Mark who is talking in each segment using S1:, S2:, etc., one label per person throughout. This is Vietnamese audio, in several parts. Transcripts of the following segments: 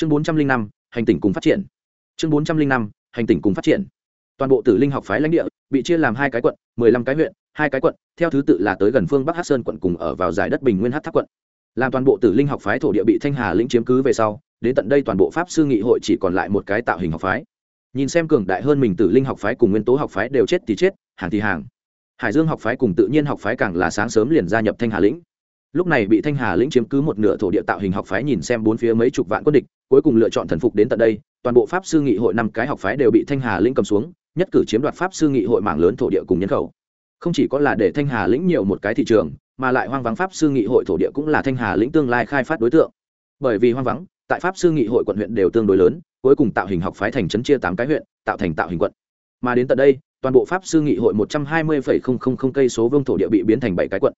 S1: chương bốn trăm linh năm, hành tỉnh cùng phát triển. Chương bốn trăm linh năm, hành tỉnh cùng phát triển. Toàn bộ tử linh học phái lãnh địa bị chia làm hai cái quận, mười lăm cái huyện, hai cái quận, theo thứ tự là tới gần phương bắc hát sơn quận cùng ở vào giải đất bình nguyên hát tháp quận. Làm toàn bộ tử linh học phái thổ địa bị thanh hà lĩnh chiếm cứ về sau, đến tận đây toàn bộ pháp sư nghị hội chỉ còn lại một cái tạo hình học phái. Nhìn xem cường đại hơn mình tử linh học phái cùng nguyên tố học phái đều chết thì chết, hàng thì hàng. Hải dương học phái cùng tự nhiên học phái càng là sáng sớm liền gia nhập thanh hà lĩnh. Lúc này bị thanh hà lĩnh chiếm cứ một nửa thổ địa tạo hình học phái nhìn xem bốn phía mấy chục vạn quân địch cuối cùng lựa chọn thần phục đến tận đây, toàn bộ pháp sư nghị hội năm cái học phái đều bị thanh hà lĩnh cầm xuống, nhất cử chiếm đoạt pháp sư nghị hội mạng lớn thổ địa cùng nhân khẩu. Không chỉ có là để thanh hà lĩnh nhiều một cái thị trường, mà lại hoang vắng pháp sư nghị hội thổ địa cũng là thanh hà lĩnh tương lai khai phát đối tượng. Bởi vì hoang vắng, tại pháp sư nghị hội quận huyện đều tương đối lớn, cuối cùng tạo hình học phái thành trấn chia tám cái huyện, tạo thành tạo hình quận. Mà đến tận đây, toàn bộ pháp sư nghị hội một trăm hai mươi cây số vương thổ địa bị biến thành bảy cái quận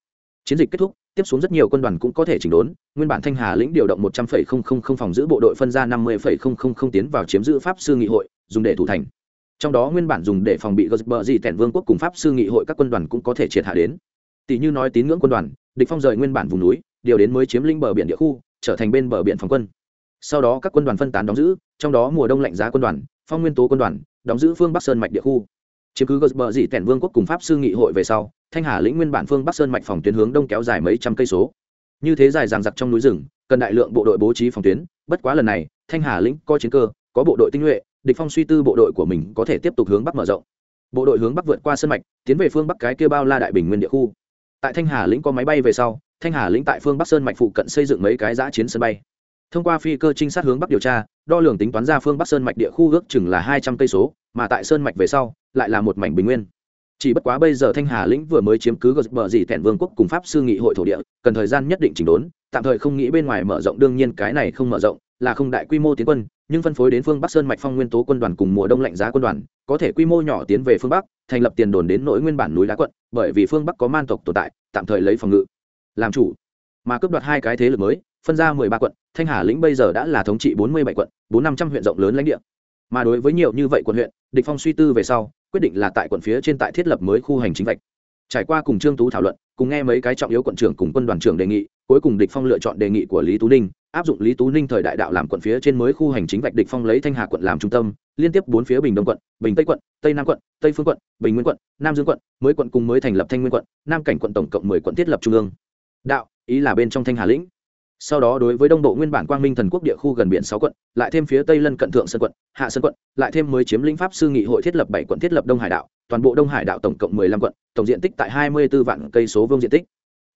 S1: chiến dịch kết thúc, tiếp xuống rất nhiều quân đoàn cũng có thể chỉnh đốn. Nguyên bản thanh hà lĩnh điều động một trăm linh phòng giữ bộ đội phân ra năm mươi tiến vào chiếm giữ pháp sư nghị hội, dùng để thủ thành. Trong đó nguyên bản dùng để phòng bị gờ bờ tẻn vương quốc cùng pháp sư nghị hội các quân đoàn cũng có thể triệt hạ đến. Tỷ như nói tín ngưỡng quân đoàn, địch phong rời nguyên bản vùng núi, điều đến mới chiếm lĩnh bờ biển địa khu, trở thành bên bờ biển phòng quân. Sau đó các quân đoàn phân tán đóng giữ, trong đó mùa đông lạnh giá quân đoàn, phong nguyên tố quân đoàn, đóng giữ phương bắc sơn mạch địa khu. Chiếm cứ gờ bờ tẻn vương quốc cùng pháp sư nghị hội về sau thanh hà lĩnh nguyên bản phương bắc sơn mạch phòng tuyến hướng đông kéo dài mấy trăm cây số. Như thế dài ràng giặc trong núi rừng, cần đại lượng bộ đội bố trí phòng tuyến, bất quá lần này, thanh hà lĩnh có chiến cơ, có bộ đội tinh nhuệ, địch phong suy tư bộ đội của mình có thể tiếp tục hướng bắc mở rộng. Bộ đội hướng bắc vượt qua sơn mạch, tiến về phương bắc cái kia bao la đại bình nguyên địa khu. Tại thanh hà lĩnh có máy bay về sau, thanh hà lĩnh tại phương bắc sơn mạch phụ cận xây dựng mấy cái giã chiến sân bay. Thông qua phi cơ trinh sát hướng bắc điều tra, đo lường tính toán ra phương bắc sơn mạch địa khu ước chừng là hai trăm cây số, mà tại sơn mạch về sau, lại là một mảnh bình nguyên chỉ bất quá bây giờ thanh hà lĩnh vừa mới chiếm cứ gờ bờ dì thẹn vương quốc cùng pháp sư nghị hội thổ địa, cần thời gian nhất định chỉnh đốn, tạm thời không nghĩ bên ngoài mở rộng, đương nhiên cái này không mở rộng, là không đại quy mô tiến quân, nhưng phân phối đến phương bắc sơn mạch phong nguyên tố quân đoàn cùng mùa đông lạnh giá quân đoàn, có thể quy mô nhỏ tiến về phương bắc, thành lập tiền đồn đến nỗi nguyên bản núi đá quận, bởi vì phương bắc có man tộc tồn tại, tạm thời lấy phòng ngự. Làm chủ. Mà cướp đoạt hai cái thế lực mới, phân ra mười ba quận, thanh hà lĩnh bây giờ đã là thống trị bốn mươi bảy quận, bốn năm trăm huyện rộng lớn lãnh địa. Mà đối với nhiều như vậy quận huyện, địch phong suy tư về sau quyết định là tại quận phía trên tại thiết lập mới khu hành chính vạch. Trải qua cùng trương tú thảo luận, cùng nghe mấy cái trọng yếu quận trưởng cùng quân đoàn trưởng đề nghị, cuối cùng địch phong lựa chọn đề nghị của lý tú ninh, áp dụng lý tú ninh thời đại đạo làm quận phía trên mới khu hành chính vạch địch phong lấy thanh hà quận làm trung tâm, liên tiếp bốn phía bình đông quận, bình tây quận, tây nam quận, tây phương quận, bình nguyên quận, nam dương quận, mới quận cùng mới thành lập thanh nguyên quận, nam cảnh quận tổng cộng mười quận thiết lập trung ương. Đạo, ý là bên trong thanh hà lĩnh sau đó đối với đông bộ nguyên bản quang minh thần quốc địa khu gần biển sáu quận, lại thêm phía tây lân cận thượng sơn quận, hạ sơn quận, lại thêm mới chiếm lĩnh pháp sư nghị hội thiết lập bảy quận thiết lập đông hải đạo, toàn bộ đông hải đạo tổng cộng mười lăm quận, tổng diện tích tại hai mươi b ố vạn cây số vương diện tích.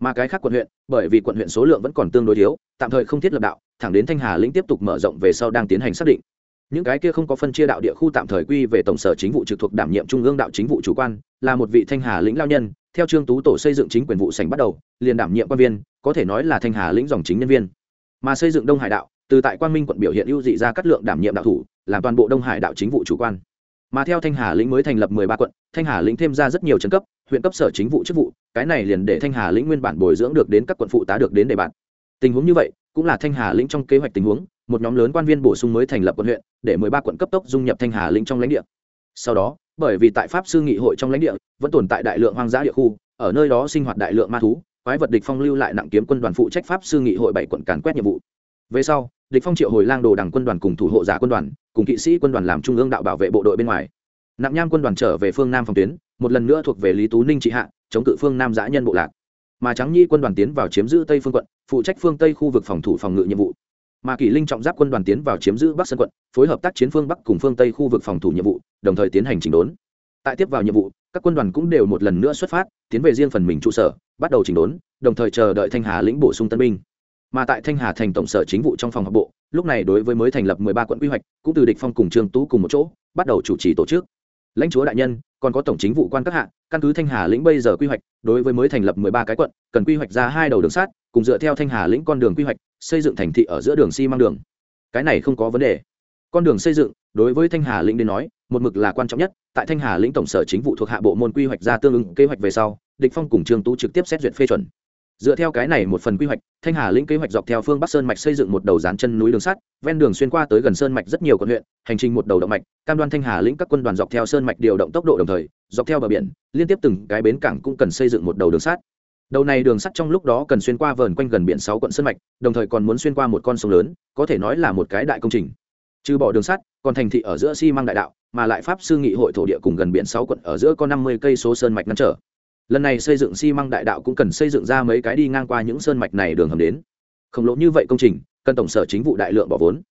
S1: Mà cái khác quận huyện, bởi vì quận huyện số lượng vẫn còn tương đối thiếu, tạm thời không thiết lập đạo, thẳng đến thanh hà lĩnh tiếp tục mở rộng về sau đang tiến hành xác định. Những cái kia không có phân chia đạo địa khu tạm thời quy về tổng sở chính vụ trực thuộc đảm nhiệm trung ương đạo chính vụ chủ quan, là một vị thanh hà lĩnh lao nhân theo trương tú tổ xây dựng chính quyền vụ sành bắt đầu, liền đảm nhiệm quan viên, có thể nói là thanh hà lĩnh dòng chính nhân viên. Mà xây dựng đông hải đạo, từ tại quan minh quận biểu hiện ưu dị ra cắt lượng đảm nhiệm đạo thủ, làm toàn bộ đông hải đạo chính vụ chủ quan. Mà theo thanh hà lĩnh mới thành lập mười ba quận, thanh hà lĩnh thêm ra rất nhiều trấn cấp, huyện cấp sở chính vụ chức vụ, cái này liền để thanh hà lĩnh nguyên bản bồi dưỡng được đến các quận phụ tá được đến đề bạt. Tình huống như vậy, cũng là thanh hà lĩnh trong kế hoạch tình huống, một nhóm lớn quan viên bổ sung mới thành lập quận huyện, để mười ba quận cấp tốc dung nhập thanh hà lĩnh trong lãnh địa. Sau đó bởi vì tại pháp sư nghị hội trong lãnh địa, vẫn tồn tại đại lượng hoang dã địa khu, ở nơi đó sinh hoạt đại lượng ma thú, quái vật địch phong lưu lại nặng kiếm quân đoàn phụ trách pháp sư nghị hội bảy quận càn quét nhiệm vụ. Về sau, địch phong triệu hồi lang đồ đằng quân đoàn cùng thủ hộ giả quân đoàn, cùng kỵ sĩ quân đoàn làm trung ương đạo bảo vệ bộ đội bên ngoài. Nặng nham quân đoàn trở về phương nam phòng tuyến, một lần nữa thuộc về lý tú ninh trị hạ, chống cự phương nam giã nhân bộ lạc. Mà trắng nhi quân đoàn tiến vào chiếm giữ tây phương quận, phụ trách phương tây khu vực phòng thủ phòng ngự nhiệm vụ mà kỷ linh trọng giáp quân đoàn tiến vào chiếm giữ bắc sơn quận phối hợp tác chiến phương bắc cùng phương tây khu vực phòng thủ nhiệm vụ đồng thời tiến hành chỉnh đốn tại tiếp vào nhiệm vụ các quân đoàn cũng đều một lần nữa xuất phát tiến về riêng phần mình trụ sở bắt đầu chỉnh đốn đồng thời chờ đợi thanh hà lĩnh bổ sung tân binh mà tại thanh hà thành tổng sở chính vụ trong phòng học bộ lúc này đối với mới thành lập mười ba quận quy hoạch cũng từ địch phong cùng trương tú cùng một chỗ bắt đầu chủ trì tổ chức lãnh chúa đại nhân còn có tổng chính vụ quan các hạng căn cứ thanh hà lĩnh bây giờ quy hoạch đối với mới thành lập mười ba cái quận cần quy hoạch ra hai đầu đường sắt cùng dựa theo thanh hà lĩnh con đường quy hoạch xây dựng thành thị ở giữa đường xi măng đường. Cái này không có vấn đề. Con đường xây dựng, đối với thanh hà lĩnh đến nói, một mực là quan trọng nhất. Tại thanh hà lĩnh tổng sở chính vụ thuộc hạ bộ môn quy hoạch ra tương ứng kế hoạch về sau, địch phong cùng trương tú trực tiếp xét duyệt phê chuẩn. Dựa theo cái này một phần quy hoạch, thanh hà lĩnh kế hoạch dọc theo phương bắc sơn mạch xây dựng một đầu dán chân núi đường sắt, ven đường xuyên qua tới gần sơn mạch rất nhiều quận huyện, hành trình một đầu động mạch, cam đoan thanh hà lĩnh các quân đoàn dọc theo sơn mạch điều động tốc độ đồng thời, dọc theo bờ biển, liên tiếp từng cái bến cảng cũng cần xây dựng một đầu đường sắt đầu này đường sắt trong lúc đó cần xuyên qua vờn quanh gần biển sáu quận sân mạch, đồng thời còn muốn xuyên qua một con sông lớn, có thể nói là một cái đại công trình. Trừ bỏ đường sắt, còn thành thị ở giữa xi măng đại đạo, mà lại pháp sư nghị hội thổ địa cùng gần biển sáu quận ở giữa có năm mươi cây số sơn mạch ngăn trở. Lần này xây dựng xi măng đại đạo cũng cần xây dựng ra mấy cái đi ngang qua những sơn mạch này đường hầm đến. Khổng lồ như vậy công trình, cần tổng sở chính vụ đại lượng bỏ vốn.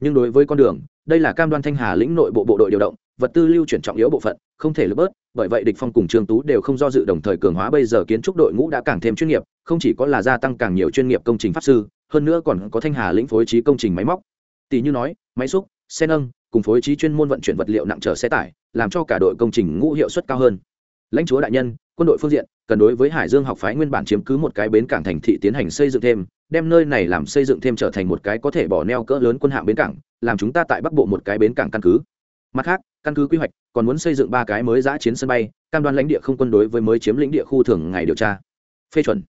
S1: Nhưng đối với con đường, đây là cam đoan thanh hà lĩnh nội bộ bộ đội điều động vật tư lưu chuyển trọng yếu bộ phận, không thể lấp bớt, bởi vậy địch phong cùng trương tú đều không do dự đồng thời cường hóa bây giờ kiến trúc đội ngũ đã càng thêm chuyên nghiệp, không chỉ có là gia tăng càng nhiều chuyên nghiệp công trình pháp sư, hơn nữa còn có thanh hà lĩnh phối trí công trình máy móc. Tỷ như nói, máy xúc, xe nâng, cùng phối trí chuyên môn vận chuyển vật liệu nặng chở xe tải, làm cho cả đội công trình ngũ hiệu suất cao hơn. Lãnh chúa đại nhân, quân đội phương diện, cần đối với hải dương học phái nguyên bản chiếm cứ một cái bến cảng thành thị tiến hành xây dựng thêm, đem nơi này làm xây dựng thêm trở thành một cái có thể bỏ neo cỡ lớn quân hạm bến cảng, làm chúng ta tại bắc bộ một cái bến cảng căn cứ mặt khác, căn cứ quy hoạch, còn muốn xây dựng ba cái mới giã chiến sân bay, cam đoan lãnh địa không quân đối với mới chiếm lĩnh địa khu thường ngày điều tra. Phê chuẩn.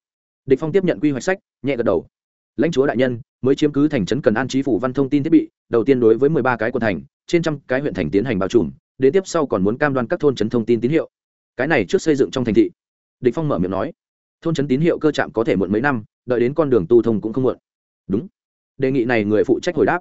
S1: Địch phong tiếp nhận quy hoạch sách, nhẹ gật đầu. Lãnh chúa đại nhân, mới chiếm cứ thành trấn cần an trí phủ văn thông tin thiết bị, đầu tiên đối với mười ba cái quận thành, trên trăm cái huyện thành tiến hành bao trùm đến tiếp sau còn muốn cam đoan các thôn trấn thông tin tín hiệu. Cái này trước xây dựng trong thành thị. Địch phong mở miệng nói. Thôn trấn tín hiệu cơ trạm có thể muộn mấy năm, đợi đến con đường tu thông cũng không muộn. Đúng. Đề nghị này người phụ trách hồi đáp.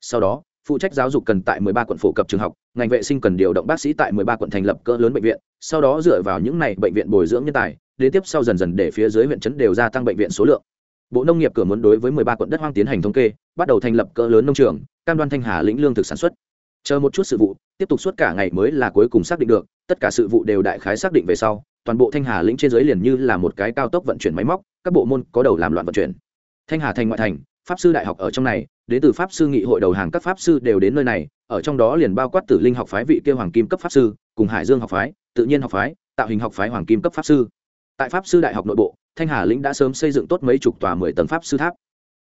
S1: Sau đó, phụ trách giáo dục cần tại 13 quận phổ cập trường học ngành vệ sinh cần điều động bác sĩ tại 13 quận thành lập cỡ lớn bệnh viện, sau đó dựa vào những này bệnh viện bồi dưỡng nhân tài, đến tiếp sau dần dần để phía dưới huyện trấn đều gia tăng bệnh viện số lượng. Bộ nông nghiệp cửa muốn đối với 13 quận đất hoang tiến hành thống kê, bắt đầu thành lập cỡ lớn nông trường, cam đoan thanh hà, lĩnh lương thực sản xuất. Chờ một chút sự vụ, tiếp tục suốt cả ngày mới là cuối cùng xác định được, tất cả sự vụ đều đại khái xác định về sau, toàn bộ thanh hà, lĩnh trên dưới liền như là một cái cao tốc vận chuyển máy móc, các bộ môn có đầu làm loạn vận chuyển. Thanh hà thành ngoại thành pháp sư đại học ở trong này, đến từ pháp sư nghị hội đầu hàng các pháp sư đều đến nơi này, ở trong đó liền bao quát tử linh học phái vị kêu hoàng kim cấp pháp sư, cùng hải dương học phái, tự nhiên học phái, tạo hình học phái hoàng kim cấp pháp sư. Tại pháp sư đại học nội bộ, thanh hà lĩnh đã sớm xây dựng tốt mấy chục tòa mười tầng pháp sư tháp.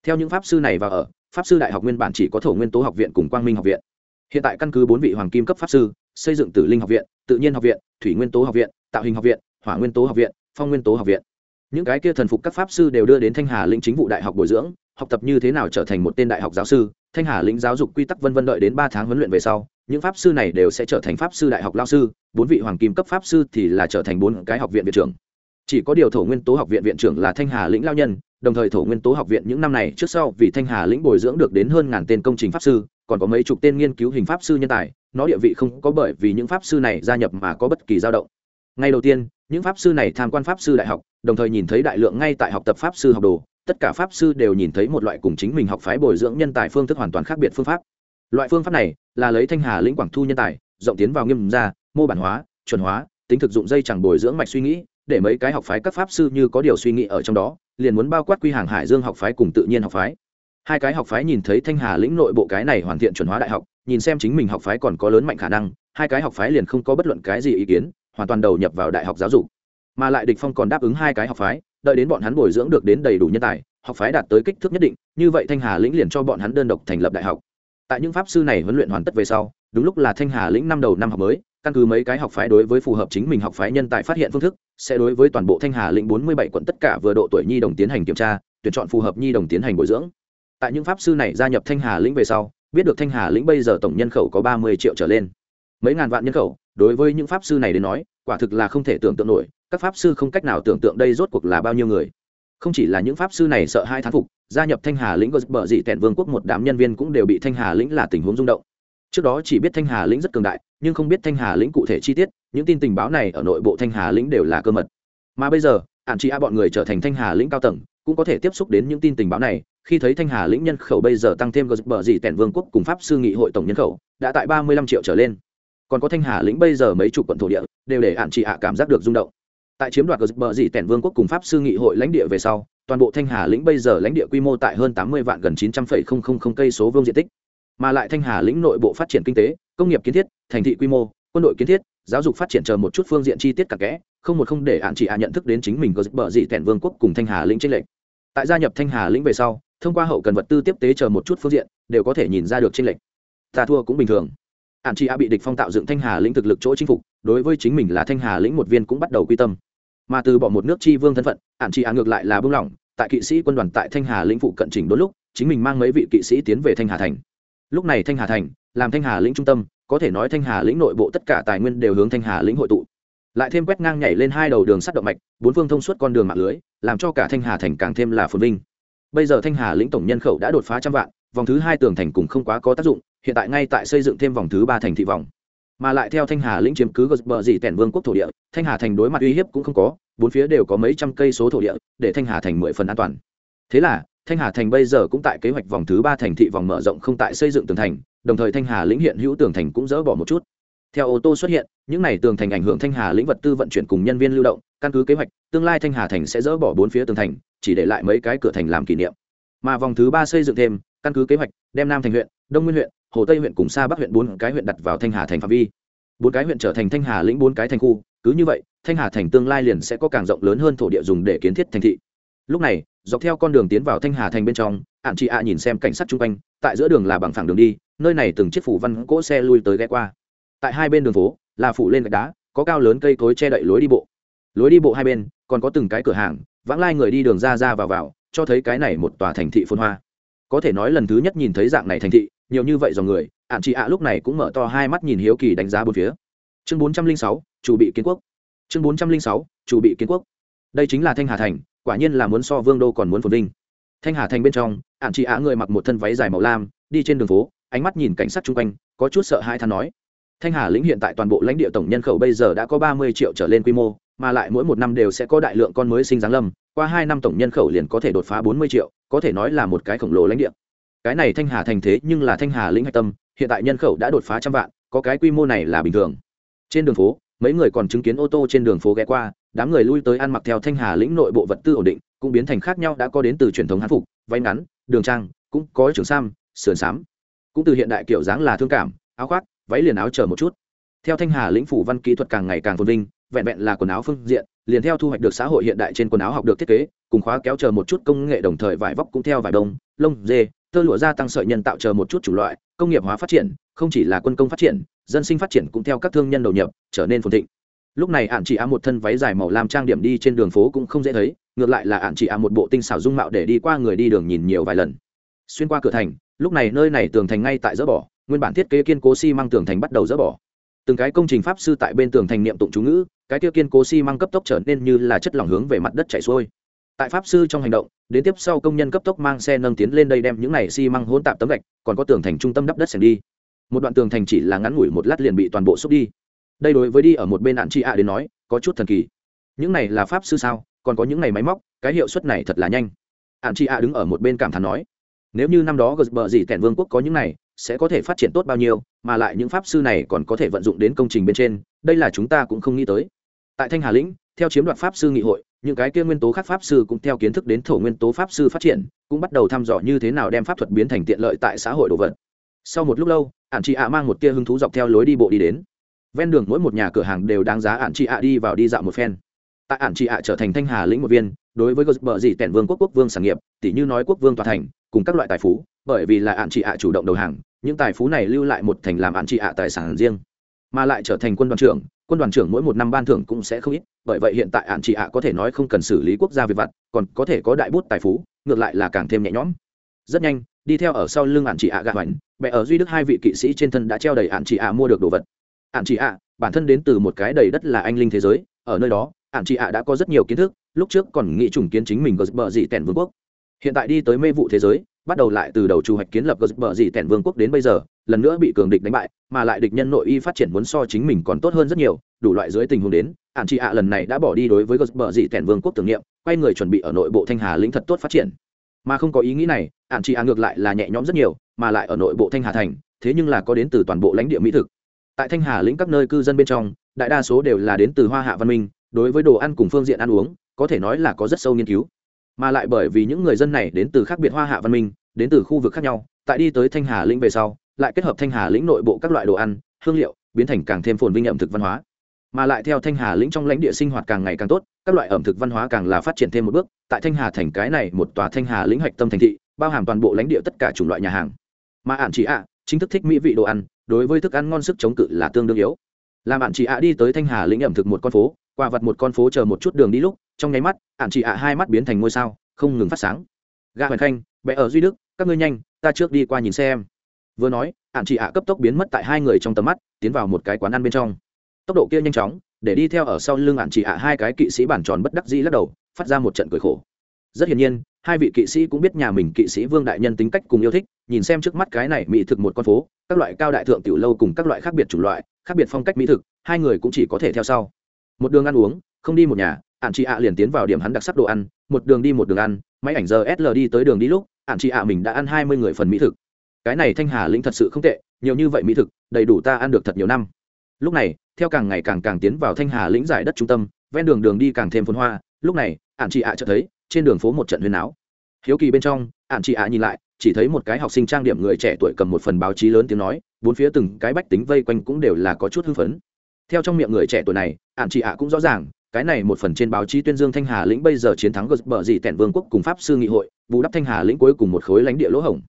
S1: Theo những pháp sư này vào ở, pháp sư đại học nguyên bản chỉ có thổ nguyên tố học viện cùng quang minh học viện. Hiện tại căn cứ bốn vị hoàng kim cấp pháp sư, xây dựng tử linh học viện, tự nhiên học viện, thủy nguyên tố học viện, tạo hình học viện, hỏa nguyên tố học viện, phong nguyên tố học viện. Những cái kia thần phục các pháp sư đều đưa đến thanh hà lĩnh chính vụ đại học bồi dưỡng học tập như thế nào trở thành một tên đại học giáo sư, thanh hà lĩnh giáo dục quy tắc vân vân đợi đến ba tháng huấn luyện về sau, những pháp sư này đều sẽ trở thành pháp sư đại học lao sư, bốn vị hoàng kim cấp pháp sư thì là trở thành bốn cái học viện viện trưởng. Chỉ có điều thổ nguyên tố học viện viện trưởng là thanh hà lĩnh lao nhân, đồng thời thổ nguyên tố học viện những năm này trước sau vì thanh hà lĩnh bồi dưỡng được đến hơn ngàn tên công trình pháp sư, còn có mấy chục tên nghiên cứu hình pháp sư nhân tài, nó địa vị không có bởi vì những pháp sư này gia nhập mà có bất kỳ dao động. Ngay đầu tiên, những pháp sư này tham quan pháp sư đại học, đồng thời nhìn thấy đại lượng ngay tại học tập pháp sư học đồ tất cả pháp sư đều nhìn thấy một loại cùng chính mình học phái bồi dưỡng nhân tài phương thức hoàn toàn khác biệt phương pháp. Loại phương pháp này là lấy thanh hà lĩnh quảng thu nhân tài, rộng tiến vào nghiêm gia, mô bản hóa, chuẩn hóa, tính thực dụng dây chẳng bồi dưỡng mạch suy nghĩ, để mấy cái học phái các pháp sư như có điều suy nghĩ ở trong đó, liền muốn bao quát quy hàng hải dương học phái cùng tự nhiên học phái. Hai cái học phái nhìn thấy thanh hà lĩnh nội bộ cái này hoàn thiện chuẩn hóa đại học, nhìn xem chính mình học phái còn có lớn mạnh khả năng, hai cái học phái liền không có bất luận cái gì ý kiến, hoàn toàn đầu nhập vào đại học giáo dục. Mà lại địch phong còn đáp ứng hai cái học phái đợi đến bọn hắn bồi dưỡng được đến đầy đủ nhân tài, học phái đạt tới kích thước nhất định, như vậy thanh hà lĩnh liền cho bọn hắn đơn độc thành lập đại học. Tại những pháp sư này huấn luyện hoàn tất về sau, đúng lúc là thanh hà lĩnh năm đầu năm học mới, căn cứ mấy cái học phái đối với phù hợp chính mình học phái nhân tài phát hiện phương thức, sẽ đối với toàn bộ thanh hà lĩnh bốn mươi bảy quận tất cả vừa độ tuổi nhi đồng tiến hành kiểm tra, tuyển chọn phù hợp nhi đồng tiến hành bồi dưỡng. Tại những pháp sư này gia nhập thanh hà lĩnh về sau, biết được thanh hà lĩnh bây giờ tổng nhân khẩu có ba mươi triệu trở lên. Mấy ngàn vạn nhân khẩu, đối với những pháp sư này đến nói, quả thực là không thể tưởng tượng nổi các pháp sư không cách nào tưởng tượng đây rốt cuộc là bao nhiêu người. Không chỉ là những pháp sư này sợ hai thán phục, gia nhập thanh hà lĩnh có bờ dị tẹn vương quốc một đám nhân viên cũng đều bị thanh hà lĩnh là tình huống rung động. Trước đó chỉ biết thanh hà lĩnh rất cường đại, nhưng không biết thanh hà lĩnh cụ thể chi tiết, những tin tình báo này ở nội bộ thanh hà lĩnh đều là cơ mật. Mà bây giờ ạn chị a bọn người trở thành thanh hà lĩnh cao tầng, cũng có thể tiếp xúc đến những tin tình báo này, khi thấy thanh hà lĩnh nhân khẩu bây giờ tăng thêm gờ bờ dị tẻn vương quốc cùng pháp sư nghị hội tổng nhân khẩu, đã tại ba mươi lăm triệu trở lên. Còn có thanh hà lĩnh bây giờ mấy chục quận thổ địa, đều để hạn chị ạ cảm giác được rung động tại chiếm đoạt gờ bờ dị tẻn vương quốc cùng pháp sư nghị hội lãnh địa về sau, toàn bộ thanh hà lĩnh bây giờ lãnh địa quy mô tại hơn tám mươi vạn gần chín trăm phẩy không không cây số vương diện tích. Mà lại thanh hà lĩnh nội bộ phát triển kinh tế, công nghiệp kiến thiết, thành thị quy mô, quân đội kiến thiết, giáo dục phát triển chờ một chút phương diện chi tiết cặp kẽ, không một không để hạn chị hạ nhận thức đến chính mình có bờ dị tẻn vương quốc cùng thanh hà lĩnh tranh lệch. Tại gia nhập thanh hà lĩnh về sau, thông qua hậu cần vật tư tiếp tế chờ một chút phương diện, đều có thể nhìn ra được tranh lệch. Ta thua cũng bình thường. Ạn chị a bị địch phong tạo dựng thanh hà lĩnh thực lực chỗ chinh phục, đối với chính mình là thanh hà lĩnh một viên cũng bắt đầu quy tâm mà từ bỏ một nước chi vương thân phận ạn chị a ngược lại là bưng lỏng, tại kỵ sĩ quân đoàn tại thanh hà lĩnh phụ cận chỉnh đôi lúc, chính mình mang mấy vị kỵ sĩ tiến về thanh hà thành. Lúc này thanh hà thành, làm thanh hà lĩnh trung tâm, có thể nói thanh hà lĩnh nội bộ tất cả tài nguyên đều hướng thanh hà lĩnh hội tụ. Lại thêm quét ngang nhảy lên hai đầu đường sắt động mạch, bốn phương thông suốt con đường mạng lưới, làm cho cả thanh hà thành càng thêm là phồn vinh. Bây giờ thanh hà lĩnh tổng nhân khẩu đã đột phá trăm vạn, vòng thứ hai tường thành cũng không quá có tác dụng, hiện tại ngay tại xây dựng thêm vòng thứ ba thành thị vòng mà lại theo thanh hà lĩnh chiếm cứ gờ bờ dị tẻn vương quốc thổ địa, thanh hà thành đối mặt uy hiếp cũng không có, bốn phía đều có mấy trăm cây số thổ địa, để thanh hà thành mười phần an toàn. Thế là, thanh hà thành bây giờ cũng tại kế hoạch vòng thứ ba thành thị vòng mở rộng không tại xây dựng tường thành, đồng thời thanh hà lĩnh hiện hữu tường thành cũng dỡ bỏ một chút. Theo ô tô xuất hiện, những n à y tường thành ảnh hưởng thanh hà lĩnh vật tư vận chuyển cùng nhân viên lưu động, căn cứ kế hoạch, tương lai thanh hà thành sẽ dỡ bỏ bốn phía tường thành, chỉ để lại mấy cái cửa thành làm kỷ niệm. Mà vòng thứ ba xây dựng thêm, căn cứ kế hoạch, đem nam thành huyện, đông nguyên huyện hồ tây huyện cùng xa bắc huyện bốn cái huyện đặt vào thanh hà thành phạm vi bốn cái huyện trở thành thanh hà lĩnh bốn cái thành khu cứ như vậy thanh hà thành tương lai liền sẽ có càng rộng lớn hơn thổ địa dùng để kiến thiết thành thị lúc này dọc theo con đường tiến vào thanh hà thành bên trong ạn chị ạ nhìn xem cảnh sát chung quanh tại giữa đường là bằng phẳng đường đi nơi này từng chiếc phủ văn cỗ xe lui tới ghé qua tại hai bên đường phố là phủ lên gạch đá có cao lớn cây cối che đậy lối đi bộ lối đi bộ hai bên còn có từng cái cửa hàng vãng lai người đi đường ra ra vào vào cho thấy cái này một tòa thành thị phôn hoa có thể nói lần thứ nhất nhìn thấy dạng này thành thị nhiều như vậy dòng người, ạn chị ạ lúc này cũng mở to hai mắt nhìn hiếu kỳ đánh giá bốn phía. Chương bốn trăm linh sáu, chủ bị kiến quốc. Chương bốn trăm linh sáu, chủ bị kiến quốc. Đây chính là thanh hà thành, quả nhiên là muốn so vương đô còn muốn phồn vinh. Thanh hà thành bên trong, ạn chị ạ người mặc một thân váy dài màu lam, đi trên đường phố, ánh mắt nhìn cảnh sát chung quanh, có chút sợ hai than nói. Thanh hà lĩnh hiện tại toàn bộ lãnh địa tổng nhân khẩu bây giờ đã có ba mươi triệu trở lên quy mô, mà lại mỗi một năm đều sẽ có đại lượng con mới sinh giáng lâm, qua hai năm tổng nhân khẩu liền có thể đột phá bốn mươi triệu, có thể nói là một cái khổng lồ lãnh địa cái này thanh hà thành thế nhưng là thanh hà lĩnh hạch tâm, hiện tại nhân khẩu đã đột phá trăm vạn, có cái quy mô này là bình thường. Trên đường phố, mấy người còn chứng kiến ô tô trên đường phố ghé qua, đám người lui tới ăn mặc theo thanh hà lĩnh nội bộ vật tư ổn định, cũng biến thành khác nhau đã có đến từ truyền thống hán phục, váy ngắn, đường trang, cũng có trường sam, sườn xám. Cũng từ hiện đại kiểu dáng là thương cảm, áo khoác, váy liền áo chờ một chút. Theo thanh hà lĩnh phủ văn kỹ thuật càng ngày càng phồn vinh, vẹn vẹn là quần áo phương diện, liền theo thu hoạch được xã hội hiện đại trên quần áo học được thiết kế, cùng khóa kéo chờ một chút công nghệ đồng thời vải vóc cũng theo vải đông, lông, dê tơ lụa gia tăng sợi nhân tạo chờ một chút chủng loại, công nghiệp hóa phát triển, không chỉ là quân công phát triển, dân sinh phát triển cũng theo các thương nhân đầu nhập, trở nên phồn thịnh. Lúc này ạn chỉ á một thân váy dài màu lam trang điểm đi trên đường phố cũng không dễ thấy, ngược lại là ạn chỉ á một bộ tinh xảo dung mạo để đi qua người đi đường nhìn nhiều vài lần. Xuyên qua cửa thành, lúc này nơi này tường thành ngay tại dỡ bỏ nguyên bản thiết kế kiên cố xi、si、măng tường thành bắt đầu dỡ bỏ từng cái công trình pháp sư tại bên tường thành niệm tụng chú ngữ, cái kia kiên cố xi、si、măng cấp tốc trở nên như là chất lỏng hướng về mặt đất chảy xuôi. Tại pháp sư trong hành động đến tiếp sau công nhân cấp tốc mang xe nâng tiến lên đây đem những này xi măng hỗn tạp tấm gạch, còn có tường thành trung tâm đắp đất sành đi. Một đoạn tường thành chỉ là ngắn ngủi một lát liền bị toàn bộ xúc đi. Đây đối với đi ở một bên nạn chị ạ đến nói, có chút thần kỳ. Những này là pháp sư sao, còn có những này máy móc, cái hiệu suất này thật là nhanh. Ạn chị ạ đứng ở một bên cảm thán nói, nếu như năm đó gờ bờ gì tẻn vương quốc có những này, sẽ có thể phát triển tốt bao nhiêu, mà lại những pháp sư này còn có thể vận dụng đến công trình bên trên, đây là chúng ta cũng không nghĩ tới. Tại thanh hà lĩnh theo chiếm đoạt pháp sư nghị hội, những cái kia nguyên tố khác pháp sư cũng theo kiến thức đến thổ nguyên tố pháp sư phát triển, cũng bắt đầu thăm dò như thế nào đem pháp thuật biến thành tiện lợi tại xã hội đồ vật. Sau một lúc lâu ạn chị ạ mang một tia hứng thú dọc theo lối đi bộ đi đến. Ven đường mỗi một nhà cửa hàng đều đáng giá ạn chị ạ đi vào đi dạo một phen. Tại ạn chị ạ trở thành thanh hà lĩnh một viên, đối với gosber gì tẻn vương quốc quốc vương sản nghiệp tỷ như nói quốc vương tòa thành, cùng các loại tài phú, bởi vì là ạn chị ạ chủ động đầu hàng, những tài phú này lưu lại một thành làm ạn chị ạ tài sản riêng, mà lại trở thành quân đoàn trưởng quân đoàn trưởng mỗi một năm ban thưởng cũng sẽ không ít, bởi vậy hiện tại ạn chị ạ có thể nói không cần xử lý quốc gia về vặt, còn có thể có đại bút tài phú, ngược lại là càng thêm nhẹ nhõm. Rất nhanh, đi theo ở sau lưng ạn chị ạ gạ hoành bệ ở duy đức hai vị kỵ sĩ trên thân đã treo đầy ạn chị ạ mua được đồ vật. Ạn chị ạ, bản thân đến từ một cái đầy đất là anh linh thế giới, ở nơi đó ạn chị ạ đã có rất nhiều kiến thức, lúc trước còn nghĩ trùng kiến chính mình gờ bờ dị tẻn vương quốc. Hiện tại đi tới mê vụ thế giới, bắt đầu lại từ đầu trù hoạch kiến lập gờ bờ dị tẻn vương quốc đến bây giờ lần nữa bị cường địch đánh bại, mà lại địch nhân nội y phát triển muốn so chính mình còn tốt hơn rất nhiều, đủ loại dưới tình huống đến ạn chị ạ lần này đã bỏ đi đối với gớt bờ dị tẻn vương quốc tưởng niệm, quay người chuẩn bị ở nội bộ thanh hà lĩnh thật tốt phát triển. Mà không có ý nghĩ này ạn chị ạ ngược lại là nhẹ nhõm rất nhiều, mà lại ở nội bộ thanh hà thành, thế nhưng là có đến từ toàn bộ lãnh địa mỹ thực. Tại thanh hà lĩnh các nơi cư dân bên trong, đại đa số đều là đến từ hoa hạ văn minh, đối với đồ ăn cùng phương diện ăn uống, có thể nói là có rất sâu nghiên cứu. Mà lại bởi vì những người dân này đến từ khác biệt hoa hạ văn minh, đến từ khu vực khác nhau, tại đi tới thanh hà lĩnh về sau lại kết hợp thanh hà lĩnh nội bộ các loại đồ ăn, hương liệu, biến thành càng thêm phồn vinh ẩm thực văn hóa. Mà lại theo thanh hà lĩnh trong lãnh địa sinh hoạt càng ngày càng tốt, các loại ẩm thực văn hóa càng là phát triển thêm một bước. Tại thanh hà thành cái này một tòa thanh hà lĩnh hạch tâm thành thị, bao hàm toàn bộ lãnh địa tất cả chủng loại nhà hàng. Mà ạn chỉ ạ chính thức thích mỹ vị đồ ăn, đối với thức ăn ngon sức chống cự là tương đương yếu. Làm ạn chỉ ạ đi tới thanh hà lĩnh ẩm thực một con phố qua vặt một con phố chờ một chút đường đi lúc, trong nháy mắt ạn chỉ ạ hai mắt biến thành ngôi sao, không ngừng phát sáng. Ga huyền khanh bé ở duy đức, các ngươi nhanh, ta trước đi qua nhìn xem vừa nói ạn chị ạ cấp tốc biến mất tại hai người trong tầm mắt, tiến vào một cái quán ăn bên trong. Tốc độ kia nhanh chóng, để đi theo ở sau lưng ạn chị ạ hai cái kỵ sĩ bản tròn bất đắc dĩ lắc đầu, phát ra một trận cười khổ. Rất hiển nhiên, hai vị kỵ sĩ cũng biết nhà mình kỵ sĩ vương đại nhân tính cách cùng yêu thích, nhìn xem trước mắt cái này mỹ thực một con phố, các loại cao đại thượng tiểu lâu cùng các loại khác biệt chủng loại, khác biệt phong cách mỹ thực, hai người cũng chỉ có thể theo sau. Một đường ăn uống, không đi một nhà ạn chị ạ liền tiến vào điểm hắn đặc sắc đồ ăn, một đường đi một đường ăn, máy ảnh giờ sl đi tới đường đi lúc ạn chị ạ mình đã ăn hai mươi người phần mỹ thực cái này thanh hà lĩnh thật sự không tệ, nhiều như vậy mỹ thực, đầy đủ ta ăn được thật nhiều năm. Lúc này, theo càng ngày càng càng tiến vào thanh hà lĩnh giải đất trung tâm, ven đường đường đi càng thêm phồn hoa, lúc này ạn chị ạ chợt thấy, trên đường phố một trận huyền áo hiếu kỳ bên trong ạn chị ạ nhìn lại, chỉ thấy một cái học sinh trang điểm người trẻ tuổi cầm một phần báo chí lớn tiếng nói, bốn phía từng cái bách tính vây quanh cũng đều là có chút hưng phấn. Theo trong miệng người trẻ tuổi này ạn chị ạ cũng rõ ràng, cái này một phần trên báo chí tuyên dương thanh hà lĩnh bây giờ chiến thắng gờ bờ dị tẻn vương quốc cùng pháp sư nghị hội, bù đắp thanh hà lĩnh cuối cùng một khối lãnh địa lỗ hổng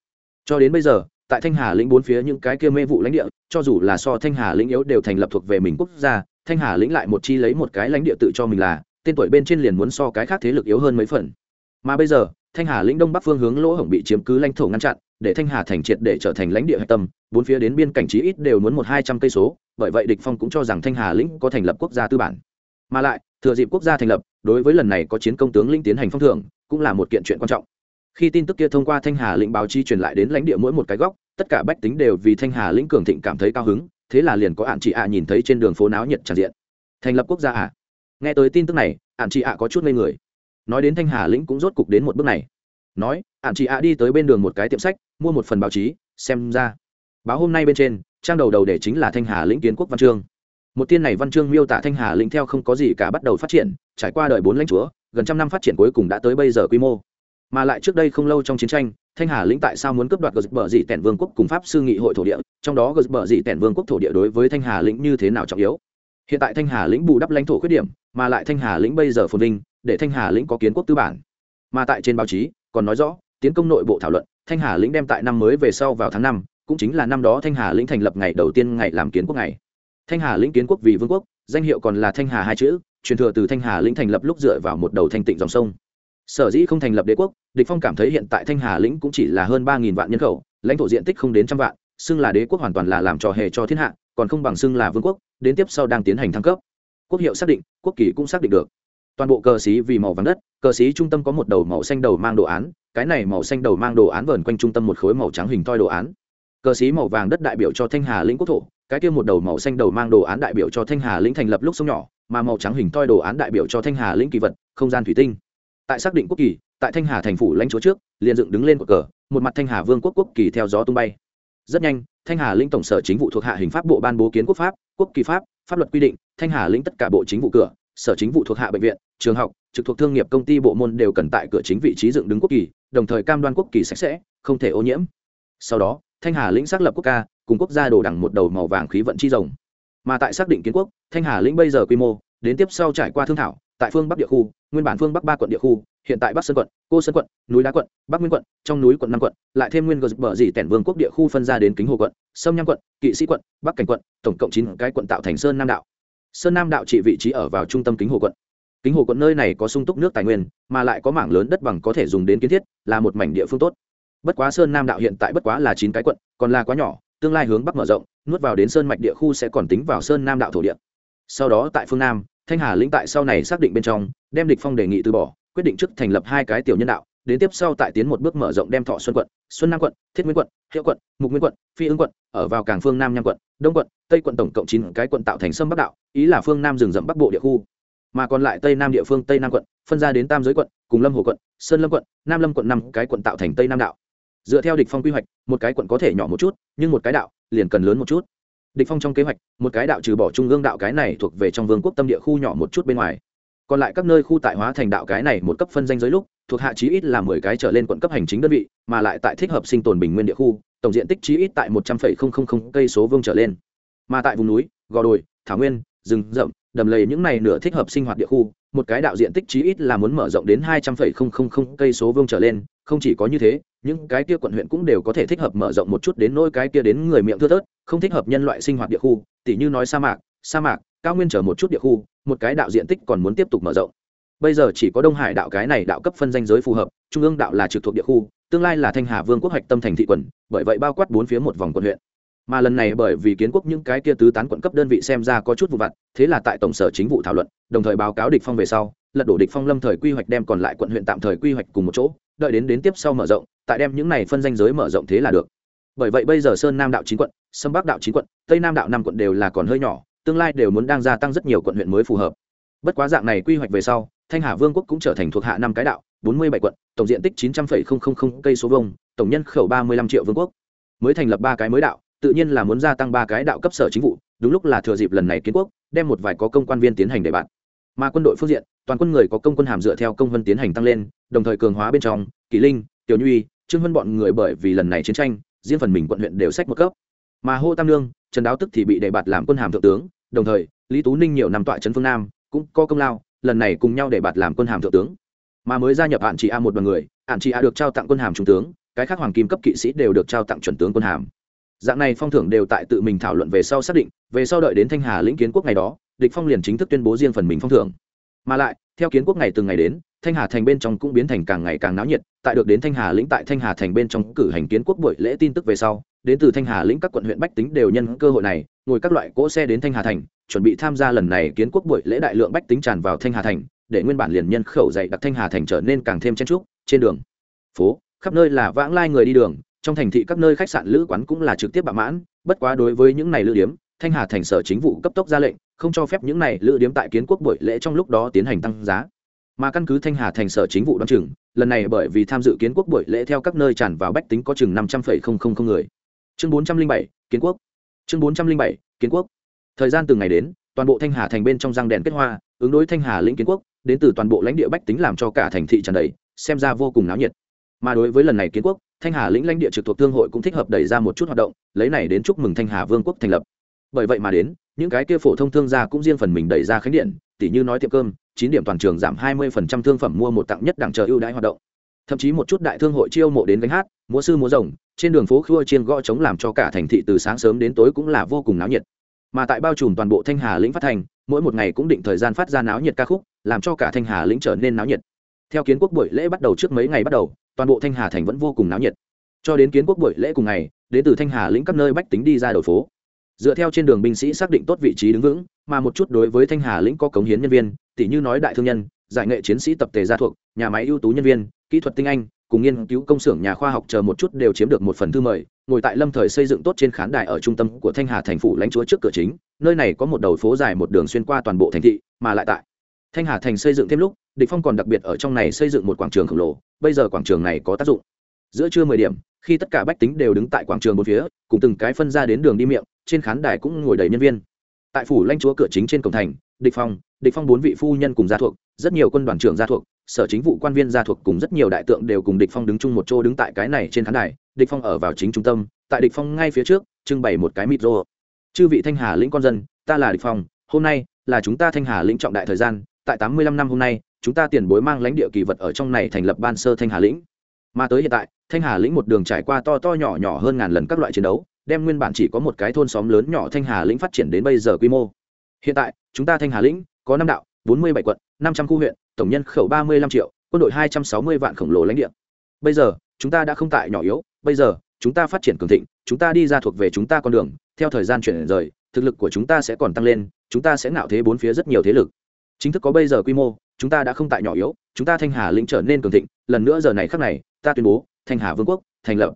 S1: cho đến bây giờ, tại thanh hà lĩnh bốn phía những cái kia mê vụ lãnh địa, cho dù là so thanh hà lĩnh yếu đều thành lập thuộc về mình quốc gia, thanh hà lĩnh lại một chi lấy một cái lãnh địa tự cho mình là, tên tuổi bên trên liền muốn so cái khác thế lực yếu hơn mấy phần. Mà bây giờ, thanh hà lĩnh đông bắc phương hướng lỗ hổng bị chiếm cứ lãnh thổ ngăn chặn, để thanh hà thành triệt để trở thành lãnh địa hạch tâm, bốn phía đến biên cảnh trí ít đều muốn một hai trăm cây số, bởi vậy địch phong cũng cho rằng thanh hà lĩnh có thành lập quốc gia tư bản. Mà lại, thừa dịp quốc gia thành lập, đối với lần này có chiến công tướng lĩnh tiến hành phong thưởng, cũng là một kiện chuyện quan trọng khi tin tức kia thông qua thanh hà lĩnh báo chí truyền lại đến lãnh địa mỗi một cái góc, tất cả bách tính đều vì thanh hà lĩnh cường thịnh cảm thấy cao hứng, thế là liền có ạn chị ạ nhìn thấy trên đường phố náo nhiệt tràn diện. Thành lập quốc gia ạ nghe tới tin tức này, ạn chị ạ có chút ngây người. Nói đến thanh hà lĩnh cũng rốt cục đến một bước này. Nói, ạn chị ạ đi tới bên đường một cái tiệm sách, mua một phần báo chí, xem ra. Báo hôm nay bên trên, trang đầu đầu để chính là thanh hà lĩnh kiến quốc văn chương. Một tiên này văn chương miêu tả thanh hà lĩnh theo không có gì cả bắt đầu phát triển, trải qua đời bốn lãnh chúa, gần trăm năm phát triển cuối cùng đã tới bây giờ quy mô mà lại trước đây không lâu trong chiến tranh thanh hà lĩnh tại sao muốn cướp đoạt gờ bờ dị tẻn vương quốc cùng pháp sư nghị hội thổ địa trong đó gờ bờ dị tẻn vương quốc thổ địa đối với thanh hà lĩnh như thế nào trọng yếu hiện tại thanh hà lĩnh bù đắp lãnh thổ khuyết điểm mà lại thanh hà lĩnh bây giờ phồn vinh để thanh hà lĩnh có kiến quốc tư bản mà tại trên báo chí còn nói rõ tiến công nội bộ thảo luận thanh hà lĩnh đem tại năm mới về sau vào tháng năm cũng chính là năm đó thanh hà lĩnh thành lập ngày đầu tiên ngày làm kiến quốc ngày thanh hà lĩnh kiến quốc vì vương quốc danh hiệu còn là thanh hà hai chữ truyền thừa từ thanh hà lĩnh thành lập lúc dựa vào một đầu thanh tịnh dòng sông sở dĩ không thành lập đế quốc, địch phong cảm thấy hiện tại thanh hà lĩnh cũng chỉ là hơn ba nghìn vạn nhân khẩu, lãnh thổ diện tích không đến trăm vạn, xưng là đế quốc hoàn toàn là làm trò hề cho thiên hạ, còn không bằng xưng là vương quốc, đến tiếp sau đang tiến hành thăng cấp. Quốc hiệu xác định, quốc kỳ cũng xác định được. Toàn bộ cờ xí vì màu vàng đất, cờ xí trung tâm có một đầu màu xanh đầu mang đồ án, cái này màu xanh đầu mang đồ án vờn quanh trung tâm một khối màu trắng hình toi đồ án. Cờ xí màu vàng đất đại biểu cho thanh hà lĩnh quốc thổ, cái kia một đầu màu xanh đầu mang đồ án đại biểu cho thanh hà lĩnh thành lập lúc sông nhỏ, mà màu trắng hình toi đồ án đại biểu cho thanh hà lĩnh kỳ vật, không gian thủy tinh tại xác định quốc kỳ, tại thanh hà thành phủ lãnh chúa trước, liền dựng đứng lên một cờ, một mặt thanh hà vương quốc quốc kỳ theo gió tung bay. Rất nhanh, thanh hà lĩnh tổng sở chính vụ thuộc hạ hình pháp bộ ban bố kiến quốc pháp, quốc kỳ pháp pháp luật quy định, thanh hà lĩnh tất cả bộ chính vụ cửa, sở chính vụ thuộc hạ bệnh viện, trường học, trực thuộc thương nghiệp công ty bộ môn đều cần tại cửa chính vị trí dựng đứng quốc kỳ, đồng thời cam đoan quốc kỳ sạch sẽ, không thể ô nhiễm. Sau đó, thanh hà lĩnh xác lập quốc ca, cùng quốc gia đồ đẳng một đầu màu vàng khí vận chi rồng. Mà tại xác định kiến quốc, thanh hà lĩnh bây giờ quy mô, đến tiếp sau trải qua thương thảo tại phương bắc địa khu, nguyên bản phương bắc ba quận địa khu, hiện tại bắc sơn quận, cô sơn quận, núi đá quận, bắc nguyên quận, trong núi quận năm quận, lại thêm nguyên gờ bờ dì tẻn vương quốc địa khu phân ra đến kính hồ quận sông nham quận, kỵ sĩ quận, bắc cảnh quận, tổng cộng chín cái quận tạo thành sơn nam đạo. Sơn nam đạo trị vị trí ở vào trung tâm kính hồ quận. Kính hồ quận nơi này có sung túc nước tài nguyên, mà lại có mảng lớn đất bằng có thể dùng đến kiến thiết, là một mảnh địa phương tốt. Bất quá sơn nam đạo hiện tại bất quá là chín cái quận, còn là quá nhỏ, tương lai hướng bắc mở rộng, nuốt vào đến sơn mạch địa khu sẽ còn tính vào sơn nam đạo thổ địa. Sau đó tại phương nam thanh hà lĩnh tại sau này xác định bên trong, đem địch phong đề nghị từ bỏ, quyết định trước thành lập hai cái tiểu nhân đạo, đến tiếp sau tại tiến một bước mở rộng đem thọ xuân quận, xuân nam quận, thiết nguyên quận, hiệu quận, mục nguyên quận, phi ứng quận, ở vào cảng phương nam nham quận, đông quận, tây quận tổng cộng chín cái quận tạo thành sâm bắc đạo, ý là phương nam rừng rậm bắc bộ địa khu. Mà còn lại tây nam địa phương, tây nam quận, phân ra đến tam giới quận, cùng lâm hồ quận, sơn lâm quận, nam lâm quận năm cái quận tạo thành tây nam đạo. Dựa theo địch phong quy hoạch, một cái quận có thể nhỏ một chút, nhưng một cái đạo liền cần lớn một chút địch phong trong kế hoạch, một cái đạo trừ bỏ trung ương đạo cái này thuộc về trong vương quốc tâm địa khu nhỏ một chút bên ngoài. Còn lại các nơi khu tại hóa thành đạo cái này một cấp phân danh giới lúc, thuộc hạ chí ít là mười cái trở lên quận cấp hành chính đơn vị, mà lại tại thích hợp sinh tồn bình nguyên địa khu, tổng diện tích chí ít tại một trăm phẩy cây số vương trở lên. Mà tại vùng núi, gò đồi, thảo nguyên, rừng rậm, đầm lầy những này nửa thích hợp sinh hoạt địa khu một cái đạo diện tích chí ít là muốn mở rộng đến hai trăm phẩy cây số vuông trở lên, không chỉ có như thế, những cái kia quận huyện cũng đều có thể thích hợp mở rộng một chút đến nỗi cái kia đến người miệng thưa thớt, không thích hợp nhân loại sinh hoạt địa khu, tỉ như nói sa mạc sa mạc, cao nguyên trở một chút địa khu, một cái đạo diện tích còn muốn tiếp tục mở rộng. Bây giờ chỉ có đông hải đạo cái này đạo cấp phân danh giới phù hợp, trung ương đạo là trực thuộc địa khu, tương lai là thanh hà vương quốc hoạch tâm thành thị quần bởi vậy bao quát bốn phía một vòng quận huyện mà lần này bởi vì kiến quốc những cái kia tứ tán quận cấp đơn vị xem ra có chút vụ vặt, thế là tại tổng sở chính vụ thảo luận, đồng thời báo cáo địch phong về sau, lật đổ địch phong lâm thời quy hoạch đem còn lại quận huyện tạm thời quy hoạch cùng một chỗ, đợi đến đến tiếp sau mở rộng, tại đem những này phân danh giới mở rộng thế là được. Bởi vậy bây giờ sơn nam đạo chín quận, sâm bắc đạo chín quận, tây nam đạo năm quận đều là còn hơi nhỏ, tương lai đều muốn đang gia tăng rất nhiều quận huyện mới phù hợp. Bất quá dạng này quy hoạch về sau, thanh hà vương quốc cũng trở thành thuộc hạ năm cái đạo, bốn mươi bảy quận, tổng diện tích chín trăm linh cây số vông tổng nhân khẩu ba mươi lăm triệu vương quốc. Mới thành lập ba cái mới đạo tự nhiên là muốn gia tăng ba cái đạo cấp sở chính vụ, đúng lúc là thừa dịp lần này kiến quốc, đem một vài có công quan viên tiến hành đề bạt. Mà quân đội phương diện, toàn quân người có công quân hàm dựa theo công vân tiến hành tăng lên, đồng thời cường hóa bên trong kỷ linh, tiểu nhuy, trương vân bọn người bởi vì lần này chiến tranh, riêng phần mình quận huyện đều sách một cấp. Mà hô tam lương trần đáo tức thì bị đề bạt làm quân hàm thượng tướng, đồng thời, lý tú ninh nhiều năm tọa trấn phương nam, cũng có công lao, lần này cùng nhau đề bạt làm quân hàm thượng tướng. Mà mới gia nhập hạn chị a một đoàn người, hạn chị a được trao tặng quân hàm trung tướng, cái khác hoàng kim cấp kỵ sĩ đều được trao tặng chuẩn tướng quân hàm dạng này phong thưởng đều tại tự mình thảo luận về sau xác định, về sau đợi đến thanh hà lĩnh kiến quốc ngày đó, địch phong liền chính thức tuyên bố riêng phần mình phong thưởng. Mà lại, theo kiến quốc ngày từng ngày đến, thanh hà thành bên trong cũng biến thành càng ngày càng náo nhiệt, tại được đến thanh hà lĩnh tại thanh hà thành bên trong cử hành kiến quốc buổi lễ tin tức về sau, đến từ thanh hà lĩnh các quận huyện bách tính đều nhân cơ hội này, ngồi các loại cỗ xe đến thanh hà thành, chuẩn bị tham gia lần này kiến quốc buổi lễ đại lượng bách tính tràn vào thanh hà thành, để nguyên bản liền nhân khẩu dậy đặc thanh hà thành trở nên càng thêm chen trúc trên đường. Phố, khắp nơi là vãng lai người đi đường trong thành thị các nơi khách sạn lữ quán cũng là trực tiếp bạ mãn, bất quá đối với những này lữ điếm, thanh hà thành sở chính vụ cấp tốc ra lệnh, không cho phép những này lữ điếm tại kiến quốc buổi lễ trong lúc đó tiến hành tăng giá. Mà căn cứ thanh hà thành sở chính vụ đ o á n chừng, lần này bởi vì tham dự kiến quốc buổi lễ theo các nơi tràn vào bách tính có chừng năm trăm linh người. Chương bốn trăm linh bảy, kiến quốc. Chương bốn trăm linh bảy, kiến quốc. Thời gian từng ngày đến, toàn bộ thanh hà thành bên trong răng đèn kết hoa, ứng đối thanh hà lĩnh kiến quốc, đến từ toàn bộ lãnh địa bách tính làm cho cả thành thị tràn đầy, xem ra vô cùng náo nhiệt. Mà đối với lần này kiến quốc thanh hà lĩnh lãnh địa trực thuộc thương hội cũng thích hợp đẩy ra một chút hoạt động, lấy này đến chúc mừng thanh hà vương quốc thành lập. Bởi vậy mà đến, những cái kia phổ thông thương gia cũng riêng phần mình đẩy ra khánh điện, tỉ như nói tiệm cơm, chín điểm toàn trường giảm hai mươi phần trăm thương phẩm mua một tặng nhất đẳng chờ ưu đãi hoạt động. Thậm chí một chút đại thương hội chiêu mộ đến gánh hát, múa sư múa rồng, trên đường phố khua chiên gõ trống làm cho cả thành thị từ sáng sớm đến tối cũng là vô cùng náo nhiệt. Mà tại bao trùm toàn bộ thanh hà lĩnh phát thành mỗi một ngày cũng định thời gian phát ra náo nhiệt ca khúc, làm cho cả thanh hà lĩnh trở nên náo nhiệt. Theo kiến quốc buổi lễ bắt đầu trước mấy ngày bắt đầu toàn bộ thanh hà thành vẫn vô cùng náo nhiệt. Cho đến kiến quốc buổi lễ cùng ngày đến từ thanh hà lĩnh các nơi bách tính đi ra đầu phố. Dựa theo trên đường binh sĩ xác định tốt vị trí đứng vững, mà một chút đối với thanh hà lĩnh có cống hiến nhân viên tỷ như nói đại thương nhân, giải nghệ chiến sĩ tập thể gia thuộc, nhà máy ưu tú nhân viên, kỹ thuật tinh anh, cùng nghiên cứu công xưởng nhà khoa học chờ một chút đều chiếm được một phần thư mời, ngồi tại lâm thời xây dựng tốt trên khán đài ở trung tâm của thanh hà thành phủ lãnh chúa trước cửa chính, nơi này có một đầu phố dài một đường xuyên qua toàn bộ thành thị, mà lại tại thanh hà thành xây dựng thêm lúc, địch phong còn đặc biệt ở trong này xây dựng một quảng trường khổng lồ, bây giờ quảng trường này có tác dụng. Giữa trưa mười điểm, khi tất cả bách tính đều đứng tại quảng trường bốn phía, cùng từng cái phân ra đến đường đi miệng, trên khán đài cũng ngồi đầy nhân viên. Tại phủ lãnh chúa cửa chính trên cổng thành, địch phong địch phong bốn vị phu nhân cùng gia thuộc, rất nhiều quân đoàn trưởng gia thuộc, sở chính vụ quan viên gia thuộc cùng rất nhiều đại tượng đều cùng địch phong đứng chung một chỗ đứng tại cái này trên khán đài, địch phong ở vào chính trung tâm, tại địch phong ngay phía trước, trưng bày một cái micro chư vị thanh hà lĩnh con dân, ta là địch phong, hôm nay là chúng ta thanh hà lĩnh trọng đại thời gian tại tám mươi lăm năm hôm nay, chúng ta tiền bối mang lãnh địa kỳ vật ở trong này thành lập ban sơ thanh hà lĩnh. Mà tới hiện tại, thanh hà lĩnh một đường trải qua to to nhỏ nhỏ hơn ngàn lần các loại chiến đấu, đem nguyên bản chỉ có một cái thôn xóm lớn nhỏ thanh hà lĩnh phát triển đến bây giờ quy mô. Hiện tại, chúng ta thanh hà lĩnh có năm đạo, bốn mươi bảy quận, năm trăm khu huyện, tổng nhân khẩu ba mươi lăm triệu, quân đội hai trăm sáu mươi vạn khổng lồ lãnh địa. Bây giờ, chúng ta đã không tại nhỏ yếu, bây giờ, chúng ta phát triển cường thịnh, chúng ta đi ra thuộc về chúng ta con đường, theo thời gian chuyển rời, thực lực của chúng ta sẽ còn tăng lên, chúng ta sẽ ngạo thế bốn phía rất nhiều thế lực chính thức có bây giờ quy mô, chúng ta đã không tại nhỏ yếu, chúng ta thanh hà lĩnh trở nên cường thịnh, lần nữa giờ này khắc này, ta tuyên bố, thanh hà vương quốc, thành lập.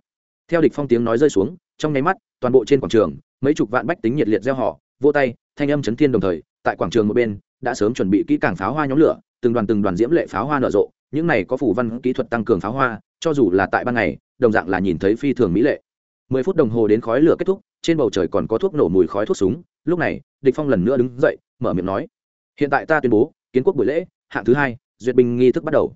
S1: Theo địch phong tiếng nói rơi xuống, trong nháy mắt, toàn bộ trên quảng trường, mấy chục vạn bách tính nhiệt liệt gieo họ, vỗ tay, thanh âm chấn thiên đồng thời, tại quảng trường một bên, đã sớm chuẩn bị kỹ càng pháo hoa nhóm lửa, từng đoàn từng đoàn diễm lệ pháo hoa nở rộ, những này có phủ văn kỹ thuật tăng cường pháo hoa, cho dù là tại ban ngày, đồng dạng là nhìn thấy phi thường mỹ lệ. Mười phút đồng hồ đến khói lửa kết thúc, trên bầu trời còn có thuốc nổ mùi khói thuốc súng, lúc này, địch phong lần nữa đứng dậy, mở miệng nói hiện tại ta tuyên bố, kiến quốc buổi lễ, hạng thứ hai, duyệt binh nghi thức bắt đầu.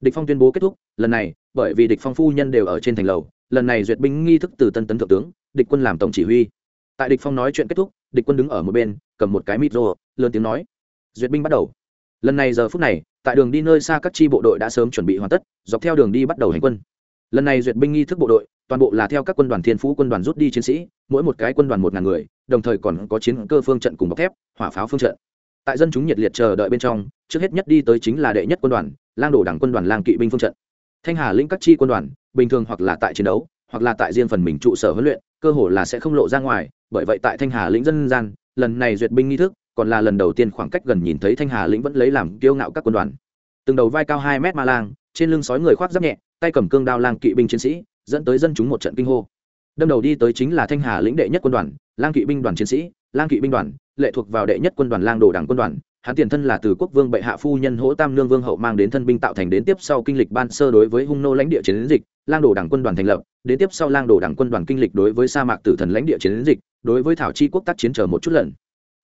S1: Địch phong tuyên bố kết thúc, lần này, bởi vì địch phong phu nhân đều ở trên thành lầu, lần này duyệt binh nghi thức từ tân tấn thượng tướng, địch quân làm tổng chỉ huy. Tại địch phong nói chuyện kết thúc, địch quân đứng ở một bên, cầm một cái micro lớn tiếng nói, duyệt binh bắt đầu. Lần này giờ phút này, tại đường đi nơi xa các chi bộ đội đã sớm chuẩn bị hoàn tất, dọc theo đường đi bắt đầu hành quân. Lần này duyệt binh nghi thức bộ đội, toàn bộ là theo các quân đoàn thiên phú quân đoàn rút đi chiến sĩ, mỗi một cái quân đoàn một ngàn người, đồng thời còn có chiến cơ phương trận cùng bọc thép, hỏa pháo phương trận tại dân chúng nhiệt liệt chờ đợi bên trong, trước hết nhất đi tới chính là đệ nhất quân đoàn, lang đổ đảng quân đoàn lang kỵ binh phương trận. Thanh hà lĩnh các chi quân đoàn, bình thường hoặc là tại chiến đấu, hoặc là tại riêng phần mình trụ sở huấn luyện, cơ hồ là sẽ không lộ ra ngoài, bởi vậy tại thanh hà lĩnh dân gian, lần này duyệt binh nghi thức, còn là lần đầu tiên khoảng cách gần nhìn thấy thanh hà lĩnh vẫn lấy làm kiêu ngạo các quân đoàn. Từng đầu vai cao hai mét ma lang, trên lưng sói người khoác giáp nhẹ, tay cầm cương đao lang kỵ binh chiến sĩ, dẫn tới dân chúng một trận kinh hô. Đâm đầu đi tới chính là thanh hà lĩnh đệ nhất quân đoàn, lang kỵ binh đoàn chiến sĩ, lang kỵ binh đoàn lệ thuộc vào đệ nhất quân đoàn lang đồ đảng quân đoàn, hắn tiền thân là từ quốc vương bệ hạ phu nhân hỗ tam lương vương hậu mang đến thân binh tạo thành đến tiếp sau kinh lịch ban sơ đối với hung nô lãnh địa chiến dịch, lang đồ đảng quân đoàn thành lập, đến tiếp sau lang đồ đảng quân đoàn kinh lịch đối với sa mạc tử thần lãnh địa chiến dịch, đối với thảo chi quốc tác chiến chờ một chút lần.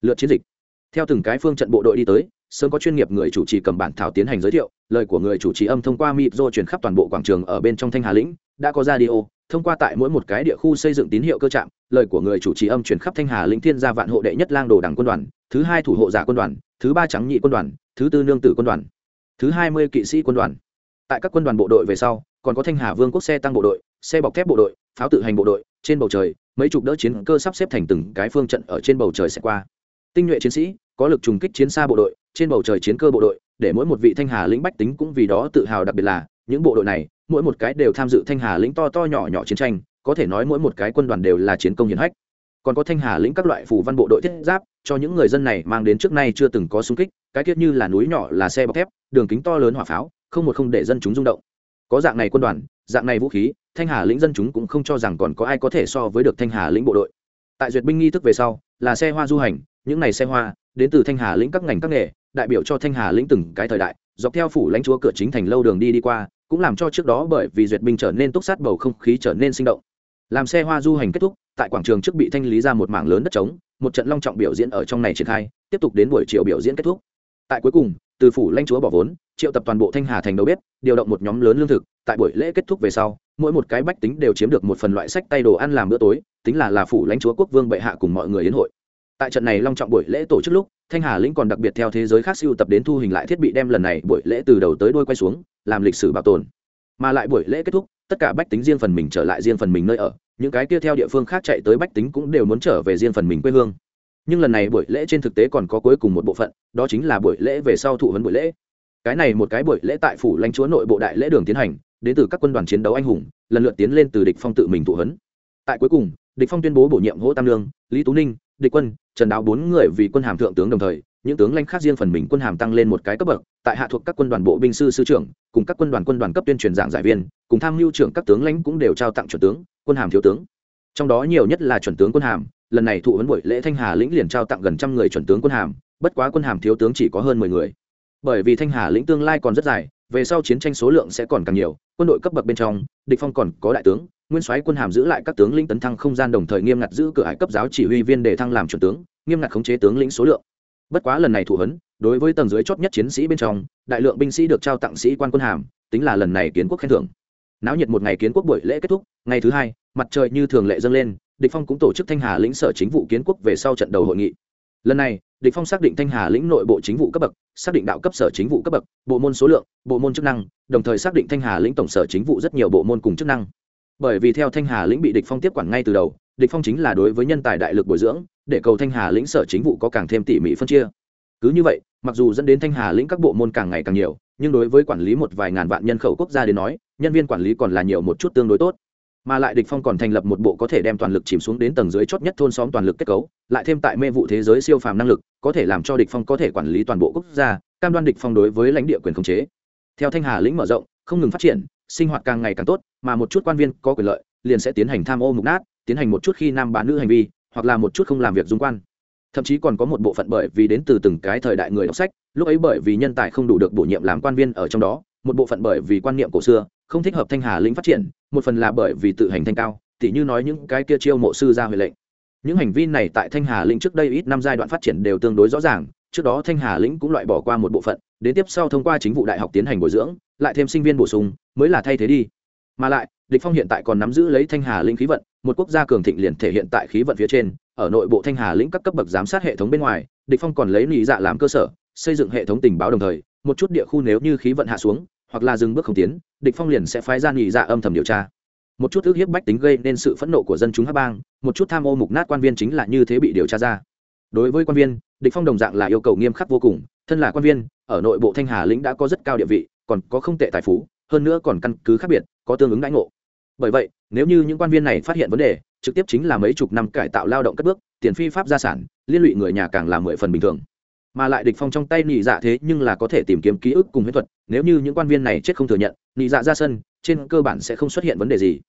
S1: Lượt chiến dịch. Theo từng cái phương trận bộ đội đi tới, sớm có chuyên nghiệp người chủ trì cầm bản thảo tiến hành giới thiệu, lời của người chủ trì âm thông qua mịp do truyền khắp toàn bộ quảng trường ở bên trong thanh hà lĩnh, đã có radio, thông qua tại mỗi một cái địa khu xây dựng tín hiệu cơ trạm lời của người chủ trì âm chuyển khắp thanh hà lĩnh thiên gia vạn hộ đệ nhất lang đồ đảng quân đoàn, thứ hai thủ hộ giả quân đoàn, thứ ba trắng nhị quân đoàn, thứ tư nương tử quân đoàn, thứ hai mươi kỵ sĩ quân đoàn. Tại các quân đoàn bộ đội về sau, còn có thanh hà vương quốc xe tăng bộ đội, xe bọc thép bộ đội, pháo tự hành bộ đội, trên bầu trời, mấy chục đỡ chiến cơ sắp xếp thành từng cái phương trận ở trên bầu trời sẽ qua. Tinh nhuệ chiến sĩ, có lực trùng kích chiến xa bộ đội, trên bầu trời chiến cơ bộ đội, để mỗi một vị thanh hà lĩnh bách tính cũng vì đó tự hào đặc biệt là, những bộ đội này, mỗi một cái đều tham dự thanh hà lĩnh to to nhỏ nhỏ chiến tranh có thể nói mỗi một cái quân đoàn đều là chiến công hiển hách. Còn có thanh hà lĩnh các loại phủ văn bộ đội thiết giáp, cho những người dân này mang đến trước nay chưa từng có sung kích, cái tiết như là núi nhỏ là xe bọc thép, đường kính to lớn hỏa pháo, không một không để dân chúng rung động. Có dạng này quân đoàn, dạng này vũ khí, thanh hà lĩnh dân chúng cũng không cho rằng còn có ai có thể so với được thanh hà lĩnh bộ đội. Tại duyệt binh nghi thức về sau, là xe hoa du hành, những này xe hoa, đến từ thanh hà lĩnh các ngành các nghề, đại biểu cho thanh hà lĩnh từng cái thời đại, dọc theo phủ lãnh chúa cửa chính thành lâu đường đi đi qua, cũng làm cho trước đó bởi vì duyệt binh trở nên túc sát bầu không khí trở nên sinh động làm xe hoa du hành kết thúc, tại quảng trường trước bị thanh lý ra một mảng lớn đất trống, một trận long trọng biểu diễn ở trong này triển khai, tiếp tục đến buổi chiều biểu diễn kết thúc. Tại cuối cùng, từ phủ lãnh chúa bỏ vốn, triệu tập toàn bộ thanh hà thành đầu bếp, điều động một nhóm lớn lương thực. Tại buổi lễ kết thúc về sau, mỗi một cái bách tính đều chiếm được một phần loại sách tay đồ ăn làm bữa tối, tính là là phủ lãnh chúa quốc vương bệ hạ cùng mọi người đến hội. Tại trận này long trọng buổi lễ tổ chức lúc, thanh hà lĩnh còn đặc biệt theo thế giới khác siêu tập đến thu hình lại thiết bị đem lần này buổi lễ từ đầu tới đôi quay xuống, làm lịch sử bảo tồn mà lại buổi lễ kết thúc, tất cả bách tính riêng phần mình trở lại riêng phần mình nơi ở, những cái kia theo địa phương khác chạy tới bách tính cũng đều muốn trở về riêng phần mình quê hương nhưng lần này buổi lễ trên thực tế còn có cuối cùng một bộ phận, đó chính là buổi lễ về sau thụ vấn buổi lễ cái này một cái buổi lễ tại phủ lãnh chúa nội bộ đại lễ đường tiến hành, đến từ các quân đoàn chiến đấu anh hùng, lần lượt tiến lên từ địch phong tự mình thụ hấn. tại cuối cùng địch phong tuyên bố bổ nhiệm hỗ tam lương, lý tú ninh, địch quân, trần đáo bốn người vì quân hàm thượng tướng đồng thời, những tướng lãnh khác riêng phần mình quân hàm tăng lên một cái cấp bậc, tại hạ thuộc các quân đoàn bộ binh sư sư trưởng, cùng các quân đoàn quân đoàn cấp tuyên truyền giảng giải viên, cùng tham mưu trưởng các tướng lãnh cũng đều trao tặng chuẩn tướng, quân hàm thiếu tướng. Trong đó nhiều nhất là chuẩn tướng quân hàm, lần này thụ huấn buổi lễ thanh hà lĩnh liền trao tặng gần trăm người chuẩn tướng quân hàm, bất quá quân hàm thiếu tướng chỉ có hơn mười người. Bởi vì thanh hà lĩnh tương lai còn rất dài, về sau chiến tranh số lượng sẽ còn càng nhiều, quân đội cấp bậc bên trong, địch phong còn có đại tướng nguyên soái quân hàm giữ lại các tướng lĩnh tấn thăng không gian đồng thời nghiêm ngặt giữ cửa hải cấp giáo chỉ huy viên để thăng làm chuẩn tướng, nghiêm ngặt khống chế tướng lĩnh số lượng. Bất quá lần này thủ huấn, đối với tầng dưới chót nhất chiến sĩ bên trong, đại lượng binh sĩ được trao tặng sĩ quan quân hàm, tính là lần này kiến quốc khen thưởng. Náo nhiệt một ngày kiến quốc buổi lễ kết thúc, ngày thứ hai, mặt trời như thường lệ dâng lên, địch phong cũng tổ chức thanh hà lĩnh sở chính vụ kiến quốc về sau trận đầu hội nghị. Lần này, địch phong xác định thanh hà lĩnh nội bộ chính vụ cấp bậc, xác định đạo cấp sở chính vụ cấp bậc, bộ môn số lượng, bộ môn chức năng, đồng thời xác định thanh hà lĩnh tổng sở chính vụ rất nhiều bộ môn cùng chức năng bởi vì theo thanh hà lĩnh bị địch phong tiếp quản ngay từ đầu, địch phong chính là đối với nhân tài đại lực bồi dưỡng, để cầu thanh hà lĩnh sở chính vụ có càng thêm tỉ mỉ phân chia. Cứ như vậy, mặc dù dẫn đến thanh hà lĩnh các bộ môn càng ngày càng nhiều, nhưng đối với quản lý một vài ngàn vạn nhân khẩu quốc gia đến nói, nhân viên quản lý còn là nhiều một chút tương đối tốt. Mà lại địch phong còn thành lập một bộ có thể đem toàn lực chìm xuống đến tầng dưới chót nhất thôn xóm toàn lực kết cấu, lại thêm tại mê vụ thế giới siêu phàm năng lực, có thể làm cho địch phong có thể quản lý toàn bộ quốc gia, cam đoan địch phong đối với lãnh địa quyền khống chế. Theo thanh hà lĩnh mở rộng, không ngừng phát triển sinh hoạt càng ngày càng tốt, mà một chút quan viên có quyền lợi, liền sẽ tiến hành tham ô mục nát, tiến hành một chút khi nam bán nữ hành vi, hoặc là một chút không làm việc dung quan. Thậm chí còn có một bộ phận bởi vì đến từ từng cái thời đại người đọc sách, lúc ấy bởi vì nhân tài không đủ được bổ nhiệm làm quan viên ở trong đó, một bộ phận bởi vì quan niệm cổ xưa, không thích hợp thanh hà lĩnh phát triển, một phần là bởi vì tự hành thanh cao, tỉ như nói những cái kia chiêu mộ sư ra huệ lệnh. Những hành vi này tại thanh hà lĩnh trước đây ít năm giai đoạn phát triển đều tương đối rõ ràng, trước đó thanh hà lĩnh cũng loại bỏ qua một bộ phận, đến tiếp sau thông qua chính vụ đại học tiến hành bồi dưỡng, lại thêm sinh viên bổ sung mới là thay thế đi. Mà lại, địch phong hiện tại còn nắm giữ lấy thanh hà linh khí vận, một quốc gia cường thịnh liền thể hiện tại khí vận phía trên, ở nội bộ thanh hà lĩnh các cấp bậc giám sát hệ thống bên ngoài, địch phong còn lấy lý dạ làm cơ sở, xây dựng hệ thống tình báo đồng thời, một chút địa khu nếu như khí vận hạ xuống, hoặc là dừng bước không tiến, địch phong liền sẽ phái ra nhị dạ âm thầm điều tra. Một chút ước hiếp bách tính gây nên sự phẫn nộ của dân chúng hắc bang, một chút tham ô mục nát quan viên chính là như thế bị điều tra ra. Đối với quan viên, địch phong đồng dạng là yêu cầu nghiêm khắc vô cùng, thân là quan viên, ở nội bộ thanh hà lĩnh đã có rất cao địa vị, còn có không tệ tài phú hơn nữa còn căn cứ khác biệt, có tương ứng đãi ngộ. Bởi vậy, nếu như những quan viên này phát hiện vấn đề, trực tiếp chính là mấy chục năm cải tạo lao động cất bước, tiền phi pháp gia sản, liên lụy người nhà càng là mười phần bình thường. Mà lại địch phong trong tay nhị dạ thế nhưng là có thể tìm kiếm ký ức cùng huyết thuật, nếu như những quan viên này chết không thừa nhận nhị dạ ra sân, trên cơ bản sẽ không xuất hiện vấn đề gì.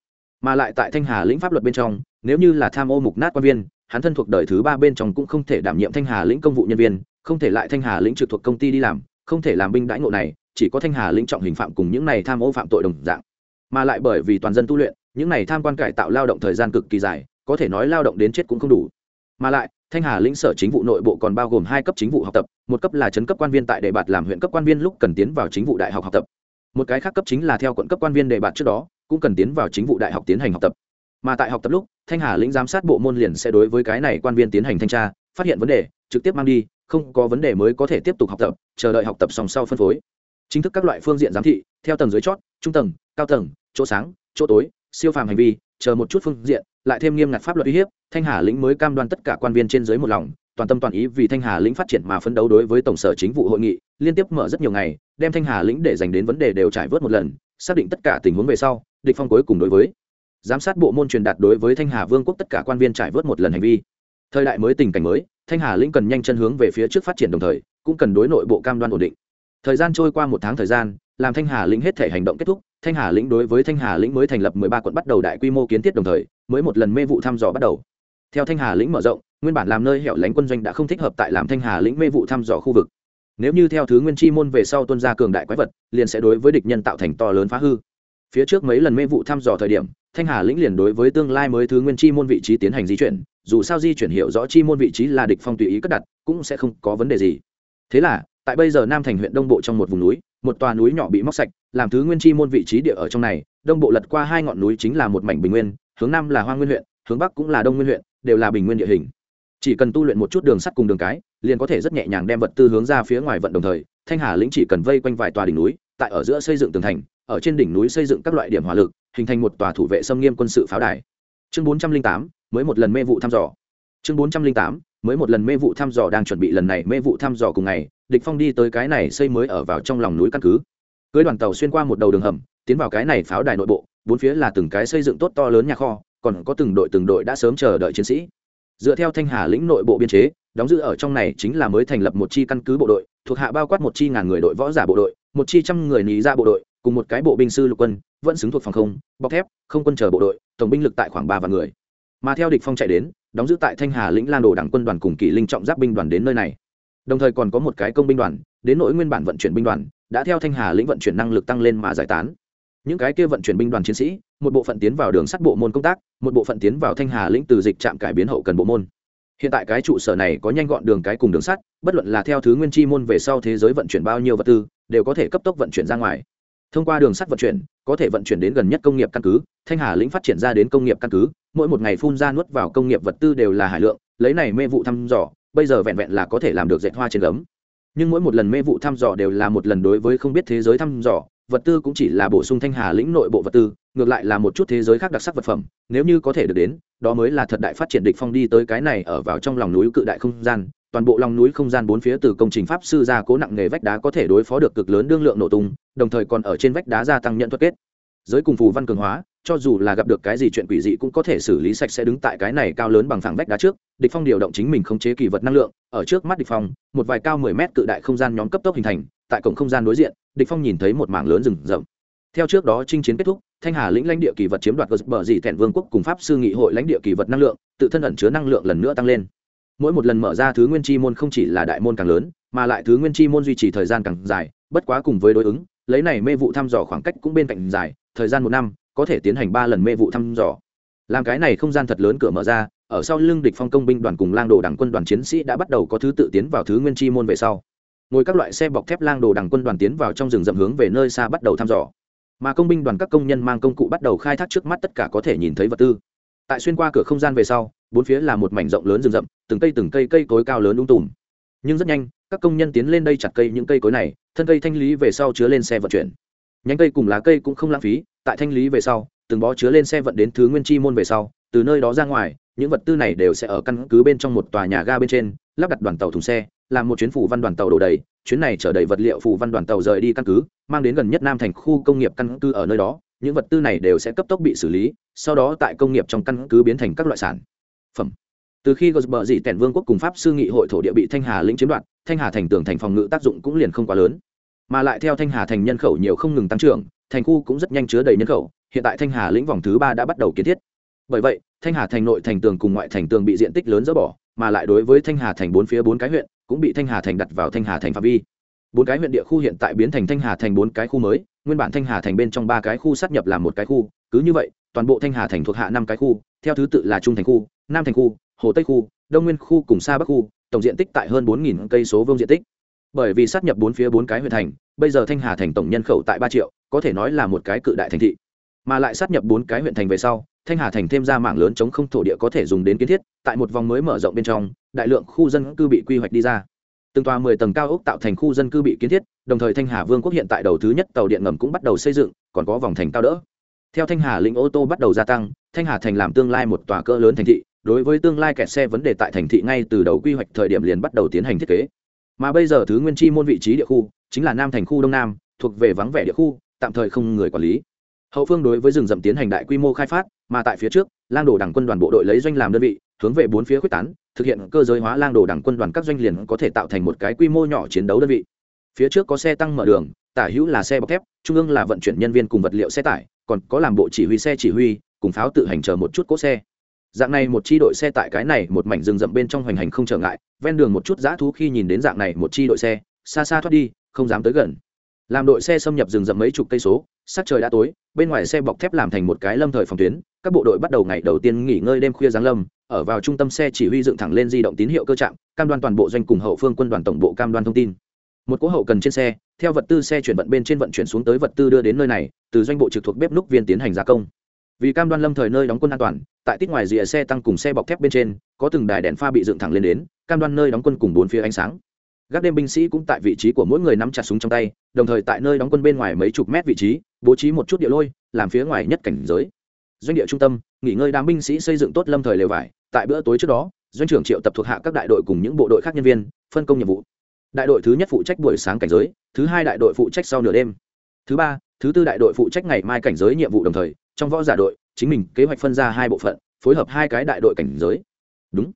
S1: Mà lại tại thanh hà lĩnh pháp luật bên trong, nếu như là tham ô mục nát quan viên, hắn thân thuộc đời thứ ba bên trong cũng không thể đảm nhiệm thanh hà lĩnh công vụ nhân viên, không thể lại thanh hà lĩnh trực thuộc công ty đi làm, không thể làm binh đãi ngộ này chỉ có thanh hà lĩnh trọng hình phạm cùng những này tham ô phạm tội đồng dạng. Mà lại bởi vì toàn dân tu luyện, những này tham quan cải tạo lao động thời gian cực kỳ dài, có thể nói lao động đến chết cũng không đủ. Mà lại, thanh hà lĩnh sở chính vụ nội bộ còn bao gồm hai cấp chính vụ học tập, một cấp là chấn cấp quan viên tại đề bạt làm huyện cấp quan viên lúc cần tiến vào chính vụ đại học học tập. Một cái khác cấp chính là theo quận cấp quan viên đề bạt trước đó, cũng cần tiến vào chính vụ đại học tiến hành học tập. Mà tại học tập lúc, thanh hà lĩnh giám sát bộ môn liền sẽ đối với cái này quan viên tiến hành thanh tra, phát hiện vấn đề, trực tiếp mang đi, không có vấn đề mới có thể tiếp tục học tập, chờ đợi học tập sòng sau phân phối chính thức các loại phương diện giám thị, theo tầng dưới chót, trung tầng, cao tầng, chỗ sáng, chỗ tối, siêu phàm hành vi, chờ một chút phương diện, lại thêm nghiêm ngặt pháp luật uy hiếp, thanh hà lĩnh mới cam đoan tất cả quan viên trên dưới một lòng, toàn tâm toàn ý vì thanh hà lĩnh phát triển mà phấn đấu đối với tổng sở chính vụ hội nghị, liên tiếp mở rất nhiều ngày, đem thanh hà lĩnh để dành đến vấn đề đều trải vớt một lần, xác định tất cả tình huống về sau, địch phong cuối cùng đối với giám sát bộ môn truyền đạt đối với thanh hà vương quốc tất cả quan viên trải vớt một lần hành vi. Thời đại mới tình cảnh mới, thanh hà lĩnh cần nhanh chân hướng về phía trước phát triển đồng thời, cũng cần đối nội bộ cam đoan ổn định thời gian trôi qua một tháng thời gian, làm thanh hà lĩnh hết thể hành động kết thúc, thanh hà lĩnh đối với thanh hà lĩnh mới thành lập mười ba quận bắt đầu đại quy mô kiến thiết đồng thời, mới một lần mê vụ thăm dò bắt đầu. Theo thanh hà lĩnh mở rộng, nguyên bản làm nơi hẻo lánh quân doanh đã không thích hợp tại làm thanh hà lĩnh mê vụ thăm dò khu vực. Nếu như theo thứ nguyên chi môn về sau tuân ra cường đại quái vật, liền sẽ đối với địch nhân tạo thành to lớn phá hư. Phía trước mấy lần mê vụ thăm dò thời điểm, thanh hà lĩnh liền đối với tương lai mới thứ nguyên chi môn vị trí tiến hành di chuyển, dù sao di chuyển hiểu rõ chi môn vị trí là địch phong tùy ý cất đặt, cũng sẽ không có vấn đề gì. Thế là tại bây giờ nam thành huyện đông bộ trong một vùng núi, một tòa núi nhỏ bị móc sạch, làm thứ nguyên chi môn vị trí địa ở trong này. Đông bộ lật qua hai ngọn núi chính là một mảnh bình nguyên, hướng nam là hoa nguyên huyện, hướng bắc cũng là đông nguyên huyện, đều là bình nguyên địa hình. Chỉ cần tu luyện một chút đường sắt cùng đường cái, liền có thể rất nhẹ nhàng đem vật tư hướng ra phía ngoài vận đồng thời, thanh hà lĩnh chỉ cần vây quanh vài tòa đỉnh núi, tại ở giữa xây dựng tường thành, ở trên đỉnh núi xây dựng các loại điểm hỏa lực, hình thành một tòa thủ vệ xâm nghiêm quân sự pháo đài. Chương bốn trăm linh tám, mới một lần mê vụ thăm dò. Chương bốn trăm linh tám, mới một lần mê vụ thăm dò đang chuẩn bị lần này mê vụ thăm dò cùng ngày địch phong đi tới cái này xây mới ở vào trong lòng núi căn cứ. Cưới đoàn tàu xuyên qua một đầu đường hầm, tiến vào cái này pháo đài nội bộ, bốn phía là từng cái xây dựng tốt to lớn nhà kho, còn có từng đội từng đội đã sớm chờ đợi chiến sĩ. Dựa theo thanh hà lĩnh nội bộ biên chế, đóng giữ ở trong này chính là mới thành lập một chi căn cứ bộ đội, thuộc hạ bao quát một chi ngàn người đội võ giả bộ đội, một chi trăm người ný ra bộ đội, cùng một cái bộ binh sư lục quân, vẫn xứng thuộc phòng không, bọc thép, không quân chờ bộ đội, tổng binh lực tại khoảng ba vạn người. Mà theo địch phong chạy đến, đóng giữ tại thanh hà lĩnh lan đồ đảng quân đoàn cùng kỷ linh trọng giáp binh đoàn đến nơi này đồng thời còn có một cái công binh đoàn, đến nỗi nguyên bản vận chuyển binh đoàn, đã theo thanh hà lĩnh vận chuyển năng lực tăng lên mà giải tán. Những cái kia vận chuyển binh đoàn chiến sĩ, một bộ phận tiến vào đường sắt bộ môn công tác, một bộ phận tiến vào thanh hà lĩnh từ dịch trạm cải biến hậu cần bộ môn. Hiện tại cái trụ sở này có nhanh gọn đường cái cùng đường sắt, bất luận là theo thứ nguyên chi môn về sau thế giới vận chuyển bao nhiêu vật tư, đều có thể cấp tốc vận chuyển ra ngoài. Thông qua đường sắt vận chuyển, có thể vận chuyển đến gần nhất công nghiệp căn cứ, thanh hà lĩnh phát triển ra đến công nghiệp căn cứ, mỗi một ngày phun ra nuốt vào công nghiệp vật tư đều là hải lượng, lấy này mê vụ thăm dò bây giờ vẹn vẹn là có thể làm được dệt hoa trên gấm. Nhưng mỗi một lần mê vụ thăm dò đều là một lần đối với không biết thế giới thăm dò, vật tư cũng chỉ là bổ sung thanh hà lĩnh nội bộ vật tư, ngược lại là một chút thế giới khác đặc sắc vật phẩm, nếu như có thể được đến, đó mới là thật đại phát triển địch phong đi tới cái này ở vào trong lòng núi cự đại không gian, toàn bộ lòng núi không gian bốn phía từ công trình pháp sư ra cố nặng nghề vách đá có thể đối phó được cực lớn đương lượng nổ tung, đồng thời còn ở trên vách đá gia tăng nhận thuật kết. Giới cùng phù văn cường hóa cho dù là gặp được cái gì chuyện quỷ dị cũng có thể xử lý sạch sẽ đứng tại cái này cao lớn bằng phẳng vách đá trước. Địch phong điều động chính mình khống chế kỳ vật năng lượng, ở trước mắt địch phong, một vài cao 10 mét cự đại không gian nhóm cấp tốc hình thành, tại cổng không gian đối diện, địch phong nhìn thấy một mảng lớn rừng rậm. Theo trước đó chinh chiến kết thúc, thanh hà lĩnh lãnh địa kỳ vật chiếm đoạt bờ dị thẹn vương quốc cùng pháp sư nghị hội lãnh địa kỳ vật năng lượng, tự thân ẩn chứa năng lượng lần nữa tăng lên. Mỗi một lần mở ra thứ nguyên chi môn không chỉ là đại môn càng lớn, mà lại thứ nguyên chi môn duy trì thời gian càng dài, bất quá cùng với đối ứng, lấy này mê vụ thăm dò khoảng cách cũng bên cạnh dài, thời gian một năm có thể tiến hành ba lần mê vụ thăm dò. Làm cái này không gian thật lớn cửa mở ra, ở sau lưng địch phong công binh đoàn cùng lang đồ đảng quân đoàn chiến sĩ đã bắt đầu có thứ tự tiến vào thứ nguyên chi môn về sau. Ngồi các loại xe bọc thép lang đồ đảng quân đoàn tiến vào trong rừng rậm hướng về nơi xa bắt đầu thăm dò. Mà công binh đoàn các công nhân mang công cụ bắt đầu khai thác trước mắt tất cả có thể nhìn thấy vật tư. Tại xuyên qua cửa không gian về sau, bốn phía là một mảnh rộng lớn rừng rậm, từng cây từng cây cây cối cao lớn ung tùm. Nhưng rất nhanh, các công nhân tiến lên đây chặt cây những cây cối này, thân cây thanh lý về sau chứa lên xe vận chuyển nhánh cây cùng lá cây cũng không lãng phí, tại thanh lý về sau, từng bó chứa lên xe vận đến thứ nguyên chi môn về sau, từ nơi đó ra ngoài, những vật tư này đều sẽ ở căn cứ bên trong một tòa nhà ga bên trên, lắp đặt đoàn tàu thùng xe, làm một chuyến phủ văn đoàn tàu đổ đầy, chuyến này chở đầy vật liệu phủ văn đoàn tàu rời đi căn cứ, mang đến gần nhất nam thành khu công nghiệp căn cứ ở nơi đó, những vật tư này đều sẽ cấp tốc bị xử lý, sau đó tại công nghiệp trong căn cứ biến thành các loại sản phẩm. Từ khi gờ bờ dị tẻn vương quốc cùng pháp sư nghị hội thổ địa bị thanh hà lĩnh chiếm đoạt, thanh hà thành tường thành phòng ngự tác dụng cũng liền không quá lớn mà lại theo thanh hà thành nhân khẩu nhiều không ngừng tăng trưởng, thành khu cũng rất nhanh chứa đầy nhân khẩu, hiện tại thanh hà lĩnh vòng thứ ba đã bắt đầu kiến thiết. Bởi vậy, thanh hà thành nội thành tường cùng ngoại thành tường bị diện tích lớn dỡ bỏ, mà lại đối với thanh hà thành bốn phía bốn cái huyện, cũng bị thanh hà thành đặt vào thanh hà thành phạm vi. Bốn cái huyện địa khu hiện tại biến thành thanh hà thành bốn cái khu mới, nguyên bản thanh hà thành bên trong ba cái khu sát nhập làm một cái khu, cứ như vậy, toàn bộ thanh hà thành thuộc hạ năm cái khu, theo thứ tự là trung thành khu, nam thành khu, hồ tây khu, đông nguyên khu cùng xa bắc khu, tổng diện tích tại hơn bốn cây số vương diện tích bởi vì sát nhập bốn phía bốn cái huyện thành, bây giờ thanh hà thành tổng nhân khẩu tại ba triệu, có thể nói là một cái cự đại thành thị. Mà lại sát nhập bốn cái huyện thành về sau, thanh hà thành thêm ra mạng lớn chống không thổ địa có thể dùng đến kiến thiết, tại một vòng mới mở rộng bên trong, đại lượng khu dân cư bị quy hoạch đi ra. Từng tòa mười tầng cao ốc tạo thành khu dân cư bị kiến thiết, đồng thời thanh hà vương quốc hiện tại đầu thứ nhất tàu điện ngầm cũng bắt đầu xây dựng, còn có vòng thành cao đỡ. Theo thanh hà lĩnh ô tô bắt đầu gia tăng, thanh hà thành làm tương lai một tòa cỡ lớn thành thị, đối với tương lai kẹt xe vấn đề tại thành thị ngay từ đầu quy hoạch thời điểm liền bắt đầu tiến hành thiết kế mà bây giờ thứ nguyên chi môn vị trí địa khu chính là nam thành khu đông nam, thuộc về vắng vẻ địa khu, tạm thời không người quản lý. Hậu phương đối với rừng rậm tiến hành đại quy mô khai phát, mà tại phía trước, lang đồ đảng quân đoàn bộ đội lấy doanh làm đơn vị, hướng về bốn phía quyết tán, thực hiện cơ giới hóa lang đồ đảng quân đoàn các doanh liền có thể tạo thành một cái quy mô nhỏ chiến đấu đơn vị. Phía trước có xe tăng mở đường, tả hữu là xe bọc thép, trung ương là vận chuyển nhân viên cùng vật liệu xe tải, còn có làm bộ chỉ huy xe chỉ huy, cùng pháo tự hành chờ một chút cỗ xe dạng này một chi đội xe tại cái này một mảnh rừng rậm bên trong hoành hành không trở ngại, ven đường một chút dã thú khi nhìn đến dạng này một chi đội xe, xa xa thoát đi, không dám tới gần. Làm đội xe xâm nhập rừng rậm mấy chục cây số, sắc trời đã tối, bên ngoài xe bọc thép làm thành một cái lâm thời phòng tuyến, các bộ đội bắt đầu ngày đầu tiên nghỉ ngơi đêm khuya giáng lâm, ở vào trung tâm xe chỉ huy dựng thẳng lên di động tín hiệu cơ trạm cam đoan toàn bộ doanh cùng hậu phương quân đoàn tổng bộ cam đoan thông tin. Một cỗ hậu cần trên xe, theo vật tư xe chuyển vận bên trên vận chuyển xuống tới vật tư đưa đến nơi này, từ doanh bộ trực thuộc bếp núc viên tiến hành gia công vì cam đoan lâm thời nơi đóng quân an toàn, tại tít ngoài rìa xe tăng cùng xe bọc thép bên trên, có từng đài đèn pha bị dựng thẳng lên đến, cam đoan nơi đóng quân cùng bốn phía ánh sáng. Gác đêm binh sĩ cũng tại vị trí của mỗi người nắm chặt súng trong tay, đồng thời tại nơi đóng quân bên ngoài mấy chục mét vị trí, bố trí một chút địa lôi, làm phía ngoài nhất cảnh giới. Doanh địa trung tâm, nghỉ ngơi đám binh sĩ xây dựng tốt lâm thời lều vải, tại bữa tối trước đó, doanh trưởng triệu tập thuộc hạ các đại đội cùng những bộ đội khác nhân viên, phân công nhiệm vụ. Đại đội thứ nhất phụ trách buổi sáng cảnh giới, thứ hai đại đội phụ trách sau nửa đêm. Thứ ba, thứ tư đại đội phụ trách ngày mai cảnh giới nhiệm vụ đồng thời trong võ giả đội, chính mình kế hoạch phân ra hai bộ phận, phối hợp hai cái đại đội cảnh giới. Đúng.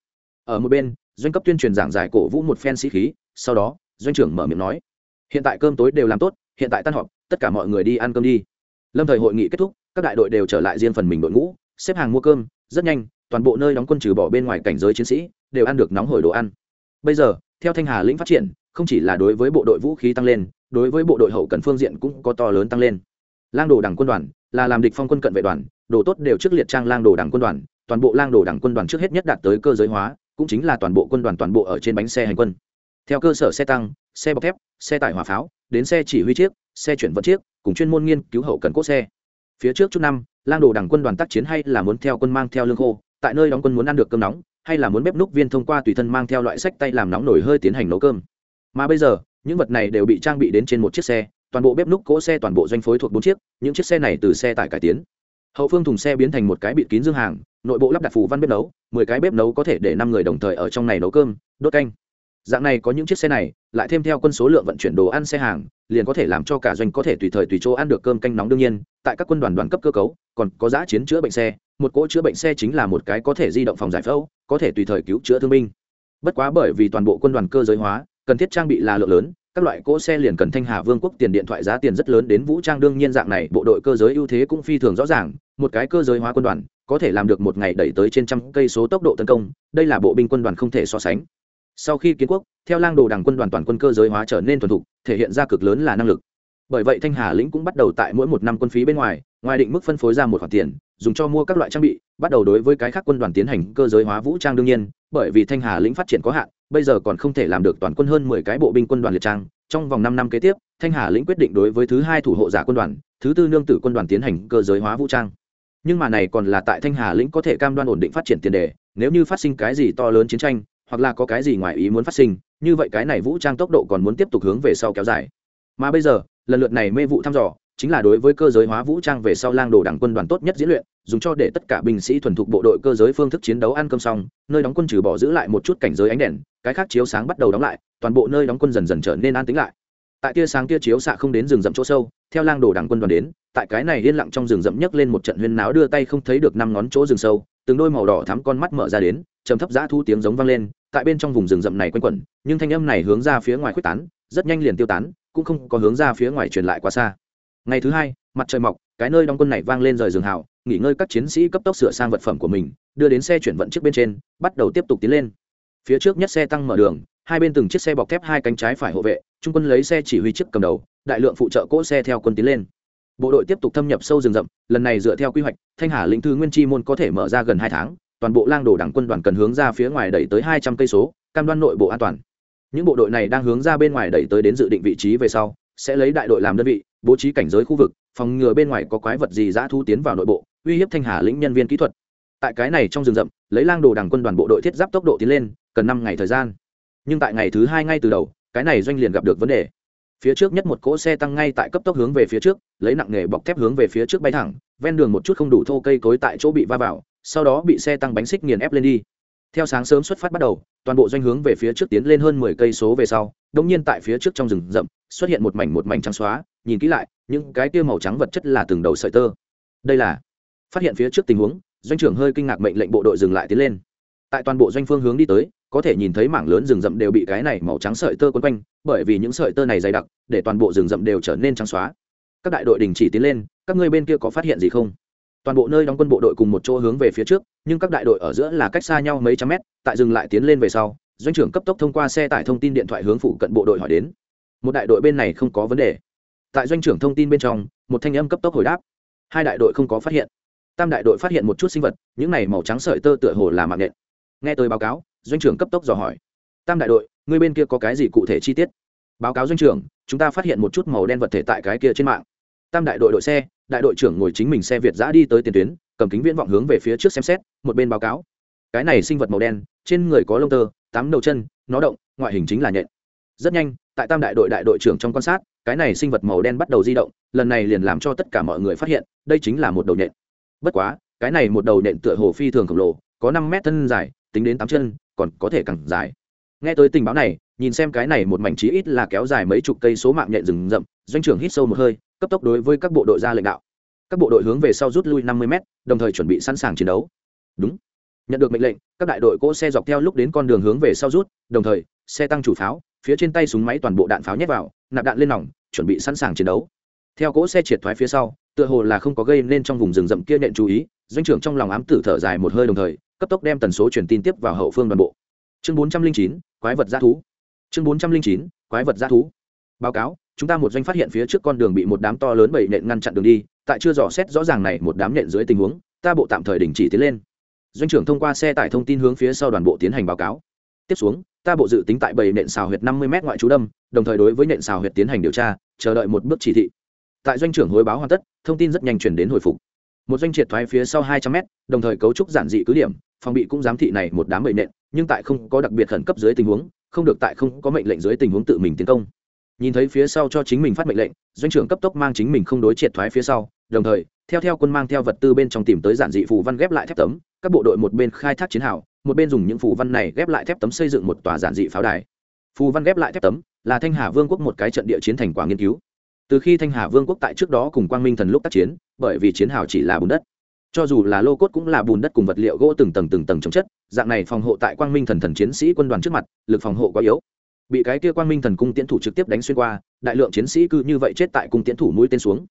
S1: Ở một bên, doanh cấp tuyên truyền giảng giải cổ vũ một phen sĩ khí, sau đó, doanh trưởng mở miệng nói, hiện tại cơm tối đều làm tốt, hiện tại tan họp, tất cả mọi người đi ăn cơm đi. Lâm thời hội nghị kết thúc, các đại đội đều trở lại riêng phần mình đội ngũ, xếp hàng mua cơm, rất nhanh, toàn bộ nơi đóng quân trừ bỏ bên ngoài cảnh giới chiến sĩ, đều ăn được nóng hổi đồ ăn. Bây giờ, theo thanh hà lĩnh phát triển, không chỉ là đối với bộ đội vũ khí tăng lên, đối với bộ đội hậu cần phương diện cũng có to lớn tăng lên. Lang đồ đảng quân đoàn là làm địch phong quân cận vệ đoàn, đồ tốt đều trước liệt trang lang đồ đảng quân đoàn, toàn bộ lang đồ đảng quân đoàn trước hết nhất đạt tới cơ giới hóa, cũng chính là toàn bộ quân đoàn toàn bộ ở trên bánh xe hành quân. Theo cơ sở xe tăng, xe bọc thép, xe tải hỏa pháo, đến xe chỉ huy chiếc, xe chuyển vận chiếc, cùng chuyên môn nghiên cứu hậu cần cốt xe. Phía trước chút năm, lang đồ đảng quân đoàn tác chiến hay là muốn theo quân mang theo lương khô, tại nơi đóng quân muốn ăn được cơm nóng, hay là muốn bếp núc viên thông qua tùy thân mang theo loại sách tay làm nóng nổi hơi tiến hành nấu cơm. Mà bây giờ, những vật này đều bị trang bị đến trên một chiếc xe toàn bộ bếp núc cỗ xe toàn bộ doanh phối thuộc bốn chiếc, những chiếc xe này từ xe tải cải tiến. Hậu phương thùng xe biến thành một cái bịt kín dương hàng, nội bộ lắp đặt phù văn bếp nấu, mười cái bếp nấu có thể để năm người đồng thời ở trong này nấu cơm, đốt canh. Dạng này có những chiếc xe này, lại thêm theo quân số lượng vận chuyển đồ ăn xe hàng, liền có thể làm cho cả doanh có thể tùy thời tùy chỗ ăn được cơm canh nóng đương nhiên, tại các quân đoàn đoàn cấp cơ cấu, còn có giã chiến chữa bệnh xe, một cỗ chữa bệnh xe chính là một cái có thể di động phòng giải phẫu, có thể tùy thời cứu chữa thương binh. Bất quá bởi vì toàn bộ quân đoàn cơ giới hóa, cần thiết trang bị là lượng lớn các loại cỗ xe liền cần thanh hà vương quốc tiền điện thoại giá tiền rất lớn đến vũ trang đương nhiên dạng này, bộ đội cơ giới ưu thế cũng phi thường rõ ràng, một cái cơ giới hóa quân đoàn, có thể làm được một ngày đẩy tới trên trăm cây số tốc độ tấn công, đây là bộ binh quân đoàn không thể so sánh. Sau khi kiến quốc, theo lang đồ đảng quân đoàn toàn quân cơ giới hóa trở nên thuần thục, thể hiện ra cực lớn là năng lực. Bởi vậy thanh hà lĩnh cũng bắt đầu tại mỗi một năm quân phí bên ngoài ngoài định mức phân phối ra một khoản tiền dùng cho mua các loại trang bị, bắt đầu đối với cái khác quân đoàn tiến hành cơ giới hóa vũ trang đương nhiên, bởi vì thanh hà lĩnh phát triển có hạn, bây giờ còn không thể làm được toàn quân hơn mười cái bộ binh quân đoàn liệt trang. Trong vòng năm năm kế tiếp, thanh hà lĩnh quyết định đối với thứ hai thủ hộ giả quân đoàn, thứ tư nương tử quân đoàn tiến hành cơ giới hóa vũ trang. Nhưng mà này còn là tại thanh hà lĩnh có thể cam đoan ổn định phát triển tiền đề, nếu như phát sinh cái gì to lớn chiến tranh, hoặc là có cái gì ngoài ý muốn phát sinh, như vậy cái này vũ trang tốc độ còn muốn tiếp tục hướng về sau kéo dài. Mà bây giờ, lần lượt này mê vụ thăm dò chính là đối với cơ giới hóa vũ trang về sau lang đồ đảng quân đoàn tốt nhất diễn luyện, dùng cho để tất cả binh sĩ thuần thục bộ đội cơ giới phương thức chiến đấu ăn cơm xong, nơi đóng quân trừ bỏ giữ lại một chút cảnh giới ánh đèn, cái khác chiếu sáng bắt đầu đóng lại, toàn bộ nơi đóng quân dần dần trở nên an tính lại. Tại tia sáng tia chiếu xạ không đến rừng rậm chỗ sâu, theo lang đồ đảng quân đoàn đến, tại cái này yên lặng trong rừng rậm nhấc lên một trận huyên náo đưa tay không thấy được năm ngón chỗ rừng sâu, từng đôi màu đỏ thắm con mắt mở ra đến, trầm thấp dã thu tiếng giống vang lên, tại bên trong vùng rừng rậm này quanh quẩn, nhưng thanh âm này hướng ra phía ngoài khuếch tán, rất nhanh liền tiêu tán, cũng không có hướng ra phía ngoài truyền lại quá xa ngày thứ hai, mặt trời mọc, cái nơi đóng quân này vang lên rời giường hào, nghỉ ngơi các chiến sĩ cấp tốc sửa sang vật phẩm của mình, đưa đến xe chuyển vận trước bên trên, bắt đầu tiếp tục tiến lên. Phía trước nhất xe tăng mở đường, hai bên từng chiếc xe bọc thép hai cánh trái phải hộ vệ, trung quân lấy xe chỉ huy chức cầm đầu, đại lượng phụ trợ cỗ xe theo quân tiến lên. Bộ đội tiếp tục thâm nhập sâu rừng rậm, lần này dựa theo quy hoạch, thanh hà lĩnh thư nguyên chi môn có thể mở ra gần hai tháng, toàn bộ lang đồ đảng quân đoàn cần hướng ra phía ngoài đẩy tới hai trăm cây số, cam đoan nội bộ an toàn. Những bộ đội này đang hướng ra bên ngoài đẩy tới đến dự định vị trí về sau sẽ lấy đại đội làm đơn vị, bố trí cảnh giới khu vực, phòng ngừa bên ngoài có quái vật gì dã thu tiến vào nội bộ, uy hiếp thanh hà lĩnh nhân viên kỹ thuật. Tại cái này trong rừng rậm, lấy lang đồ đảng quân đoàn bộ đội thiết giáp tốc độ tiến lên, cần năm ngày thời gian. Nhưng tại ngày thứ hai ngay từ đầu, cái này doanh liền gặp được vấn đề. Phía trước nhất một cỗ xe tăng ngay tại cấp tốc hướng về phía trước, lấy nặng nghề bọc thép hướng về phía trước bay thẳng, ven đường một chút không đủ thô cây cối tại chỗ bị va vào, sau đó bị xe tăng bánh xích nghiền ép lên đi. Theo sáng sớm xuất phát bắt đầu, toàn bộ doanh hướng về phía trước tiến lên hơn mười cây số về sau đông nhiên tại phía trước trong rừng rậm xuất hiện một mảnh một mảnh trắng xóa, nhìn kỹ lại, những cái kia màu trắng vật chất là từng đầu sợi tơ. Đây là, phát hiện phía trước tình huống, doanh trưởng hơi kinh ngạc mệnh lệnh bộ đội dừng lại tiến lên. Tại toàn bộ doanh phương hướng đi tới, có thể nhìn thấy mảng lớn rừng rậm đều bị cái này màu trắng sợi tơ quấn quanh, bởi vì những sợi tơ này dày đặc, để toàn bộ rừng rậm đều trở nên trắng xóa. Các đại đội đình chỉ tiến lên, các ngươi bên kia có phát hiện gì không? Toàn bộ nơi đóng quân bộ đội cùng một chỗ hướng về phía trước, nhưng các đại đội ở giữa là cách xa nhau mấy trăm mét, tại dừng lại tiến lên về sau, doanh trưởng cấp tốc thông qua xe tải thông tin điện thoại hướng phụ cận bộ đội hỏi đến một đại đội bên này không có vấn đề. Tại doanh trưởng thông tin bên trong, một thanh âm cấp tốc hồi đáp. Hai đại đội không có phát hiện. Tam đại đội phát hiện một chút sinh vật, những này màu trắng sợi tơ tựa hồ là mạng nhện. Nghe tới báo cáo, doanh trưởng cấp tốc dò hỏi. Tam đại đội, người bên kia có cái gì cụ thể chi tiết? Báo cáo doanh trưởng, chúng ta phát hiện một chút màu đen vật thể tại cái kia trên mạng. Tam đại đội đội xe, đại đội trưởng ngồi chính mình xe việt giã đi tới tiền tuyến, cầm kính viễn vọng hướng về phía trước xem xét, một bên báo cáo. Cái này sinh vật màu đen, trên người có lông tơ, tám đầu chân, nó động, ngoại hình chính là nhện rất nhanh, tại tam đại đội đại đội trưởng trong quan sát, cái này sinh vật màu đen bắt đầu di động, lần này liền làm cho tất cả mọi người phát hiện, đây chính là một đầu nhện. Bất quá, cái này một đầu nhện tựa hồ phi thường khổng lồ, có năm mét thân dài, tính đến tám chân, còn có thể càng dài. Nghe tới tình báo này, nhìn xem cái này một mảnh chí ít là kéo dài mấy chục cây số mạng nhện rừng rậm, doanh trưởng hít sâu một hơi, cấp tốc đối với các bộ đội ra lệnh đạo. Các bộ đội hướng về sau rút lui năm mươi m đồng thời chuẩn bị sẵn sàng chiến đấu. Đúng. Nhận được mệnh lệnh, các đại đội cỗ xe dọc theo lúc đến con đường hướng về sau rút, đồng thời xe tăng chủ pháo, phía trên tay súng máy toàn bộ đạn pháo nhét vào, nạp đạn lên nòng, chuẩn bị sẵn sàng chiến đấu. Theo cỗ xe triệt thoái phía sau, tựa hồ là không có gây nên trong vùng rừng rậm kia nện chú ý, doanh trưởng trong lòng ám tử thở dài một hơi đồng thời, cấp tốc đem tần số truyền tin tiếp vào hậu phương đoàn bộ. Chương bốn trăm linh chín, quái vật g thú. Chương bốn trăm linh chín, quái vật g thú. Báo cáo, chúng ta một doanh phát hiện phía trước con đường bị một đám to lớn bầy nện ngăn chặn đường đi, tại chưa dò xét rõ ràng này một đám nện dưới tình huống, ta bộ tạm thời đình chỉ tiến lên. Doanh trưởng thông qua xe tải thông tin hướng phía sau đoàn bộ tiến hành báo cáo tiếp xuống, ta bộ dự tính tại bảy nện xào huyệt năm mươi m ngoại trú đâm, đồng thời đối với nện xào huyệt tiến hành điều tra, chờ đợi một bước chỉ thị. Tại doanh trưởng hối báo hoàn tất, thông tin rất nhanh chuyển đến hồi phục. Một doanh triệt thoái phía sau hai trăm m đồng thời cấu trúc giản dị cứ điểm, phòng bị cũng giám thị này một đám bầy nện, nhưng tại không có đặc biệt khẩn cấp dưới tình huống, không được tại không có mệnh lệnh dưới tình huống tự mình tiến công. Nhìn thấy phía sau cho chính mình phát mệnh lệnh, doanh trưởng cấp tốc mang chính mình không đối triệt thoái phía sau, đồng thời, theo theo quân mang theo vật tư bên trong tìm tới giản dị phù văn ghép lại thép tấm, các bộ đội một bên khai thác chiến hào một bên dùng những phù văn này ghép lại thép tấm xây dựng một tòa giản dị pháo đài. Phù văn ghép lại thép tấm là thanh hà vương quốc một cái trận địa chiến thành quả nghiên cứu. Từ khi thanh hà vương quốc tại trước đó cùng quang minh thần lúc tác chiến, bởi vì chiến hào chỉ là bùn đất. Cho dù là lô cốt cũng là bùn đất cùng vật liệu gỗ từng tầng từng tầng chống chất, dạng này phòng hộ tại quang minh thần thần chiến sĩ quân đoàn trước mặt, lực phòng hộ quá yếu. Bị cái kia quang minh thần cung tiễn thủ trực tiếp đánh xuyên qua, đại lượng chiến sĩ cứ như vậy chết tại cung tiễn thủ mũi tên xuống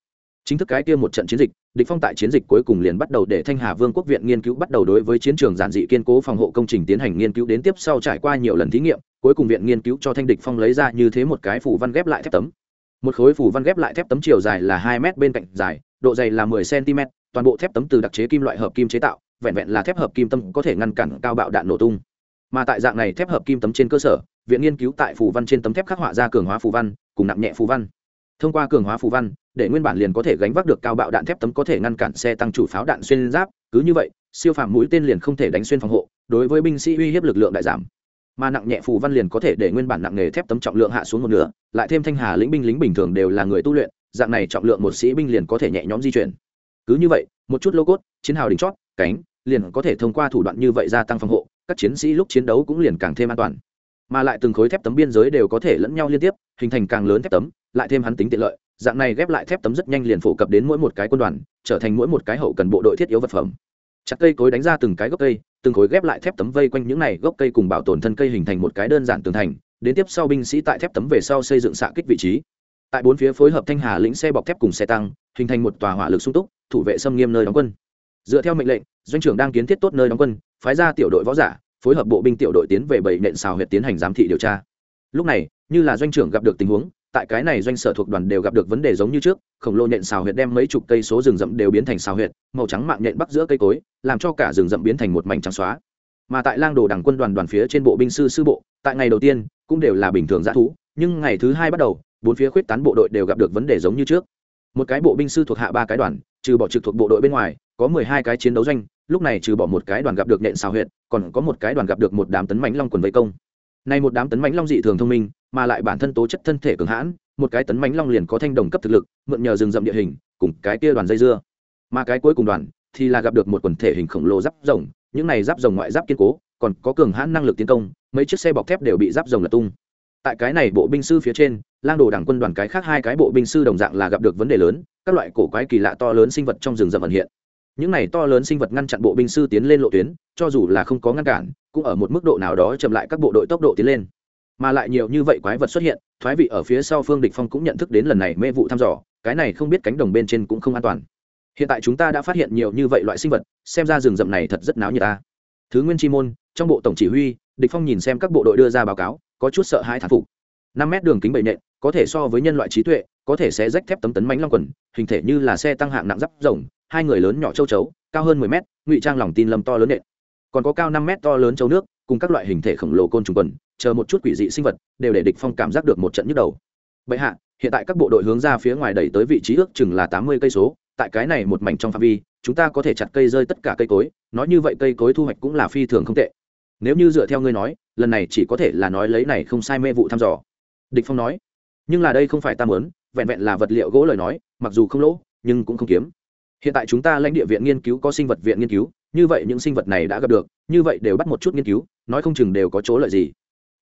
S1: chính thức cái kia một trận chiến dịch, địch phong tại chiến dịch cuối cùng liền bắt đầu để thanh hà vương quốc viện nghiên cứu bắt đầu đối với chiến trường giản dị kiên cố phòng hộ công trình tiến hành nghiên cứu đến tiếp sau trải qua nhiều lần thí nghiệm, cuối cùng viện nghiên cứu cho thanh địch phong lấy ra như thế một cái phủ văn ghép lại thép tấm. Một khối phủ văn ghép lại thép tấm chiều dài là hai mét bên cạnh dài, độ dày là 10 cm, toàn bộ thép tấm từ đặc chế kim loại hợp kim chế tạo, vẹn vẹn là thép hợp kim tâm có thể ngăn cản cao bạo đạn nổ tung. Mà tại dạng này thép hợp kim tấm trên cơ sở, viện nghiên cứu tại phù văn trên tấm thép khắc họa ra cường hóa phù văn, cùng nặng nhẹ phù văn. Thông qua cường hóa phù văn để nguyên bản liền có thể gánh vác được cao bạo đạn thép tấm có thể ngăn cản xe tăng chủ pháo đạn xuyên giáp, cứ như vậy, siêu phàm mũi tên liền không thể đánh xuyên phòng hộ, đối với binh sĩ uy hiếp lực lượng đại giảm. Mà nặng nhẹ phù văn liền có thể để nguyên bản nặng nghề thép tấm trọng lượng hạ xuống một nửa, lại thêm thanh hà lĩnh binh lính bình thường đều là người tu luyện, dạng này trọng lượng một sĩ binh liền có thể nhẹ nhõm di chuyển. Cứ như vậy, một chút lô cốt, chiến hào đỉnh chót, cánh, liền có thể thông qua thủ đoạn như vậy gia tăng phòng hộ, các chiến sĩ lúc chiến đấu cũng liền càng thêm an toàn. Mà lại từng khối thép tấm biên giới đều có thể lẫn nhau liên tiếp, hình thành càng lớn thép tấm, lại thêm hắn tính tiện lợi dạng này ghép lại thép tấm rất nhanh liền phổ cập đến mỗi một cái quân đoàn, trở thành mỗi một cái hậu cần bộ đội thiết yếu vật phẩm. Chặt cây cối đánh ra từng cái gốc cây, từng khối ghép lại thép tấm vây quanh những này gốc cây cùng bảo tồn thân cây hình thành một cái đơn giản tường thành, đến tiếp sau binh sĩ tại thép tấm về sau xây dựng xạ kích vị trí. Tại bốn phía phối hợp thanh hà lĩnh xe bọc thép cùng xe tăng, hình thành một tòa hỏa lực sung túc, thủ vệ xâm nghiêm nơi đóng quân. Dựa theo mệnh lệnh, doanh trưởng đang kiến thiết tốt nơi đóng quân, phái ra tiểu đội võ giả, phối hợp bộ binh tiểu đội tiến về bảy nện xào huyệt tiến hành giám thị điều tra. Lúc này, như là doanh trưởng gặp được tình huống tại cái này doanh sở thuộc đoàn đều gặp được vấn đề giống như trước, khổng lồ nhện xào huyệt đem mấy chục cây số rừng rậm đều biến thành xào huyệt, màu trắng mạng nhện bắc giữa cây cối, làm cho cả rừng rậm biến thành một mảnh trắng xóa. Mà tại lang đồ đảng quân đoàn đoàn phía trên bộ binh sư sư bộ, tại ngày đầu tiên, cũng đều là bình thường dã thú, nhưng ngày thứ hai bắt đầu, bốn phía khuyết tán bộ đội đều gặp được vấn đề giống như trước. Một cái bộ binh sư thuộc hạ ba cái đoàn, trừ bỏ trực thuộc bộ đội bên ngoài, có mười hai cái chiến đấu doanh, lúc này trừ bỏ một cái đoàn gặp được nện xào huyệt, còn có một cái đoàn gặp được một đám tấn mãnh long quần vây công. Này một đám tấn mãnh long dị thường thông minh mà lại bản thân tố chất thân thể cường hãn, một cái tấn mãnh long liền có thanh đồng cấp thực lực, mượn nhờ rừng rậm địa hình, cùng cái kia đoàn dây dưa. Mà cái cuối cùng đoàn thì là gặp được một quần thể hình khổng lồ giáp rồng, những này giáp rồng ngoại giáp kiên cố, còn có cường hãn năng lực tiến công, mấy chiếc xe bọc thép đều bị giáp rồng lật tung. Tại cái này bộ binh sư phía trên, lang đồ đảng quân đoàn cái khác hai cái bộ binh sư đồng dạng là gặp được vấn đề lớn, các loại cổ quái kỳ lạ to lớn sinh vật trong rừng rậm ẩn hiện. Những này to lớn sinh vật ngăn chặn bộ binh sư tiến lên lộ tuyến, cho dù là không có ngăn cản, cũng ở một mức độ nào đó chậm lại các bộ đội tốc độ tiến lên mà lại nhiều như vậy quái vật xuất hiện, thoái vị ở phía sau phương địch phong cũng nhận thức đến lần này mê vụ thăm dò, cái này không biết cánh đồng bên trên cũng không an toàn. Hiện tại chúng ta đã phát hiện nhiều như vậy loại sinh vật, xem ra rừng rậm này thật rất náo nhiệt ta. Thứ nguyên chi môn, trong bộ tổng chỉ huy, địch phong nhìn xem các bộ đội đưa ra báo cáo, có chút sợ hãi thán phục. Năm mét đường kính bảy nện, có thể so với nhân loại trí tuệ, có thể sẽ rách thép tấm tấn mánh long quần, hình thể như là xe tăng hạng nặng giáp rồng, hai người lớn nhỏ châu chấu, cao hơn 10 mét, ngụy trang lòng tin lâm to lớn nện. Còn có cao 5 mét to lớn châu nước, cùng các loại hình thể khổng lồ côn trùng quần chờ một chút quỷ dị sinh vật đều để địch phong cảm giác được một trận nhức đầu. Bệ hạ, hiện tại các bộ đội hướng ra phía ngoài đẩy tới vị trí ước chừng là 80 cây số, tại cái này một mảnh trong phạm vi, chúng ta có thể chặt cây rơi tất cả cây cối, nói như vậy cây cối thu hoạch cũng là phi thường không tệ. Nếu như dựa theo ngươi nói, lần này chỉ có thể là nói lấy này không sai mê vụ thăm dò. Địch phong nói. Nhưng là đây không phải ta muốn, vẹn vẹn là vật liệu gỗ lời nói, mặc dù không lỗ, nhưng cũng không kiếm. Hiện tại chúng ta lãnh địa viện nghiên cứu có sinh vật viện nghiên cứu, như vậy những sinh vật này đã gặp được, như vậy đều bắt một chút nghiên cứu, nói không chừng đều có chỗ lợi gì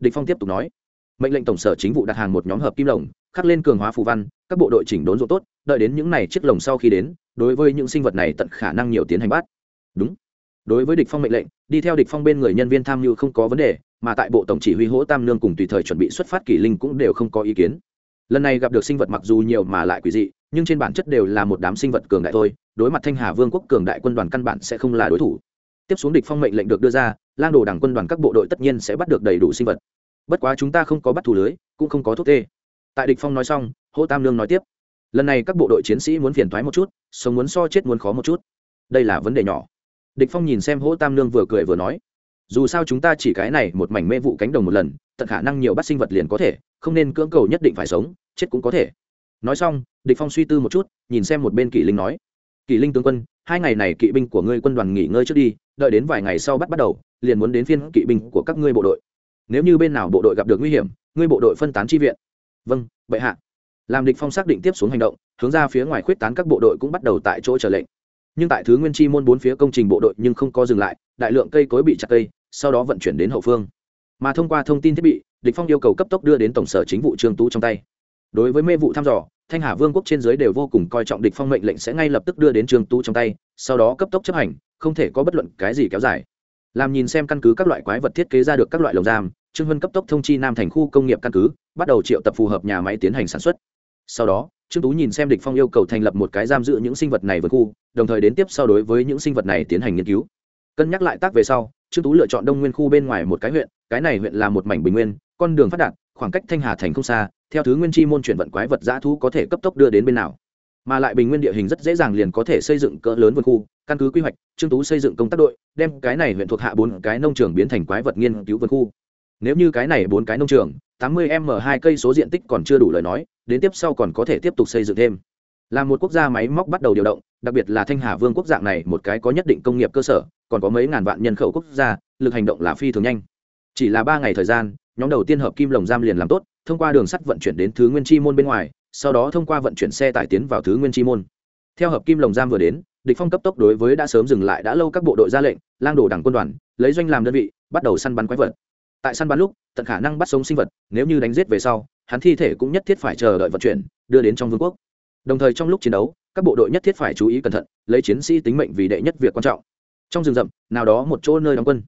S1: địch phong tiếp tục nói, mệnh lệnh tổng sở chính vụ đặt hàng một nhóm hợp kim lồng, khắc lên cường hóa phù văn, các bộ đội chỉnh đốn ruộng tốt, đợi đến những này chiếc lồng sau khi đến, đối với những sinh vật này tận khả năng nhiều tiến hành bắt. Đúng. Đối với địch phong mệnh lệnh, đi theo địch phong bên người nhân viên tham mưu không có vấn đề, mà tại bộ tổng chỉ huy hỗ tam nương cùng tùy thời chuẩn bị xuất phát kỷ linh cũng đều không có ý kiến. Lần này gặp được sinh vật mặc dù nhiều mà lại quỷ dị, nhưng trên bản chất đều là một đám sinh vật cường đại thôi, đối mặt thanh hà vương quốc cường đại quân đoàn căn bản sẽ không là đối thủ. Tiếp xuống địch phong mệnh lệnh được đưa ra, lang đồ đảng quân đoàn các bộ đội tất nhiên sẽ bắt được đầy đủ sinh vật bất quá chúng ta không có bắt thủ lưới, cũng không có thuốc tê. Tại địch phong nói xong, hỗ tam lương nói tiếp. Lần này các bộ đội chiến sĩ muốn phiền thoái một chút, sống muốn so chết muốn khó một chút. Đây là vấn đề nhỏ. Địch phong nhìn xem hỗ tam lương vừa cười vừa nói. Dù sao chúng ta chỉ cái này một mảnh mê vụ cánh đồng một lần, tận khả năng nhiều bắt sinh vật liền có thể, không nên cưỡng cầu nhất định phải sống, chết cũng có thể. Nói xong, địch phong suy tư một chút, nhìn xem một bên kỵ linh nói. Kỵ linh tướng quân, hai ngày này kỵ binh của ngươi quân đoàn nghỉ ngơi trước đi, đợi đến vài ngày sau bắt bắt đầu, liền muốn đến phiên kỵ binh của các ngươi bộ đội nếu như bên nào bộ đội gặp được nguy hiểm, ngươi bộ đội phân tán chi viện. Vâng bệ hạ. Làm địch phong xác định tiếp xuống hành động, hướng ra phía ngoài khuyết tán các bộ đội cũng bắt đầu tại chỗ chờ lệnh. Nhưng tại thứ nguyên chi môn bốn phía công trình bộ đội nhưng không có dừng lại, đại lượng cây cối bị chặt cây, sau đó vận chuyển đến hậu phương. Mà thông qua thông tin thiết bị, địch phong yêu cầu cấp tốc đưa đến tổng sở chính vụ trương tú trong tay. Đối với mê vụ thăm dò, thanh hà vương quốc trên dưới đều vô cùng coi trọng địch phong mệnh lệnh sẽ ngay lập tức đưa đến trương tú trong tay, sau đó cấp tốc chấp hành, không thể có bất luận cái gì kéo dài. Làm nhìn xem căn cứ các loại quái vật thiết kế ra được các loại lồng giam trương hân cấp tốc thông chi nam thành khu công nghiệp căn cứ, bắt đầu triệu tập phù hợp nhà máy tiến hành sản xuất. Sau đó, trương tú nhìn xem địch phong yêu cầu thành lập một cái giam giữ những sinh vật này vượt khu, đồng thời đến tiếp sau đối với những sinh vật này tiến hành nghiên cứu. Cân nhắc lại tác về sau, trương tú lựa chọn đông nguyên khu bên ngoài một cái huyện, cái này huyện là một mảnh bình nguyên, con đường phát đạt, khoảng cách thanh hà thành không xa, theo thứ nguyên chi môn chuyển vận quái vật dã thú có thể cấp tốc đưa đến bên nào. Mà lại bình nguyên địa hình rất dễ dàng liền có thể xây dựng cỡ lớn vườn khu, căn cứ quy hoạch, trương tú xây dựng công tác đội, đem cái này huyện thuộc hạ bốn cái nông trường biến thành quái vật nghiên cứu vườn khu nếu như cái này bốn cái nông trường, tám mươi m hai cây số diện tích còn chưa đủ lời nói, đến tiếp sau còn có thể tiếp tục xây dựng thêm. Là một quốc gia máy móc bắt đầu điều động, đặc biệt là thanh hà vương quốc dạng này, một cái có nhất định công nghiệp cơ sở, còn có mấy ngàn vạn nhân khẩu quốc gia, lực hành động là phi thường nhanh. Chỉ là ba ngày thời gian, nhóm đầu tiên hợp kim lồng giam liền làm tốt, thông qua đường sắt vận chuyển đến thứ nguyên chi môn bên ngoài, sau đó thông qua vận chuyển xe tải tiến vào thứ nguyên chi môn. Theo hợp kim lồng giam vừa đến, địch phong cấp tốc đối với đã sớm dừng lại đã lâu các bộ đội ra lệnh, lang đổ đảng quân đoàn, lấy doanh làm đơn vị, bắt đầu săn bắn quái vật tại săn bắn lúc, tận khả năng bắt sống sinh vật, nếu như đánh giết về sau, hắn thi thể cũng nhất thiết phải chờ đợi vận chuyển, đưa đến trong vương quốc. Đồng thời trong lúc chiến đấu, các bộ đội nhất thiết phải chú ý cẩn thận, lấy chiến sĩ tính mệnh vì đệ nhất việc quan trọng. Trong rừng rậm, nào đó một chỗ nơi đóng quân.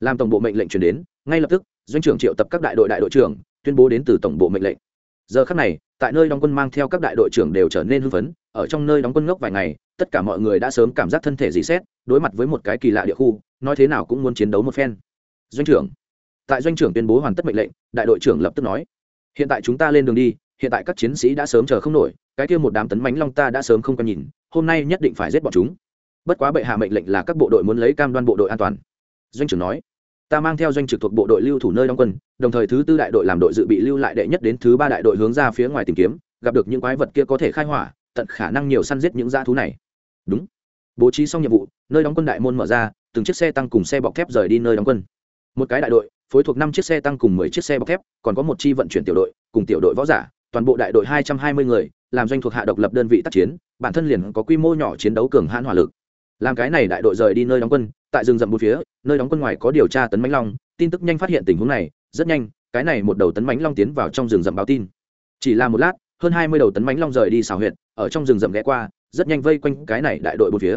S1: Làm tổng bộ mệnh lệnh chuyển đến, ngay lập tức, doanh trưởng triệu tập các đại đội đại đội trưởng, tuyên bố đến từ tổng bộ mệnh lệnh. Giờ khắc này, tại nơi đóng quân mang theo các đại đội trưởng đều trở nên hưng phấn, ở trong nơi đóng quân ngốc vài ngày, tất cả mọi người đã sớm cảm giác thân thể dị xét đối mặt với một cái kỳ lạ địa khu, nói thế nào cũng muốn chiến đấu một phen. Doanh trưởng tại doanh trưởng tuyên bố hoàn tất mệnh lệnh, đại đội trưởng lập tức nói, hiện tại chúng ta lên đường đi, hiện tại các chiến sĩ đã sớm chờ không nổi, cái kia một đám tấn mánh long ta đã sớm không còn nhìn, hôm nay nhất định phải giết bọn chúng. Bất quá bệ hạ mệnh lệnh là các bộ đội muốn lấy cam đoan bộ đội an toàn. Doanh trưởng nói, ta mang theo doanh trực thuộc bộ đội lưu thủ nơi đóng quân, đồng thời thứ tư đại đội làm đội dự bị lưu lại đệ nhất đến thứ ba đại đội hướng ra phía ngoài tìm kiếm, gặp được những quái vật kia có thể khai hỏa, tận khả năng nhiều săn giết những dã thú này. Đúng. Bố trí xong nhiệm vụ, nơi đóng quân đại môn mở ra, từng chiếc xe tăng cùng xe bọc thép rời đi nơi đóng quân một cái đại đội, phối thuộc năm chiếc xe tăng cùng mười chiếc xe bọc thép, còn có một chi vận chuyển tiểu đội, cùng tiểu đội võ giả, toàn bộ đại đội hai trăm hai mươi người, làm doanh thuộc hạ độc lập đơn vị tác chiến, bản thân liền có quy mô nhỏ chiến đấu cường hãn hỏa lực. Làm cái này đại đội rời đi nơi đóng quân, tại rừng rậm bốn phía, nơi đóng quân ngoài có điều tra tấn mãnh long, tin tức nhanh phát hiện tình huống này, rất nhanh, cái này một đầu tấn mãnh long tiến vào trong rừng rậm báo tin. Chỉ là một lát, hơn hai mươi đầu tấn mãnh long rời đi xào huyện ở trong rừng rậm ghé qua, rất nhanh vây quanh cái này đại đội bốn phía.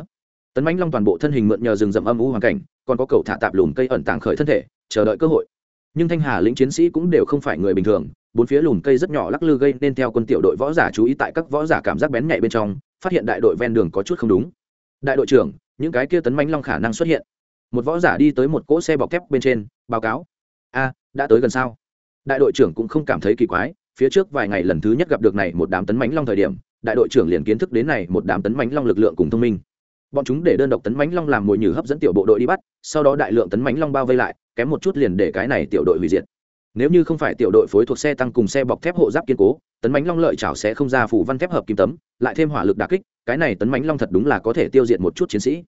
S1: Tấn mãnh long toàn bộ thân hình mượn nhờ rừng rậm âm u hoàn cảnh còn có cầu thả tạp lùm cây ẩn tàng khởi thân thể, chờ đợi cơ hội. Nhưng thanh hà lĩnh chiến sĩ cũng đều không phải người bình thường, bốn phía lùm cây rất nhỏ lắc lư gây nên theo quân tiểu đội võ giả chú ý tại các võ giả cảm giác bén nhạy bên trong, phát hiện đại đội ven đường có chút không đúng. Đại đội trưởng, những cái kia tấn mãnh long khả năng xuất hiện. Một võ giả đi tới một cỗ xe bọc thép bên trên, báo cáo. A, đã tới gần sao? Đại đội trưởng cũng không cảm thấy kỳ quái, phía trước vài ngày lần thứ nhất gặp được này một đám tấn mãnh long thời điểm, đại đội trưởng liền kiến thức đến này một đám tấn mãnh long lực lượng cùng thông minh bọn chúng để đơn độc tấn mãnh long làm mồi nhử hấp dẫn tiểu bộ đội đi bắt, sau đó đại lượng tấn mãnh long bao vây lại, kém một chút liền để cái này tiểu đội hủy diệt. Nếu như không phải tiểu đội phối thuộc xe tăng cùng xe bọc thép hộ giáp kiên cố, tấn mãnh long lợi chảo sẽ không ra phủ văn thép hợp kim tấm, lại thêm hỏa lực đà kích, cái này tấn mãnh long thật đúng là có thể tiêu diệt một chút chiến sĩ.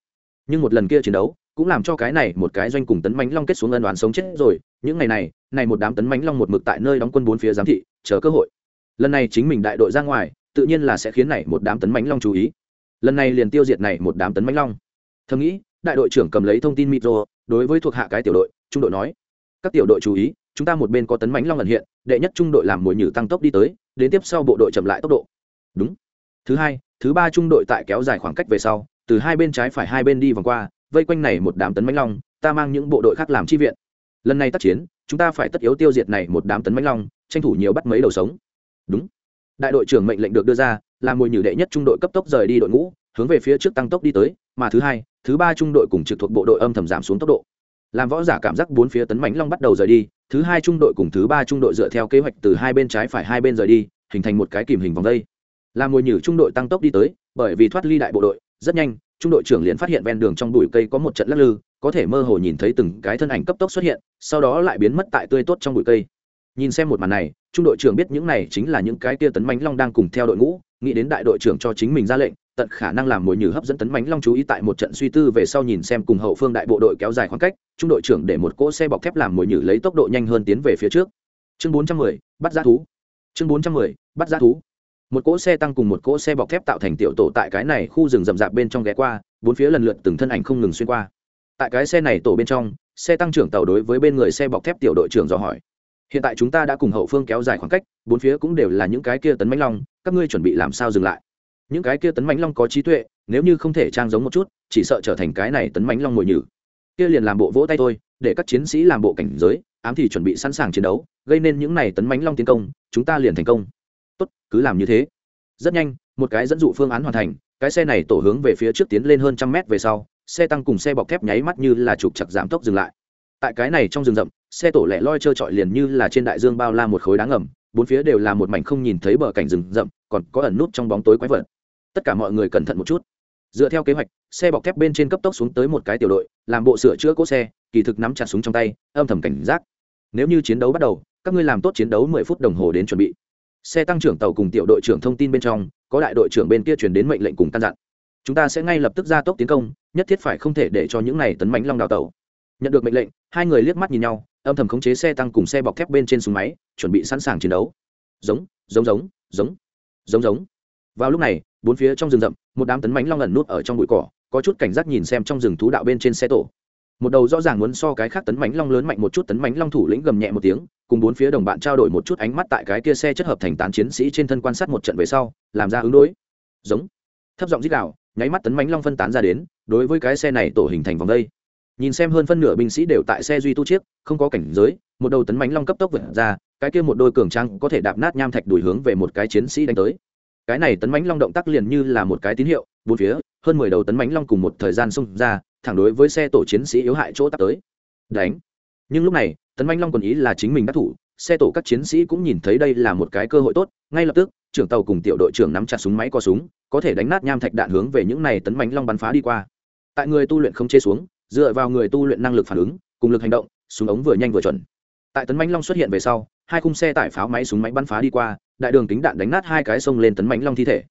S1: Nhưng một lần kia chiến đấu, cũng làm cho cái này một cái doanh cùng tấn mãnh long kết xuống ân đoán sống chết rồi. Những ngày này này một đám tấn mãnh long một mực tại nơi đóng quân bốn phía giám thị, chờ cơ hội. Lần này chính mình đại đội ra ngoài, tự nhiên là sẽ khiến này một đám tấn mãnh long chú ý lần này liền tiêu diệt này một đám tấn mãnh long. Thầm nghĩ, đại đội trưởng cầm lấy thông tin micro đối với thuộc hạ cái tiểu đội, trung đội nói, các tiểu đội chú ý, chúng ta một bên có tấn mãnh long lần hiện, đệ nhất trung đội làm mồi nhử tăng tốc đi tới, đến tiếp sau bộ đội chậm lại tốc độ. Đúng. Thứ hai, thứ ba trung đội tại kéo dài khoảng cách về sau, từ hai bên trái phải hai bên đi vòng qua, vây quanh này một đám tấn mãnh long, ta mang những bộ đội khác làm chi viện. Lần này tác chiến, chúng ta phải tất yếu tiêu diệt này một đám tấn mãnh long, tranh thủ nhiều bắt mấy đầu sống. Đúng. Đại đội trưởng mệnh lệnh được đưa ra là mùi nhử đệ nhất trung đội cấp tốc rời đi đội ngũ, hướng về phía trước tăng tốc đi tới, mà thứ hai, thứ ba trung đội cùng trực thuộc bộ đội âm thầm giảm xuống tốc độ. Làm võ giả cảm giác bốn phía tấn mánh long bắt đầu rời đi, thứ hai trung đội cùng thứ ba trung đội dựa theo kế hoạch từ hai bên trái phải hai bên rời đi, hình thành một cái kìm hình vòng dây làm mùi nhử trung đội tăng tốc đi tới, bởi vì thoát ly đại bộ đội, rất nhanh, trung đội trưởng liền phát hiện ven đường trong bụi cây có một trận lắc lư, có thể mơ hồ nhìn thấy từng cái thân ảnh cấp tốc xuất hiện, sau đó lại biến mất tại tươi tốt trong bụi cây. Nhìn xem một màn này trung đội trưởng biết những này chính là những cái kia tấn mãnh long đang cùng theo đội ngũ nghĩ đến đại đội trưởng cho chính mình ra lệnh tận khả năng làm mồi nhử hấp dẫn tấn mãnh long chú ý tại một trận suy tư về sau nhìn xem cùng hậu phương đại bộ đội kéo dài khoảng cách trung đội trưởng để một cỗ xe bọc thép làm mồi nhử lấy tốc độ nhanh hơn tiến về phía trước. Chương 410, bắt giá thú. Chương 410, bắt giá thú. Một cỗ xe tăng cùng một cỗ xe bọc thép tạo thành tiểu tổ tại cái này khu rừng rậm rạp bên trong ghé qua bốn phía lần lượt từng thân ảnh không ngừng xuyên qua. Tại cái xe này tổ bên trong xe tăng trưởng tàu đối với bên người xe bọc thép tiểu đội trưởng dò hỏi hiện tại chúng ta đã cùng hậu phương kéo dài khoảng cách, bốn phía cũng đều là những cái kia tấn mãnh long, các ngươi chuẩn bị làm sao dừng lại? Những cái kia tấn mãnh long có trí tuệ, nếu như không thể trang giống một chút, chỉ sợ trở thành cái này tấn mãnh long ngồi nhử. Kia liền làm bộ vỗ tay thôi, để các chiến sĩ làm bộ cảnh giới, ám thì chuẩn bị sẵn sàng chiến đấu, gây nên những này tấn mãnh long tiến công, chúng ta liền thành công. Tốt, cứ làm như thế. Rất nhanh, một cái dẫn dụ phương án hoàn thành, cái xe này tổ hướng về phía trước tiến lên hơn trăm mét về sau, xe tăng cùng xe bọc thép nháy mắt như là trục chặt giảm tốc dừng lại. Tại cái này trong rừng rậm xe tổ lẻ loi trơ trọi liền như là trên đại dương bao la một khối đá ngầm, bốn phía đều là một mảnh không nhìn thấy bờ cảnh rừng rậm, còn có ẩn nút trong bóng tối quái vật. Tất cả mọi người cẩn thận một chút. Dựa theo kế hoạch, xe bọc thép bên trên cấp tốc xuống tới một cái tiểu đội, làm bộ sửa chữa cỗ xe, kỳ thực nắm chặt súng trong tay, âm thầm cảnh giác. Nếu như chiến đấu bắt đầu, các ngươi làm tốt chiến đấu mười phút đồng hồ đến chuẩn bị. Xe tăng trưởng tàu cùng tiểu đội trưởng thông tin bên trong, có đại đội trưởng bên kia chuyển đến mệnh lệnh cùng căn dặn. Chúng ta sẽ ngay lập tức ra tốc tiến công, nhất thiết phải không thể để cho những này tấn mánh long đào tàu. Nhận được mệnh lệnh, hai người liếc mắt nhìn nhau âm thầm khống chế xe tăng cùng xe bọc thép bên trên súng máy, chuẩn bị sẵn sàng chiến đấu. Giống giống giống giống giống giống. Vào lúc này, bốn phía trong rừng rậm, một đám tấn mánh long ẩn nút ở trong bụi cỏ, có chút cảnh giác nhìn xem trong rừng thú đạo bên trên xe tổ. Một đầu rõ ràng muốn so cái khác tấn mánh long lớn mạnh một chút tấn mánh long thủ lĩnh gầm nhẹ một tiếng, cùng bốn phía đồng bạn trao đổi một chút ánh mắt tại cái kia xe chất hợp thành tán chiến sĩ trên thân quan sát một trận về sau, làm ra ứng đối. Giống. Thấp giọng dích đạo nháy mắt tấn mánh long phân tán ra đến, đối với cái xe này tổ hình thành vòng đây nhìn xem hơn phân nửa binh sĩ đều tại xe duy tu chiếc, không có cảnh giới, một đầu tấn mánh long cấp tốc vượt ra, cái kia một đôi cường trang có thể đạp nát nham thạch đuổi hướng về một cái chiến sĩ đánh tới. Cái này tấn mánh long động tác liền như là một cái tín hiệu, bốn phía, hơn mười đầu tấn mánh long cùng một thời gian xông ra, thẳng đối với xe tổ chiến sĩ yếu hại chỗ tắt tới. Đánh. Nhưng lúc này, tấn mánh long còn ý là chính mình đắc thủ, xe tổ các chiến sĩ cũng nhìn thấy đây là một cái cơ hội tốt, ngay lập tức, trưởng tàu cùng tiểu đội trưởng nắm chặt súng máy co súng, có thể đánh nát nham thạch đạn hướng về những này tấn mánh long bắn phá đi qua. Tại người tu luyện không chế xuống dựa vào người tu luyện năng lực phản ứng, cùng lực hành động, súng ống vừa nhanh vừa chuẩn. Tại tấn mãnh long xuất hiện về sau, hai khung xe tải pháo máy súng máy bắn phá đi qua, đại đường tính đạn đánh nát hai cái sông lên tấn mãnh long thi thể.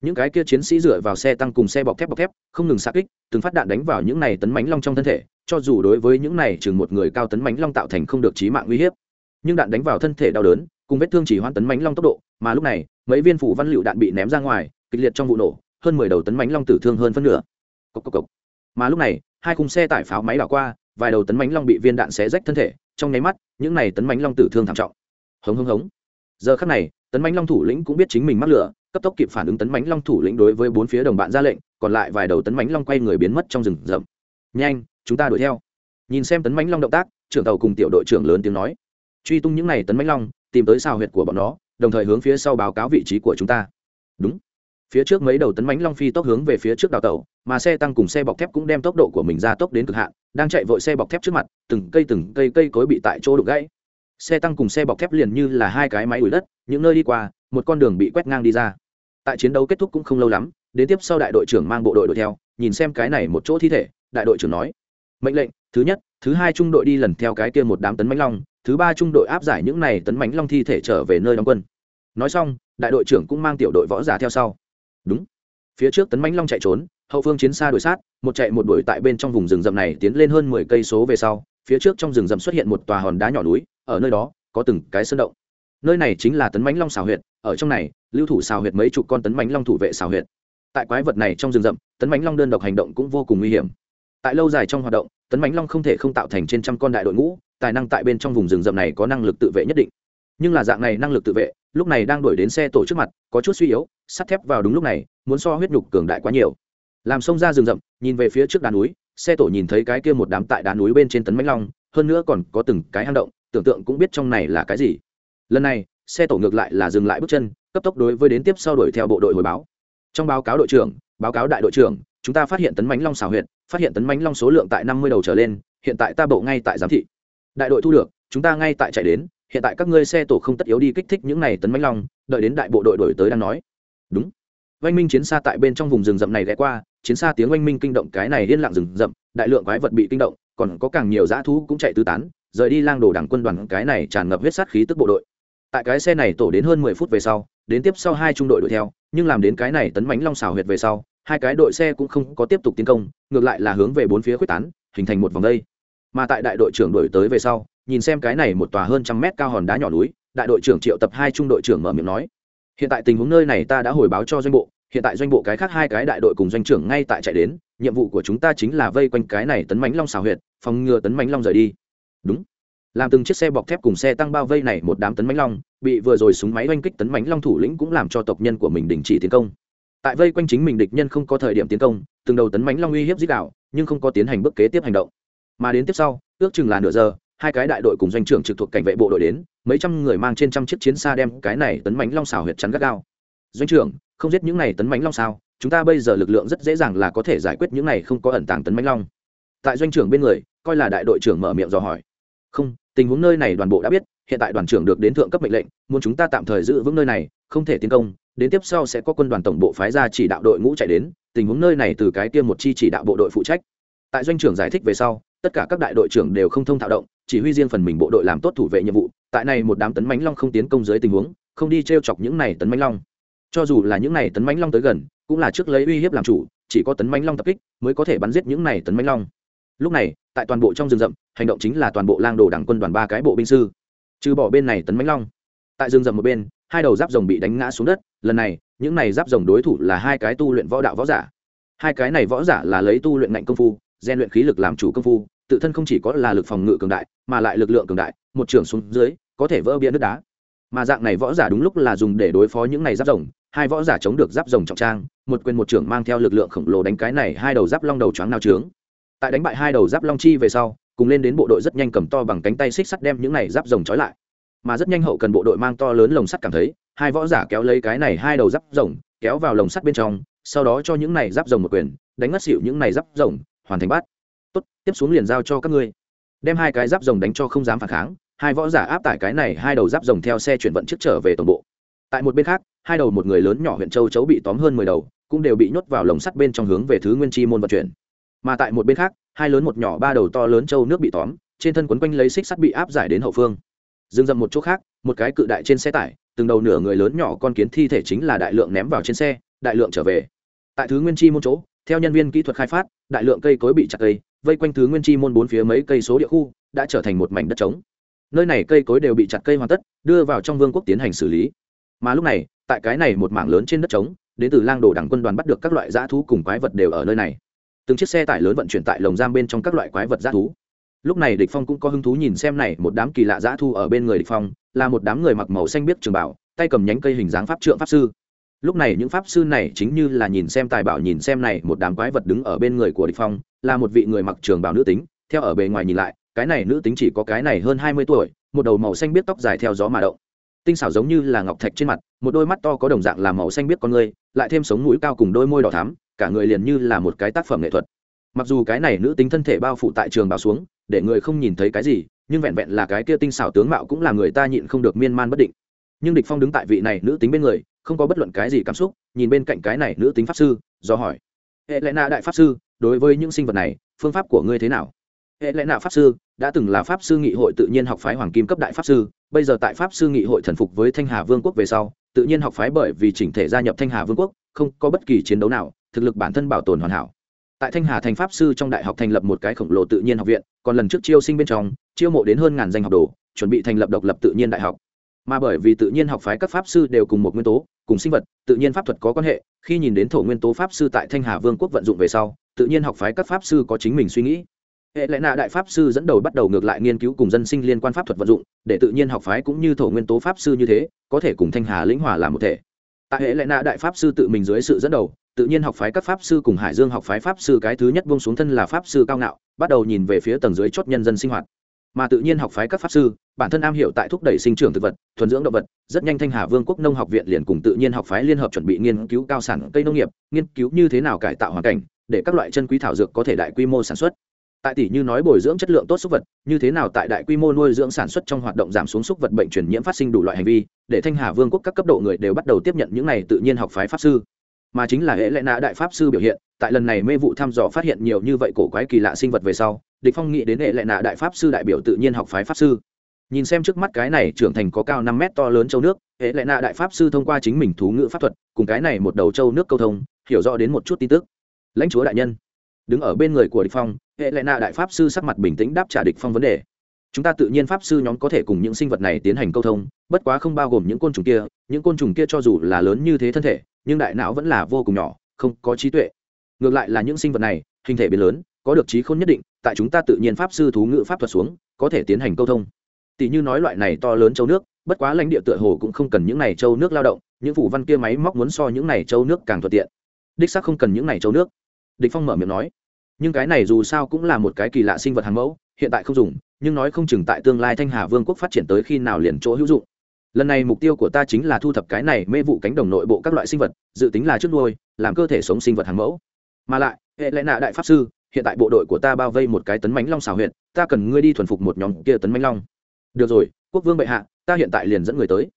S1: Những cái kia chiến sĩ dựa vào xe tăng cùng xe bọc thép bọc thép, không ngừng xa kích, từng phát đạn đánh vào những này tấn mãnh long trong thân thể, cho dù đối với những này chừng một người cao tấn mãnh long tạo thành không được trí mạng uy hiếp. Nhưng đạn đánh vào thân thể đau đớn, cùng vết thương chỉ hoãn tấn mãnh long tốc độ, mà lúc này, mấy viên phủ văn liệu đạn bị ném ra ngoài, kịch liệt trong vụ nổ, hơn mười đầu tấn mãnh long tử thương hơn phân nửa. Cốc cốc cốc mà lúc này, hai khung xe tải pháo máy đảo qua, vài đầu tấn mánh long bị viên đạn xé rách thân thể, trong nháy mắt, những này tấn mánh long tử thương thảm trọng. Hống hống hống. Giờ khắc này, tấn mánh long thủ lĩnh cũng biết chính mình mắc lửa, cấp tốc kịp phản ứng tấn mánh long thủ lĩnh đối với bốn phía đồng bạn ra lệnh, còn lại vài đầu tấn mánh long quay người biến mất trong rừng rậm. Nhanh, chúng ta đuổi theo. Nhìn xem tấn mánh long động tác, trưởng tàu cùng tiểu đội trưởng lớn tiếng nói. Truy tung những n à y tấn mánh long, tìm tới xào huyệt của bọn nó, đồng thời hướng phía sau báo cáo vị trí của chúng ta. Đúng phía trước mấy đầu tấn mánh long phi tốc hướng về phía trước đào tàu mà xe tăng cùng xe bọc thép cũng đem tốc độ của mình ra tốc đến cực hạn, đang chạy vội xe bọc thép trước mặt, từng cây từng cây cây cối bị tại chỗ đục gãy. Xe tăng cùng xe bọc thép liền như là hai cái máy ủi đất, những nơi đi qua, một con đường bị quét ngang đi ra. Tại chiến đấu kết thúc cũng không lâu lắm, đến tiếp sau đại đội trưởng mang bộ đội đuổi theo, nhìn xem cái này một chỗ thi thể, đại đội trưởng nói, mệnh lệnh, thứ nhất, thứ hai trung đội đi lần theo cái kia một đám tấn mãnh long, thứ ba trung đội áp giải những này tấn mãnh long thi thể trở về nơi đóng quân. Nói xong, đại đội trưởng cũng mang tiểu đội võ giả theo sau đúng. Phía trước tấn mãnh long chạy trốn, hậu phương chiến xa đuổi sát, một chạy một đuổi tại bên trong vùng rừng rậm này tiến lên hơn mười cây số về sau, phía trước trong rừng rậm xuất hiện một tòa hòn đá nhỏ núi, ở nơi đó có từng cái sơn động. Nơi này chính là tấn mãnh long xào huyệt, ở trong này, lưu thủ xào huyệt mấy chục con tấn mãnh long thủ vệ xào huyệt. Tại quái vật này trong rừng rậm, tấn mãnh long đơn độc hành động cũng vô cùng nguy hiểm. Tại lâu dài trong hoạt động, tấn mãnh long không thể không tạo thành trên trăm con đại đội ngũ, tài năng tại bên trong vùng rừng rậm này có năng lực tự vệ nhất định nhưng là dạng này năng lực tự vệ, lúc này đang đuổi đến xe tổ trước mặt, có chút suy yếu, sắt thép vào đúng lúc này, muốn so huyết nhục cường đại quá nhiều. Làm xông ra rừng rậm, nhìn về phía trước đá núi, xe tổ nhìn thấy cái kia một đám tại đá núi bên trên tấn mãnh long, hơn nữa còn có từng cái hang động, tưởng tượng cũng biết trong này là cái gì. Lần này, xe tổ ngược lại là dừng lại bước chân, cấp tốc đối với đến tiếp sau đuổi theo bộ đội hồi báo. Trong báo cáo đội trưởng, báo cáo đại đội trưởng, chúng ta phát hiện tấn mãnh long xào huyện phát hiện tấn mãnh long số lượng tại năm mươi đầu trở lên, hiện tại ta bộ ngay tại giám thị. Đại đội thu được, chúng ta ngay tại chạy đến hiện tại các ngươi xe tổ không tất yếu đi kích thích những này tấn mãnh long, đợi đến đại bộ đội đổi tới đang nói. Đúng. Oanh minh chiến xa tại bên trong vùng rừng rậm này ghé qua, chiến xa tiếng oanh minh kinh động cái này yên lặng rừng rậm, đại lượng quái vật bị kinh động, còn có càng nhiều dã thú cũng chạy tứ tán, rời đi lang đồ đảng quân đoàn cái này tràn ngập huyết sát khí tức bộ đội. Tại cái xe này tổ đến hơn mười phút về sau, đến tiếp sau hai trung đội đuổi theo, nhưng làm đến cái này tấn mãnh long xào huyệt về sau, hai cái đội xe cũng không có tiếp tục tiến công, ngược lại là hướng về bốn phía quyết tán, hình thành một vòng đây. Mà tại đại đội trưởng đuổi tới về sau nhìn xem cái này một tòa hơn trăm mét cao hòn đá nhỏ núi, đại đội trưởng triệu tập hai trung đội trưởng mở miệng nói. Hiện tại tình huống nơi này ta đã hồi báo cho doanh bộ, hiện tại doanh bộ cái khác hai cái đại đội cùng doanh trưởng ngay tại chạy đến, nhiệm vụ của chúng ta chính là vây quanh cái này tấn mánh long xào huyệt, phòng ngừa tấn mánh long rời đi. Đúng. Làm từng chiếc xe bọc thép cùng xe tăng bao vây này một đám tấn mánh long, bị vừa rồi súng máy oanh kích tấn mánh long thủ lĩnh cũng làm cho tộc nhân của mình đình chỉ tiến công. Tại vây quanh chính mình địch nhân không có thời điểm tiến công, từng đầu tấn mánh long uy hiếp giết đạo nhưng không có tiến hành bước kế tiếp hành động. Mà đến tiếp sau, ước chừng là nửa giờ hai cái đại đội cùng doanh trưởng trực thuộc cảnh vệ bộ đội đến, mấy trăm người mang trên trăm chiếc chiến xa đem cái này tấn mánh long xào huyệt chắn gắt gao. Doanh trưởng, không giết những này tấn mánh long sao chúng ta bây giờ lực lượng rất dễ dàng là có thể giải quyết những này không có ẩn tàng tấn mánh long. Tại doanh trưởng bên người, coi là đại đội trưởng mở miệng dò hỏi. Không, tình huống nơi này đoàn bộ đã biết, hiện tại đoàn trưởng được đến thượng cấp mệnh lệnh, muốn chúng ta tạm thời giữ vững nơi này, không thể tiến công, đến tiếp sau sẽ có quân đoàn tổng bộ phái ra chỉ đạo đội ngũ chạy đến, tình huống nơi này từ cái tiêm một chi chỉ đạo bộ đội phụ trách. Tại doanh trưởng giải thích về sau tất cả các đại đội trưởng đều không thông thạo động, chỉ huy riêng phần mình bộ đội làm tốt thủ vệ nhiệm vụ, tại này một đám tấn mánh long không tiến công dưới tình huống, không đi t r e o chọc những này tấn mánh long. Cho dù là những này tấn mánh long tới gần, cũng là trước lấy uy hiếp làm chủ, chỉ có tấn mánh long tập kích mới có thể bắn giết những này tấn mánh long. Lúc này, tại toàn bộ trong rừng rậm, hành động chính là toàn bộ lang đồ đảng quân đoàn ba cái bộ binh sư. Trừ bỏ bên này tấn mánh long. Tại rừng rậm một bên, hai đầu giáp rồng bị đánh ngã xuống đất, lần này, những này giáp rồng đối thủ là hai cái tu luyện võ đạo võ giả. Hai cái này võ giả là lấy tu luyện ngạnh công phu gian luyện khí lực làm chủ công phu, tự thân không chỉ có là lực phòng ngự cường đại, mà lại lực lượng cường đại, một trường xuống dưới, có thể vỡ bia nước đá. Mà dạng này võ giả đúng lúc là dùng để đối phó những này giáp rồng, hai võ giả chống được giáp rồng trọng trang, một quyền một trưởng mang theo lực lượng khổng lồ đánh cái này hai đầu giáp long đầu choáng nao trướng. Tại đánh bại hai đầu giáp long chi về sau, cùng lên đến bộ đội rất nhanh cầm to bằng cánh tay xích sắt đem những này giáp rồng trói lại. Mà rất nhanh hậu cần bộ đội mang to lớn lồng sắt cảm thấy, hai võ giả kéo lấy cái này hai đầu giáp rồng, kéo vào lồng sắt bên trong, sau đó cho những này giáp rồng một quyền, đánh ngất xỉu những này giáp rồng hoàn thành bắt. Tốt, tiếp xuống liền giao cho các ngươi. Đem hai cái giáp rồng đánh cho không dám phản kháng, hai võ giả áp tải cái này, hai đầu giáp rồng theo xe chuyển vận trước trở về tổng bộ. Tại một bên khác, hai đầu một người lớn nhỏ huyện châu chấu bị tóm hơn mười đầu, cũng đều bị nhốt vào lồng sắt bên trong hướng về thứ nguyên chi môn vận chuyển. Mà tại một bên khác, hai lớn một nhỏ, ba đầu to lớn châu nước bị tóm, trên thân quấn quanh lấy xích sắt bị áp giải đến hậu phương. Dừng dầm một chỗ khác, một cái cự đại trên xe tải, từng đầu nửa người lớn nhỏ con kiến thi thể chính là đại lượng ném vào trên xe, đại lượng trở về. Tại thứ nguyên chi môn chỗ theo nhân viên kỹ thuật khai phát, đại lượng cây cối bị chặt cây, vây quanh thứ nguyên chi môn bốn phía mấy cây số địa khu, đã trở thành một mảnh đất trống. Nơi này cây cối đều bị chặt cây hoàn tất, đưa vào trong vương quốc tiến hành xử lý. Mà lúc này, tại cái này một mảng lớn trên đất trống, đến từ lang đồ đảng quân đoàn bắt được các loại dã thú cùng quái vật đều ở nơi này. Từng chiếc xe tải lớn vận chuyển tại lồng giam bên trong các loại quái vật dã thú. Lúc này địch phong cũng có hứng thú nhìn xem này một đám kỳ lạ dã thú ở bên người địch phong, là một đám người mặc màu xanh biết trường bảo tay cầm nhánh cây hình dáng pháp trượng pháp sư lúc này những pháp sư này chính như là nhìn xem tài bảo, nhìn xem này, một đám quái vật đứng ở bên người của địch phong, là một vị người mặc trường bào nữ tính, theo ở bề ngoài nhìn lại, cái này nữ tính chỉ có cái này hơn hai mươi tuổi, một đầu màu xanh biết tóc dài theo gió mà động. Tinh xảo giống như là ngọc thạch trên mặt, một đôi mắt to có đồng dạng là màu xanh biết con người, lại thêm sống mũi cao cùng đôi môi đỏ thắm, cả người liền như là một cái tác phẩm nghệ thuật. Mặc dù cái này nữ tính thân thể bao phủ tại trường bào xuống, để người không nhìn thấy cái gì, nhưng vẹn vẹn là cái kia tinh xảo tướng mạo cũng là người ta nhịn không được miên man bất định. Nhưng địch phong đứng tại vị này nữ tính bên người không có bất luận cái gì cảm xúc, nhìn bên cạnh cái này nữ tính pháp sư, do hỏi. Hệ lẽ nạ đại pháp sư, đối với những sinh vật này, phương pháp của ngươi thế nào? Hệ lẽ nạ pháp sư, đã từng là pháp sư nghị hội tự nhiên học phái hoàng kim cấp đại pháp sư, bây giờ tại pháp sư nghị hội thần phục với thanh hà vương quốc về sau, tự nhiên học phái bởi vì chỉnh thể gia nhập thanh hà vương quốc, không có bất kỳ chiến đấu nào, thực lực bản thân bảo tồn hoàn hảo. Tại thanh hà thành pháp sư trong đại học thành lập một cái khổng lồ tự nhiên học viện, còn lần trước chiêu sinh bên trong, chiêu mộ đến hơn ngàn danh học đồ, chuẩn bị thành lập độc lập tự nhiên đại học mà bởi vì tự nhiên học phái các pháp sư đều cùng một nguyên tố, cùng sinh vật, tự nhiên pháp thuật có quan hệ, khi nhìn đến thổ nguyên tố pháp sư tại thanh hà vương quốc vận dụng về sau, tự nhiên học phái các pháp sư có chính mình suy nghĩ. Hệ lệ nạ đại pháp sư dẫn đầu bắt đầu ngược lại nghiên cứu cùng dân sinh liên quan pháp thuật vận dụng, để tự nhiên học phái cũng như thổ nguyên tố pháp sư như thế, có thể cùng thanh hà lĩnh hòa làm một thể. Tại hệ lệ nạ đại pháp sư tự mình dưới sự dẫn đầu, tự nhiên học phái các pháp sư cùng hải dương học phái pháp sư cái thứ nhất buông xuống thân là pháp sư cao ngạo, bắt đầu nhìn về phía tầng dưới chót nhân dân sinh hoạt mà tự nhiên học phái các pháp sư, bản thân am hiểu tại thúc đẩy sinh trưởng thực vật, thuần dưỡng động vật, rất nhanh thanh hà vương quốc nông học viện liền cùng tự nhiên học phái liên hợp chuẩn bị nghiên cứu cao sản cây nông nghiệp, nghiên cứu như thế nào cải tạo hoàn cảnh, để các loại chân quý thảo dược có thể đại quy mô sản xuất. Tại tỷ như nói bồi dưỡng chất lượng tốt súc vật, như thế nào tại đại quy mô nuôi dưỡng sản xuất trong hoạt động giảm xuống súc vật bệnh truyền nhiễm phát sinh đủ loại hành vi, để thanh hà vương quốc các cấp độ người đều bắt đầu tiếp nhận những này tự nhiên học phái pháp sư mà chính là hệ lệ nạ đại pháp sư biểu hiện, tại lần này mê vụ thăm dò phát hiện nhiều như vậy cổ quái kỳ lạ sinh vật về sau, địch phong nghĩ đến hệ lệ nạ đại pháp sư đại biểu tự nhiên học phái pháp sư. Nhìn xem trước mắt cái này trưởng thành có cao năm mét to lớn châu nước, hệ lệ nạ đại pháp sư thông qua chính mình thú ngữ pháp thuật, cùng cái này một đầu châu nước câu thông, hiểu rõ đến một chút tin tức. Lãnh chúa đại nhân. Đứng ở bên người của địch phong, hệ lệ nạ đại pháp sư sắc mặt bình tĩnh đáp trả địch phong vấn đề chúng ta tự nhiên pháp sư nhóm có thể cùng những sinh vật này tiến hành câu thông, bất quá không bao gồm những côn trùng kia. Những côn trùng kia cho dù là lớn như thế thân thể, nhưng đại não vẫn là vô cùng nhỏ, không có trí tuệ. Ngược lại là những sinh vật này, hình thể biến lớn, có được trí khôn nhất định, tại chúng ta tự nhiên pháp sư thú ngữ pháp thuật xuống, có thể tiến hành câu thông. Tỷ như nói loại này to lớn châu nước, bất quá lãnh địa tựa hồ cũng không cần những này châu nước lao động, những phủ văn kia máy móc muốn so những này châu nước càng thuận tiện. Đích xác không cần những này châu nước. Địch phong mở miệng nói, nhưng cái này dù sao cũng là một cái kỳ lạ sinh vật hàng mẫu, hiện tại không dùng nhưng nói không chừng tại tương lai thanh hà vương quốc phát triển tới khi nào liền chỗ hữu dụng. Lần này mục tiêu của ta chính là thu thập cái này mê vụ cánh đồng nội bộ các loại sinh vật, dự tính là trước nuôi, làm cơ thể sống sinh vật hàng mẫu. Mà lại, hệ lẽ nạ đại pháp sư, hiện tại bộ đội của ta bao vây một cái tấn mánh long xào huyện ta cần ngươi đi thuần phục một nhóm kia tấn mánh long. Được rồi, quốc vương bệ hạ, ta hiện tại liền dẫn người tới.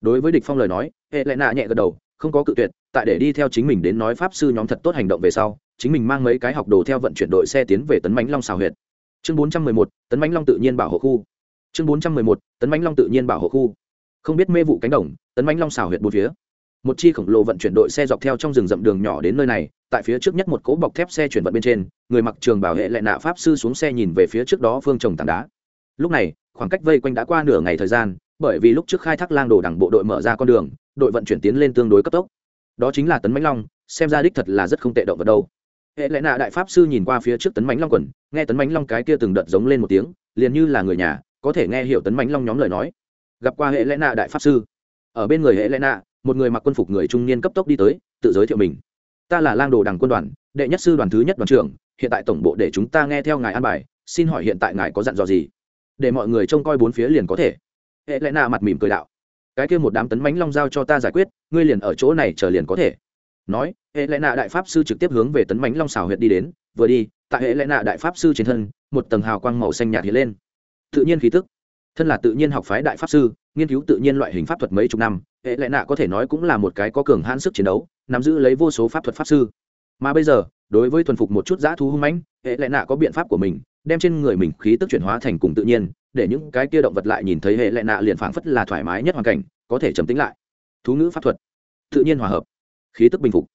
S1: Đối với địch phong lời nói, hệ lẽ nạ nhẹ gật đầu, không có cự tuyệt, tại để đi theo chính mình đến nói pháp sư nhóm thật tốt hành động về sau, chính mình mang mấy cái học đồ theo vận chuyển đội xe tiến về tấn mánh long xào huyện chương 411, tấn mãnh long tự nhiên bảo hộ khu. Chương 411, tấn mãnh long tự nhiên bảo hộ khu. Không biết mê vụ cánh đồng tấn mãnh long xào huyệt bốn phía. Một chi khổng lồ vận chuyển đội xe dọc theo trong rừng rậm đường nhỏ đến nơi này tại phía trước nhất một cỗ bọc thép xe chuyển vận bên trên người mặc trường bảo hệ lại nạ pháp sư xuống xe nhìn về phía trước đó phương trồng tảng đá. Lúc này khoảng cách vây quanh đã qua nửa ngày thời gian bởi vì lúc trước khai thác lang đồ đảng bộ đội mở ra con đường đội vận chuyển tiến lên tương đối cấp tốc. Đó chính là tấn mãnh long xem ra đích thật là rất không tệ động vật đâu hệ lẽ nạ đại pháp sư nhìn qua phía trước tấn mánh long quần, nghe tấn mánh long cái kia từng đợt giống lên một tiếng, liền như là người nhà, có thể nghe hiểu tấn mánh long nhóm lời nói. Gặp qua hệ lẽ nạ đại pháp sư. Ở bên người hệ lẽ nạ, một người mặc quân phục người trung niên cấp tốc đi tới, tự giới thiệu mình. Ta là lang đồ Đằng quân đoàn, đệ nhất sư đoàn thứ nhất đoàn trưởng, hiện tại tổng bộ để chúng ta nghe theo ngài an bài, xin hỏi hiện tại ngài có dặn dò gì? Để mọi người trông coi bốn phía liền có thể. Hệ lẽ nạ mặt mỉm cười đạo. Cái kia một đám tấn mánh long giao cho ta giải quyết, ngươi liền ở chỗ này chờ liền có thể nói, hệ lẽ nạ đại pháp sư trực tiếp hướng về tấn bánh long xào huyệt đi đến, vừa đi, tại hệ lẽ nạ đại pháp sư trên thân, một tầng hào quang màu xanh nhạt hiện lên. Tự nhiên khí tức. Thân là tự nhiên học phái đại pháp sư, nghiên cứu tự nhiên loại hình pháp thuật mấy chục năm, hệ lẽ nạ có thể nói cũng là một cái có cường hãn sức chiến đấu, nắm giữ lấy vô số pháp thuật pháp sư. Mà bây giờ, đối với thuần phục một chút dã thú hung mãnh, hệ lẽ nạ có biện pháp của mình, đem trên người mình khí tức chuyển hóa thành cùng tự nhiên, để những cái kia động vật lại nhìn thấy hệ lẽ nạ liền phảng phất là thoải mái nhất hoàn cảnh, có thể trầm tính lại. Thú ngữ pháp thuật. Tự nhiên hòa hợp khí tức bình phục.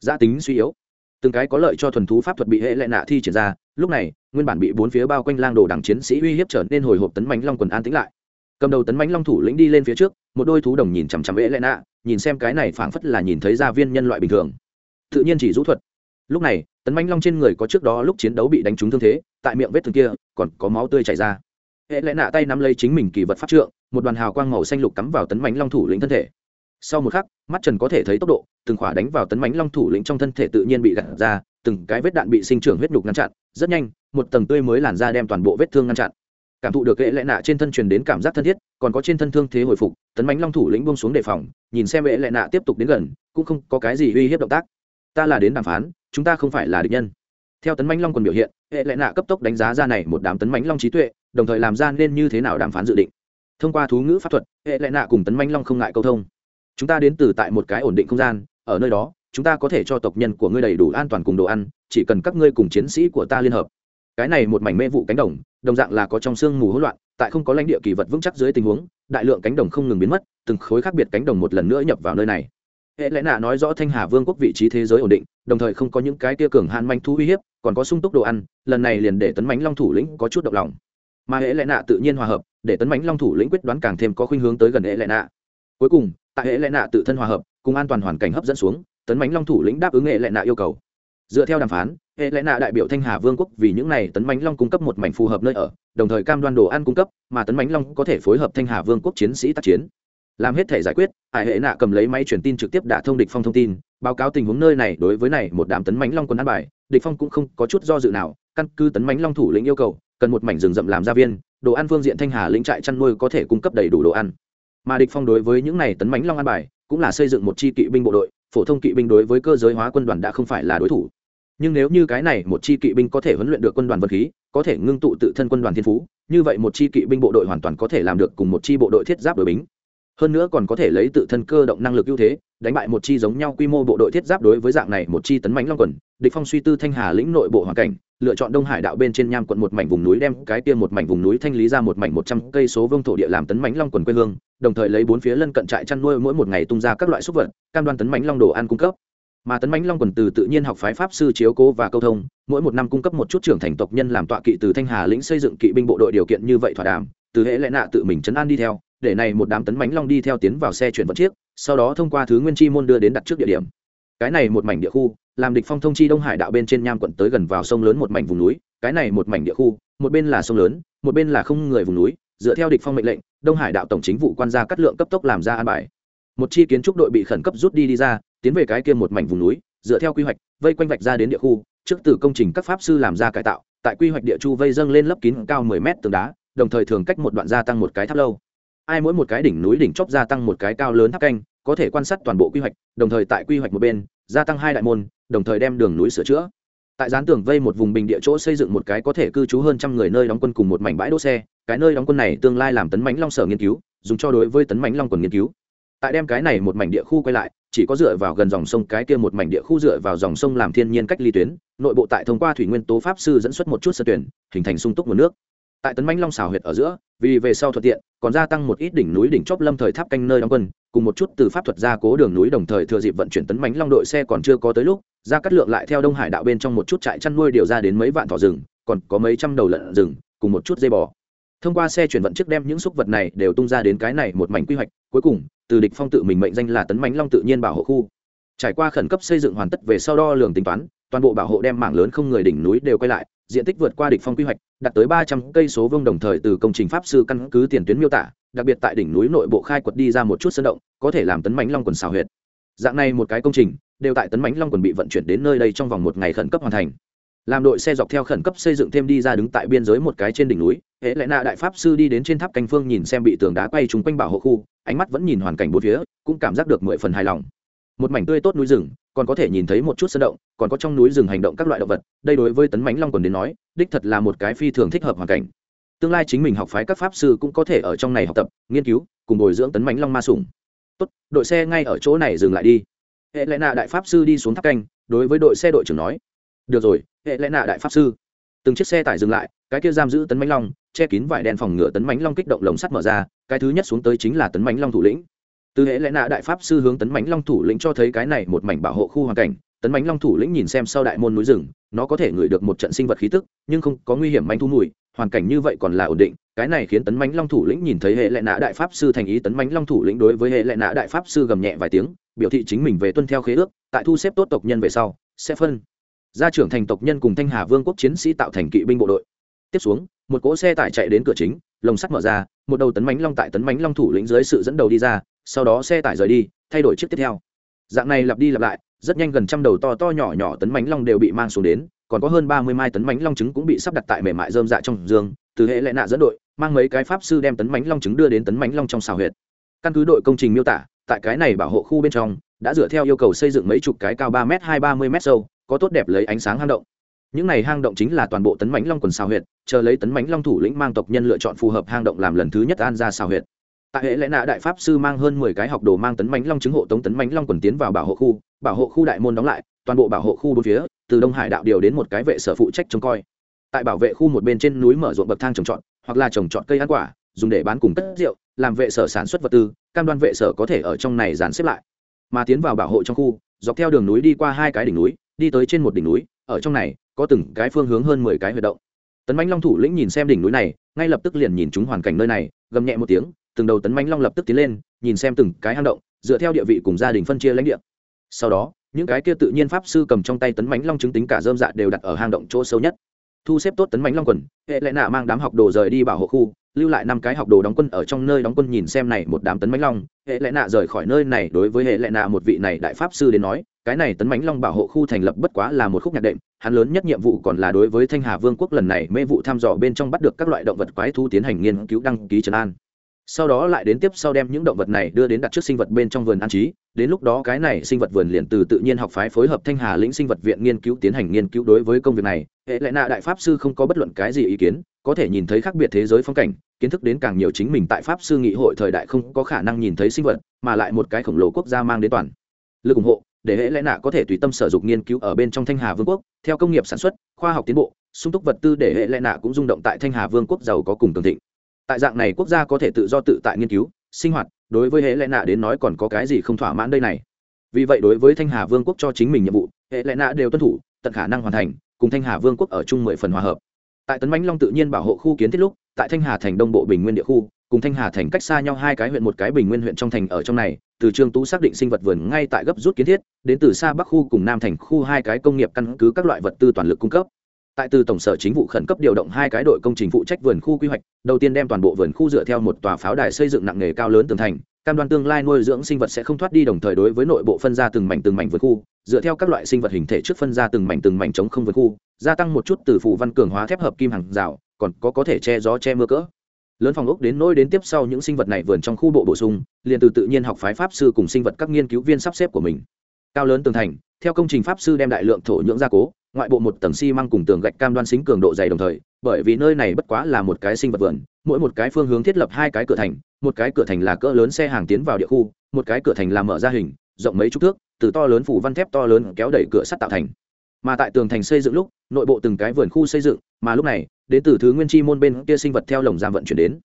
S1: Gia tính suy yếu. Từng cái có lợi cho thuần thú pháp thuật bị hệ lệ nạ thi triển ra, lúc này, nguyên bản bị bốn phía bao quanh lang đồ đảng chiến sĩ uy hiếp trở nên hồi hộp tấn mánh long quần an tĩnh lại. Cầm đầu tấn mánh long thủ lĩnh đi lên phía trước, một đôi thú đồng nhìn chằm chằm hệ lệ nạ, nhìn xem cái này phảng phất là nhìn thấy gia viên nhân loại bình thường. Tự nhiên chỉ rũ thuật. Lúc này, tấn mánh long trên người có trước đó lúc chiến đấu bị đánh trúng thương thế, tại miệng vết thương kia, còn có máu tươi chảy ra. Hệ lệ nạ tay nắm lấy chính mình kỳ vật pháp trượng, một đoàn hào quang màu xanh lục cắm vào tấn mánh long thủ lĩnh thân thể. Sau một khắc, mắt trần có thể thấy tốc độ từng khỏa đánh vào tấn mánh long thủ lĩnh trong thân thể tự nhiên bị gạt ra, từng cái vết đạn bị sinh trưởng huyết nhục ngăn chặn, rất nhanh, một tầng tươi mới làn ra đem toàn bộ vết thương ngăn chặn. Cảm thụ được hệ lẽ nạ trên thân truyền đến cảm giác thân thiết, còn có trên thân thương thế hồi phục, tấn mánh long thủ lĩnh bông xuống đề phòng, nhìn xem hệ lẽ nạ tiếp tục đến gần, cũng không có cái gì uy hiếp động tác. Ta là đến đàm phán, chúng ta không phải là địch nhân. Theo tấn mánh long còn biểu hiện hệ lẽ nạ cấp tốc đánh giá ra này một đám tấn mánh long trí tuệ, đồng thời làm ra nên như thế nào đàm phán dự định. Thông qua thú ngữ pháp thuật hệ lẽ nạ cùng tấn mánh long không ngại câu thông. Chúng ta đến từ tại một cái ổn định không gian ở nơi đó, chúng ta có thể cho tộc nhân của ngươi đầy đủ an toàn cùng đồ ăn, chỉ cần các ngươi cùng chiến sĩ của ta liên hợp. Cái này một mảnh mê vụ cánh đồng đồng dạng là có trong sương mù hỗn loạn, tại không có lãnh địa kỳ vật vững chắc dưới tình huống, đại lượng cánh đồng không ngừng biến mất, từng khối khác biệt cánh đồng một lần nữa nhập vào nơi này. Hệ lẽ nạ nói rõ thanh hà vương quốc vị trí thế giới ổn định, đồng thời không có những cái tia cường hạn manh thu uy hiếp, còn có sung túc đồ ăn, lần này liền để tấn mánh long thủ lĩnh có chút động lòng. Mà hệ lẽ nạ tự nhiên hòa hợp, để tấn mánh long thủ lĩnh quyết đoán càng thêm có khuynh hướng tới gần hệ lẽ nạ. Cuối cùng, tại hệ lẽ nạ tự thân hòa hợp cùng an toàn hoàn cảnh hấp dẫn xuống, tấn mánh long thủ lĩnh đáp ứng hệ lệ nạ yêu cầu. Dựa theo đàm phán hệ lệ nạ đại biểu thanh hà vương quốc vì những này tấn mánh long cung cấp một mảnh phù hợp nơi ở, đồng thời cam đoan đồ ăn cung cấp, mà tấn mánh long có thể phối hợp thanh hà vương quốc chiến sĩ tác chiến. Làm hết thể giải quyết, hải hệ nạ cầm lấy máy truyền tin trực tiếp đả thông địch phong thông tin, báo cáo tình huống nơi này đối với này một đám tấn mánh long quân ăn bài, địch phong cũng không có chút do dự nào, căn cứ tấn mánh long thủ lĩnh yêu cầu, cần một mảnh rừng rậm làm gia viên, đồ ăn phương diện thanh hà lĩnh trại chăn nuôi có thể cung cấp đầy đủ đồ ăn mà địch phong đối với những này tấn mãnh long ăn bài, cũng là xây dựng một chi kỵ binh bộ đội, phổ thông kỵ binh đối với cơ giới hóa quân đoàn đã không phải là đối thủ. Nhưng nếu như cái này một chi kỵ binh có thể huấn luyện được quân đoàn vật khí, có thể ngưng tụ tự thân quân đoàn thiên phú, như vậy một chi kỵ binh bộ đội hoàn toàn có thể làm được cùng một chi bộ đội thiết giáp đối bính. Hơn nữa còn có thể lấy tự thân cơ động năng lực ưu thế, đánh bại một chi giống nhau quy mô bộ đội thiết giáp đối với dạng này một chi tấn mãnh long quần, địch phong suy tư thanh hà lĩnh nội bộ hoàn cảnh lựa chọn đông hải đạo bên trên nham quận một mảnh vùng núi đem cái kia một mảnh vùng núi thanh lý ra một mảnh một trăm cây số vương thổ địa làm tấn mánh long quần quê hương, đồng thời lấy bốn phía lân cận trại chăn nuôi mỗi một ngày tung ra các loại súc vật, cam đoan tấn mánh long đồ ăn cung cấp. Mà tấn mãnh long quần từ tự nhiên học phái pháp sư chiếu cố và câu thông, mỗi một năm cung cấp một chút trưởng thành tộc nhân làm tọa kỵ từ thanh hà lĩnh xây dựng kỵ binh bộ đội điều kiện như vậy thỏa đàm, từ hệ lẽ nạ tự mình chấn an đi theo, để này một đám tấn mãnh long đi theo tiến vào xe chuyển vận chiếc, sau đó thông qua thứ nguyên chi môn đưa đến đặt trước địa điểm. Cái này một mảnh địa khu làm địch phong thông chi đông hải đạo bên trên nham quận tới gần vào sông lớn một mảnh vùng núi, cái này một mảnh địa khu, một bên là sông lớn, một bên là không người vùng núi, dựa theo địch phong mệnh lệnh, đông hải đạo tổng chính vụ quan gia cắt lượng cấp tốc làm ra an bài. Một chi kiến trúc đội bị khẩn cấp rút đi đi ra, tiến về cái kia một mảnh vùng núi, dựa theo quy hoạch, vây quanh vạch ra đến địa khu, trước từ công trình các pháp sư làm ra cải tạo, tại quy hoạch địa chu vây dâng lên lớp kín cao 10 mét tường đá, đồng thời thường cách một đoạn gia tăng một cái tháp lâu. Ai mỗi một cái đỉnh núi đỉnh chóp gia tăng một cái cao lớn tháp canh, có thể quan sát toàn bộ quy hoạch, đồng thời tại quy hoạch một bên gia tăng hai đại môn, đồng thời đem đường núi sửa chữa. Tại gián tường vây một vùng bình địa chỗ xây dựng một cái có thể cư trú hơn trăm người nơi đóng quân cùng một mảnh bãi đỗ xe, cái nơi đóng quân này tương lai làm tấn mánh long sở nghiên cứu, dùng cho đối với tấn mánh long còn nghiên cứu. Tại đem cái này một mảnh địa khu quay lại, chỉ có dựa vào gần dòng sông, cái kia một mảnh địa khu dựa vào dòng sông làm thiên nhiên cách ly tuyến, nội bộ tại thông qua thủy nguyên tố pháp sư dẫn xuất một chút sơ tuyển, hình thành sung túc nguồn nước tại tấn mãnh long xào huyệt ở giữa, vì về sau thuận tiện, còn gia tăng một ít đỉnh núi đỉnh chóp lâm thời tháp canh nơi đóng quân, cùng một chút từ pháp thuật gia cố đường núi đồng thời thừa dịp vận chuyển tấn mãnh long đội xe còn chưa có tới lúc, ra cắt lượng lại theo đông hải đạo bên trong một chút trại chăn nuôi điều ra đến mấy vạn thỏ rừng, còn có mấy trăm đầu lợn rừng, cùng một chút dây bò. Thông qua xe chuyển vận trước đem những xúc vật này đều tung ra đến cái này một mảnh quy hoạch, cuối cùng, từ địch phong tự mình mệnh danh là tấn mãnh long tự nhiên bảo hộ khu. Trải qua khẩn cấp xây dựng hoàn tất về sau đo lường tính toán toàn bộ bảo hộ đem mảng lớn không người đỉnh núi đều quay lại, diện tích vượt qua địch phong quy hoạch, đạt tới ba trăm cây số vương đồng thời từ công trình pháp sư căn cứ tiền tuyến miêu tả, đặc biệt tại đỉnh núi nội bộ khai quật đi ra một chút sơn động, có thể làm tấn mãnh long quần xào huyệt. Dạng này một cái công trình, đều tại tấn mãnh long quần bị vận chuyển đến nơi đây trong vòng một ngày khẩn cấp hoàn thành. Làm đội xe dọc theo khẩn cấp xây dựng thêm đi ra đứng tại biên giới một cái trên đỉnh núi, hễ lẽ nạ đại pháp sư đi đến trên tháp canh phương nhìn xem bị tường đá quay trúng quanh bảo hộ khu, ánh mắt vẫn nhìn hoàn cảnh bốn phía, cũng cảm giác được mười phần hài lòng một mảnh tươi tốt núi rừng, còn có thể nhìn thấy một chút sơn động, còn có trong núi rừng hành động các loại động vật, đây đối với tấn mãnh long còn đến nói, đích thật là một cái phi thường thích hợp hoàn cảnh. Tương lai chính mình học phái các pháp sư cũng có thể ở trong này học tập, nghiên cứu, cùng bồi dưỡng tấn mãnh long ma sủng. Tốt, đội xe ngay ở chỗ này dừng lại đi. Hệ lẽ nạ đại pháp sư đi xuống tháp canh, đối với đội xe đội trưởng nói. Được rồi, hệ lẽ nạ đại pháp sư. Từng chiếc xe tải dừng lại, cái kia giam giữ tấn mãnh long, che kín vải đen phòng ngựa tấn mãnh long kích động lồng sắt mở ra, cái thứ nhất xuống tới chính là tấn mãnh long thủ lĩnh từ hệ lẽ nạ đại pháp sư hướng tấn mãnh long thủ lĩnh cho thấy cái này một mảnh bảo hộ khu hoàn cảnh, tấn mãnh long thủ lĩnh nhìn xem sau đại môn núi rừng, nó có thể ngửi được một trận sinh vật khí tức, nhưng không có nguy hiểm manh thu mùi, hoàn cảnh như vậy còn là ổn định. Cái này khiến tấn mãnh long thủ lĩnh nhìn thấy hệ lệ nạ đại pháp sư thành ý, tấn mãnh long thủ lĩnh đối với hệ lệ nạ đại pháp sư gầm nhẹ vài tiếng, biểu thị chính mình về tuân theo khế ước, tại thu xếp tốt tộc nhân về sau, sẽ phân. Gia trưởng thành tộc nhân cùng thanh hà vương quốc chiến sĩ tạo thành kỵ binh bộ đội. Tiếp xuống, một cỗ xe tải chạy đến cửa chính, lồng sắt mở ra, một đầu tấn mãnh long tại tấn mãnh long thủ lĩnh dưới sự dẫn đầu đi ra sau đó xe tải rời đi, thay đổi chiếc tiếp theo. Dạng này lặp đi lặp lại, rất nhanh gần trăm đầu to to nhỏ nhỏ tấn bánh long đều bị mang xuống đến, còn có hơn ba mươi mai tấn bánh long trứng cũng bị sắp đặt tại mềm mại dơm dạ trong giường từ hệ lệ nạ dẫn đội, mang mấy cái pháp sư đem tấn bánh long trứng đưa đến tấn bánh long trong xào huyệt. Căn cứ đội công trình miêu tả, tại cái này bảo hộ khu bên trong, đã dựa theo yêu cầu xây dựng mấy chục cái cao ba m hai ba mươi m sâu, có tốt đẹp lấy ánh sáng hang động. Những này hang động chính là toàn bộ tấn bánh long quần xào huyệt, chờ lấy tấn bánh long thủ lĩnh mang tộc nhân lựa chọn phù hợp hang động làm lần thứ nhất an ra xào huyệt tại hệ lẽ nạ đại pháp sư mang hơn mười cái học đồ mang tấn mãnh long chứng hộ tống tấn mãnh long quần tiến vào bảo hộ khu, bảo hộ khu đại môn đóng lại, toàn bộ bảo hộ khu bốn phía, từ đông hải đạo điều đến một cái vệ sở phụ trách trông coi. Tại bảo vệ khu một bên trên núi mở ruộng bậc thang trồng trọt, hoặc là trồng trọt cây ăn quả, dùng để bán cùng cất rượu, làm vệ sở sản xuất vật tư, cam đoan vệ sở có thể ở trong này dàn xếp lại. Mà tiến vào bảo hộ trong khu, dọc theo đường núi đi qua hai cái đỉnh núi, đi tới trên một đỉnh núi, ở trong này, có từng cái phương hướng hơn mười cái huy động. Tấn mãnh long thủ lĩnh nhìn xem đỉnh núi này, ngay lập tức liền nhìn chúng hoàn cảnh nơi này, gầm nhẹ một tiếng từng đầu tấn mãnh long lập tức tiến lên, nhìn xem từng cái hang động, dựa theo địa vị cùng gia đình phân chia lãnh địa. Sau đó, những cái kia tự nhiên pháp sư cầm trong tay tấn mãnh long chứng tính cả dơm dạ đều đặt ở hang động chỗ sâu nhất. Thu xếp tốt tấn mãnh long quần, hệ lệ nạ mang đám học đồ rời đi bảo hộ khu, lưu lại năm cái học đồ đóng quân ở trong nơi đóng quân nhìn xem này một đám tấn mãnh long. Hệ lệ nạ rời khỏi nơi này đối với hệ lệ nạ một vị này đại pháp sư đến nói, cái này tấn mãnh long bảo hộ khu thành lập bất quá là một khúc nhạc đệm, hắn lớn nhất nhiệm vụ còn là đối với thanh hà vương quốc lần này mê vụ thăm dò bên trong bắt được các loại động vật quái thú tiến hành nghiên cứu đăng ký trấn an sau đó lại đến tiếp sau đem những động vật này đưa đến đặt trước sinh vật bên trong vườn an trí. Đến lúc đó cái này sinh vật vườn liền từ tự nhiên học phái phối hợp thanh hà lĩnh sinh vật viện nghiên cứu tiến hành nghiên cứu đối với công việc này. Hệ lệ nạ đại pháp sư không có bất luận cái gì ý kiến, có thể nhìn thấy khác biệt thế giới phong cảnh, kiến thức đến càng nhiều chính mình tại pháp sư nghị hội thời đại không có khả năng nhìn thấy sinh vật, mà lại một cái khổng lồ quốc gia mang đến toàn lực ủng hộ, để hệ lẽ nạ có thể tùy tâm sở dục nghiên cứu ở bên trong thanh hà vương quốc, theo công nghiệp sản xuất, khoa học tiến bộ, sung túc vật tư để hệ lẽ nạ cũng rung động tại thanh hà vương quốc giàu có cùng cường thịnh tại dạng này quốc gia có thể tự do tự tại nghiên cứu, sinh hoạt, đối với hệ lẽ nạ đến nói còn có cái gì không thỏa mãn đây này? Vì vậy đối với thanh hà vương quốc cho chính mình nhiệm vụ, hệ lẽ nạ đều tuân thủ, tận khả năng hoàn thành, cùng thanh hà vương quốc ở chung mười phần hòa hợp. Tại tấn bánh long tự nhiên bảo hộ khu kiến thiết lúc, tại thanh hà thành đông bộ bình nguyên địa khu, cùng thanh hà thành cách xa nhau hai cái huyện một cái bình nguyên huyện trong thành ở trong này, từ trương tú xác định sinh vật vườn ngay tại gấp rút kiến thiết, đến từ xa bắc khu cùng nam thành khu hai cái công nghiệp căn cứ các loại vật tư toàn lực cung cấp tại từ tổng sở chính vụ khẩn cấp điều động hai cái đội công trình phụ trách vườn khu quy hoạch, đầu tiên đem toàn bộ vườn khu dựa theo một tòa pháo đài xây dựng nặng nghề cao lớn tường thành, cam đoan tương lai nuôi dưỡng sinh vật sẽ không thoát đi đồng thời đối với nội bộ phân ra từng mảnh từng mảnh vườn khu, dựa theo các loại sinh vật hình thể trước phân ra từng mảnh từng mảnh chống không vườn khu, gia tăng một chút từ phủ văn cường hóa thép hợp kim hàng rào, còn có có thể che gió che mưa cỡ. Lớn phòng ốc đến nỗi đến tiếp sau những sinh vật này vườn trong khu bộ bổ sung, liền từ tự nhiên học phái pháp sư cùng sinh vật các nghiên cứu viên sắp xếp của mình. Cao lớn tường thành, theo công trình pháp sư đem đại lượng thổ nhưỡng gia cố ngoại bộ một tầng xi măng cùng tường gạch cam đoan xính cường độ dày đồng thời, bởi vì nơi này bất quá là một cái sinh vật vườn, mỗi một cái phương hướng thiết lập hai cái cửa thành, một cái cửa thành là cỡ lớn xe hàng tiến vào địa khu, một cái cửa thành là mở ra hình, rộng mấy chục thước, từ to lớn phủ văn thép to lớn kéo đẩy cửa sắt tạo thành. Mà tại tường thành xây dựng lúc, nội bộ từng cái vườn khu xây dựng, mà lúc này, đến từ thứ nguyên chi môn bên kia sinh vật theo lồng giam vận chuyển đến.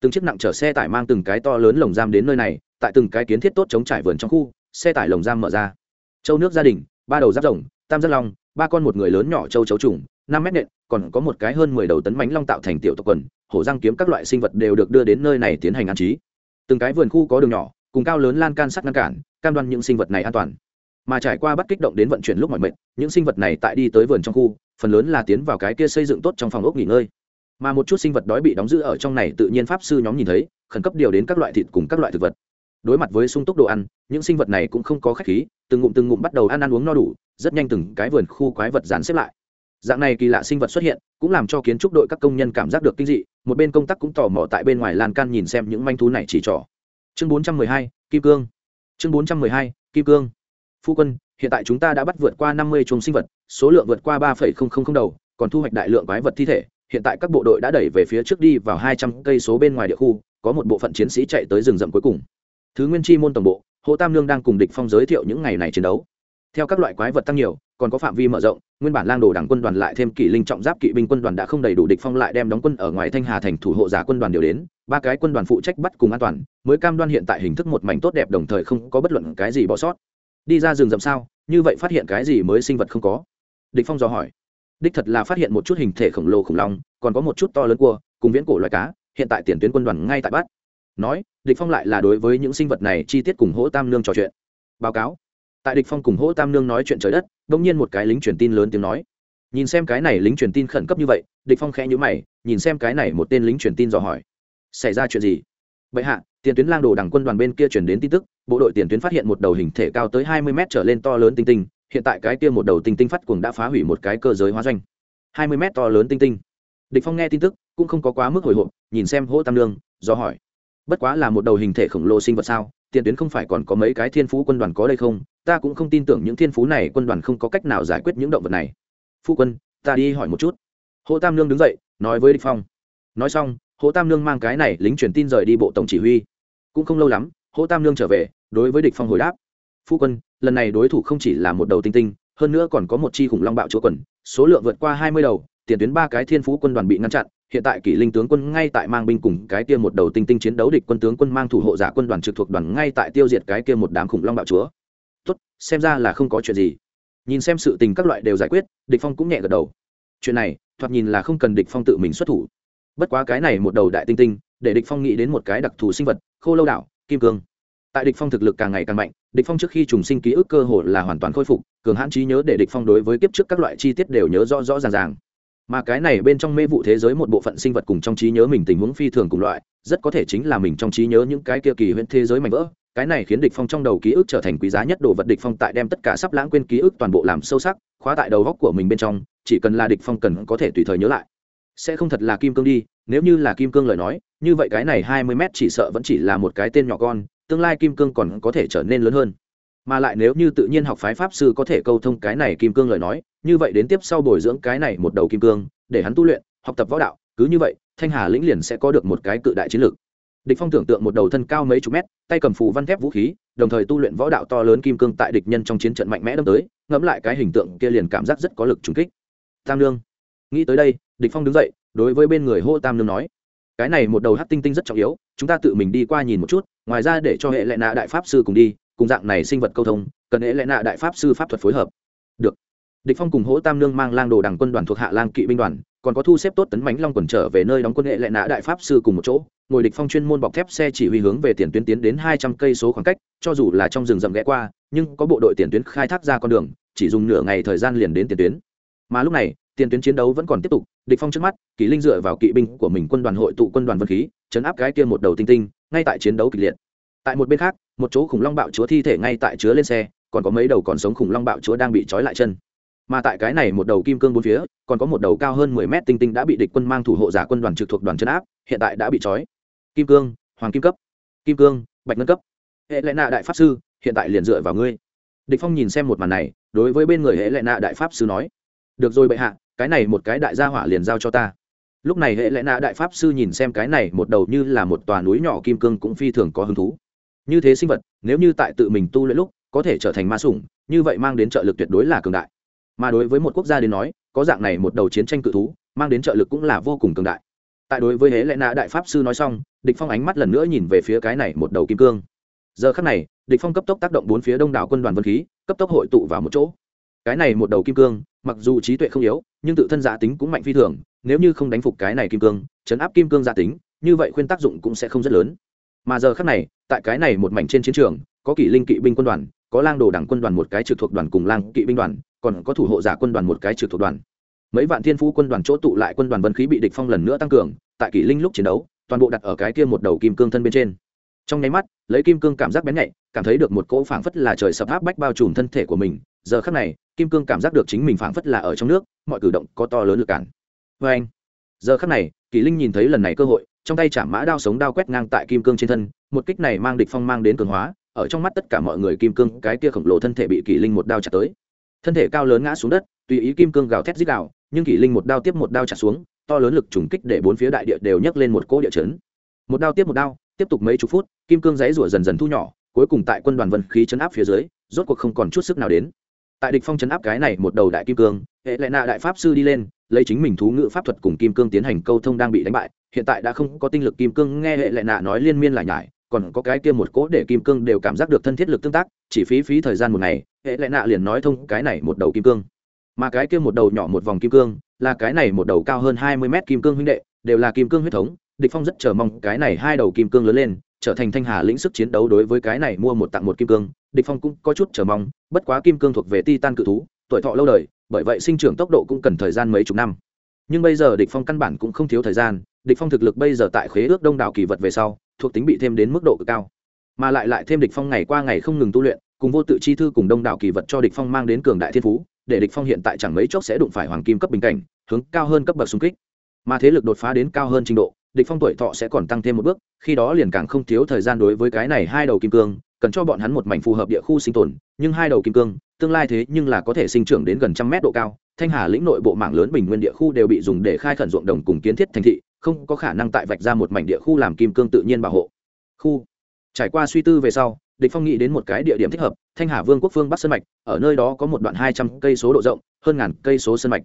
S1: Từng chiếc nặng chở xe tải mang từng cái to lớn lồng giam đến nơi này, tại từng cái kiến thiết tốt chống trải vườn trong khu, xe tải lồng giam mở ra. Châu nước gia đình, ba đầu giáp rồng, tam giác long ba con một người lớn nhỏ châu chấu trùng, năm mét nện, còn có một cái hơn mười đầu tấn bánh long tạo thành tiểu tộc quần, hổ răng kiếm các loại sinh vật đều được đưa đến nơi này tiến hành an trí. Từng cái vườn khu có đường nhỏ, cùng cao lớn lan can sắt ngăn cản, cam đoan những sinh vật này an toàn. Mà trải qua bắt kích động đến vận chuyển lúc mọi mệt, những sinh vật này tại đi tới vườn trong khu, phần lớn là tiến vào cái kia xây dựng tốt trong phòng ốc nghỉ ngơi. Mà một chút sinh vật đói bị đóng giữ ở trong này tự nhiên pháp sư nhóm nhìn thấy, khẩn cấp điều đến các loại thịt cùng các loại thực vật đối mặt với sung túc đồ ăn những sinh vật này cũng không có khách khí từng ngụm từng ngụm bắt đầu ăn ăn uống no đủ rất nhanh từng cái vườn khu quái vật dán xếp lại. Dạng này kỳ lạ sinh vật xuất hiện cũng làm cho kiến trúc đội các công nhân cảm giác được kinh dị một bên công tác cũng tò mò tại bên ngoài lan can nhìn xem những manh thú này chỉ trỏ. Chương 412, kim cương. Chương 412, kim cương. Phu quân hiện tại chúng ta đã bắt vượt qua năm mươi chuồng sinh vật số lượng vượt qua ba đầu còn thu hoạch đại lượng quái vật thi thể. Hiện tại các bộ đội đã đẩy về phía trước đi vào hai trăm cây số bên ngoài địa khu có một bộ phận chiến sĩ chạy tới rừng rậm cuối cùng thứ nguyên chi môn tổng bộ, hồ tam lương đang cùng địch phong giới thiệu những ngày này chiến đấu. Theo các loại quái vật tăng nhiều, còn có phạm vi mở rộng, nguyên bản lang đồ đảng quân đoàn lại thêm kỷ linh trọng giáp kỵ binh quân đoàn đã không đầy đủ địch phong lại đem đóng quân ở ngoài thanh hà thành thủ hộ giả quân đoàn điều đến, ba cái quân đoàn phụ trách bắt cùng an toàn, mới cam đoan hiện tại hình thức một mảnh tốt đẹp đồng thời không có bất luận cái gì bỏ sót. Đi ra rừng rậm sao, như vậy phát hiện cái gì mới sinh vật không có? Địch phong dò hỏi. Đích thật là phát hiện một chút hình thể khổng lồ khủng long, còn có một chút to lớn cua, cùng viễn cổ loài cá, hiện tại tiền tuyến quân đoàn ngay tại bắt nói địch phong lại là đối với những sinh vật này chi tiết cùng hỗ tam nương trò chuyện. Báo cáo. Tại địch phong cùng hỗ tam nương nói chuyện trời đất đung nhiên một cái lính truyền tin lớn tiếng nói. Nhìn xem cái này lính truyền tin khẩn cấp như vậy địch phong khẽ nhíu mày nhìn xem cái này một tên lính truyền tin dò hỏi. Xảy ra chuyện gì? Vậy hạ tiền tuyến lang đồ đảng quân đoàn bên kia truyền đến tin tức bộ đội tiền tuyến phát hiện một đầu hình thể cao tới 20 mét trở lên to lớn tinh tinh hiện tại cái kia một đầu tinh tinh phát cuồng đã phá hủy một cái cơ giới hóa doanh. 20 mét to lớn tinh tinh. Địch phong nghe tin tức cũng không có quá mức hồi hộp nhìn xem hỗ tam nương, do hỏi bất quá là một đầu hình thể khổng lồ sinh vật sao, tiền tuyến không phải còn có mấy cái thiên phú quân đoàn có đây không? Ta cũng không tin tưởng những thiên phú này quân đoàn không có cách nào giải quyết những động vật này. Phu quân, ta đi hỏi một chút. Hồ tam lương đứng dậy, nói với địch phong. Nói xong hồ tam lương mang cái này lính truyền tin rời đi bộ tổng chỉ huy. Cũng không lâu lắm hồ tam lương trở về, đối với địch phong hồi đáp. Phu quân, lần này đối thủ không chỉ là một đầu tinh tinh, hơn nữa còn có một chi khủng long bạo chúa quần, số lượng vượt qua hai mươi đầu, tiền tuyến ba cái thiên phú quân đoàn bị ngăn chặn hiện tại kỷ linh tướng quân ngay tại mang binh cùng cái kia một đầu tinh tinh chiến đấu địch quân tướng quân mang thủ hộ giả quân đoàn trực thuộc đoàn ngay tại tiêu diệt cái kia một đám khủng long bạo chúa. Tốt, xem ra là không có chuyện gì. Nhìn xem sự tình các loại đều giải quyết, địch phong cũng nhẹ gật đầu. Chuyện này, thoạt nhìn là không cần địch phong tự mình xuất thủ. Bất quá cái này một đầu đại tinh tinh, để địch phong nghĩ đến một cái đặc thù sinh vật, khô lâu đảo, kim cương. Tại địch phong thực lực càng ngày càng mạnh, địch phong trước khi trùng sinh ký ức cơ hồ là hoàn toàn khôi phục, cường hãn trí nhớ để địch phong đối với kiếp trước các loại chi tiết đều nhớ rõ rõ ràng ràng mà cái này bên trong mê vụ thế giới một bộ phận sinh vật cùng trong trí nhớ mình tình huống phi thường cùng loại, rất có thể chính là mình trong trí nhớ những cái kia kỳ huyễn thế giới mạnh vỡ. Cái này khiến địch phong trong đầu ký ức trở thành quý giá nhất đồ vật địch phong tại đem tất cả sắp lãng quên ký ức toàn bộ làm sâu sắc, khóa tại đầu góc của mình bên trong, chỉ cần là địch phong cần có thể tùy thời nhớ lại. Sẽ không thật là kim cương đi, nếu như là kim cương lời nói, như vậy cái này 20 mét chỉ sợ vẫn chỉ là một cái tên nhỏ con, tương lai kim cương còn có thể trở nên lớn hơn mà lại nếu như tự nhiên học phái pháp sư có thể câu thông cái này kim cương lời nói, như vậy đến tiếp sau bồi dưỡng cái này một đầu kim cương, để hắn tu luyện, học tập võ đạo, cứ như vậy, thanh hà lĩnh liền sẽ có được một cái cự đại chiến lược. Địch phong tưởng tượng một đầu thân cao mấy chục mét, tay cầm phù văn thép vũ khí, đồng thời tu luyện võ đạo to lớn kim cương tại địch nhân trong chiến trận mạnh mẽ đâm tới, ngẫm lại cái hình tượng kia liền cảm giác rất có lực trùng kích. Tam lương nghĩ tới đây, địch phong đứng dậy, đối với bên người hô tam lương nói, cái này một đầu hắc tinh tinh rất trọng yếu, chúng ta tự mình đi qua nhìn một chút, ngoài ra để cho hệ lệ nạ đại pháp sư cùng đi cùng dạng này sinh vật câu thông, cần hệ lệ nạ đại pháp sư pháp thuật phối hợp. Được. Địch phong cùng hỗ tam nương mang lang đồ đằng quân đoàn thuộc hạ lang kỵ binh đoàn, còn có thu xếp tốt tấn mãnh long quần trở về nơi đóng quân hệ lệ nạ đại pháp sư cùng một chỗ, ngồi địch phong chuyên môn bọc thép xe chỉ huy hướng về tiền tuyến tiến đến hai trăm cây số khoảng cách, cho dù là trong rừng rậm ghé qua, nhưng có bộ đội tiền tuyến khai thác ra con đường, chỉ dùng nửa ngày thời gian liền đến tiền tuyến. Mà lúc này, tiền tuyến chiến đấu vẫn còn tiếp tục, địch phong trước mắt kỵ linh dựa vào kỵ binh của mình quân đoàn hội tụ quân đoàn vân khí, chấn áp cái kia một đầu tinh tinh, ngay tại chiến đấu kịch liệt. Tại một bên khác một chỗ khủng long bạo chúa thi thể ngay tại chứa lên xe, còn có mấy đầu còn sống khủng long bạo chúa đang bị trói lại chân. Mà tại cái này một đầu kim cương bốn phía, còn có một đầu cao hơn mười mét tinh tinh đã bị địch quân mang thủ hộ giả quân đoàn trực thuộc đoàn chấn áp, hiện tại đã bị trói. Kim cương, hoàng kim cấp. Kim cương, bạch ngân cấp. Hệ lệ nạ đại pháp sư, hiện tại liền dựa vào ngươi. Địch phong nhìn xem một màn này, đối với bên người hệ lệ nạ đại pháp sư nói, được rồi bệ hạ, cái này một cái đại gia hỏa liền giao cho ta. Lúc này hệ lệ nạ đại pháp sư nhìn xem cái này một đầu như là một tòa núi nhỏ kim cương cũng phi thường có hứng thú như thế sinh vật, nếu như tại tự mình tu luyện lúc, có thể trở thành ma sủng, như vậy mang đến trợ lực tuyệt đối là cường đại. Mà đối với một quốc gia đến nói, có dạng này một đầu chiến tranh cự thú, mang đến trợ lực cũng là vô cùng cường đại. Tại đối với hễ lệ nạ đại pháp sư nói xong, địch phong ánh mắt lần nữa nhìn về phía cái này một đầu kim cương. Giờ khắc này, địch phong cấp tốc tác động bốn phía đông đảo quân đoàn vân khí, cấp tốc hội tụ vào một chỗ. Cái này một đầu kim cương, mặc dù trí tuệ không yếu, nhưng tự thân giả tính cũng mạnh phi thường, nếu như không đánh phục cái này kim cương, chấn áp kim cương giả tính, như vậy khuyên tác dụng cũng sẽ không rất lớn mà giờ khắc này, tại cái này một mảnh trên chiến trường, có kỷ linh kỵ binh quân đoàn, có lang đồ đảng quân đoàn một cái trực thuộc đoàn cùng lang kỵ binh đoàn, còn có thủ hộ giả quân đoàn một cái trực thuộc đoàn. Mấy vạn thiên phú quân đoàn chỗ tụ lại quân đoàn vân khí bị địch phong lần nữa tăng cường, tại kỷ linh lúc chiến đấu, toàn bộ đặt ở cái kia một đầu kim cương thân bên trên. Trong nháy mắt, lấy kim cương cảm giác bén nhạy, cảm thấy được một cỗ phảng phất là trời sập áp bách bao trùm thân thể của mình. Giờ khắc này, kim cương cảm giác được chính mình phảng phất là ở trong nước, mọi cử động có to lớn lực cản. Với anh giờ khắc này, kỷ linh nhìn thấy lần này cơ hội trong tay chạm mã đao sống đao quét ngang tại kim cương trên thân, một kích này mang địch phong mang đến cường hóa, ở trong mắt tất cả mọi người kim cương, cái kia khổng lồ thân thể bị kỷ linh một đao chặt tới. Thân thể cao lớn ngã xuống đất, tùy ý kim cương gào thét giết gào, nhưng kỷ linh một đao tiếp một đao chặt xuống, to lớn lực trùng kích để bốn phía đại địa đều nhấc lên một cỗ địa chấn. Một đao tiếp một đao, tiếp tục mấy chục phút, kim cương giấy rủa dần dần thu nhỏ, cuối cùng tại quân đoàn vân khí chấn áp phía dưới, rốt cuộc không còn chút sức nào đến. Tại địch phong chấn áp cái này một đầu đại kim cương, hệ lệ nạ đại pháp sư đi lên lấy chính mình thú ngữ pháp thuật cùng kim cương tiến hành câu thông đang bị đánh bại, hiện tại đã không có tinh lực kim cương, nghe hệ lệ nạ nói liên miên lại nhải, còn có cái kia một cỗ để kim cương đều cảm giác được thân thiết lực tương tác, chỉ phí phí thời gian một ngày, hệ lệ nạ liền nói thông cái này một đầu kim cương. Mà cái kia một đầu nhỏ một vòng kim cương, là cái này một đầu cao hơn hai mươi mét kim cương huynh đệ, đều là kim cương huyết thống, địch phong rất chờ mong cái này hai đầu kim cương lớn lên, trở thành thanh hà lĩnh sức chiến đấu đối với cái này mua một tặng một kim cương, địch phong cũng có chút chờ mong, bất quá kim cương thuộc về titan cự thú, tuổi thọ lâu đời bởi vậy sinh trưởng tốc độ cũng cần thời gian mấy chục năm. Nhưng bây giờ địch phong căn bản cũng không thiếu thời gian, địch phong thực lực bây giờ tại khế ước đông đảo kỳ vật về sau, thuộc tính bị thêm đến mức độ cực cao. Mà lại lại thêm địch phong ngày qua ngày không ngừng tu luyện, cùng vô tự chi thư cùng đông đảo kỳ vật cho địch phong mang đến cường đại thiên phú, để địch phong hiện tại chẳng mấy chốc sẽ đụng phải hoàng kim cấp bình cảnh, hướng cao hơn cấp bậc xung kích. Mà thế lực đột phá đến cao hơn trình độ, địch phong tuổi thọ sẽ còn tăng thêm một bước, khi đó liền càng không thiếu thời gian đối với cái này hai đầu kim cương, cần cho bọn hắn một mảnh phù hợp địa khu sinh tồn, nhưng hai đầu kim cương tương lai thế nhưng là có thể sinh trưởng đến gần trăm mét độ cao, thanh hà lĩnh nội bộ mạng lớn bình nguyên địa khu đều bị dùng để khai khẩn ruộng đồng cùng kiến thiết thành thị, không có khả năng tại vạch ra một mảnh địa khu làm kim cương tự nhiên bảo hộ. Khu. Trải qua suy tư về sau, địch phong nghĩ đến một cái địa điểm thích hợp, thanh hà vương quốc phương bắc sơn mạch, ở nơi đó có một đoạn hai trăm cây số độ rộng, hơn ngàn cây số sơn mạch.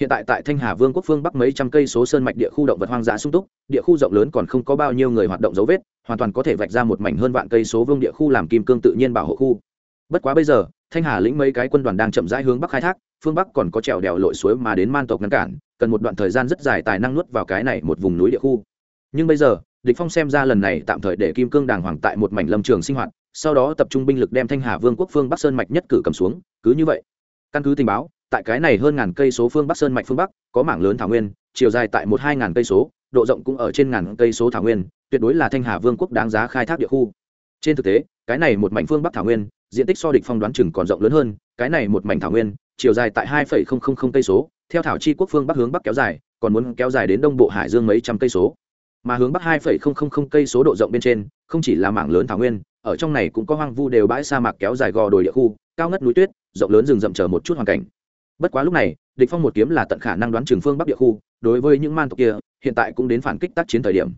S1: Hiện tại tại thanh hà vương quốc phương bắc mấy trăm cây số sơn mạch địa khu động vật hoang dã sung túc, địa khu rộng lớn còn không có bao nhiêu người hoạt động dấu vết, hoàn toàn có thể vạch ra một mảnh hơn vạn cây số vương địa khu làm kim cương tự nhiên bảo hộ khu bất quá bây giờ, thanh hà lĩnh mấy cái quân đoàn đang chậm rãi hướng bắc khai thác, phương bắc còn có trèo đèo lội suối mà đến man tộc ngăn cản, cần một đoạn thời gian rất dài tài năng nuốt vào cái này một vùng núi địa khu. Nhưng bây giờ, địch phong xem ra lần này tạm thời để kim cương đàng hoàng tại một mảnh lâm trường sinh hoạt, sau đó tập trung binh lực đem thanh hà vương quốc phương bắc sơn mạch nhất cử cầm xuống, cứ như vậy. Căn cứ tình báo, tại cái này hơn ngàn cây số phương bắc sơn mạch phương bắc, có mảng lớn thảo nguyên, chiều dài tại một hai ngàn cây số, độ rộng cũng ở trên ngàn cây số thảo nguyên, tuyệt đối là thanh hà vương quốc đáng giá khai thác địa khu trên thực tế, cái này một mảnh phương bắc thảo nguyên, diện tích so địch phong đoán chừng còn rộng lớn hơn, cái này một mảnh thảo nguyên, chiều dài tại hai phẩy không không không cây số, theo thảo chi quốc phương bắc hướng bắc kéo dài, còn muốn kéo dài đến đông bộ hải dương mấy trăm cây số. Mà hướng bắc hai phẩy không không không cây số độ rộng bên trên, không chỉ là mảng lớn thảo nguyên, ở trong này cũng có hoang vu đều bãi sa mạc kéo dài gò đồi địa khu, cao ngất núi tuyết, rộng lớn rừng rậm chờ một chút hoàn cảnh. Bất quá lúc này, địch phong một kiếm là tận khả năng đoán trường phương bắc địa khu, đối với những man tộc kia, hiện tại cũng đến phản kích tác chiến thời điểm.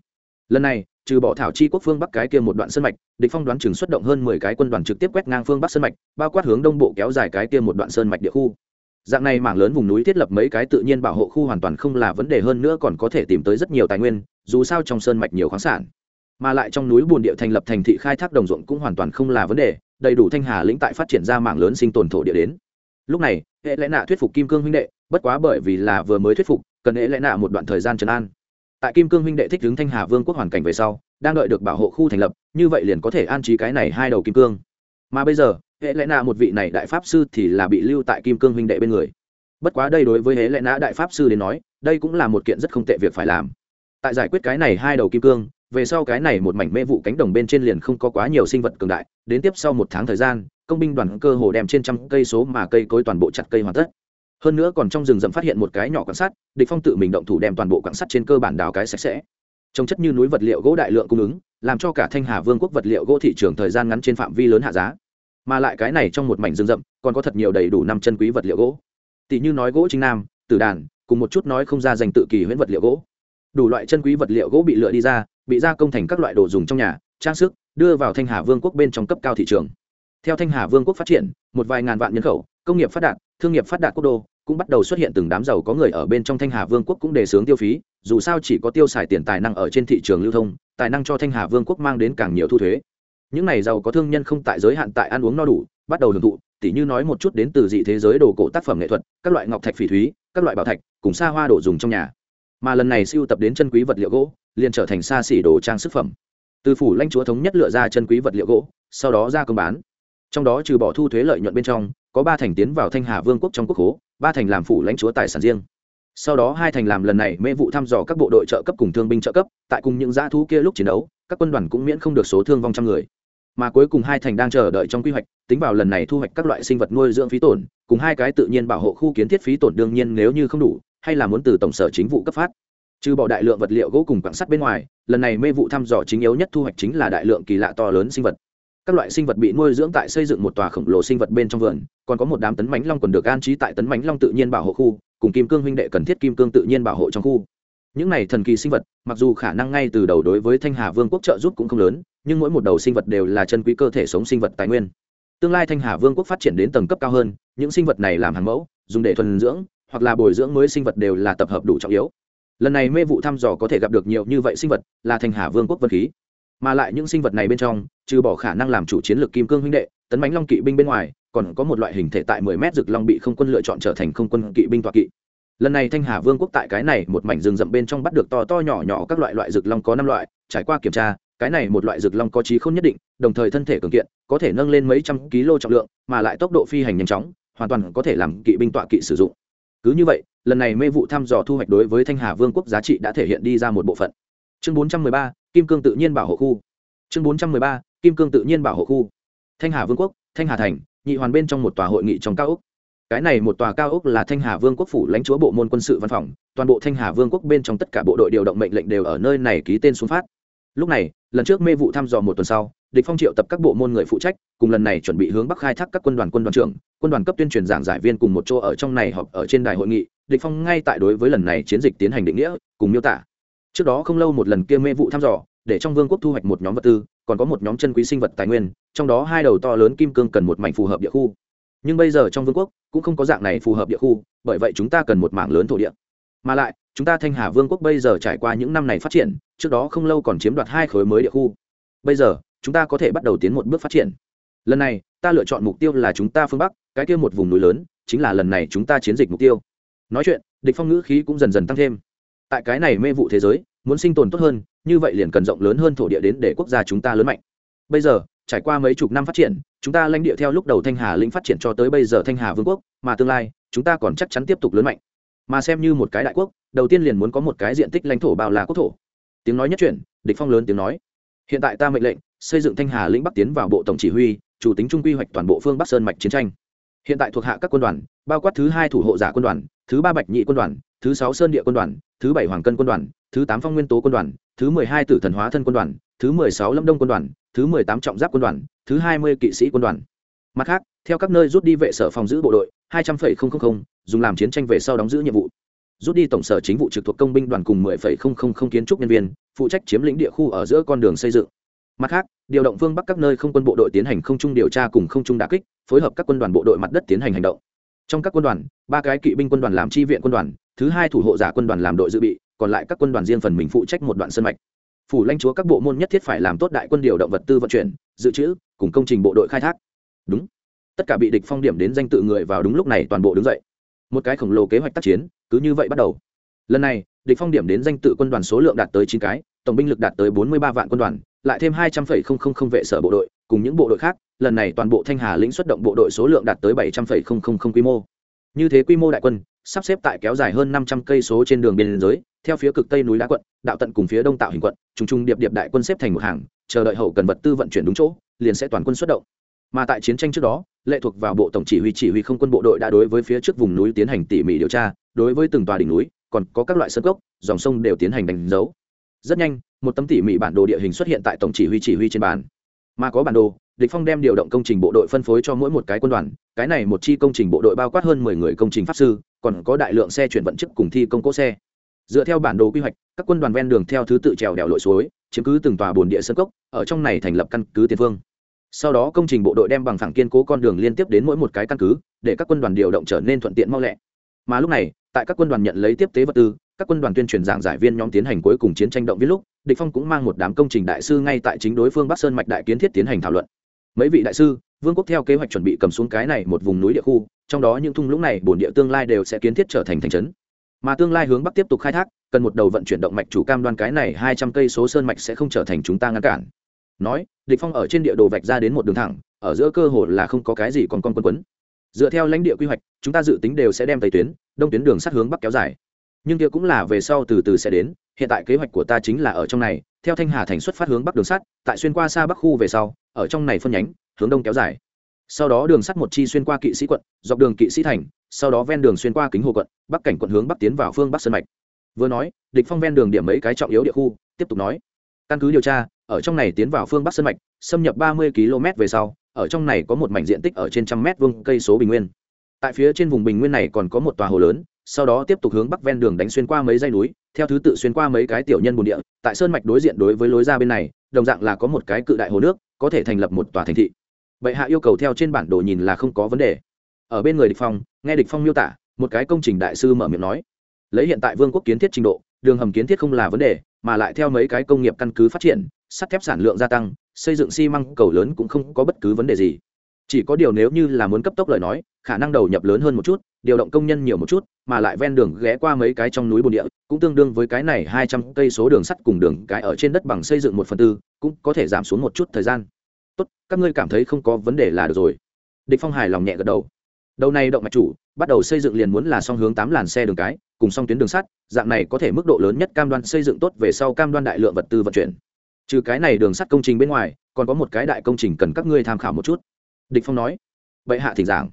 S1: Lần này trừ bỏ thảo chi quốc phương bắc cái kia một đoạn sơn mạch, địch phong đoán chừng xuất động hơn mười cái quân đoàn trực tiếp quét ngang phương bắc sơn mạch, bao quát hướng đông bộ kéo dài cái kia một đoạn sơn mạch địa khu. Dạng này mảng lớn vùng núi thiết lập mấy cái tự nhiên bảo hộ khu hoàn toàn không là vấn đề hơn nữa còn có thể tìm tới rất nhiều tài nguyên, dù sao trong sơn mạch nhiều khoáng sản. Mà lại trong núi buồn địa thành lập thành thị khai thác đồng ruộng cũng hoàn toàn không là vấn đề, đầy đủ thanh hà lĩnh tại phát triển ra mảng lớn sinh tồn thổ địa đến. Lúc này, hệ lẽ nạ thuyết phục kim cương huynh đệ, bất quá bởi vì là vừa mới thuyết phục, cần hệ lẽ nạ một đoạn thời gian trấn an tại kim cương huynh đệ thích đứng thanh hà vương quốc hoàn cảnh về sau, đang đợi được bảo hộ khu thành lập, như vậy liền có thể an trí cái này hai đầu kim cương. Mà bây giờ hệ lẽ nạ một vị này đại pháp sư thì là bị lưu tại kim cương huynh đệ bên người. Bất quá đây đối với hệ lẽ nạ đại pháp sư đến nói, đây cũng là một kiện rất không tệ việc phải làm. Tại giải quyết cái này hai đầu kim cương, về sau cái này một mảnh mê vụ cánh đồng bên trên liền không có quá nhiều sinh vật cường đại, đến tiếp sau một tháng thời gian, công binh đoàn cơ hồ đem trên trăm cây số mà cây cối toàn bộ chặt cây hoàn tất hơn nữa còn trong rừng rậm phát hiện một cái nhỏ quan sát địch phong tự mình động thủ đem toàn bộ quan sắt trên cơ bản đào cái sạch sẽ. Trông chất như núi vật liệu gỗ đại lượng cung ứng, làm cho cả thanh hà vương quốc vật liệu gỗ thị trường thời gian ngắn trên phạm vi lớn hạ giá. Mà lại cái này trong một mảnh rừng rậm, còn có thật nhiều đầy đủ năm chân quý vật liệu gỗ. Tỷ như nói gỗ chính nam, tử đàn, cùng một chút nói không ra dành tự kỳ huyễn vật liệu gỗ. Đủ loại chân quý vật liệu gỗ bị lựa đi ra, bị gia công thành các loại đồ dùng trong nhà, trang sức, đưa vào thanh hà vương quốc bên trong cấp cao thị trường. Theo thanh hà vương quốc phát triển, một vài ngàn vạn nhân khẩu, công nghiệp phát đạt, thương nghiệp phát đạt quốc đô cũng bắt đầu xuất hiện từng đám giàu có người ở bên trong thanh hà vương quốc cũng đề xướng tiêu phí, dù sao chỉ có tiêu xài tiền tài năng ở trên thị trường lưu thông, tài năng cho thanh hà vương quốc mang đến càng nhiều thu thuế. Những này giàu có thương nhân không tại giới hạn tại ăn uống no đủ, bắt đầu hưởng thụ, tỉ như nói một chút đến từ dị thế giới đồ cổ tác phẩm nghệ thuật, các loại ngọc thạch phỉ thúy, các loại bảo thạch, cùng xa hoa đồ dùng trong nhà. Mà lần này siêu tập đến chân quý vật liệu gỗ, liền trở thành xa xỉ đồ trang sức phẩm. Từ phủ lãnh chúa thống nhất lựa ra chân quý vật liệu gỗ, sau đó ra công bán trong đó trừ bỏ thu thuế lợi nhuận bên trong, có ba thành tiến vào thanh hà vương quốc trong quốc hố ba thành làm phủ lãnh chúa tài sản riêng. Sau đó hai thành làm lần này mê vụ thăm dò các bộ đội trợ cấp cùng thương binh trợ cấp, tại cùng những dã thú kia lúc chiến đấu, các quân đoàn cũng miễn không được số thương vong trăm người. Mà cuối cùng hai thành đang chờ đợi trong quy hoạch, tính vào lần này thu hoạch các loại sinh vật nuôi dưỡng phí tổn, cùng hai cái tự nhiên bảo hộ khu kiến thiết phí tổn đương nhiên nếu như không đủ, hay là muốn từ tổng sở chính vụ cấp phát. Trừ bỏ đại lượng vật liệu gỗ cùng quảng sắt bên ngoài, lần này mê vụ thăm dò chính yếu nhất thu hoạch chính là đại lượng kỳ lạ to lớn sinh vật các loại sinh vật bị nuôi dưỡng tại xây dựng một tòa khổng lồ sinh vật bên trong vườn, còn có một đám tấn mánh long còn được an trí tại tấn mánh long tự nhiên bảo hộ khu, cùng kim cương huynh đệ cần thiết kim cương tự nhiên bảo hộ trong khu. Những này thần kỳ sinh vật, mặc dù khả năng ngay từ đầu đối với thanh hà vương quốc trợ giúp cũng không lớn, nhưng mỗi một đầu sinh vật đều là chân quý cơ thể sống sinh vật tài nguyên. Tương lai thanh hà vương quốc phát triển đến tầng cấp cao hơn, những sinh vật này làm hàng mẫu, dùng để thuần dưỡng, hoặc là bồi dưỡng mới sinh vật đều là tập hợp đủ trọng yếu. Lần này mê vụ thăm dò có thể gặp được nhiều như vậy sinh vật là thanh hà vương quốc vật khí mà lại những sinh vật này bên trong trừ bỏ khả năng làm chủ chiến lược kim cương huynh đệ tấn bánh long kỵ binh bên ngoài còn có một loại hình thể tại mười mét rực long bị không quân lựa chọn trở thành không quân kỵ binh toạ kỵ. Lần này thanh hà vương quốc tại cái này một mảnh rừng rậm bên trong bắt được to to nhỏ nhỏ các loại loại rực long có năm loại trải qua kiểm tra cái này một loại rực long có trí không nhất định đồng thời thân thể cường kiện có thể nâng lên mấy trăm kg trọng lượng mà lại tốc độ phi hành nhanh chóng hoàn toàn có thể làm kỵ binh tọa kỵ sử dụng. Cứ như vậy lần này mê vụ thăm dò thu hoạch đối với thanh hà vương quốc giá trị đã thể hiện đi ra một bộ phận. Chương 413, kim cương tự nhiên bảo hộ khu. Chương 413, kim cương tự nhiên bảo hộ khu. Thanh hà vương quốc thanh hà thành nhị hoàn bên trong một tòa hội nghị trong cao ốc. Cái này một tòa cao ốc là thanh hà vương quốc phủ lãnh chúa bộ môn quân sự văn phòng. Toàn bộ thanh hà vương quốc bên trong tất cả bộ đội điều động mệnh lệnh đều ở nơi này ký tên xuống phát. Lúc này lần trước mê vụ thăm dò một tuần sau địch phong triệu tập các bộ môn người phụ trách cùng lần này chuẩn bị hướng bắc khai thác các quân đoàn quân đoàn trưởng quân đoàn cấp tuyên truyền giảng giải viên cùng một chỗ ở trong này họp ở trên đài hội nghị. Địch phong ngay tại đối với lần này chiến dịch tiến hành định nghĩa cùng miêu tả trước đó không lâu một lần kia mê vụ thăm dò, để trong vương quốc thu hoạch một nhóm vật tư, còn có một nhóm chân quý sinh vật tài nguyên, trong đó hai đầu to lớn kim cương cần một mảnh phù hợp địa khu. Nhưng bây giờ trong vương quốc cũng không có dạng này phù hợp địa khu, bởi vậy chúng ta cần một mảng lớn thổ địa. Mà lại, chúng ta thanh hà vương quốc bây giờ trải qua những năm này phát triển, trước đó không lâu còn chiếm đoạt hai khối mới địa khu. Bây giờ, chúng ta có thể bắt đầu tiến một bước phát triển. Lần này, ta lựa chọn mục tiêu là chúng ta phương bắc, cái kia một vùng núi lớn, chính là lần này chúng ta chiến dịch mục tiêu. Nói chuyện, địch phong ngữ khí cũng dần dần tăng thêm tại cái này mê vụ thế giới, muốn sinh tồn tốt hơn, như vậy liền cần rộng lớn hơn thổ địa đến để quốc gia chúng ta lớn mạnh. Bây giờ, trải qua mấy chục năm phát triển, chúng ta lãnh địa theo lúc đầu thanh hà lĩnh phát triển cho tới bây giờ thanh hà vương quốc, mà tương lai, chúng ta còn chắc chắn tiếp tục lớn mạnh. Mà xem như một cái đại quốc, đầu tiên liền muốn có một cái diện tích lãnh thổ bao là quốc thổ. Tiếng nói nhất chuyển địch phong lớn tiếng nói. Hiện tại ta mệnh lệnh, xây dựng thanh hà lĩnh bắc tiến vào bộ tổng chỉ huy, chủ tính trung quy hoạch toàn bộ phương bắc sơn mạch chiến tranh. Hiện tại thuộc hạ các quân đoàn, bao quát thứ hai thủ hộ giả quân đoàn, thứ ba bạch nhị quân đoàn, thứ sáu sơn địa quân đoàn thứ bảy hoàng cân quân đoàn thứ tám phong nguyên tố quân đoàn thứ mười hai tử thần hóa thân quân đoàn thứ mười sáu lâm đông quân đoàn thứ mười tám trọng giáp quân đoàn thứ hai mươi kỵ sĩ quân đoàn mặt khác theo các nơi rút đi vệ sở phòng giữ bộ đội hai trăm linh dùng làm chiến tranh về sau đóng giữ nhiệm vụ rút đi tổng sở chính vụ trực thuộc công binh đoàn cùng 10,000 kiến trúc nhân viên, phụ trách chiếm lĩnh địa khu ở giữa con đường xây dựng. Mặt khác, điều động phương bắc các nơi không quân bộ đội tiến hành không trung điều tra cùng không trung đả kích, phối hợp các quân đoàn bộ đội mặt đất tiến hành hành động. Trong các quân đoàn, ba cái kỵ binh quân đoàn làm tri viện quân đoàn, thứ hai thủ hộ giả quân đoàn làm đội dự bị, còn lại các quân đoàn riêng phần mình phụ trách một đoạn sân mạch. Phủ lãnh chúa các bộ môn nhất thiết phải làm tốt đại quân điều động vật tư vận chuyển, dự trữ, cùng công trình bộ đội khai thác. Đúng. Tất cả bị địch phong điểm đến danh tự người vào đúng lúc này toàn bộ đứng dậy một cái khổng lồ kế hoạch tác chiến cứ như vậy bắt đầu lần này địch phong điểm đến danh tự quân đoàn số lượng đạt tới chín cái tổng binh lực đạt tới bốn mươi ba vạn quân đoàn lại thêm hai trăm phẩy không không không vệ sở bộ đội cùng những bộ đội khác, lần này toàn bộ thanh hà lĩnh xuất động bộ đội số lượng đạt tới bảy trăm phẩy không không không quy mô. Như thế quy mô đại quân, sắp xếp tại kéo dài hơn năm trăm cây số trên đường biên giới, theo phía cực tây núi đá quận, đạo tận cùng phía đông tạo hình quận, trùng trùng điệp điệp đại quân xếp thành một hàng, chờ đợi hậu cần vật tư vận chuyển đúng chỗ, liền sẽ toàn quân xuất động. Mà tại chiến tranh trước đó, lệ thuộc vào bộ tổng chỉ huy chỉ huy không quân bộ đội đã đối với phía trước vùng núi tiến hành tỉ mỉ điều tra, đối với từng tòa đỉnh núi, còn có các loại sân gốc dòng sông đều tiến hành đánh dấu. Rất nhanh, một tấm tỉ mỉ bản đồ địa hình xuất hiện tại tổng chỉ huy chỉ huy trên bàn mà có bản đồ, địch phong đem điều động công trình bộ đội phân phối cho mỗi một cái quân đoàn. Cái này một chi công trình bộ đội bao quát hơn mười người công trình pháp sư, còn có đại lượng xe chuyển vận chức cùng thi công cỗ xe. Dựa theo bản đồ quy hoạch, các quân đoàn ven đường theo thứ tự trèo đèo lội suối, chiếm cứ từng tòa bồn địa sân cốc, ở trong này thành lập căn cứ tiền phương. Sau đó công trình bộ đội đem bằng phẳng kiên cố con đường liên tiếp đến mỗi một cái căn cứ, để các quân đoàn điều động trở nên thuận tiện mau lẹ. Mà lúc này, tại các quân đoàn nhận lấy tiếp tế vật tư các quân đoàn tuyên truyền giảng giải viên nhóm tiến hành cuối cùng chiến tranh động viết lúc, địch phong cũng mang một đám công trình đại sư ngay tại chính đối phương bắc sơn mạch đại kiến thiết tiến hành thảo luận. Mấy vị đại sư, vương quốc theo kế hoạch chuẩn bị cầm xuống cái này một vùng núi địa khu, trong đó những thung lũng này bổn địa tương lai đều sẽ kiến thiết trở thành thành trấn. Mà tương lai hướng bắc tiếp tục khai thác, cần một đầu vận chuyển động mạch chủ cam đoan cái này hai trăm cây số sơn mạch sẽ không trở thành chúng ta ngăn cản. Nói, địch phong ở trên địa đồ vạch ra đến một đường thẳng, ở giữa cơ hồ là không có cái gì còn con quân quấn. Dựa theo lãnh địa quy hoạch, chúng ta dự tính đều sẽ đem tây tuyến, đông tuyến đường sắt hướng bắc kéo dài nhưng kia cũng là về sau từ từ sẽ đến, hiện tại kế hoạch của ta chính là ở trong này, theo thanh hà thành xuất phát hướng bắc đường sắt, tại xuyên qua xa bắc khu về sau, ở trong này phân nhánh, hướng đông kéo dài. Sau đó đường sắt một chi xuyên qua kỵ sĩ quận, dọc đường kỵ sĩ thành, sau đó ven đường xuyên qua kính hồ quận, bắc cảnh quận hướng bắc tiến vào phương bắc sân mạch. Vừa nói, địch phong ven đường điểm mấy cái trọng yếu địa khu, tiếp tục nói. Căn cứ điều tra, ở trong này tiến vào phương bắc sân mạch, xâm nhập ba mươi km về sau, ở trong này có một mảnh diện tích ở trên trăm mét vuông cây số bình nguyên. Tại phía trên vùng bình nguyên này còn có một tòa hồ lớn sau đó tiếp tục hướng bắc ven đường đánh xuyên qua mấy dãy núi, theo thứ tự xuyên qua mấy cái tiểu nhân bồn địa, tại sơn mạch đối diện đối với lối ra bên này, đồng dạng là có một cái cự đại hồ nước, có thể thành lập một tòa thành thị. Bệ hạ yêu cầu theo trên bản đồ nhìn là không có vấn đề. Ở bên người địch phong, nghe địch phong miêu tả, một cái công trình đại sư mở miệng nói, lấy hiện tại vương quốc kiến thiết trình độ, đường hầm kiến thiết không là vấn đề, mà lại theo mấy cái công nghiệp căn cứ phát triển, sắt thép sản lượng gia tăng, xây dựng xi măng cầu lớn cũng không có bất cứ vấn đề gì chỉ có điều nếu như là muốn cấp tốc lời nói, khả năng đầu nhập lớn hơn một chút, điều động công nhân nhiều một chút, mà lại ven đường ghé qua mấy cái trong núi bồn địa, cũng tương đương với cái này hai trăm cây số đường sắt cùng đường cái ở trên đất bằng xây dựng một phần tư, cũng có thể giảm xuống một chút thời gian. Tốt, các ngươi cảm thấy không có vấn đề là được rồi. Địch phong hài lòng nhẹ gật đầu. Đầu này động mạch chủ, bắt đầu xây dựng liền muốn là song hướng tám làn xe đường cái, cùng song tuyến đường sắt, dạng này có thể mức độ lớn nhất cam đoan xây dựng tốt về sau cam đoan đại lượng vật tư vận chuyển. Trừ cái này đường sắt công trình bên ngoài, còn có một cái đại công trình cần các ngươi tham khảo một chút địch phong nói. Vậy hạ thỉnh giảng.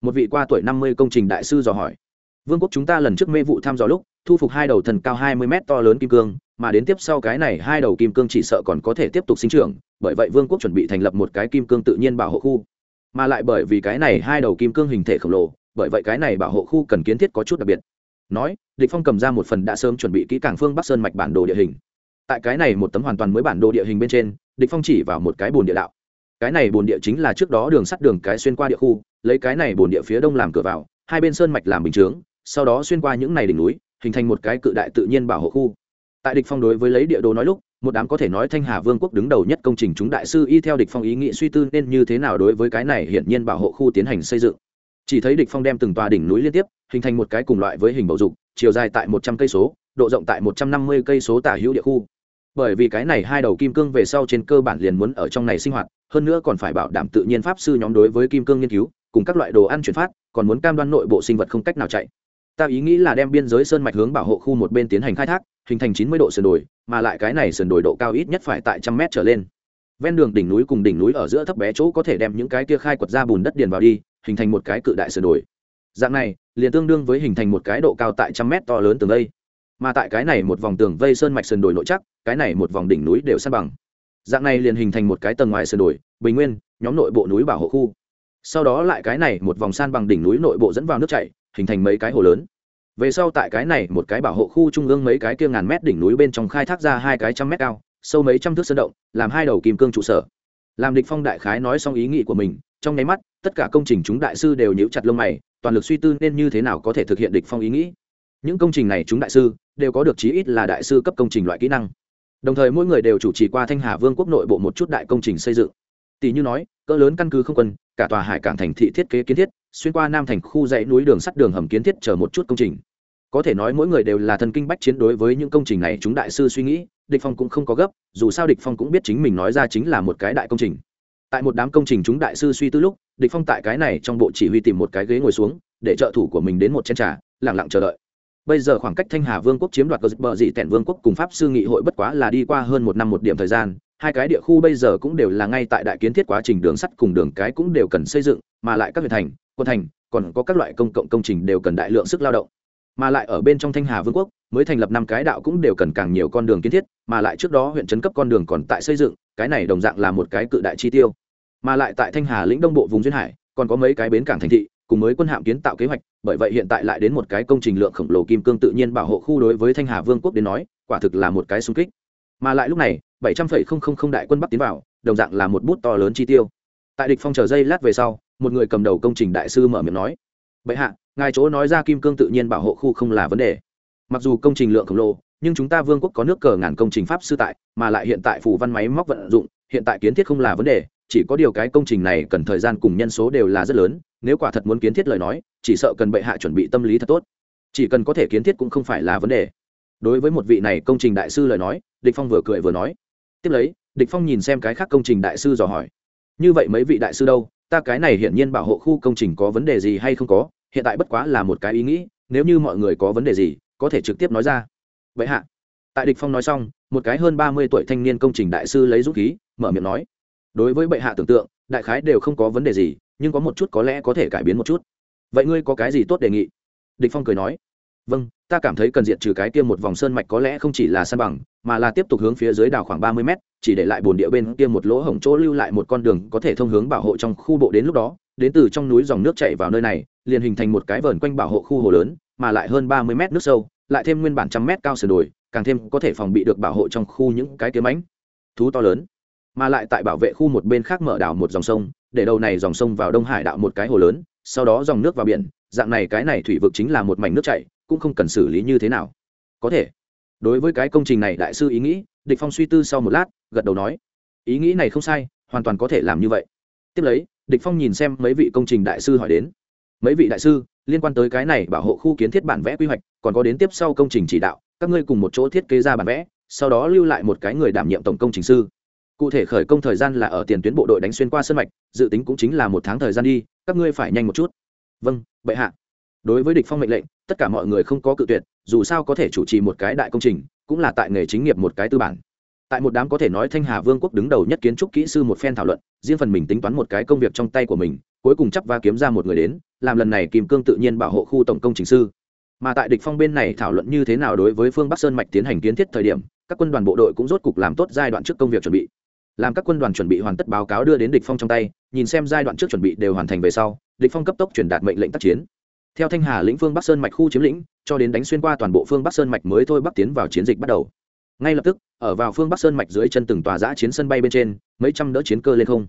S1: Một vị qua tuổi năm mươi công trình đại sư dò hỏi. Vương quốc chúng ta lần trước mê vụ thăm dò lúc, thu phục hai đầu thần cao hai mươi mét to lớn kim cương, mà đến tiếp sau cái này hai đầu kim cương chỉ sợ còn có thể tiếp tục sinh trưởng, bởi vậy vương quốc chuẩn bị thành lập một cái kim cương tự nhiên bảo hộ khu. Mà lại bởi vì cái này hai đầu kim cương hình thể khổng lồ, bởi vậy cái này bảo hộ khu cần kiến thiết có chút đặc biệt. Nói, địch phong cầm ra một phần đã sớm chuẩn bị kỹ càng phương bắc sơn mạch bản đồ địa hình. Tại cái này một tấm hoàn toàn mới bản đồ địa hình bên trên, địch phong chỉ vào một cái bồn địa đạo cái này bồn địa chính là trước đó đường sắt đường cái xuyên qua địa khu, lấy cái này bồn địa phía đông làm cửa vào, hai bên sơn mạch làm bình chướng, sau đó xuyên qua những này đỉnh núi, hình thành một cái cự đại tự nhiên bảo hộ khu. Tại địch phong đối với lấy địa đồ nói lúc, một đám có thể nói thanh hà vương quốc đứng đầu nhất công trình chúng đại sư y theo địch phong ý nghĩ suy tư nên như thế nào đối với cái này hiển nhiên bảo hộ khu tiến hành xây dựng. Chỉ thấy địch phong đem từng tòa đỉnh núi liên tiếp, hình thành một cái cùng loại với hình bầu dục, chiều dài tại một trăm cây số, độ rộng tại một trăm năm mươi cây số tả hữu địa khu bởi vì cái này hai đầu kim cương về sau trên cơ bản liền muốn ở trong này sinh hoạt, hơn nữa còn phải bảo đảm tự nhiên pháp sư nhóm đối với kim cương nghiên cứu, cùng các loại đồ ăn chuyển phát, còn muốn cam đoan nội bộ sinh vật không cách nào chạy. Ta ý nghĩ là đem biên giới sơn mạch hướng bảo hộ khu một bên tiến hành khai thác, hình thành chín mươi độ sườn đồi, mà lại cái này sườn đồi độ cao ít nhất phải tại trăm mét trở lên. Ven đường đỉnh núi cùng đỉnh núi ở giữa thấp bé chỗ có thể đem những cái kia khai quật ra bùn đất điền vào đi, hình thành một cái cự đại sườn đồi. Dạng này, liền tương đương với hình thành một cái độ cao tại trăm mét to lớn từng đây mà tại cái này một vòng tường vây sơn mạch sườn đồi nội chắc, cái này một vòng đỉnh núi đều san bằng. Dạng này liền hình thành một cái tầng ngoài sườn đồi, bình nguyên, nhóm nội bộ núi bảo hộ khu. Sau đó lại cái này một vòng san bằng đỉnh núi nội bộ dẫn vào nước chảy, hình thành mấy cái hồ lớn. Về sau tại cái này một cái bảo hộ khu trung ương mấy cái kia ngàn mét đỉnh núi bên trong khai thác ra hai cái trăm mét cao, sâu mấy trăm thước sơn động, làm hai đầu kim cương trụ sở. Làm địch phong đại khái nói xong ý nghĩ của mình, trong nháy mắt, tất cả công trình chúng đại sư đều nhíu chặt lông mày, toàn lực suy tư nên như thế nào có thể thực hiện địch phong ý nghĩ những công trình này chúng đại sư đều có được chí ít là đại sư cấp công trình loại kỹ năng. Đồng thời mỗi người đều chủ trì qua thanh hà vương quốc nội bộ một chút đại công trình xây dựng. Tỷ như nói, cỡ lớn căn cứ không quân, cả tòa hải cảng thành thị thiết kế kiến thiết, xuyên qua nam thành khu dãy núi đường sắt đường hầm kiến thiết chờ một chút công trình. Có thể nói mỗi người đều là thần kinh bách chiến đối với những công trình này chúng đại sư suy nghĩ, địch phong cũng không có gấp, dù sao địch phong cũng biết chính mình nói ra chính là một cái đại công trình. Tại một đám công trình chúng đại sư suy tư lúc, địch phong tại cái này trong bộ chỉ huy tìm một cái ghế ngồi xuống, để trợ thủ của mình đến một chén trà, lặng lặng chờ đợi bây giờ khoảng cách thanh hà vương quốc chiếm đoạt bờ dị tẻn vương quốc cùng pháp sư nghị hội bất quá là đi qua hơn một năm một điểm thời gian, hai cái địa khu bây giờ cũng đều là ngay tại đại kiến thiết quá trình đường sắt cùng đường cái cũng đều cần xây dựng, mà lại các huyện thành, quân thành, còn có các loại công cộng công trình đều cần đại lượng sức lao động. Mà lại ở bên trong thanh hà vương quốc, mới thành lập năm cái đạo cũng đều cần càng nhiều con đường kiến thiết, mà lại trước đó huyện trấn cấp con đường còn tại xây dựng, cái này đồng dạng là một cái cự đại chi tiêu. Mà lại tại thanh hà lĩnh đông bộ vùng duyên hải, còn có mấy cái bến cảng thành thị cùng mới quân hạm kiến tạo kế hoạch, bởi vậy hiện tại lại đến một cái công trình lượng khổng lồ kim cương tự nhiên bảo hộ khu đối với thanh hà vương quốc đến nói, quả thực là một cái xung kích. Mà lại lúc này, bảy trăm phẩy không không không đại quân bắc tiến vào, đồng dạng là một bút to lớn chi tiêu. Tại địch phong chờ dây lát về sau, một người cầm đầu công trình đại sư mở miệng nói, bệ hạ, ngài chỗ nói ra kim cương tự nhiên bảo hộ khu không là vấn đề. Mặc dù công trình lượng khổng lồ, nhưng chúng ta vương quốc có nước cờ ngàn công trình pháp sư tại, mà lại hiện tại phủ văn máy móc vận dụng, hiện tại kiến thiết không là vấn đề, chỉ có điều cái công trình này cần thời gian cùng nhân số đều là rất lớn nếu quả thật muốn kiến thiết lời nói, chỉ sợ cần bệ hạ chuẩn bị tâm lý thật tốt. Chỉ cần có thể kiến thiết cũng không phải là vấn đề. Đối với một vị này công trình đại sư lời nói, địch phong vừa cười vừa nói. Tiếp lấy, địch phong nhìn xem cái khác công trình đại sư dò hỏi. Như vậy mấy vị đại sư đâu? Ta cái này hiển nhiên bảo hộ khu công trình có vấn đề gì hay không có? Hiện tại bất quá là một cái ý nghĩ, nếu như mọi người có vấn đề gì, có thể trực tiếp nói ra. Vậy hạ. Tại địch phong nói xong, một cái hơn ba mươi tuổi thanh niên công trình đại sư lấy dũng khí, mở miệng nói. Đối với bệ hạ tưởng tượng, đại khái đều không có vấn đề gì nhưng có một chút có lẽ có thể cải biến một chút. Vậy ngươi có cái gì tốt đề nghị? Địch phong cười nói. Vâng ta cảm thấy cần diện trừ cái kia một vòng sơn mạch có lẽ không chỉ là san bằng, mà là tiếp tục hướng phía dưới đảo khoảng ba mươi mét, chỉ để lại bồn địa bên kia một lỗ hổng chỗ lưu lại một con đường có thể thông hướng bảo hộ trong khu bộ đến lúc đó, đến từ trong núi dòng nước chảy vào nơi này, liền hình thành một cái vờn quanh bảo hộ khu hồ lớn, mà lại hơn ba mươi mét nước sâu, lại thêm nguyên bản trăm mét cao sườn đồi, càng thêm có thể phòng bị được bảo hộ trong khu những cái kiếm ánh. Thú to lớn, mà lại tại bảo vệ khu một bên khác mở đảo một dòng sông để đầu này dòng sông vào đông hải đạo một cái hồ lớn, sau đó dòng nước vào biển, dạng này cái này thủy vực chính là một mảnh nước chảy, cũng không cần xử lý như thế nào. Có thể. Đối với cái công trình này, đại sư ý nghĩ, địch phong suy tư sau một lát, gật đầu nói, ý nghĩ này không sai, hoàn toàn có thể làm như vậy. Tiếp lấy, địch phong nhìn xem mấy vị công trình đại sư hỏi đến, mấy vị đại sư, liên quan tới cái này bảo hộ khu kiến thiết bản vẽ quy hoạch, còn có đến tiếp sau công trình chỉ đạo, các ngươi cùng một chỗ thiết kế ra bản vẽ, sau đó lưu lại một cái người đảm nhiệm tổng công trình sư cụ thể khởi công thời gian là ở tiền tuyến bộ đội đánh xuyên qua sân mạch, dự tính cũng chính là một tháng thời gian đi, các ngươi phải nhanh một chút. Vâng bệ hạ. Đối với địch phong mệnh lệnh, tất cả mọi người không có cự tuyệt, dù sao có thể chủ trì một cái đại công trình, cũng là tại nghề chính nghiệp một cái tư bản. Tại một đám có thể nói thanh hà vương quốc đứng đầu nhất kiến trúc kỹ sư một phen thảo luận, riêng phần mình tính toán một cái công việc trong tay của mình, cuối cùng chấp va kiếm ra một người đến, làm lần này kìm cương tự nhiên bảo hộ khu tổng công trình sư. Mà tại địch phong bên này thảo luận như thế nào đối với phương bắc sơn mạch tiến hành kiến thiết thời điểm, các quân đoàn bộ đội cũng rốt cục làm tốt giai đoạn trước công việc chuẩn bị làm các quân đoàn chuẩn bị hoàn tất báo cáo đưa đến địch phong trong tay, nhìn xem giai đoạn trước chuẩn bị đều hoàn thành về sau, địch phong cấp tốc truyền đạt mệnh lệnh tác chiến. Theo thanh hà lĩnh phương bắc sơn mạch khu chiếm lĩnh, cho đến đánh xuyên qua toàn bộ phương bắc sơn mạch mới thôi bắc tiến vào chiến dịch bắt đầu. Ngay lập tức, ở vào phương bắc sơn mạch dưới chân từng tòa giã chiến sân bay bên trên, mấy trăm đỡ chiến cơ lên không.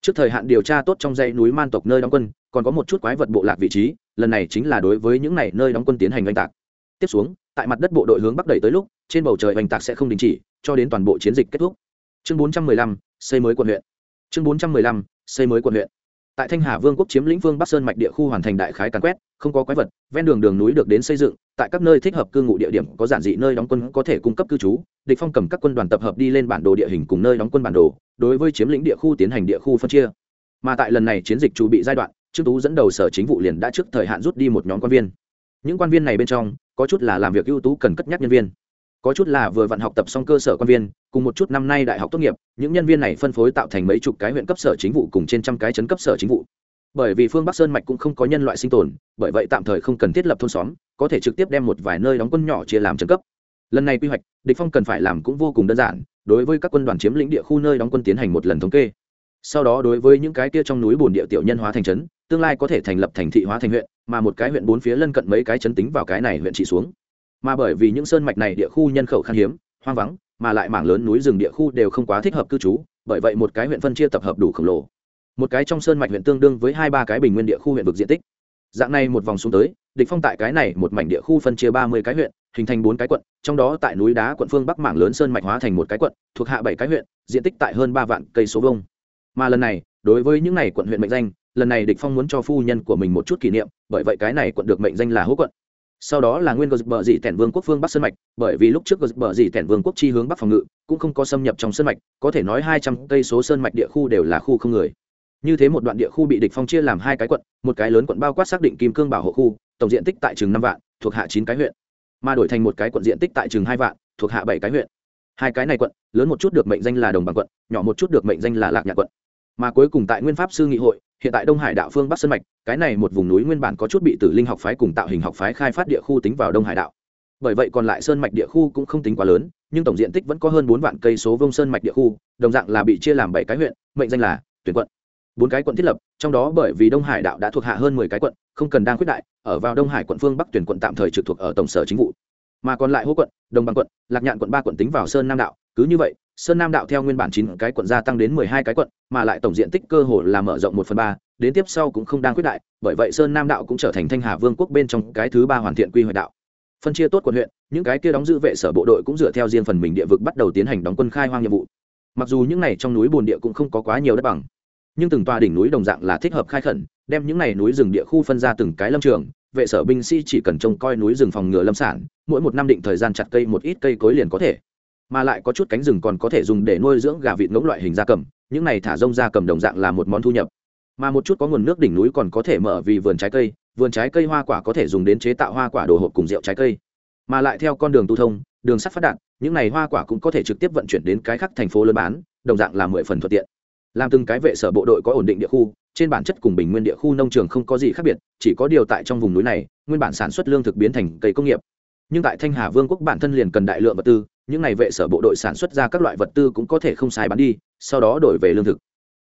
S1: Trước thời hạn điều tra tốt trong dãy núi man tộc nơi đóng quân, còn có một chút quái vật bộ lạc vị trí, lần này chính là đối với những này nơi đóng quân tiến hành oanh tạc. Tiếp xuống, tại mặt đất bộ đội hướng bắc đẩy tới lúc, trên bầu trời oanh tạc sẽ không đình chỉ, cho đến toàn bộ chiến dịch kết thúc chương 415, xây mới quận huyện. Chương 415, xây mới quận huyện. Tại thanh hà vương quốc chiếm lĩnh vương bắc sơn mạch địa khu hoàn thành đại khái càn quét không có quái vật ven đường đường núi được đến xây dựng tại các nơi thích hợp cư ngụ địa điểm có giản dị nơi đóng quân có thể cung cấp cư trú địch phong cầm các quân đoàn tập hợp đi lên bản đồ địa hình cùng nơi đóng quân bản đồ đối với chiếm lĩnh địa khu tiến hành địa khu phân chia. Mà tại lần này chiến dịch chuẩn bị giai đoạn trương tú dẫn đầu sở chính vụ liền đã trước thời hạn rút đi một nhóm quan viên. Những quan viên này bên trong có chút là làm việc ưu tú cần cất nhắc nhân viên có chút là vừa vặn học tập xong cơ sở quan viên, cùng một chút năm nay đại học tốt nghiệp, những nhân viên này phân phối tạo thành mấy chục cái huyện cấp sở chính vụ cùng trên trăm cái chấn cấp sở chính vụ. Bởi vì phương bắc sơn mạch cũng không có nhân loại sinh tồn, bởi vậy tạm thời không cần thiết lập thôn xóm, có thể trực tiếp đem một vài nơi đóng quân nhỏ chia làm trấn cấp. Lần này quy hoạch, địch phong cần phải làm cũng vô cùng đơn giản, đối với các quân đoàn chiếm lĩnh địa khu nơi đóng quân tiến hành một lần thống kê. Sau đó đối với những cái kia trong núi bồn địa tiểu nhân hóa thành trấn, tương lai có thể thành lập thành thị hóa thành huyện, mà một cái huyện bốn phía lân cận mấy cái chấn tính vào cái này huyện trị xuống mà bởi vì những sơn mạch này địa khu nhân khẩu khan hiếm, hoang vắng, mà lại mảng lớn núi rừng địa khu đều không quá thích hợp cư trú, bởi vậy một cái huyện phân chia tập hợp đủ khổng lồ. Một cái trong sơn mạch huyện tương đương với hai ba cái bình nguyên địa khu huyện vực diện tích. Dạng này một vòng xuống tới, địch phong tại cái này một mảnh địa khu phân chia ba mươi cái huyện, hình thành bốn cái quận, trong đó tại núi đá quận phương bắc mảng lớn sơn mạch hóa thành một cái quận, thuộc hạ bảy cái huyện, diện tích tại hơn ba vạn cây số vuông. mà lần này, đối với những này quận huyện mệnh danh, lần này địch phong muốn cho phu nhân của mình một chút kỷ niệm, bởi vậy cái này quận được mệnh danh là hố quận sau đó là nguyên gờ bờ dị tẻn vương quốc phương bắc sơn mạch, bởi vì lúc trước gờ bờ dị tẻn vương quốc chi hướng bắc phòng ngự, cũng không có xâm nhập trong sơn mạch, có thể nói hai trăm cây số sơn mạch địa khu đều là khu không người. Như thế một đoạn địa khu bị địch phong chia làm hai cái quận, một cái lớn quận bao quát xác định kim cương bảo hộ khu, tổng diện tích tại chừng năm vạn, thuộc hạ chín cái huyện. Mà đổi thành một cái quận diện tích tại chừng hai vạn, thuộc hạ bảy cái huyện. Hai cái này quận, lớn một chút được mệnh danh là đồng bằng quận, nhỏ một chút được mệnh danh là lạc nhạc quận. Mà cuối cùng tại nguyên pháp sư nghị hội hiện tại đông hải đạo phương bắc sơn mạch, cái này một vùng núi nguyên bản có chút bị tử linh học phái cùng tạo hình học phái khai phát địa khu tính vào đông hải đạo. Bởi vậy còn lại sơn mạch địa khu cũng không tính quá lớn, nhưng tổng diện tích vẫn có hơn bốn vạn cây số vông sơn mạch địa khu, đồng dạng là bị chia làm bảy cái huyện, mệnh danh là tuyển quận. Bốn cái quận thiết lập, trong đó bởi vì đông hải đạo đã thuộc hạ hơn mười cái quận, không cần đang quyết đại, ở vào đông hải quận phương bắc tuyển quận tạm thời trực thuộc ở tổng sở chính vụ. Mà còn lại hố quận, đồng bằng quận, lạc nhạn quận ba quận tính vào sơn nam đạo, cứ như vậy sơn nam đạo theo nguyên bản chín cái quận gia tăng đến mười hai cái quận, mà lại tổng diện tích cơ hồ là mở rộng một phần ba, đến tiếp sau cũng không đang quyết đại, bởi vậy sơn nam đạo cũng trở thành thanh hà vương quốc bên trong cái thứ ba hoàn thiện quy hoạch đạo. Phân chia tốt quận huyện, những cái kia đóng giữ vệ sở bộ đội cũng dựa theo riêng phần mình địa vực bắt đầu tiến hành đóng quân khai hoang nhiệm vụ. Mặc dù những này trong núi bồn địa cũng không có quá nhiều đất bằng, nhưng từng tòa đỉnh núi đồng dạng là thích hợp khai khẩn, đem những này núi rừng địa khu phân ra từng cái lâm trường, vệ sở binh sĩ chỉ cần trông coi núi rừng phòng ngừa lâm sản, mỗi một năm định thời gian chặt cây một ít cây cối liền có thể mà lại có chút cánh rừng còn có thể dùng để nuôi dưỡng gà vịt ngỗng loại hình gia cầm. Những này thả rông gia cầm đồng dạng là một món thu nhập. Mà một chút có nguồn nước đỉnh núi còn có thể mở vì vườn trái cây. Vườn trái cây hoa quả có thể dùng đến chế tạo hoa quả đồ hộp cùng rượu trái cây. Mà lại theo con đường tu thông, đường sắt phát đạt, những này hoa quả cũng có thể trực tiếp vận chuyển đến cái khác thành phố lớn bán, đồng dạng là mười phần thuận tiện. Làm từng cái vệ sở bộ đội có ổn định địa khu, trên bản chất cùng bình nguyên địa khu nông trường không có gì khác biệt, chỉ có điều tại trong vùng núi này, nguyên bản sản xuất lương thực biến thành cây công nghiệp. Nhưng tại thanh hà vương quốc bản thân liền cần đại lượng vật tư những này vệ sở bộ đội sản xuất ra các loại vật tư cũng có thể không sai bán đi, sau đó đổi về lương thực.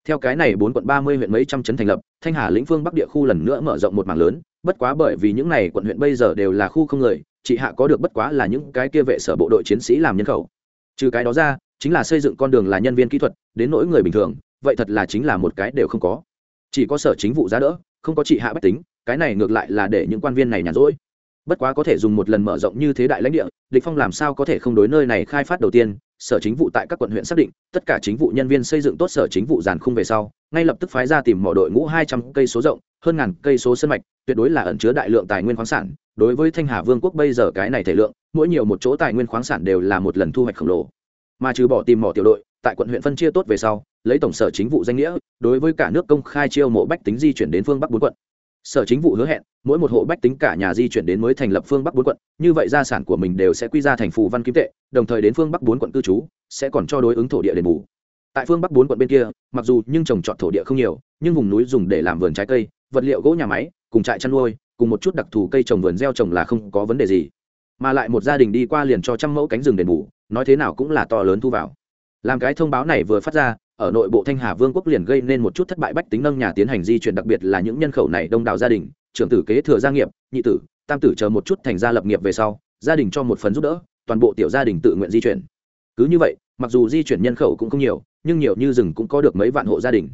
S1: Theo cái này bốn quận ba mươi huyện mấy trăm trấn thành lập, thanh hà, lĩnh phương, bắc địa khu lần nữa mở rộng một mảng lớn, bất quá bởi vì những này quận huyện bây giờ đều là khu không người, chị hạ có được bất quá là những cái kia vệ sở bộ đội chiến sĩ làm nhân khẩu. Trừ cái đó ra, chính là xây dựng con đường là nhân viên kỹ thuật, đến nỗi người bình thường, vậy thật là chính là một cái đều không có. Chỉ có sở chính vụ giá đỡ, không có chị hạ bách tính, cái này ngược lại là để những quan viên này nhàn rỗi bất quá có thể dùng một lần mở rộng như thế đại lãnh địa, địch phong làm sao có thể không đối nơi này khai phát đầu tiên, sở chính vụ tại các quận huyện xác định, tất cả chính vụ nhân viên xây dựng tốt sở chính vụ giàn khung về sau, ngay lập tức phái ra tìm mỏ đội ngũ hai trăm cây số rộng, hơn ngàn cây số sân mạch, tuyệt đối là ẩn chứa đại lượng tài nguyên khoáng sản. Đối với thanh hà vương quốc bây giờ cái này thể lượng, mỗi nhiều một chỗ tài nguyên khoáng sản đều là một lần thu hoạch khổng lồ. Mà trừ bỏ tìm mỏ tiểu đội, tại quận huyện phân chia tốt về sau, lấy tổng sở chính vụ danh nghĩa, đối với cả nước công khai chiêu mộ bách tính di chuyển đến phương bắc bốn quận sở chính vụ hứa hẹn, mỗi một hộ bách tính cả nhà di chuyển đến mới thành lập phương bắc bốn quận, như vậy gia sản của mình đều sẽ quy ra thành phù văn kim tệ, đồng thời đến phương bắc bốn quận cư trú, sẽ còn cho đối ứng thổ địa đền bù. Tại phương bắc bốn quận bên kia, mặc dù nhưng trồng trọt thổ địa không nhiều, nhưng vùng núi dùng để làm vườn trái cây, vật liệu gỗ nhà máy, cùng trại chăn nuôi, cùng một chút đặc thù cây trồng vườn gieo trồng là không có vấn đề gì. Mà lại một gia đình đi qua liền cho trăm mẫu cánh rừng đền bù, nói thế nào cũng là to lớn thu vào. Làm cái thông báo này vừa phát ra ở nội bộ thanh hà vương quốc liền gây nên một chút thất bại bách tính nâng nhà tiến hành di chuyển, đặc biệt là những nhân khẩu này, đông đảo gia đình, trưởng tử kế thừa gia nghiệp, nhị tử, tam tử chờ một chút thành gia lập nghiệp về sau, gia đình cho một phần giúp đỡ, toàn bộ tiểu gia đình tự nguyện di chuyển. Cứ như vậy, mặc dù di chuyển nhân khẩu cũng không nhiều, nhưng nhiều như rừng cũng có được mấy vạn hộ gia đình.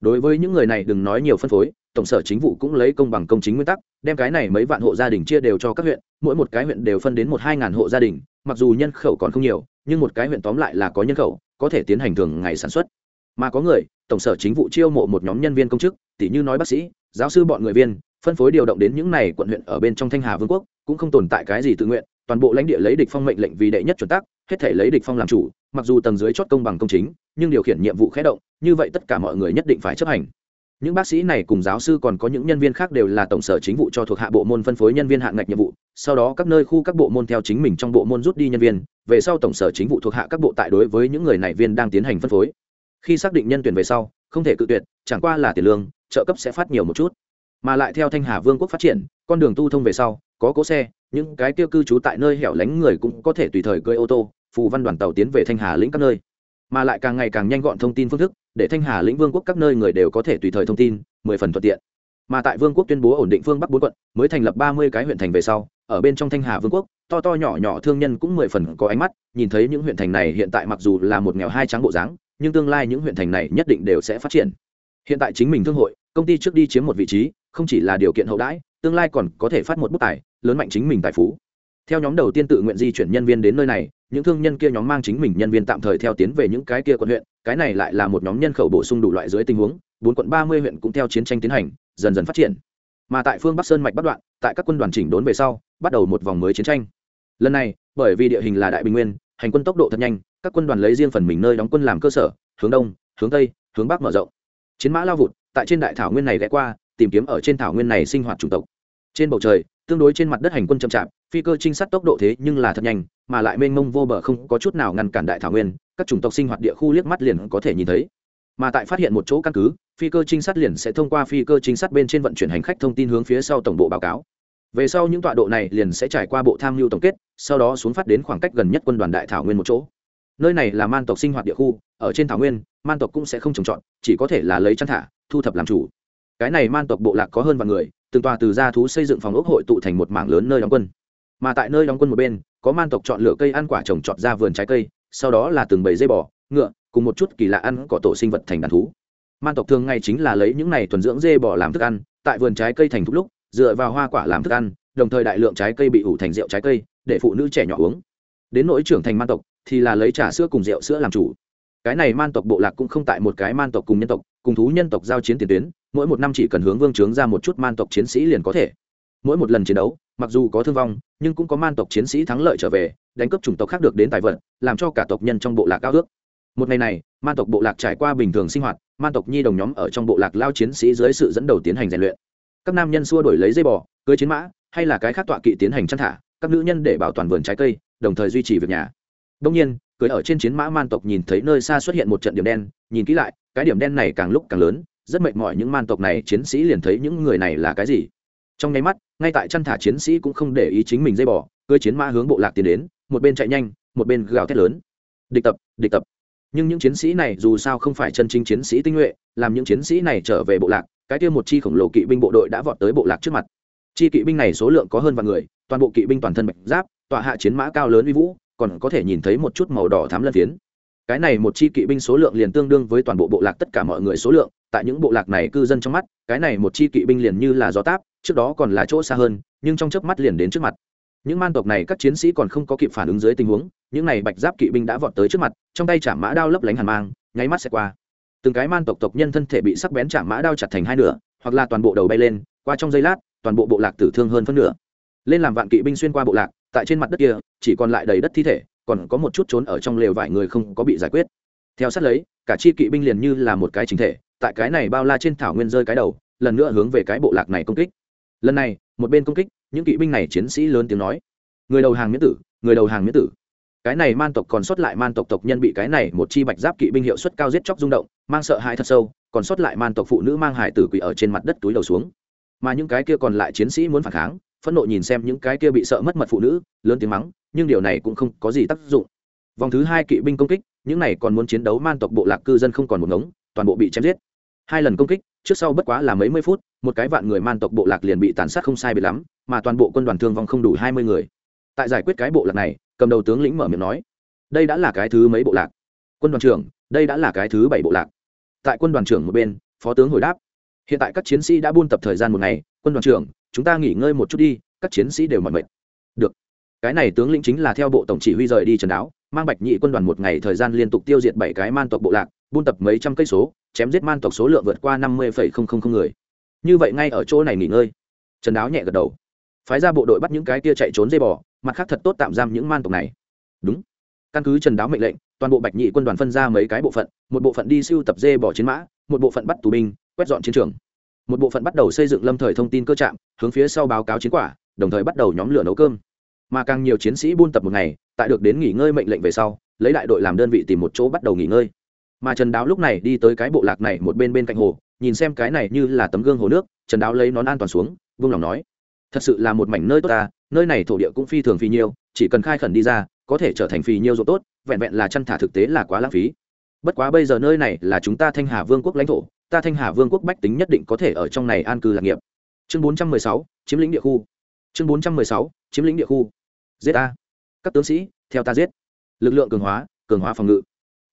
S1: Đối với những người này, đừng nói nhiều phân phối, tổng sở chính vụ cũng lấy công bằng công chính nguyên tắc, đem cái này mấy vạn hộ gia đình chia đều cho các huyện, mỗi một cái huyện đều phân đến một hai ngàn hộ gia đình, mặc dù nhân khẩu còn không nhiều, nhưng một cái huyện tóm lại là có nhân khẩu, có thể tiến hành thường ngày sản xuất mà có người, tổng sở chính vụ chiêu mộ một nhóm nhân viên công chức tỷ như nói bác sĩ, giáo sư bọn người viên, phân phối điều động đến những này quận huyện ở bên trong thanh hà vương quốc, cũng không tồn tại cái gì tự nguyện, toàn bộ lãnh địa lấy địch phong mệnh lệnh vì đệ nhất chuẩn tắc, hết thể lấy địch phong làm chủ, mặc dù tầng dưới chót công bằng công chính, nhưng điều khiển nhiệm vụ khé động, như vậy tất cả mọi người nhất định phải chấp hành. Những bác sĩ này cùng giáo sư còn có những nhân viên khác đều là tổng sở chính vụ cho thuộc hạ bộ môn phân phối nhân viên hạng ngạch nhiệm vụ, sau đó các nơi khu các bộ môn theo chính mình trong bộ môn rút đi nhân viên, về sau tổng sở chính vụ thuộc hạ các bộ tại đối với những người này viên đang tiến hành phân phối khi xác định nhân tuyển về sau, không thể cự tuyệt, chẳng qua là tiền lương, trợ cấp sẽ phát nhiều một chút. Mà lại theo thanh hà vương quốc phát triển, con đường tu thông về sau, có cố xe, những cái tiêu cư trú tại nơi hẻo lánh người cũng có thể tùy thời cưỡi ô tô, phù văn đoàn tàu tiến về thanh hà lĩnh các nơi. Mà lại càng ngày càng nhanh gọn thông tin phương thức, để thanh hà lĩnh vương quốc các nơi người đều có thể tùy thời thông tin, mười phần thuận tiện. Mà tại vương quốc tuyên bố ổn định phương bắc bốn quận, mới thành lập ba mươi cái huyện thành về sau, ở bên trong thanh hà vương quốc, to to nhỏ nhỏ thương nhân cũng mười phần có ánh mắt, nhìn thấy những huyện thành này hiện tại mặc dù là một nghèo hai trắng bộ dáng nhưng tương lai những huyện thành này nhất định đều sẽ phát triển. Hiện tại chính mình thương hội, công ty trước đi chiếm một vị trí, không chỉ là điều kiện hậu đãi, tương lai còn có thể phát một bức tài, lớn mạnh chính mình tài phú. Theo nhóm đầu tiên tự nguyện di chuyển nhân viên đến nơi này, những thương nhân kia nhóm mang chính mình nhân viên tạm thời theo tiến về những cái kia quận huyện, cái này lại là một nhóm nhân khẩu bổ sung đủ loại dưới tình huống, bốn quận ba mươi huyện cũng theo chiến tranh tiến hành, dần dần phát triển. Mà tại phương bắc sơn mạch bắt đoạn, tại các quân đoàn chỉnh đốn về sau, bắt đầu một vòng mới chiến tranh. Lần này, bởi vì địa hình là đại bình nguyên, hành quân tốc độ thật nhanh các quân đoàn lấy riêng phần mình nơi đóng quân làm cơ sở, hướng đông, hướng tây, hướng bắc mở rộng. Chiến mã lao vụt tại trên đại thảo nguyên này ghé qua, tìm kiếm ở trên thảo nguyên này sinh hoạt chủng tộc. Trên bầu trời, tương đối trên mặt đất hành quân chậm chạp, phi cơ trinh sát tốc độ thế nhưng là thật nhanh, mà lại mênh mông vô bờ không có chút nào ngăn cản đại thảo nguyên, các chủng tộc sinh hoạt địa khu liếc mắt liền có thể nhìn thấy. Mà tại phát hiện một chỗ căn cứ, phi cơ trinh sát liền sẽ thông qua phi cơ trinh sát bên trên vận chuyển hành khách thông tin hướng phía sau tổng bộ báo cáo. Về sau những tọa độ này liền sẽ trải qua bộ tham mưu tổng kết, sau đó xuống phát đến khoảng cách gần nhất quân đoàn đại thảo nguyên một chỗ nơi này là man tộc sinh hoạt địa khu, ở trên thảo nguyên, man tộc cũng sẽ không trồng trọt, chỉ có thể là lấy chăn thả, thu thập làm chủ. Cái này man tộc bộ lạc có hơn vạn người, từng tòa từ gia thú xây dựng phòng ốc hội tụ thành một mảng lớn nơi đóng quân. Mà tại nơi đóng quân một bên, có man tộc chọn lựa cây ăn quả trồng trọt ra vườn trái cây, sau đó là từng bầy dây bò, ngựa, cùng một chút kỳ lạ ăn cỏ tổ sinh vật thành đàn thú. Man tộc thường ngày chính là lấy những này thuần dưỡng dê bò làm thức ăn, tại vườn trái cây thành thúc lúc, dựa vào hoa quả làm thức ăn, đồng thời đại lượng trái cây bị ủ thành rượu trái cây, để phụ nữ trẻ nhỏ uống. Đến nỗi trưởng thành man tộc thì là lấy trà sữa cùng rượu sữa làm chủ. Cái này man tộc bộ lạc cũng không tại một cái man tộc cùng nhân tộc, cùng thú nhân tộc giao chiến tiền tuyến, mỗi một năm chỉ cần hướng vương trướng ra một chút man tộc chiến sĩ liền có thể. Mỗi một lần chiến đấu, mặc dù có thương vong, nhưng cũng có man tộc chiến sĩ thắng lợi trở về, đánh cướp chủng tộc khác được đến tài vận làm cho cả tộc nhân trong bộ lạc cao ước. Một ngày này, man tộc bộ lạc trải qua bình thường sinh hoạt, man tộc nhi đồng nhóm ở trong bộ lạc lao chiến sĩ dưới sự dẫn đầu tiến hành rèn luyện. Các nam nhân xua đổi lấy dây bò, cưới chiến mã, hay là cái khác tọa kỵ tiến hành chăn thả, các nữ nhân để bảo toàn vườn trái cây, đồng thời duy trì việc nhà đông nhiên, cưới ở trên chiến mã man tộc nhìn thấy nơi xa xuất hiện một trận điểm đen, nhìn kỹ lại, cái điểm đen này càng lúc càng lớn, rất mệt mỏi những man tộc này, chiến sĩ liền thấy những người này là cái gì. Trong nháy mắt, ngay tại chăn thả chiến sĩ cũng không để ý chính mình dây bỏ cưới chiến mã hướng bộ lạc tiến đến, một bên chạy nhanh, một bên gào thét lớn. Địch tập địch tập. Nhưng những chiến sĩ này dù sao không phải chân chính chiến sĩ tinh nhuệ, làm những chiến sĩ này trở về bộ lạc, cái kia một chi khổng lồ kỵ binh bộ đội đã vọt tới bộ lạc trước mặt. Chi kỵ binh này số lượng có hơn vạn người, toàn bộ kỵ binh toàn thân bạch giáp, tọa hạ chiến mã cao lớn uy vũ còn có thể nhìn thấy một chút màu đỏ thắm lân phiến. Cái này một chi kỵ binh số lượng liền tương đương với toàn bộ bộ lạc tất cả mọi người số lượng, tại những bộ lạc này cư dân trong mắt, cái này một chi kỵ binh liền như là gió táp, trước đó còn là chỗ xa hơn, nhưng trong chớp mắt liền đến trước mặt. Những man tộc này các chiến sĩ còn không có kịp phản ứng dưới tình huống, những này bạch giáp kỵ binh đã vọt tới trước mặt, trong tay chạm mã đao lấp lánh hàn mang, nháy mắt sẽ qua. Từng cái man tộc tộc nhân thân thể bị sắc bén chạm mã đao chặt thành hai nửa, hoặc là toàn bộ đầu bay lên, qua trong giây lát, toàn bộ bộ lạc tử thương hơn phân nửa. Lên làm vạn kỵ binh xuyên qua bộ lạc tại trên mặt đất kia, chỉ còn lại đầy đất thi thể, còn có một chút trốn ở trong lều vải người không có bị giải quyết. Theo sát lấy, cả chi kỵ binh liền như là một cái chính thể, tại cái này bao la trên thảo nguyên rơi cái đầu, lần nữa hướng về cái bộ lạc này công kích. Lần này, một bên công kích, những kỵ binh này chiến sĩ lớn tiếng nói, người đầu hàng miễn tử, người đầu hàng miễn tử. Cái này man tộc còn sót lại man tộc tộc nhân bị cái này một chi bạch giáp kỵ binh hiệu suất cao giết chóc rung động, mang sợ hãi thật sâu, còn sót lại man tộc phụ nữ mang hải tử quỷ ở trên mặt đất túi đầu xuống. Mà những cái kia còn lại chiến sĩ muốn phản kháng phẫn nộ nhìn xem những cái kia bị sợ mất mật phụ nữ, lớn tiếng mắng, nhưng điều này cũng không có gì tác dụng. Vòng thứ hai kỵ binh công kích, những này còn muốn chiến đấu man tộc bộ lạc cư dân không còn một ngống, toàn bộ bị chém giết. Hai lần công kích, trước sau bất quá là mấy mươi phút, một cái vạn người man tộc bộ lạc liền bị tàn sát không sai bị lắm, mà toàn bộ quân đoàn thương vong không đủ hai mươi người. Tại giải quyết cái bộ lạc này, cầm đầu tướng lĩnh mở miệng nói, đây đã là cái thứ mấy bộ lạc? Quân đoàn trưởng, đây đã là cái thứ bảy bộ lạc. Tại quân đoàn trưởng một bên, phó tướng hồi đáp, hiện tại các chiến sĩ đã buôn tập thời gian một ngày, quân đoàn trưởng chúng ta nghỉ ngơi một chút đi, các chiến sĩ đều mỏi mệt. Được. Cái này tướng lĩnh chính là theo bộ tổng chỉ huy rời đi trần đáo mang bạch nhị quân đoàn một ngày thời gian liên tục tiêu diệt bảy cái man tộc bộ lạc, buôn tập mấy trăm cây số, chém giết man tộc số lượng vượt qua năm mươi người. Như vậy ngay ở chỗ này nghỉ ngơi. Trần đáo nhẹ gật đầu. Phái ra bộ đội bắt những cái kia chạy trốn dây bò, mặt khác thật tốt tạm giam những man tộc này. Đúng. Căn cứ trần đáo mệnh lệnh, toàn bộ bạch nhị quân đoàn phân ra mấy cái bộ phận, một bộ phận đi siêu tập dê bỏ chiến mã, một bộ phận bắt tù binh, quét dọn chiến trường một bộ phận bắt đầu xây dựng lâm thời thông tin cơ trạm, hướng phía sau báo cáo chiến quả, đồng thời bắt đầu nhóm lửa nấu cơm. Mà càng nhiều chiến sĩ buôn tập một ngày, tại được đến nghỉ ngơi mệnh lệnh về sau, lấy đại đội làm đơn vị tìm một chỗ bắt đầu nghỉ ngơi. Mà trần đáo lúc này đi tới cái bộ lạc này một bên bên cạnh hồ, nhìn xem cái này như là tấm gương hồ nước, trần đáo lấy nón an toàn xuống vương lòng nói, thật sự là một mảnh nơi tốt ta, nơi này thổ địa cũng phi thường phi nhiêu chỉ cần khai khẩn đi ra, có thể trở thành phi nhiêu ruộng tốt, vẹn vẹn là chăn thả thực tế là quá lãng phí. Bất quá bây giờ nơi này là chúng ta thanh hà vương quốc lãnh thổ ta thanh hà vương quốc bách tính nhất định có thể ở trong này an cư lạc nghiệp. Chương bốn trăm mười sáu, chiếm lĩnh địa khu. Chương bốn trăm mười sáu, chiếm lĩnh địa khu. Giết ta. Các tướng sĩ, theo ta giết. Lực lượng cường hóa cường hóa phòng ngự.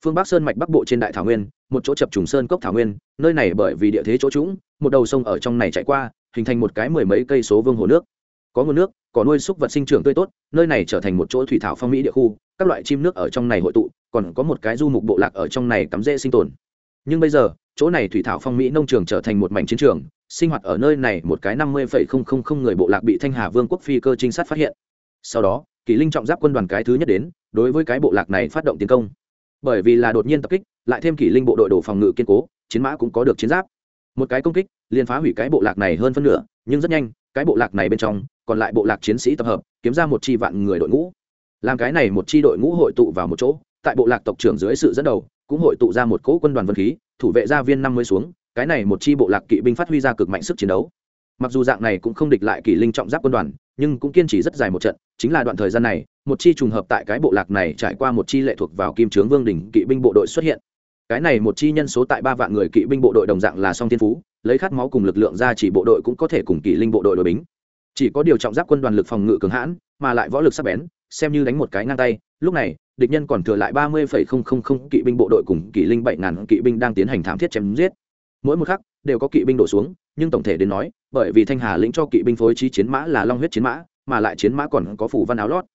S1: Phương bắc sơn mạch bắc bộ trên đại thảo nguyên, một chỗ chập trùng sơn cốc thảo nguyên, nơi này bởi vì địa thế chỗ trũng, một đầu sông ở trong này chạy qua, hình thành một cái mười mấy cây số vương hồ nước. Có nguồn nước, có nuôi súc vật sinh trưởng tươi tốt, nơi này trở thành một chỗ thủy thảo phong mỹ địa khu, các loại chim nước ở trong này hội tụ, còn có một cái du mục bộ lạc ở trong này cắm rễ sinh tồn nhưng bây giờ, chỗ này thủy thảo phong mỹ nông trường trở thành một mảnh chiến trường, sinh hoạt ở nơi này một cái năm mươi phẩy không không không người bộ lạc bị thanh hà vương quốc phi cơ trinh sát phát hiện. Sau đó, kỷ linh trọng giáp quân đoàn cái thứ nhất đến, đối với cái bộ lạc này phát động tiến công. Bởi vì là đột nhiên tập kích, lại thêm kỷ linh bộ đội đồ phòng ngự kiên cố, chiến mã cũng có được chiến giáp. Một cái công kích, liền phá hủy cái bộ lạc này hơn phân nửa, nhưng rất nhanh, cái bộ lạc này bên trong, còn lại bộ lạc chiến sĩ tập hợp, kiếm ra một chi vạn người đội ngũ. Làm cái này một chi đội ngũ hội tụ vào một chỗ, tại bộ lạc tộc trưởng dưới sự dẫn đầu cũng hội tụ ra một cỗ quân đoàn vân khí, thủ vệ gia viên năm mươi xuống, cái này một chi bộ lạc kỵ binh phát huy ra cực mạnh sức chiến đấu. Mặc dù dạng này cũng không địch lại kỷ linh trọng giáp quân đoàn, nhưng cũng kiên trì rất dài một trận, chính là đoạn thời gian này, một chi trùng hợp tại cái bộ lạc này trải qua một chi lệ thuộc vào kim trướng vương đỉnh kỵ binh bộ đội xuất hiện. Cái này một chi nhân số tại ba vạn người kỵ binh bộ đội đồng dạng là song thiên phú, lấy khát máu cùng lực lượng ra chỉ bộ đội cũng có thể cùng kỷ linh bộ đội đội bính. Chỉ có điều trọng giáp quân đoàn lực phòng ngự cường hãn, mà lại võ lực sắc bén, xem như đánh một cái ngang tay, lúc này địch nhân còn thừa lại ba mươi kỵ binh bộ đội cùng kỵ linh bảy ngàn kỵ binh đang tiến hành thảm thiết chém giết. Mỗi một khắc, đều có kỵ binh đổ xuống, nhưng tổng thể đến nói, bởi vì thanh hà lĩnh cho kỵ binh phối trí chiến mã là long huyết chiến mã, mà lại chiến mã còn có phủ văn áo lót.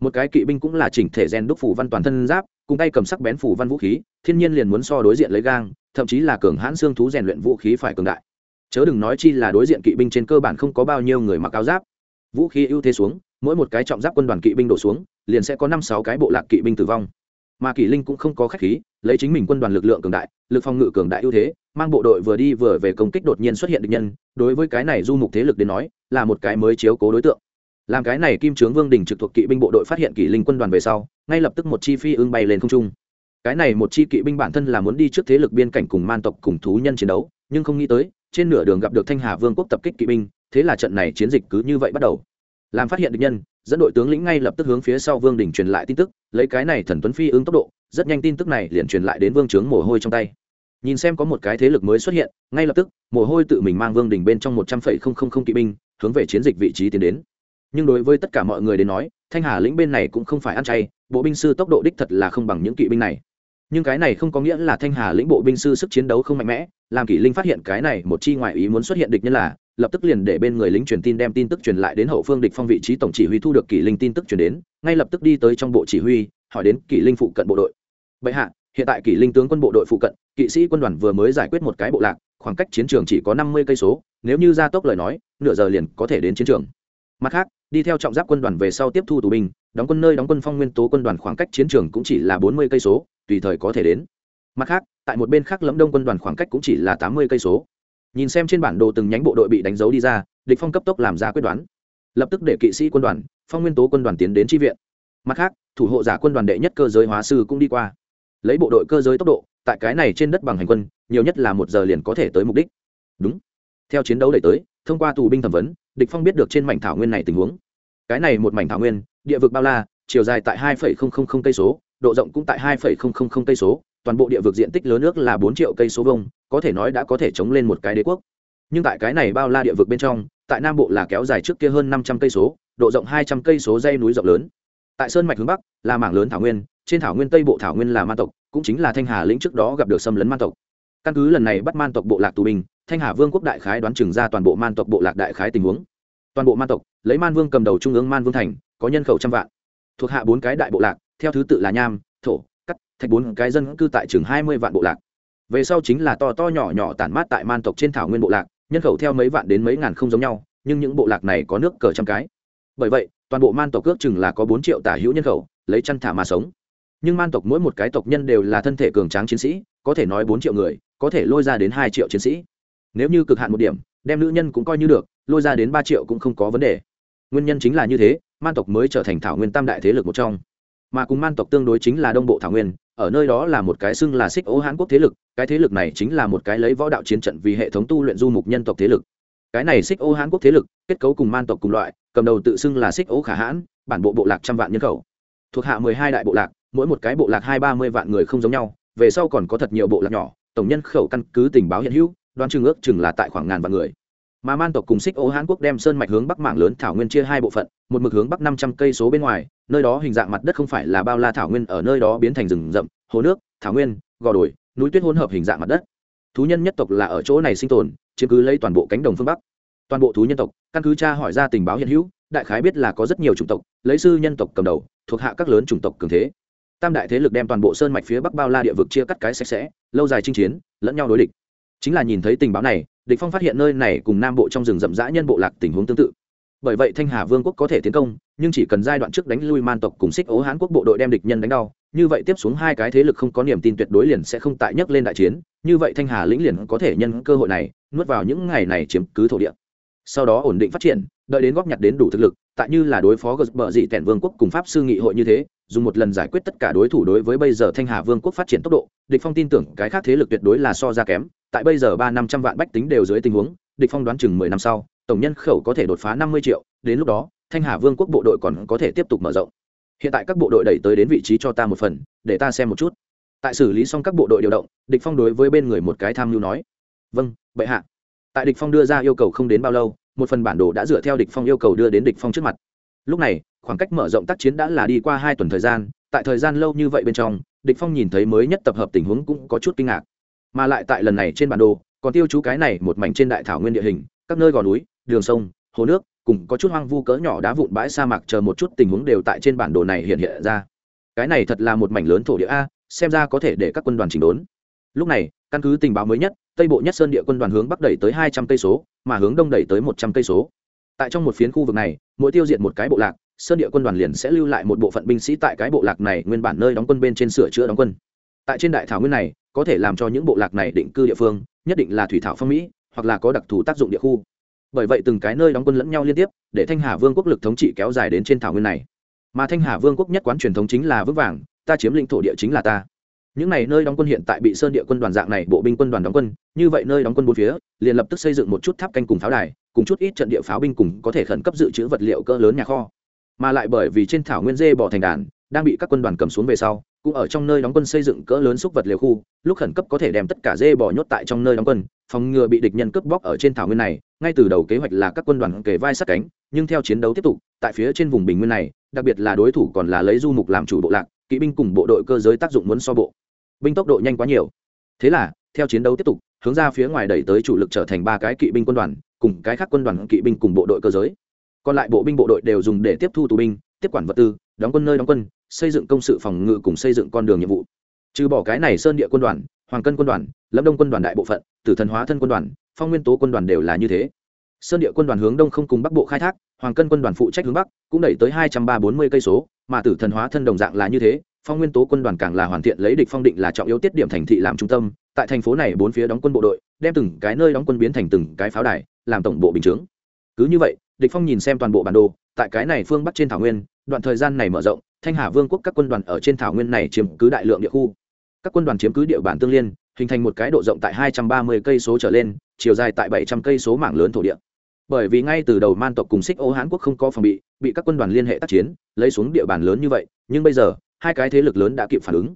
S1: Một cái kỵ binh cũng là chỉnh thể gen đúc phủ văn toàn thân giáp, cùng tay cầm sắc bén phủ văn vũ khí, thiên nhiên liền muốn so đối diện lấy gang, thậm chí là cường hãn xương thú rèn luyện vũ khí phải cường đại. Chớ đừng nói chi là đối diện kỵ binh trên cơ bản không có bao nhiêu người mặc áo giáp. Vũ khí ưu thế xuống mỗi một cái trọng giáp quân đoàn kỵ binh đổ xuống, liền sẽ có năm sáu cái bộ lạc kỵ binh tử vong. Mà kỷ linh cũng không có khách khí, lấy chính mình quân đoàn lực lượng cường đại, lực phòng ngự cường đại ưu thế, mang bộ đội vừa đi vừa về công kích đột nhiên xuất hiện địch nhân, đối với cái này du mục thế lực đến nói, là một cái mới chiếu cố đối tượng. Làm cái này kim trướng vương đình trực thuộc kỵ binh bộ đội phát hiện kỷ linh quân đoàn về sau, ngay lập tức một chi phi ưng bay lên không trung. Cái này một chi kỵ binh bản thân là muốn đi trước thế lực biên cảnh cùng man tộc cùng thú nhân chiến đấu, nhưng không nghĩ tới, trên nửa đường gặp được thanh hà vương quốc tập kích kỵ binh, thế là trận này chiến dịch cứ như vậy bắt đầu làm phát hiện địch nhân, dẫn đội tướng lĩnh ngay lập tức hướng phía sau vương đình truyền lại tin tức, lấy cái này thần tuấn phi ứng tốc độ, rất nhanh tin tức này liền truyền lại đến vương trướng mồ hôi trong tay. Nhìn xem có một cái thế lực mới xuất hiện, ngay lập tức, mồ hôi tự mình mang vương đình bên trong một trăm phẩy không không không kỵ binh, hướng về chiến dịch vị trí tiến đến. Nhưng đối với tất cả mọi người đến nói, thanh hà lĩnh bên này cũng không phải ăn chay, bộ binh sư tốc độ đích thật là không bằng những kỵ binh này. Nhưng cái này không có nghĩa là thanh hà lĩnh bộ binh sư sức chiến đấu không mạnh mẽ, làm kỷ linh phát hiện cái này một chi ngoại ý muốn xuất hiện địch nhân là lập tức liền để bên người lính truyền tin đem tin tức truyền lại đến hậu phương địch phong vị trí tổng chỉ huy thu được kỷ linh tin tức truyền đến, ngay lập tức đi tới trong bộ chỉ huy, hỏi đến kỷ linh phụ cận bộ đội. Vậy hạ, hiện tại kỷ linh tướng quân bộ đội phụ cận, kỵ sĩ quân đoàn vừa mới giải quyết một cái bộ lạc, khoảng cách chiến trường chỉ có năm mươi cây số, nếu như gia tốc lời nói, nửa giờ liền có thể đến chiến trường. Mặt khác, đi theo trọng giáp quân đoàn về sau tiếp thu tù binh, đóng quân nơi đóng quân phong nguyên tố quân đoàn khoảng cách chiến trường cũng chỉ là bốn mươi cây số, tùy thời có thể đến. Mặt khác, tại một bên khác lẫm đông quân đoàn khoảng cách cũng chỉ là tám mươi cây số nhìn xem trên bản đồ từng nhánh bộ đội bị đánh dấu đi ra, địch phong cấp tốc làm ra quyết đoán. Lập tức để kỵ sĩ quân đoàn, phong nguyên tố quân đoàn tiến đến tri viện. Mặt khác, thủ hộ giả quân đoàn đệ nhất cơ giới hóa sư cũng đi qua. Lấy bộ đội cơ giới tốc độ, tại cái này trên đất bằng hành quân, nhiều nhất là một giờ liền có thể tới mục đích. Đúng. Theo chiến đấu đẩy tới, thông qua tù binh thẩm vấn, địch phong biết được trên mảnh thảo nguyên này tình huống. Cái này một mảnh thảo nguyên, địa vực bao la, chiều dài tại hai cây số, độ rộng cũng tại hai cây số toàn bộ địa vực diện tích lớn nước là bốn triệu cây số vông có thể nói đã có thể chống lên một cái đế quốc. Nhưng tại cái này bao la địa vực bên trong, tại nam bộ là kéo dài trước kia hơn năm trăm cây số, độ rộng hai trăm cây số dây núi rộng lớn. Tại sơn mạch hướng bắc, là mảng lớn thảo nguyên, trên thảo nguyên tây bộ thảo nguyên là man tộc, cũng chính là thanh hà lĩnh trước đó gặp được xâm lấn man tộc. Căn cứ lần này bắt man tộc bộ lạc tù binh, thanh hà vương quốc đại khái đoán chừng ra toàn bộ man tộc bộ lạc đại khái tình huống. Toàn bộ man tộc, lấy man vương cầm đầu trung ương man vương thành, có nhân khẩu trăm vạn. Thuộc hạ bốn cái đại bộ lạc, theo thứ tự là nham, thổ thạch bốn cái dân cư tại chừng hai mươi vạn bộ lạc. Về sau chính là to to nhỏ nhỏ tản mát tại man tộc trên thảo nguyên bộ lạc, nhân khẩu theo mấy vạn đến mấy ngàn không giống nhau, nhưng những bộ lạc này có nước cờ trăm cái. Bởi vậy, toàn bộ man tộc ước chừng là có bốn triệu tả hữu nhân khẩu, lấy chăn thả mà sống. Nhưng man tộc mỗi một cái tộc nhân đều là thân thể cường tráng chiến sĩ, có thể nói bốn triệu người, có thể lôi ra đến hai triệu chiến sĩ. Nếu như cực hạn một điểm, đem nữ nhân cũng coi như được, lôi ra đến ba triệu cũng không có vấn đề. Nguyên nhân chính là như thế, man tộc mới trở thành thảo nguyên tam đại thế lực một trong mà cùng man tộc tương đối chính là đông bộ thảo nguyên, ở nơi đó là một cái xưng là xích ố hán quốc thế lực, cái thế lực này chính là một cái lấy võ đạo chiến trận vì hệ thống tu luyện du mục nhân tộc thế lực. Cái này xích ố hán quốc thế lực, kết cấu cùng man tộc cùng loại, cầm đầu tự xưng là xích ố khả hãn, bản bộ bộ lạc trăm vạn nhân khẩu. Thuộc hạ mười hai đại bộ lạc, mỗi một cái bộ lạc hai ba mươi vạn người không giống nhau, về sau còn có thật nhiều bộ lạc nhỏ, tổng nhân khẩu căn cứ tình báo hiện hữu, đoán chừng ước chừng là tại khoảng ngàn vạn người mà man tộc cùng xích ô hán quốc đem sơn mạch hướng bắc mạng lớn thảo nguyên chia hai bộ phận, một mực hướng bắc năm trăm cây số bên ngoài, nơi đó hình dạng mặt đất không phải là bao la thảo nguyên, ở nơi đó biến thành rừng rậm, hồ nước, thảo nguyên, gò đồi, núi tuyết hỗn hợp hình dạng mặt đất. Thú nhân nhất tộc là ở chỗ này sinh tồn, chiếm cứ lấy toàn bộ cánh đồng phương bắc. Toàn bộ thú nhân tộc, căn cứ cha hỏi ra tình báo hiện hữu, đại khái biết là có rất nhiều chủng tộc, lấy sư nhân tộc cầm đầu, thuộc hạ các lớn chủng tộc cường thế. Tam đại thế lực đem toàn bộ sơn mạch phía bắc bao la địa vực chia cắt cái sạch sẽ, lâu dài chinh chiến, lẫn nhau đối địch. Chính là nhìn thấy tình báo này địch phong phát hiện nơi này cùng nam bộ trong rừng rậm rãi nhân bộ lạc tình huống tương tự. Bởi vậy thanh hà vương quốc có thể tiến công, nhưng chỉ cần giai đoạn trước đánh lui man tộc cùng xích ố hán quốc bộ đội đem địch nhân đánh đau, như vậy tiếp xuống hai cái thế lực không có niềm tin tuyệt đối liền sẽ không tại nhấc lên đại chiến, như vậy thanh hà lĩnh liền có thể nhân cơ hội này, nuốt vào những ngày này chiếm cứ thổ địa. Sau đó ổn định phát triển, đợi đến góp nhặt đến đủ thực lực, tại như là đối phó gờ bờ dị tẻn vương quốc cùng pháp sư nghị hội như thế, dùng một lần giải quyết tất cả đối thủ đối với bây giờ thanh hà vương quốc phát triển tốc độ, địch phong tin tưởng cái khác thế lực tuyệt đối là so ra kém tại bây giờ ba năm trăm vạn bách tính đều dưới tình huống, địch phong đoán chừng mười năm sau, tổng nhân khẩu có thể đột phá năm mươi triệu, đến lúc đó, thanh hà vương quốc bộ đội còn có thể tiếp tục mở rộng. Hiện tại các bộ đội đẩy tới đến vị trí cho ta một phần, để ta xem một chút. Tại xử lý xong các bộ đội điều động, địch phong đối với bên người một cái tham mưu nói vâng bệ hạ. Tại địch phong đưa ra yêu cầu không đến bao lâu, một phần bản đồ đã dựa theo địch phong yêu cầu đưa đến địch phong trước mặt. Lúc này, khoảng cách mở rộng tác chiến đã là đi qua hai tuần thời gian, tại thời gian lâu như vậy bên trong, địch phong nhìn thấy mới nhất tập hợp tình huống cũng có chút kinh ngạc mà lại tại lần này trên bản đồ, còn tiêu chú cái này một mảnh trên đại thảo nguyên địa hình, các nơi gò núi, đường sông, hồ nước, cùng có chút hoang vu cỡ nhỏ đá vụn bãi sa mạc chờ một chút tình huống đều tại trên bản đồ này hiện hiện ra. Cái này thật là một mảnh lớn thổ địa a, xem ra có thể để các quân đoàn chỉnh đốn. Lúc này, căn cứ tình báo mới nhất, tây bộ nhất sơn địa quân đoàn hướng bắc đẩy tới hai trăm cây số, mà hướng đông đẩy tới một trăm cây số. Tại trong một phiến khu vực này, mỗi tiêu diệt một cái bộ lạc, sơn địa quân đoàn liền sẽ lưu lại một bộ phận binh sĩ tại cái bộ lạc này nguyên bản nơi đóng quân bên trên sửa chữa đóng quân tại trên đại thảo nguyên này, có thể làm cho những bộ lạc này định cư địa phương, nhất định là thủy thảo phong mỹ, hoặc là có đặc thù tác dụng địa khu. Bởi vậy từng cái nơi đóng quân lẫn nhau liên tiếp, để thanh hà vương quốc lực thống trị kéo dài đến trên thảo nguyên này. Mà thanh hà vương quốc nhất quán truyền thống chính là vững vàng, ta chiếm lĩnh thổ địa chính là ta. Những này nơi đóng quân hiện tại bị sơn địa quân đoàn dạng này, bộ binh quân đoàn đóng quân, như vậy nơi đóng quân bốn phía, liền lập tức xây dựng một chút tháp canh cùng pháo đài, cùng chút ít trận địa pháo binh cùng có thể khẩn cấp dự trữ vật liệu cỡ lớn nhà kho. Mà lại bởi vì trên thảo nguyên dê bỏ thành đàn, đang bị các quân đoàn cầm xuống về sau cũng ở trong nơi đóng quân xây dựng cỡ lớn xúc vật liều khu, lúc khẩn cấp có thể đem tất cả dê bò nhốt tại trong nơi đóng quân, phòng ngừa bị địch nhân cướp bóc ở trên thảo nguyên này, ngay từ đầu kế hoạch là các quân đoàn kề vai sát cánh, nhưng theo chiến đấu tiếp tục, tại phía trên vùng bình nguyên này, đặc biệt là đối thủ còn là lấy du mục làm chủ bộ lạc, kỵ binh cùng bộ đội cơ giới tác dụng muốn so bộ. Binh tốc độ nhanh quá nhiều. Thế là, theo chiến đấu tiếp tục, hướng ra phía ngoài đẩy tới chủ lực trở thành ba cái kỵ binh quân đoàn, cùng cái khác quân đoàn kỵ binh cùng bộ đội cơ giới. Còn lại bộ binh bộ đội đều dùng để tiếp thu tù binh, tiếp quản vật tư, đóng quân nơi đóng quân xây dựng công sự phòng ngự cùng xây dựng con đường nhiệm vụ. Trừ bỏ cái này sơn địa quân đoàn, hoàng cân quân đoàn, lâm đông quân đoàn đại bộ phận, tử thần hóa thân quân đoàn, phong nguyên tố quân đoàn đều là như thế. Sơn địa quân đoàn hướng đông không cùng bắc bộ khai thác, hoàng cân quân đoàn phụ trách hướng bắc, cũng đẩy tới hai trăm ba bốn mươi cây số, mà tử thần hóa thân đồng dạng là như thế, phong nguyên tố quân đoàn càng là hoàn thiện lấy địch phong định là trọng yếu tiết điểm thành thị làm trung tâm, tại thành phố này bốn phía đóng quân bộ đội, đem từng cái nơi đóng quân biến thành từng cái pháo đài, làm tổng bộ bình chướng. Cứ như vậy, địch phong nhìn xem toàn bộ bản đồ, tại cái này phương bắc trên thảo nguyên, đoạn thời gian này mở rộng thanh hà vương quốc các quân đoàn ở trên thảo nguyên này chiếm cứ đại lượng địa khu. Các quân đoàn chiếm cứ địa bàn tương liên, hình thành một cái độ rộng tại 230 cây số trở lên, chiều dài tại 700 cây số mảng lớn thổ địa. Bởi vì ngay từ đầu man tộc cùng xích ô hán quốc không có phòng bị bị các quân đoàn liên hệ tác chiến, lấy xuống địa bàn lớn như vậy, nhưng bây giờ, hai cái thế lực lớn đã kịp phản ứng.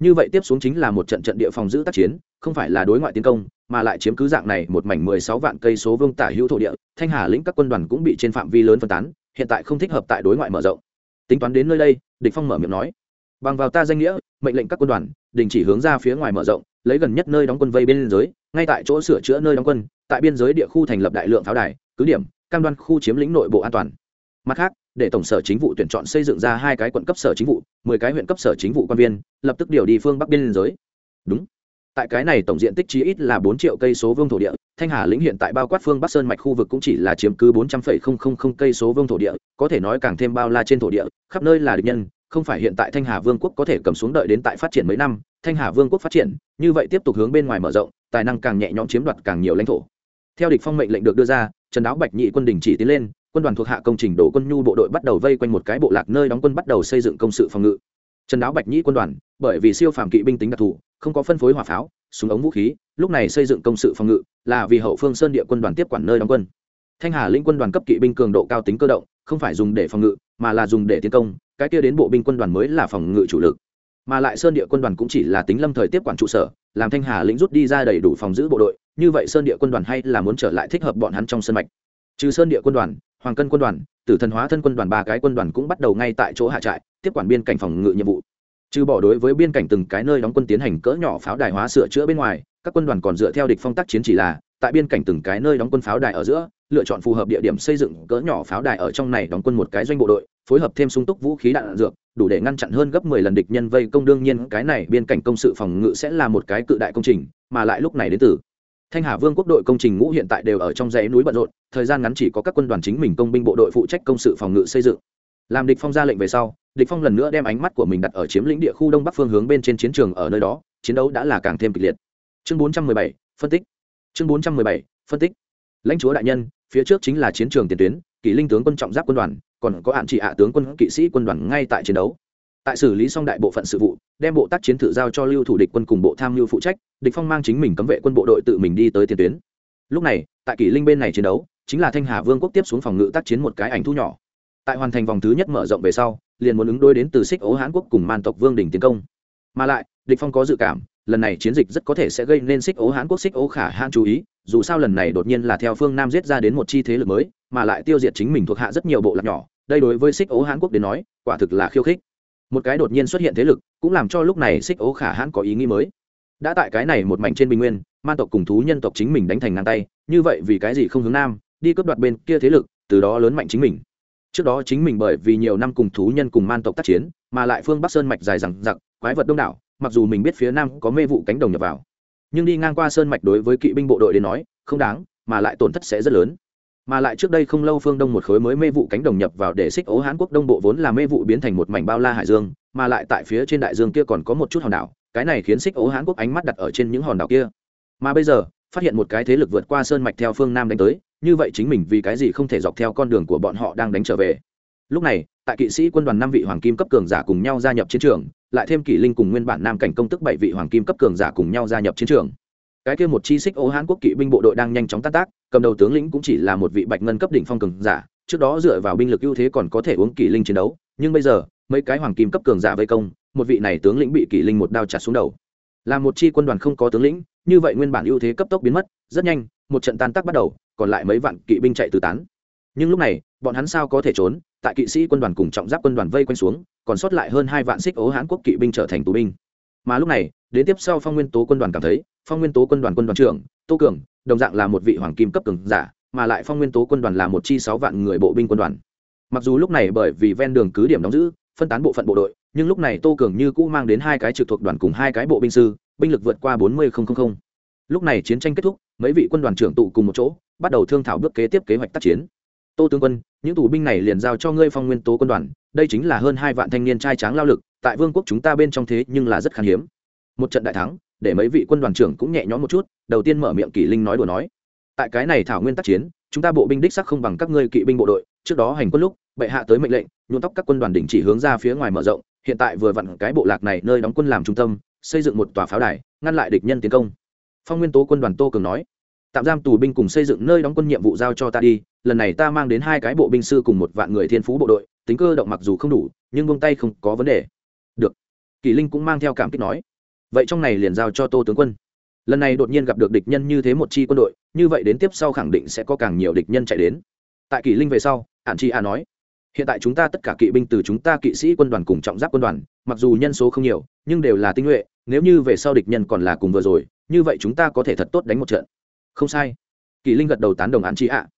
S1: Như vậy tiếp xuống chính là một trận trận địa phòng giữ tác chiến, không phải là đối ngoại tiến công, mà lại chiếm cứ dạng này một mảnh 16 vạn cây số vương tả hữu thổ địa. Thanh hà lĩnh các quân đoàn cũng bị trên phạm vi lớn phân tán, hiện tại không thích hợp tại đối ngoại mở rộng tính toán đến nơi đây, địch phong mở miệng nói. Bằng vào ta danh nghĩa, mệnh lệnh các quân đoàn, đình chỉ hướng ra phía ngoài mở rộng, lấy gần nhất nơi đóng quân vây bên biên giới, ngay tại chỗ sửa chữa nơi đóng quân, tại biên giới địa khu thành lập đại lượng pháo đài, cứ điểm, cam đoan khu chiếm lĩnh nội bộ an toàn. Mặt khác, để tổng sở chính vụ tuyển chọn xây dựng ra hai cái quận cấp sở chính vụ, mười cái huyện cấp sở chính vụ quan viên, lập tức điều đi phương bắc biên giới. Đúng. Tại cái này tổng diện tích chí ít là bốn triệu cây số vương thổ địa thanh hà lĩnh hiện tại bao quát phương bắc sơn mạch khu vực cũng chỉ là chiếm cứ bốn trăm phẩy không không không cây số vương thổ địa, có thể nói càng thêm bao la trên thổ địa, khắp nơi là địch nhân, không phải hiện tại thanh hà vương quốc có thể cầm xuống đợi đến tại phát triển mấy năm, thanh hà vương quốc phát triển, như vậy tiếp tục hướng bên ngoài mở rộng, tài năng càng nhẹ nhõm chiếm đoạt càng nhiều lãnh thổ. Theo địch phong mệnh lệnh được đưa ra, trần đáo bạch nhị quân đình chỉ tiến lên, quân đoàn thuộc hạ công trình đổ quân nhu bộ đội bắt đầu vây quanh một cái bộ lạc nơi đóng quân bắt đầu xây dựng công sự phòng ngự. Trần đáo bạch nhị quân đoàn, bởi vì siêu phàm kỵ binh tính đặc thù, không có phân phối hỏa pháo, súng ống vũ khí lúc này xây dựng công sự phòng ngự là vì hậu phương sơn địa quân đoàn tiếp quản nơi đóng quân. Thanh hà lĩnh quân đoàn cấp kỵ binh cường độ cao tính cơ động, không phải dùng để phòng ngự, mà là dùng để tiến công, cái kia đến bộ binh quân đoàn mới là phòng ngự chủ lực. Mà lại sơn địa quân đoàn cũng chỉ là tính lâm thời tiếp quản trụ sở, làm thanh hà lĩnh rút đi ra đầy đủ phòng giữ bộ đội, như vậy sơn địa quân đoàn hay là muốn trở lại thích hợp bọn hắn trong sân mạch. Trừ sơn địa quân đoàn, hoàng cân quân đoàn, tử thần hóa thân quân đoàn ba cái quân đoàn cũng bắt đầu ngay tại chỗ hạ trại, tiếp quản biên cảnh phòng ngự nhiệm vụ. Trừ bỏ đối với biên cảnh từng cái nơi đóng quân tiến hành cỡ nhỏ pháo đài hóa sửa chữa bên ngoài các quân đoàn còn dựa theo địch phong tác chiến chỉ là, tại biên cảnh từng cái nơi đóng quân pháo đài ở giữa, lựa chọn phù hợp địa điểm xây dựng cỡ nhỏ pháo đài ở trong này đóng quân một cái doanh bộ đội, phối hợp thêm sung túc vũ khí đạn dược, đủ để ngăn chặn hơn gấp 10 lần địch nhân vây công. Đương nhiên, cái này biên cảnh công sự phòng ngự sẽ là một cái cự đại công trình, mà lại lúc này đến từ thanh hà vương quốc đội công trình ngũ hiện tại đều ở trong dãy núi bận rộn, thời gian ngắn chỉ có các quân đoàn chính mình công binh bộ đội phụ trách công sự phòng ngự xây dựng. Làm địch phong ra lệnh về sau, địch phong lần nữa đem ánh mắt của mình đặt ở chiếm lĩnh địa khu đông bắc phương hướng bên trên chiến trường ở nơi đó, chiến đấu đã là càng thêm kịch liệt chương 417, phân tích. Chương 417, phân tích. Lãnh chúa đại nhân phía trước chính là chiến trường tiền tuyến kỷ linh tướng quân trọng giáp quân đoàn còn có hạn trị hạ tướng quân kỵ sĩ quân đoàn ngay tại chiến đấu. Tại xử lý xong đại bộ phận sự vụ đem bộ tác chiến thử giao cho lưu thủ địch quân cùng bộ tham mưu phụ trách địch phong mang chính mình cấm vệ quân bộ đội tự mình đi tới tiền tuyến. Lúc này tại kỷ linh bên này chiến đấu chính là thanh hà vương quốc tiếp xuống phòng ngự tác chiến một cái ảnh thu nhỏ. Tại hoàn thành vòng thứ nhất mở rộng về sau liền muốn ứng đối đến từ xích ố hán quốc cùng man tộc vương đình tiến công. Mà lại địch phong có dự cảm lần này chiến dịch rất có thể sẽ gây nên xích ố hán quốc, xích ố khả hãn chú ý, dù sao lần này đột nhiên là theo phương nam giết ra đến một chi thế lực mới, mà lại tiêu diệt chính mình thuộc hạ rất nhiều bộ lạc nhỏ, đây đối với xích ố hán quốc đến nói, quả thực là khiêu khích. Một cái đột nhiên xuất hiện thế lực, cũng làm cho lúc này xích ố khả hãn có ý nghĩ mới. Đã tại cái này một mảnh trên bình nguyên man tộc cùng thú nhân tộc chính mình đánh thành ngang tay, như vậy vì cái gì không hướng nam, đi cướp đoạt bên kia thế lực, từ đó lớn mạnh chính mình. Trước đó chính mình bởi vì nhiều năm cùng thú nhân cùng man tộc tác chiến, mà lại phương bắc sơn mạch dài rằng giặc quái vật đông đảo mặc dù mình biết phía nam có mê vụ cánh đồng nhập vào, nhưng đi ngang qua sơn mạch đối với kỵ binh bộ đội đến nói, không đáng, mà lại tổn thất sẽ rất lớn. Mà lại trước đây không lâu phương đông một khối mới mê vụ cánh đồng nhập vào để xích ố hán quốc đông bộ vốn là mê vụ biến thành một mảnh bao la hải dương, mà lại tại phía trên đại dương kia còn có một chút hòn đảo, cái này khiến xích ố hán quốc ánh mắt đặt ở trên những hòn đảo kia. Mà bây giờ, phát hiện một cái thế lực vượt qua sơn mạch theo phương nam đánh tới, như vậy chính mình vì cái gì không thể dọc theo con đường của bọn họ đang đánh trở về? Lúc này tại kỵ sĩ quân đoàn năm vị hoàng kim cấp cường giả cùng nhau gia nhập chiến trường, lại thêm kỷ linh cùng nguyên bản nam cảnh công tức bảy vị hoàng kim cấp cường giả cùng nhau gia nhập chiến trường. Cái kia một chi xích ô hán quốc kỵ binh bộ đội đang nhanh chóng tác tác, cầm đầu tướng lĩnh cũng chỉ là một vị bạch ngân cấp đỉnh phong cường giả, trước đó dựa vào binh lực ưu thế còn có thể uống kỷ linh chiến đấu, nhưng bây giờ, mấy cái hoàng kim cấp cường giả vây công, một vị này tướng lĩnh bị kỷ linh một đao chặt xuống đầu. Là một chi quân đoàn không có tướng lĩnh, như vậy nguyên bản ưu thế cấp tốc biến mất, rất nhanh, một trận tan tác bắt đầu, còn lại mấy vạn kỵ binh chạy từ tán. Nhưng lúc này, bọn hắn sao có thể trốn? Tại kỵ sĩ quân đoàn cùng trọng giáp quân đoàn vây quanh xuống, còn sót lại hơn hai vạn xích ố hán quốc kỵ binh trở thành tù binh. Mà lúc này, đến tiếp sau phong nguyên tố quân đoàn cảm thấy, phong nguyên tố quân đoàn quân đoàn trưởng, tô cường, đồng dạng là một vị hoàng kim cấp cường giả, mà lại phong nguyên tố quân đoàn là một chi sáu vạn người bộ binh quân đoàn. Mặc dù lúc này bởi vì ven đường cứ điểm đóng giữ, phân tán bộ phận bộ đội, nhưng lúc này tô cường như cũ mang đến hai cái trực thuộc đoàn cùng hai cái bộ binh sư, binh lực vượt qua bốn mươi lúc này chiến tranh kết thúc, mấy vị quân đoàn trưởng tụ cùng một chỗ, bắt đầu thương thảo bước kế tiếp kế hoạch tác chiến tô tướng quân, những tù binh này liền giao cho ngươi phong nguyên tố quân đoàn, đây chính là hơn hai vạn thanh niên trai tráng lao lực, tại vương quốc chúng ta bên trong thế nhưng là rất khan hiếm. Một trận đại thắng, để mấy vị quân đoàn trưởng cũng nhẹ nhõm một chút, đầu tiên mở miệng kỷ linh nói đùa nói. Tại cái này thảo nguyên tác chiến, chúng ta bộ binh đích sắc không bằng các ngươi kỵ binh bộ đội, trước đó hành quân lúc, bệ hạ tới mệnh lệnh, nhuộm tóc các quân đoàn đình chỉ hướng ra phía ngoài mở rộng, hiện tại vừa vặn cái bộ lạc này nơi đóng quân làm trung tâm, xây dựng một tòa pháo đài, ngăn lại địch nhân tiến công. Phong nguyên tố quân đoàn tô cường nói tạm giam tù binh cùng xây dựng nơi đóng quân nhiệm vụ giao cho ta đi, lần này ta mang đến hai cái bộ binh sư cùng một vạn người thiên phú bộ đội, tính cơ động mặc dù không đủ, nhưng vung tay không có vấn đề. Được. Kỳ linh cũng mang theo cảm kích nói. Vậy trong này liền giao cho tô tướng quân. Lần này đột nhiên gặp được địch nhân như thế một chi quân đội, như vậy đến tiếp sau khẳng định sẽ có càng nhiều địch nhân chạy đến. Tại kỳ linh về sau hạn chi a nói. Hiện tại chúng ta tất cả kỵ binh từ chúng ta kỵ sĩ quân đoàn cùng trọng giáp quân đoàn, mặc dù nhân số không nhiều, nhưng đều là tinh nhuệ, nếu như về sau địch nhân còn là cùng vừa rồi, như vậy chúng ta có thể thật tốt đánh một trận không sai. Kỳ linh gật đầu tán đồng ản chị ạ.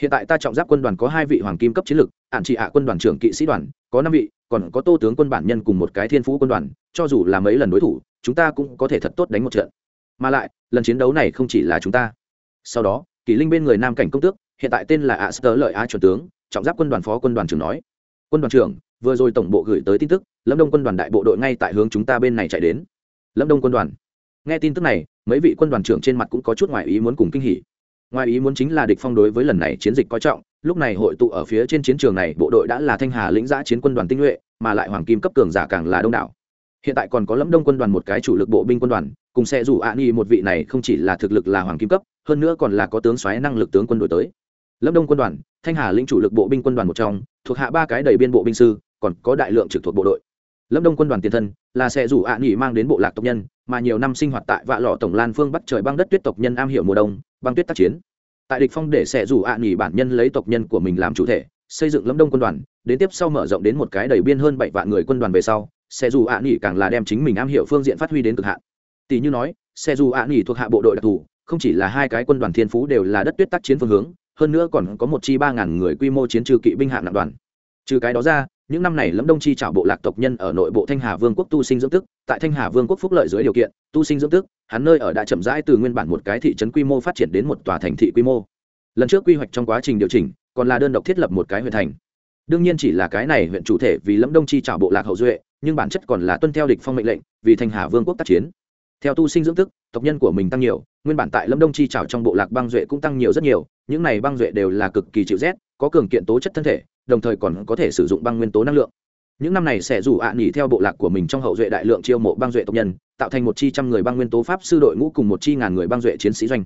S1: hiện tại ta trọng giáp quân đoàn có hai vị hoàng kim cấp chiến lược ản chị ạ quân đoàn trưởng kỵ sĩ đoàn, có năm vị, còn có tô tướng quân bản nhân cùng một cái thiên phú quân đoàn, cho dù là mấy lần đối thủ, chúng ta cũng có thể thật tốt đánh một trận. Mà lại, lần chiến đấu này không chỉ là chúng ta. Sau đó, kỳ linh bên người nam cảnh công tước, hiện tại tên là ạ sơ lợi a chuẩn tướng, trọng giáp quân đoàn phó quân đoàn trưởng nói. Quân đoàn trưởng, vừa rồi tổng bộ gửi tới tin tức, lâm đông quân đoàn đại bộ đội ngay tại hướng chúng ta bên này chạy đến. Lâm đông quân đoàn. Nghe tin tức này mấy vị quân đoàn trưởng trên mặt cũng có chút ngoại ý muốn cùng kinh hỉ. Ngoài ý muốn chính là địch phong đối với lần này chiến dịch coi trọng, lúc này hội tụ ở phía trên chiến trường này, bộ đội đã là thanh hà lĩnh giã chiến quân đoàn tinh nhuệ, mà lại hoàng kim cấp cường giả càng là đông đảo. Hiện tại còn có lâm đông quân đoàn một cái chủ lực bộ binh quân đoàn, cùng xe rủ ạ nghi một vị này không chỉ là thực lực là hoàng kim cấp, hơn nữa còn là có tướng xoáy năng lực tướng quân đội tới. Lâm đông quân đoàn, thanh hà lĩnh chủ lực bộ binh quân đoàn một trong, thuộc hạ ba cái đầy biên bộ binh sư, còn có đại lượng trực thuộc bộ đội lâm đông quân đoàn tiền thân là sẽ rủ ạ nghỉ mang đến bộ lạc tộc nhân, mà nhiều năm sinh hoạt tại vạ lọ tổng lan phương bắc trời băng đất tuyết tộc nhân am hiểu mùa đông, băng tuyết tác chiến. Tại địch phong để sẽ rủ ạ nghỉ bản nhân lấy tộc nhân của mình làm chủ thể, xây dựng lâm đông quân đoàn, đến tiếp sau mở rộng đến một cái đầy biên hơn bảy vạn người quân đoàn về sau, sẽ dù ạ nghỉ càng là đem chính mình am hiểu phương diện phát huy đến cực hạn. Tỷ như nói, sẽ dù ạ nghỉ thuộc hạ bộ đội đặc thù, không chỉ là hai cái quân đoàn thiên phú đều là đất tuyết tác chiến phương hướng, hơn nữa còn có một chi ba ngàn người quy mô chiến trừ kỵ binh hạng nặng đoàn. Trừ cái đó ra những năm này lâm đông chi trảo bộ lạc tộc nhân ở nội bộ thanh hà vương quốc tu sinh dưỡng tức, tại thanh hà vương quốc phúc lợi dưới điều kiện, tu sinh dưỡng tức, hắn nơi ở đã chậm rãi từ nguyên bản một cái thị trấn quy mô phát triển đến một tòa thành thị quy mô. Lần trước quy hoạch trong quá trình điều chỉnh, còn là đơn độc thiết lập một cái huyện thành. Đương nhiên chỉ là cái này huyện chủ thể vì lâm đông chi trảo bộ lạc hậu duệ, nhưng bản chất còn là tuân theo địch phong mệnh lệnh, vì thanh hà vương quốc tác chiến. Theo tu sinh dưỡng tức, tộc nhân của mình tăng nhiều, nguyên bản tại lâm đông chi trảo trong bộ lạc băng duệ cũng tăng nhiều rất nhiều, những này băng duệ đều là cực kỳ chịu rét, có cường kiện tố chất thân thể đồng thời còn có thể sử dụng băng nguyên tố năng lượng. Những năm này sẽ rủ ạ à nghỉ theo bộ lạc của mình trong hậu duệ đại lượng chiêu mộ băng duệ tộc nhân, tạo thành một chi trăm người băng nguyên tố pháp sư đội ngũ cùng một chi ngàn người băng duệ chiến sĩ doanh.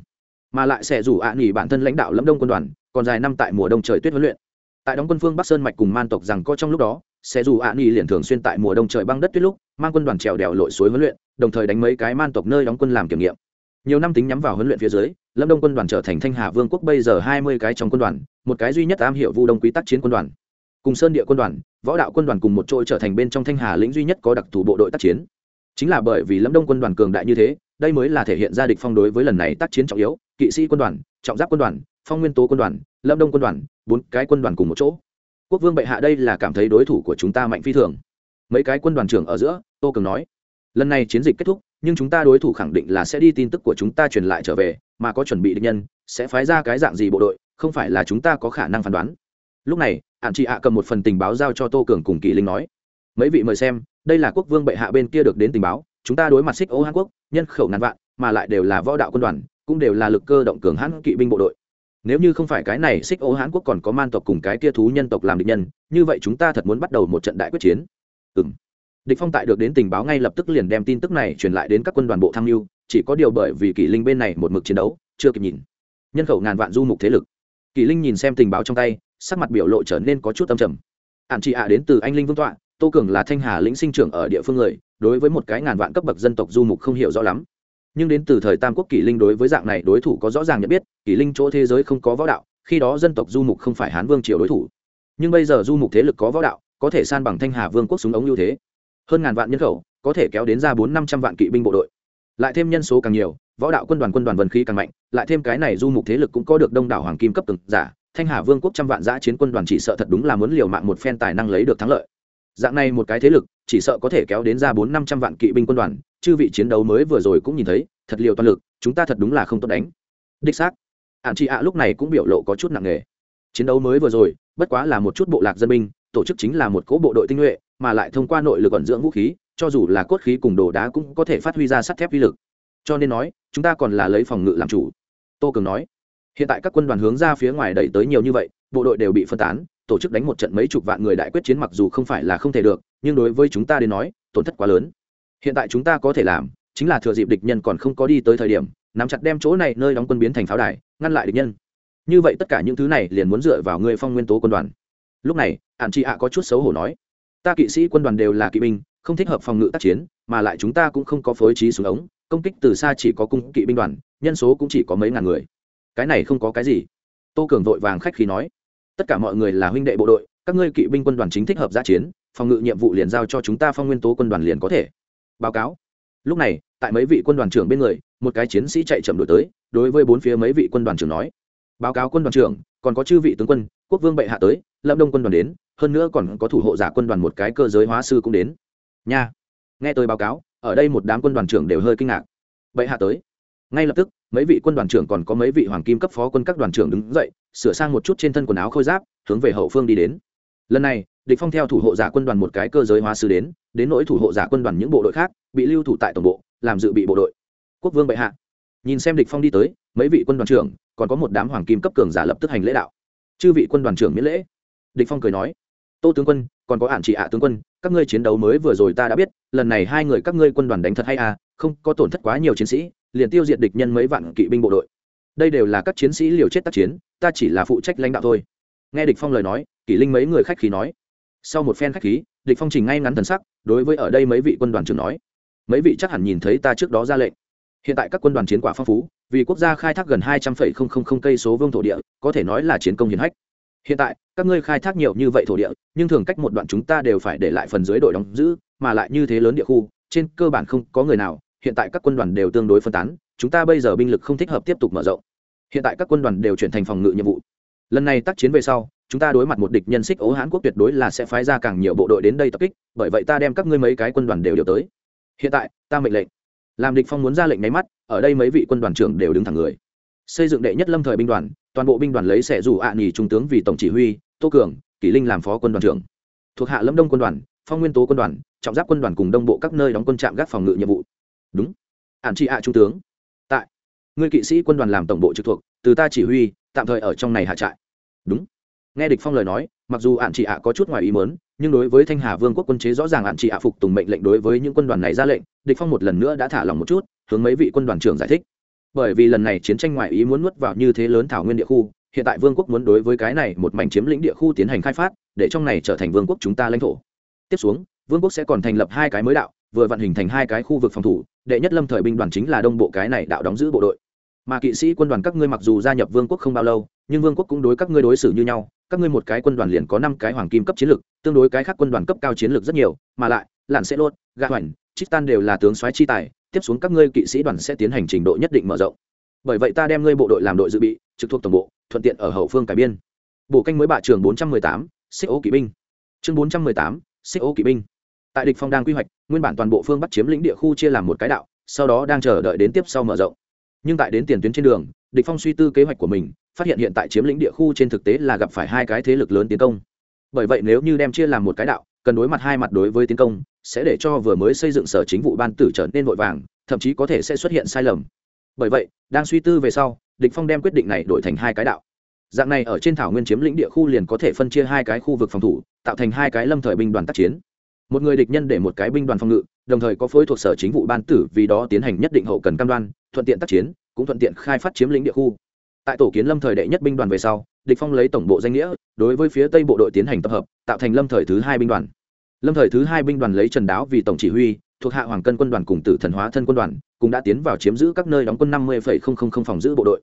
S1: Mà lại sẽ rủ ạ à nghỉ bản thân lãnh đạo lâm đông quân đoàn, còn dài năm tại mùa đông trời tuyết huấn luyện. Tại đóng quân phương bắc sơn mạch cùng man tộc rằng có trong lúc đó, sẽ dù ạ nghỉ liền thường xuyên tại mùa đông trời băng đất tuyết lúc, mang quân đoàn trèo đèo lội suối huấn luyện, đồng thời đánh mấy cái man tộc nơi đóng quân làm kiểm nghiệm. Nhiều năm tính nhắm vào huấn luyện phía dưới lâm đông quân đoàn trở thành thanh hà vương quốc bây giờ hai mươi cái trong quân đoàn, một cái duy nhất am hiểu vu đông quý Tắc chiến quân đoàn. Cùng sơn địa quân đoàn, võ đạo quân đoàn cùng một chỗ trở thành bên trong thanh hà lĩnh duy nhất có đặc thù bộ đội tác chiến. Chính là bởi vì lâm đông quân đoàn cường đại như thế, đây mới là thể hiện ra địch phong đối với lần này tác chiến trọng yếu, kỵ sĩ quân đoàn, trọng giáp quân đoàn, phong nguyên tố quân đoàn, lâm đông quân đoàn, bốn cái quân đoàn cùng một chỗ. Quốc vương bệ hạ đây là cảm thấy đối thủ của chúng ta mạnh phi thường. Mấy cái quân đoàn trưởng ở giữa, tô cường nói lần này chiến dịch kết thúc, nhưng chúng ta đối thủ khẳng định là sẽ đi tin tức của chúng ta truyền lại trở về, mà có chuẩn bị định nhân, sẽ phái ra cái dạng gì bộ đội, không phải là chúng ta có khả năng phán đoán. Lúc này ạn chị ạ cầm một phần tình báo giao cho tô cường cùng kỳ linh nói. Mấy vị mời xem, đây là quốc vương bệ hạ bên kia được đến tình báo, chúng ta đối mặt xích ô hàn quốc, nhân khẩu ngàn vạn, mà lại đều là võ đạo quân đoàn, cũng đều là lực cơ động cường hãn kỵ binh bộ đội. Nếu như không phải cái này xích ô hãn quốc còn có man tộc cùng cái kia thú nhân tộc làm địch nhân, như vậy chúng ta thật muốn bắt đầu một trận đại quyết chiến. Ừ m địch phong tại được đến tình báo ngay lập tức liền đem tin tức này truyền lại đến các quân đoàn bộ tham mưu, chỉ có điều bởi vì kỷ linh bên này một mực chiến đấu, chưa kịp nhìn. Nhân khẩu ngàn vạn du mục thế lực. Kỷ linh nhìn xem tình báo trong tay, sắc mặt biểu lộ trở nên có chút âm trầm. Ạn chị ạ đến từ anh linh vương tọa, tô cường là thanh hà lĩnh sinh trưởng ở địa phương người, đối với một cái ngàn vạn cấp bậc dân tộc du mục không hiểu rõ lắm. Nhưng đến từ thời tam quốc kỷ linh đối với dạng này đối thủ có rõ ràng nhận biết, kỷ linh chỗ thế giới không có võ đạo, khi đó dân tộc du mục không phải hán vương triều đối thủ. Nhưng bây giờ du mục thế lực có võ đạo, có thể san bằng thanh hà vương quốc súng ống ưu thế hơn ngàn vạn nhân khẩu, có thể kéo đến ra bốn năm trăm vạn kỵ binh bộ đội. Lại thêm nhân số càng nhiều, võ đạo quân đoàn quân đoàn vần khí càng mạnh, lại thêm cái này du mục thế lực cũng có được đông đảo hoàng kim cấp từng giả, thanh hà vương quốc trăm vạn giã chiến quân đoàn chỉ sợ thật đúng là muốn liều mạng một phen tài năng lấy được thắng lợi. Dạng này một cái thế lực, chỉ sợ có thể kéo đến ra bốn năm trăm vạn kỵ binh quân đoàn, chư vị chiến đấu mới vừa rồi cũng nhìn thấy, thật liều toàn lực, chúng ta thật đúng là không tốt đánh. Đích xác. Ạn chị ạ lúc này cũng biểu lộ có chút nặng nề. Chiến đấu mới vừa rồi, bất quá là một chút bộ lạc dân binh tổ chức chính là một cỗ bộ đội tinh nhuệ, mà lại thông qua nội lực ẩn dưỡng vũ khí, cho dù là cốt khí cùng đồ đá cũng có thể phát huy ra sắt thép uy lực. Cho nên nói, chúng ta còn là lấy phòng ngự làm chủ. Tô cường nói. Hiện tại các quân đoàn hướng ra phía ngoài đẩy tới nhiều như vậy, bộ đội đều bị phân tán, tổ chức đánh một trận mấy chục vạn người đại quyết chiến mặc dù không phải là không thể được, nhưng đối với chúng ta đến nói, tổn thất quá lớn. Hiện tại chúng ta có thể làm, chính là thừa dịp địch nhân còn không có đi tới thời điểm, nắm chặt đem chỗ này nơi đóng quân biến thành pháo đài, ngăn lại địch nhân. Như vậy tất cả những thứ này liền muốn dựa vào người phong nguyên tố quân đoàn lúc này ạn chị ạ có chút xấu hổ nói, ta kỵ sĩ quân đoàn đều là kỵ binh, không thích hợp phòng ngự tác chiến, mà lại chúng ta cũng không có phối trí xuống ống, công kích từ xa chỉ có cung kỵ binh đoàn, nhân số cũng chỉ có mấy ngàn người. Cái này không có cái gì. Tô cường vội vàng khách khí nói, tất cả mọi người là huynh đệ bộ đội, các ngươi kỵ binh quân đoàn chính thích hợp giã chiến, phòng ngự nhiệm vụ liền giao cho chúng ta phong nguyên tố quân đoàn liền có thể. Báo cáo. Lúc này, tại mấy vị quân đoàn trưởng bên người, một cái chiến sĩ chạy chậm đổi tới, đối với bốn phía mấy vị quân đoàn trưởng nói báo cáo quân đoàn trưởng, còn có chư vị tướng quân, quốc vương bệ hạ tới, lâm đông quân đoàn đến, hơn nữa còn có thủ hộ giả quân đoàn một cái cơ giới hóa sư cũng đến. Nha. Nghe tôi báo cáo, ở đây một đám quân đoàn trưởng đều hơi kinh ngạc. Bệ hạ tới. Ngay lập tức, mấy vị quân đoàn trưởng còn có mấy vị hoàng kim cấp phó quân các đoàn trưởng đứng dậy, sửa sang một chút trên thân quần áo khôi giáp, hướng về hậu phương đi đến. Lần này, địch phong theo thủ hộ giả quân đoàn một cái cơ giới hóa sư đến đến nỗi thủ hộ giả quân đoàn những bộ đội khác, bị lưu thủ tại tổng bộ, làm dự bị bộ đội. Quốc vương bệ hạ. Nhìn xem địch phong đi tới, mấy vị quân đoàn trưởng còn có một đám hoàng kim cấp cường giả lập tức hành lễ đạo. Chư vị quân đoàn trưởng miễn lễ. Địch phong cười nói, tô tướng quân, còn có ản chỉ ạ tướng quân, các ngươi chiến đấu mới vừa rồi ta đã biết, lần này hai người các ngươi quân đoàn đánh thật hay à không, có tổn thất quá nhiều chiến sĩ, liền tiêu diệt địch nhân mấy vạn kỵ binh bộ đội. Đây đều là các chiến sĩ liều chết tác chiến, ta chỉ là phụ trách lãnh đạo thôi. Nghe địch phong lời nói, kỷ linh mấy người khách khí nói. Sau một phen khách khí, địch phong trình ngay ngắn thần sắc, đối với ở đây mấy vị quân đoàn trưởng nói, mấy vị chắc hẳn nhìn thấy ta trước đó ra lệnh. Hiện tại các quân đoàn chiến quả phong phú vì quốc gia khai thác gần hai trăm linh cây số vương thổ địa, có thể nói là chiến công hiển hách. Hiện tại, các ngươi khai thác nhiều như vậy thổ địa, nhưng thường cách một đoạn chúng ta đều phải để lại phần dưới đội đóng giữ, mà lại như thế lớn địa khu, trên cơ bản không có người nào, hiện tại các quân đoàn đều tương đối phân tán, chúng ta bây giờ binh lực không thích hợp tiếp tục mở rộng. Hiện tại các quân đoàn đều chuyển thành phòng ngự nhiệm vụ. Lần này tác chiến về sau, chúng ta đối mặt một địch nhân xích ố hãn quốc tuyệt đối là sẽ phái ra càng nhiều bộ đội đến đây tập kích, bởi vậy ta đem các ngươi mấy cái quân đoàn đều điều tới. Hiện tại, ta mệnh lệnh làm địch phong muốn ra lệnh máy mắt, ở đây mấy vị quân đoàn trưởng đều đứng thẳng người. Xây dựng đệ nhất lâm thời binh đoàn, toàn bộ binh đoàn lấy sẽ rủ ạ à trung tướng vì tổng chỉ huy, tô cường, kỷ linh làm phó quân đoàn trưởng. Thuộc hạ lâm đông quân đoàn, phong nguyên tố quân đoàn, trọng giáp quân đoàn cùng đông bộ các nơi đóng quân trạm gác phòng ngự nhiệm vụ. Đúng. Ản trị ạ trung tướng. Tại. Người kỵ sĩ quân đoàn làm tổng bộ trực thuộc, từ ta chỉ huy, tạm thời ở trong này hạ trại. Đúng. Nghe địch phong lời nói, mặc dù ạn trị ạ có chút ngoài ý mớn nhưng đối với thanh hà vương quốc quân chế rõ ràng hạn trị hạ phục tùng mệnh lệnh đối với những quân đoàn này ra lệnh, địch phong một lần nữa đã thả lòng một chút, hướng mấy vị quân đoàn trưởng giải thích. Bởi vì lần này chiến tranh ngoại ý muốn nuốt vào như thế lớn thảo nguyên địa khu, hiện tại vương quốc muốn đối với cái này một mảnh chiếm lĩnh địa khu tiến hành khai phát, để trong này trở thành vương quốc chúng ta lãnh thổ. Tiếp xuống, vương quốc sẽ còn thành lập hai cái mới đạo, vừa vận hình thành hai cái khu vực phòng thủ, đệ nhất lâm thời binh đoàn chính là đông bộ cái này đạo đóng giữ bộ đội mà kỵ sĩ quân đoàn các ngươi mặc dù gia nhập vương quốc không bao lâu, nhưng vương quốc cũng đối các ngươi đối xử như nhau, các ngươi một cái quân đoàn liền có năm cái hoàng kim cấp chiến lược, tương đối cái khác quân đoàn cấp cao chiến lược rất nhiều, mà lại lặn sẽ lốt gạ hoành trích tan đều là tướng soái chi tài, tiếp xuống các ngươi kỵ sĩ đoàn sẽ tiến hành trình độ nhất định mở rộng. Bởi vậy ta đem ngươi bộ đội làm đội dự bị, trực thuộc tổng bộ, thuận tiện ở hậu phương cải biên. Bộ canh mới bạ trường bốn trăm mười tám, xích ô kỵ binh. Chương bốn trăm mười tám, xích ô kỵ binh. Tại địch phong đang quy hoạch, nguyên bản toàn bộ phương bắc chiếm lĩnh địa khu chia làm một cái đạo, sau đó đang chờ đợi đến tiếp sau mở rộng nhưng tại đến tiền tuyến trên đường, địch phong suy tư kế hoạch của mình, phát hiện hiện tại chiếm lĩnh địa khu trên thực tế là gặp phải hai cái thế lực lớn tiến công. Bởi vậy nếu như đem chia làm một cái đạo, cần đối mặt hai mặt đối với tiến công, sẽ để cho vừa mới xây dựng sở chính vụ ban tử trở nên vội vàng, thậm chí có thể sẽ xuất hiện sai lầm. Bởi vậy, đang suy tư về sau, địch phong đem quyết định này đổi thành hai cái đạo. Dạng này ở trên thảo nguyên chiếm lĩnh địa khu liền có thể phân chia hai cái khu vực phòng thủ, tạo thành hai cái lâm thời binh đoàn tác chiến. Một người địch nhân để một cái binh đoàn phòng ngự đồng thời có phối thuộc sở chính vụ ban tử vì đó tiến hành nhất định hậu cần cam đoan, thuận tiện tác chiến, cũng thuận tiện khai phát chiếm lĩnh địa khu. Tại tổ kiến lâm thời đệ nhất binh đoàn về sau, địch phong lấy tổng bộ danh nghĩa, đối với phía tây bộ đội tiến hành tập hợp, tạo thành lâm thời thứ hai binh đoàn. Lâm thời thứ hai binh đoàn lấy trần đáo vì tổng chỉ huy, thuộc hạ hoàng cân quân đoàn cùng tử thần hóa thân quân đoàn, cũng đã tiến vào chiếm giữ các nơi đóng quân năm mươi phòng giữ bộ đội.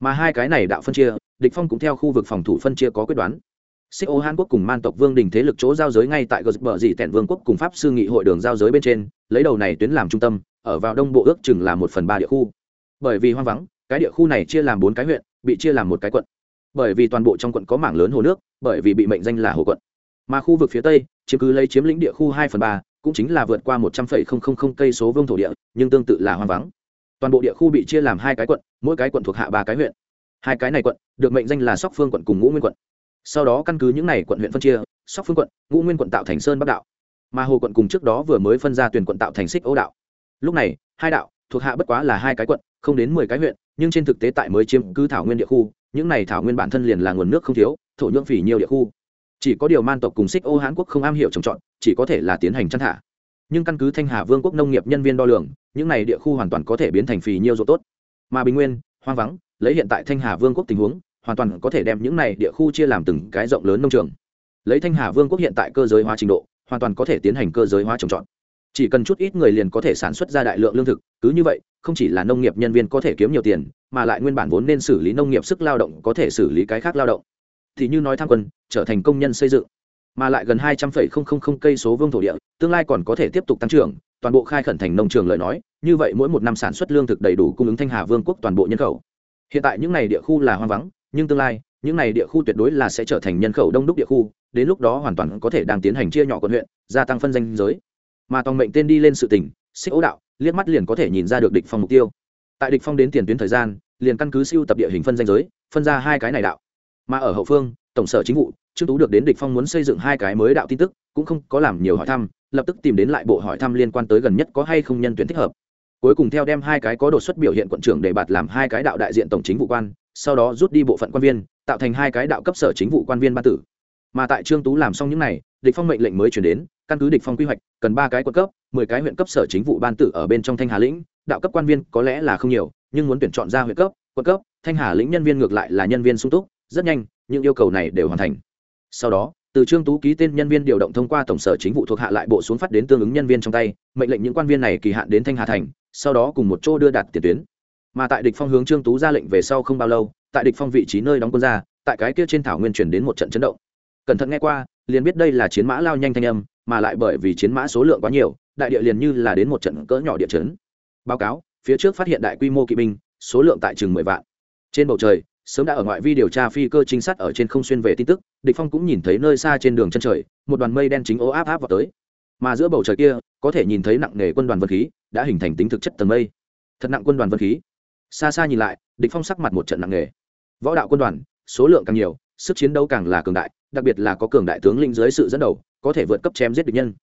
S1: Mà hai cái này đạo phân chia, địch phong cũng theo khu vực phòng thủ phân chia có quyết đoán xích ô hàn quốc cùng man tộc vương đình thế lực chỗ giao giới ngay tại gờ bờ dị tẹn vương quốc cùng pháp sư nghị hội đường giao giới bên trên, lấy đầu này tuyến làm trung tâm, ở vào đông bộ ước chừng là một phần ba địa khu. Bởi vì hoang vắng, cái địa khu này chia làm bốn cái huyện, bị chia làm một cái quận. Bởi vì toàn bộ trong quận có mảng lớn hồ nước, bởi vì bị mệnh danh là hồ quận. Mà khu vực phía tây, chiếm cứ lấy chiếm lĩnh địa khu hai phần ba, cũng chính là vượt qua một trăm linh cây số vương thổ địa, nhưng tương tự là hoang vắng. Toàn bộ địa khu bị chia làm hai cái quận, mỗi cái quận thuộc hạ ba cái huyện. Hai cái này quận, được mệnh danh là sóc phương quận cùng ngũ nguyên quận sau đó căn cứ những n à y quận huyện phân chia, sóc phương quận, ngũ nguyên quận tạo thành sơn bắc đạo, mà hồ quận cùng trước đó vừa mới phân ra tuyển quận tạo thành xích ấu đạo. Lúc này, hai đạo thuộc hạ bất quá là hai cái quận, không đến mười cái huyện, nhưng trên thực tế tại mới chiếm cứ thảo nguyên địa khu, những này thảo nguyên bản thân liền là nguồn nước không thiếu, thổ nhưỡng phỉ nhiều địa khu. Chỉ có điều man tộc cùng xích ô hán quốc không am hiểu trồng trọt, chỉ có thể là tiến hành chăn thả. Nhưng căn cứ thanh hà vương quốc nông nghiệp nhân viên đo lường, những này địa khu hoàn toàn có thể biến thành phì nhiêu ruộng tốt. Mà bình nguyên, hoang vắng, lấy hiện tại thanh hà vương quốc tình huống hoàn toàn có thể đem những này địa khu chia làm từng cái rộng lớn nông trường. Lấy thanh hà vương quốc hiện tại cơ giới hóa trình độ, hoàn toàn có thể tiến hành cơ giới hóa trồng trọt. Chỉ cần chút ít người liền có thể sản xuất ra đại lượng lương thực, cứ như vậy, không chỉ là nông nghiệp nhân viên có thể kiếm nhiều tiền, mà lại nguyên bản vốn nên xử lý nông nghiệp sức lao động có thể xử lý cái khác lao động. Thì như nói tham quân, trở thành công nhân xây dựng, mà lại gần hai trăm phẩy không không không cây số vương thổ địa, tương lai còn có thể tiếp tục tăng trưởng, toàn bộ khai khẩn thành nông trường lời nói, như vậy mỗi một năm sản xuất lương thực đầy đủ cung ứng thanh hà vương quốc toàn bộ nhân khẩu. Hiện tại những n à y địa khu là hoang vắng nhưng tương lai, những này địa khu tuyệt đối là sẽ trở thành nhân khẩu đông đúc địa khu, đến lúc đó hoàn toàn có thể đang tiến hành chia nhỏ quận huyện, gia tăng phân danh giới. Mà toàn mệnh tên đi lên sự tỉnh xích ấu đạo, liếc mắt liền có thể nhìn ra được địch phong mục tiêu. Tại địch phong đến tiền tuyến thời gian, liền căn cứ siêu tập địa hình phân danh giới, phân ra hai cái này đạo. Mà ở hậu phương, tổng sở chính vụ, trương tú được đến địch phong muốn xây dựng hai cái mới đạo tin tức, cũng không có làm nhiều hỏi thăm, lập tức tìm đến lại bộ hỏi thăm liên quan tới gần nhất có hay không nhân tuyển thích hợp. Cuối cùng theo đem hai cái có đột xuất biểu hiện quận trưởng để bạt làm hai cái đạo đại diện tổng chính vụ quan sau đó rút đi bộ phận quan viên, tạo thành hai cái đạo cấp sở chính vụ quan viên ban tử. Mà tại trương tú làm xong những này, địch phong mệnh lệnh mới chuyển đến, căn cứ địch phong quy hoạch, cần ba cái quận cấp, mười cái huyện cấp sở chính vụ ban tử ở bên trong thanh hà lĩnh, đạo cấp quan viên có lẽ là không nhiều, nhưng muốn tuyển chọn ra huyện cấp, quận cấp, thanh hà lĩnh nhân viên ngược lại là nhân viên sung túc, rất nhanh, những yêu cầu này đều hoàn thành. Sau đó, từ trương tú ký tên nhân viên điều động thông qua tổng sở chính vụ thuộc hạ lại bộ xuống phát đến tương ứng nhân viên trong tay, mệnh lệnh những quan viên này kỳ hạn đến thanh hà thành, sau đó cùng một chỗ đưa đạt tiền tuyến mà tại địch phong hướng trương tú ra lệnh về sau không bao lâu, tại địch phong vị trí nơi đóng quân ra, tại cái kia trên thảo nguyên truyền đến một trận chấn động. Cẩn thận nghe qua, liền biết đây là chiến mã lao nhanh thanh âm, mà lại bởi vì chiến mã số lượng quá nhiều, đại địa liền như là đến một trận cỡ nhỏ địa chấn. Báo cáo, phía trước phát hiện đại quy mô kỵ binh, số lượng tại chừng mười vạn. Trên bầu trời, sớm đã ở ngoại vi điều tra phi cơ trinh sát ở trên không xuyên về tin tức, địch phong cũng nhìn thấy nơi xa trên đường chân trời, một đoàn mây đen chính ố áp áp vào tới. Mà giữa bầu trời kia, có thể nhìn thấy nặng nề quân đoàn vân khí, đã hình thành tính thực chất tầng mây. Thật nặng quân đoàn vân khí xa xa nhìn lại, địch phong sắc mặt một trận nặng nề. Võ đạo quân đoàn, số lượng càng nhiều, sức chiến đấu càng là cường đại, đặc biệt là có cường đại tướng lĩnh dưới sự dẫn đầu, có thể vượt cấp chém giết địch nhân.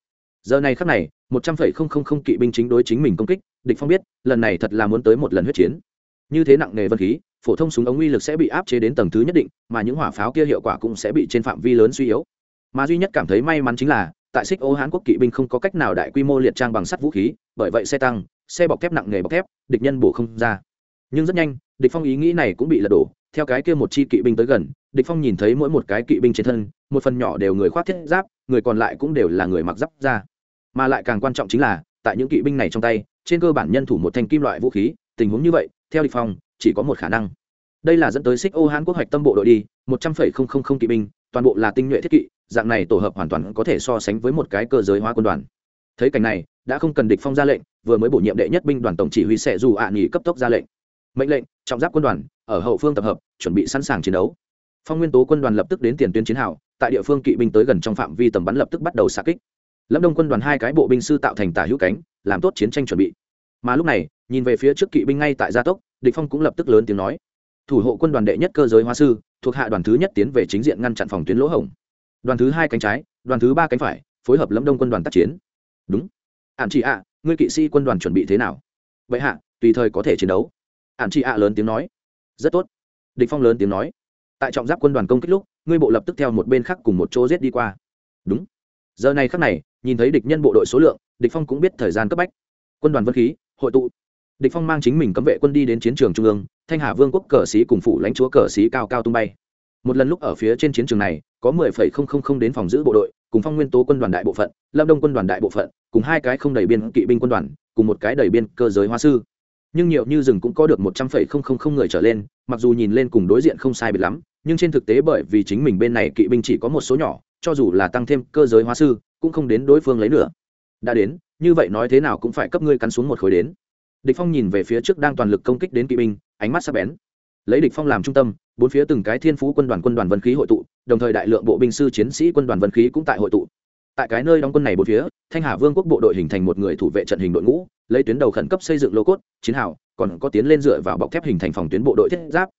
S1: Giờ này khắc này, một trăm phẩy không không không kỵ binh chính đối chính mình công kích, địch phong biết, lần này thật là muốn tới một lần huyết chiến. Như thế nặng nề vân khí, phổ thông súng ống uy lực sẽ bị áp chế đến tầng thứ nhất định, mà những hỏa pháo kia hiệu quả cũng sẽ bị trên phạm vi lớn suy yếu. Mà duy nhất cảm thấy may mắn chính là, tại xích ô hán quốc kỵ binh không có cách nào đại quy mô liệt trang bằng sắt vũ khí, bởi vậy xe tăng, xe bọc thép nặng nghề bọc thép, địch nhân bổ không ra nhưng rất nhanh, địch phong ý nghĩ này cũng bị lật đổ. Theo cái kia một chi kỵ binh tới gần, địch phong nhìn thấy mỗi một cái kỵ binh trên thân, một phần nhỏ đều người khoác thiết giáp, người còn lại cũng đều là người mặc giáp ra mà lại càng quan trọng chính là, tại những kỵ binh này trong tay, trên cơ bản nhân thủ một thanh kim loại vũ khí, tình huống như vậy, theo địch phong, chỉ có một khả năng. Đây là dẫn tới xích ô hán quốc hoạch tâm bộ đội đi, một trăm phẩy không không không kỵ binh, toàn bộ là tinh nhuệ thiết kỵ, dạng này tổ hợp hoàn toàn có thể so sánh với một cái cơ giới hóa quân đoàn. Thấy cảnh này, đã không cần địch phong ra lệnh, vừa mới bổ nhiệm đệ nhất binh đoàn tổng chỉ huy sẽ dù ạ nghỉ cấp tốc ra lệnh mệnh lệnh, trọng giáp quân đoàn, ở hậu phương tập hợp, chuẩn bị sẵn sàng chiến đấu. Phong nguyên tố quân đoàn lập tức đến tiền tuyến chiến hào, tại địa phương kỵ binh tới gần trong phạm vi tầm bắn lập tức bắt đầu xạ kích. Lâm đông quân đoàn hai cái bộ binh sư tạo thành tả hữu cánh, làm tốt chiến tranh chuẩn bị. Mà lúc này, nhìn về phía trước kỵ binh ngay tại gia tốc, địch phong cũng lập tức lớn tiếng nói. Thủ hộ quân đoàn đệ nhất cơ giới hóa sư, thuộc hạ đoàn thứ nhất tiến về chính diện ngăn chặn phòng tuyến lỗ hổng. Đoàn thứ hai cánh trái, đoàn thứ ba cánh phải, phối hợp lâm đông quân đoàn tác chiến. Đúng. Ạn chỉ ạ, ngươi kỵ sĩ quân đoàn chuẩn bị thế nào? Vậy hạ, tùy thời có thể chiến đấu ạn chị ạ lớn tiếng nói. Rất tốt. Địch phong lớn tiếng nói. Tại trọng giáp quân đoàn công kích lúc ngươi bộ lập tức theo một bên khác cùng một chỗ giết đi qua. Đúng. Giờ này khắc này nhìn thấy địch nhân bộ đội số lượng địch phong cũng biết thời gian cấp bách. Quân đoàn vân khí hội tụ. Địch phong mang chính mình cấm vệ quân đi đến chiến trường trung ương thanh hà vương quốc cờ sĩ cùng phủ lãnh chúa cờ sĩ cao cao tung bay. Một lần lúc ở phía trên chiến trường này có 10,000 đến phòng giữ bộ đội cùng phong nguyên tố quân đoàn đại bộ phận lâm đông quân đoàn đại bộ phận cùng hai cái không đầy biên kỵ binh quân đoàn cùng một cái đầy biên cơ giới hoa sư nhưng nhiều như rừng cũng có được một trăm phẩy không không không người trở lên, mặc dù nhìn lên cùng đối diện không sai biệt lắm, nhưng trên thực tế bởi vì chính mình bên này kỵ binh chỉ có một số nhỏ, cho dù là tăng thêm cơ giới hóa sư, cũng không đến đối phương lấy nữa. Đã đến, như vậy nói thế nào cũng phải cấp ngươi cắn xuống một khối đến. Địch phong nhìn về phía trước đang toàn lực công kích đến kỵ binh, ánh mắt sắc bén. Lấy địch phong làm trung tâm, bốn phía từng cái thiên phú quân đoàn quân đoàn vân khí hội tụ, đồng thời đại lượng bộ binh sư chiến sĩ quân đoàn vân khí cũng tại hội tụ. Tại cái nơi đóng quân này bốn phía, thanh hà vương quốc bộ đội hình thành một người thủ vệ trận hình đội ngũ lấy tuyến đầu khẩn cấp xây dựng lô cốt, chiến hào, còn có tiến lên dựa vào bọc thép hình thành phòng tuyến bộ đội thiết giáp.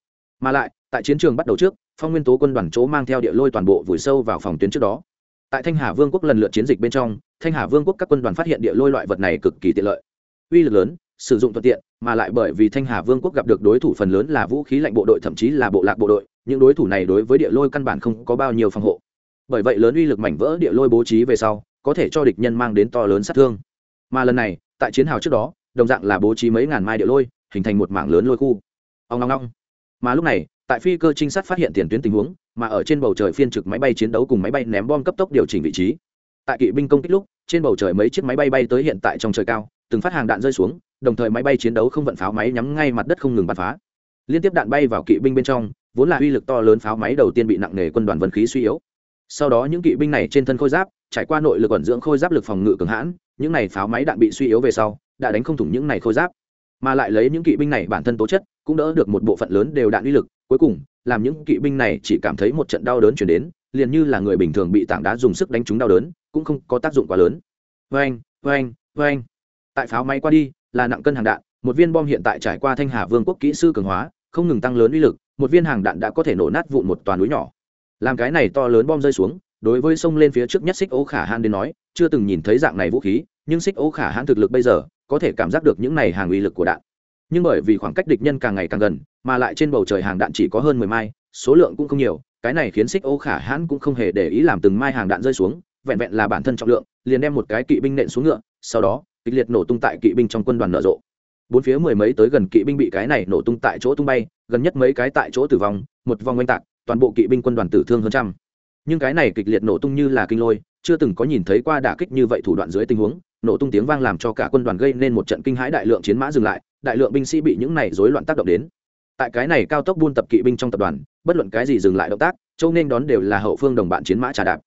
S1: Mà lại, tại chiến trường bắt đầu trước, phong nguyên tố quân đoàn chỗ mang theo địa lôi toàn bộ vùi sâu vào phòng tuyến trước đó. Tại thanh hà vương quốc lần lượt chiến dịch bên trong, thanh hà vương quốc các quân đoàn phát hiện địa lôi loại vật này cực kỳ tiện lợi. Uy lực lớn, sử dụng thuận tiện, mà lại bởi vì thanh hà vương quốc gặp được đối thủ phần lớn là vũ khí lạnh bộ đội, thậm chí là bộ lạc bộ đội, những đối thủ này đối với địa lôi căn bản không có bao nhiêu phòng hộ. Bởi vậy lớn uy lực mảnh vỡ địa lôi bố trí về sau, có thể cho địch nhân mang đến to lớn sát thương. Mà lần này tại chiến hào trước đó, đồng dạng là bố trí mấy ngàn mai địa lôi, hình thành một mảng lớn lôi khu. Ông ngong ngong mà lúc này, tại phi cơ trinh sát phát hiện tiền tuyến tình huống, mà ở trên bầu trời phiên trực máy bay chiến đấu cùng máy bay ném bom cấp tốc điều chỉnh vị trí. Tại kỵ binh công kích lúc, trên bầu trời mấy chiếc máy bay bay tới hiện tại trong trời cao, từng phát hàng đạn rơi xuống, đồng thời máy bay chiến đấu không vận pháo máy nhắm ngay mặt đất không ngừng bắn phá. Liên tiếp đạn bay vào kỵ binh bên trong, vốn là uy lực to lớn pháo máy đầu tiên bị nặng nề quân đoàn vân khí suy yếu. Sau đó những kỵ binh này trên thân khôi giáp, trải qua nội lực ẩn dưỡng khôi giáp lực phòng ngự cường hãn những này pháo máy đạn bị suy yếu về sau, đã đánh không thủng những này khôi giáp. Mà lại lấy những kỵ binh này bản thân tố chất, cũng đỡ được một bộ phận lớn đều đạn uy lực. Cuối cùng, làm những kỵ binh này chỉ cảm thấy một trận đau đớn chuyển đến, liền như là người bình thường bị tảng đá dùng sức đánh trúng đau đớn, cũng không có tác dụng quá lớn. Vâng vâng vâng tại pháo máy qua đi, là nặng cân hàng đạn, một viên bom hiện tại trải qua thanh hà vương quốc kỹ sư cường hóa, không ngừng tăng lớn uy lực, một viên hàng đạn đã có thể nổ nát vụn một toàn núi nhỏ. Làm cái này to lớn bom rơi xuống, đối với sông lên phía trước nhất xích ô khả han đến nói, chưa từng nhìn thấy dạng này vũ khí nhưng xích ô khả hãn thực lực bây giờ có thể cảm giác được những này hàng uy lực của đạn. Nhưng bởi vì khoảng cách địch nhân càng ngày càng gần, mà lại trên bầu trời hàng đạn chỉ có hơn mười mai, số lượng cũng không nhiều, cái này khiến xích ô khả hãn cũng không hề để ý làm từng mai hàng đạn rơi xuống, vẹn vẹn là bản thân trọng lượng, liền đem một cái kỵ binh nện xuống ngựa, sau đó, kịch liệt nổ tung tại kỵ binh trong quân đoàn nở rộ. Bốn phía mười mấy tới gần kỵ binh bị cái này nổ tung tại chỗ tung bay, gần nhất mấy cái tại chỗ tử vong, một vòng oanh tạc, toàn bộ kỵ binh quân đoàn tử thương hơn trăm. Nhưng cái này kịch liệt nổ tung như là kinh lôi, chưa từng có nhìn thấy qua đả kích như vậy thủ đoạn dưới tình huống nổ tung tiếng vang làm cho cả quân đoàn gây nên một trận kinh hãi đại lượng chiến mã dừng lại, đại lượng binh sĩ bị những này rối loạn tác động đến. Tại cái này cao tốc buôn tập kỵ binh trong tập đoàn, bất luận cái gì dừng lại động tác, châu nên đón đều là hậu phương đồng bạn chiến mã trà đạp.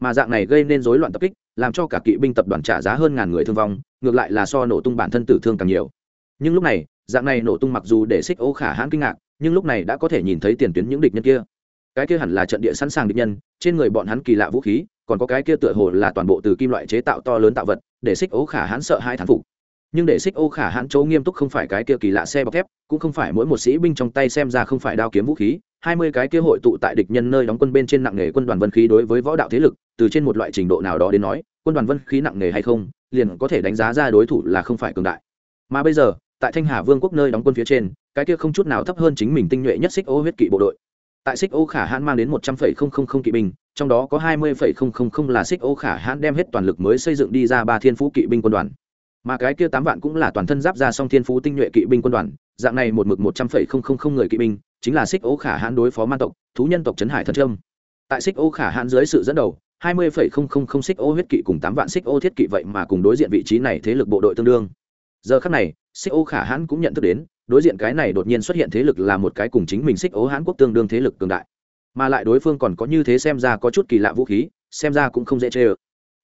S1: Mà dạng này gây nên rối loạn tập kích, làm cho cả kỵ binh tập đoàn trả giá hơn ngàn người thương vong, ngược lại là so nổ tung bản thân tử thương càng nhiều. Nhưng lúc này, dạng này nổ tung mặc dù để xích ô khả hãn kinh ngạc, nhưng lúc này đã có thể nhìn thấy tiền tuyến những địch nhân kia. Cái kia hẳn là trận địa sẵn sàng địch nhân, trên người bọn hắn kỳ lạ vũ khí còn có cái kia tựa hồ là toàn bộ từ kim loại chế tạo to lớn tạo vật, để xích ô khả hãn sợ hai thán phục. Nhưng để xích ô khả hãn chỗ nghiêm túc không phải cái kia kỳ lạ xe bọc thép, cũng không phải mỗi một sĩ binh trong tay xem ra không phải đao kiếm vũ khí. Hai mươi cái kia hội tụ tại địch nhân nơi đóng quân bên trên nặng nghề quân đoàn vân khí đối với võ đạo thế lực, từ trên một loại trình độ nào đó đến nói, quân đoàn vân khí nặng nghề hay không, liền có thể đánh giá ra đối thủ là không phải cường đại. Mà bây giờ, tại thanh hà vương quốc nơi đóng quân phía trên, cái kia không chút nào thấp hơn chính mình tinh nhuệ nhất xích ô huyết kỵ bộ đội tại xích ô khả hãn mang đến một trăm phẩy không không không kỵ binh, trong đó có hai mươi phẩy không không không là xích ô khả hãn đem hết toàn lực mới xây dựng đi ra ba thiên phú kỵ binh quân đoàn. Mà cái kia tám vạn cũng là toàn thân giáp ra song thiên phú tinh nhuệ kỵ binh quân đoàn, dạng này một mực một trăm phẩy không không không người kỵ binh, chính là xích ô khả hãn đối phó man tộc, thú nhân tộc trấn hải thân trâm. Tại xích ô khả hãn dưới sự dẫn đầu, hai mươi phẩy không không không xích ô huyết kỵ cùng tám vạn xích ô thiết kỵ vậy mà cùng đối diện vị trí này thế lực bộ đội tương đương. Giờ khắc này, xích ô khả hãn cũng nhận thức đến đối diện cái này đột nhiên xuất hiện thế lực là một cái cùng chính mình xích ố hãn quốc tương đương thế lực cường đại. Mà lại đối phương còn có như thế xem ra có chút kỳ lạ vũ khí, xem ra cũng không dễ chê ơ.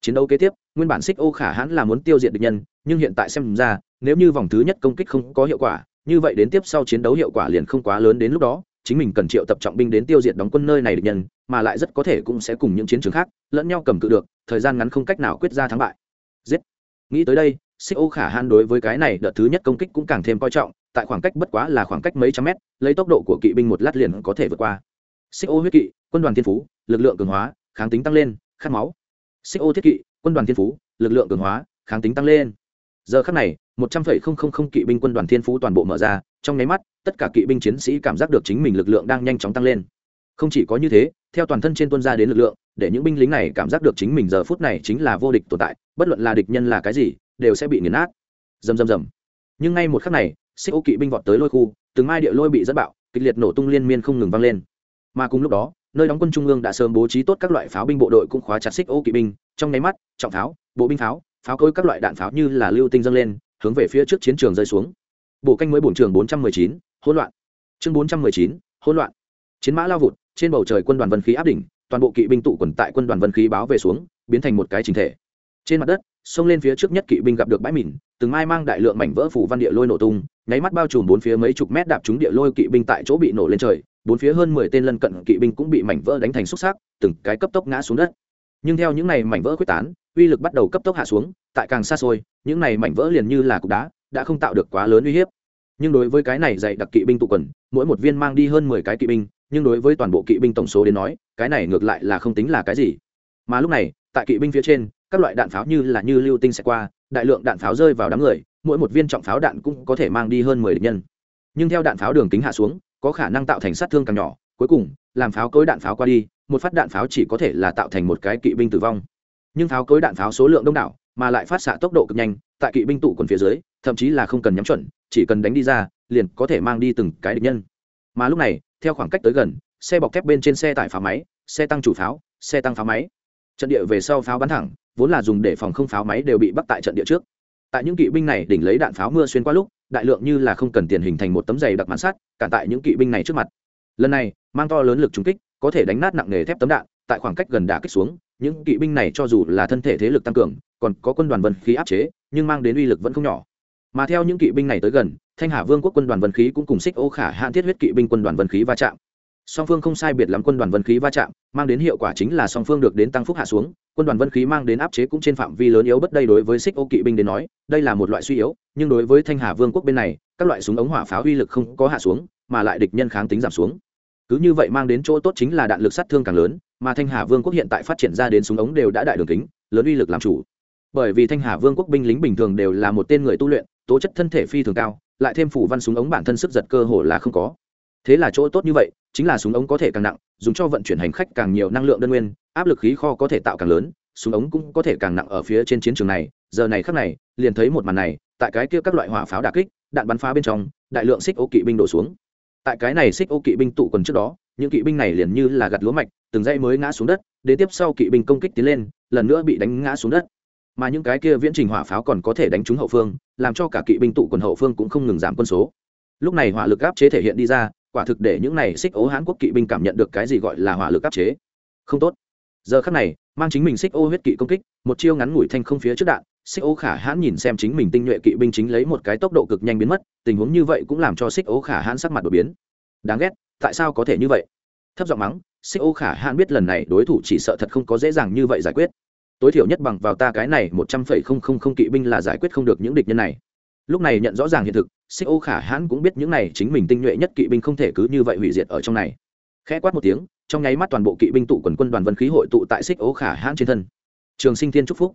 S1: Chiến đấu kế tiếp, nguyên bản xích ô khả hãn là muốn tiêu diệt địch nhân, nhưng hiện tại xem ra, nếu như vòng thứ nhất công kích không có hiệu quả, như vậy đến tiếp sau chiến đấu hiệu quả liền không quá lớn đến lúc đó, chính mình cần triệu tập trọng binh đến tiêu diệt đóng quân nơi này địch nhân, mà lại rất có thể cũng sẽ cùng những chiến trường khác, lẫn nhau cầm cự được, thời gian ngắn không cách nào quyết ra thắng bại. Giết. Nghĩ tới đây, xích ô khả hãn đối với cái này đợt thứ nhất công kích cũng càng thêm coi trọng tại khoảng cách bất quá là khoảng cách mấy trăm mét, lấy tốc độ của kỵ binh một lát liền có thể vượt qua. Xích ô huyết kỵ, quân đoàn thiên phú, lực lượng cường hóa, kháng tính tăng lên, khát máu. Xích ô thiết kỵ, quân đoàn thiên phú, lực lượng cường hóa, kháng tính tăng lên. Giờ khắc này, một trăm phẩy không không không kỵ binh quân đoàn thiên phú toàn bộ mở ra, trong nháy mắt, tất cả kỵ binh chiến sĩ cảm giác được chính mình lực lượng đang nhanh chóng tăng lên. Không chỉ có như thế, theo toàn thân trên tuân ra đến lực lượng, để những binh lính này cảm giác được chính mình giờ phút này chính là vô địch tồn tại, bất luận là địch nhân là cái gì, đều sẽ bị nghiền nát. Dầm dầm dầm nhưng ngay một khắc này xích ô kỵ binh vọt tới lôi khu, từng mai địa lôi bị dẫn bạo, kịch liệt nổ tung liên miên không ngừng vang lên. Mà cùng lúc đó, nơi đóng quân trung ương đã sớm bố trí tốt các loại pháo binh bộ đội cũng khóa chặt xích ô kỵ binh, trong nháy mắt, trọng pháo, bộ binh pháo pháo cối các loại đạn pháo như là lưu tinh dâng lên, hướng về phía trước chiến trường rơi xuống. Bộ canh mới bổn trường bốn trăm mười chín, hỗn loạn. Chương bốn trăm mười chín, hỗn loạn. Chiến mã lao vụt, trên bầu trời quân đoàn vân khí áp đỉnh, toàn bộ kỵ binh tụ quần tại quân đoàn vân khí báo về xuống, biến thành một cái trình thể. Trên mặt đất, xông lên phía trước nhất kỵ binh gặp được bãi mìn, từng mai mang đại lượng mảnh vỡ phủ văn địa lôi nổ tung nháy mắt bao trùm bốn phía mấy chục mét đạp trúng địa lôi kỵ binh tại chỗ bị nổ lên trời, bốn phía hơn mười tên lân cận kỵ binh cũng bị mảnh vỡ đánh thành xúc xác, từng cái cấp tốc ngã xuống đất. Nhưng theo những này mảnh vỡ quyết tán, uy lực bắt đầu cấp tốc hạ xuống, tại càng xa xôi, những này mảnh vỡ liền như là cục đá, đã không tạo được quá lớn uy hiếp. Nhưng đối với cái này dạy đặc kỵ binh tụ quần, mỗi một viên mang đi hơn mười cái kỵ binh, nhưng đối với toàn bộ kỵ binh tổng số đến nói, cái này ngược lại là không tính là cái gì. Mà lúc này, tại kỵ binh phía trên, các loại đạn pháo như là như lưu tinh sẽ qua, đại lượng đạn pháo rơi vào đám người mỗi một viên trọng pháo đạn cũng có thể mang đi hơn mười địch nhân. Nhưng theo đạn pháo đường kính hạ xuống, có khả năng tạo thành sát thương càng nhỏ. Cuối cùng, làm pháo cối đạn pháo qua đi, một phát đạn pháo chỉ có thể là tạo thành một cái kỵ binh tử vong. Nhưng pháo cối đạn pháo số lượng đông đảo, mà lại phát xạ tốc độ cực nhanh, tại kỵ binh tụ quần phía dưới, thậm chí là không cần nhắm chuẩn, chỉ cần đánh đi ra, liền có thể mang đi từng cái địch nhân. Mà lúc này, theo khoảng cách tới gần, xe bọc thép bên trên xe tải pháo máy, xe tăng chủ pháo, xe tăng pháo máy. Trận địa về sau pháo bắn thẳng, vốn là dùng để phòng không pháo máy đều bị bắt tại trận địa trước tại những kỵ binh này đỉnh lấy đạn pháo mưa xuyên qua lúc, đại lượng như là không cần tiền hình thành một tấm giày đặc màn sắt, cản tại những kỵ binh này trước mặt. Lần này, mang to lớn lực trúng kích, có thể đánh nát nặng nề thép tấm đạn, tại khoảng cách gần đả kích xuống, những kỵ binh này cho dù là thân thể thế lực tăng cường, còn có quân đoàn vân khí áp chế, nhưng mang đến uy lực vẫn không nhỏ. Mà theo những kỵ binh này tới gần, thanh hà vương quốc quân đoàn vân khí cũng cùng xích ô khả hạn thiết huyết kỵ binh quân đoàn vân khí va chạm song phương không sai biệt lắm quân đoàn vân khí va chạm, mang đến hiệu quả chính là song phương được đến tăng phúc hạ xuống. Quân đoàn vân khí mang đến áp chế cũng trên phạm vi lớn yếu bất đây đối với xích ô kỵ binh đến nói, đây là một loại suy yếu, nhưng đối với thanh hà vương quốc bên này, các loại súng ống hỏa pháo uy lực không có hạ xuống, mà lại địch nhân kháng tính giảm xuống. Cứ như vậy mang đến chỗ tốt chính là đạn lực sát thương càng lớn, mà thanh hà vương quốc hiện tại phát triển ra đến súng ống đều đã đại đường kính, lớn uy lực làm chủ. Bởi vì thanh hà vương quốc binh lính bình thường đều là một tên người tu luyện, tố chất thân thể phi thường cao, lại thêm phủ văn súng ống bản thân sức giật cơ hồ là không có thế là chỗ tốt như vậy, chính là súng ống có thể càng nặng, dùng cho vận chuyển hành khách càng nhiều năng lượng đơn nguyên, áp lực khí kho có thể tạo càng lớn, súng ống cũng có thể càng nặng ở phía trên chiến trường này. Giờ này khắc này, liền thấy một màn này, tại cái kia các loại hỏa pháo đà kích, đạn bắn phá bên trong, đại lượng xích ô kỵ binh đổ xuống. Tại cái này xích ô kỵ binh tụ quần trước đó, những kỵ binh này liền như là gặt lúa mạch, từng dãy mới ngã xuống đất, đến tiếp sau kỵ binh công kích tiến lên, lần nữa bị đánh ngã xuống đất. Mà những cái kia viễn trình hỏa pháo còn có thể đánh trúng hậu phương, làm cho cả kỵ binh tụ quần hậu phương cũng không ngừng giảm quân số. Lúc này hỏa lực áp chế thể hiện đi ra quả thực để những này xích ố hán quốc kỵ binh cảm nhận được cái gì gọi là hỏa lực áp chế. Không tốt. Giờ khắc này, mang chính mình xích ô huyết kỵ công kích, một chiêu ngắn ngủi thanh không phía trước đạn, xích ô khả hãn nhìn xem chính mình tinh nhuệ kỵ binh chính lấy một cái tốc độ cực nhanh biến mất, tình huống như vậy cũng làm cho xích ô khả hãn sắc mặt đột biến. Đáng ghét, tại sao có thể như vậy? Thấp giọng mắng, xích ô khả hãn biết lần này đối thủ chỉ sợ thật không có dễ dàng như vậy giải quyết. Tối thiểu nhất bằng vào ta cái này một trăm phẩy không không không kỵ binh là giải quyết không được những địch nhân này lúc này nhận rõ ràng hiện thực, xích ô khả hãn cũng biết những này chính mình tinh nhuệ nhất kỵ binh không thể cứ như vậy hủy diệt ở trong này. Khẽ quát một tiếng, trong nháy mắt toàn bộ kỵ binh tụ quần quân đoàn vân khí hội tụ tại xích ô khả hãn trên thân. Trường sinh thiên trúc phúc.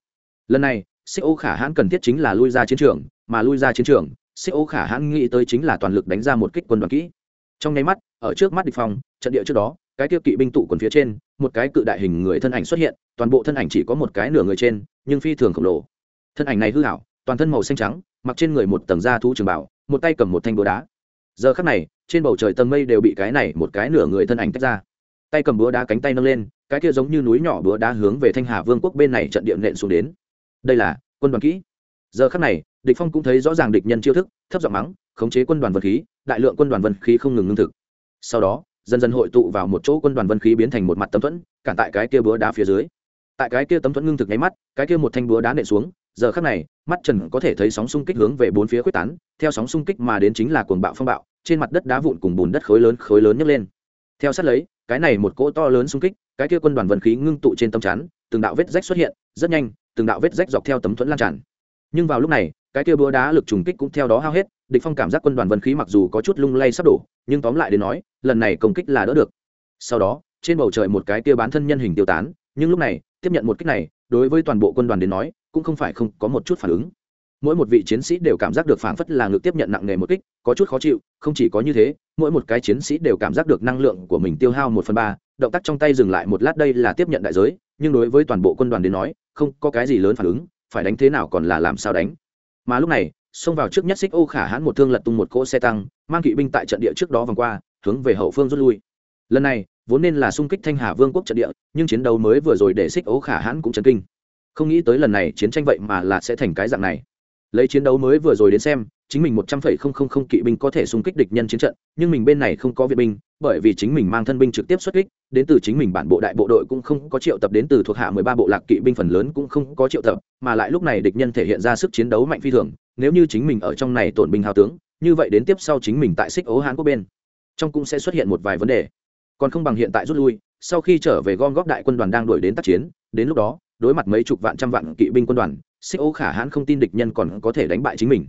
S1: Lần này, xích ô khả hãn cần thiết chính là lui ra chiến trường, mà lui ra chiến trường, xích ô khả hãn nghĩ tới chính là toàn lực đánh ra một kích quân đoàn kỹ. Trong nháy mắt, ở trước mắt địch phòng, trận địa trước đó, cái tiêu kỵ binh tụ quần phía trên, một cái cự đại hình người thân ảnh xuất hiện, toàn bộ thân ảnh chỉ có một cái nửa người trên, nhưng phi thường khổng lồ. Thân ảnh này hư hảo toàn thân màu xanh trắng mặc trên người một tầng da thú trường bảo, một tay cầm một thanh búa đá. Giờ khắc này, trên bầu trời tầng mây đều bị cái này một cái nửa người thân ảnh tách ra. Tay cầm búa đá cánh tay nâng lên, cái kia giống như núi nhỏ búa đá hướng về thanh hà vương quốc bên này trận địa nện xuống đến. Đây là quân đoàn kỹ. Giờ khắc này, địch phong cũng thấy rõ ràng địch nhân chiêu thức, thấp giọng mắng, khống chế quân đoàn vân khí, đại lượng quân đoàn vân khí không ngừng ngưng thực. Sau đó, dần dần hội tụ vào một chỗ quân đoàn vân khí biến thành một mặt tấm thuẫn, cản tại cái kia búa đá phía dưới. Tại cái kia tấm thuẫn ngưng thực nháy mắt, cái kia một thanh búa đá nện xuống giờ khắc này, mắt trần có thể thấy sóng xung kích hướng về bốn phía quyết tán, theo sóng xung kích mà đến chính là cuồng bạo phong bạo, trên mặt đất đá vụn cùng bùn đất khối lớn khối lớn nhấc lên. Theo sát lấy, cái này một cỗ to lớn xung kích, cái kia quân đoàn vân khí ngưng tụ trên tấm chắn, từng đạo vết rách xuất hiện, rất nhanh, từng đạo vết rách dọc theo tấm thuẫn lan tràn. Nhưng vào lúc này, cái kia búa đá lực trùng kích cũng theo đó hao hết, địch phong cảm giác quân đoàn vân khí mặc dù có chút lung lay sắp đổ, nhưng tóm lại đến nói, lần này công kích là đỡ được. Sau đó, trên bầu trời một cái kia bán thân nhân hình tiêu tán, nhưng lúc này, tiếp nhận một kích này, đối với toàn bộ quân đoàn đến nói cũng không phải không có một chút phản ứng. Mỗi một vị chiến sĩ đều cảm giác được phảng phất là ngực tiếp nhận nặng nề một kích, có chút khó chịu, không chỉ có như thế, mỗi một cái chiến sĩ đều cảm giác được năng lượng của mình tiêu hao một phần ba, động tác trong tay dừng lại một lát đây là tiếp nhận đại giới, nhưng đối với toàn bộ quân đoàn đến nói, không có cái gì lớn phản ứng, phải đánh thế nào còn là làm sao đánh. Mà lúc này, xông vào trước nhất xích ô khả hãn một thương lật tung một cỗ xe tăng, mang kỵ binh tại trận địa trước đó vòng qua, hướng về hậu phương rút lui. Lần này, vốn nên là xung kích thanh hà vương quốc trận địa, nhưng chiến đấu mới vừa rồi để xích ô khả hãn cũng chấn kinh không nghĩ tới lần này chiến tranh vậy mà là sẽ thành cái dạng này. Lấy chiến đấu mới vừa rồi đến xem, chính mình một trăm phẩy không không không kỵ binh có thể xung kích địch nhân chiến trận, nhưng mình bên này không có viện binh, bởi vì chính mình mang thân binh trực tiếp xuất kích, đến từ chính mình bản bộ đại bộ đội cũng không có triệu tập, đến từ thuộc hạ mười ba bộ lạc kỵ binh phần lớn cũng không có triệu tập, mà lại lúc này địch nhân thể hiện ra sức chiến đấu mạnh phi thường, nếu như chính mình ở trong này tổn binh hào tướng, như vậy đến tiếp sau chính mình tại xích ố hán quốc bên, trong cũng sẽ xuất hiện một vài vấn đề. Còn không bằng hiện tại rút lui, sau khi trở về gom góp đại quân đoàn đang đuổi đến tác chiến, đến lúc đó đối mặt mấy chục vạn trăm vạn kỵ binh quân đoàn, xích ô khả hãn không tin địch nhân còn có thể đánh bại chính mình.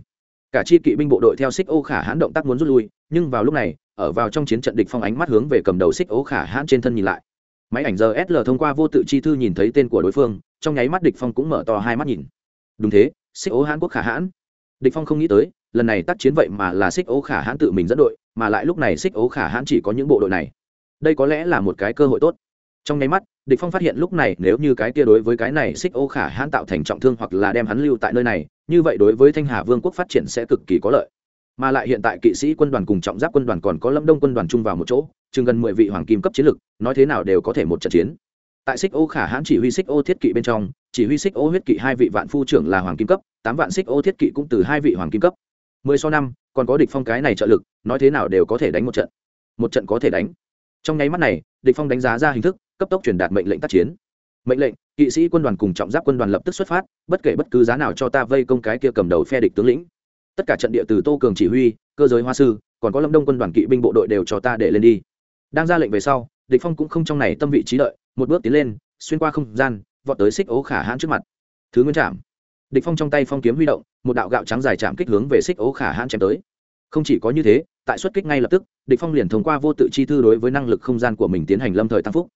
S1: Cả chi kỵ binh bộ đội theo xích ô khả hãn động tác muốn rút lui, nhưng vào lúc này, ở vào trong chiến trận địch phong ánh mắt hướng về cầm đầu xích ô khả hãn trên thân nhìn lại. Máy ảnh giờ sl thông qua vô tự chi thư nhìn thấy tên của đối phương, trong nháy mắt địch phong cũng mở to hai mắt nhìn. Đúng thế, xích ô hãn quốc khả hãn. Địch phong không nghĩ tới, lần này tác chiến vậy mà là xích ô khả hãn tự mình dẫn đội, mà lại lúc này xích ô khả hãn chỉ có những bộ đội này. Đây có lẽ là một cái cơ hội tốt trong nháy mắt, địch phong phát hiện lúc này nếu như cái kia đối với cái này xích ô khả hãn tạo thành trọng thương hoặc là đem hắn lưu tại nơi này, như vậy đối với thanh hà vương quốc phát triển sẽ cực kỳ có lợi. Mà lại hiện tại kỵ sĩ quân đoàn cùng trọng giáp quân đoàn còn có lâm đông quân đoàn chung vào một chỗ, chừng gần mười vị hoàng kim cấp chiến lực, nói thế nào đều có thể một trận chiến. Tại xích ô khả hãn chỉ huy xích ô thiết kỵ bên trong, chỉ huy xích ô huyết kỵ hai vị vạn phu trưởng là hoàng kim cấp, tám vạn xích ô thiết kỵ cũng từ hai vị hoàng kim cấp. Mười so năm, còn có địch phong cái này trợ lực, nói thế nào đều có thể đánh một trận. Một trận có thể đánh. Trong nháy mắt này, địch phong đánh giá ra hình thức cấp tốc truyền đạt mệnh lệnh tác chiến. Mệnh lệnh, kỵ sĩ quân đoàn cùng trọng giáp quân đoàn lập tức xuất phát, bất kể bất cứ giá nào cho ta vây công cái kia cầm đầu phe địch tướng lĩnh. Tất cả trận địa từ tô cường chỉ huy, cơ giới hoa sư, còn có lâm đông quân đoàn kỵ binh bộ đội đều cho ta để lên đi. Đang ra lệnh về sau, địch phong cũng không trong này tâm vị trí đợi, một bước tiến lên, xuyên qua không gian, vọt tới xích ố khả hãn trước mặt. Thứ nguyên chạm địch phong trong tay phong kiếm huy động, một đạo gạo trắng dài chạm kích hướng về xích ố khả hãn chém tới. Không chỉ có như thế, tại xuất kích ngay lập tức, địch phong liền thông qua vô tự chi thư đối với năng lực không gian của mình tiến hành lâm thời tăng phúc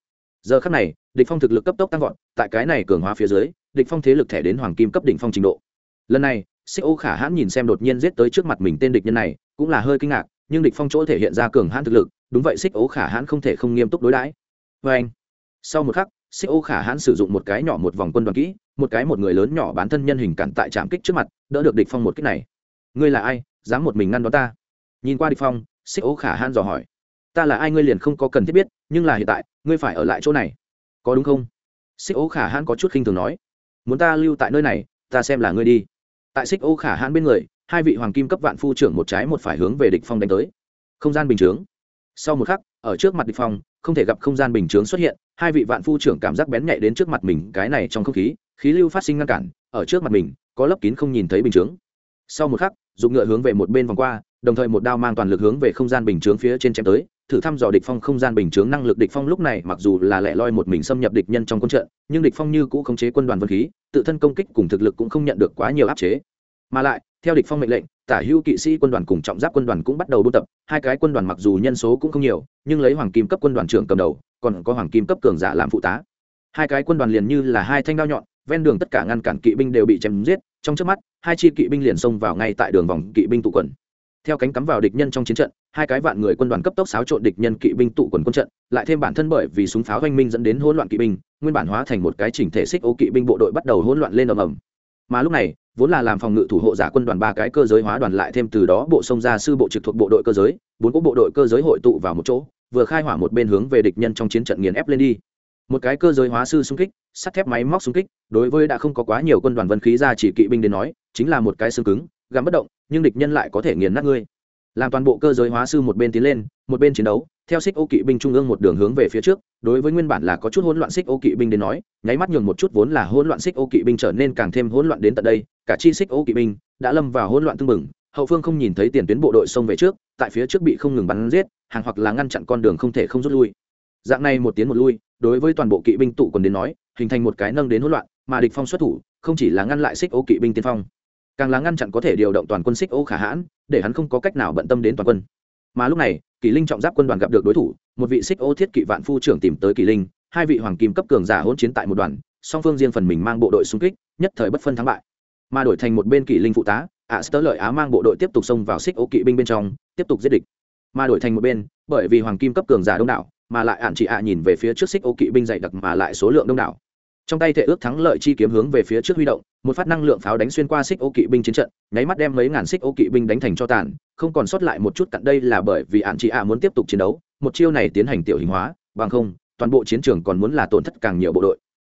S1: giờ khắc này, địch phong thực lực cấp tốc tăng vọt, tại cái này cường hóa phía dưới, địch phong thế lực thẻ đến hoàng kim cấp đỉnh phong trình độ. Lần này xích ô khả hãn nhìn xem đột nhiên giết tới trước mặt mình tên địch nhân này, cũng là hơi kinh ngạc, nhưng địch phong chỗ thể hiện ra cường hãn thực lực, đúng vậy xích ô khả hãn không thể không nghiêm túc đối đãi. Với anh, sau một khắc xích ô khả hãn sử dụng một cái nhỏ một vòng quân đoàn kỹ, một cái một người lớn nhỏ bán thân nhân hình cản tại trạm kích trước mặt, đỡ được địch phong một kích này. Ngươi là ai? Dám một mình ngăn đón ta? Nhìn qua địch phong xích ô khả hãn dò hỏi. Ta là ai ngươi liền không có cần thiết biết, nhưng là hiện tại ngươi phải ở lại chỗ này. Có đúng không? Xích ô khả hãn có chút khinh thường nói. Muốn ta lưu tại nơi này, ta xem là ngươi đi. Tại xích ô khả hãn bên người, hai vị hoàng kim cấp vạn phu trưởng một trái một phải hướng về địch phong đánh tới. Không gian bình chướng. Sau một khắc, ở trước mặt địch phong, không thể gặp không gian bình chướng xuất hiện, hai vị vạn phu trưởng cảm giác bén nhạy đến trước mặt mình cái này trong không khí khí lưu phát sinh ngăn cản, ở trước mặt mình, có lớp kín không nhìn thấy bình chướng. Sau một khắc dùng ngựa hướng về một bên vòng qua đồng thời một đao mang toàn lực hướng về không gian bình chướng phía trên chém tới, thử thăm dò địch phong không gian bình chướng năng lực địch phong lúc này mặc dù là lẻ loi một mình xâm nhập địch nhân trong quân trận, nhưng địch phong như cũ khống chế quân đoàn vân khí, tự thân công kích cùng thực lực cũng không nhận được quá nhiều áp chế. Mà lại, theo địch phong mệnh lệnh, tả hữu kỵ sĩ quân đoàn cùng trọng giáp quân đoàn cũng bắt đầu buôn tập, hai cái quân đoàn mặc dù nhân số cũng không nhiều, nhưng lấy hoàng kim cấp quân đoàn trưởng cầm đầu, còn có hoàng kim cấp cường giả làm phụ tá. Hai cái quân đoàn liền như là hai thanh đao nhọn, ven đường tất cả ngăn cản kỵ binh đều bị chém giết, trong chớp mắt, hai chi kỵ binh liền xông vào ngay tại đường vòng kỵ binh tụ quần theo cánh cắm vào địch nhân trong chiến trận, hai cái vạn người quân đoàn cấp tốc xáo trộn địch nhân kỵ binh tụ quần quân trận, lại thêm bản thân bởi vì súng pháo oanh minh dẫn đến hỗn loạn kỵ binh, nguyên bản hóa thành một cái chỉnh thể xích ô kỵ binh bộ đội bắt đầu hỗn loạn lên ầm ầm. Mà lúc này, vốn là làm phòng ngự thủ hộ giả quân đoàn ba cái cơ giới hóa đoàn lại thêm từ đó bộ sông ra sư bộ trực thuộc bộ đội cơ giới, bốn cỗ bộ đội cơ giới hội tụ vào một chỗ, vừa khai hỏa một bên hướng về địch nhân trong chiến trận nghiền ép lên đi. Một cái cơ giới hóa sư xung kích, sắt thép máy móc xung kích, đối với đã không có quá nhiều quân đoàn vân khí ra chỉ kỵ binh đến nói, chính là một cái xương cứng gắn bất động nhưng địch nhân lại có thể nghiền nát ngươi. Làm toàn bộ cơ giới hóa sư một bên tiến lên, một bên chiến đấu, theo xích ô kỵ binh trung ương một đường hướng về phía trước, đối với nguyên bản là có chút hỗn loạn xích ô kỵ binh đến nói, nháy mắt nhường một chút vốn là hỗn loạn xích ô kỵ binh trở nên càng thêm hỗn loạn đến tận đây, cả chi xích ô kỵ binh đã lâm vào hỗn loạn tương mừng hậu phương không nhìn thấy tiền tuyến bộ đội xông về trước, tại phía trước bị không ngừng bắn giết, hàng hoặc là ngăn chặn con đường không thể không rút lui. Dạng này một tiến một lui, đối với toàn bộ kỵ binh tụ còn đến nói, hình thành một cái nâng đến hỗn loạn, mà địch phong xuất thủ, không chỉ là ngăn lại xích ô kỵ binh tiên phong càng là ngăn chặn có thể điều động toàn quân xích ô khả hãn để hắn không có cách nào bận tâm đến toàn quân. Mà lúc này kỳ linh trọng giáp quân đoàn gặp được đối thủ một vị xích ô thiết kỵ vạn phu trưởng tìm tới kỳ linh hai vị hoàng kim cấp cường giả hỗn chiến tại một đoàn song phương riêng phần mình mang bộ đội xung kích nhất thời bất phân thắng bại. Mà đổi thành một bên kỳ linh phụ tá ạ à, lợi á mang bộ đội tiếp tục xông vào xích ô kỵ binh bên trong tiếp tục giết địch. Mà đổi thành một bên bởi vì hoàng kim cấp cường giả đông đảo mà lại ạn chị ạ nhìn về phía trước xích ô kỵ binh dày đặc mà lại số lượng đông đảo trong tay thể ước thắng lợi chi kiếm hướng về phía trước huy động, một phát năng lượng pháo đánh xuyên qua xích ô kỵ binh chiến trận, nháy mắt đem mấy ngàn xích ô kỵ binh đánh thành cho tàn, không còn sót lại một chút cặn đây là bởi vì ạn chị ạ muốn tiếp tục chiến đấu, một chiêu này tiến hành tiểu hình hóa, bằng không, toàn bộ chiến trường còn muốn là tổn thất càng nhiều bộ đội.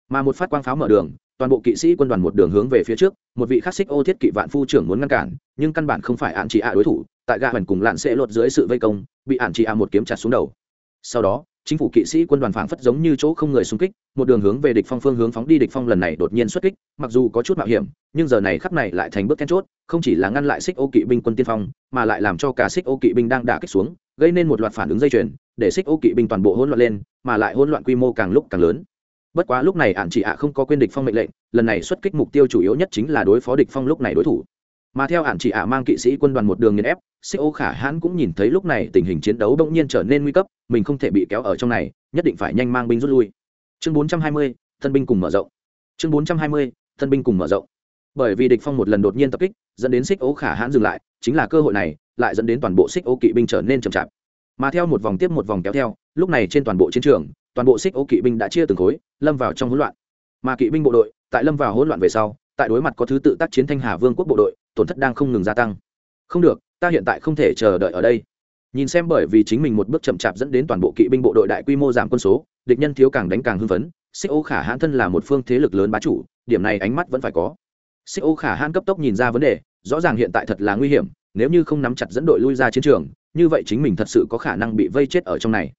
S1: Mà một phát quang pháo mở đường, toàn bộ kỵ sĩ quân đoàn một đường hướng về phía trước, một vị khắc xích ô thiết kỵ vạn phu trưởng muốn ngăn cản, nhưng căn bản không phải ạn chị ạ đối thủ, tại gà hoành cùng lạn sẽ lột dưới sự vây công, bị ạn chị ạ một kiếm chặt xuống đầu. Sau đó chính phủ kỵ sĩ quân đoàn phảng phất giống như chỗ không người xung kích, một đường hướng về địch phong phương hướng phóng đi, địch phong lần này đột nhiên xuất kích, mặc dù có chút mạo hiểm, nhưng giờ này khắp này lại thành bước then chốt, không chỉ là ngăn lại xích ô kỵ binh quân tiên phong, mà lại làm cho cả xích ô kỵ binh đang đả kích xuống, gây nên một loạt phản ứng dây chuyền, để xích ô kỵ binh toàn bộ hỗn loạn lên, mà lại hỗn loạn quy mô càng lúc càng lớn. Bất quá lúc này ản chỉ ạ không có quên địch phong mệnh lệnh, lần này xuất kích mục tiêu chủ yếu nhất chính là đối phó địch phong lúc này đối thủ mà theo ạn chỉ ả mang kỵ sĩ quân đoàn một đường nghiền ép co khả hãn cũng nhìn thấy lúc này tình hình chiến đấu bỗng nhiên trở nên nguy cấp mình không thể bị kéo ở trong này nhất định phải nhanh mang binh rút lui. Chương 420, thân binh cùng mở rộng. Chương 420, thân binh cùng mở rộng. Bởi vì địch phong một lần đột nhiên tập kích dẫn đến xích ô khả hãn dừng lại chính là cơ hội này lại dẫn đến toàn bộ xích ô kỵ binh trở nên chậm chạp. Mà theo một vòng tiếp một vòng kéo theo lúc này trên toàn bộ chiến trường toàn bộ xích ô kỵ binh đã chia từng khối lâm vào trong hỗn loạn. Mà kỵ binh bộ đội tại lâm vào hỗn loạn về sau tại đối mặt có thứ tự tác chiến thanh hà vương quốc bộ đội tổn thất đang không ngừng gia tăng. Không được, ta hiện tại không thể chờ đợi ở đây. Nhìn xem bởi vì chính mình một bước chậm chạp dẫn đến toàn bộ kỵ binh bộ đội đại quy mô giảm quân số, địch nhân thiếu càng đánh càng hưng phấn, xích ô khả hãn thân là một phương thế lực lớn bá chủ, điểm này ánh mắt vẫn phải có. Xích ô khả hãn cấp tốc nhìn ra vấn đề, rõ ràng hiện tại thật là nguy hiểm, nếu như không nắm chặt dẫn đội lui ra chiến trường, như vậy chính mình thật sự có khả năng bị vây chết ở trong này.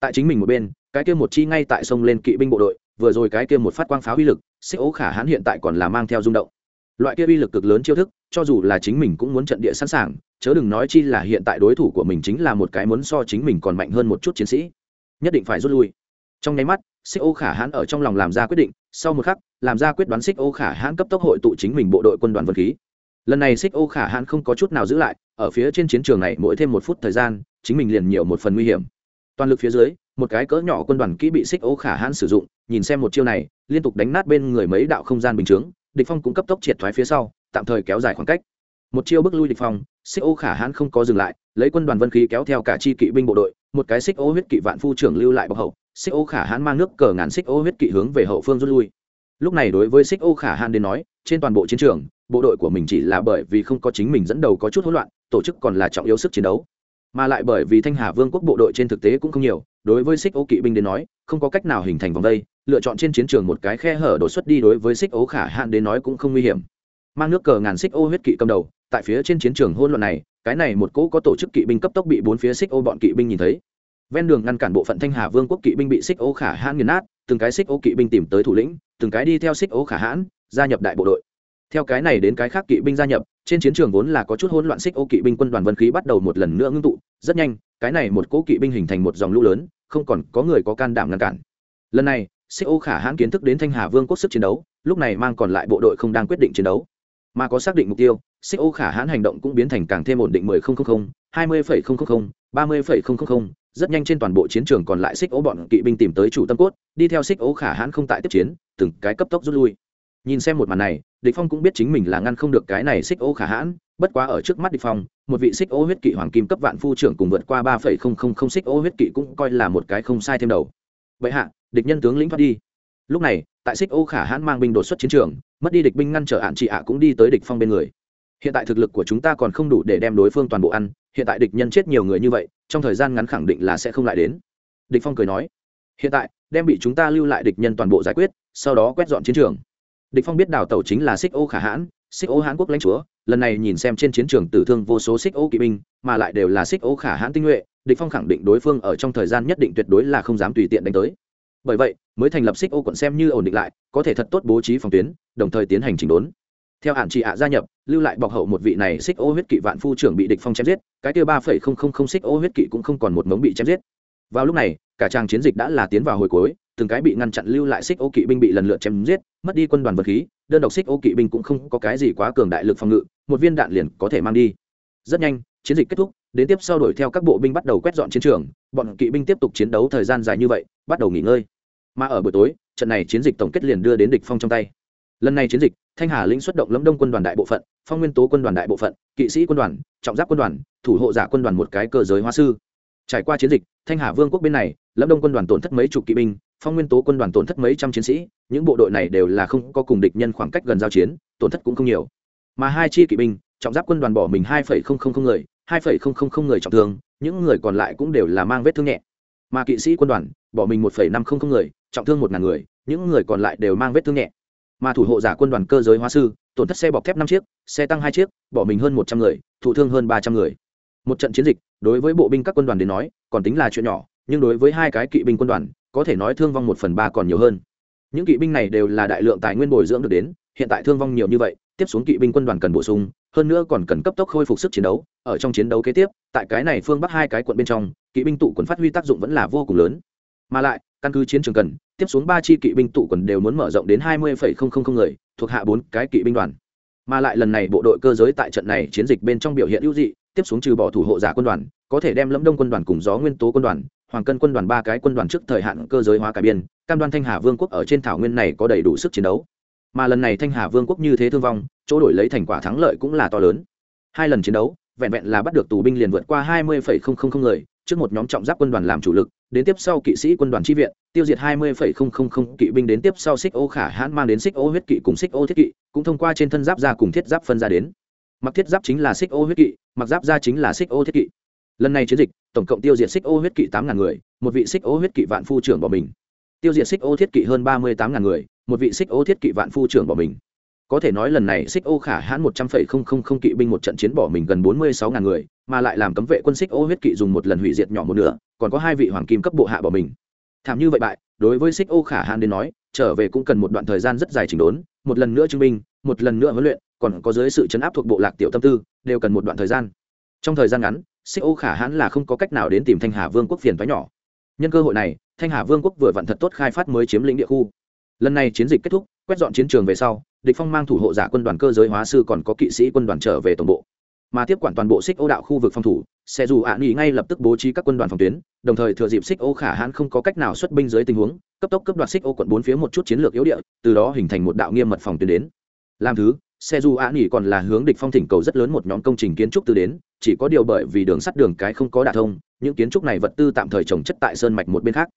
S1: Tại chính mình một bên, cái kia một chi ngay tại sông lên kỵ binh bộ đội, vừa rồi cái kia một phát quang pháo uy lực, xích ô khả hãn hiện tại còn là mang theo rung động loại kia uy lực cực lớn chiêu thức, cho dù là chính mình cũng muốn trận địa sẵn sàng, chớ đừng nói chi là hiện tại đối thủ của mình chính là một cái muốn so chính mình còn mạnh hơn một chút chiến sĩ. Nhất định phải rút lui. Trong nháy mắt xích ô khả hãn ở trong lòng làm ra quyết định, sau một khắc, làm ra quyết đoán xích ô khả hãn cấp tốc hội tụ chính mình bộ đội quân đoàn vật khí. Lần này xích ô khả hãn không có chút nào giữ lại, ở phía trên chiến trường này mỗi thêm một phút thời gian, chính mình liền nhiều một phần nguy hiểm. Toàn lực phía dưới, một cái cỡ nhỏ quân đoàn kỹ bị xích ô khả hãn sử dụng, nhìn xem một chiêu này, liên tục đánh nát bên người mấy đạo không gian bình chướng địch phong cũng cấp tốc triệt thoái phía sau, tạm thời kéo dài khoảng cách. Một chiêu bước lui địch phong, xích ô khả hãn không có dừng lại, lấy quân đoàn vân khí kéo theo cả chi kỵ binh bộ đội, một cái xích ô huyết kỵ vạn phu trưởng lưu lại bọc hậu, xích ô khả hãn mang nước cờ ngàn xích ô huyết kỵ hướng về hậu phương rút lui. Lúc này đối với xích ô khả hãn đến nói, trên toàn bộ chiến trường, bộ đội của mình chỉ là bởi vì không có chính mình dẫn đầu có chút hỗn loạn, tổ chức còn là trọng yếu sức chiến đấu mà lại bởi vì thanh hà vương quốc bộ đội trên thực tế cũng không nhiều, đối với xích ô kỵ binh đến nói, không có cách nào hình thành vòng đây, lựa chọn trên chiến trường một cái khe hở đột xuất đi đối với xích ô khả hạn đến nói cũng không nguy hiểm. Mang nước cờ ngàn xích ô huyết kỵ cầm đầu, tại phía trên chiến trường hôn luận này, cái này một cỗ có tổ chức kỵ binh cấp tốc bị bốn phía xích ô bọn kỵ binh nhìn thấy. Ven đường ngăn cản bộ phận thanh hà vương quốc kỵ binh bị xích ô khả hãn nghiền nát, từng cái xích ô kỵ binh tìm tới thủ lĩnh, từng cái đi theo xích ô khả hãn gia nhập đại bộ đội theo cái này đến cái khác kỵ binh gia nhập trên chiến trường vốn là có chút hỗn loạn xích ô kỵ binh quân đoàn vân khí bắt đầu một lần nữa ngưng tụ rất nhanh cái này một cỗ kỵ binh hình thành một dòng lũ lớn không còn có người có can đảm ngăn cản. Lần này xích ô khả hãn kiến thức đến thanh hà vương quốc sức chiến đấu lúc này mang còn lại bộ đội không đang quyết định chiến đấu. Mà có xác định mục tiêu xích ô khả hãn hành động cũng biến thành càng thêm ổn định 10.000, 20.000, 30.000, rất nhanh trên toàn bộ chiến trường còn lại xích ô bọn kỵ binh tìm tới chủ tâm cốt đi theo xích ô khả hãn không tại tiếp chiến từng cái cấp tốc rút lui. Nhìn xem một màn này địch phong cũng biết chính mình là ngăn không được cái này xích ô khả hãn, bất quá ở trước mắt địch phong, một vị xích ô huyết kỵ hoàng kim cấp vạn phu trưởng cùng vượt qua ba phẩy không không không xích ô huyết kỵ cũng coi là một cái không sai thêm đầu. Vậy hạ, địch nhân tướng lĩnh thoát đi. Lúc này, tại xích ô khả hãn mang binh đột xuất chiến trường, mất đi địch binh ngăn trở hạn chị ạ cũng đi tới địch phong bên người. Hiện tại thực lực của chúng ta còn không đủ để đem đối phương toàn bộ ăn, hiện tại địch nhân chết nhiều người như vậy, trong thời gian ngắn khẳng định là sẽ không lại đến. Địch phong cười nói, hiện tại, đem bị chúng ta lưu lại địch nhân toàn bộ giải quyết, sau đó quét dọn chiến trường địch phong biết đào tẩu chính là xích ô khả hãn, xích ô hãn quốc lãnh chúa, lần này nhìn xem trên chiến trường tử thương vô số xích ô kỵ binh, mà lại đều là xích ô khả hãn tinh nhuệ, địch phong khẳng định đối phương ở trong thời gian nhất định tuyệt đối là không dám tùy tiện đánh tới. Bởi vậy, mới thành lập xích ô quận xem như ổn định lại, có thể thật tốt bố trí phòng tuyến, đồng thời tiến hành chỉnh đốn. Theo hạn trị ạ gia nhập, lưu lại bọc hậu một vị này xích ô huyết kỵ vạn phu trưởng bị địch phong chém giết, cái kia ba phẩy không không không xích ô huyết kỵ cũng không còn một mống bị chém giết. Vào lúc này, cả trang chiến dịch đã là tiến vào hồi cuối từng cái bị ngăn chặn lưu lại xích ô kỵ binh bị lần lượt chém giết, mất đi quân đoàn vật khí, đơn độc xích ô kỵ binh cũng không có cái gì quá cường đại lực phòng ngự, một viên đạn liền có thể mang đi. Rất nhanh, chiến dịch kết thúc, đến tiếp sau đuổi theo các bộ binh bắt đầu quét dọn chiến trường, bọn kỵ binh tiếp tục chiến đấu thời gian dài như vậy, bắt đầu nghỉ ngơi. Mà ở buổi tối, trận này chiến dịch tổng kết liền đưa đến địch phong trong tay. Lần này chiến dịch, thanh hà lĩnh xuất động lâm đông quân đoàn đại bộ phận, phong nguyên tố quân đoàn đại bộ phận, kỵ sĩ quân đoàn, trọng giáp quân đoàn, thủ hộ giả quân đoàn một cái cơ giới hóa sư. Trải qua chiến dịch, thanh hà vương quốc bên này, lâm đông quân đoàn tổn thất mấy chục kỵ binh phong nguyên tố quân đoàn tổn thất mấy trăm chiến sĩ, những bộ đội này đều là không có cùng địch nhân khoảng cách gần giao chiến, tổn thất cũng không nhiều. Mà hai chi kỵ binh, trọng giáp quân đoàn bỏ mình hai người hai người trọng thương, những người còn lại cũng đều là mang vết thương nhẹ. Mà kỵ sĩ quân đoàn, bỏ mình một năm người, trọng thương một ngàn người, những người còn lại đều mang vết thương nhẹ. Mà thủ hộ giả quân đoàn cơ giới hóa sư, tổn thất xe bọc thép năm chiếc, xe tăng hai chiếc, bỏ mình hơn một trăm người, thụ thương hơn ba trăm người. Một trận chiến dịch, đối với bộ binh các quân đoàn đến nói, còn tính là chuyện nhỏ, nhưng đối với hai cái kỵ binh quân đoàn có thể nói thương vong một phần ba còn nhiều hơn. Những kỵ binh này đều là đại lượng tài nguyên bồi dưỡng được đến, hiện tại thương vong nhiều như vậy, tiếp xuống kỵ binh quân đoàn cần bổ sung, hơn nữa còn cần cấp tốc khôi phục sức chiến đấu. Ở trong chiến đấu kế tiếp, tại cái này phương bắc hai cái quận bên trong, kỵ binh tụ quần phát huy tác dụng vẫn là vô cùng lớn. Mà lại, căn cứ chiến trường cần, tiếp xuống ba chi kỵ binh tụ quần đều muốn mở rộng đến hai mươi người, thuộc hạ bốn cái kỵ binh đoàn. Mà lại lần này bộ đội cơ giới tại trận này chiến dịch bên trong biểu hiện ưu dị tiếp xuống trừ bỏ thủ hộ giả quân đoàn, có thể đem lẫm đông quân đoàn cùng gió nguyên tố quân đoàn, hoàng cân quân đoàn ba cái quân đoàn trước thời hạn cơ giới hóa cải biên, cam đoan thanh hà vương quốc ở trên thảo nguyên này có đầy đủ sức chiến đấu. Mà lần này thanh hà vương quốc như thế thương vong, chỗ đổi lấy thành quả thắng lợi cũng là to lớn. Hai lần chiến đấu, vẹn vẹn là bắt được tù binh liền vượt qua hai mươi người, trước một nhóm trọng giáp quân đoàn làm chủ lực, đến tiếp sau kỵ sĩ quân đoàn tri viện, tiêu diệt hai mươi kỵ binh đến tiếp sau xích ô khả hãn mang đến xích ô huyết kỵ cùng xích ô thiết kỵ, cũng thông qua trên thân giáp ra cùng thiết giáp phân ra đến mặc thiết giáp chính là xích ô huyết kỵ, mặc giáp ra chính là xích ô thiết kỵ. Lần này chiến dịch, tổng cộng tiêu diệt xích ô huyết kỵ tám ngàn người, một vị xích ô huyết kỵ vạn phu trưởng bỏ mình. Tiêu diệt xích ô thiết kỵ hơn ba mươi tám ngàn người, một vị xích ô thiết kỵ vạn phu trưởng bỏ mình. Có thể nói lần này xích ô khả hãn một trăm phẩy không không không kỵ binh một trận chiến bỏ mình gần bốn mươi sáu ngàn người, mà lại làm cấm vệ quân xích ô huyết kỵ dùng một lần hủy diệt nhỏ một nửa, còn có hai vị hoàng kim cấp bộ hạ bỏ mình. Thảm như vậy bại, đối với xích ô khả hãn đến nói, trở về cũng cần một đoạn thời gian rất dài chỉnh đốn, một lần nữa chứng minh một lần nữa huấn luyện còn có dưới sự chấn áp thuộc bộ lạc tiểu tâm tư, đều cần một đoạn thời gian. Trong thời gian ngắn xích ô khả hãn là không có cách nào đến tìm thanh hà vương quốc phiền toái nhỏ. Nhân cơ hội này, thanh hà vương quốc vừa vặn thật tốt khai phát mới chiếm lĩnh địa khu. Lần này chiến dịch kết thúc, quét dọn chiến trường về sau, địch phong mang thủ hộ giả quân đoàn cơ giới hóa sư còn có kỵ sĩ quân đoàn trở về tổng bộ. Mà tiếp quản toàn bộ xích ô đạo khu vực phòng thủ sẽ dù ạ nghỉ ngay lập tức bố trí các quân đoàn phòng tuyến, đồng thời thừa dịp xích ô khả hãn không có cách nào xuất binh dưới tình huống, cấp tốc cấp đoạt xích ô quận bốn phía một chút chiến lược yếu địa, từ đó hình thành một đạo nghiêm mật phòng tuyến đến. Làm thứ xe dù ạ nghỉ còn là hướng địch phong thỉnh cầu rất lớn một nhóm công trình kiến trúc từ đến, chỉ có điều bởi vì đường sắt đường cái không có đả thông, những kiến trúc này vật tư tạm thời trồng chất tại sơn mạch một bên khác.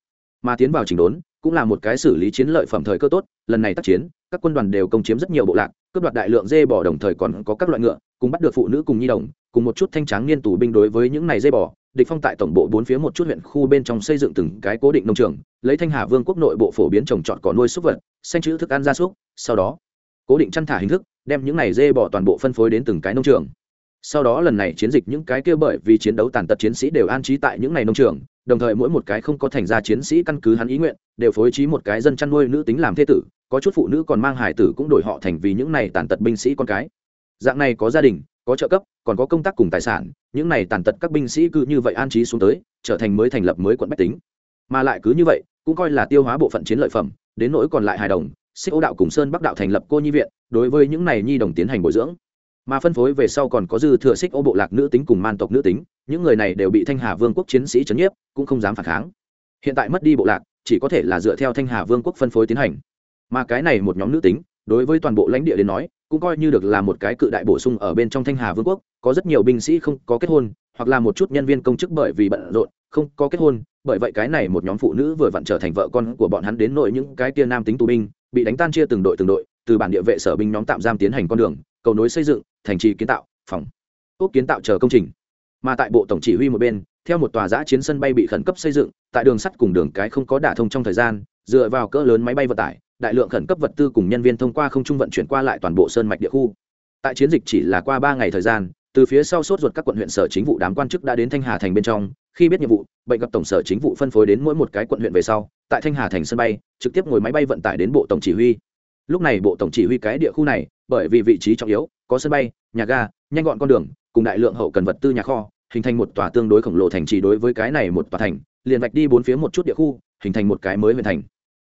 S1: Mà tiến vào chỉnh đốn, cũng là một cái xử lý chiến lợi phẩm thời cơ tốt, lần này tác chiến, các quân đoàn đều công chiếm rất nhiều bộ lạc, cướp đoạt đại lượng dê bò đồng thời còn có các loại ngựa, cùng bắt được phụ nữ cùng nhi đồng, cùng một chút thanh tráng niên tù binh đối với những này dê bò. Địch phong tại tổng bộ bốn phía một chút huyện khu bên trong xây dựng từng cái cố định nông trường, lấy thanh hà vương quốc nội bộ phổ biến trồng trọt cỏ nuôi súc vật, xanh chữ thức ăn gia súc, sau đó cố định chăn thả hình thức đem những này dê bò toàn bộ phân phối đến từng cái nông trường. Sau đó lần này chiến dịch những cái kia bởi vì chiến đấu tàn tật chiến sĩ đều an trí tại những này nông trường, đồng thời mỗi một cái không có thành ra chiến sĩ căn cứ hắn ý nguyện, đều phối trí một cái dân chăn nuôi nữ tính làm thế tử, có chút phụ nữ còn mang hải tử cũng đổi họ thành vì những này tàn tật binh sĩ con cái. Dạng này có gia đình, có trợ cấp, còn có công tác cùng tài sản, những này tàn tật các binh sĩ cứ như vậy an trí xuống tới, trở thành mới thành lập mới quận bách tính. Mà lại cứ như vậy, cũng coi là tiêu hóa bộ phận chiến lợi phẩm, đến nỗi còn lại hài đồng xích ô đạo cùng sơn bắc đạo thành lập cô nhi viện, đối với những này nhi đồng tiến hành bồi dưỡng. Mà phân phối về sau còn có dư thừa xích ô bộ lạc nữ tính cùng man tộc nữ tính, những người này đều bị thanh hà vương quốc chiến sĩ trấn nhiếp, cũng không dám phản kháng. Hiện tại mất đi bộ lạc, chỉ có thể là dựa theo thanh hà vương quốc phân phối tiến hành. Mà cái này một nhóm nữ tính, đối với toàn bộ lãnh địa đến nói, cũng coi như được là một cái cự đại bổ sung ở bên trong thanh hà vương quốc, có rất nhiều binh sĩ không có kết hôn, hoặc là một chút nhân viên công chức bởi vì bận rộn, không có kết hôn bởi vậy cái này một nhóm phụ nữ vừa vặn trở thành vợ con của bọn hắn đến nội những cái tia nam tính tù binh, bị đánh tan chia từng đội từng đội, từ bản địa vệ sở binh nhóm tạm giam tiến hành con đường, cầu nối xây dựng, thành trì kiến tạo, phòng ốc kiến tạo chờ công trình. Mà tại bộ tổng chỉ huy một bên, theo một tòa giã chiến sân bay bị khẩn cấp xây dựng, tại đường sắt cùng đường cái không có đả thông trong thời gian, dựa vào cỡ lớn máy bay vận tải, đại lượng khẩn cấp vật tư cùng nhân viên thông qua không trung vận chuyển qua lại toàn bộ sơn mạch địa khu. Tại chiến dịch chỉ là qua ba ngày thời gian từ phía sau sốt ruột các quận huyện sở chính vụ đám quan chức đã đến thanh hà thành bên trong. Khi biết nhiệm vụ, bệnh gặp tổng sở chính vụ phân phối đến mỗi một cái quận huyện về sau, tại thanh hà thành sân bay, trực tiếp ngồi máy bay vận tải đến bộ tổng chỉ huy. Lúc này bộ tổng chỉ huy cái địa khu này, bởi vì vị trí trọng yếu, có sân bay, nhà ga, nhanh gọn con đường, cùng đại lượng hậu cần vật tư nhà kho, hình thành một tòa tương đối khổng lồ thành trì đối với cái này một tòa thành, liền vạch đi bốn phía một chút địa khu, hình thành một cái mới huyện thành.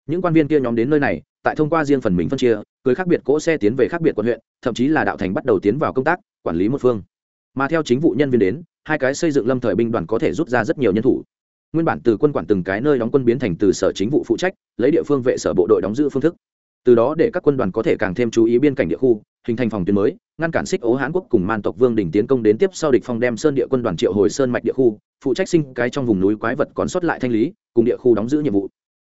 S1: Những quan viên kia nhóm đến nơi này, tại thông qua riêng phần mình phân chia, cưới khác biệt cỗ xe tiến về khác biệt quận huyện, thậm chí là đạo thành bắt đầu tiến vào công tác, quản lý một phương mà theo chính vụ nhân viên đến, hai cái xây dựng lâm thời binh đoàn có thể rút ra rất nhiều nhân thủ. Nguyên bản từ quân quản từng cái nơi đóng quân biến thành từ sở chính vụ phụ trách, lấy địa phương vệ sở bộ đội đóng giữ phương thức. Từ đó để các quân đoàn có thể càng thêm chú ý biên cảnh địa khu, hình thành phòng tuyến mới, ngăn cản xích ố hán quốc cùng man tộc vương đình tiến công đến tiếp sau địch phong đem sơn địa quân đoàn triệu hồi sơn mạch địa khu, phụ trách sinh cái trong vùng núi quái vật còn sót lại thanh lý, cùng địa khu đóng giữ nhiệm vụ.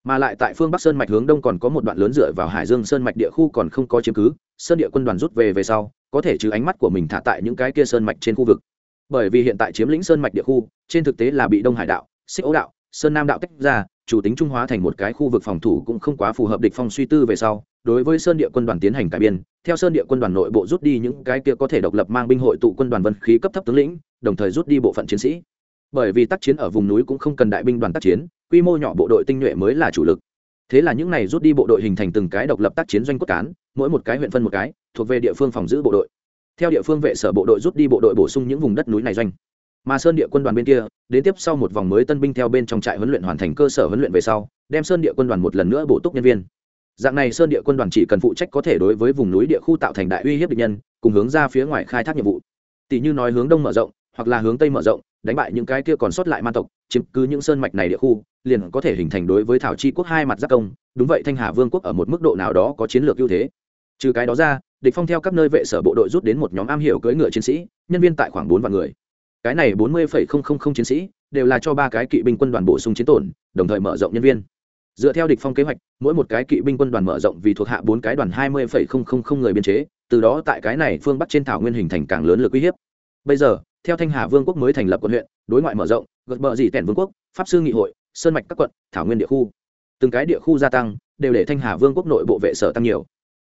S1: Mà lại tại phương bắc sơn mạch hướng đông còn có một đoạn lớn dựa vào hải dương sơn mạch địa khu còn không có chiếm cứ, sơn địa quân đoàn rút về về sau có thể trừ ánh mắt của mình thả tại những cái kia sơn mạch trên khu vực. Bởi vì hiện tại chiếm lĩnh sơn mạch địa khu, trên thực tế là bị đông hải đạo, xích ấu đạo, sơn nam đạo tách ra, chủ tính trung hóa thành một cái khu vực phòng thủ cũng không quá phù hợp địch phong suy tư về sau, đối với sơn địa quân đoàn tiến hành cải biên, theo sơn địa quân đoàn nội bộ rút đi những cái kia có thể độc lập mang binh hội tụ quân đoàn vân khí cấp thấp tướng lĩnh, đồng thời rút đi bộ phận chiến sĩ. Bởi vì tác chiến ở vùng núi cũng không cần đại binh đoàn tác chiến, quy mô nhỏ bộ đội tinh nhuệ mới là chủ lực thế là những này rút đi bộ đội hình thành từng cái độc lập tác chiến doanh cốt cán, mỗi một cái huyện phân một cái, thuộc về địa phương phòng giữ bộ đội. Theo địa phương vệ sở bộ đội rút đi bộ đội bổ sung những vùng đất núi này doanh. Mà sơn địa quân đoàn bên kia, đến tiếp sau một vòng mới tân binh theo bên trong trại huấn luyện hoàn thành cơ sở huấn luyện về sau, đem sơn địa quân đoàn một lần nữa bổ túc nhân viên. Dạng này sơn địa quân đoàn chỉ cần phụ trách có thể đối với vùng núi địa khu tạo thành đại uy hiếp địch nhân, cùng hướng ra phía ngoài khai thác nhiệm vụ. Tỷ như nói hướng đông mở rộng hoặc là hướng tây mở rộng, đánh bại những cái kia còn sót lại man tộc, chiếm cứ những sơn mạch này địa khu, liền có thể hình thành đối với thảo chi quốc hai mặt giác công. Đúng vậy, thanh hà vương quốc ở một mức độ nào đó có chiến lược ưu thế. Trừ cái đó ra, địch phong theo các nơi vệ sở bộ đội rút đến một nhóm am hiểu cưỡi ngựa chiến sĩ, nhân viên tại khoảng bốn vạn người. Cái này bốn mươi chiến sĩ đều là cho ba cái kỵ binh quân đoàn bổ sung chiến tổn, đồng thời mở rộng nhân viên. Dựa theo địch phong kế hoạch, mỗi một cái kỵ binh quân đoàn mở rộng vì thuộc hạ bốn cái đoàn hai mươi người biên chế, từ đó tại cái này phương bắc trên thảo nguyên hình thành càng lớn lực uy hiếp. Bây giờ theo thanh hà vương quốc mới thành lập quận huyện, đối ngoại mở rộng gật bờ dì tẻn vương quốc, pháp sư nghị hội, sơn mạch các quận, thảo nguyên địa khu. Từng cái địa khu gia tăng, đều để thanh hà vương quốc nội bộ vệ sở tăng nhiều.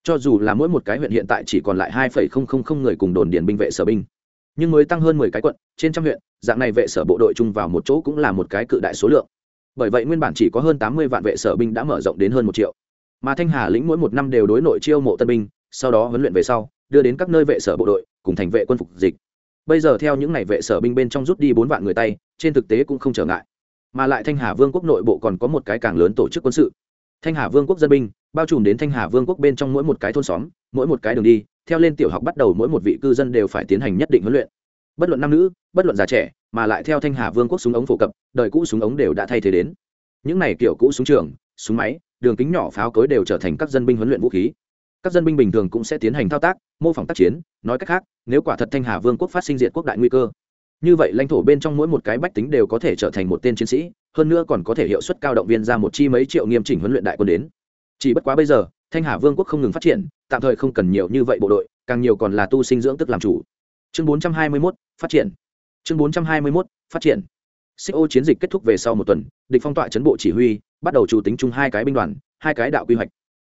S1: Cho dù là mỗi một cái huyện hiện tại chỉ còn lại hai người cùng đồn điền binh vệ sở binh, nhưng mới tăng hơn mười cái quận, trên trăm huyện, dạng này vệ sở bộ đội chung vào một chỗ cũng là một cái cự đại số lượng. Bởi vậy nguyên bản chỉ có hơn tám mươi vạn vệ sở binh đã mở rộng đến hơn một triệu. Mà thanh hà lĩnh mỗi một năm đều đối nội chiêu mộ tân binh, sau đó huấn luyện về sau, đưa đến các nơi vệ sở bộ đội, cùng thành vệ quân phục dịch bây giờ theo những ngày vệ sở binh bên trong rút đi bốn vạn người tay, trên thực tế cũng không trở ngại. Mà lại thanh hà vương quốc nội bộ còn có một cái càng lớn tổ chức quân sự. Thanh hà vương quốc dân binh, bao trùm đến thanh hà vương quốc bên trong mỗi một cái thôn xóm, mỗi một cái đường đi, theo lên tiểu học bắt đầu mỗi một vị cư dân đều phải tiến hành nhất định huấn luyện. Bất luận nam nữ, bất luận già trẻ, mà lại theo thanh hà vương quốc súng ống phổ cập, đời cũ súng ống đều đã thay thế đến. Những này kiểu cũ súng trường, súng máy, đường kính nhỏ pháo cối đều trở thành các dân binh huấn luyện vũ khí các dân binh bình thường cũng sẽ tiến hành thao tác mô phỏng tác chiến nói cách khác nếu quả thật thanh hà vương quốc phát sinh diện quốc đại nguy cơ như vậy lãnh thổ bên trong mỗi một cái bách tính đều có thể trở thành một tên chiến sĩ hơn nữa còn có thể hiệu suất cao động viên ra một chi mấy triệu nghiêm chỉnh huấn luyện đại quân đến. Chỉ bất quá bây giờ thanh hà vương quốc không ngừng phát triển tạm thời không cần nhiều như vậy bộ đội càng nhiều còn là tu sinh dưỡng tức làm chủ. Chương 421, phát triển. Chương 421, phát triển. Xích ô chiến dịch kết thúc về sau một tuần địch phong tọa chấn bộ chỉ huy bắt đầu chủ tính chung hai cái binh đoàn hai cái đạo quy hoạch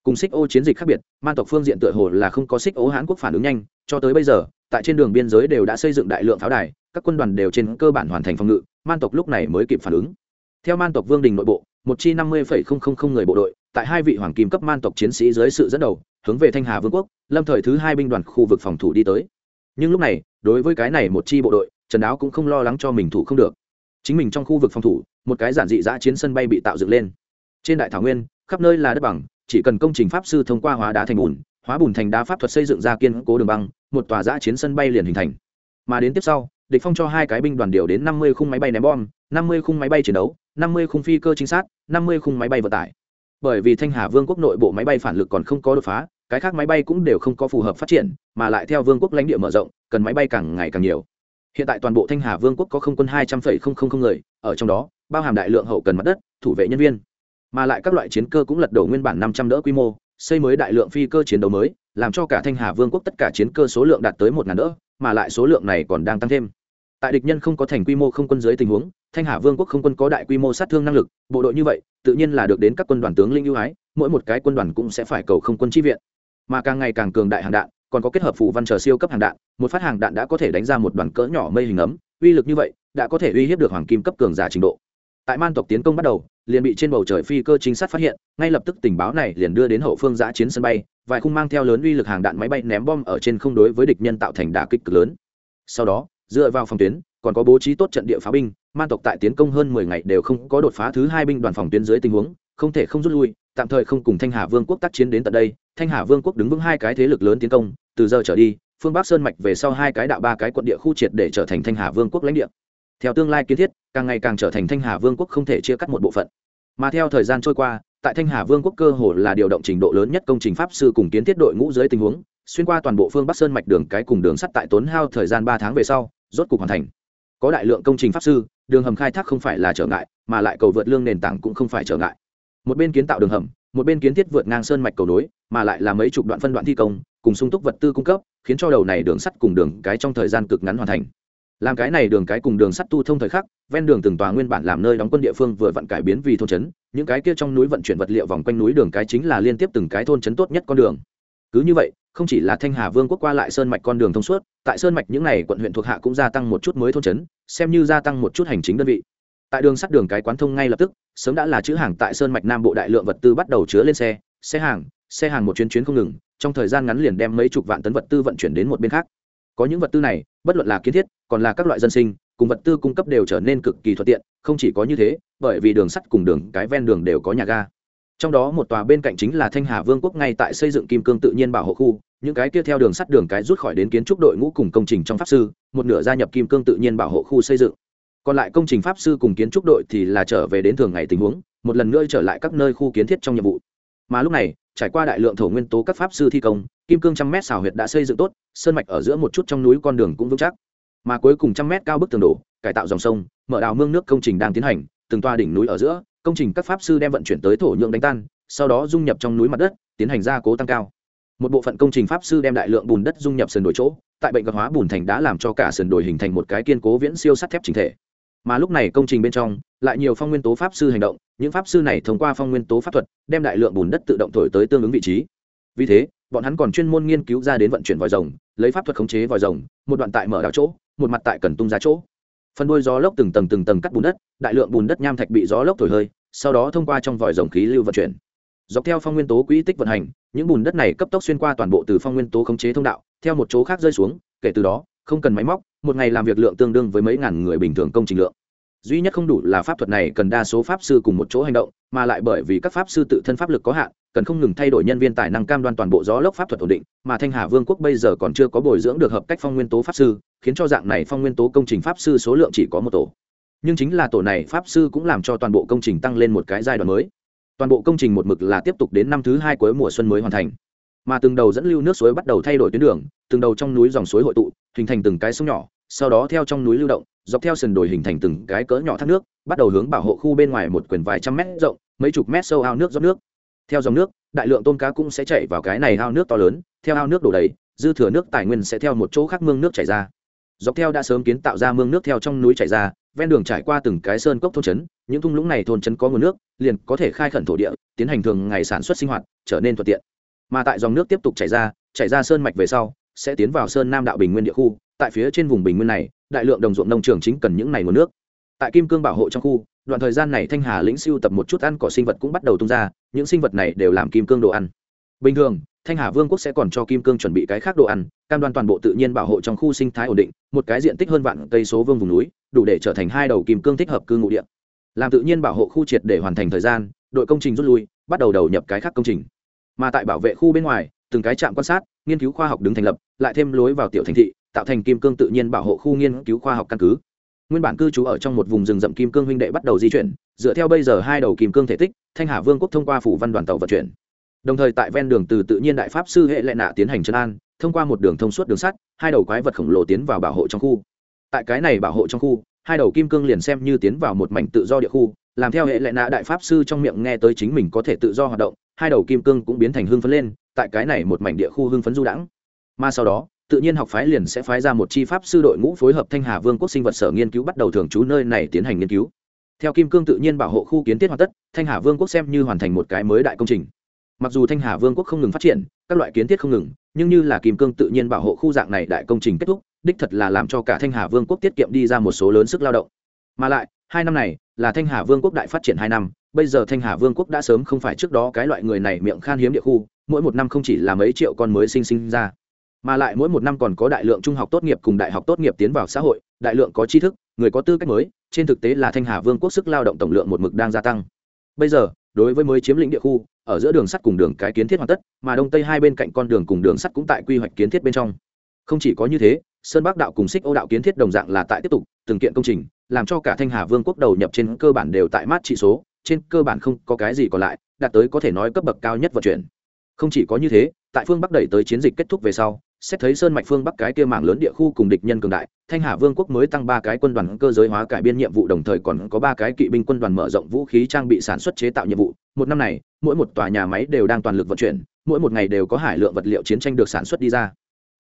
S1: cùng xích ô chiến dịch khác biệt, man tộc phương diện tựa hồ là không có xích ô hãn quốc phản ứng nhanh, cho tới bây giờ, tại trên đường biên giới đều đã xây dựng đại lượng pháo đài, các quân đoàn đều trên cơ bản hoàn thành phòng ngự, man tộc lúc này mới kịp phản ứng. Theo man tộc vương đình nội bộ, một chi năm mươi người bộ đội, tại hai vị hoàng kim cấp man tộc chiến sĩ dưới sự dẫn đầu, hướng về thanh hà vương quốc, lâm thời thứ hai binh đoàn khu vực phòng thủ đi tới. Nhưng lúc này, đối với cái này một chi bộ đội, trần đáo cũng không lo lắng cho mình thủ không được. Chính mình trong khu vực phòng thủ, một cái giản dị giã chiến sân bay bị tạo dựng lên. Trên đại thảo nguyên, khắp nơi là đất bằng chỉ cần công trình pháp sư thông qua hóa đá thành bùn, hóa bùn thành đá pháp thuật xây dựng ra kiên cố đường băng, một tòa giã chiến sân bay liền hình thành. Mà đến tiếp sau, địch phong cho hai cái binh đoàn điều đến năm mươi khung máy bay ném bom, năm mươi khung máy bay chiến đấu, năm mươi khung phi cơ chính xác năm mươi khung máy bay vận tải. Bởi vì thanh hà vương quốc nội bộ máy bay phản lực còn không có đột phá, cái khác máy bay cũng đều không có phù hợp phát triển, mà lại theo vương quốc lãnh địa mở rộng, cần máy bay càng ngày càng nhiều. Hiện tại toàn bộ thanh hà vương quốc có không quân hai trăm linh người, ở trong đó, bao hàm đại lượng hậu cần mặt đất, thủ vệ nhân viên mà lại các loại chiến cơ cũng lật đổ nguyên bản năm trăm đỡ quy mô, xây mới đại lượng phi cơ chiến đấu mới, làm cho cả thanh hà vương quốc tất cả chiến cơ số lượng đạt tới một ngàn đỡ, mà lại số lượng này còn đang tăng thêm. Tại địch nhân không có thành quy mô, không quân dưới tình huống, thanh hà vương quốc không quân có đại quy mô sát thương năng lực, bộ đội như vậy, tự nhiên là được đến các quân đoàn tướng linh ưu ái, mỗi một cái quân đoàn cũng sẽ phải cầu không quân chi viện. Mà càng ngày càng cường đại hàng đạn, còn có kết hợp phù văn chờ siêu cấp hàng đạn, một phát hàng đạn đã có thể đánh ra một đoàn cỡ nhỏ mây hình ấm, uy lực như vậy, đã có thể uy hiếp được hoàng kim cấp cường giả trình độ. Tại man tộc tiến công bắt đầu liền bị trên bầu trời phi cơ chính sát phát hiện, ngay lập tức tình báo này liền đưa đến hậu phương giã chiến sân bay, vài khung mang theo lớn uy lực hàng đạn máy bay ném bom ở trên không đối với địch nhân tạo thành đả kích cực lớn. Sau đó, dựa vào phòng tuyến, còn có bố trí tốt trận địa pháo binh, man tộc tại tiến công hơn mười ngày đều không có đột phá thứ hai binh đoàn phòng tuyến dưới tình huống, không thể không rút lui, tạm thời không cùng thanh hà vương quốc tác chiến đến tận đây. Thanh hà vương quốc đứng vững hai cái thế lực lớn tiến công, từ giờ trở đi, phương bắc sơn mạch về sau hai cái đạo ba cái quận địa khu triệt để trở thành thanh hà vương quốc lãnh địa. Theo tương lai kiến thiết càng ngày càng trở thành thanh hà vương quốc không thể chia cắt một bộ phận. Mà theo thời gian trôi qua, tại thanh hà vương quốc cơ hồ là điều động trình độ lớn nhất công trình pháp sư cùng kiến thiết đội ngũ dưới tình huống, xuyên qua toàn bộ phương bắc sơn mạch đường cái cùng đường sắt tại tốn hao thời gian ba tháng về sau, rốt cục hoàn thành. Có đại lượng công trình pháp sư, đường hầm khai thác không phải là trở ngại, mà lại cầu vượt lương nền tảng cũng không phải trở ngại. Một bên kiến tạo đường hầm, một bên kiến thiết vượt ngang sơn mạch cầu nối, mà lại là mấy chục đoạn phân đoạn thi công, cùng sung túc vật tư cung cấp, khiến cho đầu này đường sắt cùng đường cái trong thời gian cực ngắn hoàn thành làm cái này đường cái cùng đường sắt tu thông thời khắc, ven đường từng tòa nguyên bản làm nơi đóng quân địa phương vừa vặn cải biến vì thôn trấn, những cái kia trong núi vận chuyển vật liệu vòng quanh núi đường cái chính là liên tiếp từng cái thôn trấn tốt nhất con đường. Cứ như vậy, không chỉ là thanh hà vương quốc qua lại sơn mạch con đường thông suốt, tại sơn mạch những n à y quận huyện thuộc hạ cũng gia tăng một chút mới thôn trấn, xem như gia tăng một chút hành chính đơn vị. Tại đường sắt đường cái quán thông ngay lập tức, sớm đã là chữ hàng tại sơn mạch nam bộ đại lượng vật tư bắt đầu chứa lên xe xe hàng xe hàng một chuyến chuyến không ngừng, trong thời gian ngắn liền đem mấy chục vạn tấn vật tư vận chuyển đến một bên khác có những vật tư này, bất luận là kiến thiết, còn là các loại dân sinh, cùng vật tư cung cấp đều trở nên cực kỳ thuận tiện, không chỉ có như thế, bởi vì đường sắt cùng đường, cái ven đường đều có nhà ga. Trong đó một tòa bên cạnh chính là thanh hà vương quốc ngay tại xây dựng kim cương tự nhiên bảo hộ khu, những cái kia theo đường sắt đường cái rút khỏi đến kiến trúc đội ngũ cùng công trình trong pháp sư, một nửa gia nhập kim cương tự nhiên bảo hộ khu xây dựng. Còn lại công trình pháp sư cùng kiến trúc đội thì là trở về đến thường ngày tình huống, một lần nữa trở lại các nơi khu kiến thiết trong nhiệm vụ. Mà lúc này, trải qua đại lượng thổ nguyên tố các pháp sư thi công kim cương trăm mét xào huyệt đã xây dựng tốt, sơn mạch ở giữa một chút trong núi con đường cũng vững chắc. Mà cuối cùng trăm mét cao bức tường đổ, cải tạo dòng sông, mở đào mương nước công trình đang tiến hành, từng toa đỉnh núi ở giữa, công trình các pháp sư đem vận chuyển tới thổ nhượng đánh tan, sau đó dung nhập trong núi mặt đất, tiến hành gia cố tăng cao. Một bộ phận công trình pháp sư đem đại lượng bùn đất dung nhập sườn đồi chỗ, tại bệnh vật hóa bùn thành đã làm cho cả sườn đồi hình thành một cái kiên cố viễn siêu sắt thép chính thể. Mà lúc này công trình bên trong, lại nhiều phong nguyên tố pháp sư hành động, những pháp sư này thông qua phong nguyên tố pháp thuật, đem đại lượng bùn đất tự động thổi tới tương ứng vị trí. Vì thế bọn hắn còn chuyên môn nghiên cứu ra đến vận chuyển vòi rồng, lấy pháp thuật khống chế vòi rồng, một đoạn tại mở đảo chỗ, một mặt tại cần tung ra chỗ. Phần đuôi gió lốc từng tầng từng tầng cắt bùn đất, đại lượng bùn đất nham thạch bị gió lốc thổi hơi, sau đó thông qua trong vòi rồng khí lưu vận chuyển. Dọc theo phong nguyên tố quỹ tích vận hành, những bùn đất này cấp tốc xuyên qua toàn bộ từ phong nguyên tố khống chế thông đạo, theo một chỗ khác rơi xuống, kể từ đó, không cần máy móc, một ngày làm việc lượng tương đương với mấy ngàn người bình thường công trình lượng. Duy nhất không đủ là pháp thuật này cần đa số pháp sư cùng một chỗ hành động, mà lại bởi vì các pháp sư tự thân pháp lực có hạn cần không ngừng thay đổi nhân viên tài năng cam đoan toàn bộ gió lốc pháp thuật ổn định, mà thanh hà vương quốc bây giờ còn chưa có bồi dưỡng được hợp cách phong nguyên tố pháp sư, khiến cho dạng này phong nguyên tố công trình pháp sư số lượng chỉ có một tổ. Nhưng chính là tổ này pháp sư cũng làm cho toàn bộ công trình tăng lên một cái giai đoạn mới. Toàn bộ công trình một mực là tiếp tục đến năm thứ hai cuối mùa xuân mới hoàn thành. Mà từng đầu dẫn lưu nước suối bắt đầu thay đổi tuyến đường, từng đầu trong núi dòng suối hội tụ, hình thành từng cái sông nhỏ, sau đó theo trong núi lưu động, dọc theo sườn đồi hình thành từng cái cỡ nhỏ thác nước, bắt đầu hướng bảo hộ khu bên ngoài một quyển vài trăm mét rộng, mấy chục mét sâu ao nước rót nước theo dòng nước, đại lượng tôm cá cũng sẽ chạy vào cái này ao nước to lớn, theo ao nước đổ đầy, dư thừa nước tài nguyên sẽ theo một chỗ khác mương nước chảy ra. Dọc theo đã sớm kiến tạo ra mương nước theo trong núi chảy ra, ven đường trải qua từng cái sơn cốc thôn trấn, những thung lũng này thôn trấn có nguồn nước, liền có thể khai khẩn thổ địa, tiến hành thường ngày sản xuất sinh hoạt, trở nên thuận tiện. Mà tại dòng nước tiếp tục chảy ra chảy ra sơn mạch về sau, sẽ tiến vào sơn nam đạo bình nguyên địa khu, tại phía trên vùng bình nguyên này, đại lượng đồng ruộng nông trường chính cần những này nguồn nước tại kim cương bảo hộ trong khu, đoạn thời gian này thanh hà lĩnh siêu tập một chút ăn cỏ sinh vật cũng bắt đầu tung ra, những sinh vật này đều làm kim cương đồ ăn. Bình thường, thanh hà vương quốc sẽ còn cho kim cương chuẩn bị cái khác đồ ăn, cam đoan toàn bộ tự nhiên bảo hộ trong khu sinh thái ổn định, một cái diện tích hơn vạn cây số vương vùng núi, đủ để trở thành hai đầu kim cương thích hợp cư ngụ địa. Làm tự nhiên bảo hộ khu triệt để hoàn thành thời gian, đội công trình rút lui, bắt đầu đầu nhập cái khác công trình. Mà tại bảo vệ khu bên ngoài, từng cái trạm quan sát, nghiên cứu khoa học đứng thành lập, lại thêm lối vào tiểu thành thị, tạo thành kim cương tự nhiên bảo hộ khu nghiên cứu khoa học căn cứ nguyên bản cư trú ở trong một vùng rừng rậm kim cương huynh đệ bắt đầu di chuyển, dựa theo bây giờ hai đầu kim cương thể tích, thanh hà vương quốc thông qua phủ văn đoàn tàu vận chuyển. Đồng thời tại ven đường từ tự nhiên đại pháp sư hệ lệ nạ tiến hành trấn an, thông qua một đường thông suốt đường sắt, hai đầu quái vật khổng lồ tiến vào bảo hộ trong khu. Tại cái này bảo hộ trong khu, hai đầu kim cương liền xem như tiến vào một mảnh tự do địa khu, làm theo hệ lệ nạ đại pháp sư trong miệng nghe tới chính mình có thể tự do hoạt động, hai đầu kim cương cũng biến thành hưng phấn lên, tại cái này một mảnh địa khu hưng phấn du đãng. Mà sau đó tự nhiên học phái liền sẽ phái ra một chi pháp sư đội ngũ phối hợp thanh hà vương quốc sinh vật sở nghiên cứu bắt đầu thường trú nơi này tiến hành nghiên cứu. Theo kim cương tự nhiên bảo hộ khu kiến thiết hoàn tất, thanh hà vương quốc xem như hoàn thành một cái mới đại công trình. Mặc dù thanh hà vương quốc không ngừng phát triển, các loại kiến thiết không ngừng, nhưng như là kim cương tự nhiên bảo hộ khu dạng này đại công trình kết thúc, đích thật là làm cho cả thanh hà vương quốc tiết kiệm đi ra một số lớn sức lao động. Mà lại, hai năm này, là thanh hà vương quốc đại phát triển hai năm, bây giờ thanh hà vương quốc đã sớm không phải trước đó cái loại người này miệng khan hiếm địa khu, mỗi một năm không chỉ là mấy triệu con mới sinh sinh ra mà lại mỗi một năm còn có đại lượng trung học tốt nghiệp cùng đại học tốt nghiệp tiến vào xã hội, đại lượng có tri thức, người có tư cách mới, trên thực tế là thanh hà vương quốc sức lao động tổng lượng một mực đang gia tăng. Bây giờ, đối với mới chiếm lĩnh địa khu, ở giữa đường sắt cùng đường cái kiến thiết hoàn tất, mà đông tây hai bên cạnh con đường cùng đường sắt cũng tại quy hoạch kiến thiết bên trong. Không chỉ có như thế, sơn bắc đạo cùng xích ô đạo kiến thiết đồng dạng là tại tiếp tục, từng kiện công trình, làm cho cả thanh hà vương quốc đầu nhập trên cơ bản đều tại mát trị số, trên cơ bản không có cái gì còn lại, đạt tới có thể nói cấp bậc cao nhất vận chuyển. Không chỉ có như thế, tại phương bắc đẩy tới chiến dịch kết thúc về sau xét thấy sơn mạch phương bắc cái kia mảng lớn địa khu cùng địch nhân cường đại, thanh hà vương quốc mới tăng ba cái quân đoàn cơ giới hóa cải biên nhiệm vụ, đồng thời còn có ba cái kỵ binh quân đoàn mở rộng vũ khí trang bị sản xuất chế tạo nhiệm vụ. Một năm này, mỗi một tòa nhà máy đều đang toàn lực vận chuyển, mỗi một ngày đều có hải lượng vật liệu chiến tranh được sản xuất đi ra.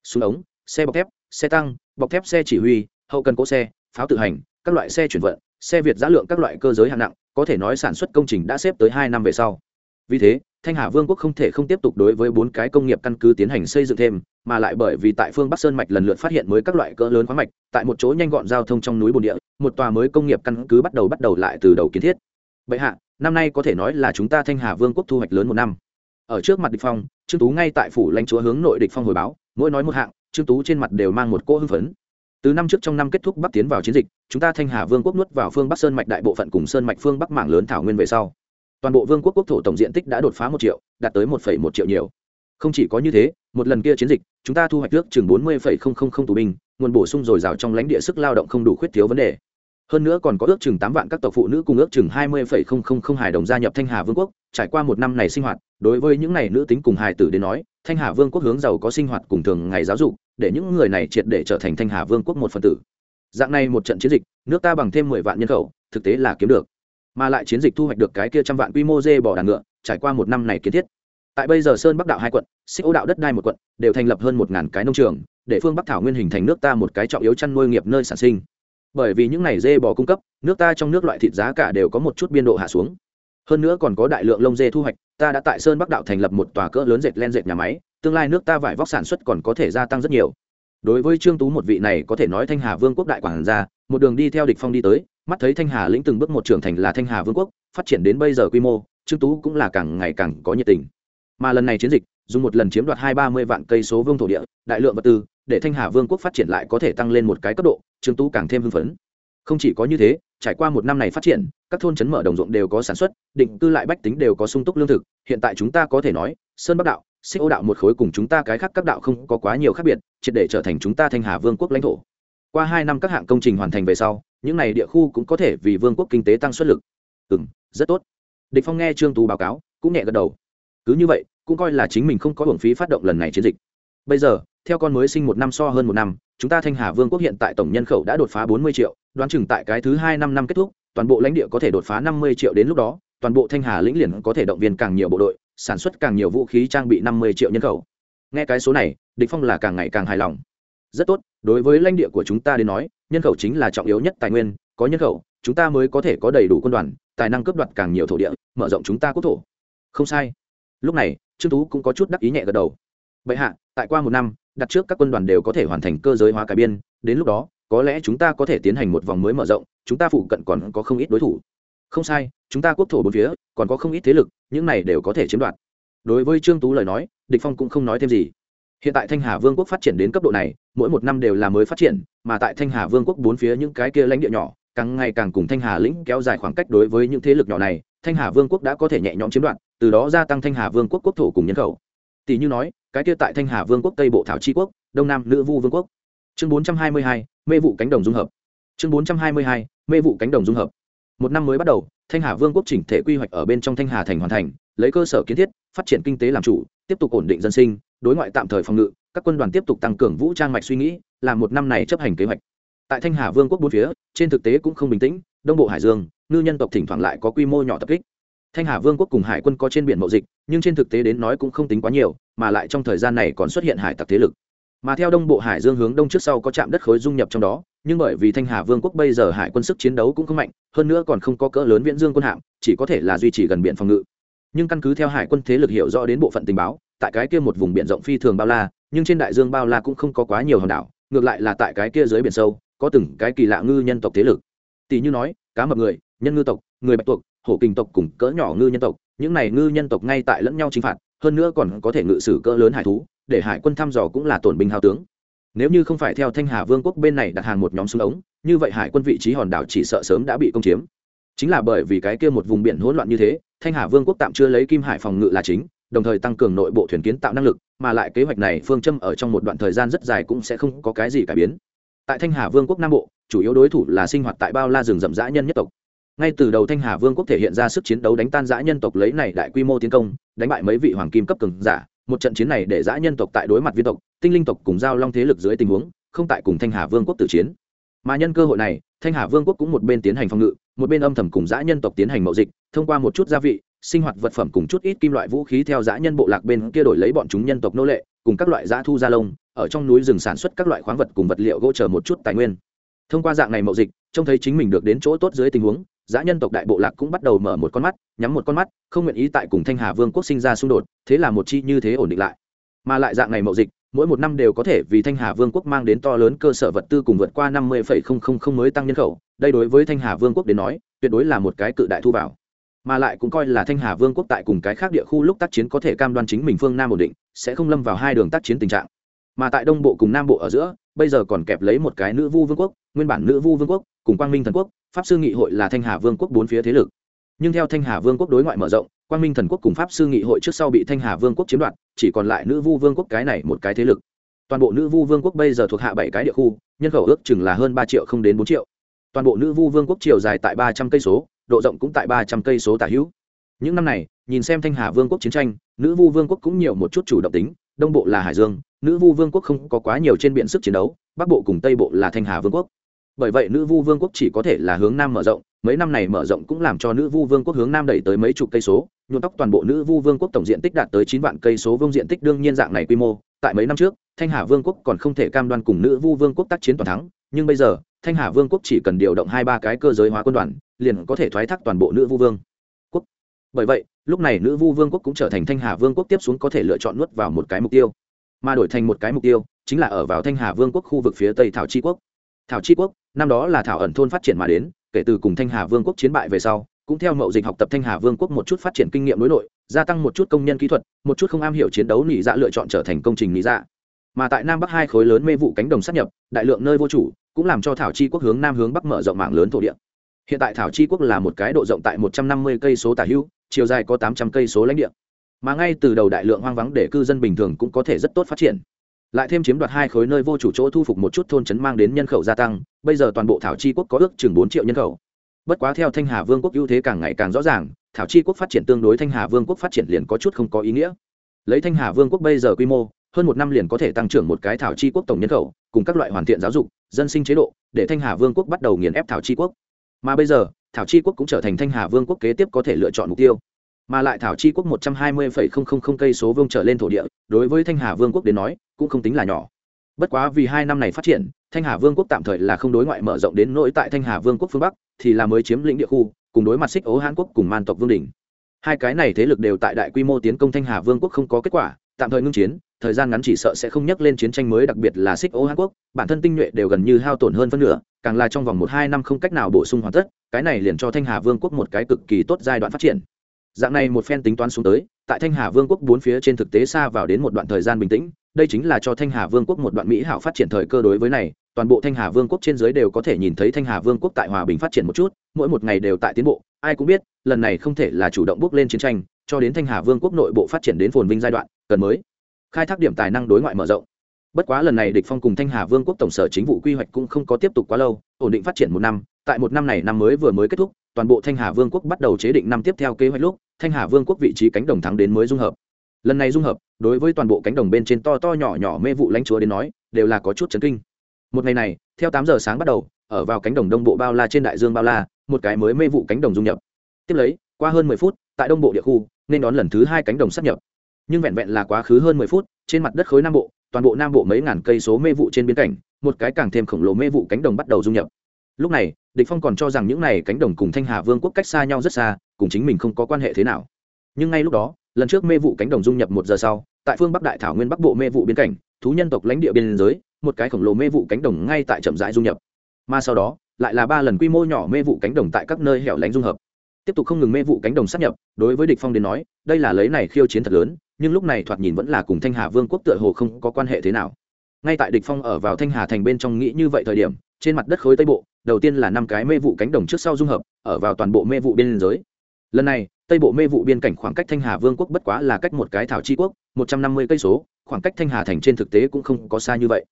S1: Súng ống, xe bọc thép, xe tăng, bọc thép xe chỉ huy, hậu cần cỗ xe, pháo tự hành, các loại xe chuyển vận, xe việt giá lượng các loại cơ giới hạng nặng, có thể nói sản xuất công trình đã xếp tới hai năm về sau. Vì thế thanh hà vương quốc không thể không tiếp tục đối với bốn cái công nghiệp căn cứ tiến hành xây dựng thêm, mà lại bởi vì tại phương bắc sơn mạch lần lượt phát hiện mới các loại cỡ lớn khoáng mạch, tại một chỗ nhanh gọn giao thông trong núi bồn địa, một tòa mới công nghiệp căn cứ bắt đầu bắt đầu lại từ đầu kiến thiết. Bệ hạ, năm nay có thể nói là chúng ta thanh hà vương quốc thu hoạch lớn một năm. Ở trước mặt địch phong, trương tú ngay tại phủ lãnh chúa hướng nội địch phong hồi báo, mỗi nói một hạng, trương tú trên mặt đều mang một cỗ hưng phấn. Từ năm trước trong năm kết thúc bắc tiến vào chiến dịch, chúng ta thanh hà vương quốc nuốt vào phương bắc sơn mạch đại bộ phận cùng sơn mạch phương bắc mảng lớn thảo nguyên về sau toàn bộ vương quốc quốc thổ tổng diện tích đã đột phá một triệu, đạt tới một một triệu nhiều. Không chỉ có như thế, một lần kia chiến dịch, chúng ta thu hoạch nước chừng bốn mươi tù binh, nguồn bổ sung dồi dào trong lãnh địa sức lao động không đủ khuyết thiếu vấn đề. Hơn nữa còn có ước chừng tám vạn các tộc phụ nữ cùng ước chừng hai mươi hài đồng gia nhập thanh hà vương quốc, trải qua một năm này sinh hoạt, đối với những này nữ tính cùng hài tử đến nói, thanh hà vương quốc hướng giàu có sinh hoạt cùng thường ngày giáo dục, để những người này triệt để trở thành thanh hà vương quốc một phần tử. Dạng này một trận chiến dịch, nước ta bằng thêm mười vạn nhân khẩu, thực tế là kiếm được mà lại chiến dịch thu hoạch được cái kia trăm vạn quy mô dê bỏ đàn ngựa, trải qua một năm này kiến thiết. Tại bây giờ sơn bắc đạo hai quận, xích ô đạo đất đai một quận, đều thành lập hơn một ngàn cái nông trường, để phương bắc thảo nguyên hình thành nước ta một cái trọng yếu chăn nuôi nghiệp nơi sản sinh. Bởi vì những này dê bò cung cấp, nước ta trong nước loại thịt giá cả đều có một chút biên độ hạ xuống. Hơn nữa còn có đại lượng lông dê thu hoạch, ta đã tại sơn bắc đạo thành lập một tòa cỡ lớn dệt len dệt nhà máy, tương lai nước ta vải vóc sản xuất còn có thể gia tăng rất nhiều. Đối với trương tú một vị này có thể nói thanh hà vương quốc đại quản gia, một đường đi theo địch phong đi tới mắt thấy thanh hà lĩnh từng bước một trưởng thành là thanh hà vương quốc, phát triển đến bây giờ quy mô, trương tú cũng là càng ngày càng có nhiệt tình. Mà lần này chiến dịch, dùng một lần chiếm đoạt hai ba mươi vạn cây số vương thổ địa, đại lượng vật tư, để thanh hà vương quốc phát triển lại có thể tăng lên một cái cấp độ, trương tú càng thêm hưng phấn. Không chỉ có như thế, trải qua một năm này phát triển, các thôn chấn mở đồng ruộng đều có sản xuất, định cư lại bách tính đều có sung túc lương thực, hiện tại chúng ta có thể nói, sơn bắc đạo, xích ô đạo một khối cùng chúng ta cái khác các đạo không có quá nhiều khác biệt, triệt để trở thành chúng ta thanh hà vương quốc lãnh thổ. Qua hai năm các hạng công trình hoàn thành về sau những này địa khu cũng có thể vì vương quốc kinh tế tăng suất lực. Ừ m rất tốt. Địch phong nghe trương tú báo cáo, cũng nhẹ gật đầu. Cứ như vậy, cũng coi là chính mình không có hưởng phí phát động lần này chiến dịch. Bây giờ, theo con mới sinh một năm so hơn một năm, chúng ta thanh hà vương quốc hiện tại tổng nhân khẩu đã đột phá bốn mươi triệu, đoán chừng tại cái thứ hai năm năm kết thúc, toàn bộ lãnh địa có thể đột phá năm mươi triệu đến lúc đó, toàn bộ thanh hà lĩnh liền có thể động viên càng nhiều bộ đội, sản xuất càng nhiều vũ khí trang bị năm mươi triệu nhân khẩu. Nghe cái số này, địch phong là càng ngày càng hài lòng. Rất tốt, đối với lãnh địa của chúng ta đến nói nhân khẩu chính là trọng yếu nhất tài nguyên, có nhân khẩu, chúng ta mới có thể có đầy đủ quân đoàn, tài năng cướp đoạt càng nhiều thổ địa, mở rộng chúng ta quốc thổ. Không sai. Lúc này, trương tú cũng có chút đắc ý nhẹ gật đầu. Bệ hạ, tại qua một năm, đặt trước các quân đoàn đều có thể hoàn thành cơ giới hóa cải biên, đến lúc đó, có lẽ chúng ta có thể tiến hành một vòng mới mở rộng, chúng ta phụ cận còn có không ít đối thủ. Không sai, chúng ta quốc thổ bốn phía, còn có không ít thế lực, những này đều có thể chiếm đoạt. Đối với trương tú lời nói, địch phong cũng không nói thêm gì hiện tại thanh hà vương quốc phát triển đến cấp độ này mỗi một năm đều là mới phát triển mà tại thanh hà vương quốc bốn phía những cái kia lãnh địa nhỏ càng ngày càng cùng thanh hà lĩnh kéo dài khoảng cách đối với những thế lực nhỏ này thanh hà vương quốc đã có thể nhẹ nhõm chiếm đoạt từ đó gia tăng thanh hà vương quốc quốc thổ cùng nhân khẩu. Tỷ như nói cái kia tại thanh hà vương quốc tây bộ thảo tri quốc đông nam nữ vu vương quốc. Chương 422, mê vụ cánh đồng dung hợp. Chương 422, mê vụ cánh đồng dung hợp. Một năm mới bắt đầu thanh hà vương quốc chỉnh thể quy hoạch ở bên trong thanh hà thành hoàn thành lấy cơ sở kiến thiết phát triển kinh tế làm chủ tiếp tục ổn định dân sinh đối ngoại tạm thời phòng ngự, các quân đoàn tiếp tục tăng cường vũ trang mạch suy nghĩ, làm một năm này chấp hành kế hoạch. Tại thanh hà vương quốc bốn phía, trên thực tế cũng không bình tĩnh, đông bộ hải dương, ngư nhân tộc thỉnh thoảng lại có quy mô nhỏ tập kích. Thanh hà vương quốc cùng hải quân có trên biển mậu dịch, nhưng trên thực tế đến nói cũng không tính quá nhiều, mà lại trong thời gian này còn xuất hiện hải tặc thế lực. Mà theo đông bộ hải dương hướng đông trước sau có trạm đất khối dung nhập trong đó, nhưng bởi vì thanh hà vương quốc bây giờ hải quân sức chiến đấu cũng không mạnh, hơn nữa còn không có cỡ lớn viễn dương quân hạm, chỉ có thể là duy trì gần biển phòng ngự. Nhưng căn cứ theo hải quân thế lực hiểu rõ đến bộ phận tình báo tại cái kia một vùng biển rộng phi thường bao la, nhưng trên đại dương bao la cũng không có quá nhiều hòn đảo, ngược lại là tại cái kia dưới biển sâu, có từng cái kỳ lạ ngư nhân tộc thế lực. Tỷ như nói, cá mập người, nhân ngư tộc, người bạch tuộc, hổ kình tộc cùng cỡ nhỏ ngư nhân tộc, những này ngư nhân tộc ngay tại lẫn nhau chinh phạt, hơn nữa còn có thể ngự sử cỡ lớn hải thú, để hải quân thăm dò cũng là tổn binh hao tướng. Nếu như không phải theo thanh hà vương quốc bên này đặt hàng một nhóm súng ống, như vậy hải quân vị trí hòn đảo chỉ sợ sớm đã bị công chiếm. Chính là bởi vì cái kia một vùng biển hỗn loạn như thế, thanh hà vương quốc tạm chưa lấy kim hải phòng ngự là chính đồng thời tăng cường nội bộ thuyền kiến tạo năng lực, mà lại kế hoạch này phương châm ở trong một đoạn thời gian rất dài cũng sẽ không có cái gì cải biến. Tại thanh hà vương quốc nam bộ, chủ yếu đối thủ là sinh hoạt tại bao la rừng rậm rã nhân nhất tộc. Ngay từ đầu thanh hà vương quốc thể hiện ra sức chiến đấu đánh tan dã nhân tộc lấy này đại quy mô tiến công, đánh bại mấy vị hoàng kim cấp cường giả, một trận chiến này để dã nhân tộc tại đối mặt viên tộc, tinh linh tộc cùng giao long thế lực dưới tình huống, không tại cùng thanh hà vương quốc tử chiến. Mà nhân cơ hội này, thanh hà vương quốc cũng một bên tiến hành phòng ngự, một bên âm thầm cùng dã nhân tộc tiến hành mậu dịch, thông qua một chút gia vị sinh hoạt vật phẩm cùng chút ít kim loại vũ khí theo dã nhân bộ lạc bên kia đổi lấy bọn chúng nhân tộc nô lệ, cùng các loại dã thu gia lông, ở trong núi rừng sản xuất các loại khoáng vật cùng vật liệu gỗ chờ một chút tài nguyên. Thông qua dạng này mậu dịch, trông thấy chính mình được đến chỗ tốt dưới tình huống, dã nhân tộc đại bộ lạc cũng bắt đầu mở một con mắt, nhắm một con mắt, không nguyện ý tại cùng thanh hà vương quốc sinh ra xung đột, thế là một chi như thế ổn định lại. Mà lại dạng này mậu dịch, mỗi một năm đều có thể vì thanh hà vương quốc mang đến to lớn cơ sở vật tư cùng vượt qua năm mươi mới tăng nhân khẩu, đây đối với thanh hà vương quốc đến nói, tuyệt đối là một cái cự đại thu vào mà lại cũng coi là thanh hà vương quốc tại cùng cái khác địa khu lúc tác chiến có thể cam đoan chính mình phương nam ổn định, sẽ không lâm vào hai đường tác chiến tình trạng. Mà tại đông bộ cùng nam bộ ở giữa, bây giờ còn kẹp lấy một cái nữ vu vương quốc, nguyên bản nữ vu vương quốc, cùng quang minh thần quốc, pháp sư nghị hội là thanh hà vương quốc bốn phía thế lực. Nhưng theo thanh hà vương quốc đối ngoại mở rộng, quang minh thần quốc cùng pháp sư nghị hội trước sau bị thanh hà vương quốc chiếm đoạt, chỉ còn lại nữ vu vương quốc cái này một cái thế lực. Toàn bộ nữ vu vương quốc bây giờ thuộc hạ bảy cái địa khu, nhân khẩu ước chừng là hơn ba triệu không đến bốn triệu. Toàn bộ nữ vu vương quốc chiều dài tại ba trăm cây số độ rộng cũng tại ba trăm cây số tả hữu. Những năm này, nhìn xem thanh hà vương quốc chiến tranh, nữ vu vương quốc cũng nhiều một chút chủ động tính, đông bộ là hải dương, nữ vu vương quốc không có quá nhiều trên biển sức chiến đấu, bắc bộ cùng tây bộ là thanh hà vương quốc. Bởi vậy nữ vu vương quốc chỉ có thể là hướng nam mở rộng, mấy năm này mở rộng cũng làm cho nữ vu vương quốc hướng nam đẩy tới mấy chục cây số, nhuộm tóc toàn bộ nữ vu vương quốc tổng diện tích đạt tới chín vạn cây số vương diện tích đương nhiên dạng này quy mô. Tại mấy năm trước, thanh hà vương quốc còn không thể cam đoan cùng nữ vu vương quốc tác chiến toàn thắng, nhưng bây giờ thanh hà vương quốc chỉ cần điều động hai ba cái cơ giới hóa quân đoàn, liền có thể thoái thác toàn bộ nữ vu vương quốc. Bởi vậy, lúc này nữ vu vương quốc cũng trở thành thanh hà vương quốc tiếp xuống có thể lựa chọn nuốt vào một cái mục tiêu. Mà đổi thành một cái mục tiêu, chính là ở vào thanh hà vương quốc khu vực phía tây thảo tri quốc. Thảo tri quốc, năm đó là thảo ẩn thôn phát triển mà đến, kể từ cùng thanh hà vương quốc chiến bại về sau, cũng theo mậu dịch học tập thanh hà vương quốc một chút phát triển kinh nghiệm đối nội, gia tăng một chút công nhân kỹ thuật, một chút không am hiểu chiến đấu nỉ dạ lựa chọn trở thành công trình nỉ dạ. Mà tại nam bắc hai khối lớn mê vụ cánh đồng sát nhập, đại lượng nơi vô chủ cũng làm cho thảo chi quốc hướng nam hướng bắc mở rộng mạng lớn thổ địa. Hiện tại thảo chi quốc là một cái độ rộng tại một trăm năm mươi cây số tả hữu, chiều dài có tám trăm cây số lãnh địa. Mà ngay từ đầu đại lượng hoang vắng để cư dân bình thường cũng có thể rất tốt phát triển. Lại thêm chiếm đoạt hai khối nơi vô chủ chỗ thu phục một chút thôn trấn mang đến nhân khẩu gia tăng, bây giờ toàn bộ thảo chi quốc có ước chừng bốn triệu nhân khẩu. Bất quá theo thanh hà vương quốc ưu thế càng ngày càng rõ ràng, thảo chi quốc phát triển tương đối thanh hà vương quốc phát triển liền có chút không có ý nghĩa. Lấy thanh hà vương quốc bây giờ quy mô hơn một năm liền có thể tăng trưởng một cái thảo chi quốc tổng nhân khẩu, cùng các loại hoàn thiện giáo dục, dân sinh chế độ, để thanh hà vương quốc bắt đầu nghiền ép thảo chi quốc. Mà bây giờ, thảo chi quốc cũng trở thành thanh hà vương quốc kế tiếp có thể lựa chọn mục tiêu. Mà lại thảo chi quốc một trăm hai mươi cây số vương trở lên thổ địa, đối với thanh hà vương quốc đến nói, cũng không tính là nhỏ. Bất quá vì hai năm này phát triển, thanh hà vương quốc tạm thời là không đối ngoại mở rộng đến nỗi tại thanh hà vương quốc phương bắc, thì là mới chiếm lĩnh địa khu, cùng đối mặt xích ố hàn quốc cùng man tộc vương đình hai cái này thế lực đều tại đại quy mô tiến công thanh hà vương quốc không có kết quả tạm thời ngưng chiến, thời gian ngắn chỉ sợ sẽ không nhắc lên chiến tranh mới, đặc biệt là xích ô hàn quốc, bản thân tinh nhuệ đều gần như hao tổn hơn phân nửa, càng là trong vòng một hai năm không cách nào bổ sung hoàn tất, cái này liền cho thanh hà vương quốc một cái cực kỳ tốt giai đoạn phát triển. Dạng này một phen tính toán xuống tới, tại thanh hà vương quốc bốn phía trên thực tế xa vào đến một đoạn thời gian bình tĩnh, đây chính là cho thanh hà vương quốc một đoạn mỹ hảo phát triển thời cơ đối với này, toàn bộ thanh hà vương quốc trên dưới đều có thể nhìn thấy thanh hà vương quốc tại hòa bình phát triển một chút, mỗi một ngày đều tại tiến bộ, ai cũng biết, lần này không thể là chủ động bước lên chiến tranh, cho đến thanh hà vương quốc nội bộ phát triển đến phồn vinh giai đoạn cần mới. Khai thác điểm tài năng đối ngoại mở rộng. Bất quá lần này địch phong cùng thanh hà vương quốc tổng sở chính vụ quy hoạch cũng không có tiếp tục quá lâu, ổn định phát triển một năm, tại một năm này năm mới vừa mới kết thúc, toàn bộ thanh hà vương quốc bắt đầu chế định năm tiếp theo kế hoạch lúc, thanh hà vương quốc vị trí cánh đồng thắng đến mới dung hợp. Lần này dung hợp, đối với toàn bộ cánh đồng bên trên to to nhỏ nhỏ mê vụ lãnh chúa đến nói, đều là có chút chấn kinh. Một ngày này, theo tám giờ sáng bắt đầu, ở vào cánh đồng đông bộ bao la trên đại dương bao la, một cái mới mê vụ cánh đồng dung nhập. Tiếp lấy, qua hơn mười phút, tại đông bộ địa khu, nên đón lần thứ hai cánh đồng sắp nhập nhưng vẹn vẹn là quá khứ hơn mười phút, trên mặt đất khối nam bộ, toàn bộ nam bộ mấy ngàn cây số mê vụ trên biên cảnh, một cái càng thêm khổng lồ mê vụ cánh đồng bắt đầu dung nhập. Lúc này, địch phong còn cho rằng những này cánh đồng cùng thanh hà vương quốc cách xa nhau rất xa, cùng chính mình không có quan hệ thế nào. Nhưng ngay lúc đó, lần trước mê vụ cánh đồng dung nhập một giờ sau, tại phương bắc đại thảo nguyên bắc bộ mê vụ biên cảnh, thú nhân tộc lãnh địa biên giới, một cái khổng lồ mê vụ cánh đồng ngay tại chậm rãi dung nhập. Mà sau đó, lại là ba lần quy mô nhỏ mê vụ cánh đồng tại các nơi hẻo lánh dung hợp. Tiếp tục không ngừng mê vụ cánh đồng sắp nhập, đối với địch phong đến nói, đây là lấy này khiêu chiến thật lớn nhưng lúc này thoạt nhìn vẫn là cùng thanh hà vương quốc tựa hồ không có quan hệ thế nào. Ngay tại địch phong ở vào thanh hà thành bên trong nghĩ như vậy thời điểm, trên mặt đất khối tây bộ, đầu tiên là năm cái mê vụ cánh đồng trước sau dung hợp, ở vào toàn bộ mê vụ biên giới. Lần này, tây bộ mê vụ biên cảnh khoảng cách thanh hà vương quốc bất quá là cách một cái thảo chi quốc, một trăm năm mươi cây số, khoảng cách thanh hà thành trên thực tế cũng không có xa như vậy.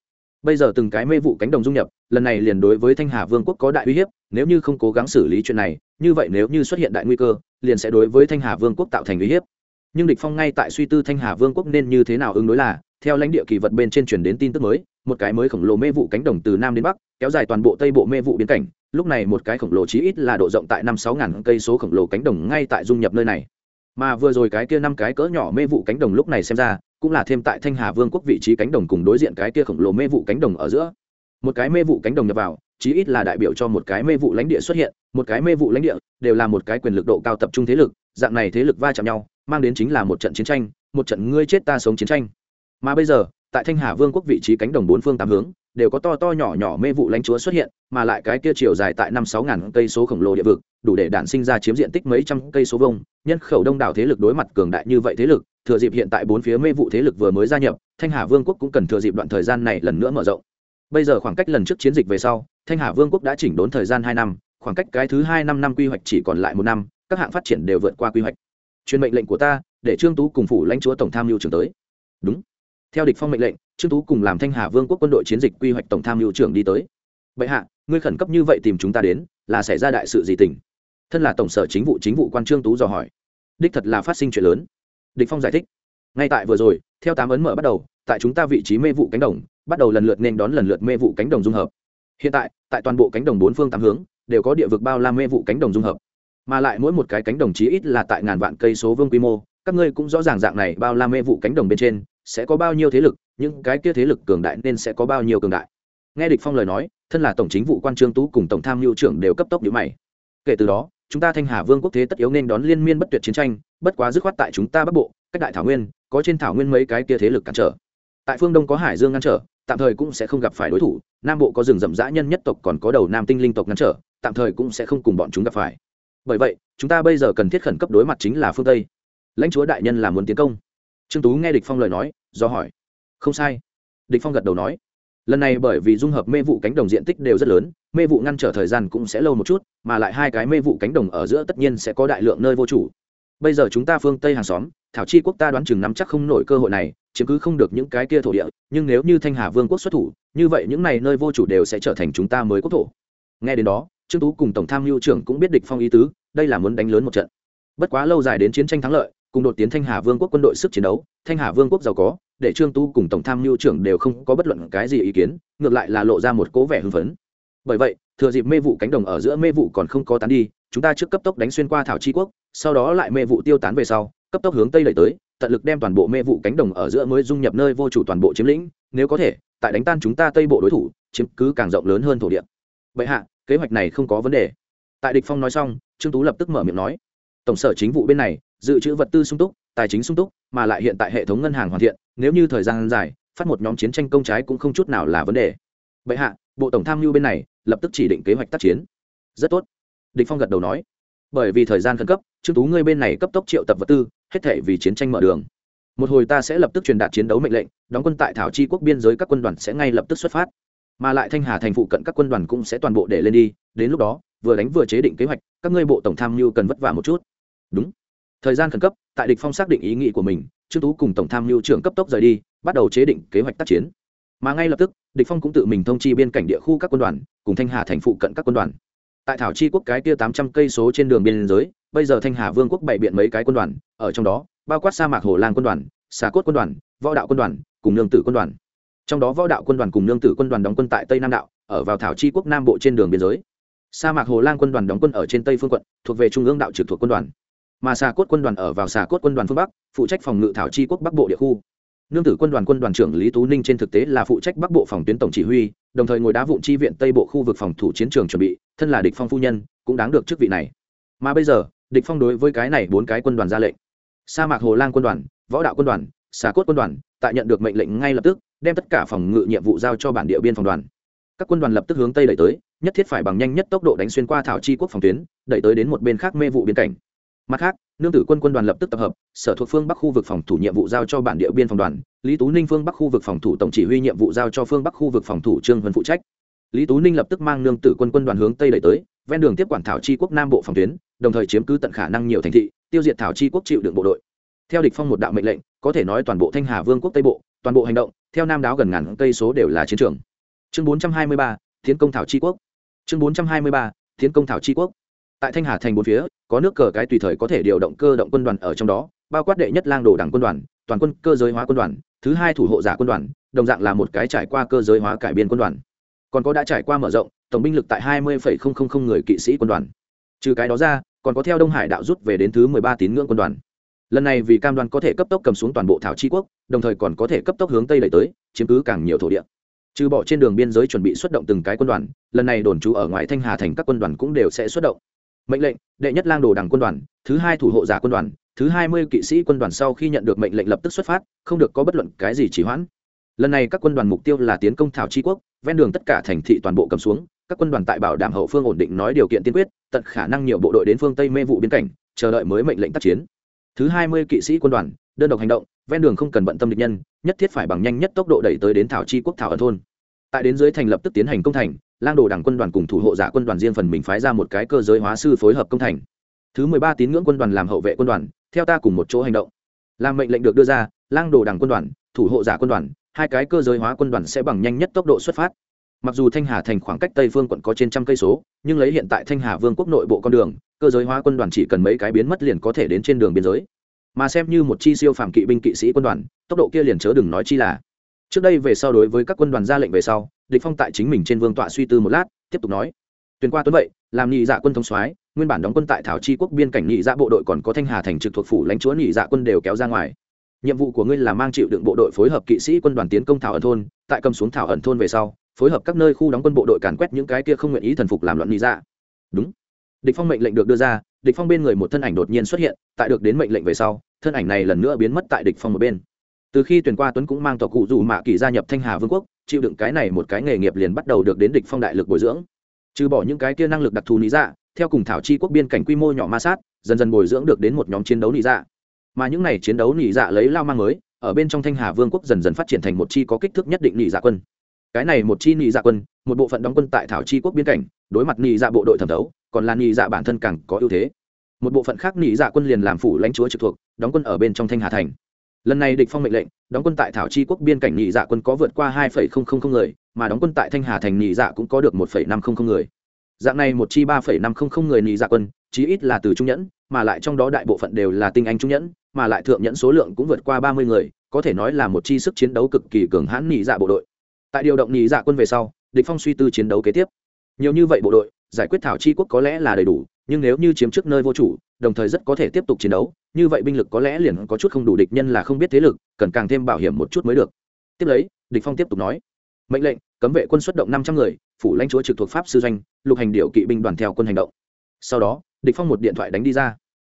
S1: Bây giờ từng cái mê vụ cánh đồng dung nhập, lần này liền đối với thanh hà vương quốc có đại uy hiếp, nếu như không cố gắng xử lý chuyện này, như vậy nếu như xuất hiện đại nguy cơ, liền sẽ đối với thanh hà vương quốc tạo thành uy hiếp nhưng địch phong ngay tại suy tư thanh hà vương quốc nên như thế nào ứng đối là, theo lãnh địa kỳ vật bên trên truyền đến tin tức mới, một cái mới khổng lồ mê vụ cánh đồng từ nam đến bắc, kéo dài toàn bộ tây bộ mê vụ biên cảnh, lúc này một cái khổng lồ chí ít là độ rộng tại năm sáu ngàn cây số khổng lồ cánh đồng ngay tại dung nhập nơi này. Mà vừa rồi cái kia năm cái cỡ nhỏ mê vụ cánh đồng lúc này xem ra, cũng là thêm tại thanh hà vương quốc vị trí cánh đồng cùng đối diện cái kia khổng lồ mê vụ cánh đồng ở giữa. Một cái mê vụ cánh đồng nhập vào, chí ít là đại biểu cho một cái mê vụ lãnh địa xuất hiện, một cái mê vụ lãnh địa đều là một cái quyền lực độ cao tập trung thế lực, dạng này thế lực va chạm nhau mang đến chính là một trận chiến tranh, một trận ngươi chết ta sống chiến tranh. Mà bây giờ, tại thanh hà vương quốc vị trí cánh đồng bốn phương tám hướng, đều có to to nhỏ nhỏ mê vụ lãnh chúa xuất hiện, mà lại cái kia chiều dài tại năm sáu ngàn cây số khổng lồ địa vực, đủ để đản sinh ra chiếm diện tích mấy trăm cây số vông nhân khẩu đông đảo thế lực đối mặt cường đại như vậy thế lực, thừa dịp hiện tại bốn phía mê vụ thế lực vừa mới gia nhập, thanh hà vương quốc cũng cần thừa dịp đoạn thời gian này lần nữa mở rộng. Bây giờ khoảng cách lần trước chiến dịch về sau, thanh hà vương quốc đã chỉnh đốn thời gian hai năm, khoảng cách cái thứ hai năm năm quy hoạch chỉ còn lại một năm, các hạng phát triển đều vượt qua quy hoạch truyền mệnh lệnh của ta, để trương tú cùng phủ lãnh chúa tổng tham mưu trưởng tới. Đúng. Theo địch phong mệnh lệnh, trương tú cùng làm thanh hà vương quốc quân đội chiến dịch quy hoạch tổng tham mưu trưởng đi tới. Bệ hạ, ngươi khẩn cấp như vậy tìm chúng ta đến, là xảy ra đại sự gì tình? Thân là tổng sở chính vụ chính vụ quan trương tú dò hỏi. Đích thật là phát sinh chuyện lớn. Địch phong giải thích. Ngay tại vừa rồi, theo tám ấn mở bắt đầu, tại chúng ta vị trí mê vụ cánh đồng, bắt đầu lần lượt nên đón lần lượt mê vụ cánh đồng dung hợp. Hiện tại tại toàn bộ cánh đồng bốn phương tám hướng, đều có địa vực bao la mê vụ cánh đồng dung hợp mà lại mỗi một cái cánh đồng chí ít là tại ngàn vạn cây số vương quy mô, các ngươi cũng rõ ràng dạng này bao la mê vụ cánh đồng bên trên, sẽ có bao nhiêu thế lực, những cái kia thế lực cường đại nên sẽ có bao nhiêu cường đại. Nghe địch phong lời nói, thân là tổng chính vụ quan trương tú cùng tổng tham mưu trưởng đều cấp tốc nhíu mày. Kể từ đó, chúng ta thanh hà vương quốc thế tất yếu nên đón liên miên bất tuyệt chiến tranh, bất quá dứt khoát tại chúng ta bắc bộ, cách đại thảo nguyên, có trên thảo nguyên mấy cái kia thế lực cản trở. Tại phương đông có hải dương ngăn trở, tạm thời cũng sẽ không gặp phải đối thủ, nam bộ có rừng rậm rã nhân nhất tộc còn có đầu nam tinh linh tộc ngăn trở, tạm thời cũng sẽ không cùng bọn chúng gặp phải bởi vậy, chúng ta bây giờ cần thiết khẩn cấp đối mặt chính là phương tây. Lãnh chúa đại nhân là muốn tiến công. Trương tú nghe địch phong lời nói, do hỏi. Không sai. Địch phong gật đầu nói. Lần này bởi vì dung hợp mê vụ cánh đồng diện tích đều rất lớn, mê vụ ngăn trở thời gian cũng sẽ lâu một chút, mà lại hai cái mê vụ cánh đồng ở giữa tất nhiên sẽ có đại lượng nơi vô chủ. Bây giờ chúng ta phương tây hàng xóm, thảo chi quốc ta đoán chừng nắm chắc không nổi cơ hội này, chiếm cứ không được những cái kia thổ địa, nhưng nếu như thanh hà vương quốc xuất thủ, như vậy những này nơi vô chủ đều sẽ trở thành chúng ta mới quốc thổ. Nghe đến đó trương tú cùng tổng tham mưu trưởng cũng biết địch phong ý tứ, đây là muốn đánh lớn một trận. Bất quá lâu dài đến chiến tranh thắng lợi, cùng đột tiến thanh hà vương quốc quân đội sức chiến đấu, thanh hà vương quốc giàu có, để trương tú cùng tổng tham mưu trưởng đều không có bất luận cái gì ý kiến, ngược lại là lộ ra một cố vẻ hưng phấn. Bởi vậy, thừa dịp mê vụ cánh đồng ở giữa mê vụ còn không có tán đi, chúng ta trước cấp tốc đánh xuyên qua thảo chi quốc, sau đó lại mê vụ tiêu tán về sau, cấp tốc hướng tây đẩy tới, tận lực đem toàn bộ mê vụ cánh đồng ở giữa mới dung nhập nơi vô chủ toàn bộ chiếm lĩnh, nếu có thể, tại đánh tan chúng ta tây bộ đối thủ, chiếm cứ càng rộng lớn hơn thổ địa. Vậy hạ kế hoạch này không có vấn đề. Tại địch phong nói xong, trương tú lập tức mở miệng nói, tổng sở chính vụ bên này, dự trữ vật tư sung túc, tài chính sung túc, mà lại hiện tại hệ thống ngân hàng hoàn thiện, nếu như thời gian dài, phát một nhóm chiến tranh công trái cũng không chút nào là vấn đề. Bệ hạ, bộ tổng tham mưu bên này, lập tức chỉ định kế hoạch tác chiến. Rất tốt. Địch phong gật đầu nói, bởi vì thời gian khẩn cấp, trương tú ngươi bên này cấp tốc triệu tập vật tư, hết thể vì chiến tranh mở đường. Một hồi ta sẽ lập tức truyền đạt chiến đấu mệnh lệnh, đóng quân tại thảo chi quốc biên giới các quân đoàn sẽ ngay lập tức xuất phát mà lại thanh hà thành phụ cận các quân đoàn cũng sẽ toàn bộ để lên đi, đến lúc đó, vừa đánh vừa chế định kế hoạch, các ngươi bộ tổng tham mưu cần vất vả một chút. Đúng. Thời gian khẩn cấp, tại địch phong xác định ý nghĩ của mình, trương tú cùng tổng tham mưu trưởng cấp tốc rời đi, bắt đầu chế định kế hoạch tác chiến. Mà ngay lập tức, địch phong cũng tự mình thông chi biên cảnh địa khu các quân đoàn, cùng thanh hà thành phụ cận các quân đoàn. Tại thảo chi quốc cái kia tám trăm cây số trên đường biên giới, bây giờ thanh hà vương quốc bảy biện mấy cái quân đoàn, ở trong đó, bao quát sa mạc hồ lang quân đoàn, xà cốt quân đoàn, võ đạo quân đoàn, cùng lương tử quân đoàn trong đó võ đạo quân đoàn cùng nương tử quân đoàn đóng quân tại tây nam đạo, ở vào thảo chi quốc nam bộ trên đường biên giới. Sa mạc hồ lang quân đoàn đóng quân ở trên tây phương quận, thuộc về trung ương đạo trực thuộc quân đoàn. Mà xà cốt quân đoàn ở vào xà cốt quân đoàn phương bắc, phụ trách phòng ngự thảo chi quốc bắc bộ địa khu. Nương tử quân đoàn quân đoàn trưởng lý tú ninh trên thực tế là phụ trách bắc bộ phòng tuyến tổng chỉ huy, đồng thời ngồi đá vụn chi viện tây bộ khu vực phòng thủ chiến trường chuẩn bị, thân là địch phong phu nhân, cũng đáng được chức vị này. Mà bây giờ, địch phong đối với cái này bốn cái quân đoàn ra lệnh. Sa mạc hồ lang quân đoàn, võ đạo quân đoàn xà cốt quân đoàn, tại nhận được mệnh lệnh ngay lập tức đem tất cả phòng ngự nhiệm vụ giao cho bản địa biên phòng đoàn. Các quân đoàn lập tức hướng tây đẩy tới, nhất thiết phải bằng nhanh nhất tốc độ đánh xuyên qua thảo chi quốc phòng tuyến, đẩy tới đến một bên khác mê vụ biên cảnh. Mặt khác, nương tử quân quân đoàn lập tức tập hợp, sở thuộc phương bắc khu vực phòng thủ nhiệm vụ giao cho bản địa biên phòng đoàn, lý tú ninh phương bắc khu vực phòng thủ tổng chỉ huy nhiệm vụ giao cho phương bắc khu vực phòng thủ trương vân phụ trách. Lý tú ninh lập tức mang nương tử quân quân đoàn hướng tây đẩy tới, ven đường tiếp quản thảo chi quốc nam bộ phòng tuyến, đồng thời chiếm cứ tận khả năng nhiều thành thị, tiêu diệt thảo chi quốc chịu đựng bộ đội. Theo địch phong một đạo mệnh lệnh, có thể nói toàn bộ thanh hà vương quốc tây bộ toàn bộ hành động theo nam đáo gần ngàn cây số đều là chiến trường. Chương 423, tiến công thảo chi quốc. Chương 423, tiến công thảo chi quốc. Tại thanh hà thành bốn phía có nước cờ cái tùy thời có thể điều động cơ động quân đoàn ở trong đó bao quát đệ nhất lang đồ đảng quân đoàn toàn quân cơ giới hóa quân đoàn thứ hai thủ hộ giả quân đoàn đồng dạng là một cái trải qua cơ giới hóa cải biên quân đoàn. Còn có đã trải qua mở rộng tổng binh lực tại hai mươi người kỵ sĩ quân đoàn. Trừ cái đó ra còn có theo đông hải đạo rút về đến thứ mười ba tín ngưỡng quân đoàn lần này vì cam đoan có thể cấp tốc cầm xuống toàn bộ thảo tri quốc, đồng thời còn có thể cấp tốc hướng tây đẩy tới, chiếm cứ càng nhiều thổ địa. Trừ bỏ trên đường biên giới chuẩn bị xuất động từng cái quân đoàn, lần này đồn trú ở ngoài thanh hà thành các quân đoàn cũng đều sẽ xuất động. Mệnh lệnh, đệ nhất lang đồ đảng quân đoàn, thứ hai thủ hộ giả quân đoàn, thứ hai mươi kỵ sĩ quân đoàn sau khi nhận được mệnh lệnh lập tức xuất phát, không được có bất luận cái gì chỉ hoãn. Lần này các quân đoàn mục tiêu là tiến công thảo tri quốc, ven đường tất cả thành thị toàn bộ cầm xuống, các quân đoàn tại bảo đảm hậu phương ổn định nói điều kiện tiên quyết, tận khả năng nhiều bộ đội đến phương tây mê vụ biên cảnh, chờ đợi mới mệnh lệnh tác chiến thứ hai mươi kỵ sĩ quân đoàn, đơn độc hành động, ven đường không cần bận tâm địch nhân, nhất thiết phải bằng nhanh nhất tốc độ đẩy tới đến thảo chi quốc thảo ở thôn. Tại đến dưới thành lập tức tiến hành công thành, lang đồ đảng quân đoàn cùng thủ hộ giả quân đoàn riêng phần mình phái ra một cái cơ giới hóa sư phối hợp công thành. Thứ mười ba tín ngưỡng quân đoàn làm hậu vệ quân đoàn, theo ta cùng một chỗ hành động. Làm mệnh lệnh được đưa ra, lang đồ đảng quân đoàn, thủ hộ giả quân đoàn, hai cái cơ giới hóa quân đoàn sẽ bằng nhanh nhất tốc độ xuất phát. Mặc dù thanh hà thành khoảng cách tây phương quận có trên trăm cây số, nhưng lấy hiện tại thanh hà vương quốc nội bộ con đường cơ giới hóa quân đoàn chỉ cần mấy cái biến mất liền có thể đến trên đường biên giới. Mà xem như một chi siêu phàm kỵ binh kỵ sĩ quân đoàn, tốc độ kia liền chớ đừng nói chi là. Trước đây về sau đối với các quân đoàn ra lệnh về sau, địch phong tại chính mình trên vương tọa suy tư một lát, tiếp tục nói. Tuyên qua tuấn vậy, làm nhị dạ quân thống soái, nguyên bản đóng quân tại thảo chi quốc biên cảnh nhị dạ bộ đội còn có thanh hà thành trực thuộc phủ lãnh chúa nhị dạ quân đều kéo ra ngoài. Nhiệm vụ của ngươi là mang chịu đựng bộ đội phối hợp kỵ sĩ quân đoàn tiến công thảo ẩn thôn, tại cầm xuống thảo ẩn thôn về sau, phối hợp các nơi khu đóng quân bộ đội càn quét những cái kia không nguyện ý thần phục làm loạn nhị dạ. Đúng địch phong mệnh lệnh được đưa ra, địch phong bên người một thân ảnh đột nhiên xuất hiện, tại được đến mệnh lệnh về sau, thân ảnh này lần nữa biến mất tại địch phong một bên. Từ khi tuyển qua tuấn cũng mang tộc cụ dù mạ kỳ gia nhập thanh hà vương quốc, chịu đựng cái này một cái nghề nghiệp liền bắt đầu được đến địch phong đại lực bồi dưỡng. Trừ bỏ những cái kia năng lực đặc thù lý dạ theo cùng thảo chi quốc biên cảnh quy mô nhỏ ma sát, dần dần bồi dưỡng được đến một nhóm chiến đấu lý dạ. Mà những này chiến đấu lý dạ lấy lao mang mới, ở bên trong thanh hà vương quốc dần dần phát triển thành một chi có kích thước nhất định lý dạ quân. Cái này một chi lý dạ quân, một bộ phận đóng quân tại thảo chi quốc biên cảnh, đối mặt lý dạ bộ đội thẩm thấu còn là lý dạ bản thân càng có ưu thế. Một bộ phận khác lý dạ quân liền làm phủ lãnh chúa trực thuộc, đóng quân ở bên trong thanh hà thành. Lần này địch phong mệnh lệnh, đóng quân tại thảo chi quốc biên cảnh nhị dạ quân có vượt qua hai người, mà đóng quân tại thanh hà thành nhị dạ cũng có được một năm người. Dạng này một chi ba năm người nhị dạ quân, chí ít là từ trung nhẫn, mà lại trong đó đại bộ phận đều là tinh anh trung nhẫn, mà lại thượng nhẫn số lượng cũng vượt qua ba mươi người, có thể nói là một chi sức chiến đấu cực kỳ cường hãn nhị dạ bộ đội. Tại điều động nhị dạ quân về sau, địch phong suy tư chiến đấu kế tiếp. Nhiều như vậy bộ đội giải quyết thảo chi quốc có lẽ là đầy đủ, nhưng nếu như chiếm trước nơi vô chủ, đồng thời rất có thể tiếp tục chiến đấu, như vậy binh lực có lẽ liền có chút không đủ địch nhân là không biết thế lực, cần càng thêm bảo hiểm một chút mới được. Tiếp lấy, địch phong tiếp tục nói, mệnh lệnh, cấm vệ quân xuất động năm trăm người, phủ lãnh chúa trực thuộc pháp sư doanh, lục hành điệu kỵ binh đoàn theo quân hành động. Sau đó, địch phong một điện thoại đánh đi ra.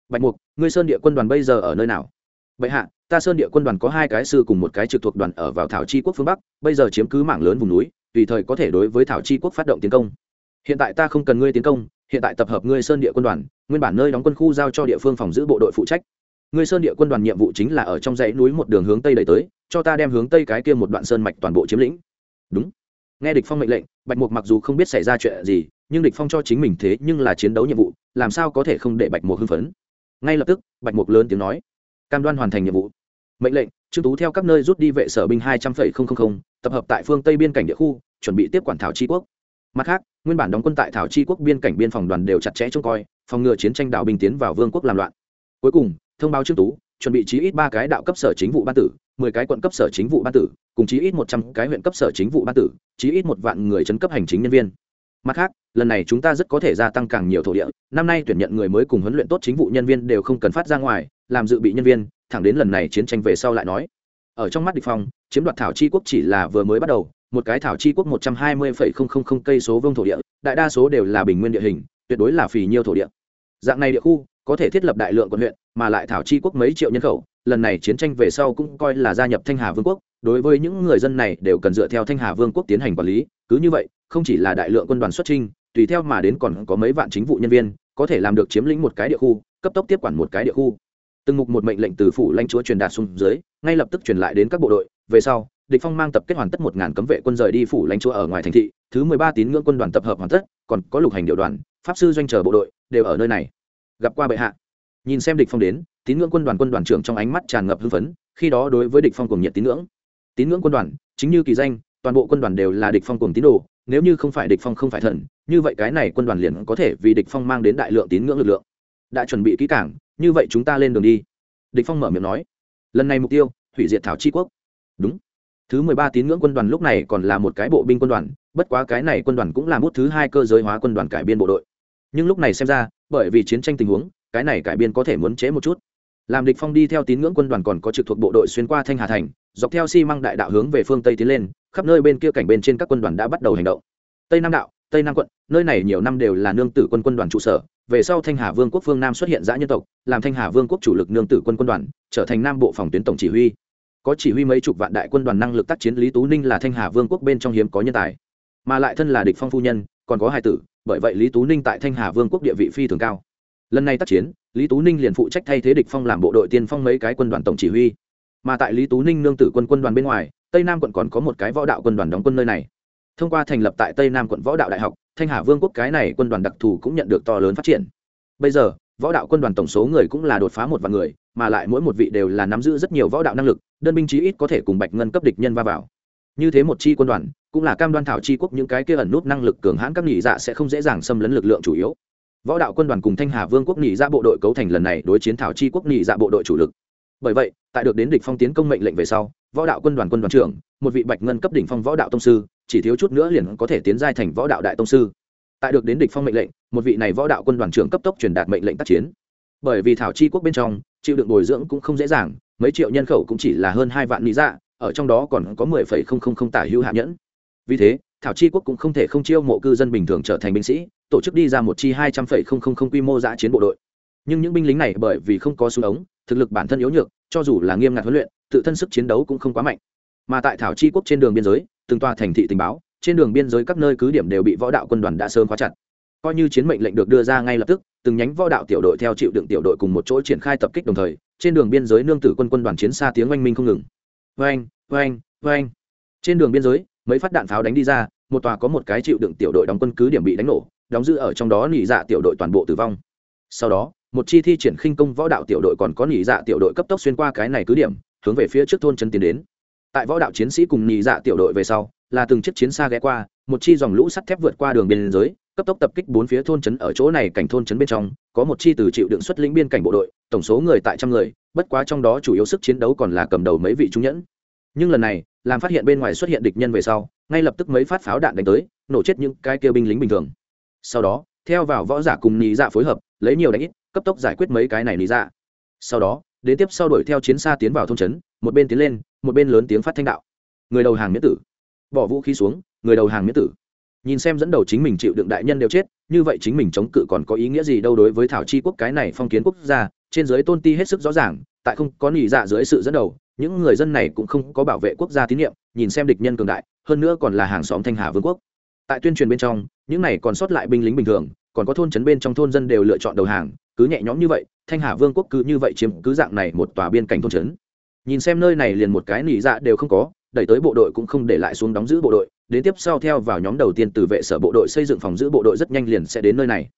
S1: Bạch mục, ngươi sơn địa quân đoàn bây giờ ở nơi nào? Bệ hạ, ta sơn địa quân đoàn có hai cái sư cùng một cái trực thuộc đoàn ở vào thảo chi quốc phương bắc, bây giờ chiếm cứ mảng lớn vùng núi, tùy thời có thể đối với thảo chi quốc phát động tiến công hiện tại ta không cần ngươi tiến công, hiện tại tập hợp ngươi sơn địa quân đoàn, nguyên bản nơi đóng quân khu giao cho địa phương phòng giữ bộ đội phụ trách. Ngươi sơn địa quân đoàn nhiệm vụ chính là ở trong dãy núi một đường hướng tây đẩy tới, cho ta đem hướng tây cái kia một đoạn sơn mạch toàn bộ chiếm lĩnh. Đúng. Nghe địch phong mệnh lệnh, bạch mục mặc dù không biết xảy ra chuyện gì, nhưng địch phong cho chính mình thế nhưng là chiến đấu nhiệm vụ, làm sao có thể không để bạch mục hưng phấn? Ngay lập tức, bạch mục lớn tiếng nói, cam đoan hoàn thành nhiệm vụ. Mệnh lệnh, trương tú theo các nơi rút đi vệ sở binh hai trăm linh tập hợp tại phương tây biên cảnh địa khu, chuẩn bị tiếp quản thảo tri quốc mặt khác, nguyên bản đóng quân tại thảo chi quốc biên cảnh biên phòng đoàn đều chặt chẽ trông coi, phòng ngừa chiến tranh đạo binh tiến vào vương quốc làm loạn. Cuối cùng, thông báo trương tú, chuẩn bị chí ít ba cái đạo cấp sở chính vụ ban tử, mười cái quận cấp sở chính vụ ban tử, cùng chí ít một trăm cái huyện cấp sở chính vụ ban tử, chí ít một vạn người chấn cấp hành chính nhân viên. Mặt khác, lần này chúng ta rất có thể gia tăng càng nhiều thổ địa, năm nay tuyển nhận người mới cùng huấn luyện tốt chính vụ nhân viên đều không cần phát ra ngoài, làm dự bị nhân viên, thẳng đến lần này chiến tranh về sau lại nói. Ở trong mắt địch phong, chiếm đoạt thảo chi quốc chỉ là vừa mới bắt đầu một cái thảo chi quốc một trăm hai mươi cây số vuông thổ địa, đại đa số đều là bình nguyên địa hình, tuyệt đối là phì nhiêu thổ địa. Dạng này địa khu, có thể thiết lập đại lượng quận huyện, mà lại thảo chi quốc mấy triệu nhân khẩu, lần này chiến tranh về sau cũng coi là gia nhập thanh hà vương quốc, đối với những người dân này đều cần dựa theo thanh hà vương quốc tiến hành quản lý, cứ như vậy, không chỉ là đại lượng quân đoàn xuất trinh tùy theo mà đến còn có mấy vạn chính vụ nhân viên, có thể làm được chiếm lĩnh một cái địa khu, cấp tốc tiếp quản một cái địa khu. Từng mục một mệnh lệnh từ phủ lãnh chúa truyền đạt xuống dưới, ngay lập tức truyền lại đến các bộ đội, về sau địch phong mang tập kết hoàn tất một ngàn cấm vệ quân rời đi phủ lãnh chúa ở ngoài thành thị, thứ mười ba tín ngưỡng quân đoàn tập hợp hoàn tất, còn có lục hành điều đoàn, pháp sư doanh chờ bộ đội, đều ở nơi này. Gặp qua bệ hạ. Nhìn xem địch phong đến, tín ngưỡng quân đoàn quân đoàn trưởng trong ánh mắt tràn ngập hưng phấn, khi đó đối với địch phong cùng nhiệt tín ngưỡng. Tín ngưỡng quân đoàn, chính như kỳ danh, toàn bộ quân đoàn đều là địch phong cùng tín đồ, nếu như không phải địch phong không phải thần, như vậy cái này quân đoàn liền có thể vì địch phong mang đến đại lượng tín ngưỡng lực lượng. Đã chuẩn bị kỹ càng, như vậy chúng ta lên đường đi. Địch phong mở miệng nói, lần này mục tiêu, hủy diệt thảo chi quốc. Đúng thứ mười ba tín ngưỡng quân đoàn lúc này còn là một cái bộ binh quân đoàn, bất quá cái này quân đoàn cũng là mút thứ hai cơ giới hóa quân đoàn cải biên bộ đội. Nhưng lúc này xem ra, bởi vì chiến tranh tình huống, cái này cải biên có thể muốn chế một chút. Làm địch phong đi theo tín ngưỡng quân đoàn còn có trực thuộc bộ đội xuyên qua thanh hà thành, dọc theo xi măng đại đạo hướng về phương tây tiến lên, khắp nơi bên kia cảnh bên trên các quân đoàn đã bắt đầu hành động. Tây nam đạo, tây nam quận, nơi này nhiều năm đều là nương tử quân quân đoàn trụ sở, về sau thanh hà vương quốc phương nam xuất hiện giã nhân tộc, làm thanh hà vương quốc chủ lực nương tử quân quân đoàn, trở thành nam bộ phòng tuyến tổng chỉ huy có chỉ huy mấy chục vạn đại quân đoàn năng lực tác chiến lý tú ninh là thanh hà vương quốc bên trong hiếm có nhân tài. Mà lại thân là địch phong phu nhân, còn có hai tử, bởi vậy lý tú ninh tại thanh hà vương quốc địa vị phi thường cao. Lần này tác chiến, lý tú ninh liền phụ trách thay thế địch phong làm bộ đội tiên phong mấy cái quân đoàn tổng chỉ huy. Mà tại lý tú ninh nương tử quân quân đoàn bên ngoài, tây nam quận còn có một cái võ đạo quân đoàn đóng quân nơi này. Thông qua thành lập tại tây nam quận võ đạo đại học, thanh hà vương quốc cái này quân đoàn đặc thù cũng nhận được to lớn phát triển. Bây giờ, võ đạo quân đoàn tổng số người cũng là đột phá một vạn người mà lại mỗi một vị đều là nắm giữ rất nhiều võ đạo năng lực, đơn binh chí ít có thể cùng bạch ngân cấp địch nhân va vào. Như thế một chi quân đoàn, cũng là cam đoan thảo chi quốc những cái kia ẩn nút năng lực cường hãn các nghỉ dạ sẽ không dễ dàng xâm lấn lực lượng chủ yếu. Võ đạo quân đoàn cùng thanh hà vương quốc nghỉ dạ bộ đội cấu thành lần này đối chiến thảo chi quốc nghỉ dạ bộ đội chủ lực. Bởi vậy, tại được đến địch phong tiến công mệnh lệnh về sau, võ đạo quân đoàn quân đoàn trưởng, một vị bạch ngân cấp đỉnh phong võ đạo tông sư, chỉ thiếu chút nữa liền có thể tiến giai thành võ đạo đại tông sư. Tại được đến địch phong mệnh lệnh, một vị này võ đạo quân đoàn trưởng cấp tốc truyền đạt mệnh lệnh tác chiến. Bởi vì thảo chi quốc bên trong chịu đựng bồi dưỡng cũng không dễ dàng, mấy triệu nhân khẩu cũng chỉ là hơn hai vạn lý dạ ở trong đó còn có mười phẩy không không không tả hữu hạ nhẫn. Vì thế, thảo chi quốc cũng không thể không chiêu mộ cư dân bình thường trở thành binh sĩ, tổ chức đi ra một chi hai trăm phẩy không không không quy mô giã chiến bộ đội. Nhưng những binh lính này bởi vì không có súng ống, thực lực bản thân yếu nhược, cho dù là nghiêm ngặt huấn luyện, tự thân sức chiến đấu cũng không quá mạnh. Mà tại thảo chi quốc trên đường biên giới, từng tòa thành thị tình báo, trên đường biên giới các nơi cứ điểm đều bị võ đạo quân đoàn đã sớm khóa chặt coi như chiến mệnh lệnh được đưa ra ngay lập tức, từng nhánh võ đạo tiểu đội theo chịu đựng tiểu đội cùng một chỗ triển khai tập kích đồng thời, trên đường biên giới nương tử quân quân đoàn chiến xa tiếng oanh minh không ngừng. Oanh oanh oanh. Trên đường biên giới, mấy phát đạn pháo đánh đi ra, một tòa có một cái chịu đựng tiểu đội đóng quân cứ điểm bị đánh nổ, đóng giữ ở trong đó nỉ dạ tiểu đội toàn bộ tử vong. Sau đó, một chi thi triển khinh công võ đạo tiểu đội còn có nỉ dạ tiểu đội cấp tốc xuyên qua cái này cứ điểm, hướng về phía trước thôn chân tiến đến. Tại võ đạo chiến sĩ cùng nỉ dạ tiểu đội về sau, là từng chiếc chiến xa ghé qua, một chi dòng lũ sắt thép vượt qua đường biên giới cấp tốc tập kích bốn phía thôn trấn ở chỗ này cảnh thôn trấn bên trong, có một chi từ chịu đựng xuất lĩnh biên cảnh bộ đội, tổng số người tại trăm người, bất quá trong đó chủ yếu sức chiến đấu còn là cầm đầu mấy vị trung nhẫn. Nhưng lần này, làm phát hiện bên ngoài xuất hiện địch nhân về sau, ngay lập tức mấy phát pháo đạn đánh tới, nổ chết những cái kia binh lính bình thường. Sau đó, theo vào võ giả cùng nhị dạ phối hợp, lấy nhiều đánh ít, cấp tốc giải quyết mấy cái này nhị dạ. Sau đó, đến tiếp sau đuổi theo chiến xa tiến vào thôn trấn, một bên tiến lên, một bên lớn tiếng phát thanh đạo. Người đầu hàng miễn tử. Bỏ vũ khí xuống, người đầu hàng miễn tử nhìn xem dẫn đầu chính mình chịu đựng đại nhân đều chết, như vậy chính mình chống cự còn có ý nghĩa gì đâu đối với thảo chi quốc cái này phong kiến quốc gia, trên giới tôn ti hết sức rõ ràng, tại không có nỉ dạ dưới sự dẫn đầu, những người dân này cũng không có bảo vệ quốc gia tín nhiệm, nhìn xem địch nhân cường đại, hơn nữa còn là hàng xóm thanh hà vương quốc. Tại tuyên truyền bên trong, những này còn sót lại binh lính bình thường, còn có thôn trấn bên trong thôn dân đều lựa chọn đầu hàng, cứ nhẹ nhõm như vậy, thanh hà vương quốc cứ như vậy chiếm cứ dạng này một tòa biên cảnh thôn trấn. Nhìn xem nơi này liền một cái nỉ dạ đều không có đẩy tới bộ đội cũng không để lại xuống đóng giữ bộ đội, đến tiếp sau theo vào nhóm đầu tiên từ vệ sở bộ đội xây dựng phòng giữ bộ đội rất nhanh liền sẽ đến nơi này.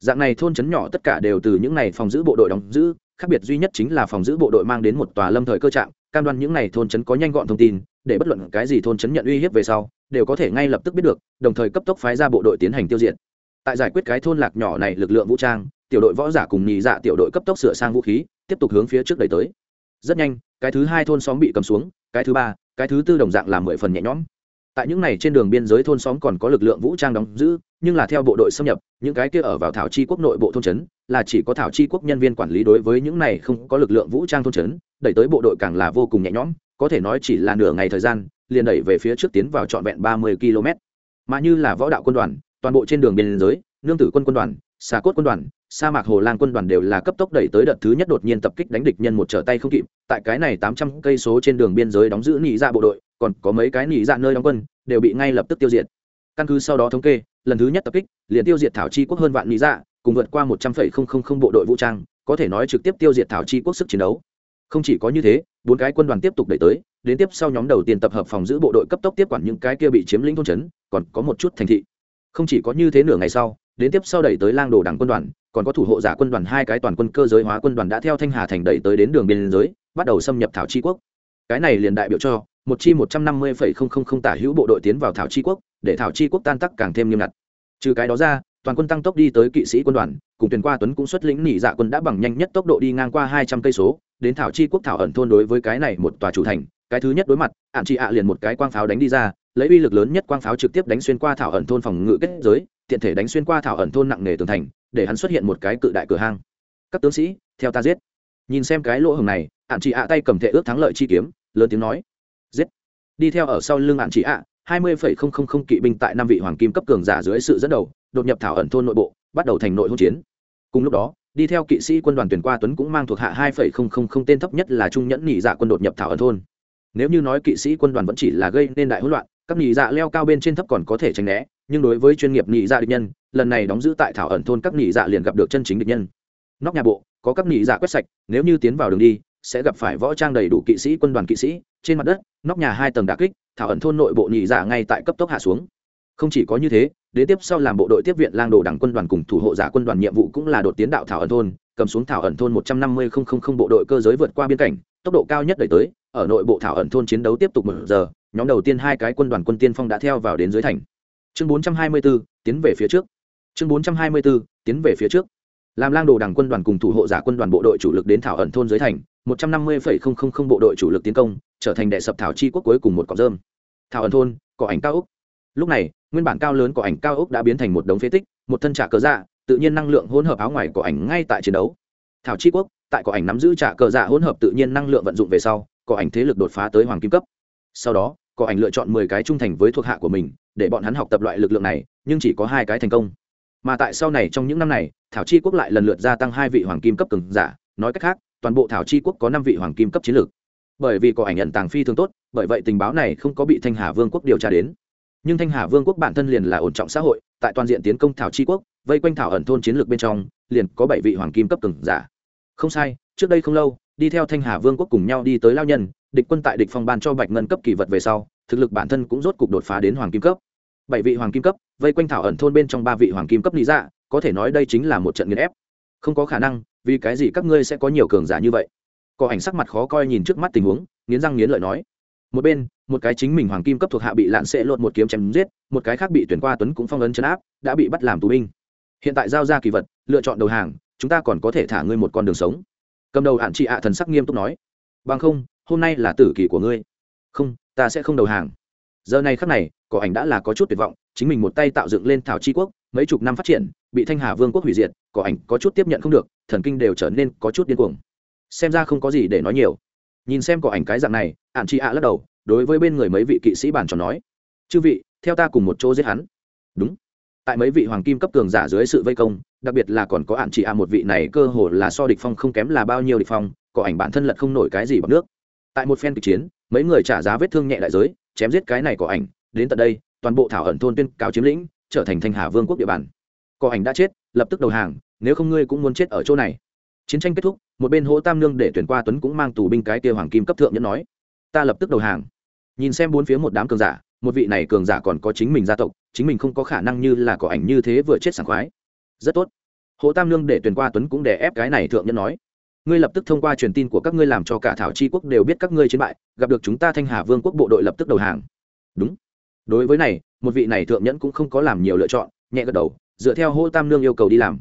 S1: Dạng này thôn trấn nhỏ tất cả đều từ những này phòng giữ bộ đội đóng giữ, khác biệt duy nhất chính là phòng giữ bộ đội mang đến một tòa lâm thời cơ trạng, cam đoan những này thôn trấn có nhanh gọn thông tin, để bất luận cái gì thôn trấn nhận uy hiếp về sau, đều có thể ngay lập tức biết được, đồng thời cấp tốc phái ra bộ đội tiến hành tiêu diệt. Tại giải quyết cái thôn lạc nhỏ này lực lượng vũ trang, tiểu đội võ giả cùng nhì dạ tiểu đội cấp tốc sửa sang vũ khí, tiếp tục hướng phía trước đẩy tới. Rất nhanh, cái thứ hai thôn xóm bị cầm xuống, cái thứ ba cái thứ tư đồng dạng là mười phần nhẹ nhõm. Tại những này trên đường biên giới thôn xóm còn có lực lượng vũ trang đóng giữ, nhưng là theo bộ đội xâm nhập, những cái kia ở vào thảo chi quốc nội bộ thôn trấn, là chỉ có thảo chi quốc nhân viên quản lý đối với những này không có lực lượng vũ trang thôn trấn, đẩy tới bộ đội càng là vô cùng nhẹ nhõm, có thể nói chỉ là nửa ngày thời gian, liền đẩy về phía trước tiến vào trọn vẹn ba mươi km mà như là võ đạo quân đoàn, toàn bộ trên đường biên giới, nương tử quân quân đoàn, xà cốt quân đoàn sa mạc hồ lang quân đoàn đều là cấp tốc đẩy tới đợt thứ nhất đột nhiên tập kích đánh địch nhân một trở tay không kịp, tại cái này tám trăm cây số trên đường biên giới đóng giữ nỉ dạ bộ đội, còn có mấy cái nỉ dạ nơi đóng quân, đều bị ngay lập tức tiêu diệt. Căn cứ sau đó thống kê, lần thứ nhất tập kích, liền tiêu diệt thảo chi quốc hơn vạn nỉ dạ cùng vượt qua một trăm phẩy không không không bộ đội vũ trang, có thể nói trực tiếp tiêu diệt thảo chi quốc sức chiến đấu. Không chỉ có như thế, bốn cái quân đoàn tiếp tục đẩy tới, đến tiếp sau nhóm đầu tiên tập hợp phòng giữ bộ đội cấp tốc tiếp quản những cái kia bị chiếm lĩnh thôn trấn, còn có một chút thành thị. Không chỉ có như thế nửa ngày sau, đến tiếp sau đẩy tới lang đồ đảng quân đoàn còn có thủ hộ giả quân đoàn hai cái toàn quân cơ giới hóa quân đoàn đã theo thanh hà thành đẩy tới đến đường biên giới, bắt đầu xâm nhập thảo tri quốc. Cái này liền đại biểu cho, một chi một trăm năm mươi phẩy không không không tả hữu bộ đội tiến vào thảo tri quốc, để thảo tri quốc tan tắc càng thêm nghiêm ngặt. Trừ cái đó ra, toàn quân tăng tốc đi tới kỵ sĩ quân đoàn, cùng tuyển qua tuấn cũng xuất lĩnh nỉ dạ quân đã bằng nhanh nhất tốc độ đi ngang qua hai trăm cây số, đến thảo chi quốc thảo ẩn thôn đối với cái này một tòa chủ thành, cái thứ nhất đối mặt ạn chị ạ liền một cái quang pháo đánh đi ra, lấy uy lực lớn nhất quang pháo trực tiếp đánh xuyên qua thảo ẩn thôn phòng ngự kết giới, tiện thể đánh xuyên qua thảo ẩn thôn nặng nề tường thành để hắn xuất hiện một cái cự đại cửa hang. Các tướng sĩ, theo ta giết. Nhìn xem cái lỗ hồng này ạn chị ạ tay cầm thệ ước thắng lợi chi kiếm, lớn tiếng nói. Giết. Đi theo ở sau lưng ạn chị ạ hai mươi phẩy không không không kỵ binh tại năm vị hoàng kim cấp cường giả dưới sự dẫn đầu, đột nhập thảo ẩn thôn nội bộ, bắt đầu thành nội hỗn chiến. Cùng lúc đó, đi theo kỵ sĩ quân đoàn tuyển qua tuấn cũng mang thuộc hạ hai phẩy không không không tên thấp nhất là trung nhẫn nhị dạ quân đột nhập thảo ẩn thôn. Nếu như nói kỵ sĩ quân đoàn vẫn chỉ là gây nên đại hỗn loạn các nhị dạ leo cao bên trên thấp còn có thể tránh né, nhưng đối với chuyên nghiệp nhị dạ địch nhân, lần này đóng giữ tại thảo ẩn thôn các nhị dạ liền gặp được chân chính địch nhân. Nóc nhà bộ, có các nhị dạ quét sạch, nếu như tiến vào đường đi, sẽ gặp phải võ trang đầy đủ kỵ sĩ, quân đoàn kỵ sĩ. Trên mặt đất, nóc nhà hai tầng đà kích, thảo ẩn thôn nội bộ nhị dạ ngay tại cấp tốc hạ xuống. Không chỉ có như thế, đến tiếp sau làm bộ đội tiếp viện lang đồ đảng quân đoàn cùng thủ hộ giả quân đoàn nhiệm vụ cũng là đột tiến đạo thảo ẩn thôn, cầm xuống thảo ẩn thôn một trăm năm mươi bộ đội cơ giới vượt qua biên cảnh, tốc độ cao nhất đẩy tới, ở nội bộ thảo ẩn thôn chiến đấu tiếp tục một giờ nhóm đầu tiên hai cái quân đoàn quân tiên phong đã theo vào đến dưới thành. Chương bốn trăm hai mươi 424, tiến về phía trước. Chương bốn trăm hai mươi 424, tiến về phía trước. Làm lang đồ đảng quân đoàn cùng thủ hộ giả quân đoàn bộ đội chủ lực đến thảo ẩn thôn dưới thành một trăm năm mươi bộ đội chủ lực tiến công trở thành đệ sập thảo chi quốc cuối cùng một cọc rơm. Thảo ẩn thôn cỏ ảnh cao úc lúc này nguyên bản cao lớn của ảnh cao ốc đã biến thành một đống phế tích một thân trả cờ dạ tự nhiên năng lượng hỗn hợp áo ngoài của ảnh ngay tại chiến đấu. Thảo chi quốc tại của ảnh nắm giữ trả cờ dạ hỗn hợp tự nhiên năng lượng vận dụng về sau có ảnh thế lực đột phá tới hoàng kim cấp sau đó, có ảnh lựa chọn mười cái trung thành với thuộc hạ của mình, để bọn hắn học tập loại lực lượng này, nhưng chỉ có hai cái thành công. Mà tại sau này trong những năm này, thảo chi quốc lại lần lượt gia tăng hai vị hoàng kim cấp cường giả. Nói cách khác, toàn bộ thảo chi quốc có năm vị hoàng kim cấp chiến lược. Bởi vì có ảnh nhận tàng phi thường tốt, bởi vậy tình báo này không có bị thanh hà vương quốc điều tra đến. Nhưng thanh hà vương quốc bản thân liền là ổn trọng xã hội, tại toàn diện tiến công thảo tri quốc, vây quanh thảo ẩn thôn chiến lược bên trong, liền có bảy vị hoàng kim cấp từng giả. Không sai, trước đây không lâu, đi theo thanh hà vương quốc cùng nhau đi tới lao nhân địch quân tại địch phong ban cho bạch ngân cấp kỳ vật về sau, thực lực bản thân cũng rốt cục đột phá đến hoàng kim cấp. Bảy vị hoàng kim cấp, vây quanh thảo ẩn thôn bên trong ba vị hoàng kim cấp lý dạ có thể nói đây chính là một trận nghiền ép. Không có khả năng, vì cái gì các ngươi sẽ có nhiều cường giả như vậy? Có ảnh sắc mặt khó coi nhìn trước mắt tình huống, nghiến răng nghiến lợi nói. Một bên, một cái chính mình hoàng kim cấp thuộc hạ bị lạn sẽ lột một kiếm chém giết, một cái khác bị tuyển qua tuấn cũng phong ấn chấn áp, đã bị bắt làm tù binh. Hiện tại giao ra kỳ vật, lựa chọn đầu hàng, chúng ta còn có thể thả ngươi một con đường sống. Cầm đầu hạn chị ạ thần sắc nghiêm túc nói. Bằng không hôm nay là tử kỳ của ngươi. Không, ta sẽ không đầu hàng. Giờ này khắc này Cổ ảnh đã là có chút tuyệt vọng, chính mình một tay tạo dựng lên thảo tri quốc, mấy chục năm phát triển, bị thanh hà vương quốc hủy diệt Cổ ảnh có chút tiếp nhận không được, thần kinh đều trở nên có chút điên cuồng. Xem ra không có gì để nói nhiều. Nhìn xem Cổ ảnh cái dạng này ạn chị ạ lắc đầu, đối với bên người mấy vị kỵ sĩ bản trò nói, chư vị, theo ta cùng một chỗ giết hắn. Đúng. Tại mấy vị hoàng kim cấp cường giả dưới sự vây công, đặc biệt là còn có ạn chị ạ một vị này cơ hồ là so địch phong không kém là bao nhiêu địch phong Cổ ảnh bản thân lật không nổi cái gì bằng nước tại một phen kịch chiến, mấy người trả giá vết thương nhẹ đại giới, chém giết cái này có ảnh. Đến tận đây, toàn bộ thảo ẩn thôn tuyên cáo chiếm lĩnh, trở thành thanh hà vương quốc địa bàn. Có ảnh đã chết, lập tức đầu hàng, nếu không ngươi cũng muốn chết ở chỗ này. Chiến tranh kết thúc, một bên hỗ tam nương để tuyển qua tuấn cũng mang tù binh cái kia hoàng kim cấp thượng nhẫn nói, ta lập tức đầu hàng. Nhìn xem bốn phía một đám cường giả, một vị này cường giả còn có chính mình gia tộc, chính mình không có khả năng như là có ảnh như thế vừa chết sảng khoái. Rất tốt. Hỗ tam nương để tuyển qua tuấn cũng để ép cái này thượng nhẫn nói ngươi lập tức thông qua truyền tin của các ngươi làm cho cả thảo chi quốc đều biết các ngươi chiến bại, gặp được chúng ta thanh hà vương quốc bộ đội lập tức đầu hàng. Đúng. Đối với này, một vị này thượng nhẫn cũng không có làm nhiều lựa chọn, nhẹ gật đầu, dựa theo hỗ tam nương yêu cầu đi làm.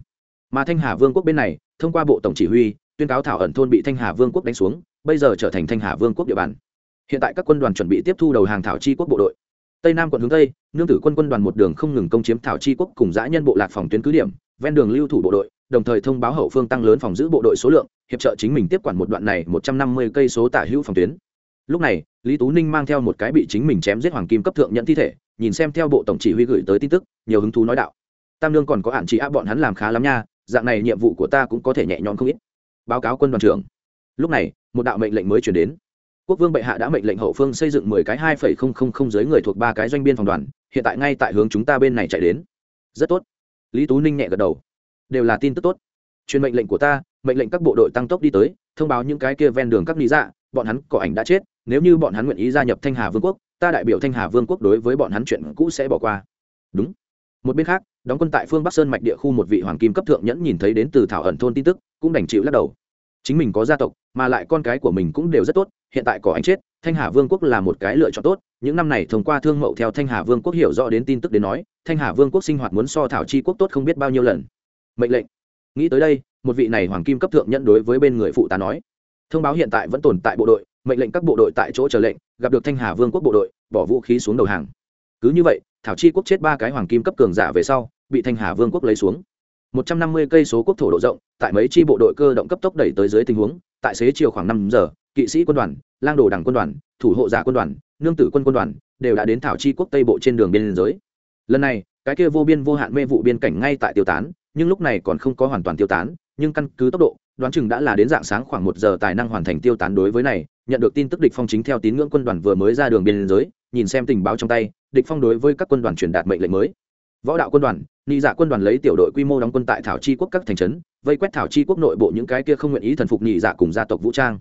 S1: Mà thanh hà vương quốc bên này, thông qua bộ tổng chỉ huy, tuyên cáo thảo ẩn thôn bị thanh hà vương quốc đánh xuống, bây giờ trở thành thanh hà vương quốc địa bàn. Hiện tại các quân đoàn chuẩn bị tiếp thu đầu hàng thảo chi quốc bộ đội. Tây nam quận hướng tây, nương tử quân quân đoàn một đường không ngừng công chiếm thảo chi quốc cùng giã nhân bộ lạc phòng tuyến cứ điểm, ven đường lưu thủ bộ đội đồng thời thông báo hậu phương tăng lớn phòng giữ bộ đội số lượng, hiệp trợ chính mình tiếp quản một đoạn này một trăm năm mươi cây số tả hữu phòng tuyến. Lúc này, lý tú ninh mang theo một cái bị chính mình chém giết hoàng kim cấp thượng nhận thi thể, nhìn xem theo bộ tổng chỉ huy gửi tới tin tức, nhiều hứng thú nói đạo. Tam lương còn có hạn chỉ áp bọn hắn làm khá lắm nha, dạng này nhiệm vụ của ta cũng có thể nhẹ nhõm không ít. Báo cáo quân đoàn trưởng. Lúc này, một đạo mệnh lệnh mới chuyển đến. Quốc vương bệ hạ đã mệnh lệnh hậu phương xây dựng mười cái hai phẩy không không không dưới người thuộc ba cái doanh biên phòng đoàn, hiện tại ngay tại hướng chúng ta bên này chạy đến. Rất tốt. Lý tú ninh nhẹ gật đầu đều là tin tức tốt. Truyền mệnh lệnh của ta, mệnh lệnh các bộ đội tăng tốc đi tới, thông báo những cái kia ven đường các lý dạ bọn hắn có ảnh đã chết, nếu như bọn hắn nguyện ý gia nhập thanh hà vương quốc, ta đại biểu thanh hà vương quốc đối với bọn hắn chuyện cũ sẽ bỏ qua. Đúng. Một bên khác, đóng quân tại phương bắc sơn mạch địa khu một vị hoàng kim cấp thượng nhẫn nhìn thấy đến từ thảo ẩn thôn tin tức, cũng đành chịu lắc đầu. Chính mình có gia tộc, mà lại con cái của mình cũng đều rất tốt, hiện tại có anh chết, thanh hà vương quốc là một cái lựa chọn tốt. Những năm này thông qua thương mậu theo thanh hà vương quốc hiểu rõ đến tin tức đến nói, thanh hà vương quốc sinh hoạt muốn so thảo chi quốc tốt không biết bao nhiêu lần mệnh lệnh. Nghĩ tới đây, một vị này hoàng kim cấp thượng nhận đối với bên người phụ tá nói. Thông báo hiện tại vẫn tồn tại bộ đội, mệnh lệnh các bộ đội tại chỗ chờ lệnh, gặp được thanh hà vương quốc bộ đội, bỏ vũ khí xuống đầu hàng. Cứ như vậy, thảo chi quốc chết ba cái hoàng kim cấp cường giả về sau, bị thanh hà vương quốc lấy xuống. Một trăm năm mươi cây số quốc thổ độ rộng, tại mấy chi bộ đội cơ động cấp tốc đẩy tới dưới tình huống, tại xế chiều khoảng năm giờ, kỵ sĩ quân đoàn, lang đồ đảng quân đoàn, thủ hộ giả quân đoàn, nương tử quân quân đoàn, đều đã đến thảo chi quốc tây bộ trên đường biên giới. Lần này, cái kia vô biên vô hạn mê vụ biên cảnh ngay tại tiêu tán nhưng lúc này còn không có hoàn toàn tiêu tán, nhưng căn cứ tốc độ, đoán chừng đã là đến dạng sáng khoảng một giờ tài năng hoàn thành tiêu tán đối với này, nhận được tin tức địch phong chính theo tín ngưỡng quân đoàn vừa mới ra đường biên giới, nhìn xem tình báo trong tay, địch phong đối với các quân đoàn truyền đạt mệnh lệnh mới. Võ đạo quân đoàn nhị dạ quân đoàn lấy tiểu đội quy mô đóng quân tại thảo chi quốc các thành trấn, vây quét thảo chi quốc nội bộ những cái kia không nguyện ý thần phục nhị dạ cùng gia tộc vũ trang.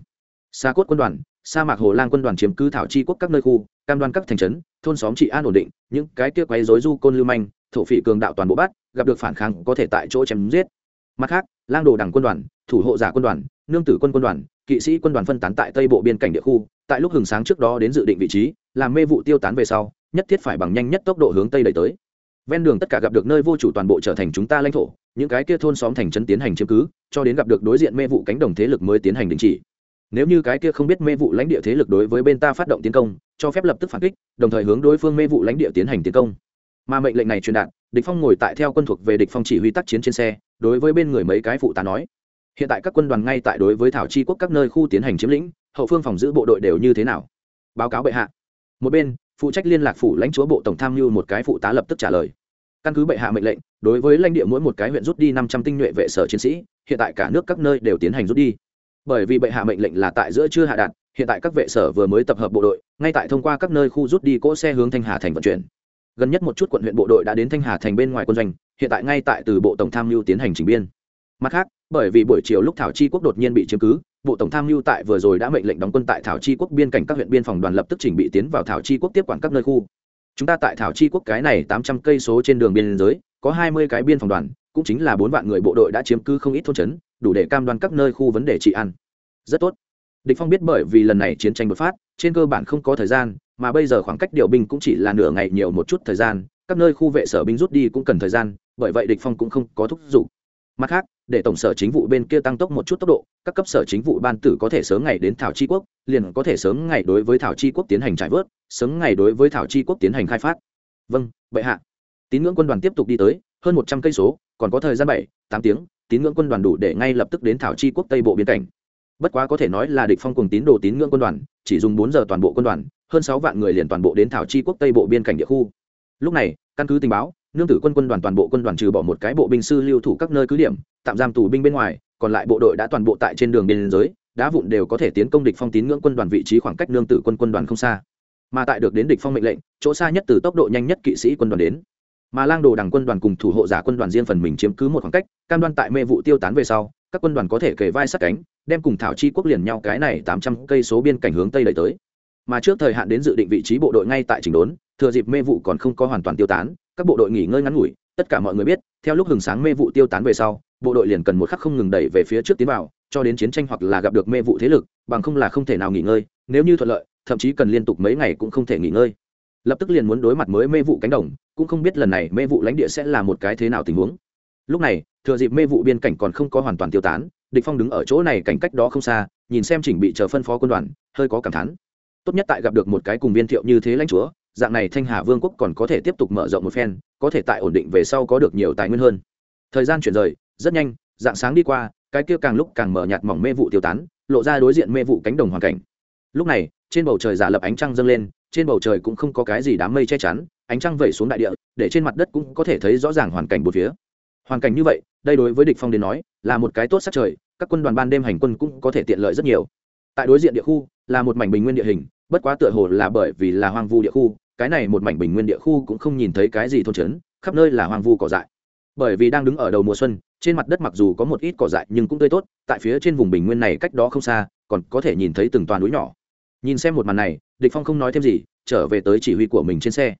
S1: Xa cốt quân đoàn, sa mạc hồ lang quân đoàn chiếm cứ thảo chi quốc các nơi khu, cam đoan các thành trấn, thôn xóm trị an ổn định, những cái kia quấy rối du côn lưu manh, thổ phỉ cường đạo toàn bộ bắt gặp được phản kháng có thể tại chỗ chém giết. Mặt khác, lang đồ đảng quân đoàn, thủ hộ giả quân đoàn, nương tử quân quân đoàn, kỵ sĩ quân đoàn phân tán tại tây bộ biên cảnh địa khu, tại lúc hừng sáng trước đó đến dự định vị trí, làm mê vụ tiêu tán về sau, nhất thiết phải bằng nhanh nhất tốc độ hướng tây đẩy tới. Ven đường tất cả gặp được nơi vô chủ toàn bộ trở thành chúng ta lãnh thổ, những cái kia thôn xóm thành trấn tiến hành chiếm cứ, cho đến gặp được đối diện mê vụ cánh đồng thế lực mới tiến hành đình chỉ. Nếu như cái kia không biết mê vụ lãnh địa thế lực đối với bên ta phát động tiến công, cho phép lập tức phản kích, đồng thời hướng đối phương mê vụ lãnh địa tiến hành tiến công mà mệnh lệnh này truyền đạt, địch phong ngồi tại theo quân thuộc về địch phong chỉ huy tác chiến trên xe, đối với bên người mấy cái phụ tá nói, hiện tại các quân đoàn ngay tại đối với thảo chi quốc các nơi khu tiến hành chiếm lĩnh, hậu phương phòng giữ bộ đội đều như thế nào? Báo cáo bệ hạ. Một bên, phụ trách liên lạc phủ lãnh chúa bộ tổng tham mưu một cái phụ tá lập tức trả lời. Căn cứ bệ hạ mệnh lệnh, đối với lãnh địa mỗi một cái huyện rút đi năm trăm tinh nhuệ vệ sở chiến sĩ, hiện tại cả nước các nơi đều tiến hành rút đi. Bởi vì bệ hạ mệnh lệnh là tại giữa chưa hạ đạt hiện tại các vệ sở vừa mới tập hợp bộ đội, ngay tại thông qua các nơi khu rút đi cỗ xe hướng thanh hà thành vận chuyển gần nhất một chút quận huyện bộ đội đã đến thanh hà thành bên ngoài quân doanh, hiện tại ngay tại từ bộ tổng tham mưu tiến hành chỉnh biên. Mặt khác, bởi vì buổi chiều lúc thảo chi quốc đột nhiên bị chiếm cứ, bộ tổng tham mưu tại vừa rồi đã mệnh lệnh đóng quân tại thảo chi quốc biên cảnh các huyện biên phòng đoàn lập tức chỉnh bị tiến vào thảo chi quốc tiếp quản các nơi khu. Chúng ta tại thảo chi quốc cái này tám trăm cây số trên đường biên giới, có hai mươi cái biên phòng đoàn, cũng chính là bốn vạn người bộ đội đã chiếm cứ không ít thôn trấn, đủ để cam đoan các nơi khu vấn đề trị ăn rất tốt. Địch phong biết bởi vì lần này chiến tranh bột phát, trên cơ bản không có thời gian mà bây giờ khoảng cách điều binh cũng chỉ là nửa ngày nhiều một chút thời gian, các nơi khu vệ sở binh rút đi cũng cần thời gian, bởi vậy địch phong cũng không có thúc giục. Mặt khác, để tổng sở chính vụ bên kia tăng tốc một chút tốc độ, các cấp sở chính vụ ban tử có thể sớm ngày đến thảo chi quốc, liền có thể sớm ngày đối với thảo chi quốc tiến hành trải vớt, sớm ngày đối với thảo chi quốc tiến hành khai phát. Vâng bệ hạ. Tín ngưỡng quân đoàn tiếp tục đi tới, hơn một trăm cây số, còn có thời gian bảy, tám tiếng, tín ngưỡng quân đoàn đủ để ngay lập tức đến thảo chi quốc tây bộ biên cảnh. Bất quá có thể nói là địch phong cùng tín đồ tín ngưỡng quân đoàn, chỉ dùng bốn giờ toàn bộ quân đoàn hơn sáu vạn người liền toàn bộ đến thảo chi quốc tây bộ biên cảnh địa khu. Lúc này, căn cứ tình báo, nương tử quân quân đoàn toàn bộ quân đoàn trừ bỏ một cái bộ binh sư lưu thủ các nơi cứ điểm, tạm giam tù binh bên ngoài, còn lại bộ đội đã toàn bộ tại trên đường biên giới, đá vụn đều có thể tiến công địch phong tín ngưỡng quân đoàn vị trí khoảng cách nương tử quân quân đoàn không xa. Mà tại được đến địch phong mệnh lệnh, chỗ xa nhất từ tốc độ nhanh nhất kỵ sĩ quân đoàn đến. Mà lang đồ đằng quân đoàn cùng thủ hộ giả quân đoàn riêng phần mình chiếm cứ một khoảng cách, cam đoan tại mê vụ tiêu tán về sau, các quân đoàn có thể kề vai sát cánh, đem cùng thảo chi quốc liền nhau cái này tám trăm cây số biên cảnh hướng tây đẩy tới mà trước thời hạn đến dự định vị trí bộ đội ngay tại chỉnh đốn, thừa dịp mê vụ còn không có hoàn toàn tiêu tán, các bộ đội nghỉ ngơi ngắn ngủi, tất cả mọi người biết, theo lúc hừng sáng mê vụ tiêu tán về sau, bộ đội liền cần một khắc không ngừng đẩy về phía trước tiến vào, cho đến chiến tranh hoặc là gặp được mê vụ thế lực, bằng không là không thể nào nghỉ ngơi, nếu như thuận lợi, thậm chí cần liên tục mấy ngày cũng không thể nghỉ ngơi. Lập tức liền muốn đối mặt mới mê vụ cánh đồng, cũng không biết lần này mê vụ lãnh địa sẽ là một cái thế nào tình huống. Lúc này, thừa dịp mê vụ biên cảnh còn không có hoàn toàn tiêu tán, địch phong đứng ở chỗ này, cảnh cách đó không xa, nhìn xem chỉnh bị chờ phân phó quân đoàn, hơi có cảm thán tốt nhất tại gặp được một cái cùng viên thiệu như thế lãnh chúa, dạng này thanh hà vương quốc còn có thể tiếp tục mở rộng một phen, có thể tại ổn định về sau có được nhiều tài nguyên hơn. Thời gian chuyển rời, rất nhanh, dạng sáng đi qua, cái kia càng lúc càng mở nhạt mỏng mê vụ tiêu tán, lộ ra đối diện mê vụ cánh đồng hoàn cảnh. Lúc này, trên bầu trời giả lập ánh trăng dâng lên, trên bầu trời cũng không có cái gì đám mây che chắn, ánh trăng vẩy xuống đại địa, để trên mặt đất cũng có thể thấy rõ ràng hoàn cảnh một phía. Hoàn cảnh như vậy, đây đối với địch phong đến nói, là một cái tốt sắc trời, các quân đoàn ban đêm hành quân cũng có thể tiện lợi rất nhiều tại đối diện địa khu là một mảnh bình nguyên địa hình, bất quá tựa hồ là bởi vì là hoang vu địa khu, cái này một mảnh bình nguyên địa khu cũng không nhìn thấy cái gì thôn trấn, khắp nơi là hoang vu cỏ dại. Bởi vì đang đứng ở đầu mùa xuân, trên mặt đất mặc dù có một ít cỏ dại nhưng cũng tươi tốt, tại phía trên vùng bình nguyên này cách đó không xa, còn có thể nhìn thấy từng toàn núi nhỏ. Nhìn xem một màn này, địch phong không nói thêm gì, trở về tới chỉ huy của mình trên xe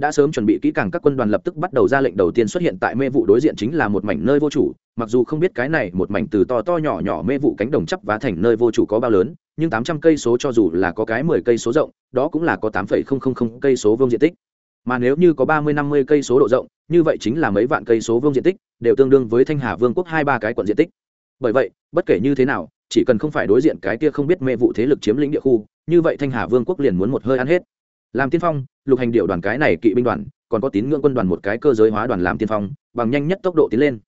S1: đã sớm chuẩn bị kỹ càng, các quân đoàn lập tức bắt đầu ra lệnh đầu tiên xuất hiện tại mê vụ đối diện chính là một mảnh nơi vô chủ. Mặc dù không biết cái này một mảnh từ to to nhỏ nhỏ mê vụ cánh đồng chắp vá thành nơi vô chủ có bao lớn, nhưng tám trăm cây số cho dù là có cái mười cây số rộng, đó cũng là có tám phẩy không không không cây số vuông diện tích. Mà nếu như có ba mươi, năm mươi cây số độ rộng, như vậy chính là mấy vạn cây số vuông diện tích, đều tương đương với thanh hà vương quốc hai ba cái quận diện tích. Bởi vậy, bất kể như thế nào, chỉ cần không phải đối diện cái kia không biết mê vụ thế lực chiếm lĩnh địa khu, như vậy thanh hà vương quốc liền muốn một hơi ăn hết làm tiên phong, lục hành điệu đoàn cái này kỵ binh đoàn, còn có tín ngưỡng quân đoàn một cái cơ giới hóa đoàn làm tiên phong, bằng nhanh nhất tốc độ tiến lên.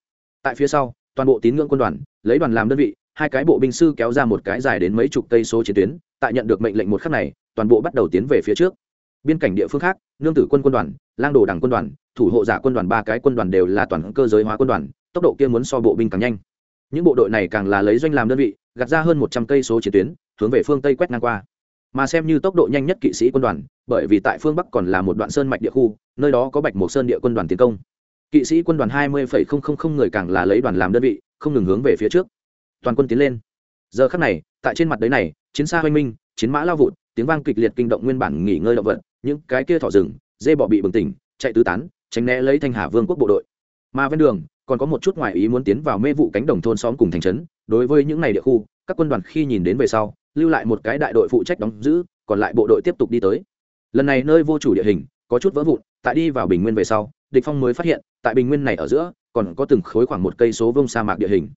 S1: Tại phía sau, toàn bộ tín ngưỡng quân đoàn, lấy đoàn làm đơn vị, hai cái bộ binh sư kéo ra một cái dài đến mấy chục cây số chiến tuyến, tại nhận được mệnh lệnh một khắc này, toàn bộ bắt đầu tiến về phía trước. Biên cảnh địa phương khác, nương tử quân quân đoàn, lang đồ đảng quân đoàn, thủ hộ giả quân đoàn ba cái quân đoàn đều là toàn cơ giới hóa quân đoàn, tốc độ kia muốn so bộ binh càng nhanh. Những bộ đội này càng là lấy doanh làm đơn vị, gạt ra hơn một trăm cây số chiến tuyến, hướng về phương tây quét ngang qua mà xem như tốc độ nhanh nhất kỵ sĩ quân đoàn, bởi vì tại phương bắc còn là một đoạn sơn mạch địa khu, nơi đó có bạch mộc sơn địa quân đoàn tiến công. Kỵ sĩ quân đoàn hai mươi người càng là lấy đoàn làm đơn vị, không ngừng hướng về phía trước. Toàn quân tiến lên. Giờ khắc này, tại trên mặt đấy này, chiến xa hoanh minh, chiến mã lao vụt, tiếng vang kịch liệt kinh động nguyên bản nghỉ ngơi động vật, những cái kia thỏ rừng, dê bọ bị bừng tỉnh, chạy tứ tán, tránh né lấy thanh hà vương quốc bộ đội. Mà ven đường, còn có một chút ngoại ý muốn tiến vào mê vụ cánh đồng thôn xóm cùng thành trấn, đối với những ngày địa khu, các quân đoàn khi nhìn đến về sau lưu lại một cái đại đội phụ trách đóng giữ, còn lại bộ đội tiếp tục đi tới. Lần này nơi vô chủ địa hình, có chút vỡ vụn, tại đi vào bình nguyên về sau, địch phong mới phát hiện, tại bình nguyên này ở giữa, còn có từng khối khoảng một cây số vông sa mạc địa hình.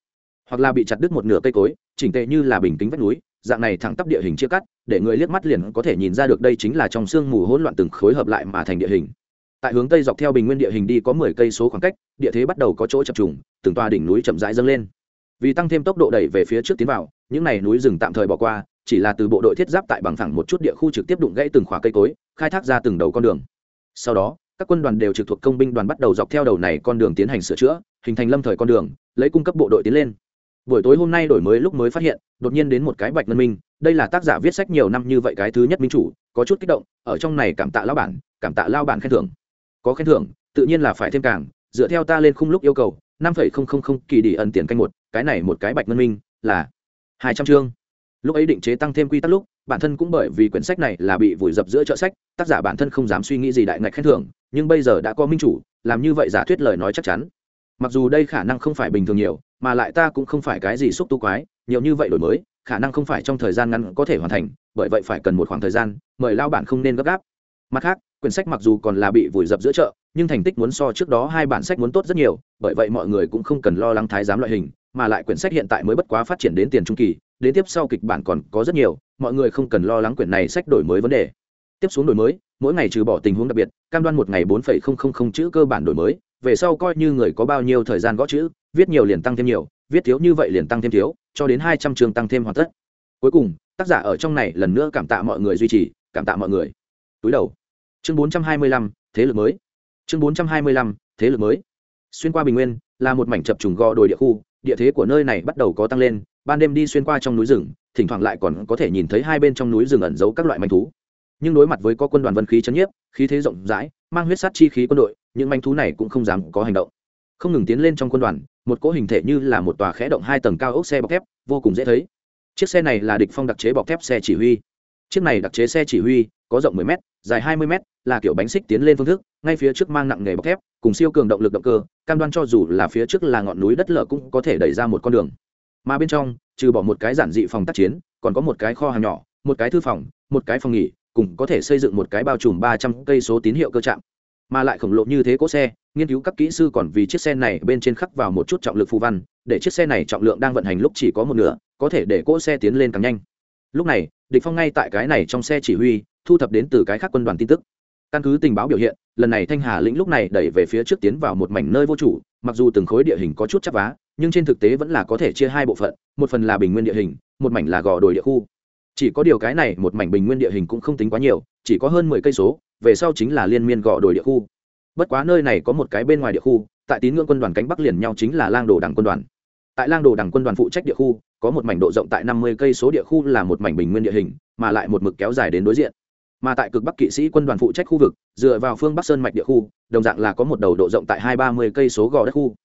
S1: Hoặc là bị chặt đứt một nửa cây cối, chỉnh tề như là bình tĩnh vách núi, dạng này thẳng tắp địa hình chia cắt, để người liếc mắt liền có thể nhìn ra được đây chính là trong sương mù hỗn loạn từng khối hợp lại mà thành địa hình. Tại hướng tây dọc theo bình nguyên địa hình đi có mười cây số khoảng cách, địa thế bắt đầu có chỗ chập trùng, từng toa đỉnh núi chậm rãi dâng lên. Vì tăng thêm tốc độ đẩy về phía trước tiến vào những này núi rừng tạm thời bỏ qua, chỉ là từ bộ đội thiết giáp tại bằng thẳng một chút địa khu trực tiếp đụng gãy từng khóa cây cối, khai thác ra từng đầu con đường. Sau đó, các quân đoàn đều trực thuộc công binh đoàn bắt đầu dọc theo đầu này con đường tiến hành sửa chữa, hình thành lâm thời con đường, lấy cung cấp bộ đội tiến lên. Buổi tối hôm nay đổi mới lúc mới phát hiện, đột nhiên đến một cái bạch ngân minh, đây là tác giả viết sách nhiều năm như vậy cái thứ nhất minh chủ, có chút kích động, ở trong này cảm tạ lao bản, cảm tạ lao bản khen thưởng. Có khen thưởng, tự nhiên là phải thêm càng, dựa theo ta lên khung lúc yêu cầu, năm phẩy không không không kỳ đi ẩn tiền canh một, cái này một cái bạch ngân minh là hai trăm chương. Lúc ấy định chế tăng thêm quy tắc lúc, bản thân cũng bởi vì quyển sách này là bị vùi dập giữa chợ sách, tác giả bản thân không dám suy nghĩ gì đại ngạch khen thưởng, nhưng bây giờ đã có minh chủ, làm như vậy giả thuyết lời nói chắc chắn. Mặc dù đây khả năng không phải bình thường nhiều, mà lại ta cũng không phải cái gì xúc tu quái, nhiều như vậy đổi mới, khả năng không phải trong thời gian ngắn có thể hoàn thành, bởi vậy phải cần một khoảng thời gian, mời lao bản không nên gấp gáp. Mặt khác, quyển sách mặc dù còn là bị vùi dập giữa chợ, nhưng thành tích muốn so trước đó hai bản sách muốn tốt rất nhiều, bởi vậy mọi người cũng không cần lo lắng thái giám loại hình mà lại quyển sách hiện tại mới bất quá phát triển đến tiền trung kỳ, đến tiếp sau kịch bản còn có rất nhiều, mọi người không cần lo lắng quyển này sách đổi mới vấn đề. Tiếp xuống đổi mới, mỗi ngày trừ bỏ tình huống đặc biệt, cam đoan một ngày bốn phẩy không không không chữ cơ bản đổi mới, về sau coi như người có bao nhiêu thời gian gõ chữ, viết nhiều liền tăng thêm nhiều, viết thiếu như vậy liền tăng thêm thiếu, cho đến hai trăm chương tăng thêm hoàn tất. Cuối cùng, tác giả ở trong này lần nữa cảm tạ mọi người duy trì, cảm tạ mọi người. Túi đầu. Chương bốn trăm hai mươi lăm, thế lực mới. Chương bốn trăm hai mươi lăm, thế lực mới. Xuyên qua bình nguyên, là một mảnh chập trùng gò đồi địa khu địa thế của nơi này bắt đầu có tăng lên, ban đêm đi xuyên qua trong núi rừng, thỉnh thoảng lại còn có thể nhìn thấy hai bên trong núi rừng ẩn giấu các loại manh thú. Nhưng đối mặt với có quân đoàn vân khí chấn nhiếp, khí thế rộng rãi, mang huyết sát chi khí quân đội, những manh thú này cũng không dám có hành động. Không ngừng tiến lên trong quân đoàn, một cỗ hình thể như là một tòa khẽ động hai tầng cao ốc xe bọc thép, vô cùng dễ thấy. Chiếc xe này là địch phong đặc chế bọc thép xe chỉ huy. Chiếc này đặc chế xe chỉ huy có rộng 10 m dài 20 m là kiểu bánh xích tiến lên phương thức, ngay phía trước mang nặng nghề bọc thép, cùng siêu cường động lực động cơ, cam đoan cho dù là phía trước là ngọn núi đất lở cũng có thể đẩy ra một con đường. Mà bên trong, trừ bỏ một cái giản dị phòng tác chiến, còn có một cái kho hàng nhỏ, một cái thư phòng, một cái phòng nghỉ, cùng có thể xây dựng một cái bao trùm ba trăm cây số tín hiệu cơ trạm. Mà lại khổng lồ như thế cỗ xe, nghiên cứu các kỹ sư còn vì chiếc xe này bên trên khắc vào một chút trọng lực phù văn, để chiếc xe này trọng lượng đang vận hành lúc chỉ có một nửa, có thể để cỗ xe tiến lên càng nhanh. Lúc này, địch phong ngay tại cái này trong xe chỉ huy, thu thập đến từ cái khác quân đoàn tin tức căn cứ tình báo biểu hiện, lần này thanh hà lĩnh lúc này đẩy về phía trước tiến vào một mảnh nơi vô chủ, mặc dù từng khối địa hình có chút chắc vá, nhưng trên thực tế vẫn là có thể chia hai bộ phận, một phần là bình nguyên địa hình, một mảnh là gò đồi địa khu. Chỉ có điều cái này một mảnh bình nguyên địa hình cũng không tính quá nhiều, chỉ có hơn mười cây số, về sau chính là liên miên gò đồi địa khu. Bất quá nơi này có một cái bên ngoài địa khu, tại tín ngưỡng quân đoàn cánh bắc liền nhau chính là lang đồ đảng quân đoàn. Tại lang đồ đảng quân đoàn phụ trách địa khu, có một mảnh độ rộng tại năm mươi cây số địa khu là một mảnh bình nguyên địa hình, mà lại một mực kéo dài đến đối diện mà tại cực bắc kỵ sĩ quân đoàn phụ trách khu vực, dựa vào phương bắc sơn mạch địa khu, đồng dạng là có một đầu độ rộng tại hai ba mươi cây số gò đất khu.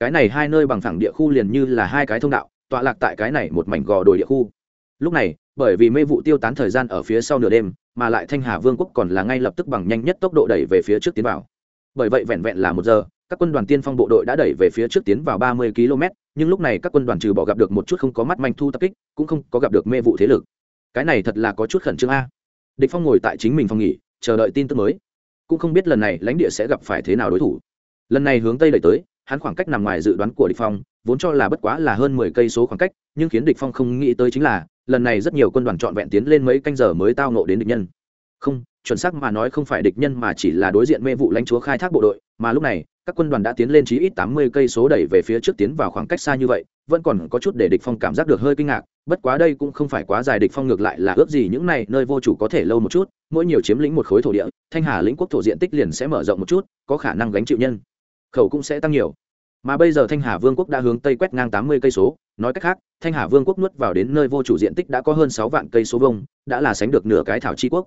S1: Cái này hai nơi bằng phẳng địa khu liền như là hai cái thông đạo, tọa lạc tại cái này một mảnh gò đồi địa khu. Lúc này, bởi vì mê vụ tiêu tán thời gian ở phía sau nửa đêm, mà lại thanh hà vương quốc còn là ngay lập tức bằng nhanh nhất tốc độ đẩy về phía trước tiến vào. Bởi vậy vẹn vẹn là một giờ, các quân đoàn tiên phong bộ đội đã đẩy về phía trước tiến vào ba mươi km, nhưng lúc này các quân đoàn trừ bỏ gặp được một chút không có mắt manh thu tập kích, cũng không có gặp được mê vụ thế lực. Cái này thật là có chút khẩn trương a địch phong ngồi tại chính mình phòng nghỉ, chờ đợi tin tức mới. Cũng không biết lần này lãnh địa sẽ gặp phải thế nào đối thủ. Lần này hướng tây đẩy tới, hắn khoảng cách nằm ngoài dự đoán của địch phong, vốn cho là bất quá là hơn mười cây số khoảng cách, nhưng khiến địch phong không nghĩ tới chính là, lần này rất nhiều quân đoàn trọn vẹn tiến lên mấy canh giờ mới tao ngộ đến địch nhân. Không, chuẩn xác mà nói không phải địch nhân mà chỉ là đối diện mê vụ lãnh chúa khai thác bộ đội, mà lúc này, các quân đoàn đã tiến lên chí ít tám mươi cây số đẩy về phía trước tiến vào khoảng cách xa như vậy vẫn còn có chút để địch phong cảm giác được hơi kinh ngạc, bất quá đây cũng không phải quá dài địch phong ngược lại là ước gì những này nơi vô chủ có thể lâu một chút, mỗi nhiều chiếm lĩnh một khối thổ địa, thanh hà lĩnh quốc thổ diện tích liền sẽ mở rộng một chút, có khả năng gánh chịu nhân khẩu cũng sẽ tăng nhiều. Mà bây giờ thanh hà vương quốc đã hướng tây quét ngang tám mươi cây số, nói cách khác, thanh hà vương quốc nuốt vào đến nơi vô chủ diện tích đã có hơn sáu vạn cây số vông đã là sánh được nửa cái thảo chi quốc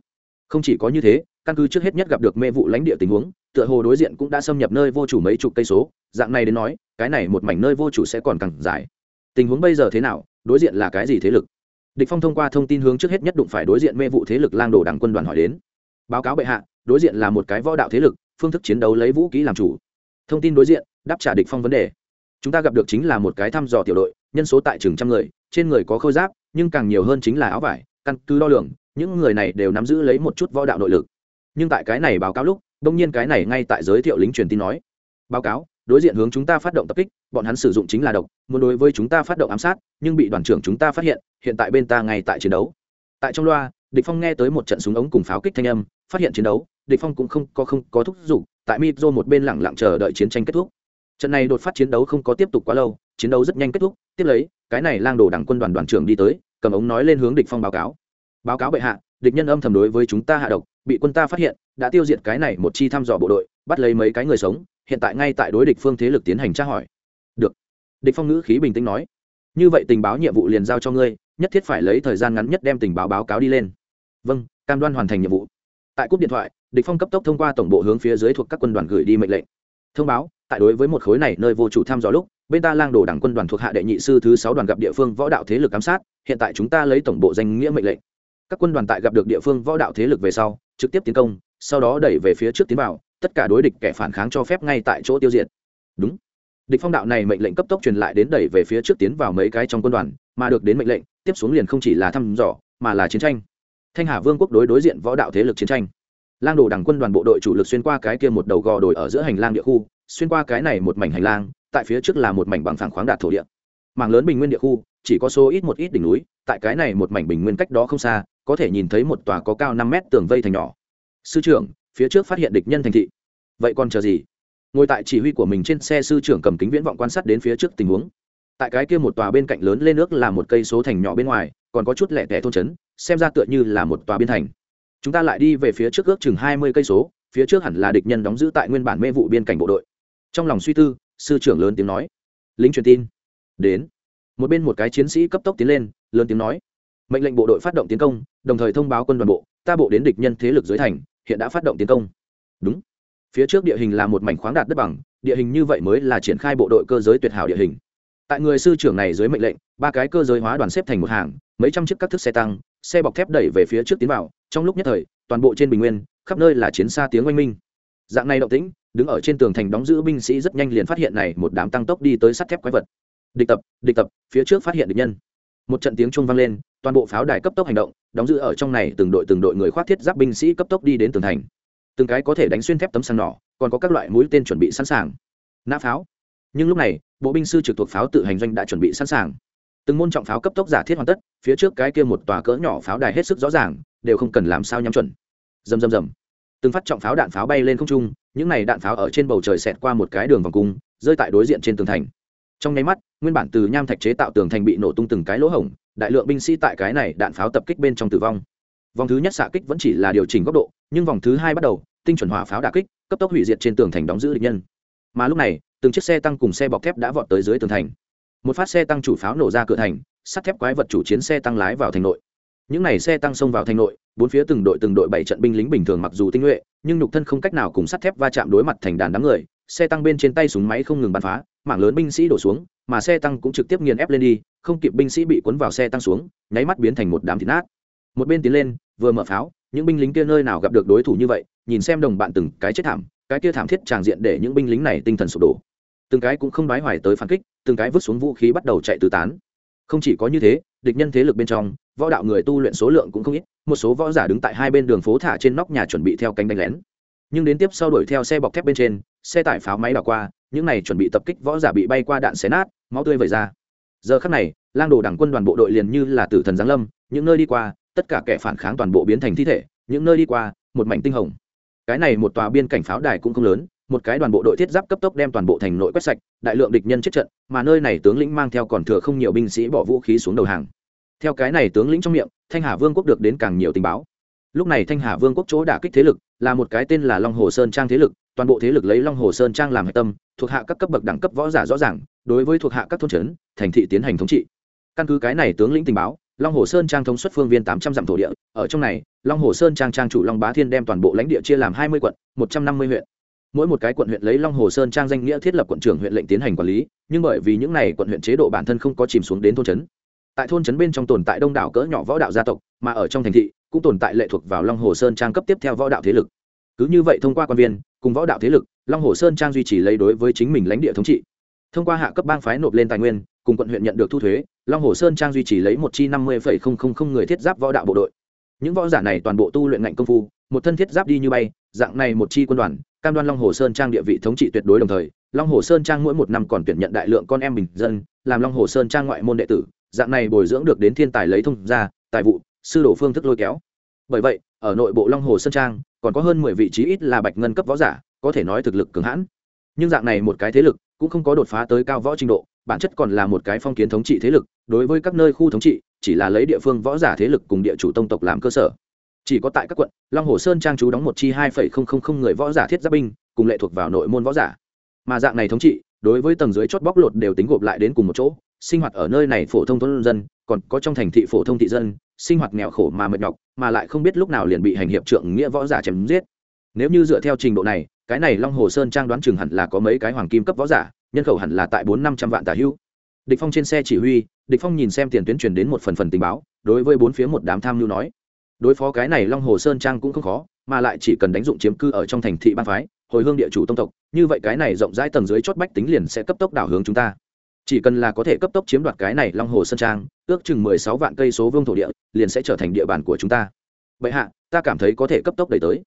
S1: không chỉ có như thế, căn cứ trước hết nhất gặp được mê vụ lãnh địa tình huống, tựa hồ đối diện cũng đã xâm nhập nơi vô chủ mấy chục cây số, dạng này đến nói, cái này một mảnh nơi vô chủ sẽ còn càng dài. Tình huống bây giờ thế nào, đối diện là cái gì thế lực? Địch phong thông qua thông tin hướng trước hết nhất đụng phải đối diện mê vụ thế lực lang đồ đảng quân đoàn hỏi đến. Báo cáo bệ hạ, đối diện là một cái võ đạo thế lực, phương thức chiến đấu lấy vũ khí làm chủ. Thông tin đối diện, đáp trả địch phong vấn đề. Chúng ta gặp được chính là một cái thăm dò tiểu đội, nhân số tại trường trăm người, trên người có khôi giáp, nhưng càng nhiều hơn chính là áo vải, căn cứ đo lường những người này đều nắm giữ lấy một chút võ đạo nội lực. Nhưng tại cái này báo cáo lúc, đông nhiên cái này ngay tại giới thiệu lính truyền tin nói. Báo cáo, đối diện hướng chúng ta phát động tập kích, bọn hắn sử dụng chính là độc, muốn đối với chúng ta phát động ám sát, nhưng bị đoàn trưởng chúng ta phát hiện hiện tại bên ta ngay tại chiến đấu. Tại trong loa, địch phong nghe tới một trận súng ống cùng pháo kích thanh âm, phát hiện chiến đấu, địch phong cũng không có không có thúc giục, tại mitro một bên lặng lặng chờ đợi chiến tranh kết thúc. Trận này đột phát chiến đấu không có tiếp tục quá lâu, chiến đấu rất nhanh kết thúc, tiếp lấy, cái này lang đồ đảng quân đoàn đoàn trưởng đi tới, cầm ống nói lên hướng địch phong báo cáo báo cáo bệ hạ, địch nhân âm thầm đối với chúng ta hạ độc, bị quân ta phát hiện, đã tiêu diệt cái này một chi thăm dò bộ đội, bắt lấy mấy cái người sống, hiện tại ngay tại đối địch phương thế lực tiến hành tra hỏi. Được. Địch phong ngữ khí bình tĩnh nói. Như vậy tình báo nhiệm vụ liền giao cho ngươi, nhất thiết phải lấy thời gian ngắn nhất đem tình báo báo cáo đi lên. Vâng cam đoan hoàn thành nhiệm vụ. Tại cúp điện thoại, địch phong cấp tốc thông qua tổng bộ hướng phía dưới thuộc các quân đoàn gửi đi mệnh lệnh. Thông báo, tại đối với một khối này nơi vô chủ thăm dò lúc, bên ta lang đồ đảng quân đoàn thuộc hạ đệ nhị sư thứ sáu đoàn gặp địa phương võ đạo thế lực giám sát, hiện tại chúng ta lấy tổng bộ danh nghĩa mệnh lệnh các quân đoàn tại gặp được địa phương võ đạo thế lực về sau, trực tiếp tiến công, sau đó đẩy về phía trước tiến vào, tất cả đối địch kẻ phản kháng cho phép ngay tại chỗ tiêu diệt. Đúng. Địch phong đạo này mệnh lệnh cấp tốc truyền lại đến đẩy về phía trước tiến vào mấy cái trong quân đoàn, mà được đến mệnh lệnh, tiếp xuống liền không chỉ là thăm dò, mà là chiến tranh. Thanh hà vương quốc đối đối diện võ đạo thế lực chiến tranh. Lang đồ đảng quân đoàn bộ đội chủ lực xuyên qua cái kia một đầu gò đồi ở giữa hành lang địa khu, xuyên qua cái này một mảnh hành lang, tại phía trước là một mảnh bằng phẳng khoáng đạt thổ địa. Mảng lớn bình nguyên địa khu, chỉ có số ít một ít đỉnh núi, tại cái này một mảnh bình nguyên cách đó không xa có thể nhìn thấy một tòa có cao năm mét tường vây thành nhỏ. Sư trưởng, phía trước phát hiện địch nhân thành thị. Vậy còn chờ gì? Ngồi tại chỉ huy của mình trên xe sư trưởng cầm kính viễn vọng quan sát đến phía trước tình huống. Tại cái kia một tòa bên cạnh lớn lên nước là một cây số thành nhỏ bên ngoài, còn có chút lẻ tẻ thôn trấn, xem ra tựa như là một tòa biên thành. Chúng ta lại đi về phía trước ước chừng hai mươi cây số, phía trước hẳn là địch nhân đóng giữ tại nguyên bản mê vụ biên cảnh bộ đội. Trong lòng suy tư, sư trưởng lớn tiếng nói. Lính truyền tin. Đến. Một bên một cái chiến sĩ cấp tốc tiến lên, lớn tiếng nói mệnh lệnh bộ đội phát động tiến công, đồng thời thông báo quân đoàn bộ, ta bộ đến địch nhân thế lực dưới thành, hiện đã phát động tiến công. Đúng. Phía trước địa hình là một mảnh khoáng đạt đất bằng, địa hình như vậy mới là triển khai bộ đội cơ giới tuyệt hảo địa hình. Tại người sư trưởng này dưới mệnh lệnh, ba cái cơ giới hóa đoàn xếp thành một hàng, mấy trăm chiếc các thức xe tăng, xe bọc thép đẩy về phía trước tiến vào, trong lúc nhất thời, toàn bộ trên bình nguyên, khắp nơi là chiến xa tiếng oanh minh. Dạng này động tĩnh, đứng ở trên tường thành đóng giữ binh sĩ rất nhanh liền phát hiện này một đám tăng tốc đi tới sắt thép quái vật. Địch tập địch tập, phía trước phát hiện địch nhân. Một trận tiếng chuông vang lên toàn bộ pháo đài cấp tốc hành động, đóng giữ ở trong này từng đội từng đội người khoác thiết giáp binh sĩ cấp tốc đi đến tường thành. Từng cái có thể đánh xuyên thép tấm sàn nỏ, còn có các loại mũi tên chuẩn bị sẵn sàng. Nã pháo. Nhưng lúc này, bộ binh sư trực thuộc pháo tự hành doanh đã chuẩn bị sẵn sàng. Từng môn trọng pháo cấp tốc giả thiết hoàn tất, phía trước cái kia một tòa cỡ nhỏ pháo đài hết sức rõ ràng, đều không cần làm sao nhắm chuẩn. Rầm rầm rầm. Từng phát trọng pháo đạn pháo bay lên không trung, những này đạn pháo ở trên bầu trời xẹt qua một cái đường vòng cung, rơi tại đối diện trên tường thành trong nháy mắt, nguyên bản từ nham thạch chế tạo tường thành bị nổ tung từng cái lỗ hổng, đại lượng binh sĩ tại cái này đạn pháo tập kích bên trong tử vong. Vòng thứ nhất xạ kích vẫn chỉ là điều chỉnh góc độ, nhưng vòng thứ hai bắt đầu, tinh chuẩn hỏa pháo đà kích, cấp tốc hủy diệt trên tường thành đóng giữ địch nhân. Mà lúc này, từng chiếc xe tăng cùng xe bọc thép đã vọt tới dưới tường thành. Một phát xe tăng chủ pháo nổ ra cửa thành, sắt thép quái vật chủ chiến xe tăng lái vào thành nội. Những n à y xe tăng xông vào thành nội, bốn phía từng đội từng đội bảy trận binh lính bình thường mặc dù tinh nhuệ, nhưng nhục thân không cách nào cùng sắt thép va chạm đối mặt thành đàn đám người, xe tăng bên trên tay súng máy không ngừng bắn phá mảng lớn binh sĩ đổ xuống, mà xe tăng cũng trực tiếp nghiền ép lên đi, không kịp binh sĩ bị cuốn vào xe tăng xuống, nháy mắt biến thành một đám thịt nát. Một bên tiến lên, vừa mở pháo, những binh lính kia nơi nào gặp được đối thủ như vậy, nhìn xem đồng bạn từng cái chết thảm, cái kia thảm thiết tràng diện để những binh lính này tinh thần sụp đổ. Từng cái cũng không đoái hoài tới phản kích, từng cái vứt xuống vũ khí bắt đầu chạy tứ tán. Không chỉ có như thế, địch nhân thế lực bên trong, võ đạo người tu luyện số lượng cũng không ít, một số võ giả đứng tại hai bên đường phố thả trên nóc nhà chuẩn bị theo cánh đánh lén. Nhưng đến tiếp sau đuổi theo xe bọc thép bên trên, xe tải pháo máy đảo qua những này chuẩn bị tập kích võ giả bị bay qua đạn xé nát, máu tươi vẩy ra. Giờ khắc này, lang đồ đảng quân đoàn bộ đội liền như là tử thần giáng lâm, những nơi đi qua, tất cả kẻ phản kháng toàn bộ biến thành thi thể, những nơi đi qua, một mảnh tinh hồng. Cái này một tòa biên cảnh pháo đài cũng không lớn, một cái đoàn bộ đội thiết giáp cấp tốc đem toàn bộ thành nội quét sạch, đại lượng địch nhân chết trận, mà nơi này tướng lĩnh mang theo còn thừa không nhiều binh sĩ bỏ vũ khí xuống đầu hàng. Theo cái này tướng lĩnh trong miệng, thanh hà vương quốc được đến càng nhiều tình báo. Lúc này thanh hà vương quốc chỗ đả kích thế lực là một cái tên là long hồ sơn trang thế lực toàn bộ thế lực lấy long hồ sơn trang làm hạch tâm, thuộc hạ các cấp bậc đẳng cấp võ giả rõ ràng, đối với thuộc hạ các thôn trấn, thành thị tiến hành thống trị. Căn cứ cái này tướng lĩnh tình báo, long hồ sơn trang thống suất phương viên tám trăm dặm thổ địa, ở trong này, long hồ sơn trang trang chủ long bá thiên đem toàn bộ lãnh địa chia làm hai mươi quận, một trăm năm mươi huyện. Mỗi một cái quận huyện lấy long hồ sơn trang danh nghĩa thiết lập quận trưởng huyện lệnh tiến hành quản lý, nhưng bởi vì những này quận huyện chế độ bản thân không có chìm xuống đến thôn trấn. Tại thôn trấn bên trong tồn tại đông đảo cỡ nhỏ võ đạo gia tộc, mà ở trong thành thị, cũng tồn tại lệ thuộc vào long hồ sơn trang cấp tiếp theo võ đạo thế lực cứ như vậy thông qua quan viên, cùng võ đạo thế lực, long hồ sơn trang duy trì lấy đối với chính mình lãnh địa thống trị. Thông qua hạ cấp bang phái nộp lên tài nguyên, cùng quận huyện nhận được thu thuế, long hồ sơn trang duy trì lấy một chi năm mươi người thiết giáp võ đạo bộ đội. Những võ giả này toàn bộ tu luyện ngạnh công phu, một thân thiết giáp đi như bay, dạng này một chi quân đoàn, cam đoan long hồ sơn trang địa vị thống trị tuyệt đối đồng thời, long hồ sơn trang mỗi một năm còn tuyển nhận đại lượng con em bình dân, làm long hồ sơn trang ngoại môn đệ tử, dạng này bồi dưỡng được đến thiên tài lấy thông gia, tài vụ, sư đồ phương thức lôi kéo. Bởi vậy, ở nội bộ long hồ sơn trang còn có hơn mười vị trí ít là bạch ngân cấp võ giả, có thể nói thực lực cường hãn. Nhưng dạng này một cái thế lực cũng không có đột phá tới cao võ trình độ, bản chất còn là một cái phong kiến thống trị thế lực, đối với các nơi khu thống trị, chỉ là lấy địa phương võ giả thế lực cùng địa chủ tông tộc làm cơ sở. Chỉ có tại các quận, long hồ sơn trang chú đóng một chi hai người võ giả thiết giáp binh, cùng lệ thuộc vào nội môn võ giả. Mà dạng này thống trị, đối với tầng dưới chót bóc lột đều tính gộp lại đến cùng một chỗ, sinh hoạt ở nơi này phổ thông thôn dân, còn có trong thành thị phổ thông thị dân sinh hoạt nghèo khổ mà mệt nhọc, mà lại không biết lúc nào liền bị hành hiệp trượng nghĩa võ giả chém giết. Nếu như dựa theo trình độ này, cái này long hồ sơn trang đoán chừng hẳn là có mấy cái hoàng kim cấp võ giả, nhân khẩu hẳn là tại bốn năm trăm vạn tả hữu địch phong trên xe chỉ huy, địch phong nhìn xem tiền tuyến truyền đến một phần phần tình báo, đối với bốn phía một đám tham lưu nói. Đối phó cái này long hồ sơn trang cũng không khó, mà lại chỉ cần đánh dụng chiếm cư ở trong thành thị ban phái, hồi hương địa chủ tông tộc, như vậy cái này rộng rãi tầng dưới chót bách tính liền sẽ cấp tốc đảo hướng chúng ta chỉ cần là có thể cấp tốc chiếm đoạt cái này long hồ sơn trang, ước chừng mười sáu vạn cây số vương thổ địa, liền sẽ trở thành địa bàn của chúng ta. Vậy hạ, ta cảm thấy có thể cấp tốc đẩy tới.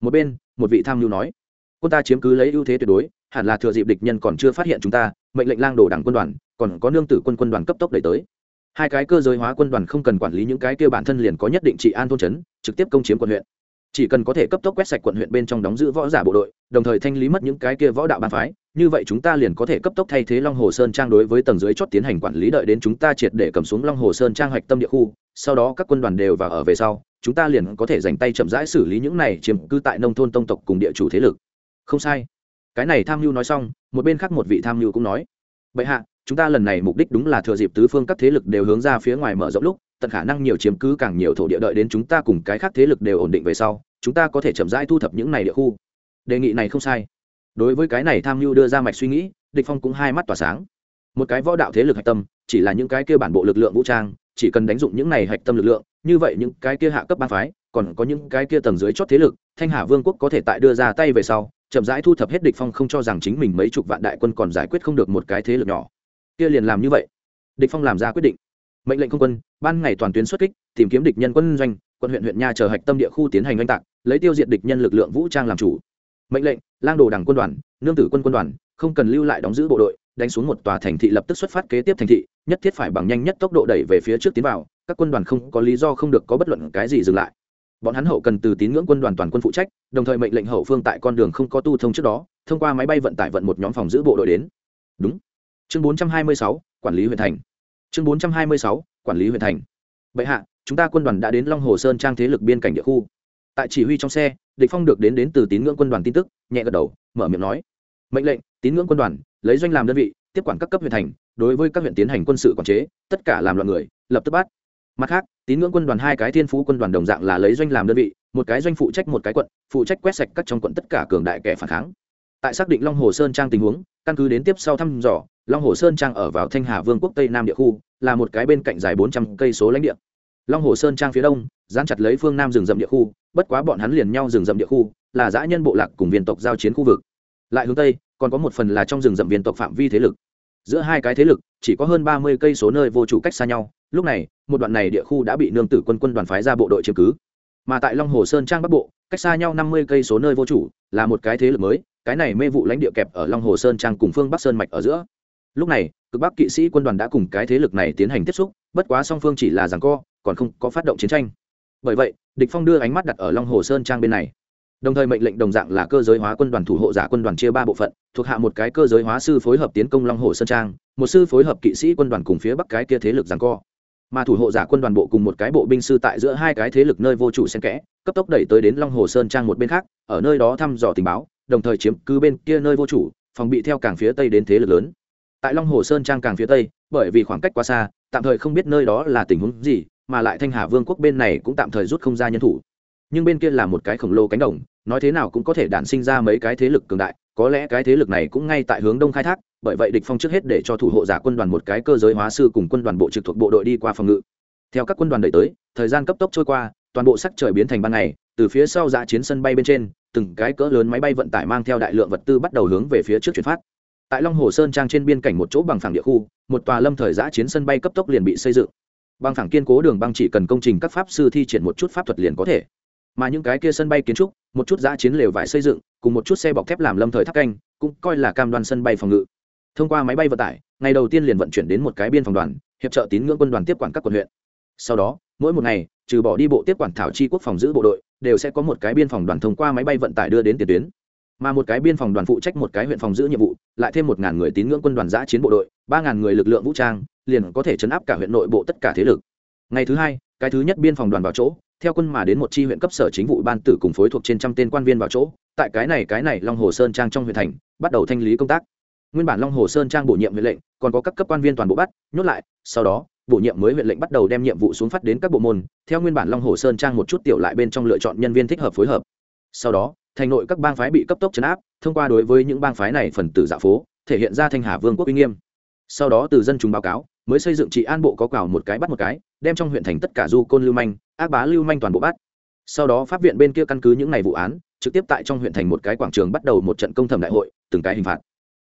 S1: Một bên, một vị tham mưu nói, quân ta chiếm cứ lấy ưu thế tuyệt đối, hẳn là thừa dịp địch nhân còn chưa phát hiện chúng ta, mệnh lệnh lang đồ đảng quân đoàn, còn có nương tử quân quân đoàn cấp tốc đẩy tới. Hai cái cơ giới hóa quân đoàn không cần quản lý những cái kia bản thân liền có nhất định trị an thôn trấn, trực tiếp công chiếm quận huyện chỉ cần có thể cấp tốc quét sạch quận huyện bên trong đóng giữ võ giả bộ đội, đồng thời thanh lý mất những cái kia võ đạo ban phái, như vậy chúng ta liền có thể cấp tốc thay thế long hồ sơn trang đối với tầng dưới chót tiến hành quản lý đợi đến chúng ta triệt để cầm xuống long hồ sơn trang hoạch tâm địa khu, sau đó các quân đoàn đều vào ở về sau, chúng ta liền có thể dành tay chậm rãi xử lý những này chiếm cư tại nông thôn tông tộc cùng địa chủ thế lực. Không sai. Cái này tham mưu nói xong, một bên khác một vị tham mưu cũng nói, bệ hạ, chúng ta lần này mục đích đúng là thừa dịp tứ phương các thế lực đều hướng ra phía ngoài mở rộng lúc tận khả năng nhiều chiếm cứ càng nhiều thổ địa đợi đến chúng ta cùng cái khác thế lực đều ổn định về sau, chúng ta có thể chậm rãi thu thập những này địa khu. Đề nghị này không sai. Đối với cái này tham mưu đưa ra mạch suy nghĩ, địch phong cũng hai mắt tỏa sáng. Một cái võ đạo thế lực hạch tâm, chỉ là những cái kia bản bộ lực lượng vũ trang, chỉ cần đánh dụng những này hạch tâm lực lượng, như vậy những cái kia hạ cấp ban phái, còn có những cái kia tầng dưới chót thế lực, thanh hà vương quốc có thể tại đưa ra tay về sau, chậm rãi thu thập hết địch phong không cho rằng chính mình mấy chục vạn đại quân còn giải quyết không được một cái thế lực nhỏ. Kia liền làm như vậy. Địch phong làm ra quyết định mệnh lệnh không quân ban ngày toàn tuyến xuất kích tìm kiếm địch nhân quân doanh quân huyện huyện nha chờ hạch tâm địa khu tiến hành oanh tạc lấy tiêu diệt địch nhân lực lượng vũ trang làm chủ. Mệnh lệnh lang đồ đảng quân đoàn nương tử quân quân đoàn không cần lưu lại đóng giữ bộ đội đánh xuống một tòa thành thị lập tức xuất phát kế tiếp thành thị nhất thiết phải bằng nhanh nhất tốc độ đẩy về phía trước tiến vào các quân đoàn không có lý do không được có bất luận cái gì dừng lại. Bọn hắn hậu cần từ tín ngưỡng quân đoàn toàn quân phụ trách đồng thời mệnh lệnh hậu phương tại con đường không có tu thông trước đó thông qua máy bay vận tải vận một nhóm phòng giữ bộ đội đến. Đúng. Chương 426, quản lý huyện thành chương 426, quản lý huyện thành. Bệ hạ chúng ta quân đoàn đã đến long hồ sơn trang thế lực biên cảnh địa khu. Tại chỉ huy trong xe địch phong được đến đến từ tín ngưỡng quân đoàn tin tức nhẹ gật đầu mở miệng nói. Mệnh lệnh tín ngưỡng quân đoàn lấy doanh làm đơn vị tiếp quản các cấp huyện thành đối với các huyện tiến hành quân sự quản chế tất cả làm loạn người lập tức bắt. Mặt khác tín ngưỡng quân đoàn hai cái thiên phú quân đoàn đồng dạng là lấy doanh làm đơn vị một cái doanh phụ trách một cái quận phụ trách quét sạch các trong quận tất cả cường đại kẻ phản kháng. Tại xác định long hồ sơn trang tình huống căn cứ đến tiếp sau thăm dò long hồ sơn trang ở vào thanh hà vương quốc tây nam địa khu, là một cái bên cạnh dài bốn trăm cây số lãnh địa. Long hồ sơn trang phía đông, dán chặt lấy phương nam rừng rậm địa khu, bất quá bọn hắn liền nhau rừng rậm địa khu, là dã nhân bộ lạc cùng viên tộc giao chiến khu vực. Lại hướng tây, còn có một phần là trong rừng rậm viên tộc phạm vi thế lực. Giữa hai cái thế lực, chỉ có hơn ba mươi cây số nơi vô chủ cách xa nhau, lúc này, một đoạn này địa khu đã bị nương tử quân quân đoàn phái ra bộ đội chiếm cứ. Mà tại long hồ sơn trang bắc bộ, cách xa nhau năm mươi cây số nơi vô chủ, là một cái thế lực mới, cái này mê vụ lãnh địa kẹp ở long hồ sơn trang cùng phương bắc sơn mạch ở giữa lúc này, cực bắc kỵ sĩ quân đoàn đã cùng cái thế lực này tiến hành tiếp xúc, bất quá song phương chỉ là rằng co, còn không có phát động chiến tranh. Bởi vậy, địch phong đưa ánh mắt đặt ở long hồ sơn trang bên này. Đồng thời mệnh lệnh đồng dạng là cơ giới hóa quân đoàn thủ hộ giả quân đoàn chia ba bộ phận, thuộc hạ một cái cơ giới hóa sư phối hợp tiến công long hồ sơn trang, một sư phối hợp kỵ sĩ quân đoàn cùng phía bắc cái kia thế lực giằng co. Mà thủ hộ giả quân đoàn bộ cùng một cái bộ binh sư tại giữa hai cái thế lực nơi vô chủ xen kẽ, cấp tốc đẩy tới đến long hồ sơn trang một bên khác, ở nơi đó thăm dò tình báo, đồng thời chiếm cứ bên kia nơi vô chủ, phòng bị theo càng phía tây đến thế lực lớn tại long hồ sơn trang càng phía tây, bởi vì khoảng cách quá xa, tạm thời không biết nơi đó là tình huống gì, mà lại thanh hà vương quốc bên này cũng tạm thời rút không ra nhân thủ. Nhưng bên kia là một cái khổng lồ cánh đồng, nói thế nào cũng có thể đản sinh ra mấy cái thế lực cường đại, có lẽ cái thế lực này cũng ngay tại hướng đông khai thác, bởi vậy địch phong trước hết để cho thủ hộ giả quân đoàn một cái cơ giới hóa sư cùng quân đoàn bộ trực thuộc bộ đội đi qua phòng ngự. Theo các quân đoàn đẩy tới, thời gian cấp tốc trôi qua, toàn bộ sắc trời biến thành ban ngày, từ phía sau dạ chiến sân bay bên trên, từng cái cỡ lớn máy bay vận tải mang theo đại lượng vật tư bắt đầu hướng về phía trước chuyển phát tại long hồ sơn trang trên biên cảnh một chỗ bằng phẳng địa khu, một tòa lâm thời giã chiến sân bay cấp tốc liền bị xây dựng. Bằng phẳng kiên cố đường băng chỉ cần công trình các pháp sư thi triển một chút pháp thuật liền có thể. Mà những cái kia sân bay kiến trúc, một chút giã chiến lều vải xây dựng, cùng một chút xe bọc thép làm lâm thời tháp canh, cũng coi là cam đoan sân bay phòng ngự. Thông qua máy bay vận tải, ngày đầu tiên liền vận chuyển đến một cái biên phòng đoàn, hiệp trợ tín ngưỡng quân đoàn tiếp quản các quận huyện. Sau đó, mỗi một ngày, trừ bỏ đi bộ tiếp quản thảo chi quốc phòng giữ bộ đội, đều sẽ có một cái biên phòng đoàn thông qua máy bay vận tải đưa đến tiền tuyến mà một cái biên phòng đoàn phụ trách một cái huyện phòng giữ nhiệm vụ, lại thêm một ngàn người tín ngưỡng quân đoàn giã chiến bộ đội, ba ngàn người lực lượng vũ trang, liền có thể chấn áp cả huyện nội bộ tất cả thế lực. Ngày thứ hai, cái thứ nhất biên phòng đoàn vào chỗ, theo quân mà đến một chi huyện cấp sở chính vụ ban tử cùng phối thuộc trên trăm tên quan viên vào chỗ, tại cái này cái này long hồ sơn trang trong huyện thành, bắt đầu thanh lý công tác. Nguyên bản long hồ sơn trang bổ nhiệm huyện lệnh, còn có các cấp quan viên toàn bộ bắt, nhốt lại, sau đó, bổ nhiệm mới huyện lệnh bắt đầu đem nhiệm vụ xuống phát đến các bộ môn, theo nguyên bản long hồ sơn trang một chút tiểu lại bên trong lựa chọn nhân viên thích hợp phối hợp. Sau đó thành nội các bang phái bị cấp tốc chấn áp, thông qua đối với những bang phái này phần tử dạ phố, thể hiện ra thanh hà vương quốc uy nghiêm. Sau đó từ dân chúng báo cáo, mới xây dựng trị an bộ có cào một cái bắt một cái, đem trong huyện thành tất cả du côn lưu manh, ác bá lưu manh toàn bộ bắt. Sau đó pháp viện bên kia căn cứ những ngày vụ án, trực tiếp tại trong huyện thành một cái quảng trường bắt đầu một trận công thẩm đại hội, từng cái hình phạt.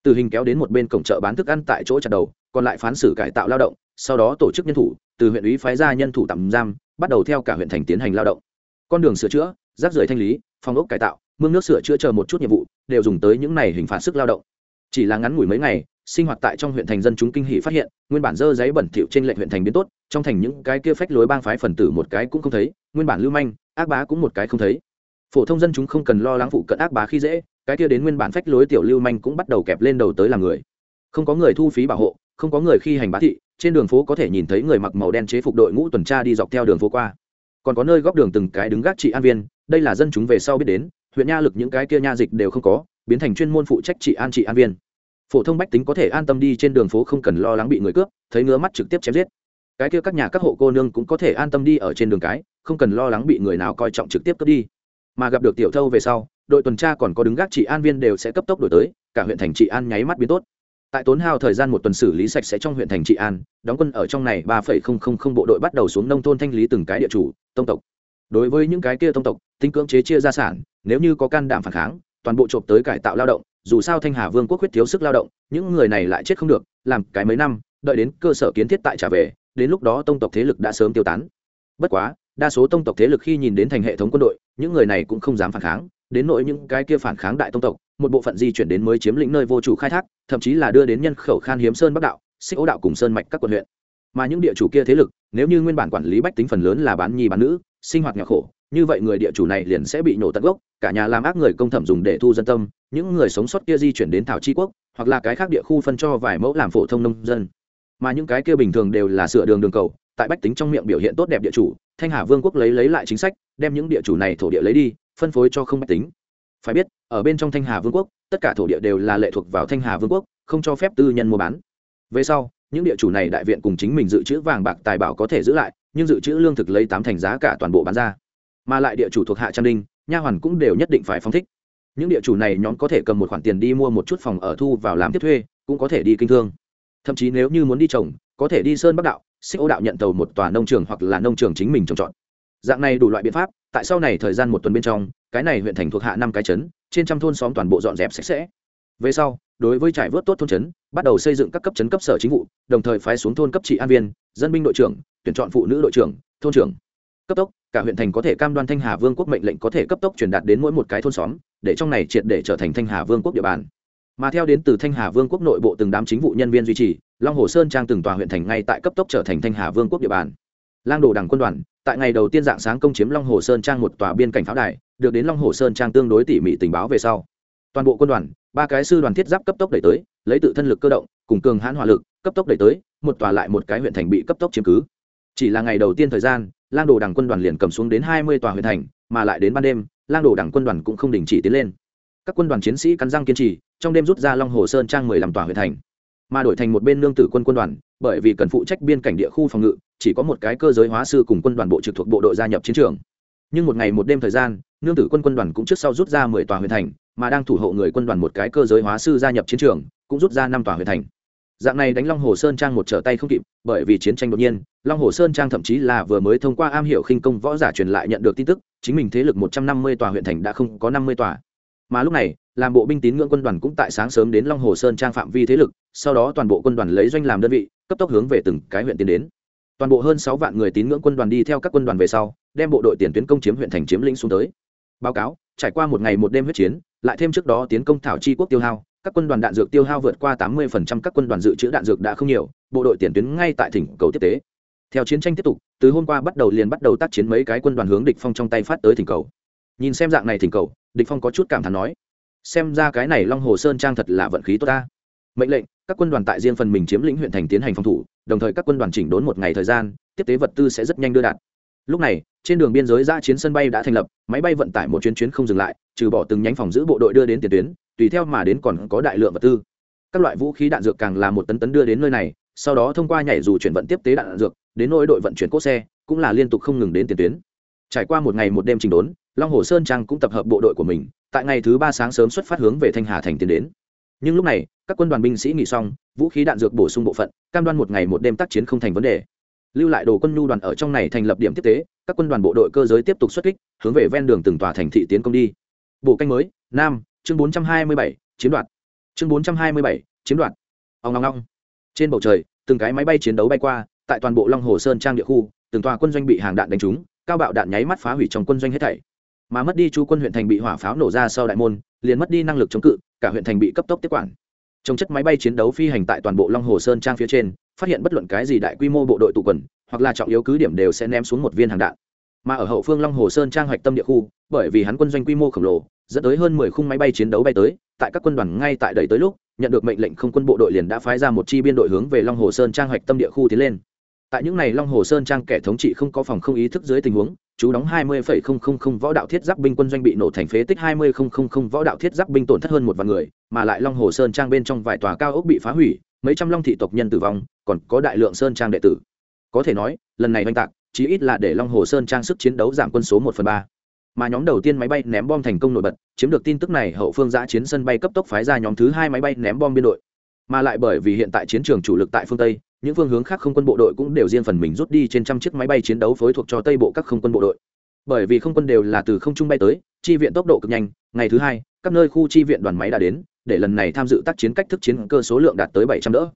S1: Từ hình kéo đến một bên cổng chợ bán thức ăn tại chỗ chặt đầu, còn lại phán xử cải tạo lao động, sau đó tổ chức nhân thủ, từ huyện ủy phái ra nhân thủ tạm giam, bắt đầu theo cả huyện thành tiến hành lao động. Con đường sửa chữa, rác rưởi thanh lý, phòng ốc cải tạo mương nước sửa chữa chờ một chút nhiệm vụ, đều dùng tới những này hình phạt sức lao động. Chỉ là ngắn ngủi mấy ngày, sinh hoạt tại trong huyện thành dân chúng kinh hỷ phát hiện, nguyên bản dơ giấy bẩn thỉu trên lệnh huyện thành biến tốt, trong thành những cái kia phách lối bang phái phần tử một cái cũng không thấy, nguyên bản lưu manh, ác bá cũng một cái không thấy. Phổ thông dân chúng không cần lo lắng phụ cận ác bá khi dễ, cái kia đến nguyên bản phách lối tiểu lưu manh cũng bắt đầu kẹp lên đầu tới làm người. Không có người thu phí bảo hộ, không có người khi hành bá thị, trên đường phố có thể nhìn thấy người mặc màu đen chế phục đội ngũ tuần tra đi dọc theo đường phố qua. Còn có nơi góc đường từng cái đứng gác trị an viên, đây là dân chúng về sau biết đến huyện nha lực những cái kia nha dịch đều không có, biến thành chuyên môn phụ trách trị an trị an viên. Phổ thông bách tính có thể an tâm đi trên đường phố không cần lo lắng bị người cướp, thấy ngứa mắt trực tiếp chém giết. Cái kia các nhà các hộ cô nương cũng có thể an tâm đi ở trên đường cái, không cần lo lắng bị người nào coi trọng trực tiếp cướp đi. Mà gặp được tiểu thâu về sau, đội tuần tra còn có đứng gác trị an viên đều sẽ cấp tốc đổi tới, cả huyện thành trị an nháy mắt biến tốt. Tại tốn hao thời gian một tuần xử lý sạch sẽ trong huyện thành trị an, đóng quân ở trong này ba phẩy không không không bộ đội bắt đầu xuống nông thôn thanh lý từng cái địa chủ, tông tộc. Đối với những cái kia tông tộc, tinh cưỡng chế chia gia sản nếu như có can đảm phản kháng, toàn bộ trộm tới cải tạo lao động, dù sao thanh hà vương quốc huyết thiếu sức lao động, những người này lại chết không được, làm cái mấy năm, đợi đến cơ sở kiến thiết tại trả về, đến lúc đó tông tộc thế lực đã sớm tiêu tán. Bất quá, đa số tông tộc thế lực khi nhìn đến thành hệ thống quân đội, những người này cũng không dám phản kháng, đến nỗi những cái kia phản kháng đại tông tộc, một bộ phận di chuyển đến mới chiếm lĩnh nơi vô chủ khai thác, thậm chí là đưa đến nhân khẩu khan hiếm sơn bắc đạo, xích ấu đạo cùng sơn mạch các quận huyện. Mà những địa chủ kia thế lực, nếu như nguyên bản quản lý bách tính phần lớn là bán nhi bán nữ, sinh hoạt nghèo khổ như vậy người địa chủ này liền sẽ bị nổ tận gốc, cả nhà làm ác người công thẩm dùng để thu dân tâm, những người sống sót kia di chuyển đến thảo tri quốc, hoặc là cái khác địa khu phân cho vài mẫu làm phổ thông nông dân. Mà những cái kia bình thường đều là sửa đường đường cầu, tại bách tính trong miệng biểu hiện tốt đẹp địa chủ, thanh hà vương quốc lấy lấy lại chính sách, đem những địa chủ này thổ địa lấy đi, phân phối cho không bách tính. Phải biết, ở bên trong thanh hà vương quốc, tất cả thổ địa đều là lệ thuộc vào thanh hà vương quốc, không cho phép tư nhân mua bán. Về sau, những địa chủ này đại viện cùng chính mình dự trữ vàng bạc tài bảo có thể giữ lại, nhưng dự trữ lương thực lấy tám thành giá cả toàn bộ bán ra mà lại địa chủ thuộc hạ trang đinh, nha hoàn cũng đều nhất định phải phong thích. Những địa chủ này nhóm có thể cầm một khoản tiền đi mua một chút phòng ở thu vào làm tiếp thuê, cũng có thể đi kinh thương. Thậm chí nếu như muốn đi trồng, có thể đi sơn bắc đạo, xích ô đạo nhận tàu một tòa nông trường hoặc là nông trường chính mình trồng trọt. Dạng này đủ loại biện pháp, tại sau này thời gian một tuần bên trong, cái này huyện thành thuộc hạ năm cái trấn, trên trăm thôn xóm toàn bộ dọn dẹp sạch sẽ. Về sau, đối với trải vớt tốt thôn trấn, bắt đầu xây dựng các cấp trấn cấp sở chính vụ, đồng thời phái xuống thôn cấp trị an viên, dân binh đội trưởng, tuyển chọn phụ nữ đội trưởng, thôn trưởng. Cấp tốc cả huyện thành có thể cam đoan thanh hà vương quốc mệnh lệnh có thể cấp tốc truyền đạt đến mỗi một cái thôn xóm, để trong này triệt để trở thành thanh hà vương quốc địa bàn. Mà theo đến từ thanh hà vương quốc nội bộ từng đám chính vụ nhân viên duy trì, long hồ sơn trang từng tòa huyện thành ngay tại cấp tốc trở thành thanh hà vương quốc địa bàn. Lang đồ đảng quân đoàn, tại ngày đầu tiên dạng sáng công chiếm long hồ sơn trang một tòa biên cảnh pháo đài, được đến long hồ sơn trang tương đối tỉ mỉ tình báo về sau. Toàn bộ quân đoàn, ba cái sư đoàn thiết giáp cấp tốc đẩy tới, lấy tự thân lực cơ động, cùng cường hãn hỏa lực, cấp tốc đẩy tới, một tòa lại một cái huyện thành bị cấp tốc chiếm cứ. Chỉ là ngày đầu tiên thời gian lang đồ đảng quân đoàn liền cầm xuống đến hai mươi tòa huyện thành, mà lại đến ban đêm, lang đồ đảng quân đoàn cũng không đình chỉ tiến lên. Các quân đoàn chiến sĩ cắn răng kiên trì, trong đêm rút ra long hồ sơn trang mười lăm tòa huyện thành, mà đổi thành một bên nương tử quân quân đoàn, bởi vì cần phụ trách biên cảnh địa khu phòng ngự, chỉ có một cái cơ giới hóa sư cùng quân đoàn bộ trực thuộc bộ đội gia nhập chiến trường. Nhưng một ngày một đêm thời gian, nương tử quân quân đoàn cũng trước sau rút ra mười tòa huyện thành, mà đang thủ hộ người quân đoàn một cái cơ giới hóa sư gia nhập chiến trường, cũng rút ra năm tòa huyện thành dạng này đánh long hồ sơn trang một trở tay không kịp, bởi vì chiến tranh đột nhiên, long hồ sơn trang thậm chí là vừa mới thông qua am hiểu khinh công võ giả truyền lại nhận được tin tức, chính mình thế lực một trăm năm mươi tòa huyện thành đã không có năm mươi tòa. Mà lúc này, làm bộ binh tín ngưỡng quân đoàn cũng tại sáng sớm đến long hồ sơn trang phạm vi thế lực, sau đó toàn bộ quân đoàn lấy doanh làm đơn vị, cấp tốc hướng về từng cái huyện tiến đến. Toàn bộ hơn sáu vạn người tín ngưỡng quân đoàn đi theo các quân đoàn về sau, đem bộ đội tiền tuyến công chiếm huyện thành chiếm lĩnh xuống tới. Báo cáo, trải qua một ngày một đêm huyết chiến, lại thêm trước đó tiến công thảo chi quốc tiêu hao các quân đoàn đạn dược tiêu hao vượt qua tám mươi các quân đoàn dự trữ đạn dược đã không nhiều, bộ đội tiền tuyến ngay tại thỉnh cầu tiếp tế. Theo chiến tranh tiếp tục, từ hôm qua bắt đầu liền bắt đầu tác chiến mấy cái quân đoàn hướng địch phong trong tay phát tới thỉnh cầu. Nhìn xem dạng này thỉnh cầu, địch phong có chút cảm thán nói, xem ra cái này long hồ sơn trang thật là vận khí tốt ta. Mệnh lệnh, các quân đoàn tại riêng phần mình chiếm lĩnh huyện thành tiến hành phòng thủ, đồng thời các quân đoàn chỉnh đốn một ngày thời gian, tiếp tế vật tư sẽ rất nhanh đưa đạt lúc này, trên đường biên giới ra chiến sân bay đã thành lập, máy bay vận tải một chuyến chuyến không dừng lại, trừ bỏ từng nhánh phòng giữ bộ đội đưa đến tiền tuyến, tùy theo mà đến còn có đại lượng vật tư. Các loại vũ khí đạn dược càng là một tấn tấn đưa đến nơi này, sau đó thông qua nhảy dù chuyển vận tiếp tế đạn dược, đến nỗi đội vận chuyển cốt xe, cũng là liên tục không ngừng đến tiền tuyến. Trải qua một ngày một đêm trình đốn, long hồ sơn trang cũng tập hợp bộ đội của mình, tại ngày thứ ba sáng sớm xuất phát hướng về thanh hà thành tiến đến. Nhưng lúc này, các quân đoàn binh sĩ nghỉ xong, vũ khí đạn dược bổ sung bộ phận, cam đoan một ngày một đêm tác chiến không thành vấn đề lưu lại đồ quân nhu đoàn ở trong này thành lập điểm tiếp tế, các quân đoàn bộ đội cơ giới tiếp tục xuất kích, hướng về ven đường từng tòa thành thị tiến công đi. Bộ canh mới, nam, chương bốn trăm hai mươi bảy chiếm đoạt. Chương bốn trăm hai mươi bảy chiếm đoạt. Ông ngong ngong trên bầu trời, từng cái máy bay chiến đấu bay qua, tại toàn bộ long hồ sơn trang địa khu, từng tòa quân doanh bị hàng đạn đánh trúng, cao bạo đạn nháy mắt phá hủy trong quân doanh hết thảy. Mà mất đi chú quân huyện thành bị hỏa pháo nổ ra sau đại môn, liền mất đi năng lực chống cự, cả huyện thành bị cấp tốc tiếp quản. Trong chất máy bay chiến đấu phi hành tại toàn bộ long hồ sơn trang phía trên phát hiện bất luận cái gì đại quy mô bộ đội tụ quần, hoặc là trọng yếu cứ điểm đều sẽ ném xuống một viên hàng đạn. Mà ở hậu phương long hồ sơn trang hoạch tâm địa khu, bởi vì hắn quân doanh quy mô khổng lồ, dẫn tới hơn mười khung máy bay chiến đấu bay tới, tại các quân đoàn ngay tại đầy tới lúc, nhận được mệnh lệnh không quân bộ đội liền đã phái ra một chi biên đội hướng về long hồ sơn trang hoạch tâm địa khu tiến lên. Tại những này long hồ sơn trang kẻ thống trị không có phòng không ý thức dưới tình huống, chú đóng hai mươi võ đạo thiết giáp binh quân doanh bị nổ thành phế tích hai mươi võ đạo thiết giáp binh tổn thất hơn một vạn người, mà lại long hồ sơn trang bên trong vài tòa cao ốc bị phá hủy mấy trăm long thị tộc nhân tử vong, còn có đại lượng sơn trang đệ tử. Có thể nói, lần này oanh tạc, chí ít là để long hồ sơn trang sức chiến đấu giảm quân số một phần ba. Mà nhóm đầu tiên máy bay ném bom thành công nổi bật, chiếm được tin tức này, hậu phương giã chiến sân bay cấp tốc phái ra nhóm thứ hai máy bay ném bom biên đội. Mà lại bởi vì hiện tại chiến trường chủ lực tại phương tây, những phương hướng khác không quân bộ đội cũng đều riêng phần mình rút đi trên trăm chiếc máy bay chiến đấu phối thuộc cho tây bộ các không quân bộ đội. Bởi vì không quân đều là từ không trung bay tới, chi viện tốc độ cực nhanh, ngày thứ hai các nơi khu chi viện đoàn máy đã đến, để lần này tham dự tác chiến cách thức chiến cơ số lượng đạt tới bảy trăm đỡ.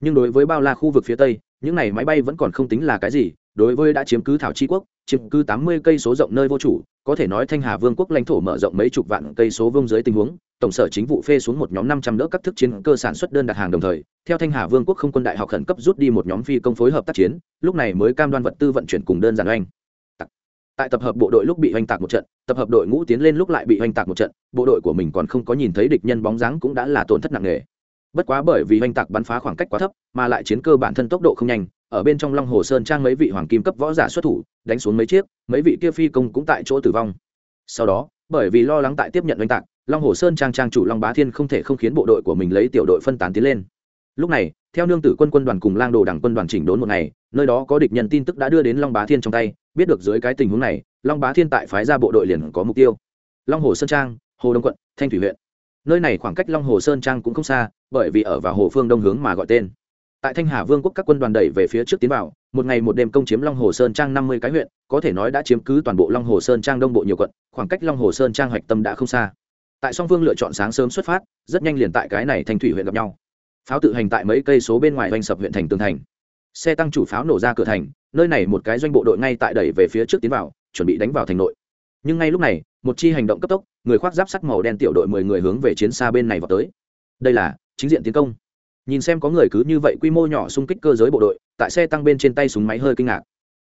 S1: Nhưng đối với bao la khu vực phía tây, những này máy bay vẫn còn không tính là cái gì, đối với đã chiếm cứ thảo chi quốc, chiếm cứ tám mươi cây số rộng nơi vô chủ, có thể nói thanh hà vương quốc lãnh thổ mở rộng mấy chục vạn cây số vương dưới tình huống, tổng sở chính vụ phê xuống một nhóm năm trăm đỡ các thức chiến cơ sản xuất đơn đặt hàng đồng thời, theo thanh hà vương quốc không quân đại học khẩn cấp rút đi một nhóm phi công phối hợp tác chiến, lúc này mới cam đoan vật tư vận chuyển cùng đơn giản oanh tại tập hợp bộ đội lúc bị oanh tạc một trận, tập hợp đội ngũ tiến lên lúc lại bị oanh tạc một trận, bộ đội của mình còn không có nhìn thấy địch nhân bóng dáng cũng đã là tổn thất nặng nề. Bất quá bởi vì oanh tạc bắn phá khoảng cách quá thấp, mà lại chiến cơ bản thân tốc độ không nhanh, ở bên trong long hồ sơn trang mấy vị hoàng kim cấp võ giả xuất thủ, đánh xuống mấy chiếc, mấy vị kia phi công cũng tại chỗ tử vong. Sau đó, bởi vì lo lắng tại tiếp nhận oanh tạc, long hồ sơn trang trang chủ long bá thiên không thể không khiến bộ đội của mình lấy tiểu đội phân tán tiến lên lúc này, theo nương tử quân quân đoàn cùng lang đồ đảng quân đoàn chỉnh đốn một ngày, nơi đó có địch nhân tin tức đã đưa đến long bá thiên trong tay, biết được dưới cái tình huống này, long bá thiên tại phái ra bộ đội liền có mục tiêu. Long hồ sơn trang, hồ đông quận, thanh thủy huyện. Nơi này khoảng cách long hồ sơn trang cũng không xa, bởi vì ở vào hồ phương đông hướng mà gọi tên. Tại thanh hà vương quốc các quân đoàn đẩy về phía trước tiến vào, một ngày một đêm công chiếm long hồ sơn trang năm mươi cái huyện, có thể nói đã chiếm cứ toàn bộ long hồ sơn trang đông bộ nhiều quận, khoảng cách long hồ sơn trang hoạch tâm đã không xa. Tại song phương lựa chọn sáng sớm xuất phát, rất nhanh liền tại cái này thanh thủy huyện gặp nhau pháo tự hành tại mấy cây số bên ngoài doanh sập huyện thành tường thành. Xe tăng chủ pháo nổ ra cửa thành, nơi này một cái doanh bộ đội ngay tại đẩy về phía trước tiến vào, chuẩn bị đánh vào thành nội. Nhưng ngay lúc này, một chi hành động cấp tốc, người khoác giáp sắt màu đen tiểu đội mười người hướng về chiến xa bên này vào tới. Đây là chính diện tiến công. Nhìn xem có người cứ như vậy quy mô nhỏ xung kích cơ giới bộ đội, tại xe tăng bên trên tay súng máy hơi kinh ngạc.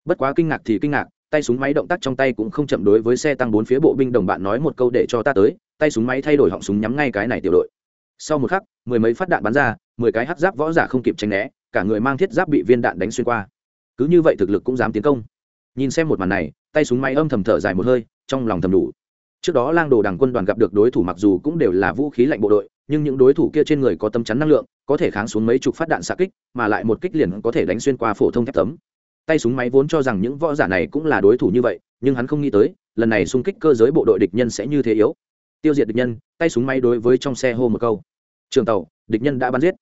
S1: Bất quá kinh ngạc thì kinh ngạc, tay súng máy động tác trong tay cũng không chậm đối với xe tăng bốn phía bộ binh đồng bạn nói một câu để cho ta tới, tay súng máy thay đổi họng súng nhắm ngay cái này tiểu đội. Sau một khắc, mười mấy phát đạn bắn ra mười cái hắc giáp võ giả không kịp tránh né, cả người mang thiết giáp bị viên đạn đánh xuyên qua. Cứ như vậy thực lực cũng dám tiến công. Nhìn xem một màn này, tay súng máy âm thầm thở dài một hơi, trong lòng thầm đủ. Trước đó lang đồ đằng quân đoàn gặp được đối thủ mặc dù cũng đều là vũ khí lạnh bộ đội, nhưng những đối thủ kia trên người có tâm chắn năng lượng, có thể kháng xuống mấy chục phát đạn xạ kích, mà lại một kích liền có thể đánh xuyên qua phổ thông thép tấm. Tay súng máy vốn cho rằng những võ giả này cũng là đối thủ như vậy, nhưng hắn không nghĩ tới, lần này xung kích cơ giới bộ đội địch nhân sẽ như thế yếu. Tiêu diệt địch nhân, tay súng máy đối với trong xe hô một câu. Trường tàu, địch nhân đã bắn giết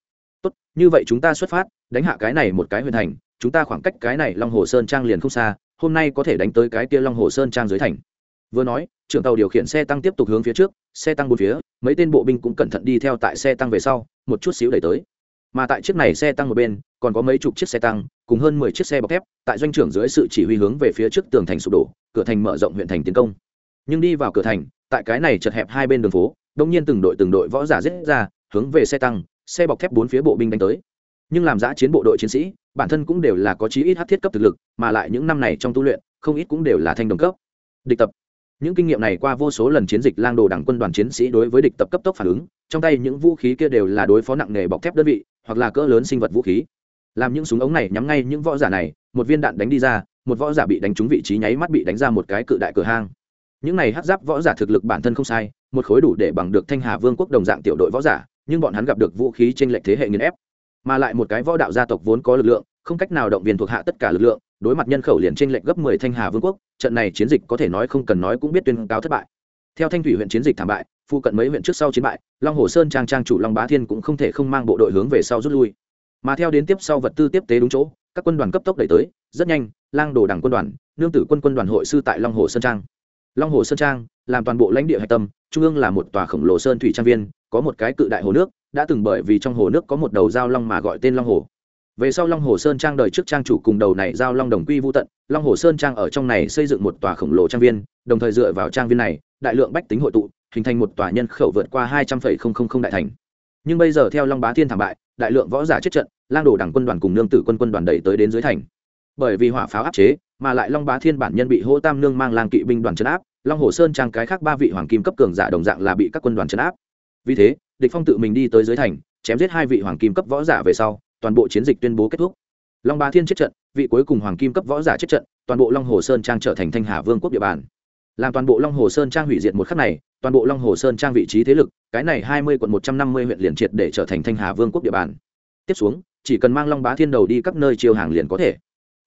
S1: tốt, như vậy chúng ta xuất phát, đánh hạ cái này một cái huyền thành, chúng ta khoảng cách cái này long hồ sơn trang liền không xa, hôm nay có thể đánh tới cái kia long hồ sơn trang dưới thành. Vừa nói, trưởng tàu điều khiển xe tăng tiếp tục hướng phía trước, xe tăng bốn phía, mấy tên bộ binh cũng cẩn thận đi theo tại xe tăng về sau, một chút xíu đẩy tới. Mà tại chiếc này xe tăng một bên, còn có mấy chục chiếc xe tăng, cùng hơn mười chiếc xe bọc thép, tại doanh trưởng dưới sự chỉ huy hướng về phía trước tường thành sụp đổ, cửa thành mở rộng huyện thành tiến công. Nhưng đi vào cửa thành, tại cái này chật hẹp hai bên đường phố, đông nhiên từng đội từng đội võ giả giết ra, hướng về xe tăng xe bọc thép bốn phía bộ binh đánh tới. Nhưng làm giã chiến bộ đội chiến sĩ, bản thân cũng đều là có chí ít hát thiết cấp thực lực, mà lại những năm này trong tu luyện, không ít cũng đều là thanh đồng cấp. Địch tập. Những kinh nghiệm này qua vô số lần chiến dịch lang đồ đảng quân đoàn chiến sĩ đối với địch tập cấp tốc phản ứng, trong tay những vũ khí kia đều là đối phó nặng nghề bọc thép đơn vị, hoặc là cỡ lớn sinh vật vũ khí. Làm những súng ống này nhắm ngay những võ giả này, một viên đạn đánh đi ra, một võ giả bị đánh trúng vị trí nháy mắt bị đánh ra một cái cự đại cửa hang. Những này hát giáp võ giả thực lực bản thân không sai, một khối đủ để bằng được thanh hà vương quốc đồng dạng tiểu đội võ giả nhưng bọn hắn gặp được vũ khí trên lệch thế hệ nghiền ép, mà lại một cái võ đạo gia tộc vốn có lực lượng, không cách nào động viên thuộc hạ tất cả lực lượng, đối mặt nhân khẩu liền trên lệch gấp 10 thanh hà vương quốc, trận này chiến dịch có thể nói không cần nói cũng biết tuyên cáo thất bại. Theo thanh thủy huyện chiến dịch thảm bại, phụ cận mấy huyện trước sau chiến bại, long hồ sơn trang trang chủ long bá thiên cũng không thể không mang bộ đội hướng về sau rút lui. Mà theo đến tiếp sau vật tư tiếp tế đúng chỗ, các quân đoàn cấp tốc đẩy tới, rất nhanh, lang đồ đảng quân đoàn, nương tử quân quân đoàn hội sư tại long hồ sơn trang. Long hồ sơn trang, làm toàn bộ lãnh địa hạch tâm trung ương là một tòa khổng lồ sơn thủy trang viên, có một cái cự đại hồ nước, đã từng bởi vì trong hồ nước có một đầu giao long mà gọi tên long hồ. Về sau long hồ sơn trang đời trước trang chủ cùng đầu này giao long đồng quy vô tận, long hồ sơn trang ở trong này xây dựng một tòa khổng lồ trang viên, đồng thời dựa vào trang viên này, đại lượng bách tính hội tụ, hình thành một tòa nhân khẩu vượt qua hai trăm linh đại thành. Nhưng bây giờ theo long bá thiên thảm bại, đại lượng võ giả chết trận, lang đồ đảng quân đoàn cùng nương tử quân quân đoàn đẩy tới đến dưới thành. Bởi vì hỏa pháo áp chế, mà lại long bá thiên bản nhân bị hô tam nương mang lang kỵ binh đoàn chấn áp long hồ sơn trang cái khác ba vị hoàng kim cấp cường giả đồng dạng là bị các quân đoàn chấn áp. Vì thế, địch phong tự mình đi tới dưới thành, chém giết hai vị hoàng kim cấp võ giả về sau, toàn bộ chiến dịch tuyên bố kết thúc. Long bá thiên chết trận, vị cuối cùng hoàng kim cấp võ giả chết trận, toàn bộ long hồ sơn trang trở thành thanh hà vương quốc địa bàn. Làm toàn bộ long hồ sơn trang hủy diệt một khắc này, toàn bộ long hồ sơn trang vị trí thế lực, cái này hai mươi quận một trăm năm mươi huyện liền triệt để trở thành thanh hà vương quốc địa bàn. Tiếp xuống, chỉ cần mang long bá thiên đầu đi các nơi chiêu hàng liền có thể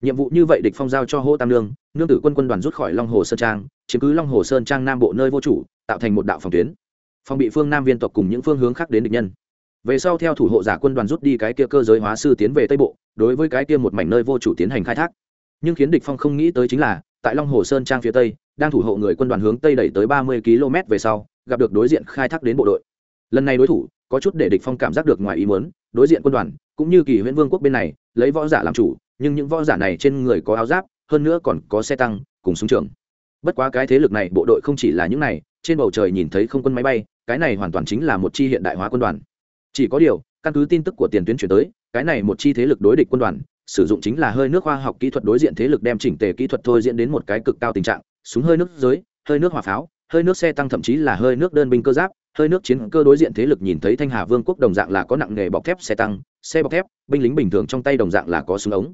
S1: nhiệm vụ như vậy địch phong giao cho hô tam nương nương tử quân quân đoàn rút khỏi long hồ sơn trang, chiếm cứ long hồ sơn trang nam bộ nơi vô chủ, tạo thành một đạo phòng tuyến. Phòng bị phương nam viên tộc cùng những phương hướng khác đến địch nhân. Về sau theo thủ hộ giả quân đoàn rút đi cái kia cơ giới hóa sư tiến về tây bộ, đối với cái kia một mảnh nơi vô chủ tiến hành khai thác. Nhưng khiến địch phong không nghĩ tới chính là, tại long hồ sơn trang phía tây, đang thủ hộ người quân đoàn hướng tây đẩy tới ba mươi km về sau, gặp được đối diện khai thác đến bộ đội. Lần này đối thủ, có chút để địch phong cảm giác được ngoài ý muốn, đối diện quân đoàn cũng như kỳ huyễn vương quốc bên này, lấy võ giả làm chủ, nhưng những võ giả này trên người có áo giáp, hơn nữa còn có xe tăng, cùng súng trường. Bất quá cái thế lực này, bộ đội không chỉ là những này, trên bầu trời nhìn thấy không quân máy bay, cái này hoàn toàn chính là một chi hiện đại hóa quân đoàn. Chỉ có điều, căn cứ tin tức của tiền tuyến chuyển tới, cái này một chi thế lực đối địch quân đoàn, sử dụng chính là hơi nước khoa học kỹ thuật đối diện thế lực đem chỉnh tề kỹ thuật thôi diễn đến một cái cực cao tình trạng, súng hơi nước giới, hơi nước hỏa pháo, hơi nước xe tăng thậm chí là hơi nước đơn binh cơ giáp, hơi nước chiến cơ đối diện thế lực nhìn thấy thanh hà vương quốc đồng dạng là có nặng nghề bọc thép xe tăng xe bọc thép, binh lính bình thường trong tay đồng dạng là có súng ống.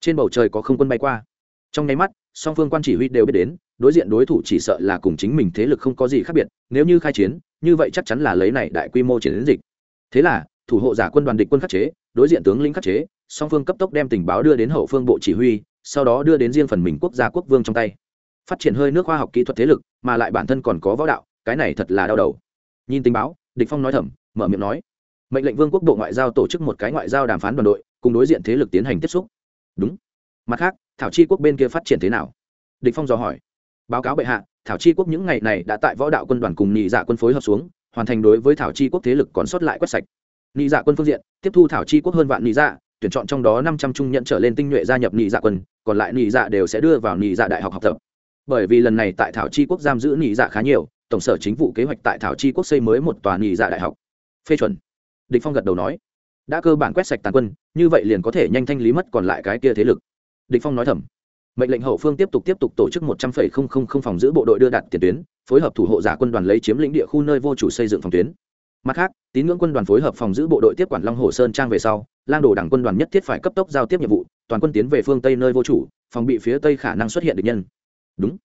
S1: Trên bầu trời có không quân bay qua. Trong nháy mắt, song phương quan chỉ huy đều biết đến, đối diện đối thủ chỉ sợ là cùng chính mình thế lực không có gì khác biệt, nếu như khai chiến, như vậy chắc chắn là lấy này đại quy mô chiến dịch. Thế là, thủ hộ giả quân đoàn địch quân khắc chế, đối diện tướng lĩnh khắc chế, song phương cấp tốc đem tình báo đưa đến hậu phương bộ chỉ huy, sau đó đưa đến riêng phần mình quốc gia quốc vương trong tay. Phát triển hơi nước khoa học kỹ thuật thế lực, mà lại bản thân còn có võ đạo, cái này thật là đau đầu. Nhìn tình báo, địch phong nói thầm, mở miệng nói mệnh lệnh vương quốc bộ ngoại giao tổ chức một cái ngoại giao đàm phán đoàn đội, cùng đối diện thế lực tiến hành tiếp xúc. Đúng. Mặt khác, thảo chi quốc bên kia phát triển thế nào? Địch phong dò hỏi. Báo cáo bệ hạ, thảo chi quốc những ngày này đã tại võ đạo quân đoàn cùng nhị dạ quân phối hợp xuống, hoàn thành đối với thảo chi quốc thế lực còn sót lại quét sạch. Nhị dạ quân phương diện, tiếp thu thảo chi quốc hơn vạn nhị dạ tuyển chọn trong đó năm trăm trung nhận trở lên tinh nhuệ gia nhập nhị dạ quân, còn lại nhị dạ đều sẽ đưa vào nhị dạ đại học học tập. Bởi vì lần này tại thảo chi quốc giam giữ nhị dạ khá nhiều, tổng sở chính vụ kế hoạch tại thảo chi quốc xây mới một tòa nhị dạ đại học. Phê chuẩn địch phong gật đầu nói, đã cơ bản quét sạch tàn quân, như vậy liền có thể nhanh thanh lý mất còn lại cái kia thế lực. Địch phong nói thầm, mệnh lệnh hậu phương tiếp tục tiếp tục tổ chức một trăm linh phòng giữ bộ đội đưa đạt tiền tuyến, phối hợp thủ hộ giả quân đoàn lấy chiếm lĩnh địa khu nơi vô chủ xây dựng phòng tuyến. Mặt khác, tín ngưỡng quân đoàn phối hợp phòng giữ bộ đội tiếp quản long hồ sơn trang về sau, lang đồ đảng quân đoàn nhất thiết phải cấp tốc giao tiếp nhiệm vụ, toàn quân tiến về phương tây nơi vô chủ, phòng bị phía tây khả năng xuất hiện địch nhân. Đúng.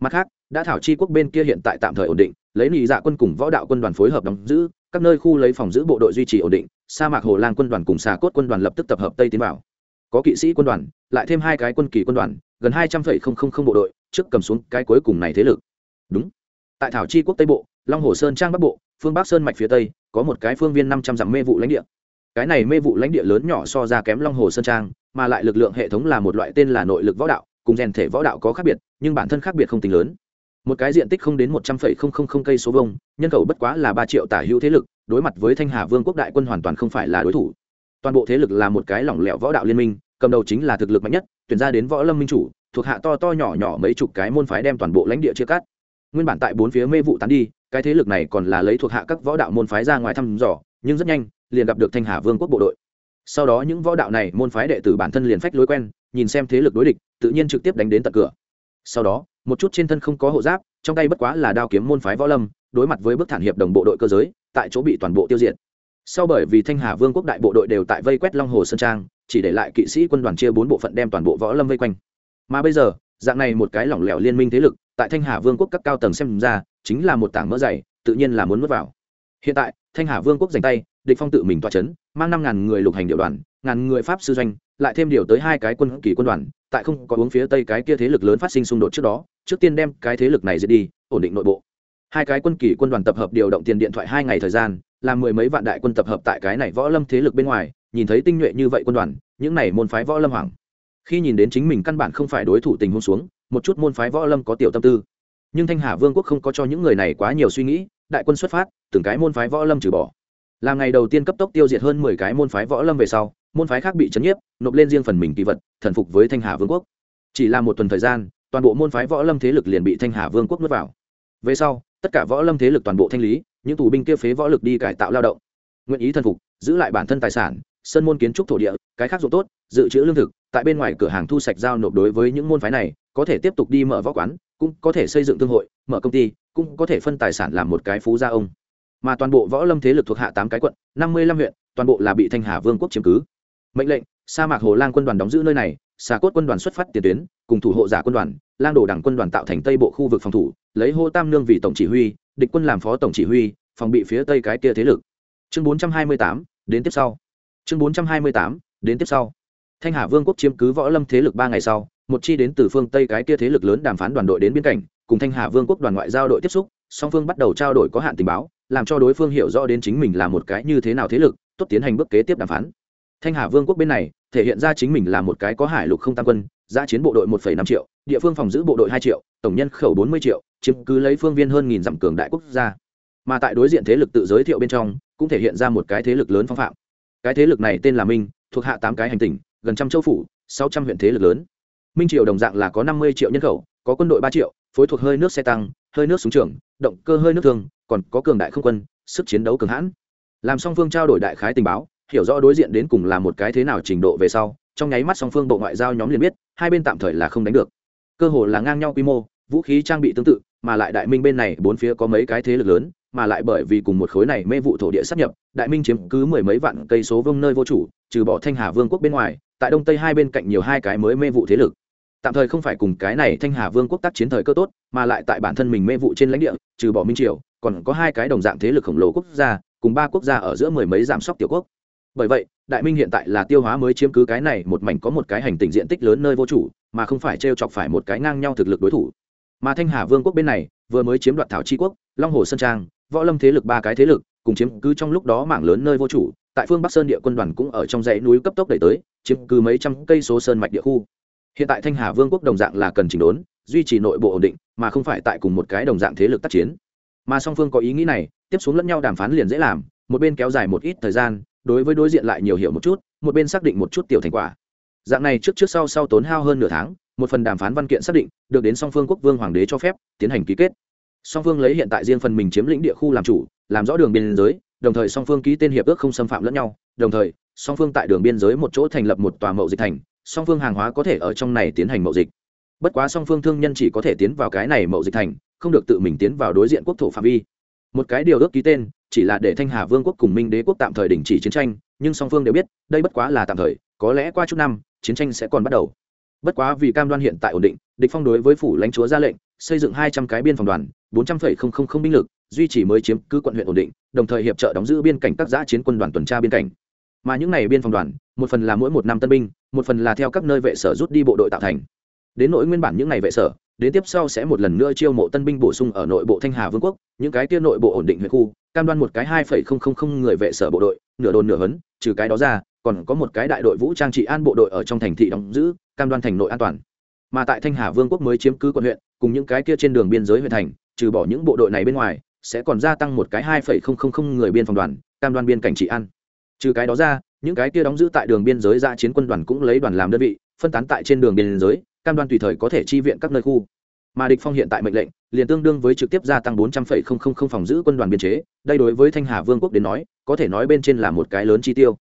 S1: Mặt khác, đã thảo chi quốc bên kia hiện tại tạm thời ổn định lấy nị dạ quân cùng võ đạo quân đoàn phối hợp đóng giữ, các nơi khu lấy phòng giữ bộ đội duy trì ổn định, sa mạc hồ lan quân đoàn cùng xà cốt quân đoàn lập tức tập hợp tây tiến vào. Có kỵ sĩ quân đoàn, lại thêm hai cái quân kỳ quân đoàn, gần hai trăm phẩy không không không bộ đội, trước cầm xuống cái cuối cùng này thế lực. Đúng. Tại thảo chi quốc tây bộ, long hồ sơn trang bắc bộ, phương bắc sơn mạch phía tây, có một cái phương viên năm trăm dặm mê vụ lãnh địa. Cái này mê vụ lãnh địa lớn nhỏ so ra kém long hồ sơn trang, mà lại lực lượng hệ thống là một loại tên là nội lực võ đạo, cùng rèn thể võ đạo có khác biệt, nhưng bản thân khác biệt không tính lớn một cái diện tích không đến một trăm phẩy không không không cây số vông nhân khẩu bất quá là ba triệu tả hữu thế lực, đối mặt với thanh hà vương quốc đại quân hoàn toàn không phải là đối thủ. Toàn bộ thế lực là một cái lỏng lẻo võ đạo liên minh, cầm đầu chính là thực lực mạnh nhất, tuyển ra đến võ lâm minh chủ, thuộc hạ to to nhỏ nhỏ mấy chục cái môn phái đem toàn bộ lãnh địa chia cắt. Nguyên bản tại bốn phía mê vụ tán đi, cái thế lực này còn là lấy thuộc hạ các võ đạo môn phái ra ngoài thăm dò, nhưng rất nhanh, liền gặp được thanh hà vương quốc bộ đội. Sau đó những võ đạo này môn phái đệ tử bản thân liền phách lối quen, nhìn xem thế lực đối địch, tự nhiên trực tiếp đánh đến tận cửa sau đó, một chút trên thân không có hộ giáp, trong tay bất quá là đao kiếm môn phái võ lâm, đối mặt với bức thản hiệp đồng bộ đội cơ giới, tại chỗ bị toàn bộ tiêu diệt. Sau bởi vì thanh hà vương quốc đại bộ đội đều tại vây quét long hồ sơn trang, chỉ để lại kỵ sĩ quân đoàn chia bốn bộ phận đem toàn bộ võ lâm vây quanh. Mà bây giờ, dạng này một cái lỏng lẻo liên minh thế lực, tại thanh hà vương quốc các cao tầng xem ra, chính là một tảng mỡ dày, tự nhiên là muốn mất vào. Hiện tại, thanh hà vương quốc dành tay, địch phong tự mình toa chấn, mang năm ngàn người lục hành điệu đoàn, ngàn người pháp sư doanh lại thêm điều tới hai cái quân kỳ quân đoàn, tại không có uống phía tây cái kia thế lực lớn phát sinh xung đột trước đó, trước tiên đem cái thế lực này diệt đi, ổn định nội bộ. Hai cái quân kỳ quân đoàn tập hợp điều động tiền điện thoại hai ngày thời gian, làm mười mấy vạn đại quân tập hợp tại cái này võ lâm thế lực bên ngoài, nhìn thấy tinh nhuệ như vậy quân đoàn, những này môn phái võ lâm hoàng khi nhìn đến chính mình căn bản không phải đối thủ tình huống xuống, một chút môn phái võ lâm có tiểu tâm tư. Nhưng thanh hà vương quốc không có cho những người này quá nhiều suy nghĩ, đại quân xuất phát, từng cái môn phái võ lâm trừ bỏ. Làm ngày đầu tiên cấp tốc tiêu diệt hơn mười cái môn phái võ lâm về sau môn phái khác bị chấn nhiếp, nộp lên riêng phần mình kỳ vật, thần phục với thanh hà vương quốc. Chỉ là một tuần thời gian, toàn bộ môn phái võ lâm thế lực liền bị thanh hà vương quốc nuốt vào. Về sau, tất cả võ lâm thế lực toàn bộ thanh lý, những tù binh kia phế võ lực đi cải tạo lao động. Nguyện ý thần phục, giữ lại bản thân tài sản, sân môn kiến trúc thổ địa, cái khác dụng tốt, dự trữ lương thực, tại bên ngoài cửa hàng thu sạch giao nộp đối với những môn phái này, có thể tiếp tục đi mở võ quán, cũng có thể xây dựng thương hội, mở công ty, cũng có thể phân tài sản làm một cái phú gia ông. Mà toàn bộ võ lâm thế lực thuộc hạ tám cái quận, năm mươi lăm huyện, toàn bộ là bị thanh hà vương quốc chiếm cứ mệnh lệnh, sa mạc hồ lang quân đoàn đóng giữ nơi này, xà cốt quân đoàn xuất phát tiền tuyến, cùng thủ hộ giả quân đoàn, lang đồ đảng quân đoàn tạo thành tây bộ khu vực phòng thủ, lấy hô tam nương vì tổng chỉ huy, địch quân làm phó tổng chỉ huy, phòng bị phía tây cái kia thế lực. Chương bốn trăm hai mươi tám, đến tiếp sau. Chương bốn trăm hai mươi tám, đến tiếp sau. Thanh hà vương quốc chiếm cứ võ lâm thế lực ba ngày sau, một chi đến từ phương tây cái kia thế lực lớn đàm phán đoàn đội đến biên cảnh cùng thanh hà vương quốc đoàn ngoại giao đội tiếp xúc, song phương bắt đầu trao đổi có hạn tình báo, làm cho đối phương hiểu rõ đến chính mình là một cái như thế nào thế lực, tốt tiến hành bước kế tiếp đàm phán thanh hà vương quốc bên này, thể hiện ra chính mình là một cái có hải lục không tam quân, giã chiến bộ đội một năm triệu, địa phương phòng giữ bộ đội hai triệu, tổng nhân khẩu bốn mươi triệu, chiếm cứ lấy phương viên hơn nghìn dặm cường đại quốc gia. Mà tại đối diện thế lực tự giới thiệu bên trong, cũng thể hiện ra một cái thế lực lớn phong phạm. Cái thế lực này tên là minh, thuộc hạ tám cái hành tỉnh, gần trăm châu phủ, sáu trăm huyện thế lực lớn. Minh triều đồng dạng là có năm mươi triệu nhân khẩu, có quân đội ba triệu, phối thuộc hơi nước xe tăng, hơi nước súng trường, động cơ hơi nước thường còn có cường đại không quân, sức chiến đấu cường hãn. Làm song phương trao đổi đại khái tình báo hiểu rõ đối diện đến cùng là một cái thế nào trình độ về sau, trong nháy mắt song phương bộ ngoại giao nhóm liền biết, hai bên tạm thời là không đánh được. Cơ hồ là ngang nhau quy mô, vũ khí trang bị tương tự, mà lại đại minh bên này bốn phía có mấy cái thế lực lớn, mà lại bởi vì cùng một khối này mê vụ thổ địa sắp nhập, đại minh chiếm cứ mười mấy vạn cây số vương nơi vô chủ, trừ bỏ thanh hà vương quốc bên ngoài, tại đông tây hai bên cạnh nhiều hai cái mới mê vụ thế lực. Tạm thời không phải cùng cái này thanh hà vương quốc tác chiến thời cơ tốt, mà lại tại bản thân mình mê vụ trên lãnh địa, trừ bỏ minh triều, còn có hai cái đồng dạng thế lực khổng lồ quốc gia, cùng ba quốc gia ở giữa mười mấy giảm sóc tiểu quốc bởi vậy, đại minh hiện tại là tiêu hóa mới chiếm cứ cái này một mảnh có một cái hành tinh diện tích lớn nơi vô chủ, mà không phải t r e o chọc phải một cái ngang nhau thực lực đối thủ. Mà thanh hà vương quốc bên này, vừa mới chiếm đoạt thảo tri quốc, long hồ sơn trang, võ lâm thế lực ba cái thế lực, cùng chiếm cứ trong lúc đó mảng lớn nơi vô chủ, tại phương bắc sơn địa quân đoàn cũng ở trong dãy núi cấp tốc đẩy tới, chiếm cứ mấy trăm cây số sơn mạch địa khu. Hiện tại thanh hà vương quốc đồng dạng là cần chỉnh đốn, duy trì nội bộ ổn định, mà không phải tại cùng một cái đồng dạng thế lực tác chiến. Mà song phương có ý nghĩ này, tiếp xuống lẫn nhau đàm phán liền dễ làm, một bên kéo dài một ít thời gian đối với đối diện lại nhiều hiểu một chút, một bên xác định một chút tiểu thành quả. Dạng này trước trước sau sau tốn hao hơn nửa tháng, một phần đàm phán văn kiện xác định, được đến song phương quốc vương hoàng đế cho phép, tiến hành ký kết. Song phương lấy hiện tại riêng phần mình chiếm lĩnh địa khu làm chủ, làm rõ đường biên giới, đồng thời song phương ký tên hiệp ước không xâm phạm lẫn nhau, đồng thời, song phương tại đường biên giới một chỗ thành lập một tòa mậu dịch thành, song phương hàng hóa có thể ở trong này tiến hành mậu dịch. Bất quá song phương thương nhân chỉ có thể tiến vào cái này mậu dịch thành, không được tự mình tiến vào đối diện quốc thổ phạm vi một cái điều ước ký tên, chỉ là để thanh hà vương quốc cùng minh đế quốc tạm thời đình chỉ chiến tranh, nhưng song phương đều biết, đây bất quá là tạm thời, có lẽ qua chút năm, chiến tranh sẽ còn bắt đầu. Bất quá vì cam đoan hiện tại ổn định, địch phong đối với phủ lãnh chúa ra lệnh, xây dựng hai trăm cái biên phòng đoàn, bốn trăm linh binh lực, duy trì mới chiếm cứ quận huyện ổn định, đồng thời hiệp trợ đóng giữ biên cảnh các giã chiến quân đoàn tuần tra biên cảnh. Mà những này biên phòng đoàn, một phần là mỗi một năm tân binh, một phần là theo các nơi vệ sở rút đi bộ đội tạo thành đến nỗi nguyên bản những ngày vệ sở, đến tiếp sau sẽ một lần nữa chiêu mộ tân binh bổ sung ở nội bộ thanh hà vương quốc, những cái kia nội bộ ổn định huyện khu, cam đoan một cái hai phẩy không không không người vệ sở bộ đội, nửa đồn nửa hấn, trừ cái đó ra, còn có một cái đại đội vũ trang trị an bộ đội ở trong thành thị đóng giữ, cam đoan thành nội an toàn. Mà tại thanh hà vương quốc mới chiếm cứ quận huyện, cùng những cái kia trên đường biên giới huyện thành, trừ bỏ những bộ đội này bên ngoài, sẽ còn gia tăng một cái hai phẩy không không không người biên phòng đoàn, cam đoan biên cảnh trị an. Trừ cái đó ra, những cái kia đóng giữ tại đường biên giới ra chiến quân đoàn cũng lấy đoàn làm đơn vị phân tán tại trên đường biên giới, cam đoan tùy thời có thể chi viện các nơi khu. Mà địch phong hiện tại mệnh lệnh, liền tương đương với trực tiếp gia tăng bốn trăm phẩy không không không phòng giữ quân đoàn biên chế, đây đối với thanh hà vương quốc đến nói, có thể nói bên trên là một cái lớn chi tiêu.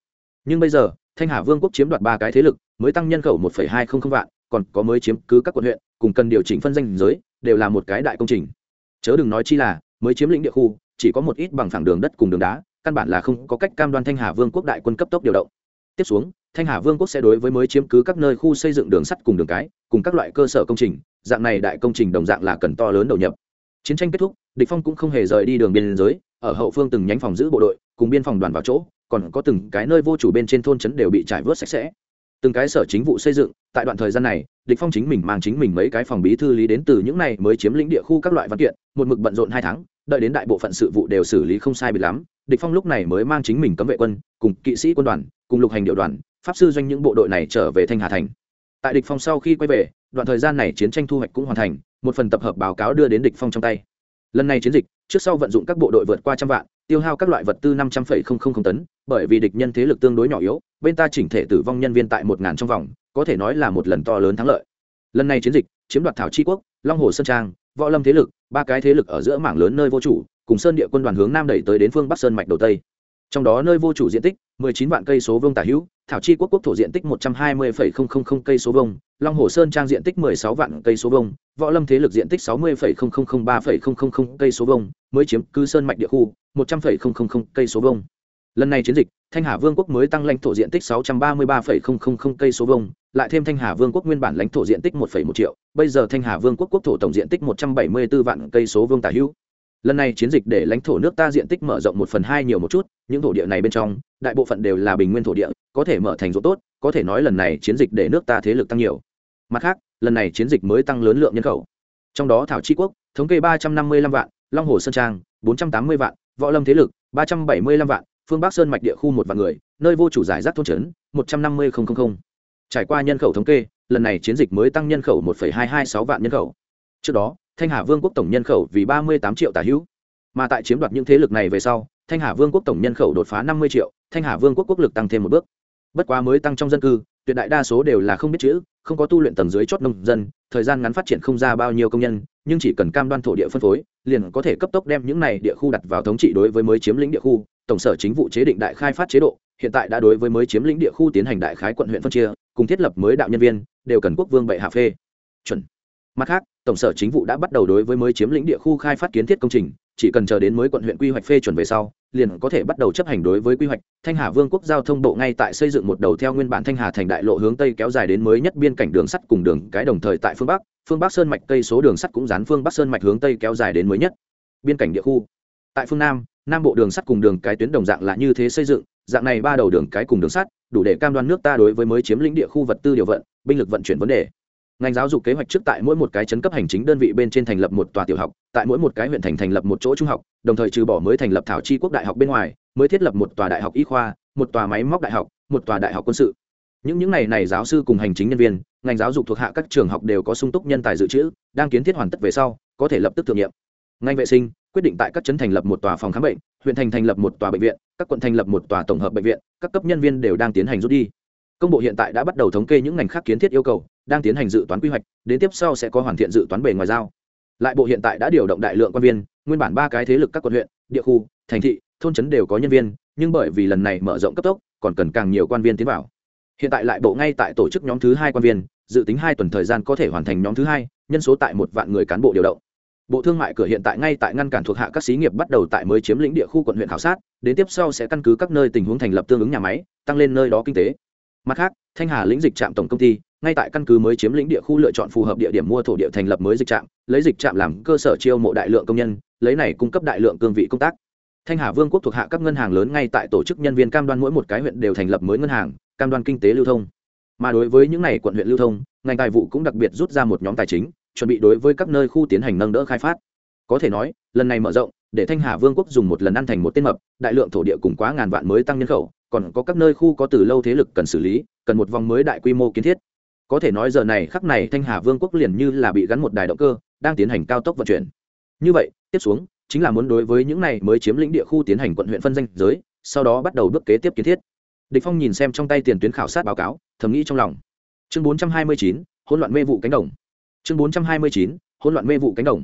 S1: Nhưng bây giờ, thanh hà vương quốc chiếm đoạt ba cái thế lực, mới tăng nhân khẩu một phẩy hai không không vạn, còn có mới chiếm cứ các quận huyện, cùng cần điều chỉnh phân danh giới, đều là một cái đại công trình. Chớ đừng nói chi là, mới chiếm lĩnh địa khu, chỉ có một ít bằng phẳng đường đất cùng đường đá, căn bản là không có cách cam đoan thanh hà vương quốc đại quân cấp tốc điều động tiếp xuống, thanh hà vương quốc sẽ đối với mới chiếm cứ các nơi khu xây dựng đường sắt cùng đường cái, cùng các loại cơ sở công trình, dạng này đại công trình đồng dạng là cần to lớn đầu nhập. Chiến tranh kết thúc, địch phong cũng không hề rời đi đường biên giới, ở hậu phương từng nhánh phòng giữ bộ đội, cùng biên phòng đoàn vào chỗ, còn có từng cái nơi vô chủ bên trên thôn trấn đều bị trải vớt sạch sẽ. Từng cái sở chính vụ xây dựng, tại đoạn thời gian này, địch phong chính mình mang chính mình mấy cái phòng bí thư lý đến từ những này mới chiếm lĩnh địa khu các loại văn kiện, một mực bận rộn hai tháng đợi đến đại bộ phận sự vụ đều xử lý không sai biệt lắm, địch phong lúc này mới mang chính mình cấm vệ quân, cùng kỵ sĩ quân đoàn, cùng lục hành điệu đoàn, pháp sư doanh những bộ đội này trở về thanh hà thành. Tại địch phong sau khi quay về, đoạn thời gian này chiến tranh thu hoạch cũng hoàn thành, một phần tập hợp báo cáo đưa đến địch phong trong tay. Lần này chiến dịch, trước sau vận dụng các bộ đội vượt qua trăm vạn, tiêu hao các loại vật tư năm trăm linh tấn, bởi vì địch nhân thế lực tương đối nhỏ yếu, bên ta chỉnh thể tử vong nhân viên tại một ngàn trong vòng, có thể nói là một lần to lớn thắng lợi. Lần này chiến dịch, chiếm đoạt thảo chi quốc, long hồ sơn trang, võ lâm thế lực ba cái thế lực ở giữa mảng lớn nơi vô chủ cùng sơn địa quân đoàn hướng nam đẩy tới đến phương bắc sơn mạch đầu tây. Trong đó nơi vô chủ diện tích 19 vạn cây số vuông tả hữu thảo chi quốc quốc thổ diện tích 120,000 cây số vuông long hồ sơn trang diện tích 16 vạn cây số vuông võ lâm thế lực diện tích 60,000 cây số vuông mới chiếm cư sơn mạch địa khu 100,000 cây số vuông. Lần này chiến dịch thanh hà vương quốc mới tăng lãnh thổ diện tích 633,000 cây số vuông lại thêm thanh hà vương quốc nguyên bản lãnh thổ diện tích 1,1 triệu bây giờ thanh hà vương quốc quốc thổ tổng diện tích 174 vạn cây số vuông tả hữu. Lần này chiến dịch để lãnh thổ nước ta diện tích mở rộng một phần hai nhiều một chút những thổ địa này bên trong đại bộ phận đều là bình nguyên thổ địa có thể mở thành ruộng tốt có thể nói lần này chiến dịch để nước ta thế lực tăng nhiều. Mặt khác lần này chiến dịch mới tăng lớn lượng nhân khẩu. Trong đó thảo Chi quốc thống kê ba trăm năm mươi lăm vạn long hồ sơn trang bốn trăm tám mươi vạn võ lâm thế lực ba trăm bảy mươi lăm vạn phương bắc sơn mạch địa khu một vạn người, nơi vô chủ giải rác thôn trấn, một trăm năm mươi trải qua nhân khẩu thống kê, lần này chiến dịch mới tăng nhân khẩu một hai hai sáu vạn nhân khẩu. Trước đó, thanh hà vương quốc tổng nhân khẩu vì ba mươi tám triệu tả hữu. Mà tại chiếm đoạt những thế lực này về sau, thanh hà vương quốc tổng nhân khẩu đột phá năm mươi triệu, thanh hà vương quốc quốc lực tăng thêm một bước. Bất quá mới tăng trong dân cư, tuyệt đại đa số đều là không biết chữ, không có tu luyện tầng dưới chót nông dân, thời gian ngắn phát triển không ra bao nhiêu công nhân, nhưng chỉ cần cam đoan thổ địa phân phối, liền có thể cấp tốc đem những này địa khu đặt vào thống trị đối với mới chiếm lĩnh địa khu tổng sở chính vụ chế định đại khai phát chế độ, hiện tại đã đối với mới chiếm lĩnh địa khu tiến hành đại khái quận huyện phân chia, cùng thiết lập mới đạo nhân viên, đều cần quốc vương bệ hạ phê. Chuẩn. Mặt khác, tổng sở chính vụ đã bắt đầu đối với mới chiếm lĩnh địa khu khai phát kiến thiết công trình, chỉ cần chờ đến mới quận huyện quy hoạch phê chuẩn về sau, liền có thể bắt đầu chấp hành đối với quy hoạch. Thanh hà vương quốc giao thông bộ ngay tại xây dựng một đầu theo nguyên bản thanh hà thành đại lộ hướng tây kéo dài đến mới nhất biên cảnh đường sắt cùng đường, cái đồng thời tại phương bắc phương bắc sơn mạch tây số đường sắt cũng dán phương bắc sơn mạch hướng tây kéo dài đến mới nhất biên cảnh địa khu. Tại phương nam nam bộ đường sắt cùng đường cái tuyến đồng dạng là như thế xây dựng, dạng này ba đầu đường cái cùng đường sắt, đủ để cam đoan nước ta đối với mới chiếm lĩnh địa khu vật tư điều vận, binh lực vận chuyển vấn đề. Ngành giáo dục kế hoạch trước tại mỗi một cái chấn cấp hành chính đơn vị bên trên thành lập một tòa tiểu học, tại mỗi một cái huyện thành thành lập một chỗ trung học, đồng thời trừ bỏ mới thành lập thảo chi quốc đại học bên ngoài, mới thiết lập một tòa đại học y khoa, một tòa máy móc đại học, một tòa đại học quân sự. Những những này này giáo sư cùng hành chính nhân viên, ngành giáo dục thuộc hạ các trường học đều có sung túc nhân tài dự trữ, đang kiến thiết hoàn tất về sau, có thể lập tức thử nghiệm. Ngành vệ sinh quyết định tại các trấn thành lập một tòa phòng khám bệnh, huyện thành thành lập một tòa bệnh viện, các quận thành lập một tòa tổng hợp bệnh viện, các cấp nhân viên đều đang tiến hành rút đi. Công bộ hiện tại đã bắt đầu thống kê những ngành khác kiến thiết yêu cầu, đang tiến hành dự toán quy hoạch, đến tiếp sau sẽ có hoàn thiện dự toán bề ngoài giao. Lại bộ hiện tại đã điều động đại lượng quan viên, nguyên bản ba cái thế lực các quận huyện, địa khu, thành thị, thôn trấn đều có nhân viên, nhưng bởi vì lần này mở rộng cấp tốc, còn cần càng nhiều quan viên tiến vào. Hiện tại lại bộ ngay tại tổ chức nhóm thứ hai quan viên, dự tính hai tuần thời gian có thể hoàn thành nhóm thứ hai, nhân số tại một vạn người cán bộ điều động bộ thương mại cửa hiện tại ngay tại ngăn cản thuộc hạ các xí nghiệp bắt đầu tại mới chiếm lĩnh địa khu quận huyện khảo sát, đến tiếp sau sẽ căn cứ các nơi tình huống thành lập tương ứng nhà máy, tăng lên nơi đó kinh tế. Mặt khác, thanh hà lĩnh dịch trạm tổng công ty, ngay tại căn cứ mới chiếm lĩnh địa khu lựa chọn phù hợp địa điểm mua thổ địa thành lập mới dịch trạm, lấy dịch trạm làm cơ sở chiêu mộ đại lượng công nhân, lấy này cung cấp đại lượng cương vị công tác. Thanh hà vương quốc thuộc hạ các ngân hàng lớn ngay tại tổ chức nhân viên cam đoan mỗi một cái huyện đều thành lập mới ngân hàng, cam đoan kinh tế lưu thông. Mà đối với những n à y quận huyện lưu thông, ngành tài vụ cũng đặc biệt rút ra một nhóm tài chính chuẩn bị đối với các nơi khu tiến hành nâng đỡ khai phát. Có thể nói lần này mở rộng để thanh hà vương quốc dùng một lần ăn thành một tên mập đại lượng thổ địa cùng quá ngàn vạn mới tăng nhân khẩu còn có các nơi khu có từ lâu thế lực cần xử lý cần một vòng mới đại quy mô kiến thiết. Có thể nói giờ này khắc này thanh hà vương quốc liền như là bị gắn một đài động cơ đang tiến hành cao tốc vận chuyển. Như vậy tiếp xuống chính là muốn đối với những này mới chiếm lĩnh địa khu tiến hành quận huyện phân danh giới sau đó bắt đầu bước kế tiếp kiến thiết. Địch phong nhìn xem trong tay tiền tuyến khảo sát báo cáo thầm nghĩ trong lòng. Chương 429, hỗn loạn mê vụ cánh đồng chương 429, hỗn loạn mê vụ cánh đồng.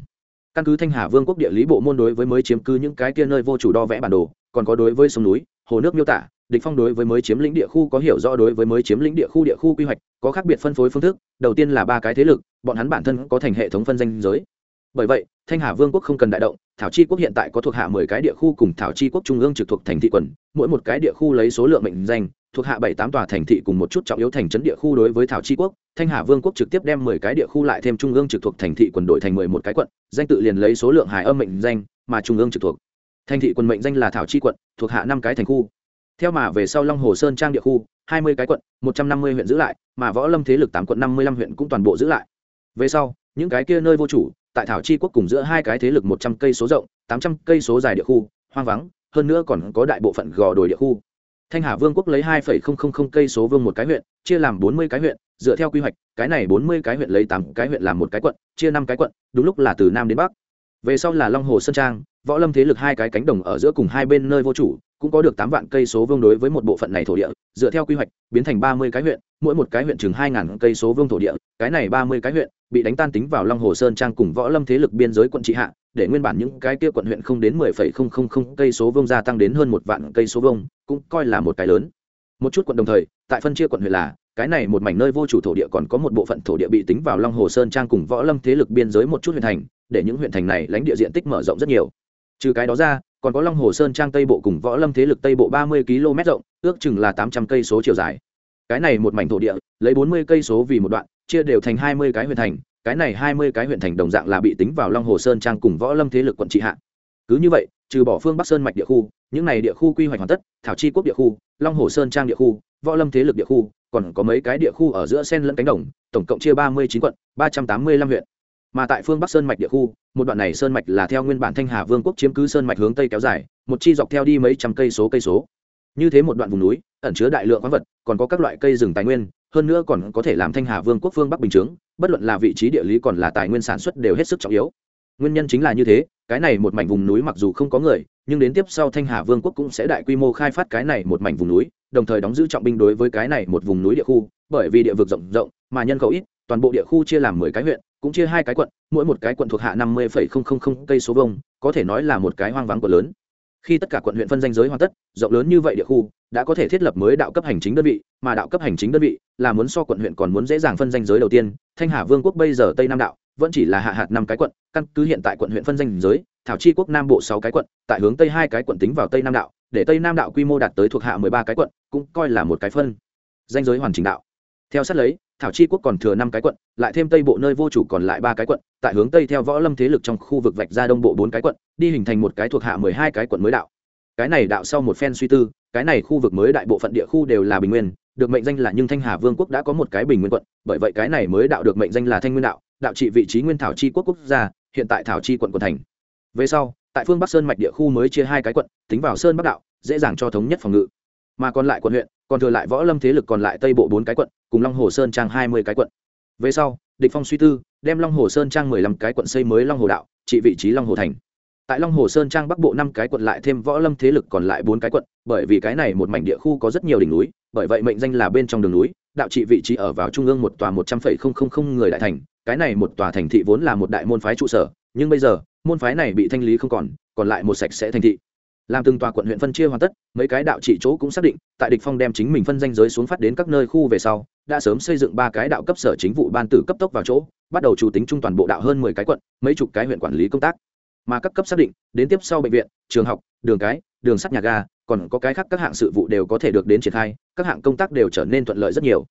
S1: Căn cứ thanh hà vương quốc địa lý bộ môn đối với mới chiếm cư những cái kia nơi vô chủ đo vẽ bản đồ còn có đối với sông núi hồ nước miêu tả địch phong đối với mới chiếm lĩnh địa khu có hiểu rõ đối với mới chiếm lĩnh địa khu địa khu quy hoạch có khác biệt phân phối phương thức đầu tiên là ba cái thế lực bọn hắn bản thân có thành hệ thống phân danh giới. Bởi vậy thanh hà vương quốc không cần đại động thảo chi quốc hiện tại có thuộc hạ mười cái địa khu cùng thảo chi quốc trung ương trực thuộc thành thị quần mỗi một cái địa khu lấy số lượng mệnh danh thuộc hạ bảy tám tòa thành thị cùng một chút trọng yếu thành trấn địa khu đối với thảo chi quốc, thanh hà vương quốc trực tiếp đem mười cái địa khu lại thêm trung ương trực thuộc thành thị quần đội thành mười một cái quận, danh tự liền lấy số lượng hải âm mệnh danh mà trung ương trực thuộc. Thành thị quần mệnh danh là thảo chi quận, thuộc hạ năm cái thành khu. Theo mà về sau long hồ sơn trang địa khu, hai mươi cái quận, một trăm năm mươi huyện giữ lại, mà võ lâm thế lực tám quận năm mươi lăm huyện cũng toàn bộ giữ lại. Về sau, những cái kia nơi vô chủ, tại thảo chi quốc cùng giữa hai cái thế lực một trăm cây số rộng, tám trăm cây số dài địa khu, hoang vắng, hơn nữa còn có đại bộ phận gò đồi địa khu thanh hà vương quốc lấy 2.000 cây số vương một cái huyện, chia làm bốn mươi cái huyện, dựa theo quy hoạch, cái này bốn mươi cái huyện lấy 8 cái huyện làm một cái quận, chia năm cái quận, đúng lúc là từ nam đến bắc. Về sau là long hồ sơn trang, võ lâm thế lực hai cái cánh đồng ở giữa cùng hai bên nơi vô chủ, cũng có được tám vạn cây số vương đối với một bộ phận này thổ địa, dựa theo quy hoạch, biến thành ba mươi cái huyện, mỗi một cái huyện chừng 2000 cây số vương thổ địa, cái này ba mươi cái huyện bị đánh tan tính vào long hồ sơn trang cùng võ lâm thế lực biên giới quận trị hạ để nguyên bản những cái kia quận huyện không đến mười phẩy không không không cây số vương gia tăng đến hơn một vạn cây số vương cũng coi là một cái lớn. Một chút quận đồng thời, tại phân chia quận huyện là, cái này một mảnh nơi vô chủ thổ địa còn có một bộ phận thổ địa bị tính vào long hồ sơn trang cùng võ lâm thế lực biên giới một chút huyện thành, để những huyện thành này lãnh địa diện tích mở rộng rất nhiều. Trừ cái đó ra, còn có long hồ sơn trang tây bộ cùng võ lâm thế lực tây bộ ba mươi km rộng, ước chừng là tám trăm cây số chiều dài. Cái này một mảnh thổ địa, lấy bốn mươi cây số vì một đoạn, chia đều thành hai mươi cái huyện thành cái này hai mươi cái huyện thành đồng dạng là bị tính vào long hồ sơn trang cùng võ lâm thế lực quận trị hạ. Cứ như vậy, trừ bỏ phương bắc sơn mạch địa khu, những này địa khu quy hoạch hoàn tất, thảo chi quốc địa khu, long hồ sơn trang địa khu, võ lâm thế lực địa khu, còn có mấy cái địa khu ở giữa sen lẫn cánh đồng, tổng cộng chia ba mươi chín quận, ba trăm tám mươi lăm huyện. Mà tại phương bắc sơn mạch địa khu, một đoạn này sơn mạch là theo nguyên bản thanh hà vương quốc chiếm cứ sơn mạch hướng tây kéo dài, một chi dọc theo đi mấy trăm cây số cây số. Như thế một đoạn vùng núi, ẩn chứa đại lượng khoáng vật, còn có các loại cây rừng tài nguyên hơn nữa còn có thể làm thanh hà vương quốc phương bắc bình chướng, bất luận là vị trí địa lý còn là tài nguyên sản xuất đều hết sức trọng yếu. Nguyên nhân chính là như thế, cái này một mảnh vùng núi mặc dù không có người, nhưng đến tiếp sau thanh hà vương quốc cũng sẽ đại quy mô khai phát cái này một mảnh vùng núi, đồng thời đóng giữ trọng binh đối với cái này một vùng núi địa khu, bởi vì địa vực rộng rộng, mà nhân khẩu ít, toàn bộ địa khu chia làm mười cái huyện, cũng chia hai cái quận, mỗi một cái quận thuộc hạ năm mươi cây số vông có thể nói là một cái hoang vắng của lớn khi tất cả quận huyện phân danh giới hoàn tất, rộng lớn như vậy địa khu, đã có thể thiết lập mới đạo cấp hành chính đơn vị, mà đạo cấp hành chính đơn vị là muốn so quận huyện còn muốn dễ dàng phân danh giới đầu tiên. Thanh hà vương quốc bây giờ tây nam đạo vẫn chỉ là hạ hạt năm cái quận, căn cứ hiện tại quận huyện phân danh giới, thảo chi quốc nam bộ sáu cái quận, tại hướng tây hai cái quận tính vào tây nam đạo, để tây nam đạo quy mô đạt tới thuộc hạ mười ba cái quận, cũng coi là một cái phân danh giới hoàn chỉnh đạo. Theo sát lấy thảo chi quốc còn thừa năm cái quận, lại thêm tây bộ nơi vô chủ còn lại ba cái quận, tại hướng tây theo võ lâm thế lực trong khu vực vạch ra đông bộ bốn cái quận, đi hình thành một cái thuộc hạ mười hai cái quận mới đạo. Cái này đạo sau một phen suy tư, cái này khu vực mới đại bộ phận địa khu đều là bình nguyên, được mệnh danh là nhưng thanh hà vương quốc đã có một cái bình nguyên quận, bởi vậy cái này mới đạo được mệnh danh là thanh nguyên đạo đạo trị vị trí nguyên thảo chi quốc quốc gia, hiện tại thảo chi quận quận thành. Về sau, tại phương bắc sơn mạch địa khu mới chia hai cái quận, tính vào sơn bắc đạo, dễ dàng cho thống nhất phòng ngự mà còn lại quận huyện, còn thừa lại võ lâm thế lực còn lại tây bộ bốn cái quận, cùng long hồ sơn trang hai mươi cái quận. Về sau, địch phong suy tư, đem long hồ sơn trang mười lăm cái quận xây mới long hồ đạo, trị vị trí long hồ thành. Tại long hồ sơn trang bắc bộ năm cái quận lại thêm võ lâm thế lực còn lại bốn cái quận, bởi vì cái này một mảnh địa khu có rất nhiều đỉnh núi, bởi vậy mệnh danh là bên trong đường núi, đạo trị vị trí ở vào trung ương một tòa một trăm phẩy không không không người đại thành, cái này một tòa thành thị vốn là một đại môn phái trụ sở, nhưng bây giờ, môn phái này bị thanh lý không còn còn lại một sạch sẽ thành thị làm từng tòa quận huyện phân chia hoàn tất, mấy cái đạo trị chỗ cũng xác định, tại địch phong đem chính mình phân danh giới xuống phát đến các nơi khu về sau, đã sớm xây dựng ba cái đạo cấp sở chính vụ ban tử cấp tốc vào chỗ, bắt đầu chủ tính trung toàn bộ đạo hơn mười cái quận, mấy chục cái huyện quản lý công tác. Mà các cấp xác định, đến tiếp sau bệnh viện, trường học, đường cái, đường sắt nhà ga, còn có cái khác các hạng sự vụ đều có thể được đến triển khai, các hạng công tác đều trở nên thuận lợi rất nhiều.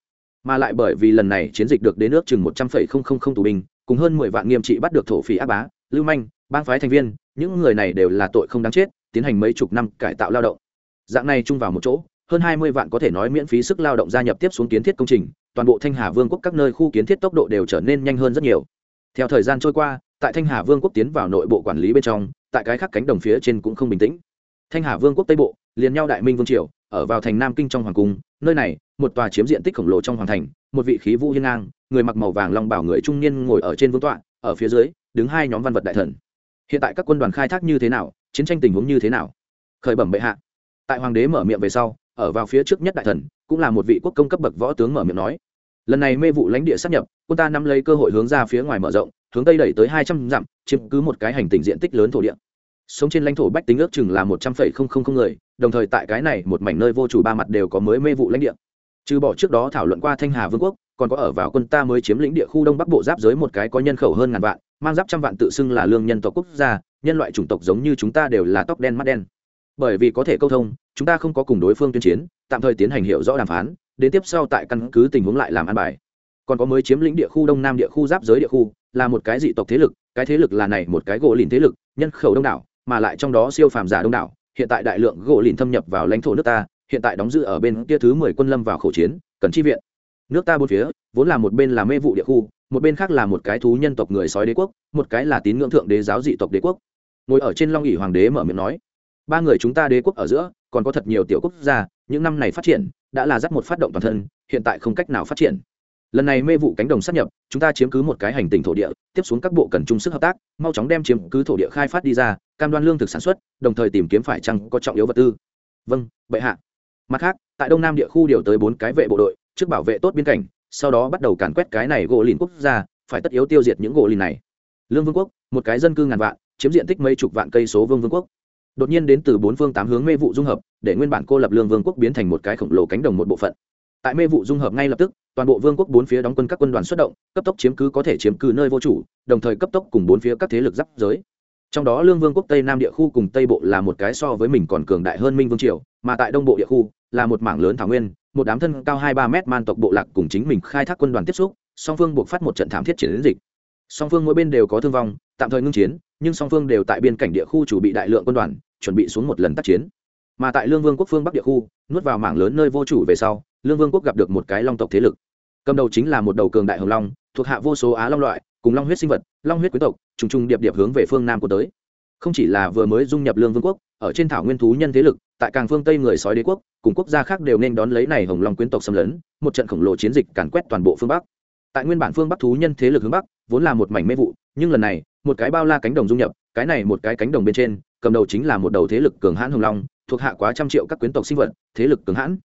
S1: Mà lại bởi vì lần này chiến dịch được đến nước chừng một trăm phẩy không không không tù binh, cùng hơn mười vạn nghiêm trị bắt được thổ phỉ áp bá, lưu manh, bang phái thành viên, những người này đều là tội không đáng chết tiến hành mấy chục năm cải tạo lao động. Dạng này chung vào một chỗ, hơn hai mươi vạn có thể nói miễn phí sức lao động gia nhập tiếp xuống kiến thiết công trình, toàn bộ thanh hà vương quốc các nơi khu kiến thiết tốc độ đều trở nên nhanh hơn rất nhiều. Theo thời gian trôi qua, tại thanh hà vương quốc tiến vào nội bộ quản lý bên trong, tại cái khác cánh đồng phía trên cũng không bình tĩnh. Thanh hà vương quốc tây bộ, liền nhau đại minh vương triều, ở vào thành nam kinh trong hoàng cung, nơi này, một tòa chiếm diện tích khổng lồ trong hoàng thành, một vị khí vũ hiên ngang, người mặc màu vàng long bảo người trung niên ngồi ở trên vương tọa, ở phía dưới, đứng hai nhóm văn vật đại thần. Hiện tại các quân đoàn khai thác như thế nào chiến tranh tình huống như thế nào? Khởi bẩm bệ hạ. Tại hoàng đế mở miệng về sau, ở vào phía trước nhất đại thần, cũng là một vị quốc công cấp bậc võ tướng mở miệng nói, lần này mê vụ lãnh địa sắp nhập, quân ta nắm lấy cơ hội hướng ra phía ngoài mở rộng, hướng tây đẩy tới hai trăm dặm, chiếm cứ một cái hành tinh diện tích lớn thổ địa. Sống trên lãnh thổ bách tính ước chừng là một trăm phẩy không không không người, đồng thời tại cái này một mảnh nơi vô chủ ba mặt đều có mới mê vụ lãnh địa. Trừ bỏ trước đó thảo luận qua thanh hà vương quốc, còn có ở vào quân ta mới chiếm lĩnh địa khu đông bắc bộ giáp giới một cái có nhân khẩu hơn ngàn vạn, mang giáp trăm vạn tự xưng là lương nhân tộc quốc gia nhân loại chủng tộc giống như chúng ta đều là tóc đen mắt đen. Bởi vì có thể câu thông, chúng ta không có cùng đối phương tuyên chiến, tạm thời tiến hành hiệu rõ đàm phán, đến tiếp sau tại căn cứ tình huống lại làm ăn bài. Còn có mới chiếm lĩnh địa khu đông nam địa khu giáp giới địa khu, là một cái dị tộc thế lực, cái thế lực là này một cái gỗ lìn thế lực, nhân khẩu đông đảo, mà lại trong đó siêu phàm giả đông đảo. Hiện tại đại lượng gỗ lìn thâm nhập vào lãnh thổ nước ta, hiện tại đóng giữ ở bên kia thứ mười quân lâm vào khẩu chiến cần chi viện. Nước ta bốn phía, vốn là một bên là mê vụ địa khu, một bên khác là một cái thú nhân tộc người sói đế quốc, một cái là tín ngưỡng thượng đế giáo dị tộc đế quốc ngồi ở trên long ỉ hoàng đế mở miệng nói, ba người chúng ta đế quốc ở giữa, còn có thật nhiều tiểu quốc gia, những năm này phát triển, đã là dắt một phát động toàn thân, hiện tại không cách nào phát triển. Lần này mê vụ cánh đồng sát nhập, chúng ta chiếm cứ một cái hành tình thổ địa, tiếp xuống các bộ cần chung sức hợp tác, mau chóng đem chiếm cứ thổ địa khai phát đi ra, cam đoan lương thực sản xuất, đồng thời tìm kiếm phải chăng có trọng yếu vật tư. Vâng bệ hạ. Mặt khác, tại đông nam địa khu điều tới bốn cái vệ bộ đội, trước bảo vệ tốt biên cảnh, sau đó bắt đầu càn quét cái này gỗ lìn quốc gia, phải tất yếu tiêu diệt những gỗ lìn này. Lương vương quốc, một cái dân cư ngàn vạn chiếm diện tích mấy chục vạn cây số vương vương quốc. Đột nhiên đến từ bốn phương tám hướng mê vụ dung hợp, để nguyên bản cô lập lương vương quốc biến thành một cái khổng lồ cánh đồng một bộ phận. Tại mê vụ dung hợp ngay lập tức, toàn bộ vương quốc bốn phía đóng quân các quân đoàn xuất động, cấp tốc chiếm cứ có thể chiếm cứ nơi vô chủ, đồng thời cấp tốc cùng bốn phía các thế lực giáp giới. Trong đó lương vương quốc tây nam địa khu cùng tây bộ là một cái so với mình còn cường đại hơn minh vương triều, mà tại đông bộ địa khu, là một mảng lớn thảo nguyên, một đám thân cao hai ba mét man tộc bộ lạc cùng chính mình khai thác quân đoàn tiếp xúc, song phương buộc phát một trận thảm thiết chiến dịch. Song phương mỗi bên đều có thương vong, tạm thời ngưng chiến nhưng song phương đều tại biên cảnh địa khu chủ bị đại lượng quân đoàn, chuẩn bị xuống một lần tác chiến. Mà tại lương vương quốc phương bắc địa khu, nuốt vào mảng lớn nơi vô chủ về sau, lương vương quốc gặp được một cái long tộc thế lực. Cầm đầu chính là một đầu cường đại hồng long, thuộc hạ vô số á long loại, cùng long huyết sinh vật, long huyết quý tộc, trùng trùng điệp điệp hướng về phương nam của tới. Không chỉ là vừa mới dung nhập lương vương quốc, ở trên thảo nguyên thú nhân thế lực, tại càng phương tây người sói đế quốc, cùng quốc gia khác đều nên đón lấy này hồng long quyến tộc xâm lấn, một trận khổng lồ chiến dịch càn quét toàn bộ phương bắc. Tại nguyên bản phương bắc thú nhân thế lực hướng bắc, vốn là một mảnh mê vụ nhưng lần này, một cái bao la cánh đồng dung nhập, cái này một cái cánh đồng bên trên, cầm đầu chính là một đầu thế lực cường hãn hồng long, thuộc hạ quá trăm triệu các quyến tộc sinh vật, thế lực cường hãn.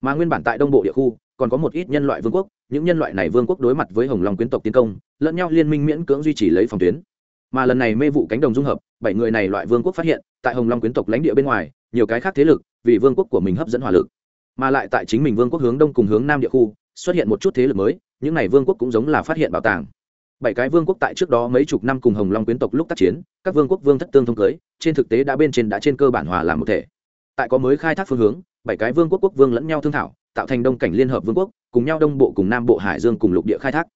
S1: Mà nguyên bản tại đông bộ địa khu, còn có một ít nhân loại vương quốc, những nhân loại này vương quốc đối mặt với hồng long quyến tộc tiến công, lẫn nhau liên minh miễn cưỡng duy trì lấy phòng tuyến. Mà lần này mê vụ cánh đồng dung hợp, bảy người này loại vương quốc phát hiện, tại hồng long quyến tộc lãnh địa bên ngoài, nhiều cái khác thế lực, vì vương quốc của mình hấp dẫn hỏa lực. Mà lại tại chính mình vương quốc hướng đông cùng hướng nam địa khu, xuất hiện một chút thế lực mới, những này vương quốc cũng giống là phát hiện bảo tàng bảy cái vương quốc tại trước đó mấy chục năm cùng hồng long quyến tộc lúc tác chiến, các vương quốc vương thất tương thông cưới, trên thực tế đã bên trên đã trên cơ bản hòa làm một thể. Tại có mới khai thác phương hướng, bảy cái vương quốc quốc vương lẫn nhau thương thảo, tạo thành đông cảnh liên hợp vương quốc, cùng nhau đông bộ cùng nam bộ hải dương cùng lục địa khai thác.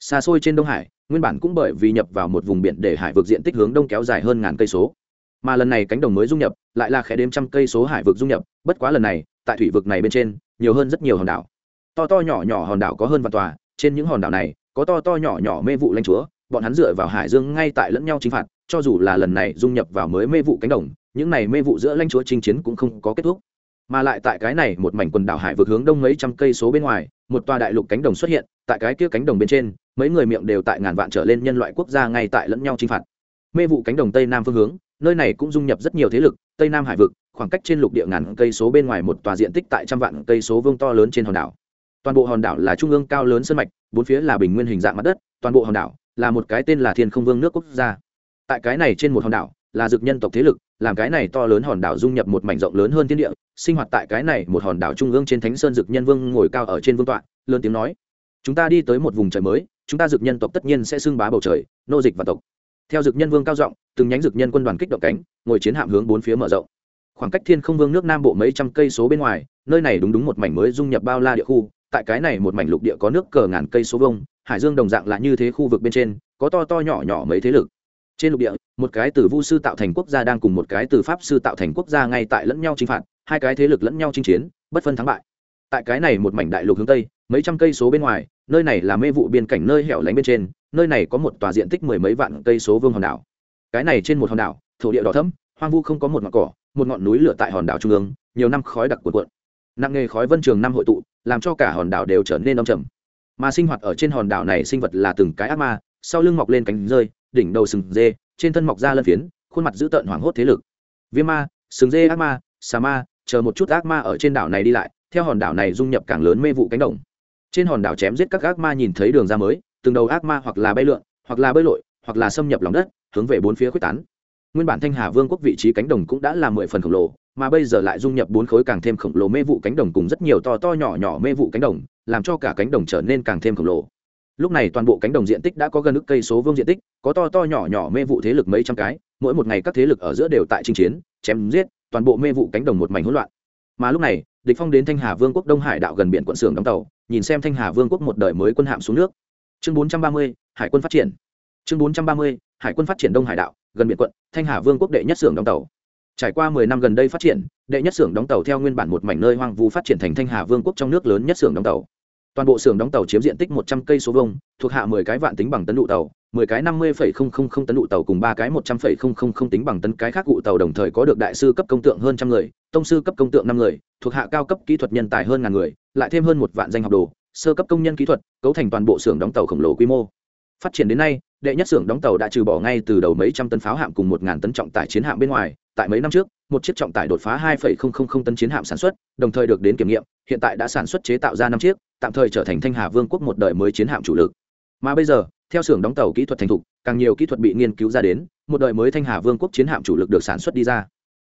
S1: Xa xôi trên đông hải, nguyên bản cũng bởi vì nhập vào một vùng biển để hải vực diện tích hướng đông kéo dài hơn ngàn cây số. Mà lần này cánh đồng mới dung nhập, lại là khẽ đếm trăm cây số hải vực dung nhập, bất quá lần này, tại thủy vực này bên trên, nhiều hơn rất nhiều hòn đảo. To to nhỏ nhỏ hòn đảo có hơn vạn tòa, trên những hòn đảo này có to to nhỏ nhỏ mê vụ lãnh chúa, bọn hắn dựa vào hải dương ngay tại lẫn nhau chinh phạt, cho dù là lần này dung nhập vào mới mê vụ cánh đồng, những này mê vụ giữa lãnh chúa chinh chiến cũng không có kết thúc. Mà lại tại cái này một mảnh quần đảo hải vực hướng đông mấy trăm cây số bên ngoài, một tòa đại lục cánh đồng xuất hiện, tại cái kia cánh đồng bên trên, mấy người miệng đều tại ngàn vạn trở lên nhân loại quốc gia ngay tại lẫn nhau chinh phạt. Mê vụ cánh đồng tây nam phương hướng, nơi này cũng dung nhập rất nhiều thế lực, tây nam hải vực, khoảng cách trên lục địa ngàn cây số bên ngoài một tòa diện tích tại trăm vạn cây số vương to lớn trên hòn đảo toàn bộ hòn đảo là trung ương cao lớn sân mạch, bốn phía là bình nguyên hình dạng mặt đất, toàn bộ hòn đảo là một cái tên là thiên không vương nước quốc gia. Tại cái này trên một hòn đảo là dược nhân tộc thế lực, làm cái này to lớn hòn đảo dung nhập một mảnh rộng lớn hơn thiên địa, sinh hoạt tại cái này một hòn đảo trung ương trên thánh sơn dược nhân vương ngồi cao ở trên vương tọa, lớn tiếng nói, chúng ta đi tới một vùng trời mới, chúng ta dược nhân tộc tất nhiên sẽ xưng bá bầu trời, nô dịch và tộc. Theo dược nhân vương cao giọng, từng nhánh dược nhân quân đoàn kích động cánh, ngồi chiến hạm hướng bốn phía mở rộng. Khoảng cách thiên không vương nước nam bộ mấy trăm cây số bên ngoài, nơi này đúng đúng một mảnh mới dung nhập bao la địa khu tại cái này một mảnh lục địa có nước cờ ngàn cây số vông hải dương đồng dạng là như thế khu vực bên trên, có to to nhỏ nhỏ mấy thế lực. Trên lục địa, một cái từ vu sư tạo thành quốc gia đang cùng một cái từ pháp sư tạo thành quốc gia ngay tại lẫn nhau chinh phạt, hai cái thế lực lẫn nhau chinh chiến, bất phân thắng bại. Tại cái này một mảnh đại lục hướng tây, mấy trăm cây số bên ngoài, nơi này là mê vụ biên cảnh nơi hẻo lánh bên trên, nơi này có một tòa diện tích mười mấy vạn cây số vương hòn đảo. Cái này trên một hòn đảo, thổ địa đỏ thẫm, hoang vu không có một ngọn cỏ, một ngọn núi lửa tại hòn đảo trung ương, nhiều năm khói đặc cuộn cuộn nặng nghề khói vân trường năm hội tụ, làm cho cả hòn đảo đều trở nên đông trầm. Mà sinh hoạt ở trên hòn đảo này sinh vật là từng cái ác ma, sau lưng mọc lên cánh rơi, đỉnh đầu sừng dê, trên thân mọc ra lân phiến, khuôn mặt dữ tợn hoảng hốt thế lực. Viêm ma, sừng dê ác ma, xà ma, chờ một chút ác ma ở trên đảo này đi lại, theo hòn đảo này dung nhập càng lớn mê vụ cánh đồng. Trên hòn đảo chém giết các ác ma nhìn thấy đường ra mới, từng đầu ác ma hoặc là bay lượn, hoặc là bơi lội, hoặc là xâm nhập lòng đất, hướng về bốn phía quyết tán. Nguyên bản thanh hà vương quốc vị trí cánh đồng cũng đã là mười phần khổng lồ mà bây giờ lại dung nhập bốn khối càng thêm khổng lồ mê vụ cánh đồng cùng rất nhiều to to nhỏ nhỏ mê vụ cánh đồng làm cho cả cánh đồng trở nên càng thêm khổng lồ. Lúc này toàn bộ cánh đồng diện tích đã có gần ức cây số vương diện tích có to to nhỏ nhỏ mê vụ thế lực mấy trăm cái mỗi một ngày các thế lực ở giữa đều tại chinh chiến chém giết toàn bộ mê vụ cánh đồng một mảnh hỗn loạn. Mà lúc này địch phong đến thanh hà vương quốc đông hải đạo gần biển quận sưởng đóng tàu nhìn xem thanh hà vương quốc một đời mới quân hạm xuống nước. Chương 430, hải quân phát triển. Chương 430, hải quân phát triển đông hải đạo gần biển quận thanh hà vương quốc đệ nhất sưởng đóng tàu trải qua mười năm gần đây phát triển, đệ nhất xưởng đóng tàu theo nguyên bản một mảnh nơi hoang vu phát triển thành thanh hà vương quốc trong nước lớn nhất xưởng đóng tàu. Toàn bộ xưởng đóng tàu chiếm diện tích một trăm cây số vông thuộc hạ mười cái vạn tính bằng tấn đụ tàu, mười cái năm mươi phẩy không không không tấn đụ tàu cùng ba cái một trăm phẩy không không không tính bằng tấn cái khác cụ tàu đồng thời có được đại sư cấp công tượng hơn trăm người, tông sư cấp công tượng năm người, thuộc hạ cao cấp kỹ thuật nhân tài hơn ngàn người, lại thêm hơn một vạn danh học đồ, sơ cấp công nhân kỹ thuật, cấu thành toàn bộ xưởng đóng tàu khổng lồ quy mô. Phát triển đến nay đệ nhất xưởng đóng tàu đã trừ bỏ ngay từ đầu mấy trăm tấn pháo hạm cùng một ngàn tấn trọng tải chiến hạm bên ngoài, tại mấy năm trước, một chiếc trọng tải đột phá hai tấn chiến hạm sản xuất, đồng thời được đến kiểm nghiệm, hiện tại đã sản xuất chế tạo ra năm chiếc, tạm thời trở thành thanh hà vương quốc một đời mới chiến hạm chủ lực. Mà bây giờ, theo xưởng đóng tàu kỹ thuật thành thục, càng nhiều kỹ thuật bị nghiên cứu ra đến, một đời mới thanh hà vương quốc chiến hạm chủ lực được sản xuất đi ra.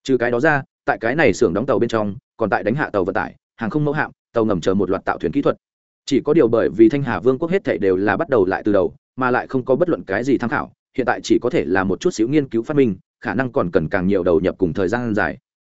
S1: Trừ cái đó ra, tại cái này xưởng đóng tàu bên trong, còn tại đánh hạ tàu vận tải, hàng không mẫu hạm, tàu ngầm chờ một loạt tạo thuyền kỹ thuật chỉ có điều bởi vì thanh hà vương quốc hết thảy đều là bắt đầu lại từ đầu, mà lại không có bất luận cái gì tham khảo, hiện tại chỉ có thể là một chút xíu nghiên cứu phát minh, khả năng còn cần càng nhiều đầu nhập cùng thời gian dài.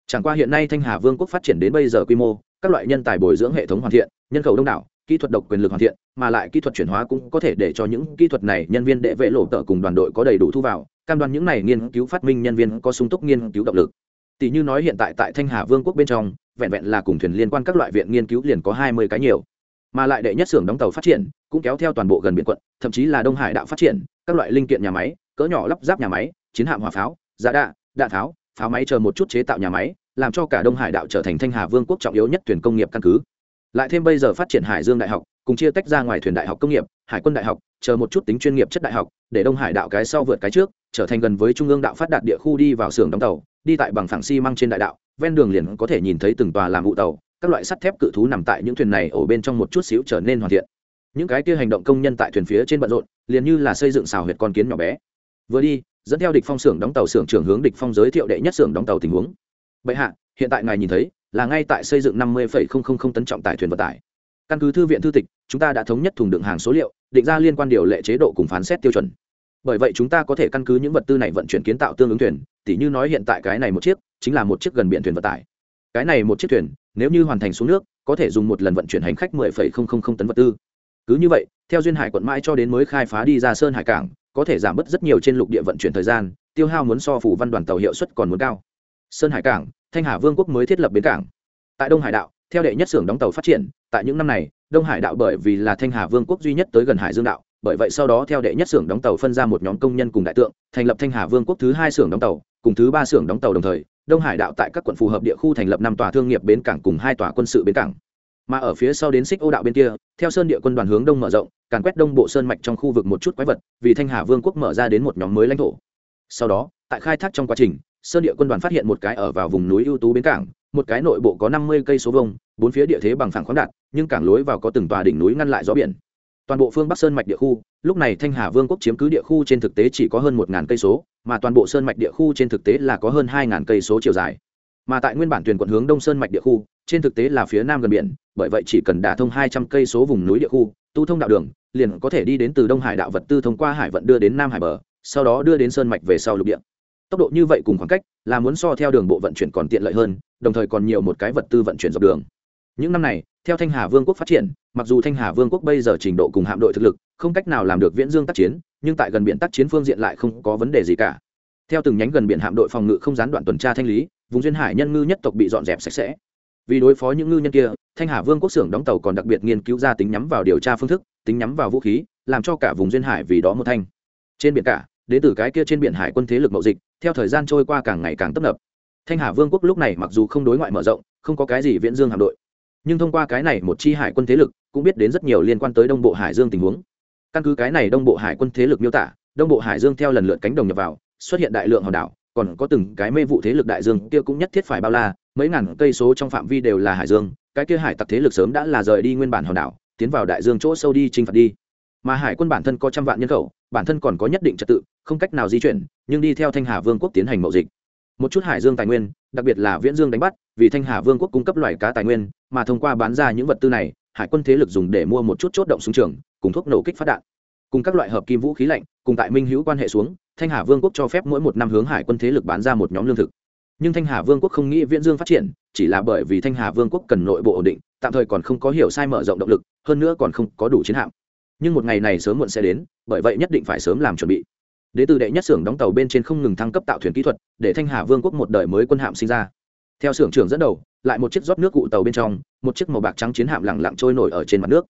S1: Chẳng qua hiện nay thanh hà vương quốc phát triển đến bây giờ quy mô, các loại nhân tài bồi dưỡng hệ thống hoàn thiện, nhân khẩu đông đảo, kỹ thuật độc quyền lực hoàn thiện, mà lại kỹ thuật chuyển hóa cũng có thể để cho những kỹ thuật này nhân viên đệ vệ lộ tợ cùng đoàn đội có đầy đủ thu vào, cam đoan những này nghiên cứu phát minh nhân viên có sung túc nghiên cứu động lực. Tỷ như nói hiện tại tại thanh hà vương quốc bên trong, vẹn vẹn là cùng thuyền liên quan các loại viện nghiên cứu liền có hai mươi cái nhiều mà lại đệ nhất xưởng đóng tàu phát triển, cũng kéo theo toàn bộ gần biển quận, thậm chí là đông hải đạo phát triển, các loại linh kiện nhà máy, cỡ nhỏ lắp ráp nhà máy, chiến hạm hỏa pháo giá đạ đạn tháo, pháo máy chờ một chút chế tạo nhà máy, làm cho cả đông hải đạo trở thành thanh hà vương quốc trọng yếu nhất thuyền công nghiệp căn cứ. Lại thêm bây giờ phát triển hải dương đại học, cùng chia tách ra ngoài thuyền đại học công nghiệp, hải quân đại học, chờ một chút tính chuyên nghiệp chất đại học, để đông hải đạo cái sau vượt cái trước, trở thành gần với trung ương đạo phát đạt địa khu đi vào xưởng đóng tàu, đi tại bằng phẳng xi măng trên đại đạo, ven đường liền có thể nhìn thấy từng tòa làm vụ tàu các loại sắt thép cự thú nằm tại những thuyền này ở bên trong một chút xíu trở nên hoàn thiện. Những cái kia hành động công nhân tại thuyền phía trên bận rộn, liền như là xây dựng xào huyệt con kiến nhỏ bé. Vừa đi, dẫn theo địch phong xưởng đóng tàu xưởng trưởng hướng địch phong giới thiệu đệ nhất xưởng đóng tàu tình huống. Bệ hạ, hiện tại ngài nhìn thấy là ngay tại xây dựng năm mươi tấn trọng tải thuyền vận tải. Căn cứ thư viện thư tịch, chúng ta đã thống nhất thùng đựng hàng số liệu, định ra liên quan điều lệ chế độ cùng phán xét tiêu chuẩn. Bởi vậy chúng ta có thể căn cứ những vật tư này vận chuyển kiến tạo tương ứng thuyền, tỉ như nói hiện tại cái này một chiếc, chính là một chiếc gần biển thuyền vận tải cái này một chiếc thuyền nếu như hoàn thành xuống nước có thể dùng một lần vận chuyển hành khách 10,000 tấn vật tư. Cứ như vậy theo duyên hải quận mãi cho đến mới khai phá đi ra sơn hải cảng có thể giảm bớt rất nhiều trên lục địa vận chuyển thời gian tiêu hao muốn so phủ văn đoàn tàu hiệu suất còn muốn cao. Sơn hải cảng thanh hà vương quốc mới thiết lập bến cảng. Tại đông hải đạo theo đệ nhất xưởng đóng tàu phát triển tại những năm này đông hải đạo bởi vì là thanh hà vương quốc duy nhất tới gần hải dương đạo bởi vậy sau đó theo đệ nhất xưởng đóng tàu phân ra một nhóm công nhân cùng đại tượng thành lập thanh hà vương quốc thứ hai xưởng đóng tàu cùng thứ ba xưởng đóng tàu đồng thời đông hải đạo tại các quận phù hợp địa khu thành lập năm tòa thương nghiệp bến cảng cùng hai tòa quân sự bến cảng. Mà ở phía sau đến xích ô đạo bên kia, theo sơn địa quân đoàn hướng đông mở rộng, càn quét đông bộ sơn mạch trong khu vực một chút quái vật, vì thanh hà vương quốc mở ra đến một nhóm mới lãnh thổ. Sau đó, tại khai thác trong quá trình, sơn địa quân đoàn phát hiện một cái ở vào vùng núi ưu tú bến cảng, một cái nội bộ có năm mươi cây số vông bốn phía địa thế bằng phẳng khoáng đạt, nhưng cảng lối vào có từng tòa đỉnh núi ngăn lại gió biển toàn bộ phương bắc sơn mạch địa khu, lúc này thanh hà vương quốc chiếm cứ địa khu trên thực tế chỉ có hơn một cây số, mà toàn bộ sơn mạch địa khu trên thực tế là có hơn hai cây số chiều dài. Mà tại nguyên bản tuyển quận hướng đông sơn mạch địa khu, trên thực tế là phía nam gần biển, bởi vậy chỉ cần đả thông hai trăm cây số vùng núi địa khu, tu thông đạo đường, liền có thể đi đến từ đông hải đạo vật tư thông qua hải vận đưa đến nam hải bờ, sau đó đưa đến sơn mạch về sau lục địa. Tốc độ như vậy cùng khoảng cách là muốn so theo đường bộ vận chuyển còn tiện lợi hơn, đồng thời còn nhiều một cái vật tư vận chuyển dọc đường. Những năm này theo thanh hà vương quốc phát triển, mặc dù thanh hà vương quốc bây giờ trình độ cùng hạm đội thực lực không cách nào làm được viễn dương tác chiến, nhưng tại gần biển tác chiến phương diện lại không có vấn đề gì cả. Theo từng nhánh gần biển hạm đội phòng ngự không gián đoạn tuần tra thanh lý, vùng duyên hải nhân ngư nhất tộc bị dọn dẹp sạch sẽ. Vì đối phó những ngư nhân kia, thanh hà vương quốc xưởng đóng tàu còn đặc biệt nghiên cứu ra tính nhắm vào điều tra phương thức, tính nhắm vào vũ khí, làm cho cả vùng duyên hải vì đó một thanh. Trên biển cả, đến từ cái kia trên biển hải quân thế lực mậu dịch, theo thời gian trôi qua càng ngày càng tấp nập. Thanh hà vương quốc lúc này mặc dù không đối ngoại mở rộng, không có cái gì viễn dương hạm đội nhưng thông qua cái này một chi hải quân thế lực cũng biết đến rất nhiều liên quan tới đông bộ hải dương tình huống. Căn cứ cái này đông bộ hải quân thế lực miêu tả, đông bộ hải dương theo lần lượt cánh đồng nhập vào, xuất hiện đại lượng hòn đảo, còn có từng cái mê vụ thế lực đại dương kia cũng nhất thiết phải bao la, mấy ngàn cây số trong phạm vi đều là hải dương, cái kia hải tặc thế lực sớm đã là rời đi nguyên bản hòn đảo, tiến vào đại dương chỗ sâu đi chinh phạt đi. Mà hải quân bản thân có trăm vạn nhân khẩu, bản thân còn có nhất định trật tự, không cách nào di chuyển, nhưng đi theo thanh hà vương quốc tiến hành mậu dịch. Một chút hải dương tài nguyên, đặc biệt là viễn dương đánh bắt, vì thanh hà vương quốc cung cấp loài cá tài nguyên mà thông qua bán ra những vật tư này, hải quân thế lực dùng để mua một chút chốt động súng trường, cùng thuốc nổ kích phát đạn, cùng các loại hợp kim vũ khí lạnh, cùng tại minh hữu quan hệ xuống, thanh hà vương quốc cho phép mỗi một năm hướng hải quân thế lực bán ra một nhóm lương thực. Nhưng thanh hà vương quốc không nghĩ viễn dương phát triển, chỉ là bởi vì thanh hà vương quốc cần nội bộ ổn định, tạm thời còn không có hiểu sai mở rộng động lực, hơn nữa còn không có đủ chiến hạm. Nhưng một ngày này sớm muộn sẽ đến, bởi vậy nhất định phải sớm làm chuẩn bị. Đế từ đệ nhất xưởng đóng tàu bên trên không ngừng thăng cấp tạo thuyền kỹ thuật, để thanh hà vương quốc một đời mới quân hạm sinh ra. Theo xưởng trưởng dẫn đầu lại một chiếc rót nước cụ tàu bên trong, một chiếc màu bạc trắng chiến hạm lẳng lặng trôi nổi ở trên mặt nước.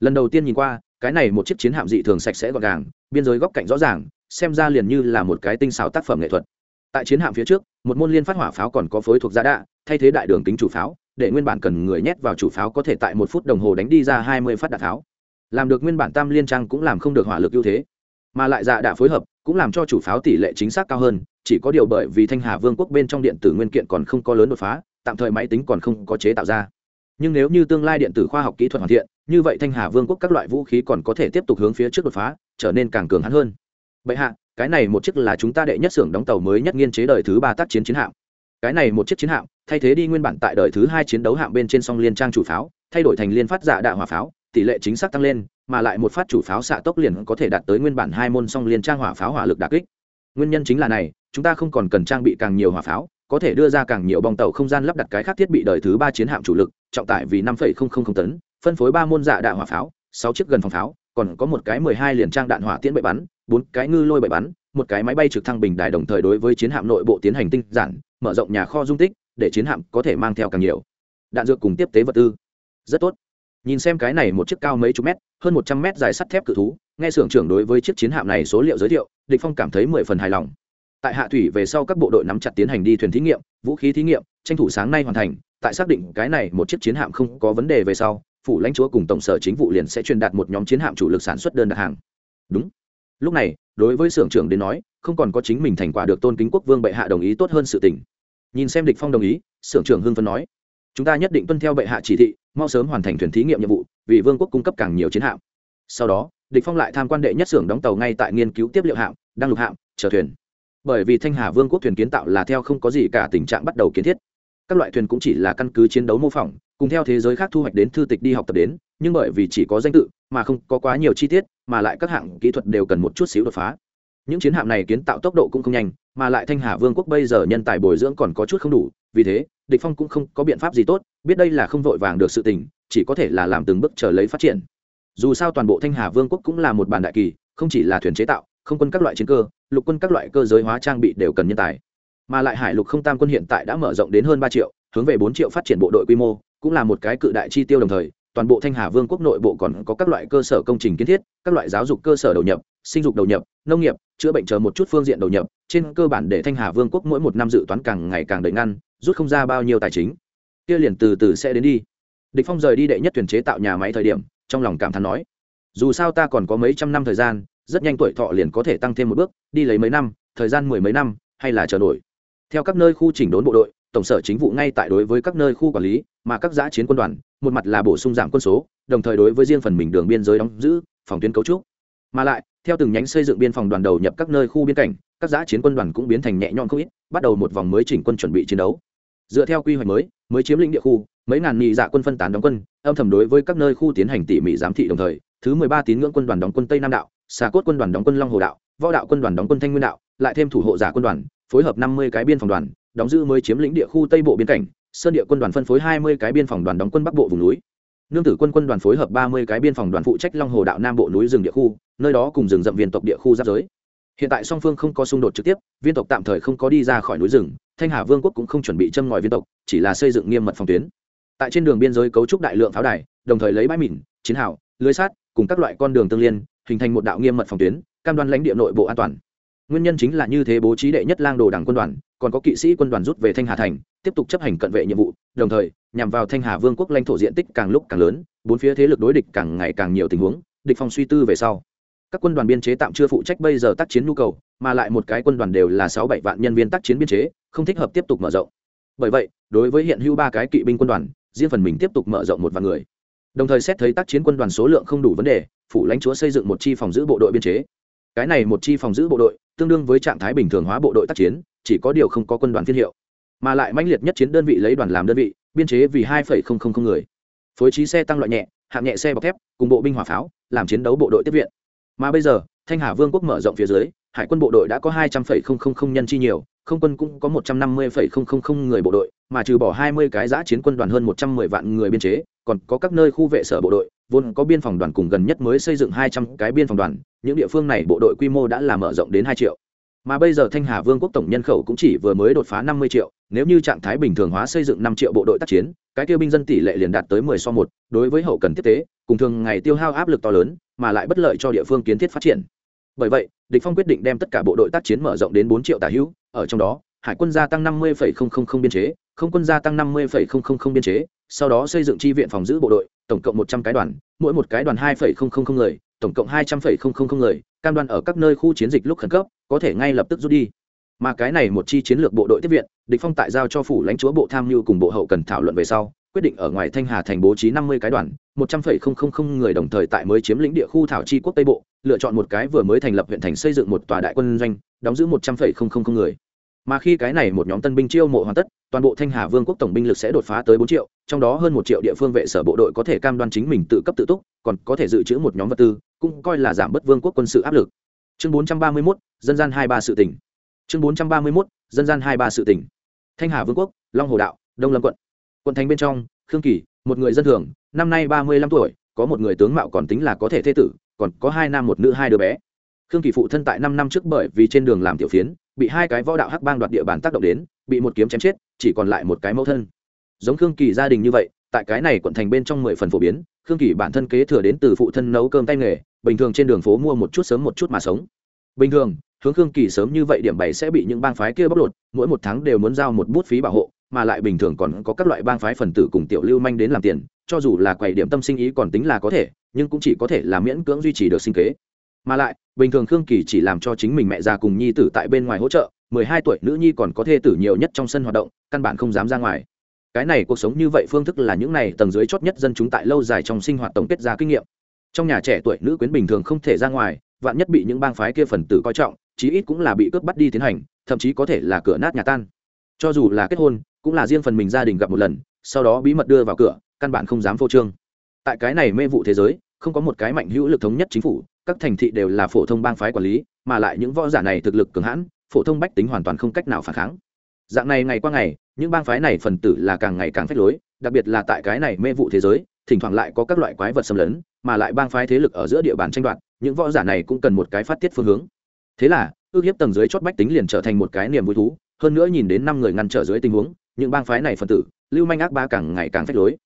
S1: Lần đầu tiên nhìn qua, cái này một chiếc chiến hạm dị thường sạch sẽ gọn gàng, biên giới góc cạnh rõ ràng, xem ra liền như là một cái tinh xảo tác phẩm nghệ thuật. Tại chiến hạm phía trước, một môn liên phát hỏa pháo còn có phối thuộc giá đạ, thay thế đại đường kính chủ pháo, để nguyên bản cần người nhét vào chủ pháo có thể tại một phút đồng hồ đánh đi ra hai mươi phát đạn pháo. Làm được nguyên bản tam liên trang cũng làm không được hỏa lực ưu thế. Mà lại dạ đạ phối hợp, cũng làm cho chủ pháo tỷ lệ chính xác cao hơn, chỉ có điều bởi vì thanh hà vương quốc bên trong điện tử nguyên kiện còn không có lớn đột phá tạm thời máy tính còn không có chế tạo ra. Nhưng nếu như tương lai điện tử khoa học kỹ thuật hoàn thiện, như vậy thanh hà vương quốc các loại vũ khí còn có thể tiếp tục hướng phía trước đột phá, trở nên càng cường hắn hơn. Bệ hạ, cái này một chiếc là chúng ta đệ nhất xưởng đóng tàu mới nhất nghiên chế đời thứ ba tác chiến chiến hạm. Cái này một chiếc chiến hạm, thay thế đi nguyên bản tại đời thứ hai chiến đấu hạm bên trên song liên trang chủ pháo, thay đổi thành liên phát giả đạ hỏa pháo, tỷ lệ chính xác tăng lên, mà lại một phát chủ pháo xạ tốc liền có thể đạt tới nguyên bản hai môn song liên trang hỏa pháo hỏa lực đặc kích. Nguyên nhân chính là này, chúng ta không còn cần trang bị càng nhiều hỏa pháo có thể đưa ra càng nhiều bong tàu không gian lắp đặt cái khác thiết bị đời thứ ba chiến hạm chủ lực, trọng tải vì năm tấn, phân phối ba môn dạ đạ hỏa pháo, sáu chiếc gần phòng pháo, còn có một cái mười hai liền trang đạn hỏa tiễn bậy bắn, bốn cái ngư lôi bậy bắn, một cái máy bay trực thăng bình đài đồng thời đối với chiến hạm nội bộ tiến hành tinh giản, mở rộng nhà kho dung tích, để chiến hạm có thể mang theo càng nhiều. Đạn dược cùng tiếp tế vật tư. Rất tốt. Nhìn xem cái này một chiếc cao mấy chục mét, hơn một trăm mét dài sắt thép cự thú, nghe xưởng trưởng đối với chiếc chiến hạm này số liệu giới thiệu, địch phong cảm thấy mười phần hài lòng tại hạ thủy về sau các bộ đội nắm chặt tiến hành đi thuyền thí nghiệm, vũ khí thí nghiệm, tranh thủ sáng nay hoàn thành. Tại xác định cái này một chiếc chiến hạm không có vấn đề về sau, phủ lãnh chúa cùng tổng sở chính vụ liền sẽ truyền đạt một nhóm chiến hạm chủ lực sản xuất đơn đặt hàng. Đúng. Lúc này, đối với xưởng trưởng đến nói, không còn có chính mình thành quả được tôn kính quốc vương bệ hạ đồng ý tốt hơn sự tình. Nhìn xem địch phong đồng ý, xưởng trưởng hưng phấn nói, chúng ta nhất định tuân theo bệ hạ chỉ thị, mau sớm hoàn thành thuyền thí nghiệm nhiệm vụ, vì vương quốc cung cấp càng nhiều chiến hạm. Sau đó, địch phong lại tham quan đệ nhất xưởng đóng tàu ngay tại nghiên cứu tiếp liệu hạm, đăng lục hạm chờ thuyền bởi vì thanh hà vương quốc thuyền kiến tạo là theo không có gì cả tình trạng bắt đầu kiến thiết. Các loại thuyền cũng chỉ là căn cứ chiến đấu mô phỏng, cùng theo thế giới khác thu hoạch đến thư tịch đi học tập đến, nhưng bởi vì chỉ có danh tự, mà không có quá nhiều chi tiết, mà lại các hạng kỹ thuật đều cần một chút xíu đột phá. Những chiến hạm này kiến tạo tốc độ cũng không nhanh, mà lại thanh hà vương quốc bây giờ nhân tài bồi dưỡng còn có chút không đủ, vì thế, địch phong cũng không có biện pháp gì tốt, biết đây là không vội vàng được sự tình, chỉ có thể là làm từng bước chờ lấy phát triển. Dù sao toàn bộ thanh hà vương quốc cũng là một bản đại kỳ, không chỉ là thuyền chế tạo, không quân các loại chiến cơ lục quân các loại cơ giới hóa trang bị đều cần nhân tài. Mà lại hải lục không tam quân hiện tại đã mở rộng đến hơn ba triệu, hướng về bốn triệu phát triển bộ đội quy mô, cũng là một cái cự đại chi tiêu đồng thời, toàn bộ thanh hà vương quốc nội bộ còn có các loại cơ sở công trình kiến thiết, các loại giáo dục cơ sở đầu nhập, sinh dục đầu nhập, nông nghiệp, chữa bệnh chờ một chút phương diện đầu nhập, trên cơ bản để thanh hà vương quốc mỗi một năm dự toán càng ngày càng đầy ngăn, rút không ra bao nhiêu tài chính. Kia liền từ từ sẽ đến đi. Địch phong rời đi đệ nhất tuyển chế tạo nhà máy thời điểm, trong lòng cảm thán nói, dù sao ta còn có mấy trăm năm thời gian rất nhanh tuổi thọ liền có thể tăng thêm một bước, đi lấy mấy năm, thời gian mười mấy năm, hay là chờ đổi. Theo các nơi khu chỉnh đốn bộ đội, tổng sở chính vụ ngay tại đối với các nơi khu quản lý, mà các giã chiến quân đoàn, một mặt là bổ sung giảm quân số, đồng thời đối với riêng phần mình đường biên giới đóng giữ, phòng tuyến cấu trúc. Mà lại, theo từng nhánh xây dựng biên phòng đoàn đầu nhập các nơi khu biên cảnh, các giã chiến quân đoàn cũng biến thành nhẹ nhõm không ít, bắt đầu một vòng mới chỉnh quân chuẩn bị chiến đấu. Dựa theo quy hoạch mới mới chiếm lĩnh địa khu, mấy ngàn nghị dạ quân phân tán đóng quân, âm thầm đối với các nơi khu tiến hành tỉ mỉ giám thị đồng thời, thứ mười ba tín ngưỡng quân đoàn đóng quân tây nam đạo xà cốt quân đoàn đóng quân long hồ đạo, võ đạo quân đoàn đóng quân thanh nguyên đạo, lại thêm thủ hộ giả quân đoàn, phối hợp năm mươi cái biên phòng đoàn, đóng giữ mới chiếm lĩnh địa khu tây bộ biên cảnh, sơn địa quân đoàn phân phối hai mươi cái biên phòng đoàn đóng quân bắc bộ vùng núi. Nương tử quân quân đoàn phối hợp ba mươi cái biên phòng đoàn phụ trách long hồ đạo nam bộ núi rừng địa khu, nơi đó cùng rừng rậm viên tộc địa khu giáp giới. Hiện tại song phương không có xung đột trực tiếp, viên tộc tạm thời không có đi ra khỏi núi rừng, thanh hà vương quốc cũng không chuẩn bị châm ngòi viên tộc, chỉ là xây dựng nghiêm mật phòng tuyến. Tại trên đường biên giới cấu trúc đại lượng pháo đài, đồng thời lấy bãi mìn, chiến hào, lưới sát cùng các loại con đường tương liên hình thành một đạo nghiêm mật phòng tuyến, cam đoan lãnh địa nội bộ an toàn. Nguyên nhân chính là như thế bố trí đệ nhất lang đồ đảng quân đoàn, còn có kỵ sĩ quân đoàn rút về thanh hà thành, tiếp tục chấp hành cận vệ nhiệm vụ, đồng thời, nhằm vào thanh hà vương quốc lãnh thổ diện tích càng lúc càng lớn, bốn phía thế lực đối địch càng ngày càng nhiều tình huống, địch phong suy tư về sau. Các quân đoàn biên chế tạm chưa phụ trách bây giờ tác chiến nhu cầu, mà lại một cái quân đoàn đều là sáu bảy vạn nhân viên tác chiến biên chế, không thích hợp tiếp tục mở rộng. Bởi vậy, đối với hiện hữu ba cái kỵ binh quân đoàn, riêng phần mình tiếp tục mở rộng một vạn người đồng thời xét thấy tác chiến quân đoàn số lượng không đủ vấn đề, phủ lãnh chúa xây dựng một chi phòng giữ bộ đội biên chế. Cái này một chi phòng giữ bộ đội, tương đương với trạng thái bình thường hóa bộ đội tác chiến, chỉ có điều không có quân đoàn phiên hiệu. Mà lại mãnh liệt nhất chiến đơn vị lấy đoàn làm đơn vị, biên chế vì hai người. Phối trí xe tăng loại nhẹ, hạng nhẹ xe bọc thép, cùng bộ binh hỏa pháo, làm chiến đấu bộ đội tiếp viện. Mà bây giờ, thanh hà vương quốc mở rộng phía dưới, hải quân bộ đội đã có hai trăm linh nhân chi nhiều, không quân cũng có một trăm năm mươi người bộ đội, mà trừ bỏ hai mươi cái giã chiến quân đoàn hơn một trăm mười vạn người biên chế còn có các nơi khu vệ sở bộ đội, vốn có biên phòng đoàn cùng gần nhất mới xây dựng hai trăm cái biên phòng đoàn, những địa phương này bộ đội quy mô đã làm mở rộng đến hai triệu. Mà bây giờ thanh hà vương quốc tổng nhân khẩu cũng chỉ vừa mới đột phá năm mươi triệu, nếu như trạng thái bình thường hóa xây dựng năm triệu bộ đội tác chiến, cái tiêu binh dân tỷ lệ liền đạt tới mười so một, đối với hậu cần tiếp tế, cùng thường ngày tiêu hao áp lực to lớn, mà lại bất lợi cho địa phương kiến thiết phát triển. Bởi vậy, địch phong quyết định đem tất cả bộ đội tác chiến mở rộng đến bốn triệu tả hữu, ở trong đó, hải quân gia tăng năm mươi biên chế, không quân gia tăng năm mươi biên chế sau đó xây dựng chi viện phòng giữ bộ đội, tổng cộng một trăm cái đoàn, mỗi một cái đoàn hai người, tổng cộng hai trăm linh người, cam đoan ở các nơi khu chiến dịch lúc khẩn cấp, có thể ngay lập tức rút đi. Mà cái này một chi chiến lược bộ đội tiếp viện, địch phong tại giao cho phủ lãnh chúa bộ tham mưu cùng bộ hậu cần thảo luận về sau, quyết định ở ngoài thanh hà thành bố trí năm mươi cái đoàn, một trăm linh người đồng thời tại mới chiếm lĩnh địa khu thảo chi quốc tây bộ, lựa chọn một cái vừa mới thành lập huyện thành xây dựng một tòa đại quân doanh, đóng giữ một trăm linh người. Mà khi cái này một nhóm tân binh chiêu mộ hoàn tất toàn bộ thanh hà vương quốc tổng binh lực sẽ đột phá tới bốn triệu, trong đó hơn một triệu địa phương vệ sở bộ đội có thể cam đoan chính mình tự cấp tự túc, còn có thể dự trữ một nhóm vật tư, cũng coi là giảm bớt vương quốc quân sự áp lực. Chương bốn trăm ba mươi mốt, dân gian hai ba sự tỉnh chương bốn trăm ba mươi mốt, dân gian hai ba sự tỉnh thanh hà vương quốc, long hồ đạo, đông lâm quận. Quận thành bên trong, khương kỳ, một người dân thường, năm nay ba mươi lăm tuổi, có một người tướng mạo còn tính là có thể thê tử, còn có hai nam một nữ hai đứa bé. Khương kỳ phụ thân tại năm năm trước bởi vì trên đường làm tiểu phiến, bị hai cái võ đạo hắc bang đoạt địa bàn tác động đến bị một kiếm chém chết, chỉ còn lại một cái mẫu thân. Giống khương kỳ gia đình như vậy, tại cái này quận thành bên trong mười phần phổ biến, khương kỳ bản thân kế thừa đến từ phụ thân nấu cơm tay nghề, bình thường trên đường phố mua một chút sớm một chút mà sống. Bình thường, hướng khương kỳ sớm như vậy điểm bảy sẽ bị những bang phái kia bóc lột, mỗi một tháng đều muốn giao một bút phí bảo hộ, mà lại bình thường còn có các loại bang phái phần tử cùng tiểu lưu manh đến làm tiền, cho dù là quầy điểm tâm sinh ý còn tính là có thể, nhưng cũng chỉ có thể là miễn cưỡng duy trì được sinh kế. Mà lại, bình thường khương kỳ chỉ làm cho chính mình mẹ già cùng nhi tử tại bên ngoài hỗ trợ mười hai tuổi nữ nhi còn có thê tử nhiều nhất trong sân hoạt động, căn bản không dám ra ngoài. Cái này cuộc sống như vậy phương thức là những này tầng dưới chót nhất dân chúng tại lâu dài trong sinh hoạt tổng kết ra kinh nghiệm. Trong nhà trẻ tuổi nữ quyến bình thường không thể ra ngoài, vạn nhất bị những bang phái kia phần tử coi trọng, chí ít cũng là bị cướp bắt đi tiến hành, thậm chí có thể là cửa nát nhà tan. Cho dù là kết hôn, cũng là riêng phần mình gia đình gặp một lần, sau đó bí mật đưa vào cửa, căn bản không dám phô trương. Tại cái này mê vụ thế giới, không có một cái mạnh hữu lực thống nhất chính phủ, các thành thị đều là phổ thông bang phái quản lý, mà lại những võ giả này thực lực cường hãn phổ thông bách tính hoàn toàn không cách nào phản kháng. Dạng này ngày qua ngày, những bang phái này phần tử là càng ngày càng phách lối, đặc biệt là tại cái này mê vụ thế giới, thỉnh thoảng lại có các loại quái vật xâm lấn, mà lại bang phái thế lực ở giữa địa bàn tranh đoạt, những võ giả này cũng cần một cái phát tiết phương hướng. Thế là, ước hiếp tầng dưới chót bách tính liền trở thành một cái niềm vui thú, hơn nữa nhìn đến năm người ngăn trở dưới tình huống, những bang phái này phần tử, lưu manh ác ba càng ngày càng phách lối.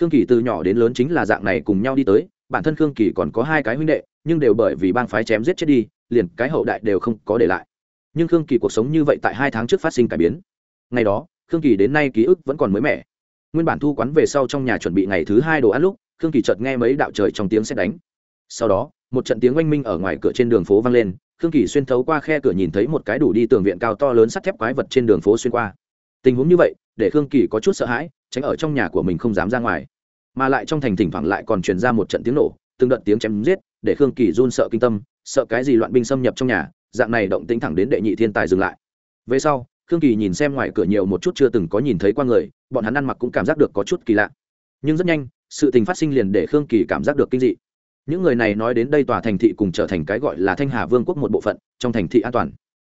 S1: Khương kỳ từ nhỏ đến lớn chính là dạng này cùng nhau đi tới, bản thân khương kỳ còn có hai cái huynh đệ, nhưng đều bởi vì bang phái chém giết chết đi, liền cái hậu đại đều không có để lại nhưng khương kỳ cuộc sống như vậy tại hai tháng trước phát sinh cải biến. Ngày đó, khương kỳ đến nay ký ức vẫn còn mới mẻ. Nguyên bản thu quán về sau trong nhà chuẩn bị ngày thứ hai đồ ăn lúc, khương kỳ chợt nghe mấy đạo trời trong tiếng xét đánh. Sau đó, một trận tiếng oanh minh ở ngoài cửa trên đường phố vang lên, khương kỳ xuyên thấu qua khe cửa nhìn thấy một cái đủ đi tường viện cao to lớn sắt thép quái vật trên đường phố xuyên qua. Tình huống như vậy, để khương kỳ có chút sợ hãi, tránh ở trong nhà của mình không dám ra ngoài. Mà lại trong thành thỉnh thoảng lại còn truyền ra một trận tiếng nổ, từng đợt tiếng chém giết, để khương kỳ run sợ kinh tâm, sợ cái gì loạn binh xâm nhập trong nhà dạng này động tĩnh thẳng đến đệ nhị thiên tài dừng lại. Về sau, khương kỳ nhìn xem ngoài cửa nhiều một chút chưa từng có nhìn thấy qua người, bọn hắn ăn mặc cũng cảm giác được có chút kỳ lạ. Nhưng rất nhanh, sự tình phát sinh liền để khương kỳ cảm giác được kinh dị. Những người này nói đến đây tòa thành thị cùng trở thành cái gọi là thanh hà vương quốc một bộ phận, trong thành thị an toàn.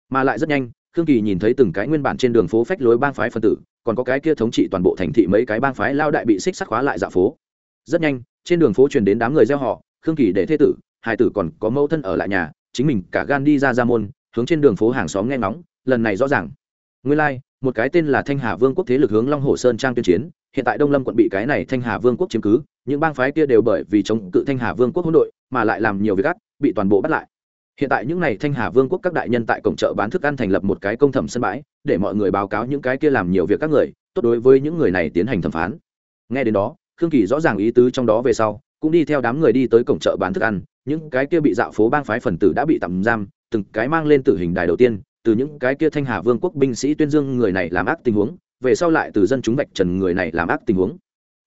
S1: Mà lại rất nhanh, khương kỳ nhìn thấy từng cái nguyên bản trên đường phố phách lối bang phái phân tử, còn có cái kia thống trị toàn bộ thành thị mấy cái bang phái lao đại bị xích sắc khóa lại dạ phố. Rất nhanh, trên đường phố truyền đến đám người gieo họ, khương kỳ để thê tử, hai tử còn có mẫu thân ở lại nhà chính mình cả gan đi ra ra môn hướng trên đường phố hàng xóm nghe ngóng lần này rõ ràng. Nguyên lai、like, một cái tên là thanh hà vương quốc thế lực hướng long hồ sơn trang tuyên chiến hiện tại đông lâm quận bị cái này thanh hà vương quốc chiếm cứ những bang phái kia đều bởi vì chống cự thanh hà vương quốc hỗn đội mà lại làm nhiều việc gắt bị toàn bộ bắt lại. Hiện tại những n à y thanh hà vương quốc các đại nhân tại cổng chợ bán thức ăn thành lập một cái công thẩm sân bãi để mọi người báo cáo những cái kia làm nhiều việc các người tốt đối với những người này tiến hành thẩm phán. Nghe đến đó khương kỳ rõ ràng ý tứ trong đó về sau cũng đi theo đám người đi tới cổng chợ bán thức ăn những cái kia bị dạo phố bang phái phần tử đã bị tạm giam, từng cái mang lên tử hình đài đầu tiên, từ những cái kia thanh hà vương quốc binh sĩ tuyên dương người này làm ác tình huống, về sau lại từ dân chúng vạch trần người này làm ác tình huống.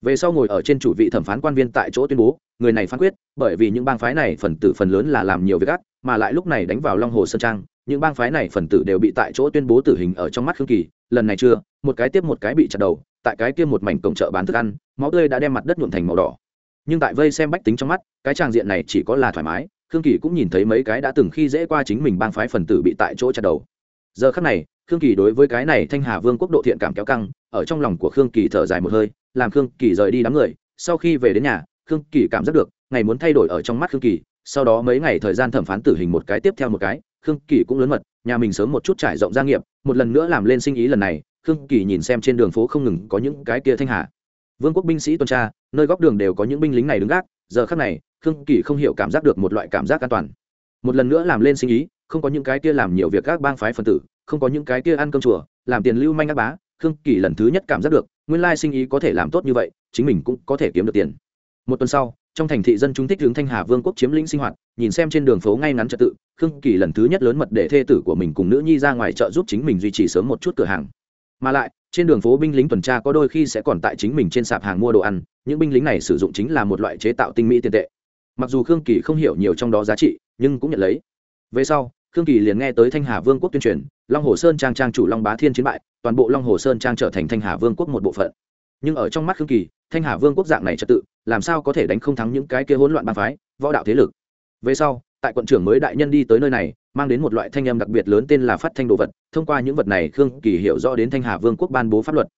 S1: Về sau ngồi ở trên chủ vị thẩm phán quan viên tại chỗ tuyên bố, người này phán quyết, bởi vì những bang phái này phần tử phần lớn là làm nhiều việc ác, mà lại lúc này đánh vào long hồ sơn trang, những bang phái này phần tử đều bị tại chỗ tuyên bố tử hình ở trong mắt khương kỳ, lần này chưa, một cái tiếp một cái bị chặt đầu, tại cái kia một mảnh cổng chợ bán thức ăn, máu tươi đã đem mặt đất nhuộm thành màu đỏ nhưng tại vây xem bách tính trong mắt, cái tràng diện này chỉ có là thoải mái, khương kỳ cũng nhìn thấy mấy cái đã từng khi dễ qua chính mình bang phái phần tử bị tại chỗ chặt đầu. Giờ khắc này, khương kỳ đối với cái này thanh hà vương quốc độ thiện cảm kéo căng, ở trong lòng của khương kỳ thở dài một hơi, làm khương kỳ rời đi đám người, sau khi về đến nhà, khương kỳ cảm giác được, ngày muốn thay đổi ở trong mắt khương kỳ, sau đó mấy ngày thời gian thẩm phán tử hình một cái tiếp theo một cái, khương kỳ cũng lớn mật, nhà mình sớm một chút trải rộng gia nghiệp, một lần nữa làm lên sinh ý lần này, khương kỳ nhìn xem trên đường phố không ngừng có những cái kia thanh hà vương quốc binh sĩ tuần tra, nơi góc đường đều có những binh lính này đứng gác, giờ khác này, khương kỳ không hiểu cảm giác được một loại cảm giác an toàn. Một lần nữa làm lên sinh ý, không có những cái kia làm nhiều việc các bang phái phân tử, không có những cái kia ăn cơm chùa, làm tiền lưu manh các bá, khương kỳ lần thứ nhất cảm giác được, nguyên lai sinh ý có thể làm tốt như vậy, chính mình cũng có thể kiếm được tiền. Một tuần sau, trong thành thị dân chúng thích hướng thanh hà vương quốc chiếm lĩnh sinh hoạt, nhìn xem trên đường phố ngay ngắn trật tự, khương kỳ lần thứ nhất lớn mật để thê tử của mình cùng nữ nhi ra ngoài chợ giúp chính mình duy trì sớm một chút cửa hàng mà lại, trên đường phố binh lính tuần tra có đôi khi sẽ còn tại chính mình trên sạp hàng mua đồ ăn, những binh lính này sử dụng chính là một loại chế tạo tinh mỹ tiền tệ. Mặc dù khương kỳ không hiểu nhiều trong đó giá trị, nhưng cũng nhận lấy. Về sau, khương kỳ liền nghe tới thanh hà vương quốc tuyên truyền, long hồ sơn trang trang chủ long bá thiên chiến bại, toàn bộ long hồ sơn trang trở thành thanh hà vương quốc một bộ phận. Nhưng ở trong mắt khương kỳ, thanh hà vương quốc dạng này trật tự, làm sao có thể đánh không thắng những cái kia hỗn loạn bang phái, võ đạo thế lực? Về sau, tại quận trưởng mới đại nhân đi tới nơi này mang đến một loại thanh âm đặc biệt lớn tên là phát thanh đồ vật, thông qua những vật này khương kỳ hiểu rõ đến thanh hà vương quốc ban bố pháp luật.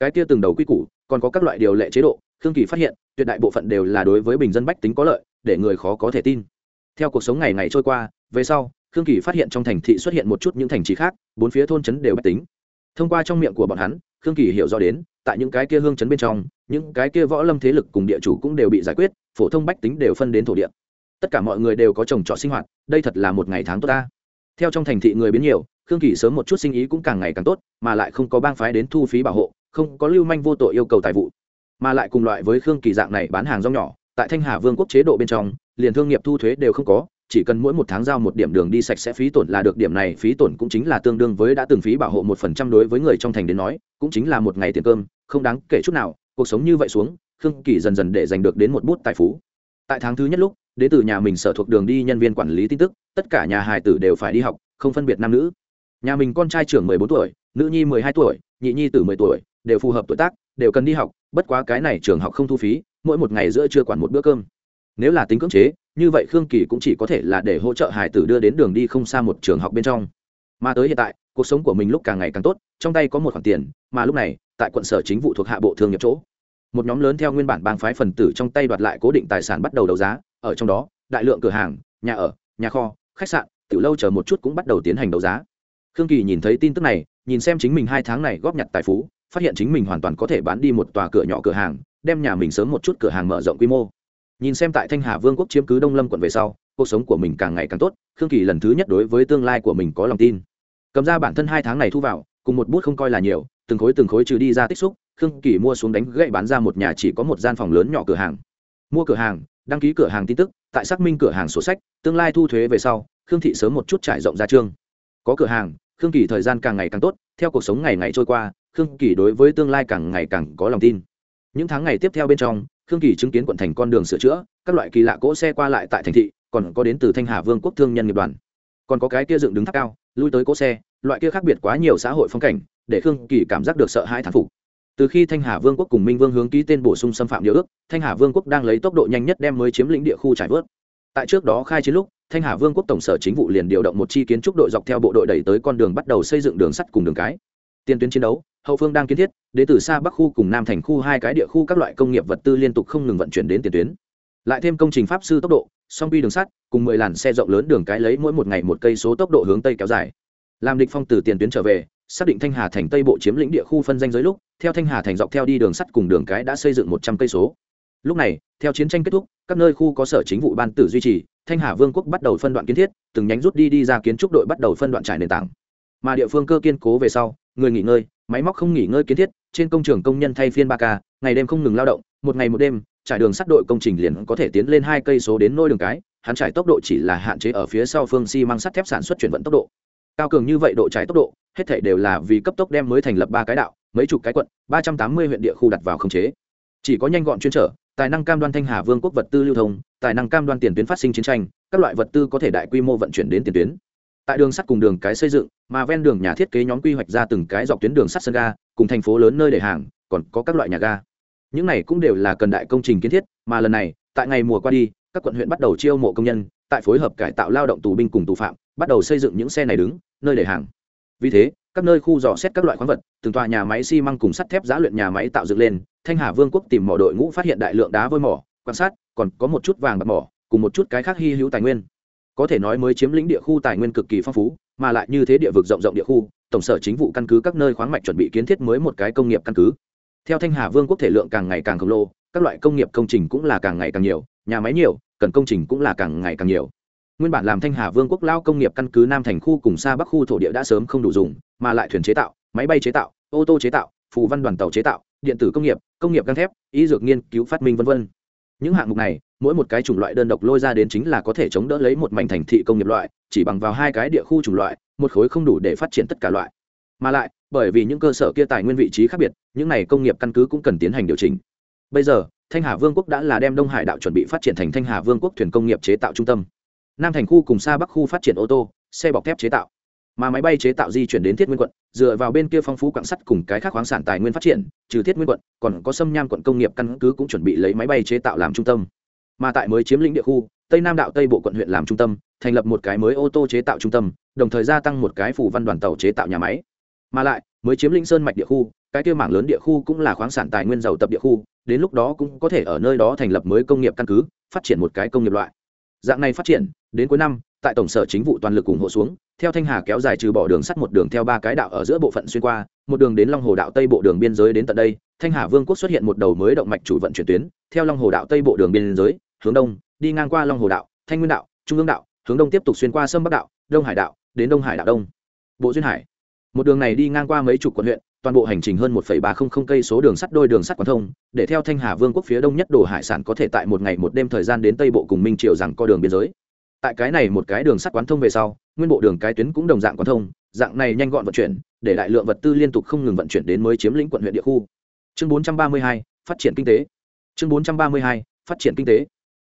S1: Cái kia từng đầu quy củ, còn có các loại điều lệ chế độ, khương kỳ phát hiện, tuyệt đại bộ phận đều là đối với bình dân bách tính có lợi, để người khó có thể tin. Theo cuộc sống ngày ngày trôi qua, về sau, khương kỳ phát hiện trong thành thị xuất hiện một chút những thành trì khác, bốn phía thôn trấn đều bách tính. Thông qua trong miệng của bọn hắn, khương kỳ hiểu rõ đến, tại những cái kia hương trấn bên trong, những cái kia võ lâm thế lực cùng địa chủ cũng đều bị giải quyết, phổ thông bách tính đều phân đến thổ địa tất cả mọi người đều có trồng trọt sinh hoạt, đây thật là một ngày tháng tốt ta. Theo trong thành thị người biến nhiều, khương kỳ sớm một chút sinh ý cũng càng ngày càng tốt, mà lại không có bang phái đến thu phí bảo hộ, không có lưu manh vô tội yêu cầu tài vụ. Mà lại cùng loại với khương kỳ dạng này bán hàng rong nhỏ, tại thanh hà vương quốc chế độ bên trong, liền thương nghiệp thu thuế đều không có, chỉ cần mỗi một tháng giao một điểm đường đi sạch sẽ phí tổn là được, điểm này phí tổn cũng chính là tương đương với đã từng phí bảo hộ một phần trăm đối với người trong thành đến nói, cũng chính là một ngày tiền cơm, không đáng kể chút nào, cuộc sống như vậy xuống, khương kỳ dần dần để giành được đến một bút tài phú. Tại tháng thứ nhất lúc đến từ nhà mình sở thuộc đường đi nhân viên quản lý tin tức, tất cả nhà hài tử đều phải đi học, không phân biệt nam nữ. Nhà mình con trai trưởng mười bốn tuổi, nữ nhi mười hai tuổi, nhị nhi tử mười tuổi, đều phù hợp tuổi tác, đều cần đi học, bất quá cái này trường học không thu phí, mỗi một ngày giữa chưa quản một bữa cơm. Nếu là tính cưỡng chế, như vậy khương kỳ cũng chỉ có thể là để hỗ trợ hải tử đưa đến đường đi không xa một trường học bên trong. Mà tới hiện tại, cuộc sống của mình lúc càng ngày càng tốt, trong tay có một khoản tiền, mà lúc này, tại quận sở chính vụ thuộc hạ bộ thương nghiệp chỗ. Một nhóm lớn theo nguyên bản bang phái phần tử trong tay đoạt lại cố định tài sản bắt đầu đấu giá ở trong đó, đại lượng cửa hàng, nhà ở, nhà kho, khách sạn từ lâu chờ một chút cũng bắt đầu tiến hành đấu giá. Khương kỳ nhìn thấy tin tức này, nhìn xem chính mình hai tháng này góp nhặt tài phú, phát hiện chính mình hoàn toàn có thể bán đi một tòa cửa nhỏ cửa hàng, đem nhà mình sớm một chút cửa hàng mở rộng quy mô. Nhìn xem tại thanh hà vương quốc chiếm cứ đông lâm quận về sau, cuộc sống của mình càng ngày càng tốt, khương kỳ lần thứ nhất đối với tương lai của mình có lòng tin. Cầm ra bản thân hai tháng này thu vào, cùng một bút không coi là nhiều, từng khối từng khối trừ đi ra tích xúc, khương kỳ mua xuống đánh gậy bán ra một nhà chỉ có một gian phòng lớn nhỏ cửa hàng. Mua cửa hàng đăng ký cửa hàng tin tức, tại xác minh cửa hàng sổ sách, tương lai thu thuế về sau, khương thị sớm một chút trải rộng ra chương có cửa hàng, khương kỳ thời gian càng ngày càng tốt, theo cuộc sống ngày ngày trôi qua, khương kỳ đối với tương lai càng ngày càng có lòng tin. Những tháng ngày tiếp theo bên trong, khương kỳ chứng kiến quận thành con đường sửa chữa, các loại kỳ lạ cỗ xe qua lại tại thành thị, còn có đến từ thanh hà vương quốc thương nhân nghiệp đoàn. Còn có cái kia dựng đứng tháp cao, lui tới cỗ xe, loại kia khác biệt quá nhiều xã hội phong cảnh, để khương kỳ cảm giác được sợ hãi thán phục từ khi thanh hà vương quốc cùng minh vương hướng ký tên bổ sung xâm phạm điều ước, thanh hà vương quốc đang lấy tốc độ nhanh nhất đem mới chiếm lĩnh địa khu trải vớt. Tại trước đó khai chiến lúc, thanh hà vương quốc tổng sở chính vụ liền điều động một chi kiến trúc đội dọc theo bộ đội đẩy tới con đường bắt đầu xây dựng đường sắt cùng đường cái. Tiền tuyến chiến đấu, hậu phương đang kiến thiết, đến từ xa bắc khu cùng nam thành khu hai cái địa khu các loại công nghiệp vật tư liên tục không ngừng vận chuyển đến tiền tuyến. Lại thêm công trình pháp sư tốc độ, song bi đường sắt cùng mười làn xe rộng lớn đường cái lấy mỗi một ngày một cây số tốc độ hướng tây kéo dài. Làm địch phong từ tiền tuyến trở về, xác định thanh hà thành tây bộ chiếm lĩnh địa khu phân danh giới lúc theo thanh hà thành dọc theo đi đường sắt cùng đường cái đã xây dựng một trăm cây số. Lúc này, theo chiến tranh kết thúc, các nơi khu có sở chính vụ ban tử duy trì, thanh hà vương quốc bắt đầu phân đoạn kiến thiết, từng nhánh rút đi đi ra kiến trúc đội bắt đầu phân đoạn trải nền tảng. Mà địa phương cơ kiên cố về sau, người nghỉ ngơi, máy móc không nghỉ ngơi kiến thiết, trên công trường công nhân thay phiên ba k ngày đêm không ngừng lao động, một ngày một đêm, trải đường sắt đội công trình liền có thể tiến lên hai cây số đến nôi đường cái, hắn trải tốc độ chỉ là hạn chế ở phía sau phương xi、si、măng sắt thép sản xuất chuyển vận tốc độ. Cao cường như vậy độ trái tốc độ, hết thể đều là vì cấp tốc đem mới thành lập ba cái đạo mấy chục cái quận, ba trăm tám mươi huyện địa khu đặt vào khống chế. Chỉ có nhanh gọn chuyên trở, tài năng cam đoan thanh hà vương quốc vật tư lưu thông, tài năng cam đoan tiền tuyến phát sinh chiến tranh, các loại vật tư có thể đại quy mô vận chuyển đến tiền tuyến. Tại đường sắt cùng đường cái xây dựng, mà ven đường nhà thiết kế nhóm quy hoạch ra từng cái dọc tuyến đường sắt sân ga, cùng thành phố lớn nơi để hàng, còn có các loại nhà ga. Những này cũng đều là cần đại công trình kiến thiết, mà lần này, tại ngày mùa qua đi, các quận huyện bắt đầu chiêu mộ công nhân, tại phối hợp cải tạo lao động tù binh cùng tù phạm, bắt đầu xây dựng những xe này đứng, nơi để hàng. Vì thế các nơi khu dò xét các loại khoáng vật, từng tòa nhà máy xi măng cùng sắt thép giá luyện nhà máy tạo dựng lên, thanh hà vương quốc tìm mỏ đội ngũ phát hiện đại lượng đá vôi mỏ, quan sát, còn có một chút vàng bạc mỏ, cùng một chút cái khác hy hữu tài nguyên. Có thể nói mới chiếm lĩnh địa khu tài nguyên cực kỳ phong phú, mà lại như thế địa vực rộng rộng địa khu, tổng sở chính vụ căn cứ các nơi khoáng mạch chuẩn bị kiến thiết mới một cái công nghiệp căn cứ. Theo thanh hà vương quốc thể lượng càng ngày càng khổng lồ, các loại công nghiệp công trình cũng là càng ngày càng nhiều, nhà máy nhiều, cần công trình cũng là càng ngày càng nhiều. Nguyên bản làm thanh hà vương quốc lao công nghiệp căn cứ nam thành khu cùng xa bắc khu thổ địa đã sớm không đủ dùng mà lại thuyền chế tạo, máy bay chế tạo, ô tô chế tạo, phù văn đoàn tàu chế tạo, điện tử công nghiệp công nghiệp găng thép, y dược nghiên cứu phát minh v v những hạng mục này, mỗi một cái chủng loại đơn độc lôi ra đến chính là có thể chống đỡ lấy một mảnh thành thị công nghiệp loại, chỉ bằng vào hai cái địa khu chủng loại, một khối không đủ để phát triển tất cả loại. Mà lại, bởi vì những cơ sở kia tài nguyên vị trí khác biệt, những này công nghiệp căn cứ cũng cần tiến hành điều chỉnh. Bây giờ, thanh hà vương quốc đã là đem đông hải đạo chuẩn bị phát triển thành thanh hà vương quốc thuyền công nghiệp chế tạo trung tâm. Nam thành khu cùng xa bắc khu phát triển ô tô, xe bọc thép chế tạo mà máy bay chế tạo di chuyển đến thiết nguyên quận, dựa vào bên kia phong phú quạng sắt cùng cái khác khoáng sản tài nguyên phát triển, trừ thiết nguyên quận, còn có sâm nham quận công nghiệp căn cứ cũng chuẩn bị lấy máy bay chế tạo làm trung tâm. Mà tại mới chiếm lĩnh địa khu, tây nam đạo tây bộ quận huyện làm trung tâm, thành lập một cái mới ô tô chế tạo trung tâm, đồng thời gia tăng một cái phủ văn đoàn tàu chế tạo nhà máy. Mà lại, mới chiếm lĩnh sơn mạch địa khu, cái kia mảng lớn địa khu cũng là khoáng sản tài nguyên giàu tập địa khu, đến lúc đó cũng có thể ở nơi đó thành lập mới công nghiệp căn cứ, phát triển một cái công nghiệp loại. Dạng này phát triển, đến cuối năm tại tổng sở chính vụ toàn lực ủng hộ xuống, theo thanh hà kéo dài trừ bỏ đường sắt một đường theo ba cái đạo ở giữa bộ phận xuyên qua, một đường đến long hồ đạo tây bộ đường biên giới đến tận đây, thanh hà vương quốc xuất hiện một đầu mới động mạch chủ vận chuyển tuyến, theo long hồ đạo tây bộ đường biên giới, hướng đông, đi ngang qua long hồ đạo, thanh nguyên đạo, trung ương đạo, hướng đông tiếp tục xuyên qua sâm bắc đạo, đông hải đạo, đến đông hải đạo đông. Bộ duyên hải. Một đường này đi ngang qua mấy chục quận huyện, toàn bộ hành trình hơn một ba trăm linh cây số đường sắt đôi đường sắt quan thông, để theo thanh hà vương quốc phía đông nhất đồ hải sản có thể tại một ngày một đêm thời gian đến tây bộ cùng minh triều rằng co đường biên giới tại cái này một cái đường sắt quán thông về sau nguyên bộ đường cái tuyến cũng đồng dạng quán thông dạng này nhanh gọn vận chuyển để đại lượng vật tư liên tục không ngừng vận chuyển đến mới chiếm lĩnh quận huyện địa khu. Chương 432, phát triển kinh tế. Chương 432, phát triển kinh tế.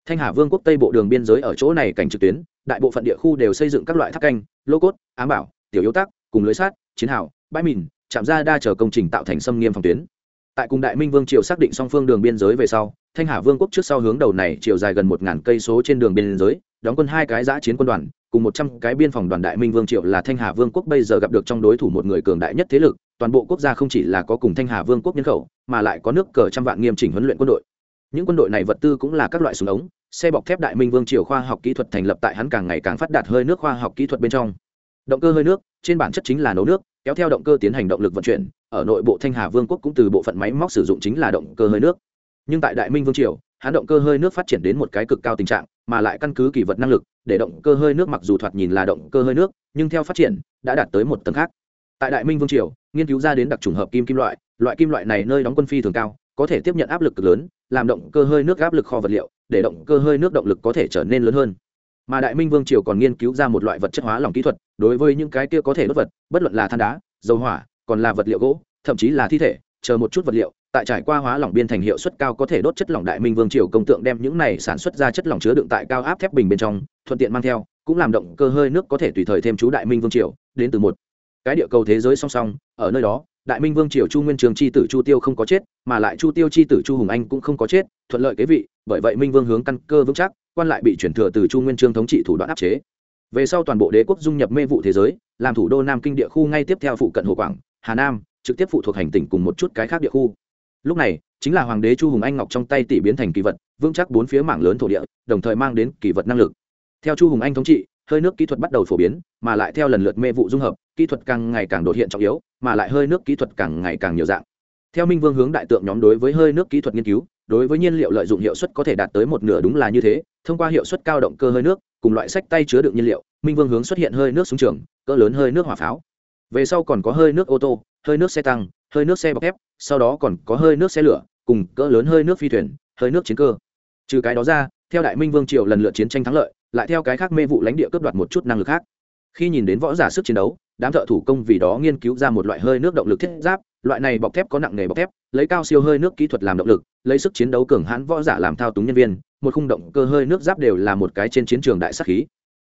S1: Thanh hà vương quốc tây bộ đường biên giới ở chỗ này cảnh trực tuyến đại bộ phận địa khu đều xây dựng các loại tháp canh lô cốt ám bảo tiểu yếu tác cùng lưới sát chiến hào bãi mìn chạm ra đa chờ công trình tạo thành xâm nghiêm phòng tuyến. Tại cùng đại minh vương triều xác định song phương đường biên giới về sau thanh hà vương quốc trước sau hướng đầu này chiều dài gần một ngàn cây số trên đường biên giới đóng quân hai cái giã chiến quân đoàn, cùng một trăm cái biên phòng đoàn đại minh vương triệu là thanh hà vương quốc bây giờ gặp được trong đối thủ một người cường đại nhất thế lực, toàn bộ quốc gia không chỉ là có cùng thanh hà vương quốc nhân khẩu, mà lại có nước cờ trăm vạn nghiêm chỉnh huấn luyện quân đội. Những quân đội này vật tư cũng là các loại súng ống, xe bọc thép đại minh vương triều khoa học kỹ thuật thành lập tại hắn càng ngày càng phát đạt hơi nước khoa học kỹ thuật bên trong. Động cơ hơi nước, trên bản chất chính là nấu nước, kéo theo động cơ tiến hành động lực vận chuyển, ở nội bộ thanh hà vương quốc cũng từ bộ phận máy móc sử dụng chính là động cơ hơi nước. Nhưng tại đại minh vương triều hắn động cơ hơi nước phát triển đến một cái cực cao tình trạng, mà lại căn cứ kỳ vật năng lực, để động cơ hơi nước mặc dù thoạt nhìn là động cơ hơi nước, nhưng theo phát triển, đã đạt tới một tầng khác. Tại đại minh vương triều, nghiên cứu ra đến đặc trùng hợp kim kim loại loại kim loại này nơi đóng quân phi thường cao, có thể tiếp nhận áp lực cực lớn, làm động cơ hơi nước áp lực kho vật liệu, để động cơ hơi nước động lực có thể trở nên lớn hơn. Mà đại minh vương triều còn nghiên cứu ra một loại vật chất hóa lỏng kỹ thuật, đối với những cái kia có thể đốt vật, bất luận là than đá, dầu hỏa, còn là vật liệu gỗ, thậm chí là thi thể, chờ một chút vật liệu tại trải qua hóa lỏng biên thành hiệu suất cao có thể đốt chất lỏng đại minh vương triều công tượng đem những này sản xuất ra chất lỏng chứa đựng tại cao áp thép bình bên trong, thuận tiện mang theo, cũng làm động cơ hơi nước có thể tùy thời thêm chú đại minh vương triều, đến từ một cái địa cầu thế giới song song, ở nơi đó, đại minh vương triều chu nguyên trường c h i tử chu tiêu không có chết, mà lại chu tiêu c h i tử chu hùng anh cũng không có chết, thuận lợi kế vị, bởi vậy minh vương hướng căn cơ vững chắc, quan lại bị chuyển thừa từ chu nguyên trương thống trị thủ đoạn áp chế. Về sau toàn bộ đế quốc dung nhập mê vụ thế giới, làm thủ đô nam kinh địa khu ngay tiếp theo phụ cận hồ quảng, hà nam, trực tiếp phụ thuộc hành tỉnh cùng một chút cái khác địa khu lúc này, chính là hoàng đế chu hùng anh ngọc trong tay tỷ biến thành kỳ vật, vững chắc bốn phía mảng lớn thổ địa, đồng thời mang đến kỳ vật năng lực. Theo chu hùng anh thống trị, hơi nước kỹ thuật bắt đầu phổ biến, mà lại theo lần lượt mê vụ dung hợp, kỹ thuật càng ngày càng đột hiện trọng yếu, mà lại hơi nước kỹ thuật càng ngày càng nhiều dạng. Theo minh vương hướng đại tượng nhóm đối với hơi nước kỹ thuật nghiên cứu, đối với nhiên liệu lợi dụng hiệu suất có thể đạt tới một nửa đúng là như thế, thông qua hiệu suất cao động cơ hơi nước, cùng loại sách tay chứa đựng nhiên liệu, minh vương hướng xuất hiện hơi nước súng trường, cỡ lớn hơi nước hỏa pháo. Về sau còn có hơi nước ô tô hơi nước xe tăng, hơi nước xe bọc thép, sau đó còn có hơi nước xe lửa, cùng cỡ lớn hơi nước phi thuyền, hơi nước chiến cơ. Trừ cái đó ra, theo đại minh vương triều lần lượt chiến tranh thắng lợi, lại theo cái khác mê vụ lãnh địa cướp đoạt một chút năng lực khác. Khi nhìn đến võ giả sức chiến đấu, đám thợ thủ công vì đó nghiên cứu ra một loại hơi nước động lực thiết giáp, loại này bọc thép có nặng nghề bọc thép, lấy cao siêu hơi nước kỹ thuật làm động lực, lấy sức chiến đấu cường hãn võ giả làm thao túng nhân viên, một khung động cơ hơi nước giáp đều là một cái trên chiến trường đại sắc khí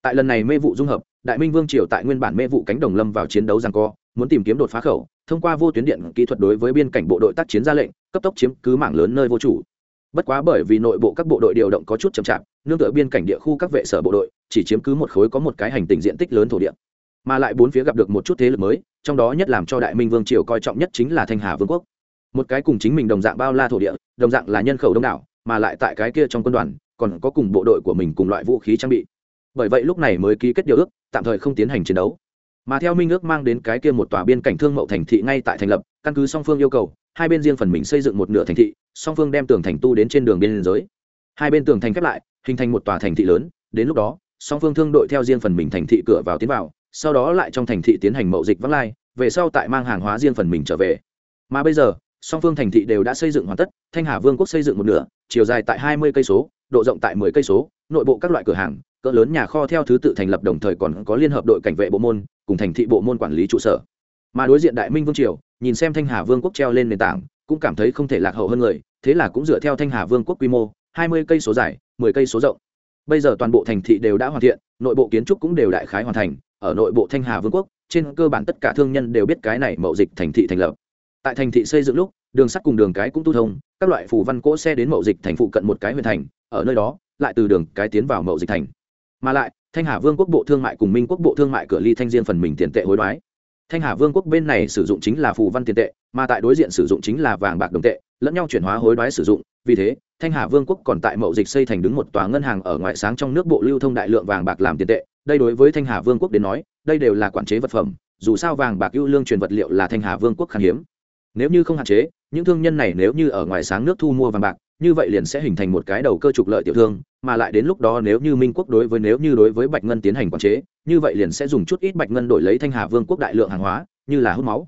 S1: tại lần này mê vụ dung hợp, đại minh vương triều tại nguyên bản mê vụ cánh đồng lâm vào chiến đấu rằng co, muốn tìm kiếm đột phá khẩu, thông qua vô tuyến điện kỹ thuật đối với biên cảnh bộ đội tác chiến ra lệnh, cấp tốc chiếm cứ mảng lớn nơi vô chủ. Bất quá bởi vì nội bộ các bộ đội điều động có chút chậm chạp, nương tựa biên cảnh địa khu các vệ sở bộ đội, chỉ chiếm cứ một khối có một cái hành tinh diện tích lớn thổ địa. Mà lại bốn phía gặp được một chút thế lực mới, trong đó nhất làm cho đại minh vương triều coi trọng nhất chính là thanh hà vương quốc. Một cái cùng chính mình đồng dạng bao la thổ địa, đồng dạng là nhân khẩu đông đảo, mà lại tại cái kia trong quân đoàn, còn có cùng bộ đội của mình cùng loại vũ khí trang bị bởi vậy lúc này mới ký kết điều ước, tạm thời không tiến hành chiến đấu. Mà theo minh ước mang đến cái kia một tòa biên cảnh thương mậu thành thị ngay tại thành lập, căn cứ song phương yêu cầu, hai bên riêng phần mình xây dựng một nửa thành thị, song phương đem tường thành tu đến trên đường biên giới. Hai bên tường thành khép lại, hình thành một tòa thành thị lớn, đến lúc đó, song phương thương đội theo riêng phần mình thành thị cửa vào tiến vào, sau đó lại trong thành thị tiến hành mậu dịch vắng lai, về sau tại mang hàng hóa riêng phần mình trở về. Mà bây giờ, song phương thành thị đều đã xây dựng hoàn tất, thanh hà vương quốc xây dựng một nửa, chiều dài tại hai mươi cây số, độ rộng tại mười cây số, nội bộ các loại cửa hàng cỡ lớn nhà kho theo thứ tự thành lập đồng thời còn có liên hợp đội cảnh vệ bộ môn, cùng thành thị bộ môn quản lý trụ sở. Mà đối diện đại minh vương triều, nhìn xem thanh hà vương quốc treo lên nền tảng, cũng cảm thấy không thể lạc hậu hơn người, thế là cũng dựa theo thanh hà vương quốc quy mô, hai mươi cây số dài, mười cây số rộng. Bây giờ toàn bộ thành thị đều đã hoàn thiện, nội bộ kiến trúc cũng đều đại khái hoàn thành, ở nội bộ thanh hà vương quốc, trên cơ bản tất cả thương nhân đều biết cái này mậu dịch thành thị thành lập. Tại thành thị xây dựng lúc, đường sắt cùng đường cái cũng tu thông, các loại phủ văn cỗ xe đến mậu dịch thành phụ cận một cái huyện thành, ở nơi đó, lại từ đường cái tiến vào mậu dịch thành mà lại, thanh hà vương quốc bộ thương mại cùng minh quốc bộ thương mại cửa ly thanh diên phần mình tiền tệ hối đoái. Thanh hà vương quốc bên này sử dụng chính là phù văn tiền tệ, mà tại đối diện sử dụng chính là vàng bạc đồng tệ, lẫn nhau chuyển hóa hối đoái sử dụng. Vì thế, thanh hà vương quốc còn tại mậu dịch xây thành đứng một tòa ngân hàng ở ngoại sáng trong nước bộ lưu thông đại lượng vàng bạc làm tiền tệ. Đây đối với thanh hà vương quốc đến nói, đây đều là quản chế vật phẩm, dù sao vàng bạc ưu lương truyền vật liệu là thanh hà vương quốc khan hiếm. Nếu như không hạn chế, những thương nhân này nếu như ở ngoài sáng nước thu mua vàng bạc, như vậy liền sẽ hình thành một cái đầu cơ trục lợi tiểu thương mà lại đến lúc đó nếu như minh quốc đối với, nếu như đối với bạch ngân tiến hành quản chế, như vậy liền sẽ dùng chút ít bạch ngân đổi lấy thanh hà vương quốc đại lượng hàng hóa, như là hút máu.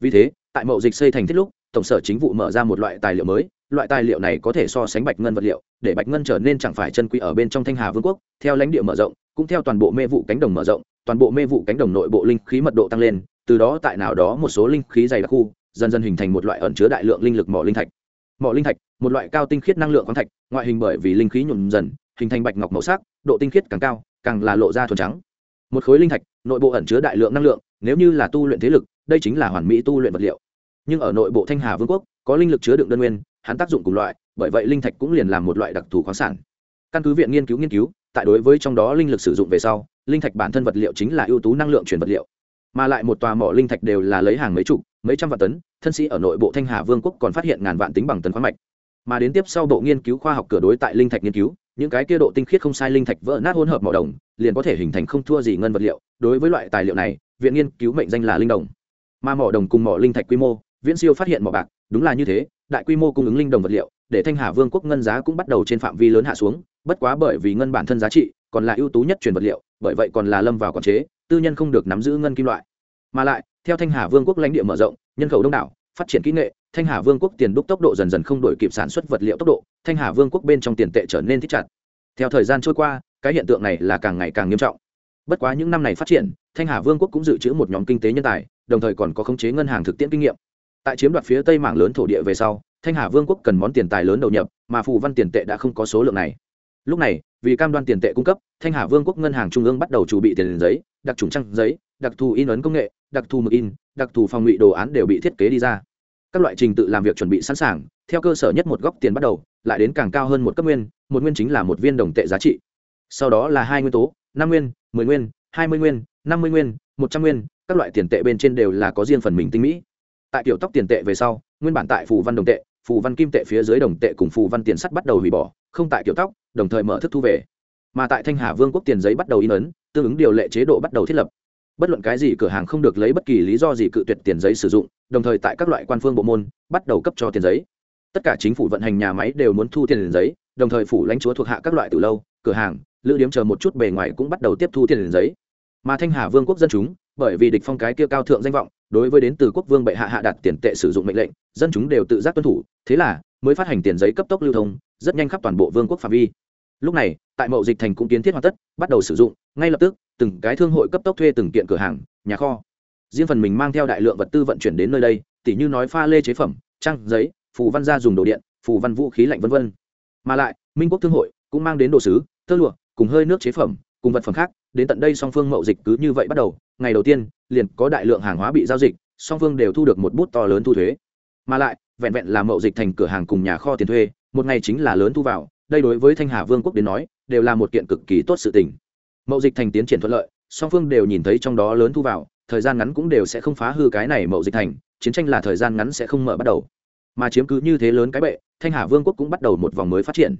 S1: Vì thế, tại mậu dịch xây thành thiết lúc, tổng sở chính vụ mở ra một loại tài liệu mới, loại tài liệu này có thể so sánh bạch ngân vật liệu, để bạch ngân trở nên chẳng phải chân quý ở bên trong thanh hà vương quốc, theo lãnh địa mở rộng, cũng theo toàn bộ mê vụ cánh đồng mở rộng, toàn bộ mê vụ cánh đồng nội bộ linh khí mật độ tăng lên, từ đó tại nào đó một số linh khí dày đặc khu, dần dần hình thành một loại ẩn chứa đại lượng linh lực mỏ linh thạch. Mỏ linh thạch, một loại cao tinh khiết năng lượng khoáng thạch ngoại hình bởi vì linh khí nhuộm dần, hình thành bạch ngọc màu sắc, độ tinh khiết càng cao, càng là lộ ra thuần trắng. Một khối linh thạch, nội bộ ẩn chứa đại lượng năng lượng, nếu như là tu luyện thế lực, đây chính là hoàn mỹ tu luyện vật liệu. Nhưng ở nội bộ thanh hà vương quốc, có linh lực chứa đựng đơn nguyên, hắn tác dụng cùng loại, bởi vậy linh thạch cũng liền làm một loại đặc thù khoáng sản. Căn cứ viện nghiên cứu nghiên cứu, tại đối với trong đó linh lực sử dụng về sau, linh thạch bản thân vật liệu chính là ưu tú năng lượng chuyển vật liệu. Mà lại một tòa mỏ linh thạch đều là lấy hàng mấy chục, mấy trăm vạn tấn, thân sĩ ở nội bộ thanh hà vương quốc còn phát hiện ngàn vạn tính bằng tấn khoáng mạch mà đến tiếp sau bộ nghiên cứu khoa học cửa đối tại linh thạch nghiên cứu, những cái kia độ tinh khiết không sai linh thạch vỡ nát hỗn hợp mỏ đồng, liền có thể hình thành không thua gì ngân vật liệu. Đối với loại tài liệu này, viện nghiên cứu mệnh danh là linh đồng. Mà mỏ đồng cùng mỏ linh thạch quy mô, viễn siêu phát hiện mỏ bạc, đúng là như thế, đại quy mô cung ứng linh đồng vật liệu, để thanh hà vương quốc ngân giá cũng bắt đầu trên phạm vi lớn hạ xuống, bất quá bởi vì ngân bản thân giá trị, còn là ưu tú nhất truyền vật liệu, bởi vậy còn là lâm vào quản chế, tư nhân không được nắm giữ ngân kim loại. Mà lại, theo thanh hà vương quốc lãnh địa mở rộng, nhân khẩu đông đảo phát triển kỹ nghệ, thanh hà vương quốc tiền đúc tốc độ dần dần không đổi kịp sản xuất vật liệu tốc độ, thanh hà vương quốc bên trong tiền tệ trở nên thích chặt. Theo thời gian trôi qua, cái hiện tượng này là càng ngày càng nghiêm trọng. Bất quá những năm này phát triển, thanh hà vương quốc cũng dự trữ một nhóm kinh tế nhân tài, đồng thời còn có khống chế ngân hàng thực tiễn kinh nghiệm. Tại chiếm đoạt phía tây mảng lớn thổ địa về sau, thanh hà vương quốc cần món tiền tài lớn đầu nhập, mà phù văn tiền tệ đã không có số lượng này. Lúc này, vì cam đoan tiền tệ cung cấp, thanh hà vương quốc ngân hàng trung ương bắt đầu chuẩn bị tiền giấy, đặc trùng trăng giấy, đặc thù in ấn công nghệ, đặc thù mực in, đặc thù phòng ngụy đồ án đều bị thiết kế đi ra các loại trình tự làm việc chuẩn bị sẵn sàng, theo cơ sở nhất một góc tiền bắt đầu, lại đến càng cao hơn một cấp nguyên, một nguyên chính là một viên đồng tệ giá trị. Sau đó là hai nguyên tố, năm nguyên, mười nguyên, hai mươi nguyên, năm mươi nguyên, một trăm nguyên, các loại tiền tệ bên trên đều là có riêng phần mình tinh mỹ. Tại kiểu tóc tiền tệ về sau, nguyên bản tại phù văn đồng tệ, phù văn kim tệ phía dưới đồng tệ cùng phù văn tiền sắt bắt đầu hủy bỏ, không tại kiểu tóc, đồng thời mở thức thu về. Mà tại thanh hà vương quốc tiền giấy bắt đầu in ấn, tương ứng điều lệ chế độ bắt đầu thiết lập bất luận cái gì cửa hàng không được lấy bất kỳ lý do gì cự tuyệt tiền giấy sử dụng, đồng thời tại các loại quan phương bộ môn, bắt đầu cấp cho tiền giấy. Tất cả chính phủ vận hành nhà máy đều muốn thu tiền giấy, đồng thời phủ lãnh chúa thuộc hạ các loại từ lâu, cửa hàng, lữ điếm chờ một chút bề ngoài cũng bắt đầu tiếp thu tiền giấy. Mà thanh hà vương quốc dân chúng, bởi vì địch phong cái kia cao thượng danh vọng, đối với đến từ quốc vương bệ hạ hạ đặt tiền tệ sử dụng mệnh lệnh, dân chúng đều tự giác tuân thủ, thế là mới phát hành tiền giấy cấp tốc lưu thông, rất nhanh khắp toàn bộ vương quốc phạm vi. Lúc này, tại mậu dịch thành cũng kiến thiết hoàn tất, bắt đầu sử dụng, ngay lập tức từng cái thương hội cấp tốc thuê từng kiện cửa hàng, nhà kho. Riêng phần mình mang theo đại lượng vật tư vận chuyển đến nơi đây, tỉ như nói pha lê chế phẩm, trang giấy, phù văn gia dùng đồ điện, phù văn vũ khí lạnh vân vân. Mà lại, minh quốc thương hội cũng mang đến đồ sứ tơ lụa, cùng hơi nước chế phẩm, cùng vật phẩm khác, đến tận đây song phương mậu dịch cứ như vậy bắt đầu. Ngày đầu tiên, liền có đại lượng hàng hóa bị giao dịch, song phương đều thu được một bút to lớn thu thuế. Mà lại, vẹn vẹn là mậu dịch thành cửa hàng cùng nhà kho tiền thuê, một ngày chính là lớn thu vào, đây đối với thanh hà vương quốc đến nói, đều là một kiện cực kỳ tốt sự tình mậu dịch thành tiến triển thuận lợi song phương đều nhìn thấy trong đó lớn thu vào thời gian ngắn cũng đều sẽ không phá hư cái này mậu dịch thành chiến tranh là thời gian ngắn sẽ không mở bắt đầu. Mà chiếm cứ như thế lớn cái bệ thanh hà vương quốc cũng bắt đầu một vòng mới phát triển.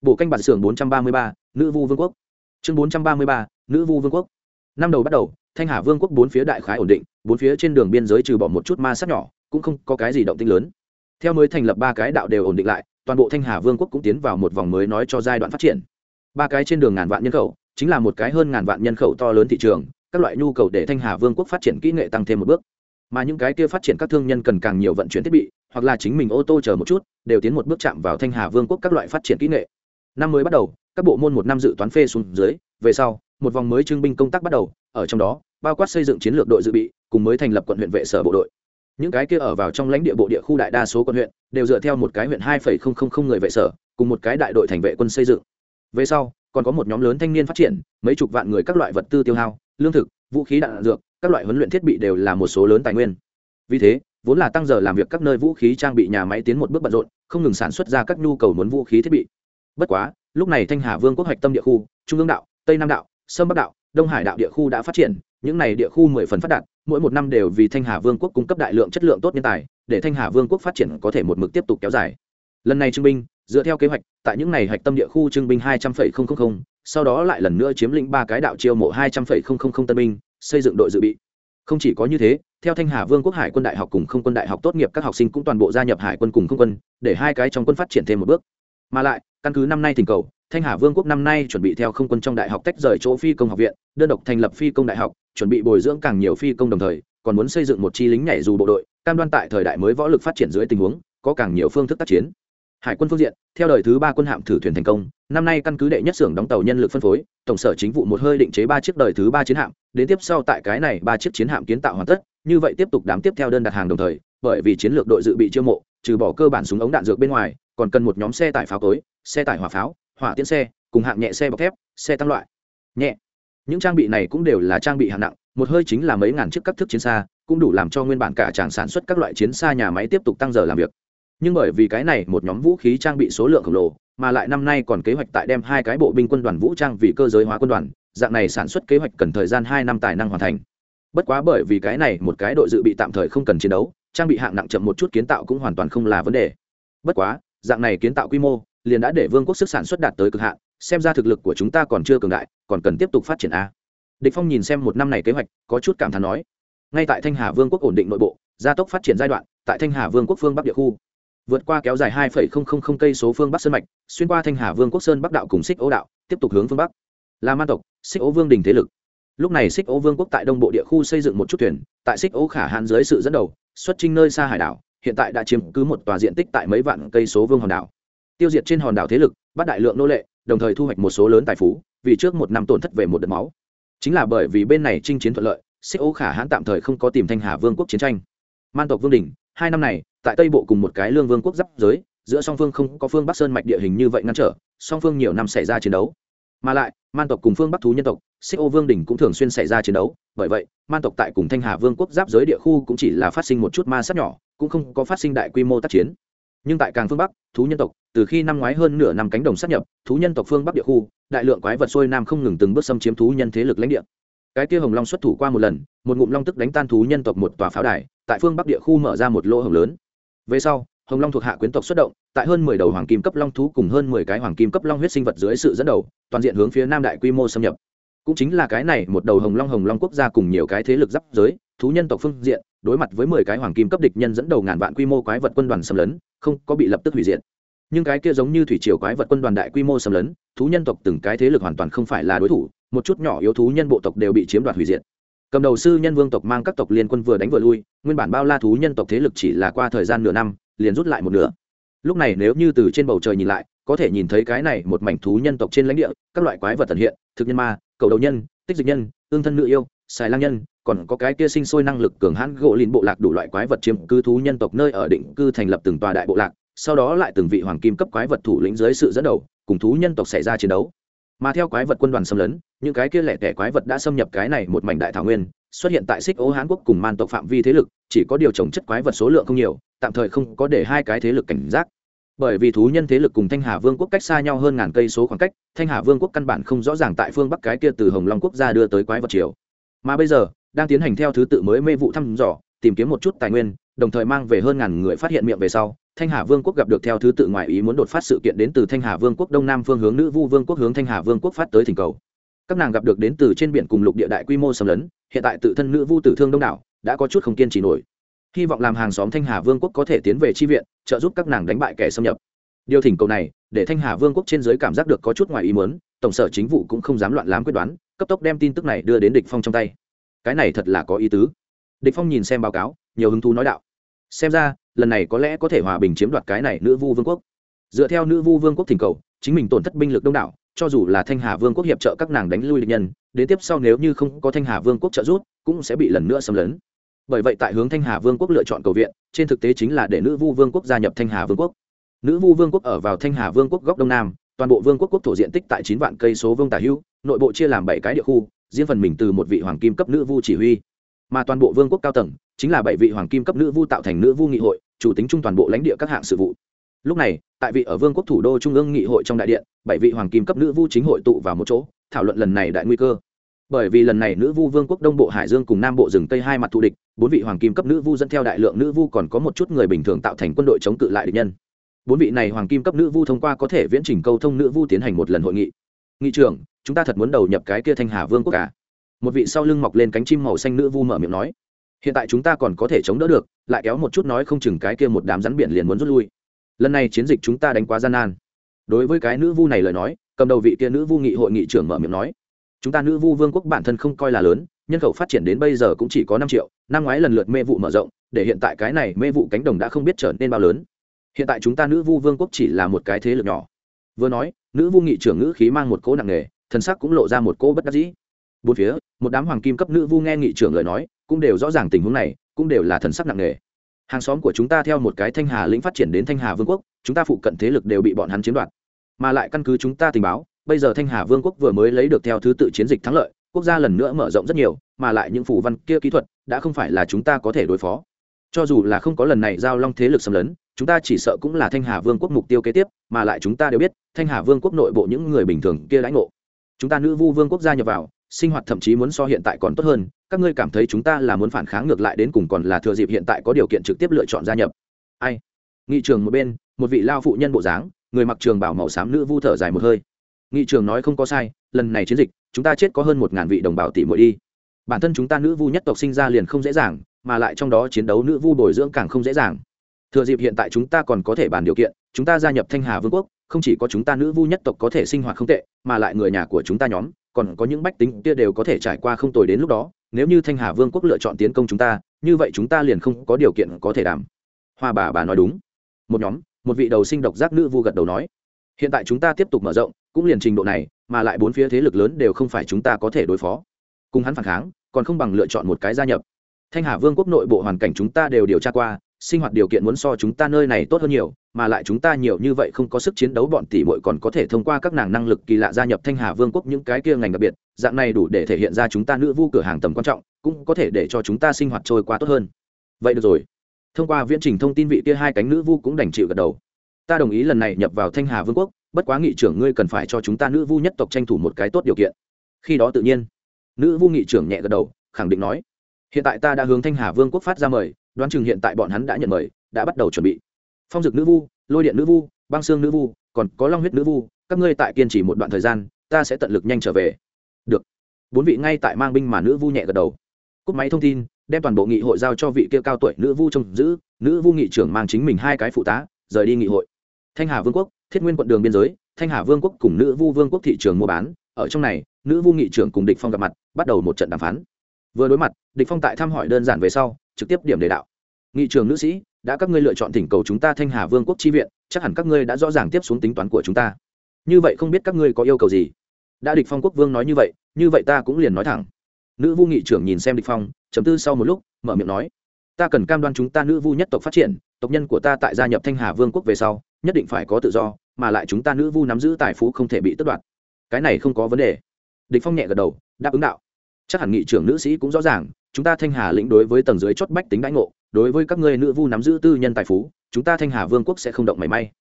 S1: Bộ canh bản xưởng 433, nữ vu vương quốc. Chương 433, nữ vu vương quốc. Năm đầu bắt đầu thanh hà vương quốc bốn phía đại khái ổn định bốn phía trên đường biên giới trừ bỏ một chút ma sát nhỏ cũng không có cái gì động tinh lớn. Theo mới thành lập ba cái đạo đều ổn định lại toàn bộ thanh hà vương quốc cũng tiến vào một vòng mới nói cho giai đoạn phát triển. Ba cái trên đường ngàn vạn nhân khẩu chính là một cái hơn ngàn vạn nhân khẩu to lớn thị trường, các loại nhu cầu để thanh hà vương quốc phát triển kỹ nghệ tăng thêm một bước. Mà những cái kia phát triển các thương nhân cần càng nhiều vận chuyển thiết bị, hoặc là chính mình ô tô chờ một chút, đều tiến một bước chạm vào thanh hà vương quốc các loại phát triển kỹ nghệ. Năm mới bắt đầu, các bộ môn một năm dự toán phê xuống dưới, về sau, một vòng mới trưng binh công tác bắt đầu, ở trong đó, bao quát xây dựng chiến lược đội dự bị, cùng mới thành lập quận huyện vệ sở bộ đội. Những cái kia ở vào trong lãnh địa bộ địa khu đại đa số quận huyện, đều dựa theo một cái huyện hai người vệ sở, cùng một cái đại đội thành vệ quân xây dựng. Về sau còn có một nhóm lớn thanh niên phát triển, mấy chục vạn người các loại vật tư tiêu hao, lương thực, vũ khí đạn dược, các loại huấn luyện thiết bị đều là một số lớn tài nguyên. Vì thế, vốn là tăng giờ làm việc các nơi vũ khí trang bị nhà máy tiến một bước bận rộn, không ngừng sản xuất ra các nhu cầu muốn vũ khí thiết bị. Bất quá, lúc này thanh hà vương quốc hoạch tâm địa khu, trung ương đạo, tây nam đạo, sâm bắc đạo, đông hải đạo địa khu đã phát triển, những này địa khu mười phần phát đạt, mỗi một năm đều vì thanh hà vương quốc cung cấp đại lượng chất lượng tốt nhân tài, để thanh hà vương quốc phát triển có thể một mực tiếp tục kéo dài. Lần này trưng binh dựa theo kế hoạch, tại những ngày hạch tâm địa khu trưng binh hai trăm linh sau đó lại lần nữa chiếm lĩnh ba cái đạo chiêu mộ hai trăm linh tân binh, xây dựng đội dự bị. Không chỉ có như thế, theo thanh hà vương quốc hải quân đại học cùng không quân đại học tốt nghiệp các học sinh cũng toàn bộ gia nhập hải quân cùng không quân, để hai cái trong quân phát triển thêm một bước. Mà lại, căn cứ năm nay thỉnh cầu, thanh hà vương quốc năm nay chuẩn bị theo không quân trong đại học tách rời chỗ phi công học viện, đơn độc thành lập phi công đại học, chuẩn bị bồi dưỡng càng nhiều phi công đồng thời, còn muốn xây dựng một chi lính nhảy dù bộ đội, cam đoan tại thời đại mới võ lực phát triển dưới tình huống, có càng nhiều phương thức tác chiến hải quân phương diện, theo đời thứ ba quân hạm thử thuyền thành công, năm nay căn cứ đệ nhất xưởng đóng tàu nhân lực phân phối, tổng sở chính vụ một hơi định chế ba chiếc đời thứ ba chiến hạm, đến tiếp sau tại cái này ba chiếc chiến hạm kiến tạo hoàn tất, như vậy tiếp tục đám tiếp theo đơn đặt hàng đồng thời, bởi vì chiến lược đội dự bị chiêu mộ, trừ bỏ cơ bản súng ống đạn dược bên ngoài, còn cần một nhóm xe tải pháo tối xe tải hỏa pháo, hỏa tiễn xe, cùng hạng nhẹ xe bọc thép, xe tăng loại. Nhẹ. Những trang bị này cũng đều là trang bị hạng nặng, một hơi chính là mấy ngàn chiếc các thức chiến xa, cũng đủ làm cho nguyên bản cả tràng sản xuất các loại chiến xa nhà máy tiếp tục tăng giờ làm việc nhưng bởi vì cái này một nhóm vũ khí trang bị số lượng khổng lồ, mà lại năm nay còn kế hoạch tại đem hai cái bộ binh quân đoàn vũ trang vì cơ giới hóa quân đoàn, dạng này sản xuất kế hoạch cần thời gian hai năm tài năng hoàn thành. Bất quá bởi vì cái này một cái đội dự bị tạm thời không cần chiến đấu, trang bị hạng nặng chậm một chút kiến tạo cũng hoàn toàn không là vấn đề. Bất quá, dạng này kiến tạo quy mô, liền đã để vương quốc sức sản xuất đạt tới cực hạn, xem ra thực lực của chúng ta còn chưa cường đại, còn cần tiếp tục phát triển a. Địch phong nhìn xem một năm này kế hoạch, có chút cảm thán nói. Ngay tại thanh hà vương quốc ổn định nội bộ, gia tốc phát triển giai đoạn, tại thanh hà vương quốc phương bắc địa khu vượt qua kéo dài hai cây số phương bắc sơn mạch, xuyên qua thanh hà vương quốc sơn bắc đạo cùng xích ấu đạo, tiếp tục hướng phương bắc. Là man tộc, xích ấu vương đình thế lực. Lúc này xích ấu vương quốc tại đông bộ địa khu xây dựng một chút thuyền, tại xích ấu khả hãn dưới sự dẫn đầu, xuất chinh nơi xa hải đảo, hiện tại đã chiếm cứ một tòa diện tích tại mấy vạn cây số vương hòn đảo. Tiêu diệt trên hòn đảo thế lực, bắt đại lượng nô lệ, đồng thời thu hoạch một số lớn tài phú, vì trước một năm tổn thất về một đợt máu. Chính là bởi vì bên này chinh chiến thuận lợi, xích ấu khả hãn tạm thời không có tìm thanh hà vương quốc chiến tranh. Man tộc vương đình hai năm này, tại tây bộ cùng một cái lương vương quốc giáp giới, giữa song phương không có phương bắc sơn mạch địa hình như vậy ngăn trở, song phương nhiều năm xảy ra chiến đấu. Mà lại, man tộc cùng phương bắc thú nhân tộc, xích ô vương đình cũng thường xuyên xảy ra chiến đấu, bởi vậy, man tộc tại cùng thanh hà vương quốc giáp giới địa khu cũng chỉ là phát sinh một chút ma sát nhỏ, cũng không có phát sinh đại quy mô tác chiến. Nhưng tại càng phương bắc, thú nhân tộc, từ khi năm ngoái hơn nửa năm cánh đồng sát nhập, thú nhân tộc phương bắc địa khu, đại lượng quái vật xuôi nam không ngừng từng bước xâm chiếm thú nhân thế lực lãnh địa cái kia hồng long xuất thủ qua một lần, một ngụm long tức đánh tan thú nhân tộc một tòa pháo đài, tại phương bắc địa khu mở ra một lỗ hồng lớn. Về sau, hồng long thuộc hạ quyến tộc xuất động, tại hơn mười đầu hoàng kim cấp long thú cùng hơn mười cái hoàng kim cấp long huyết sinh vật dưới sự dẫn đầu, toàn diện hướng phía nam đại quy mô xâm nhập. Cũng chính là cái này, một đầu hồng long hồng long quốc gia cùng nhiều cái thế lực giáp giới, thú nhân tộc phương diện, đối mặt với mười cái hoàng kim cấp địch nhân dẫn đầu ngàn vạn quy mô quái vật quân đoàn xâm lấn, không có bị lập tức hủy diệt nhưng cái kia giống như thủy triều quái vật quân đoàn đại quy mô xâm lấn, thú nhân tộc từng cái thế lực hoàn toàn không phải là đối thủ, một chút nhỏ yếu thú nhân bộ tộc đều bị chiếm đoạt hủy diệt. Cầm đầu sư nhân vương tộc mang các tộc liên quân vừa đánh vừa lui, nguyên bản bao la thú nhân tộc thế lực chỉ là qua thời gian nửa năm, liền rút lại một nửa. Lúc này nếu như từ trên bầu trời nhìn lại, có thể nhìn thấy cái này một mảnh thú nhân tộc trên lãnh địa, các loại quái vật tận hiện, thực nhân ma, cầu đầu nhân, tích dịch nhân ương thân nữ yêu, xài lang nhân, còn có cái kia sinh sôi năng lực cường hãn gỗ lìn bộ lạc đủ loại quái vật chiếm cư thú nhân tộc nơi ở định cư thành lập từng tòa đại bộ lạc sau đó lại từng vị hoàng kim cấp quái vật thủ lĩnh dưới sự dẫn đầu, cùng thú nhân tộc xảy ra chiến đấu. Mà theo quái vật quân đoàn xâm lấn, những cái kia lẻ tẻ quái vật đã xâm nhập cái này một mảnh đại thảo nguyên, xuất hiện tại xích ô hán quốc cùng man tộc phạm vi thế lực, chỉ có điều trồng chất quái vật số lượng không nhiều, tạm thời không có để hai cái thế lực cảnh giác. Bởi vì thú nhân thế lực cùng thanh hà vương quốc cách xa nhau hơn ngàn cây số khoảng cách, thanh hà vương quốc căn bản không rõ ràng tại phương bắc cái kia từ hồng long quốc gia đưa tới quái vật triều. Mà bây giờ, đang tiến hành theo thứ tự mới mê vụ thăm dò, tìm kiếm một chút tài nguyên đồng thời mang về hơn ngàn người phát hiện miệng về sau, thanh hà vương quốc gặp được theo thứ tự ngoài ý muốn đột phát sự kiện đến từ thanh hà vương quốc đông nam phương hướng nữ vu vương quốc hướng thanh hà vương quốc phát tới thỉnh cầu. Các nàng gặp được đến từ trên biển cùng lục địa đại quy mô xâm lấn, hiện tại tự thân nữ vu tử thương đông đảo, đã có chút không kiên trì nổi. Hy vọng làm hàng xóm thanh hà vương quốc có thể tiến về tri viện, trợ giúp các nàng đánh bại kẻ xâm nhập. Điều thỉnh cầu này, để thanh hà vương quốc trên giới cảm giác được có chút ngoài ý muốn, tổng sở chính vụ cũng không dám loạn lám quyết đoán, cấp tốc đem tin tức này đưa đến địch phong trong tay. Cái này thật là có ý tứ. Địch phong nhìn xem báo cáo, nhiều hứng thú nói đạo xem ra, lần này có lẽ có thể hòa bình chiếm đoạt cái này nữ vu vương quốc. Dựa theo nữ vu vương quốc thỉnh cầu, chính mình tổn thất binh lực đông đảo, cho dù là thanh hà vương quốc hiệp trợ các nàng đánh lui địch nhân, đến tiếp sau nếu như không có thanh hà vương quốc trợ giúp, cũng sẽ bị lần nữa xâm lấn. Bởi vậy tại hướng thanh hà vương quốc lựa chọn cầu viện, trên thực tế chính là để nữ vu vương quốc gia nhập thanh hà vương quốc. Nữ vu vương quốc ở vào thanh hà vương quốc góc đông nam, toàn bộ vương quốc quốc thổ diện tích tại chín vạn cây số vương tả hữu, nội bộ chia làm bảy cái địa khu, riêng phần mình từ một vị hoàng kim cấp nữ vu chỉ huy mà toàn bộ vương quốc cao tầng chính là bảy vị hoàng kim cấp nữ vu tạo thành nữ vu nghị hội, chủ tính chung toàn bộ lãnh địa các hạng sự vụ. Lúc này, tại vị ở vương quốc thủ đô trung ương nghị hội trong đại điện, bảy vị hoàng kim cấp nữ vu chính hội tụ vào một chỗ, thảo luận lần này đại nguy cơ. Bởi vì lần này nữ vu vương quốc đông bộ hải dương cùng nam bộ rừng tây hai mặt thù địch, bốn vị hoàng kim cấp nữ vu dẫn theo đại lượng nữ vu còn có một chút người bình thường tạo thành quân đội chống cự lại địch nhân. Bốn vị này hoàng kim cấp nữ vu thông qua có thể viễn trình câu thông nữ vu tiến hành một lần hội nghị. Nghị trưởng, chúng ta thật muốn đầu nhập cái kia thanh hà vương quốc cả một vị sau lưng mọc lên cánh chim màu xanh nữ vu mở miệng nói, hiện tại chúng ta còn có thể chống đỡ được, lại kéo một chút nói không chừng cái kia một đám rắn biển liền muốn rút lui. Lần này chiến dịch chúng ta đánh quá gian nan. Đối với cái nữ vu này lời nói, cầm đầu vị kia nữ vu nghị hội nghị trưởng mở miệng nói, chúng ta nữ vu vương quốc bản thân không coi là lớn, nhân khẩu phát triển đến bây giờ cũng chỉ có năm triệu, năm ngoái lần lượt mê vụ mở rộng, để hiện tại cái này mê vụ cánh đồng đã không biết trở nên bao lớn. Hiện tại chúng ta nữ vu vương quốc chỉ là một cái thế lực nhỏ. Vừa nói, nữ vu nghị trưởng ngữ khí mang một cỗ nặng nề, thần sắc cũng lộ ra một cỗ bất đắc dĩ bốn phía, một đám hoàng kim cấp nữ vu nghe nghị trưởng lời nói, cũng đều rõ ràng tình huống này, cũng đều là thần sắc nặng nề. Hàng xóm của chúng ta theo một cái thanh hà lĩnh phát triển đến thanh hà vương quốc, chúng ta phụ cận thế lực đều bị bọn hắn chiếm đoạt. Mà lại căn cứ chúng ta tình báo, bây giờ thanh hà vương quốc vừa mới lấy được theo thứ tự chiến dịch thắng lợi, quốc gia lần nữa mở rộng rất nhiều, mà lại những phủ văn kia kỹ thuật đã không phải là chúng ta có thể đối phó. Cho dù là không có lần này giao long thế lực xâm lấn, chúng ta chỉ sợ cũng là thanh hà vương quốc mục tiêu kế tiếp, mà lại chúng ta đều biết, thanh hà vương quốc nội bộ những người bình thường kia lãnh ngộ. Chúng ta nữ vu vương quốc gia nhập vào sinh hoạt thậm chí muốn so hiện tại còn tốt hơn, các ngươi cảm thấy chúng ta là muốn phản kháng ngược lại đến cùng còn là thừa dịp hiện tại có điều kiện trực tiếp lựa chọn gia nhập. Ai? Nghị trường một bên, một vị lao phụ nhân bộ dáng, người mặc trường bảo màu xám nữ vu thở dài một hơi. Nghị trường nói không có sai, lần này chiến dịch, chúng ta chết có hơn một ngàn vị đồng bào tỷ muội đi. Bản thân chúng ta nữ vu nhất tộc sinh ra liền không dễ dàng, mà lại trong đó chiến đấu nữ vu bồi dưỡng càng không dễ dàng. Thừa dịp hiện tại chúng ta còn có thể bàn điều kiện, chúng ta gia nhập thanh hà vương quốc, không chỉ có chúng ta nữ vu nhất tộc có thể sinh hoạt không tệ, mà lại người nhà của chúng ta nhóm còn có những bách tính kia đều có thể trải qua không tồi đến lúc đó, nếu như thanh hà vương quốc lựa chọn tiến công chúng ta, như vậy chúng ta liền không có điều kiện có thể đảm hoa bà bà nói đúng. Một nhóm, một vị đầu sinh độc giác nữ vu gật đầu nói. Hiện tại chúng ta tiếp tục mở rộng, cũng liền trình độ này, mà lại bốn phía thế lực lớn đều không phải chúng ta có thể đối phó. Cùng hắn phản kháng, còn không bằng lựa chọn một cái gia nhập. Thanh hà vương quốc nội bộ hoàn cảnh chúng ta đều điều tra qua sinh hoạt điều kiện muốn so chúng ta nơi này tốt hơn nhiều, mà lại chúng ta nhiều như vậy không có sức chiến đấu, bọn tỷ muội còn có thể thông qua các nàng năng lực kỳ lạ gia nhập thanh hà vương quốc những cái kia ngành đặc biệt, dạng này đủ để thể hiện ra chúng ta nữ vu cửa hàng tầm quan trọng, cũng có thể để cho chúng ta sinh hoạt trôi qua tốt hơn. Vậy được rồi. Thông qua viễn trình thông tin vị kia hai cánh nữ vu cũng đành chịu gật đầu. Ta đồng ý lần này nhập vào thanh hà vương quốc, bất quá nghị trưởng ngươi cần phải cho chúng ta nữ vu nhất tộc tranh thủ một cái tốt điều kiện. Khi đó tự nhiên, nữ vu nghị trưởng nhẹ gật đầu, khẳng định nói, hiện tại ta đã hướng thanh hà vương quốc phát ra mời đoán chừng hiện tại bọn hắn đã nhận mời, đã bắt đầu chuẩn bị. Phong dực nữ vu, lôi điện nữ vu, băng xương nữ vu, còn có long huyết nữ vu, các ngươi tại kiên trì một đoạn thời gian, ta sẽ tận lực nhanh trở về. Được. Bốn vị ngay tại mang binh mà nữ vu nhẹ gật đầu. Cúp máy thông tin, đem toàn bộ nghị hội giao cho vị kia cao tuổi nữ vu trông giữ, nữ vu nghị trưởng mang chính mình hai cái phụ tá, rời đi nghị hội. Thanh hà vương quốc, thiết nguyên quận đường biên giới, thanh hà vương quốc cùng nữ vu vương quốc thị trường mua bán. Ở trong này, nữ vu nghị trưởng cùng địch phong gặp mặt, bắt đầu một trận đàm phán. Vừa đối mặt, địch phong tại thăm hỏi đơn giản về sau, trực tiếp điểm đề đạo nghị trường nữ sĩ, đã các ngươi lựa chọn thỉnh cầu chúng ta thanh hà vương quốc chi viện, chắc hẳn các ngươi đã rõ ràng tiếp xuống tính toán của chúng ta. Như vậy không biết các ngươi có yêu cầu gì? Đã địch phong quốc vương nói như vậy như vậy ta cũng liền nói thẳng. Nữ vu nghị trưởng nhìn xem địch phong chấm tư sau một lúc, mở miệng nói, ta cần cam đoan chúng ta nữ vu nhất tộc phát triển, tộc nhân của ta tại gia nhập thanh hà vương quốc về sau, nhất định phải có tự do, mà lại chúng ta nữ vu nắm giữ tài phú không thể bị tước đoạt. Cái này không có vấn đề. Địch phong nhẹ gật đầu, đáp ứng đạo. Chắc hẳn nghị trưởng nữ sĩ cũng rõ ràng, chúng ta thanh hà lĩnh đối với tầng dưới chót bách tính đãi ngộ đối với các ngươi nữ vu nắm giữ tư nhân tài phú, chúng ta thanh hà vương quốc sẽ không động mảy may.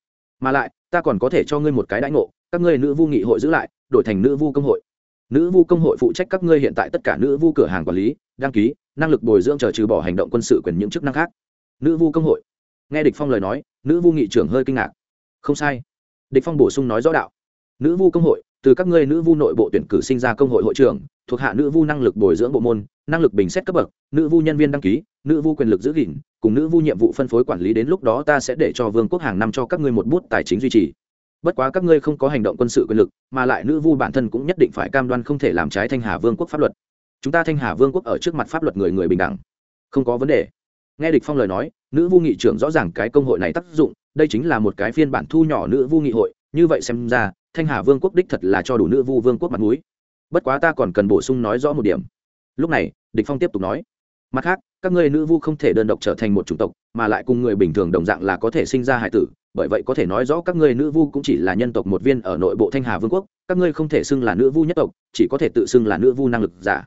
S1: Mà lại, ta còn có thể cho ngươi một cái đãi ngộ, các ngươi nữ vu nghị hội giữ lại, đổi thành nữ vu công hội. Nữ vu công hội phụ trách các ngươi hiện tại tất cả nữ vu cửa hàng quản lý, đăng ký, năng lực bồi dưỡng chờ trừ bỏ hành động quân sự quyền những chức năng khác. Nữ vu công hội. Nghe địch phong lời nói, nữ vu nghị trưởng hơi kinh ngạc. Không sai. Địch phong bổ sung nói rõ đạo. Nữ vu công hội, từ các ngươi nữ vu nội bộ tuyển cử sinh ra công hội hội trưởng, thuộc hạ nữ vu năng lực bồi dưỡng bộ môn, năng lực bình xét cấp bậc, nữ vu nhân viên đăng ký nữ vu quyền lực giữ gìn, cùng nữ vu nhiệm vụ phân phối quản lý đến lúc đó ta sẽ để cho vương quốc hàng năm cho các ngươi một bút tài chính duy trì. Bất quá các ngươi không có hành động quân sự quyền lực, mà lại nữ vu bản thân cũng nhất định phải cam đoan không thể làm trái thanh hà vương quốc pháp luật. Chúng ta thanh hà vương quốc ở trước mặt pháp luật người người bình đẳng. Không có vấn đề. Nghe địch phong lời nói, nữ vu nghị trưởng rõ ràng cái công hội này tác dụng, đây chính là một cái phiên bản thu nhỏ nữ vu nghị hội, như vậy xem ra, thanh hà vương quốc đích thật là cho đủ nữ vu vương quốc mặt mũi. Bất quá ta còn cần bổ sung nói rõ một điểm. Lúc này, địch phong tiếp tục nói mặt khác các ngươi nữ vu không thể đơn độc trở thành một chủng tộc mà lại cùng người bình thường đồng dạng là có thể sinh ra hải tử bởi vậy có thể nói rõ các ngươi nữ vu cũng chỉ là nhân tộc một viên ở nội bộ thanh hà vương quốc các ngươi không thể xưng là nữ vu nhất tộc chỉ có thể tự xưng là nữ vu năng lực giả.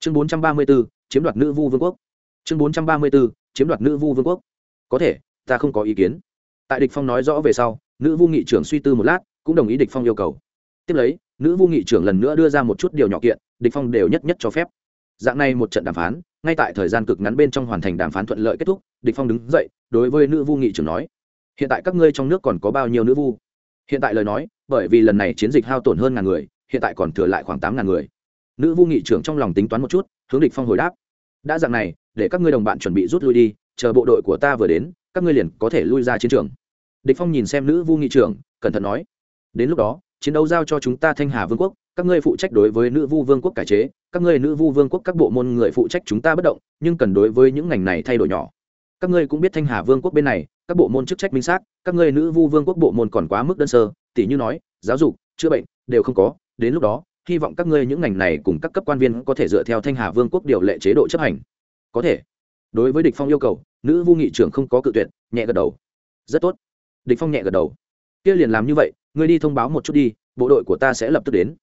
S1: Chương 434, chiếm đoạt nữ vu vương quốc. Chương 434, chiếm đoạt nữ vu vương quốc. Có thể ta không có ý kiến. Tại địch phong nói rõ về sau nữ vu nghị trưởng suy tư một lát cũng đồng ý địch phong yêu cầu. Tiếp lấy nữ vu nghị trưởng lần nữa đưa ra một chút điều nhỏ kiện địch phong đều nhất nhất cho phép dạng này một trận đàm phán, ngay tại thời gian cực ngắn bên trong hoàn thành đàm phán thuận lợi kết thúc, địch phong đứng dậy, đối với nữ vu nghị trưởng nói, hiện tại các ngươi trong nước còn có bao nhiêu nữ vu? Hiện tại lời nói, bởi vì lần này chiến dịch hao tổn hơn ngàn người, hiện tại còn thừa lại khoảng tám ngàn người. Nữ vu nghị trưởng trong lòng tính toán một chút, hướng địch phong hồi đáp, đã dạng này, để các ngươi đồng bạn chuẩn bị rút lui đi, chờ bộ đội của ta vừa đến, các ngươi liền có thể lui ra chiến trường. Địch phong nhìn xem nữ vu nghị trưởng, cẩn thận nói, đến lúc đó, chiến đấu giao cho chúng ta thanh hà vương quốc các ngươi phụ trách đối với nữ vu vương quốc cải chế, các ngươi nữ vu vương quốc các bộ môn người phụ trách chúng ta bất động, nhưng cần đối với những ngành này thay đổi nhỏ. Các ngươi cũng biết thanh hà vương quốc bên này, các bộ môn chức trách minh xác, các ngươi nữ vu vương quốc bộ môn còn quá mức đơn sơ tỷ như nói, giáo dục, chữa bệnh, đều không có. Đến lúc đó, hy vọng các ngươi những ngành này cùng các cấp quan viên có thể dựa theo thanh hà vương quốc điều lệ chế độ chấp hành. Có thể. Đối với địch phong yêu cầu, nữ vu nghị trưởng không có cự tuyệt, nhẹ gật đầu. Rất tốt. Địch phong nhẹ gật đầu. Kia liền làm như vậy, ngươi đi thông báo một chút đi, bộ đội của ta sẽ lập tức đến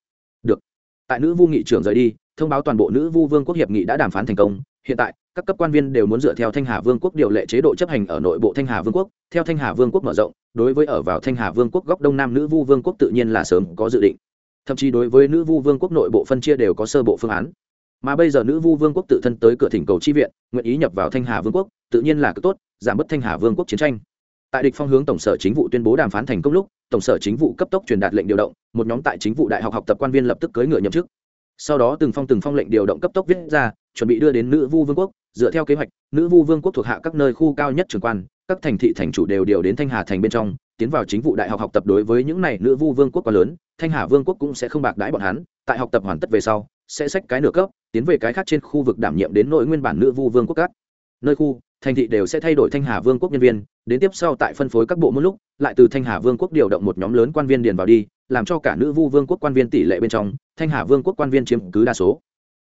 S1: tại nữ vu nghị trưởng rời đi, thông báo toàn bộ nữ vu vương quốc hiệp nghị đã đàm phán thành công. Hiện tại, các cấp quan viên đều muốn dựa theo thanh hà vương quốc điều lệ chế độ chấp hành ở nội bộ thanh hà vương quốc. Theo thanh hà vương quốc mở rộng, đối với ở vào thanh hà vương quốc góc đông nam nữ vu vương quốc tự nhiên là sớm có dự định. Thậm chí đối với nữ vu vương quốc nội bộ phân chia đều có sơ bộ phương án. Mà bây giờ nữ vu vương quốc tự thân tới cửa thỉnh cầu chi viện, nguyện ý nhập vào thanh hà vương quốc, tự nhiên là cực tốt, giảm bớt thanh hà vương quốc chiến tranh tại địch phong hướng tổng sở chính vụ tuyên bố đàm phán thành công lúc, tổng sở chính vụ cấp tốc truyền đạt lệnh điều động, một nhóm tại chính vụ đại học học tập quan viên lập tức cưỡi ngựa nhậm chức. Sau đó từng phong từng phong lệnh điều động cấp tốc viết ra, chuẩn bị đưa đến nữ vu vương quốc, dựa theo kế hoạch, nữ vu vương quốc thuộc hạ các nơi khu cao nhất trường quan, các thành thị thành chủ đều điều đến thanh hà thành bên trong, tiến vào chính vụ đại học học tập đối với những này nữ vu vương quốc quá lớn, thanh hà vương quốc cũng sẽ không bạc đãi bọn hắn, tại học tập hoàn tất về sau, sẽ xách cái nửa cấp, tiến về cái khác trên khu vực đảm nhiệm đến nội nguyên bản nữ vu vương quốc các nơi khu, thành thị đều sẽ thay đổi thanh hà vương quốc nhân viên, đến tiếp sau tại phân phối các bộ môn lúc, lại từ thanh hà vương quốc điều động một nhóm lớn quan viên điền vào đi, làm cho cả nữ vu vương quốc quan viên tỷ lệ bên trong, thanh hà vương quốc quan viên chiếm cứ đa số.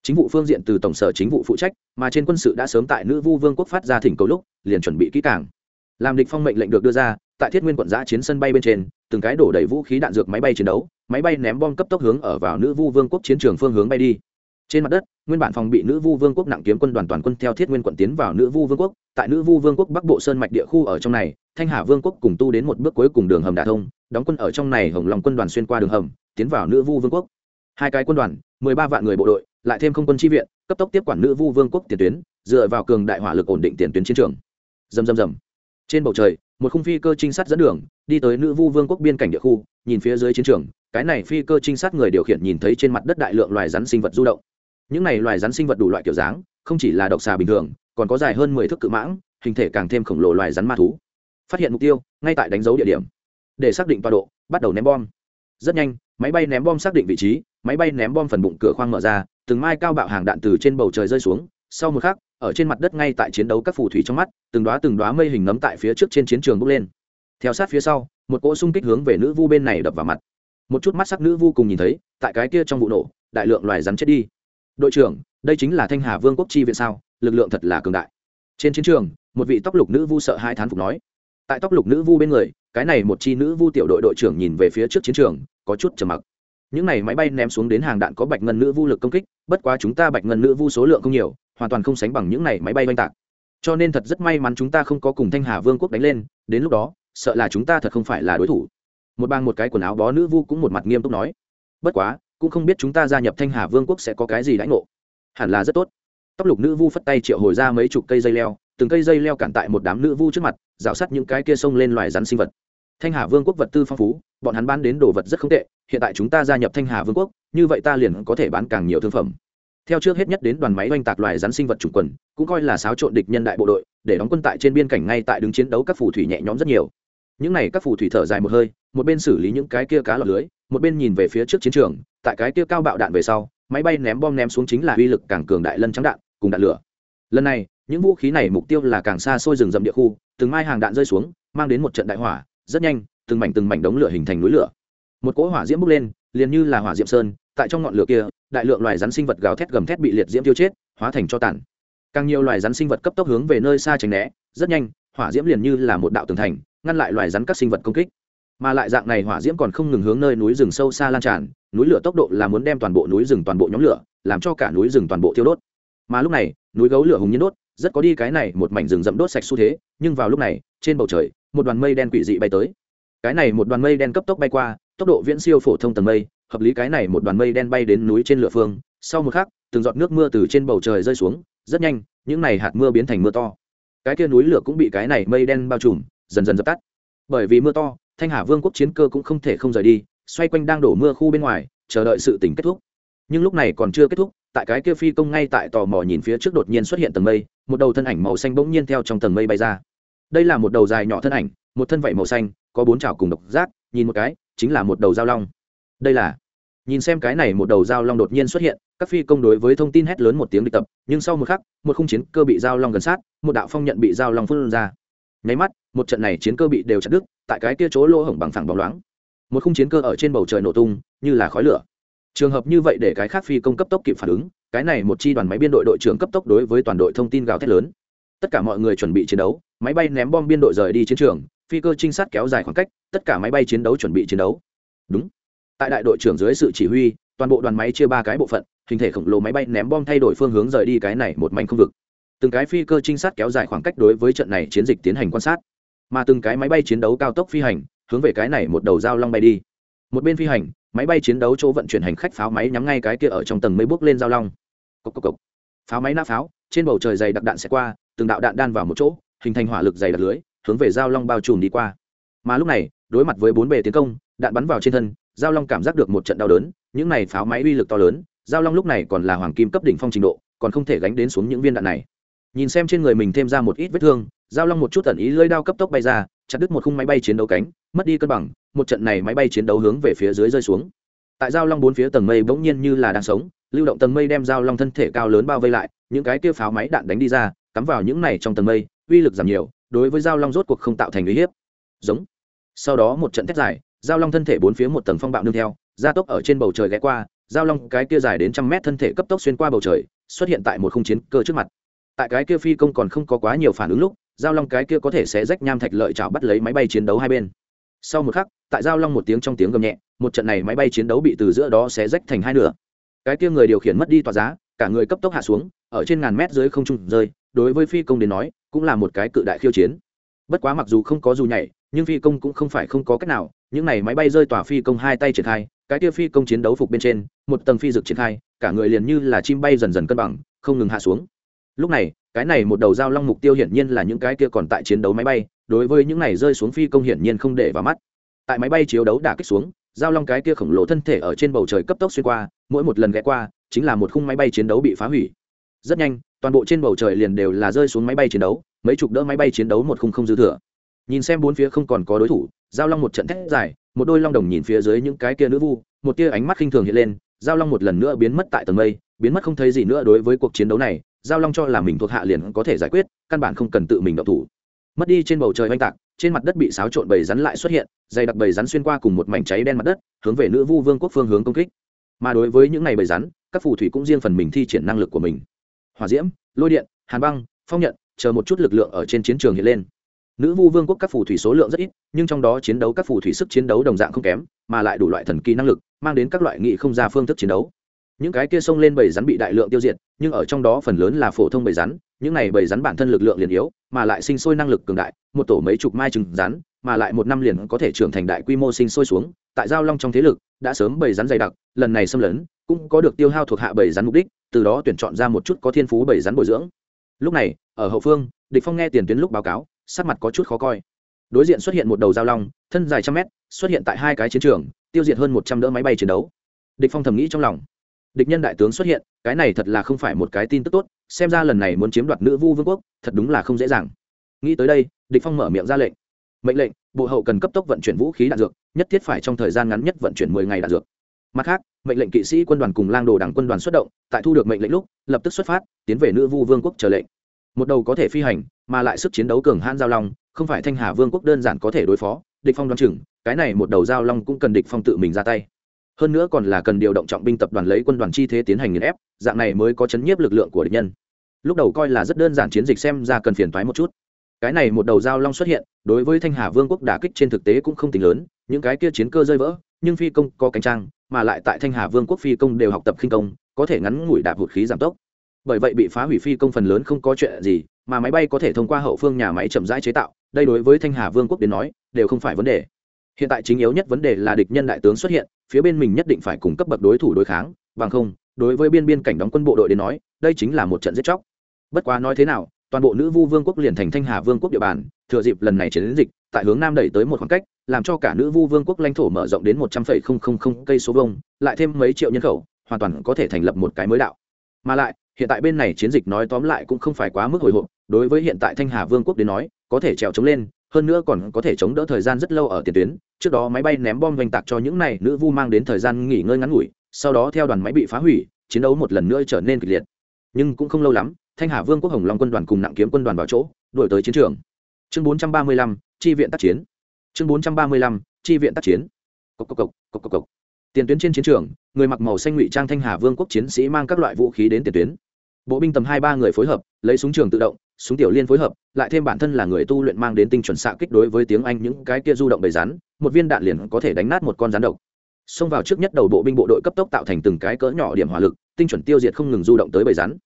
S1: Chính vụ phương diện từ tổng sở chính vụ phụ trách, mà trên quân sự đã sớm tại nữ vu vương quốc phát ra thỉnh cầu lúc, liền chuẩn bị kỹ càng. Làm địch phong mệnh lệnh được đưa ra, tại thiết nguyên quận giã chiến sân bay bên trên, từng cái đổ đầy vũ khí đạn dược máy bay chiến đấu, máy bay ném bom cấp tốc hướng ở vào nữ vu vương quốc chiến trường phương hướng bay đi trên mặt đất, nguyên bản phòng bị nữ vu vương quốc nặng kiếm quân đoàn toàn quân theo thiết nguyên quận tiến vào nữ vu vương quốc. Tại nữ vu vương quốc bắc bộ sơn mạch địa khu ở trong này, thanh hà vương quốc cùng tu đến một bước cuối cùng đường hầm đà thông, đóng quân ở trong này hồng lòng quân đoàn xuyên qua đường hầm, tiến vào nữ vu vương quốc. Hai cái quân đoàn, mười ba vạn người bộ đội, lại thêm không quân chi viện, cấp tốc tiếp quản nữ vu vương quốc tiền tuyến, dựa vào cường đại hỏa lực ổn định tiền tuyến chiến trường. Dầm dầm dầm trên bầu trời, một khung phi cơ trinh sát dẫn đường, đi tới nữ vu vương quốc biên cảnh địa khu, nhìn phía dưới chiến trường, cái này phi cơ trinh sát người điều khiển nhìn thấy trên mặt đất đại lượng loài rắn sinh vật du động những này loài rắn sinh vật đủ loại kiểu dáng, không chỉ là độc xà bình thường, còn có dài hơn mười thước cự mãng, hình thể càng thêm khổng lồ loài rắn ma thú. Phát hiện mục tiêu, ngay tại đánh dấu địa điểm. Để xác định tọa độ, bắt đầu ném bom. Rất nhanh, máy bay ném bom xác định vị trí, máy bay ném bom phần bụng cửa khoang mở ra, từng mai cao bạo hàng đạn từ trên bầu trời rơi xuống. Sau một khắc, ở trên mặt đất ngay tại chiến đấu các phù thủy trong mắt, từng đoá từng đoá mây hình nấm tại phía trước trên chiến trường bốc lên. Theo sát phía sau, một cỗ xung kích hướng về nữ vu bên này đập vào mặt. Một chút mắt sắc nữ vu cùng nhìn thấy, tại cái kia trong vụ nổ, đại lượng loài rắn chết đi đội trưởng, đây chính là thanh hà vương quốc chi viện sao? Lực lượng thật là cường đại. Trên chiến trường, một vị tóc lục nữ vu sợ hai thán phục nói. Tại tóc lục nữ vu bên người, cái này một chi nữ vu tiểu đội đội trưởng nhìn về phía trước chiến trường, có chút trầm mặc. Những này máy bay ném xuống đến hàng đạn có bạch ngân nữ vu lực công kích, bất quá chúng ta bạch ngân nữ vu số lượng không nhiều, hoàn toàn không sánh bằng những này máy bay oanh tạc. Cho nên thật rất may mắn chúng ta không có cùng thanh hà vương quốc đánh lên, đến lúc đó, sợ là chúng ta thật không phải là đối thủ. Một bang một cái quần áo bó nữ vu cũng một mặt nghiêm túc nói. Bất quá cũng không biết chúng ta gia nhập thanh hà vương quốc sẽ có cái gì đãi ngộ. Hẳn là rất tốt. Tóc lục nữ vu phất tay triệu hồi ra mấy chục cây dây leo, từng cây dây leo cản tại một đám nữ vu trước mặt, rào sắt những cái kia xông lên loài rắn sinh vật. Thanh hà vương quốc vật tư phong phú, bọn hắn bán đến đồ vật rất không tệ, hiện tại chúng ta gia nhập thanh hà vương quốc, như vậy ta liền có thể bán càng nhiều thương phẩm. Theo trước hết nhất đến đoàn máy oanh tạc loài rắn sinh vật chủ quần, cũng coi là xáo trộn địch nhân đại bộ đội, để đóng quân tại trên biên cảnh ngay tại đứng chiến đấu các phù thủy nhẹ nhõm rất nhiều. Những n à y các phù thủy thở dài một hơi, một bên xử lý những cái kia cá lọc lưới, một bên nhìn về phía trước chiến trường tại cái kia cao bạo đạn về sau, máy bay ném bom ném xuống chính là uy lực càng cường đại lân trắng đạn cùng đạn lửa. Lần này, những vũ khí này mục tiêu là càng xa xôi rừng rậm địa khu, từng mai hàng đạn rơi xuống, mang đến một trận đại hỏa, rất nhanh, từng mảnh từng mảnh đống lửa hình thành núi lửa. Một cỗ hỏa diễm bốc lên, liền như là hỏa diệm sơn, tại trong ngọn lửa kia, đại lượng loài rắn sinh vật gào thét gầm thét bị liệt diễm tiêu chết, hóa thành cho tàn. Càng nhiều loài rắn sinh vật cấp tốc hướng về nơi xa tránh né, rất nhanh, hỏa diễm liền như là một đạo tường thành, ngăn lại loài rắn các sinh vật công kích mà lại dạng này hỏa diễm còn không ngừng hướng nơi núi rừng sâu xa lan tràn, núi lửa tốc độ là muốn đem toàn bộ núi rừng toàn bộ nhóm lửa, làm cho cả núi rừng toàn bộ thiêu đốt. Mà lúc này, núi gấu lửa hùng nhiên đốt, rất có đi cái này, một mảnh rừng rậm đốt sạch xu thế, nhưng vào lúc này, trên bầu trời, một đoàn mây đen quỷ dị bay tới. Cái này một đoàn mây đen cấp tốc bay qua, tốc độ viễn siêu phổ thông tầng mây, hợp lý cái này một đoàn mây đen bay đến núi trên lửa phương. Sau một khắc, từng giọt nước mưa từ trên bầu trời rơi xuống, rất nhanh, những này hạt mưa biến thành mưa to. Cái kia núi lửa cũng bị cái này mây đen bao trùm, dần dần dập tắt. Bởi vì mưa to thanh hà vương quốc chiến cơ cũng không thể không rời đi, xoay quanh đang đổ mưa khu bên ngoài, chờ đợi sự tỉnh kết thúc. Nhưng lúc này còn chưa kết thúc, tại cái kia phi công ngay tại tò mò nhìn phía trước đột nhiên xuất hiện tầng mây, một đầu thân ảnh màu xanh bỗng nhiên theo trong tầng mây bay ra. Đây là một đầu dài nhỏ thân ảnh, một thân vảy màu xanh, có bốn chảo cùng độc giác, nhìn một cái, chính là một đầu dao long. Đây là, nhìn xem cái này một đầu dao long đột nhiên xuất hiện, các phi công đối với thông tin hét lớn một tiếng địch tập, nhưng sau một khắc, một khung chiến cơ bị dao long gần sát, một đạo phong nhận bị dao long phân ra nháy mắt, một trận này chiến cơ bị đều chặt đứt, tại cái kia chỗ lỗ hổng bằng phẳng bóng loáng. Một khung chiến cơ ở trên bầu trời nổ tung, như là khói lửa. Trường hợp như vậy để cái khác phi công cấp tốc kịp phản ứng, cái này một chi đoàn máy biên đội đội trưởng cấp tốc đối với toàn đội thông tin gào thét lớn. Tất cả mọi người chuẩn bị chiến đấu, máy bay ném bom biên đội rời đi chiến trường, phi cơ trinh sát kéo dài khoảng cách, tất cả máy bay chiến đấu chuẩn bị chiến đấu. Đúng. Tại đại đội trưởng dưới sự chỉ huy, toàn bộ đoàn máy chia ba cái bộ phận, hình thể khổng lồ máy bay ném bom thay đổi phương hướng rời đi cái này một mảnh không vực từng cái phi cơ trinh sát kéo dài khoảng cách đối với trận này chiến dịch tiến hành quan sát. Mà từng cái máy bay chiến đấu cao tốc phi hành, hướng về cái này một đầu dao long bay đi. Một bên phi hành, máy bay chiến đấu chỗ vận chuyển hành khách pháo máy nhắm ngay cái kia ở trong tầng mây bước lên dao long. Cốc cốc cốc. pháo máy nã pháo, trên bầu trời dày đặc đạn sẽ qua, từng đạo đạn đan vào một chỗ, hình thành hỏa lực dày đặc lưới, hướng về dao long bao trùm đi qua. Mà lúc này, đối mặt với bốn bề tiến công, đạn bắn vào trên thân, giao long cảm giác được một trận đau đớn, những này pháo máy uy lực to lớn, giao long lúc này còn là hoàng kim cấp đỉnh phong trình độ, còn không thể gánh đến xuống những viên đạn này nhìn xem trên người mình thêm ra một ít vết thương, giao long một chút tẩn ý lơi đao cấp tốc bay ra, chặt đứt một khung máy bay chiến đấu cánh, mất đi cân bằng, một trận này máy bay chiến đấu hướng về phía dưới rơi xuống. Tại giao long bốn phía tầng mây bỗng nhiên như là đang sống, lưu động tầng mây đem giao long thân thể cao lớn bao vây lại, những cái kia pháo máy đạn đánh đi ra, cắm vào những này trong tầng mây, uy lực giảm nhiều, đối với giao long rốt cuộc không tạo thành uy hiếp. Giống. Sau đó một trận thép dài, giao long thân thể bốn phía một tầng phong bạo nương theo, gia tốc ở trên bầu trời ghé qua, giao long cái kia dài đến trăm mét thân thể cấp tốc xuyên qua bầu trời, xuất hiện tại một khung chiến cơ trước mặt tại cái kia phi công còn không có quá nhiều phản ứng lúc, giao long cái kia có thể sẽ rách nham thạch lợi chảo bắt lấy máy bay chiến đấu hai bên. Sau một khắc, tại giao long một tiếng trong tiếng gầm nhẹ, một trận này máy bay chiến đấu bị từ giữa đó sẽ rách thành hai nửa. Cái kia người điều khiển mất đi tỏa giá, cả người cấp tốc hạ xuống, ở trên ngàn mét dưới không trung rơi, đối với phi công đến nói, cũng là một cái cự đại khiêu chiến. Bất quá mặc dù không có dù nhảy, nhưng phi công cũng không phải không có cách nào, những này máy bay rơi tỏa phi công hai tay triển khai, cái kia phi công chiến đấu phục bên trên, một tầng phi dực triển khai, cả người liền như là chim bay dần dần cân bằng, không ngừng hạ xuống lúc này, cái này một đầu giao long mục tiêu hiển nhiên là những cái kia còn tại chiến đấu máy bay, đối với những này rơi xuống phi công hiển nhiên không để vào mắt. Tại máy bay chiến đấu đả kích xuống, giao long cái kia khổng lồ thân thể ở trên bầu trời cấp tốc xuyên qua, mỗi một lần ghé qua, chính là một khung máy bay chiến đấu bị phá hủy. Rất nhanh, toàn bộ trên bầu trời liền đều là rơi xuống máy bay chiến đấu, mấy chục đỡ máy bay chiến đấu một khung không dư thừa. Nhìn xem bốn phía không còn có đối thủ, giao long một trận thét dài, một đôi long đồng nhìn phía dưới những cái kia nữ vu, một tia ánh mắt khinh thường hiện lên, giao long một lần nữa biến mất tại tầng mây, biến mất không thấy gì nữa đối với cuộc chiến đấu này giao long cho là mình thuộc hạ liền có thể giải quyết, căn bản không cần tự mình động thủ. Mất đi trên bầu trời oanh tạc, trên mặt đất bị xáo trộn bầy rắn lại xuất hiện, dày đặc bầy rắn xuyên qua cùng một mảnh cháy đen mặt đất, hướng về nữ vu vương quốc phương hướng công kích. Mà đối với những ngày bầy rắn, các phù thủy cũng riêng phần mình thi triển năng lực của mình. Hòa diễm, lôi điện, hàn băng, phong nhận, chờ một chút lực lượng ở trên chiến trường hiện lên. Nữ vu vương quốc các phù thủy số lượng rất ít, nhưng trong đó chiến đấu các phù thủy sức chiến đấu đồng dạng không kém, mà lại đủ loại thần kỳ năng lực, mang đến các loại nghị không ra phương thức chiến đấu những cái kia xông lên bầy rắn bị đại lượng tiêu diệt, nhưng ở trong đó phần lớn là phổ thông bầy rắn, những này bầy rắn bản thân lực lượng liền yếu, mà lại sinh sôi năng lực cường đại, một tổ mấy chục mai trừng rắn, mà lại một năm liền có thể trưởng thành đại quy mô sinh sôi xuống, tại giao long trong thế lực, đã sớm bầy rắn dày đặc, lần này xâm lấn, cũng có được tiêu hao thuộc hạ bầy rắn mục đích, từ đó tuyển chọn ra một chút có thiên phú bầy rắn bồi dưỡng. Lúc này, ở hậu phương, địch phong nghe tiền tuyến lúc báo cáo, sắc mặt có chút khó coi. Đối diện xuất hiện một đầu giao long, thân dài trăm mét, xuất hiện tại hai cái chiến trường, tiêu diệt hơn một trăm đỡ máy bay chiến đấu. Địch phong thầm nghĩ trong lòng địch nhân đại tướng xuất hiện, cái này thật là không phải một cái tin tức tốt, xem ra lần này muốn chiếm đoạt nữ vu vương quốc, thật đúng là không dễ dàng. Nghĩ tới đây, địch phong mở miệng ra lệnh. Mệnh lệnh, bộ hậu cần cấp tốc vận chuyển vũ khí đạn dược, nhất thiết phải trong thời gian ngắn nhất vận chuyển mười ngày đạn dược. Mặt khác, mệnh lệnh kỵ sĩ quân đoàn cùng lang đồ đảng quân đoàn xuất động, tại thu được mệnh lệnh lúc, lập tức xuất phát, tiến về nữ vu vương quốc chờ lệnh. Một đầu có thể phi hành, mà lại sức chiến đấu cường hãn giao long, không phải thanh hà vương quốc đơn giản có thể đối phó, địch phong đoán chừng, cái này một đầu giao long cũng cần địch phong tự mình ra tay hơn nữa còn là cần điều động trọng binh tập đoàn lấy quân đoàn chi thế tiến hành nghiền ép, dạng này mới có chấn nhiếp lực lượng của địch nhân. Lúc đầu coi là rất đơn giản chiến dịch xem ra cần phiền toái một chút. Cái này một đầu giao long xuất hiện, đối với thanh hà vương quốc đả kích trên thực tế cũng không tính lớn, những cái kia chiến cơ rơi vỡ, nhưng phi công có cánh trang, mà lại tại thanh hà vương quốc phi công đều học tập khinh công, có thể ngắn ngủi đạp hụt khí giảm tốc. Bởi vậy bị phá hủy phi công phần lớn không có chuyện gì, mà máy bay có thể thông qua hậu phương nhà máy chậm rãi chế tạo, đây đối với thanh hà vương quốc đến nói, đều không phải vấn đề hiện tại chính yếu nhất vấn đề là địch nhân đại tướng xuất hiện, phía bên mình nhất định phải cùng cấp bậc đối thủ đối kháng, bằng không, đối với biên biên cảnh đóng quân bộ đội đến nói, đây chính là một trận giết chóc. Bất quá nói thế nào, toàn bộ nữ vu vương quốc liền thành thanh hà vương quốc địa bàn, thừa dịp lần này chiến dịch, tại hướng nam đẩy tới một khoảng cách, làm cho cả nữ vu vương quốc lãnh thổ mở rộng đến một trăm phẩy không không không cây số vông lại thêm mấy triệu nhân khẩu, hoàn toàn có thể thành lập một cái mới đạo. Mà lại, hiện tại bên này chiến dịch nói tóm lại cũng không phải quá mức hồi hộp, đối với hiện tại thanh hà vương quốc đến nói, có thể trèo chống lên hơn nữa còn có thể chống đỡ thời gian rất lâu ở tiền tuyến. Trước đó máy bay ném bom vành tạc cho những này nữ vu mang đến thời gian nghỉ ngơi ngắn ngủi sau đó theo đoàn máy bị phá hủy chiến đấu một lần nữa trở nên kịch liệt. Nhưng cũng không lâu lắm thanh hà vương quốc hồng long quân đoàn cùng nặng kiếm quân đoàn vào chỗ đổi tới chiến trường. Chương 435, tri viện tác chiến. Chương 435, tri viện tác chiến. Cốc cốc cốc, cốc cốc cốc. tiền tuyến trên chiến trường người mặc màu xanh ngụy trang thanh hà vương quốc chiến sĩ mang các loại vũ khí đến tiền tuyến. Bộ binh tầm hai ba người phối hợp lấy súng trường tự động súng tiểu liên phối hợp, lại thêm bản thân là người tu luyện mang đến tinh chuẩn xạ kích đối với tiếng anh những cái kia du động bầy rắn, một viên đạn liền có thể đánh nát một con rắn độc. Xông vào trước nhất đầu bộ binh bộ đội cấp tốc tạo thành từng cái cỡ nhỏ điểm hỏa lực, tinh chuẩn tiêu diệt không ngừng du động tới bầy rắn.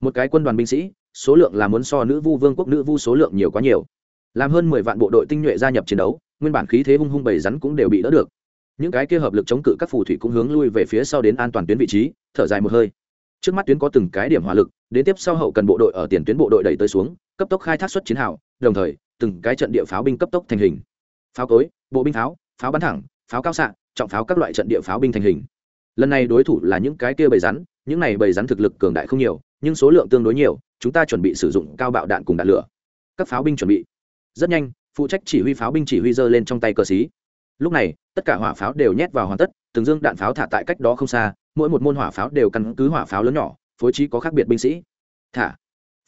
S1: Một cái quân đoàn binh sĩ, số lượng là muốn so nữ vu vương quốc nữ vu số lượng nhiều quá nhiều. Làm hơn mười vạn bộ đội tinh nhuệ gia nhập chiến đấu, nguyên bản khí thế hung hung bầy rắn cũng đều bị đỡ được. Những cái kia hợp lực chống cự các phù thủy cũng hướng lui về phía sau đến an toàn tuyến vị trí, thở dài một hơi. Trước mắt tuyến có từng cái điểm hỏa lực đến tiếp sau hậu cần bộ đội ở tiền tuyến bộ đội đẩy tới xuống, cấp tốc khai thác xuất chiến hào, đồng thời, từng cái trận địa pháo binh cấp tốc thành hình. Pháo cối, bộ binh pháo pháo bắn thẳng, pháo cao xạ, trọng pháo các loại trận địa pháo binh thành hình. Lần này đối thủ là những cái kia bầy rắn, những này bầy rắn thực lực cường đại không nhiều, nhưng số lượng tương đối nhiều, chúng ta chuẩn bị sử dụng cao bạo đạn cùng đạn lửa. Các pháo binh chuẩn bị. Rất nhanh, phụ trách chỉ huy pháo binh chỉ huy giơ lên trong tay cờ xí. Lúc này, tất cả hỏa pháo đều nhét vào hoàn tất, từng dương đạn pháo thả tại cách đó không xa, mỗi một môn hỏa pháo đều căn cứ hỏa pháo lớn nhỏ phối trí có khác biệt binh sĩ. Thả.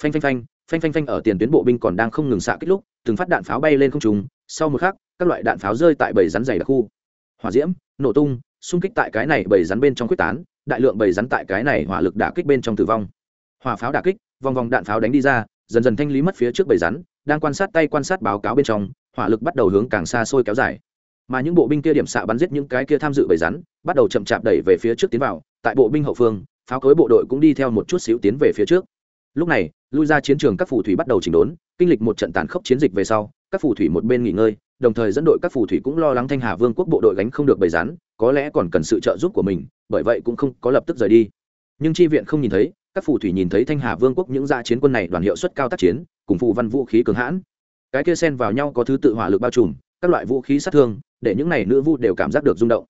S1: Phanh phanh phanh phanh phanh phanh ở tiền tuyến bộ binh còn đang không ngừng xạ kích lúc, từng phát đạn pháo bay lên không trùng sau một khắc, các loại đạn pháo rơi tại bầy rắn dày đặc khu. Hỏa diễm, nổ tung, xung kích tại cái này bầy rắn bên trong quyết tán, đại lượng bầy rắn tại cái này hỏa lực đả kích bên trong tử vong. Hỏa pháo đả kích, vòng vòng đạn pháo đánh đi ra, dần dần thanh lý mất phía trước bầy rắn, đang quan sát tay quan sát báo cáo bên trong, hỏa lực bắt đầu hướng càng xa xôi kéo dài. Mà những bộ binh kia điểm xạ bắn giết những cái kia tham dự bầy rắn, bắt đầu chậm chạp đẩy về phía trước tiến vào, tại bộ binh hậu phương pháo cối bộ đội cũng đi theo một chút xíu tiến về phía trước. Lúc này, lui ra chiến trường các phù thủy bắt đầu chỉnh đốn, kinh lịch một trận tàn khốc chiến dịch về sau, các phù thủy một bên nghỉ ngơi, đồng thời dẫn đội các phù thủy cũng lo lắng thanh hà vương quốc bộ đội gánh không được bầy rắn có lẽ còn cần sự trợ giúp của mình, bởi vậy cũng không có lập tức rời đi. Nhưng chi viện không nhìn thấy, các phù thủy nhìn thấy thanh hà vương quốc những gia chiến quân này đoàn hiệu suất cao tác chiến, cùng phù văn vũ khí cường hãn. Cái kia xen vào nhau có thứ tự hỏa lực bao trùm, các loại vũ khí sát thương, để những này nữ vu đều cảm giác được rung động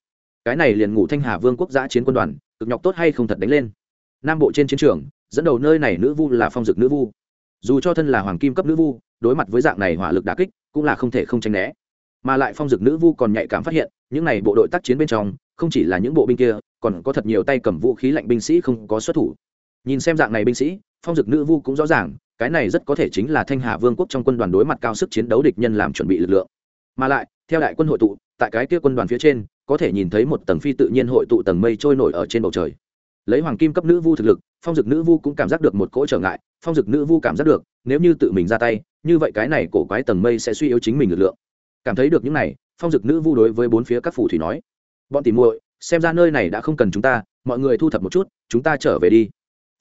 S1: cái này liền ngủ thanh hà vương quốc giã chiến quân đoàn, cực nhọc tốt hay không thật đánh lên. Nam bộ trên chiến trường, dẫn đầu nơi này nữ vu là phong dực nữ vu. Dù cho thân là hoàng kim cấp nữ vu, đối mặt với dạng này hỏa lực đà kích, cũng là không thể không tranh né. Mà lại phong dực nữ vu còn nhạy cảm phát hiện, những này bộ đội tác chiến bên trong, không chỉ là những bộ binh kia, còn có thật nhiều tay cầm vũ khí lạnh binh sĩ không có xuất thủ. Nhìn xem dạng này binh sĩ, phong dực nữ vu cũng rõ ràng, cái này rất có thể chính là thanh hà vương quốc trong quân đoàn đối mặt cao sức chiến đấu địch nhân làm chuẩn bị lực lượng. Mà lại, theo đại quân hội tụ, tại cái kia quân đoàn phía trên có thể nhìn thấy một tầng phi tự nhiên hội tụ tầng mây trôi nổi ở trên bầu trời. Lấy hoàng kim cấp nữ vu thực lực, phong dực nữ vu cũng cảm giác được một cỗ trở ngại, phong dực nữ vu cảm giác được, nếu như tự mình ra tay, như vậy cái này cổ quái tầng mây sẽ suy yếu chính mình lực lượng. Cảm thấy được những này, phong dực nữ vu đối với bốn phía các phù thủy nói, bọn tìm muội, xem ra nơi này đã không cần chúng ta, mọi người thu thập một chút, chúng ta trở về đi.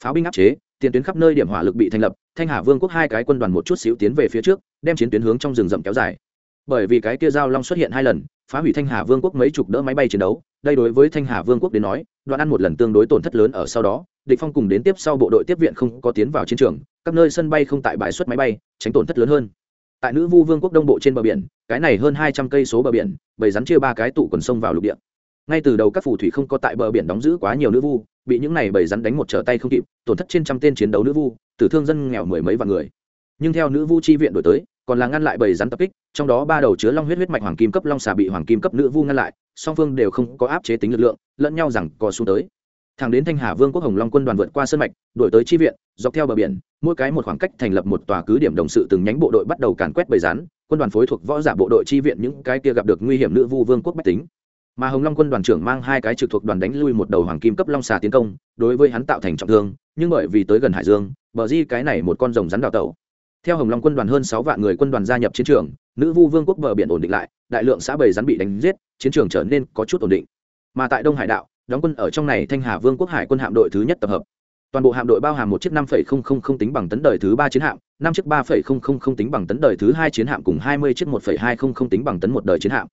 S1: Pháo binh áp chế, tiền tuyến khắp nơi điểm hỏa lực bị thành lập, thanh hà vương quốc hai cái quân đoàn một chút xíu tiến về phía trước, đem chiến tuyến hướng trong rừng rậm kéo dài bởi vì cái kia giao long xuất hiện hai lần, phá hủy thanh hà vương quốc mấy chục đỡ máy bay chiến đấu, đây đối với thanh hà vương quốc đến nói, đoạn ăn một lần tương đối tổn thất lớn ở sau đó, địch phong cùng đến tiếp sau bộ đội tiếp viện không có tiến vào chiến trường, các nơi sân bay không tại bãi xuất máy bay, tránh tổn thất lớn hơn. Tại nữ vu vương quốc đông bộ trên bờ biển, cái này hơn hai trăm cây số bờ biển, bầy rắn chia ba cái tụ quần sông vào lục địa. Ngay từ đầu các phù thủy không có tại bờ biển đóng giữ quá nhiều nữ vu, bị những này bầy rắn đánh một trở tay không kịp, tổn thất trên trăm tên chiến đấu nữ vu, tử thương dân nghèo mười mấy vạn người. Nhưng theo nữ vu chi viện đổi tới còn là ngăn lại bầy rắn tập kích, trong đó ba đầu chứa long huyết huyết mạch hoàng kim cấp long xà bị hoàng kim cấp nữ vu ngăn lại, song phương đều không có áp chế tính lực lượng, lẫn nhau rằng có xuống tới. Thẳng đến thanh hà vương quốc hồng long quân đoàn vượt qua sân mạch đổi tới chi viện, dọc theo bờ biển, mỗi cái một khoảng cách thành lập một tòa cứ điểm đồng sự từng nhánh bộ đội bắt đầu càn quét bầy rắn, quân đoàn phối thuộc võ giả bộ đội chi viện những cái kia gặp được nguy hiểm nữ vu vương quốc bách tính. Mà hồng long quân đoàn trưởng mang hai cái trực thuộc đoàn đánh lui một đầu hoàng kim cấp long xà tiến công, đối với hắn tạo thành trọng thương, nhưng bởi vì tới gần hải dương, bờ di cái này một con rồng rắn đào tẩu theo hồng long quân đoàn hơn sáu vạn người quân đoàn gia nhập chiến trường, nữ vu vương quốc bờ biển ổn định lại, đại lượng xã bầy rắn bị đánh giết, chiến trường trở nên có chút ổn định. Mà tại đông hải đạo, đóng quân ở trong này thanh hà vương quốc hải quân hạm đội thứ nhất tập hợp. Toàn bộ hạm đội bao hàm một chiếc năm không tính bằng tấn đời thứ ba chiến hạm, năm chiếc ba không tính bằng tấn đời thứ hai chiến hạm cùng hai mươi chiếc một hai không tính bằng tấn một đời chiến hạm.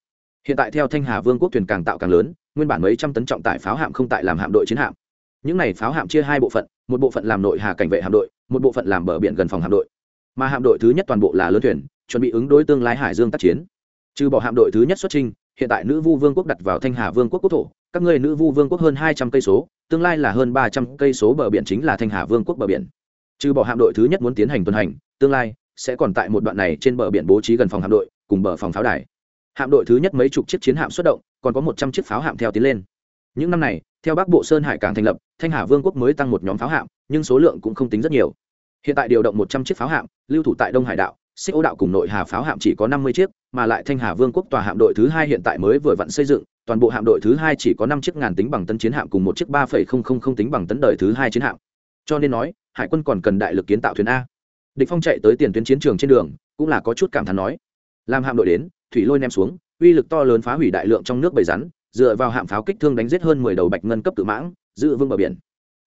S1: Hiện tại theo thanh hà vương quốc thuyền càng tạo càng lớn, nguyên bản mấy trăm tấn trọng tải pháo hạm không tại làm hạm đội chiến hạm. Những này pháo hạm chia hai bộ phận, một bộ phận làm nội hà cảnh vệ hạm đội, một bộ phận làm bờ biển gần phòng hạm đội mà hạm đội thứ nhất toàn bộ là lớn thuyền, chuẩn bị ứng đối tương lai hải dương tác chiến. Trừ bỏ hạm đội thứ nhất xuất trình hiện tại nữ vu vương quốc đặt vào thanh hà vương quốc quốc thổ, các ngươi nữ vu vương quốc hơn hai trăm cây số, tương lai là hơn ba trăm cây số bờ biển chính là thanh hà vương quốc bờ biển. Trừ bỏ hạm đội thứ nhất muốn tiến hành tuần hành, tương lai sẽ còn tại một đoạn này trên bờ biển bố trí gần phòng hạm đội, cùng bờ phòng pháo đài. Hạm đội thứ nhất mấy chục chiếc chiến hạm xuất động, còn có một trăm chiếc pháo hạm theo tiến lên. Những năm này, theo bắc bộ sơn hải càng thành lập, thanh hà vương quốc mới tăng một nhóm pháo hạm, nhưng số lượng cũng không tính rất nhiều hiện tại điều động một trăm chiếc pháo hạm, lưu thủ tại đông hải đạo, xích ô đạo cùng nội hà pháo hạm chỉ có năm mươi chiếc, mà lại thanh hà vương quốc tòa hạm đội thứ hai hiện tại mới vừa vặn xây dựng, toàn bộ hạm đội thứ hai chỉ có năm chiếc ngàn tính bằng tấn chiến hạm cùng một chiếc ba phẩy không không không tính bằng tấn đời thứ hai chiến hạm. Cho nên nói, hải quân còn cần đại lực kiến tạo thuyền a. Địch phong chạy tới tiền tuyến chiến trường trên đường, cũng là có chút cảm thán nói. Làm hạm đội đến, thủy lôi ném xuống, uy lực to lớn phá hủy đại lượng trong nước bầy rắn, dựa vào hạm pháo kích thương đánh giết hơn mười đầu bạch ngân cấp tự mãng, giữ vương bờ biển.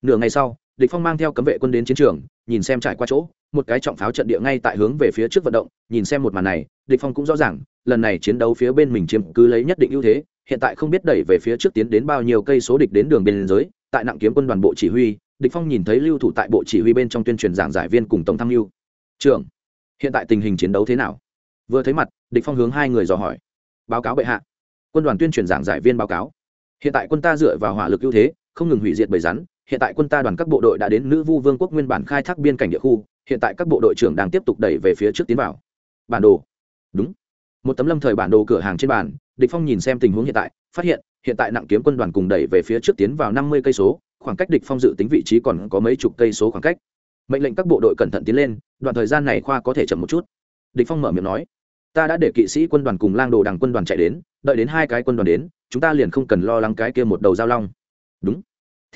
S1: Nửa ngày sau địch phong mang theo cấm vệ quân đến chiến trường nhìn xem trải qua chỗ một cái trọng pháo trận địa ngay tại hướng về phía trước vận động nhìn xem một màn này địch phong cũng rõ ràng lần này chiến đấu phía bên mình chiếm cứ lấy nhất định ưu thế hiện tại không biết đẩy về phía trước tiến đến bao nhiêu cây số địch đến đường biên giới tại nặng kiếm quân đoàn bộ chỉ huy địch phong nhìn thấy lưu thủ tại bộ chỉ huy bên trong tuyên truyền giảng giải viên cùng tổng tham lưu, trưởng hiện tại tình hình chiến đấu thế nào? Vừa thấy mặt địch phong hướng hai người dò hỏi. Báo cáo bệ hạ. Quân đoàn tuyên truyền giảng giải viên báo cáo. Hiện tại quân ta dựa vào hỏa lực ưu thế không ngừng hủy diệt bầy rắn hiện tại quân ta đoàn các bộ đội đã đến nữ vu vương quốc nguyên bản khai thác biên cảnh địa khu, hiện tại các bộ đội trưởng đang tiếp tục đẩy về phía trước tiến vào. Bản đồ. Đúng. Một tấm lâm thời bản đồ cửa hàng trên bàn, địch phong nhìn xem tình huống hiện tại, phát hiện hiện tại nặng kiếm quân đoàn cùng đẩy về phía trước tiến vào năm mươi cây số, khoảng cách địch phong dự tính vị trí còn có mấy chục cây số khoảng cách. Mệnh lệnh các bộ đội cẩn thận tiến lên, đoạn thời gian này khoa có thể chậm một chút. Địch phong mở miệng nói, ta đã để kỵ sĩ quân đoàn cùng lang đồ đằng quân đoàn chạy đến, đợi đến hai cái quân đoàn đến, chúng ta liền không cần lo lắng cái kia một đầu giao long. Đúng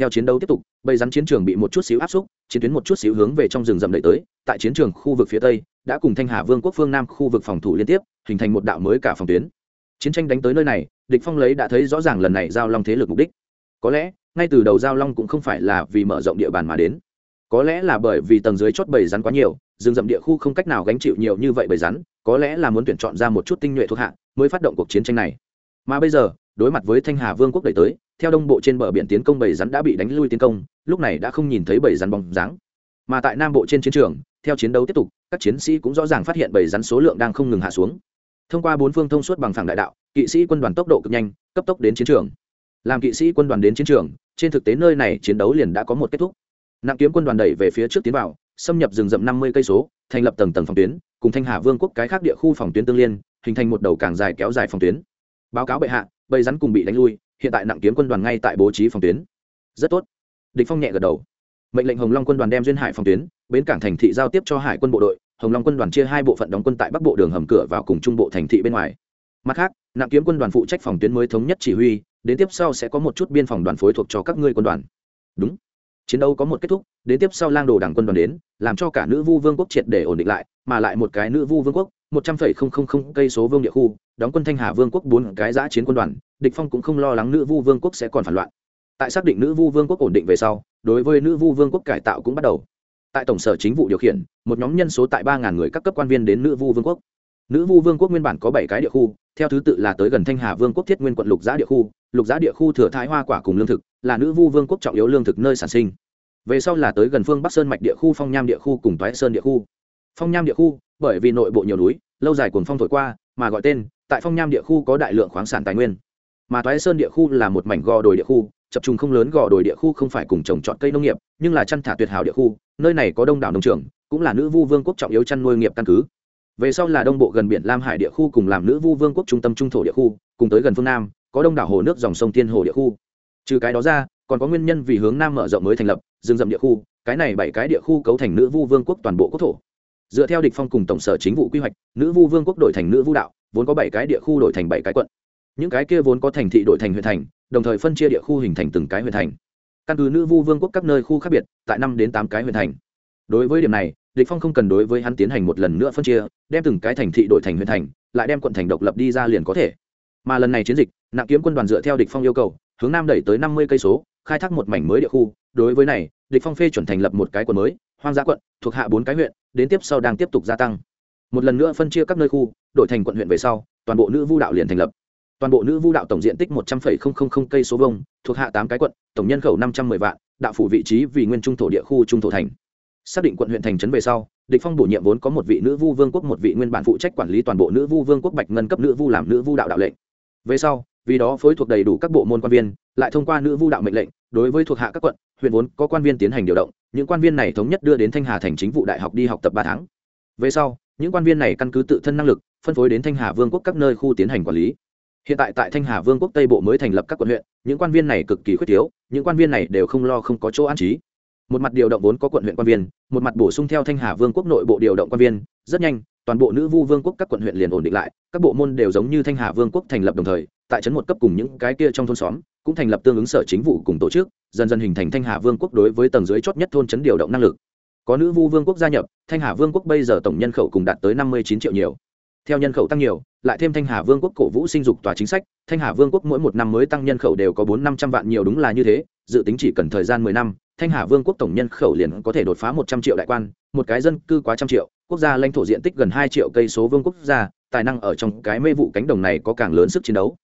S1: theo chiến đấu tiếp tục, bầy rắn chiến trường bị một chút xíu áp xúc, chiến tuyến một chút xíu hướng về trong rừng rậm đẩy tới, tại chiến trường khu vực phía tây, đã cùng thanh hà vương quốc phương nam khu vực phòng thủ liên tiếp, hình thành một đạo mới cả phòng tuyến. Chiến tranh đánh tới nơi này, địch phong lấy đã thấy rõ ràng lần này giao long thế lực mục đích. Có lẽ, ngay từ đầu giao long cũng không phải là vì mở rộng địa bàn mà đến. Có lẽ là bởi vì tầng dưới chót bầy rắn quá nhiều, rừng rậm địa khu không cách nào gánh chịu nhiều như vậy bầy rắn, có lẽ là muốn tuyển chọn ra một chút tinh nhuệ thuộc hạ, mới phát động cuộc chiến tranh này. Mà bây giờ đối mặt với thanh hà vương quốc đẩy tới, theo đông bộ trên bờ biển tiến công bầy rắn đã bị đánh lui tiến công, lúc này đã không nhìn thấy bầy rắn bóng dáng. Mà tại nam bộ trên chiến trường, theo chiến đấu tiếp tục, các chiến sĩ cũng rõ ràng phát hiện bầy rắn số lượng đang không ngừng hạ xuống. Thông qua bốn phương thông suốt bằng phẳng đại đạo, kỵ sĩ quân đoàn tốc độ cực nhanh, cấp tốc đến chiến trường. Làm kỵ sĩ quân đoàn đến chiến trường, trên thực tế nơi này chiến đấu liền đã có một kết thúc. Nặng kiếm quân đoàn đẩy về phía trước tiến vào, xâm nhập rừng rậm năm mươi cây số, thành lập tầng tầng phòng tuyến, cùng thanh hà vương quốc cái khác địa khu phòng tuyến tương liên, hình thành một đầu càng dài kéo dài phòng tuyến. Báo cáo bệ hạ bầy rắn cùng bị đánh lui, hiện tại nặng kiếm quân đoàn ngay tại bố trí phòng tuyến. Rất tốt. Địch phong nhẹ gật đầu. Mệnh lệnh hồng long quân đoàn đem duyên hải phòng tuyến, bến cảng thành thị giao tiếp cho hải quân bộ đội, hồng long quân đoàn chia hai bộ phận đóng quân tại bắc bộ đường hầm cửa vào cùng trung bộ thành thị bên ngoài. Mặt khác, nặng kiếm quân đoàn phụ trách phòng tuyến mới thống nhất chỉ huy, đến tiếp sau sẽ có một chút biên phòng đoàn phối thuộc cho các ngươi quân đoàn. Đúng. Chiến đấu có một kết thúc, đến tiếp sau lang đồ đảng quân đoàn đến làm cho cả nữ vu vương quốc triệt để ổn định lại, mà lại một cái nữ vu vương quốc, một trăm phẩy không không không cây số vương địa khu, đóng quân thanh hà vương quốc bốn cái giã chiến quân đoàn, địch phong cũng không lo lắng nữ vu vương quốc sẽ còn phản loạn. Tại xác định nữ vu vương quốc ổn định về sau, đối với nữ vu vương quốc cải tạo cũng bắt đầu. Tại tổng sở chính vụ điều khiển, một nhóm nhân số tại ba ngàn người các cấp quan viên đến nữ vu vương quốc. Nữ vu vương quốc nguyên bản có bảy cái địa khu, theo thứ tự là tới gần thanh hà vương quốc thiết nguyên quận lục giã địa khu, lục giã địa khu thừa thái hoa quả cùng lương thực, là nữ vu vương quốc trọng yếu lương thực nơi sản sinh về sau là tới gần phương bắc sơn mạch địa khu, phong nham địa khu cùng toái sơn địa khu. Phong nham địa khu, bởi vì nội bộ nhiều núi, lâu dài cuồng phong thổi qua, mà gọi tên, tại phong nham địa khu có đại lượng khoáng sản tài nguyên. Mà toái sơn địa khu là một mảnh gò đồi địa khu, chập trùng không lớn gò đồi địa khu không phải cùng trồng trọt cây nông nghiệp, nhưng là chăn thả tuyệt hảo địa khu, nơi này có đông đảo nông trường, cũng là nữ vu vương quốc trọng yếu chăn nuôi nghiệp căn cứ. Về sau là đông bộ gần biển lam hải địa khu cùng làm nữ vu vương quốc trung tâm trung thổ địa khu, cùng tới gần phương nam, có đông đảo hồ nước dòng sông thiên hồ địa khu. Trừ cái đó ra còn có nguyên nhân vì hướng nam mở rộng mới thành lập, rừng rậm địa khu, cái này bảy cái địa khu cấu thành nữ vu vương quốc toàn bộ quốc thổ. Dựa theo địch phong cùng tổng sở chính vụ quy hoạch, nữ vu vương quốc đổi thành nữ vu đạo, vốn có bảy cái địa khu đổi thành bảy cái quận. Những cái kia vốn có thành thị đổi thành huyện thành, đồng thời phân chia địa khu hình thành từng cái huyện thành. Căn cứ nữ vu vương quốc các nơi khu khác biệt, tại năm đến tám cái huyện thành. Đối với điểm này, địch phong không cần đối với hắn tiến hành một lần nữa phân chia, đem từng cái thành thị đổi thành huyện thành, lại đem quận thành độc lập đi ra liền có thể. Mà lần này chiến dịch nặng kiếm quân đoàn dựa theo địch phong yêu cầu, hướng nam đẩy tới năm mươi cây số khai thác một mảnh mới địa khu. Đối với này, địch phong phê chuẩn thành lập một cái quận mới, hoang dã quận, thuộc hạ bốn cái huyện, đến tiếp sau đang tiếp tục gia tăng. Một lần nữa phân chia các nơi khu, đổi thành quận huyện về sau, toàn bộ nữ vu đạo liền thành lập. Toàn bộ nữ vu đạo tổng diện tích một trăm linh cây số vông thuộc hạ tám cái quận, tổng nhân khẩu năm trăm m ư ơ i vạn, đạo phủ vị trí vì nguyên trung thổ địa khu trung thổ thành. Xác định quận huyện thành trấn về sau, địch phong bổ nhiệm vốn có một vị nữ vu vương quốc, một vị nguyên bản phụ trách quản lý toàn bộ nữ vu vương quốc bạch ngân cấp nữ vu làm nữ vu đạo đạo lệnh. Về sau vì đó phối thuộc đầy đủ các bộ môn quan viên, lại thông qua nữ vu đạo mệnh lệnh, đối với thuộc hạ các quận, huyện vốn có quan viên tiến hành điều động, những quan viên này thống nhất đưa đến thanh hà thành chính vụ đại học đi học tập ba tháng. Về sau, những quan viên này căn cứ tự thân năng lực, phân phối đến thanh hà vương quốc các nơi khu tiến hành quản lý. Hiện tại tại thanh hà vương quốc tây bộ mới thành lập các quận huyện, những quan viên này cực kỳ khuyết thiếu, những quan viên này đều không lo không có chỗ an trí. Một mặt điều động vốn có quận huyện quan viên, một mặt bổ sung theo thanh hà vương quốc nội bộ điều động quan viên, rất nhanh, toàn bộ nữ vu vương quốc các quận huyện liền ổn định lại, các bộ môn đều giống như thanh hà vương quốc thành lập đồng thời tại trấn một cấp cùng những cái kia trong thôn xóm, cũng thành lập tương ứng sở chính vụ cùng tổ chức, dần dần hình thành thanh hà vương quốc đối với tầng dưới chót nhất thôn trấn điều động năng lực. Có nữ vu vương quốc gia nhập, thanh hà vương quốc bây giờ tổng nhân khẩu cùng đạt tới năm mươi chín triệu nhiều. Theo nhân khẩu tăng nhiều, lại thêm thanh hà vương quốc cổ vũ sinh dục tòa chính sách, thanh hà vương quốc mỗi một năm mới tăng nhân khẩu đều có bốn năm trăm vạn nhiều đúng là như thế, dự tính chỉ cần thời gian mười năm, thanh hà vương quốc tổng nhân khẩu liền có thể đột phá một trăm triệu đại quan, một cái dân cư quá trăm triệu, quốc gia lãnh thổ diện tích gần hai triệu cây số vương quốc gia, tài năng ở trong cái mê vụ cánh đồng này có càng lớn sức chiến đấu.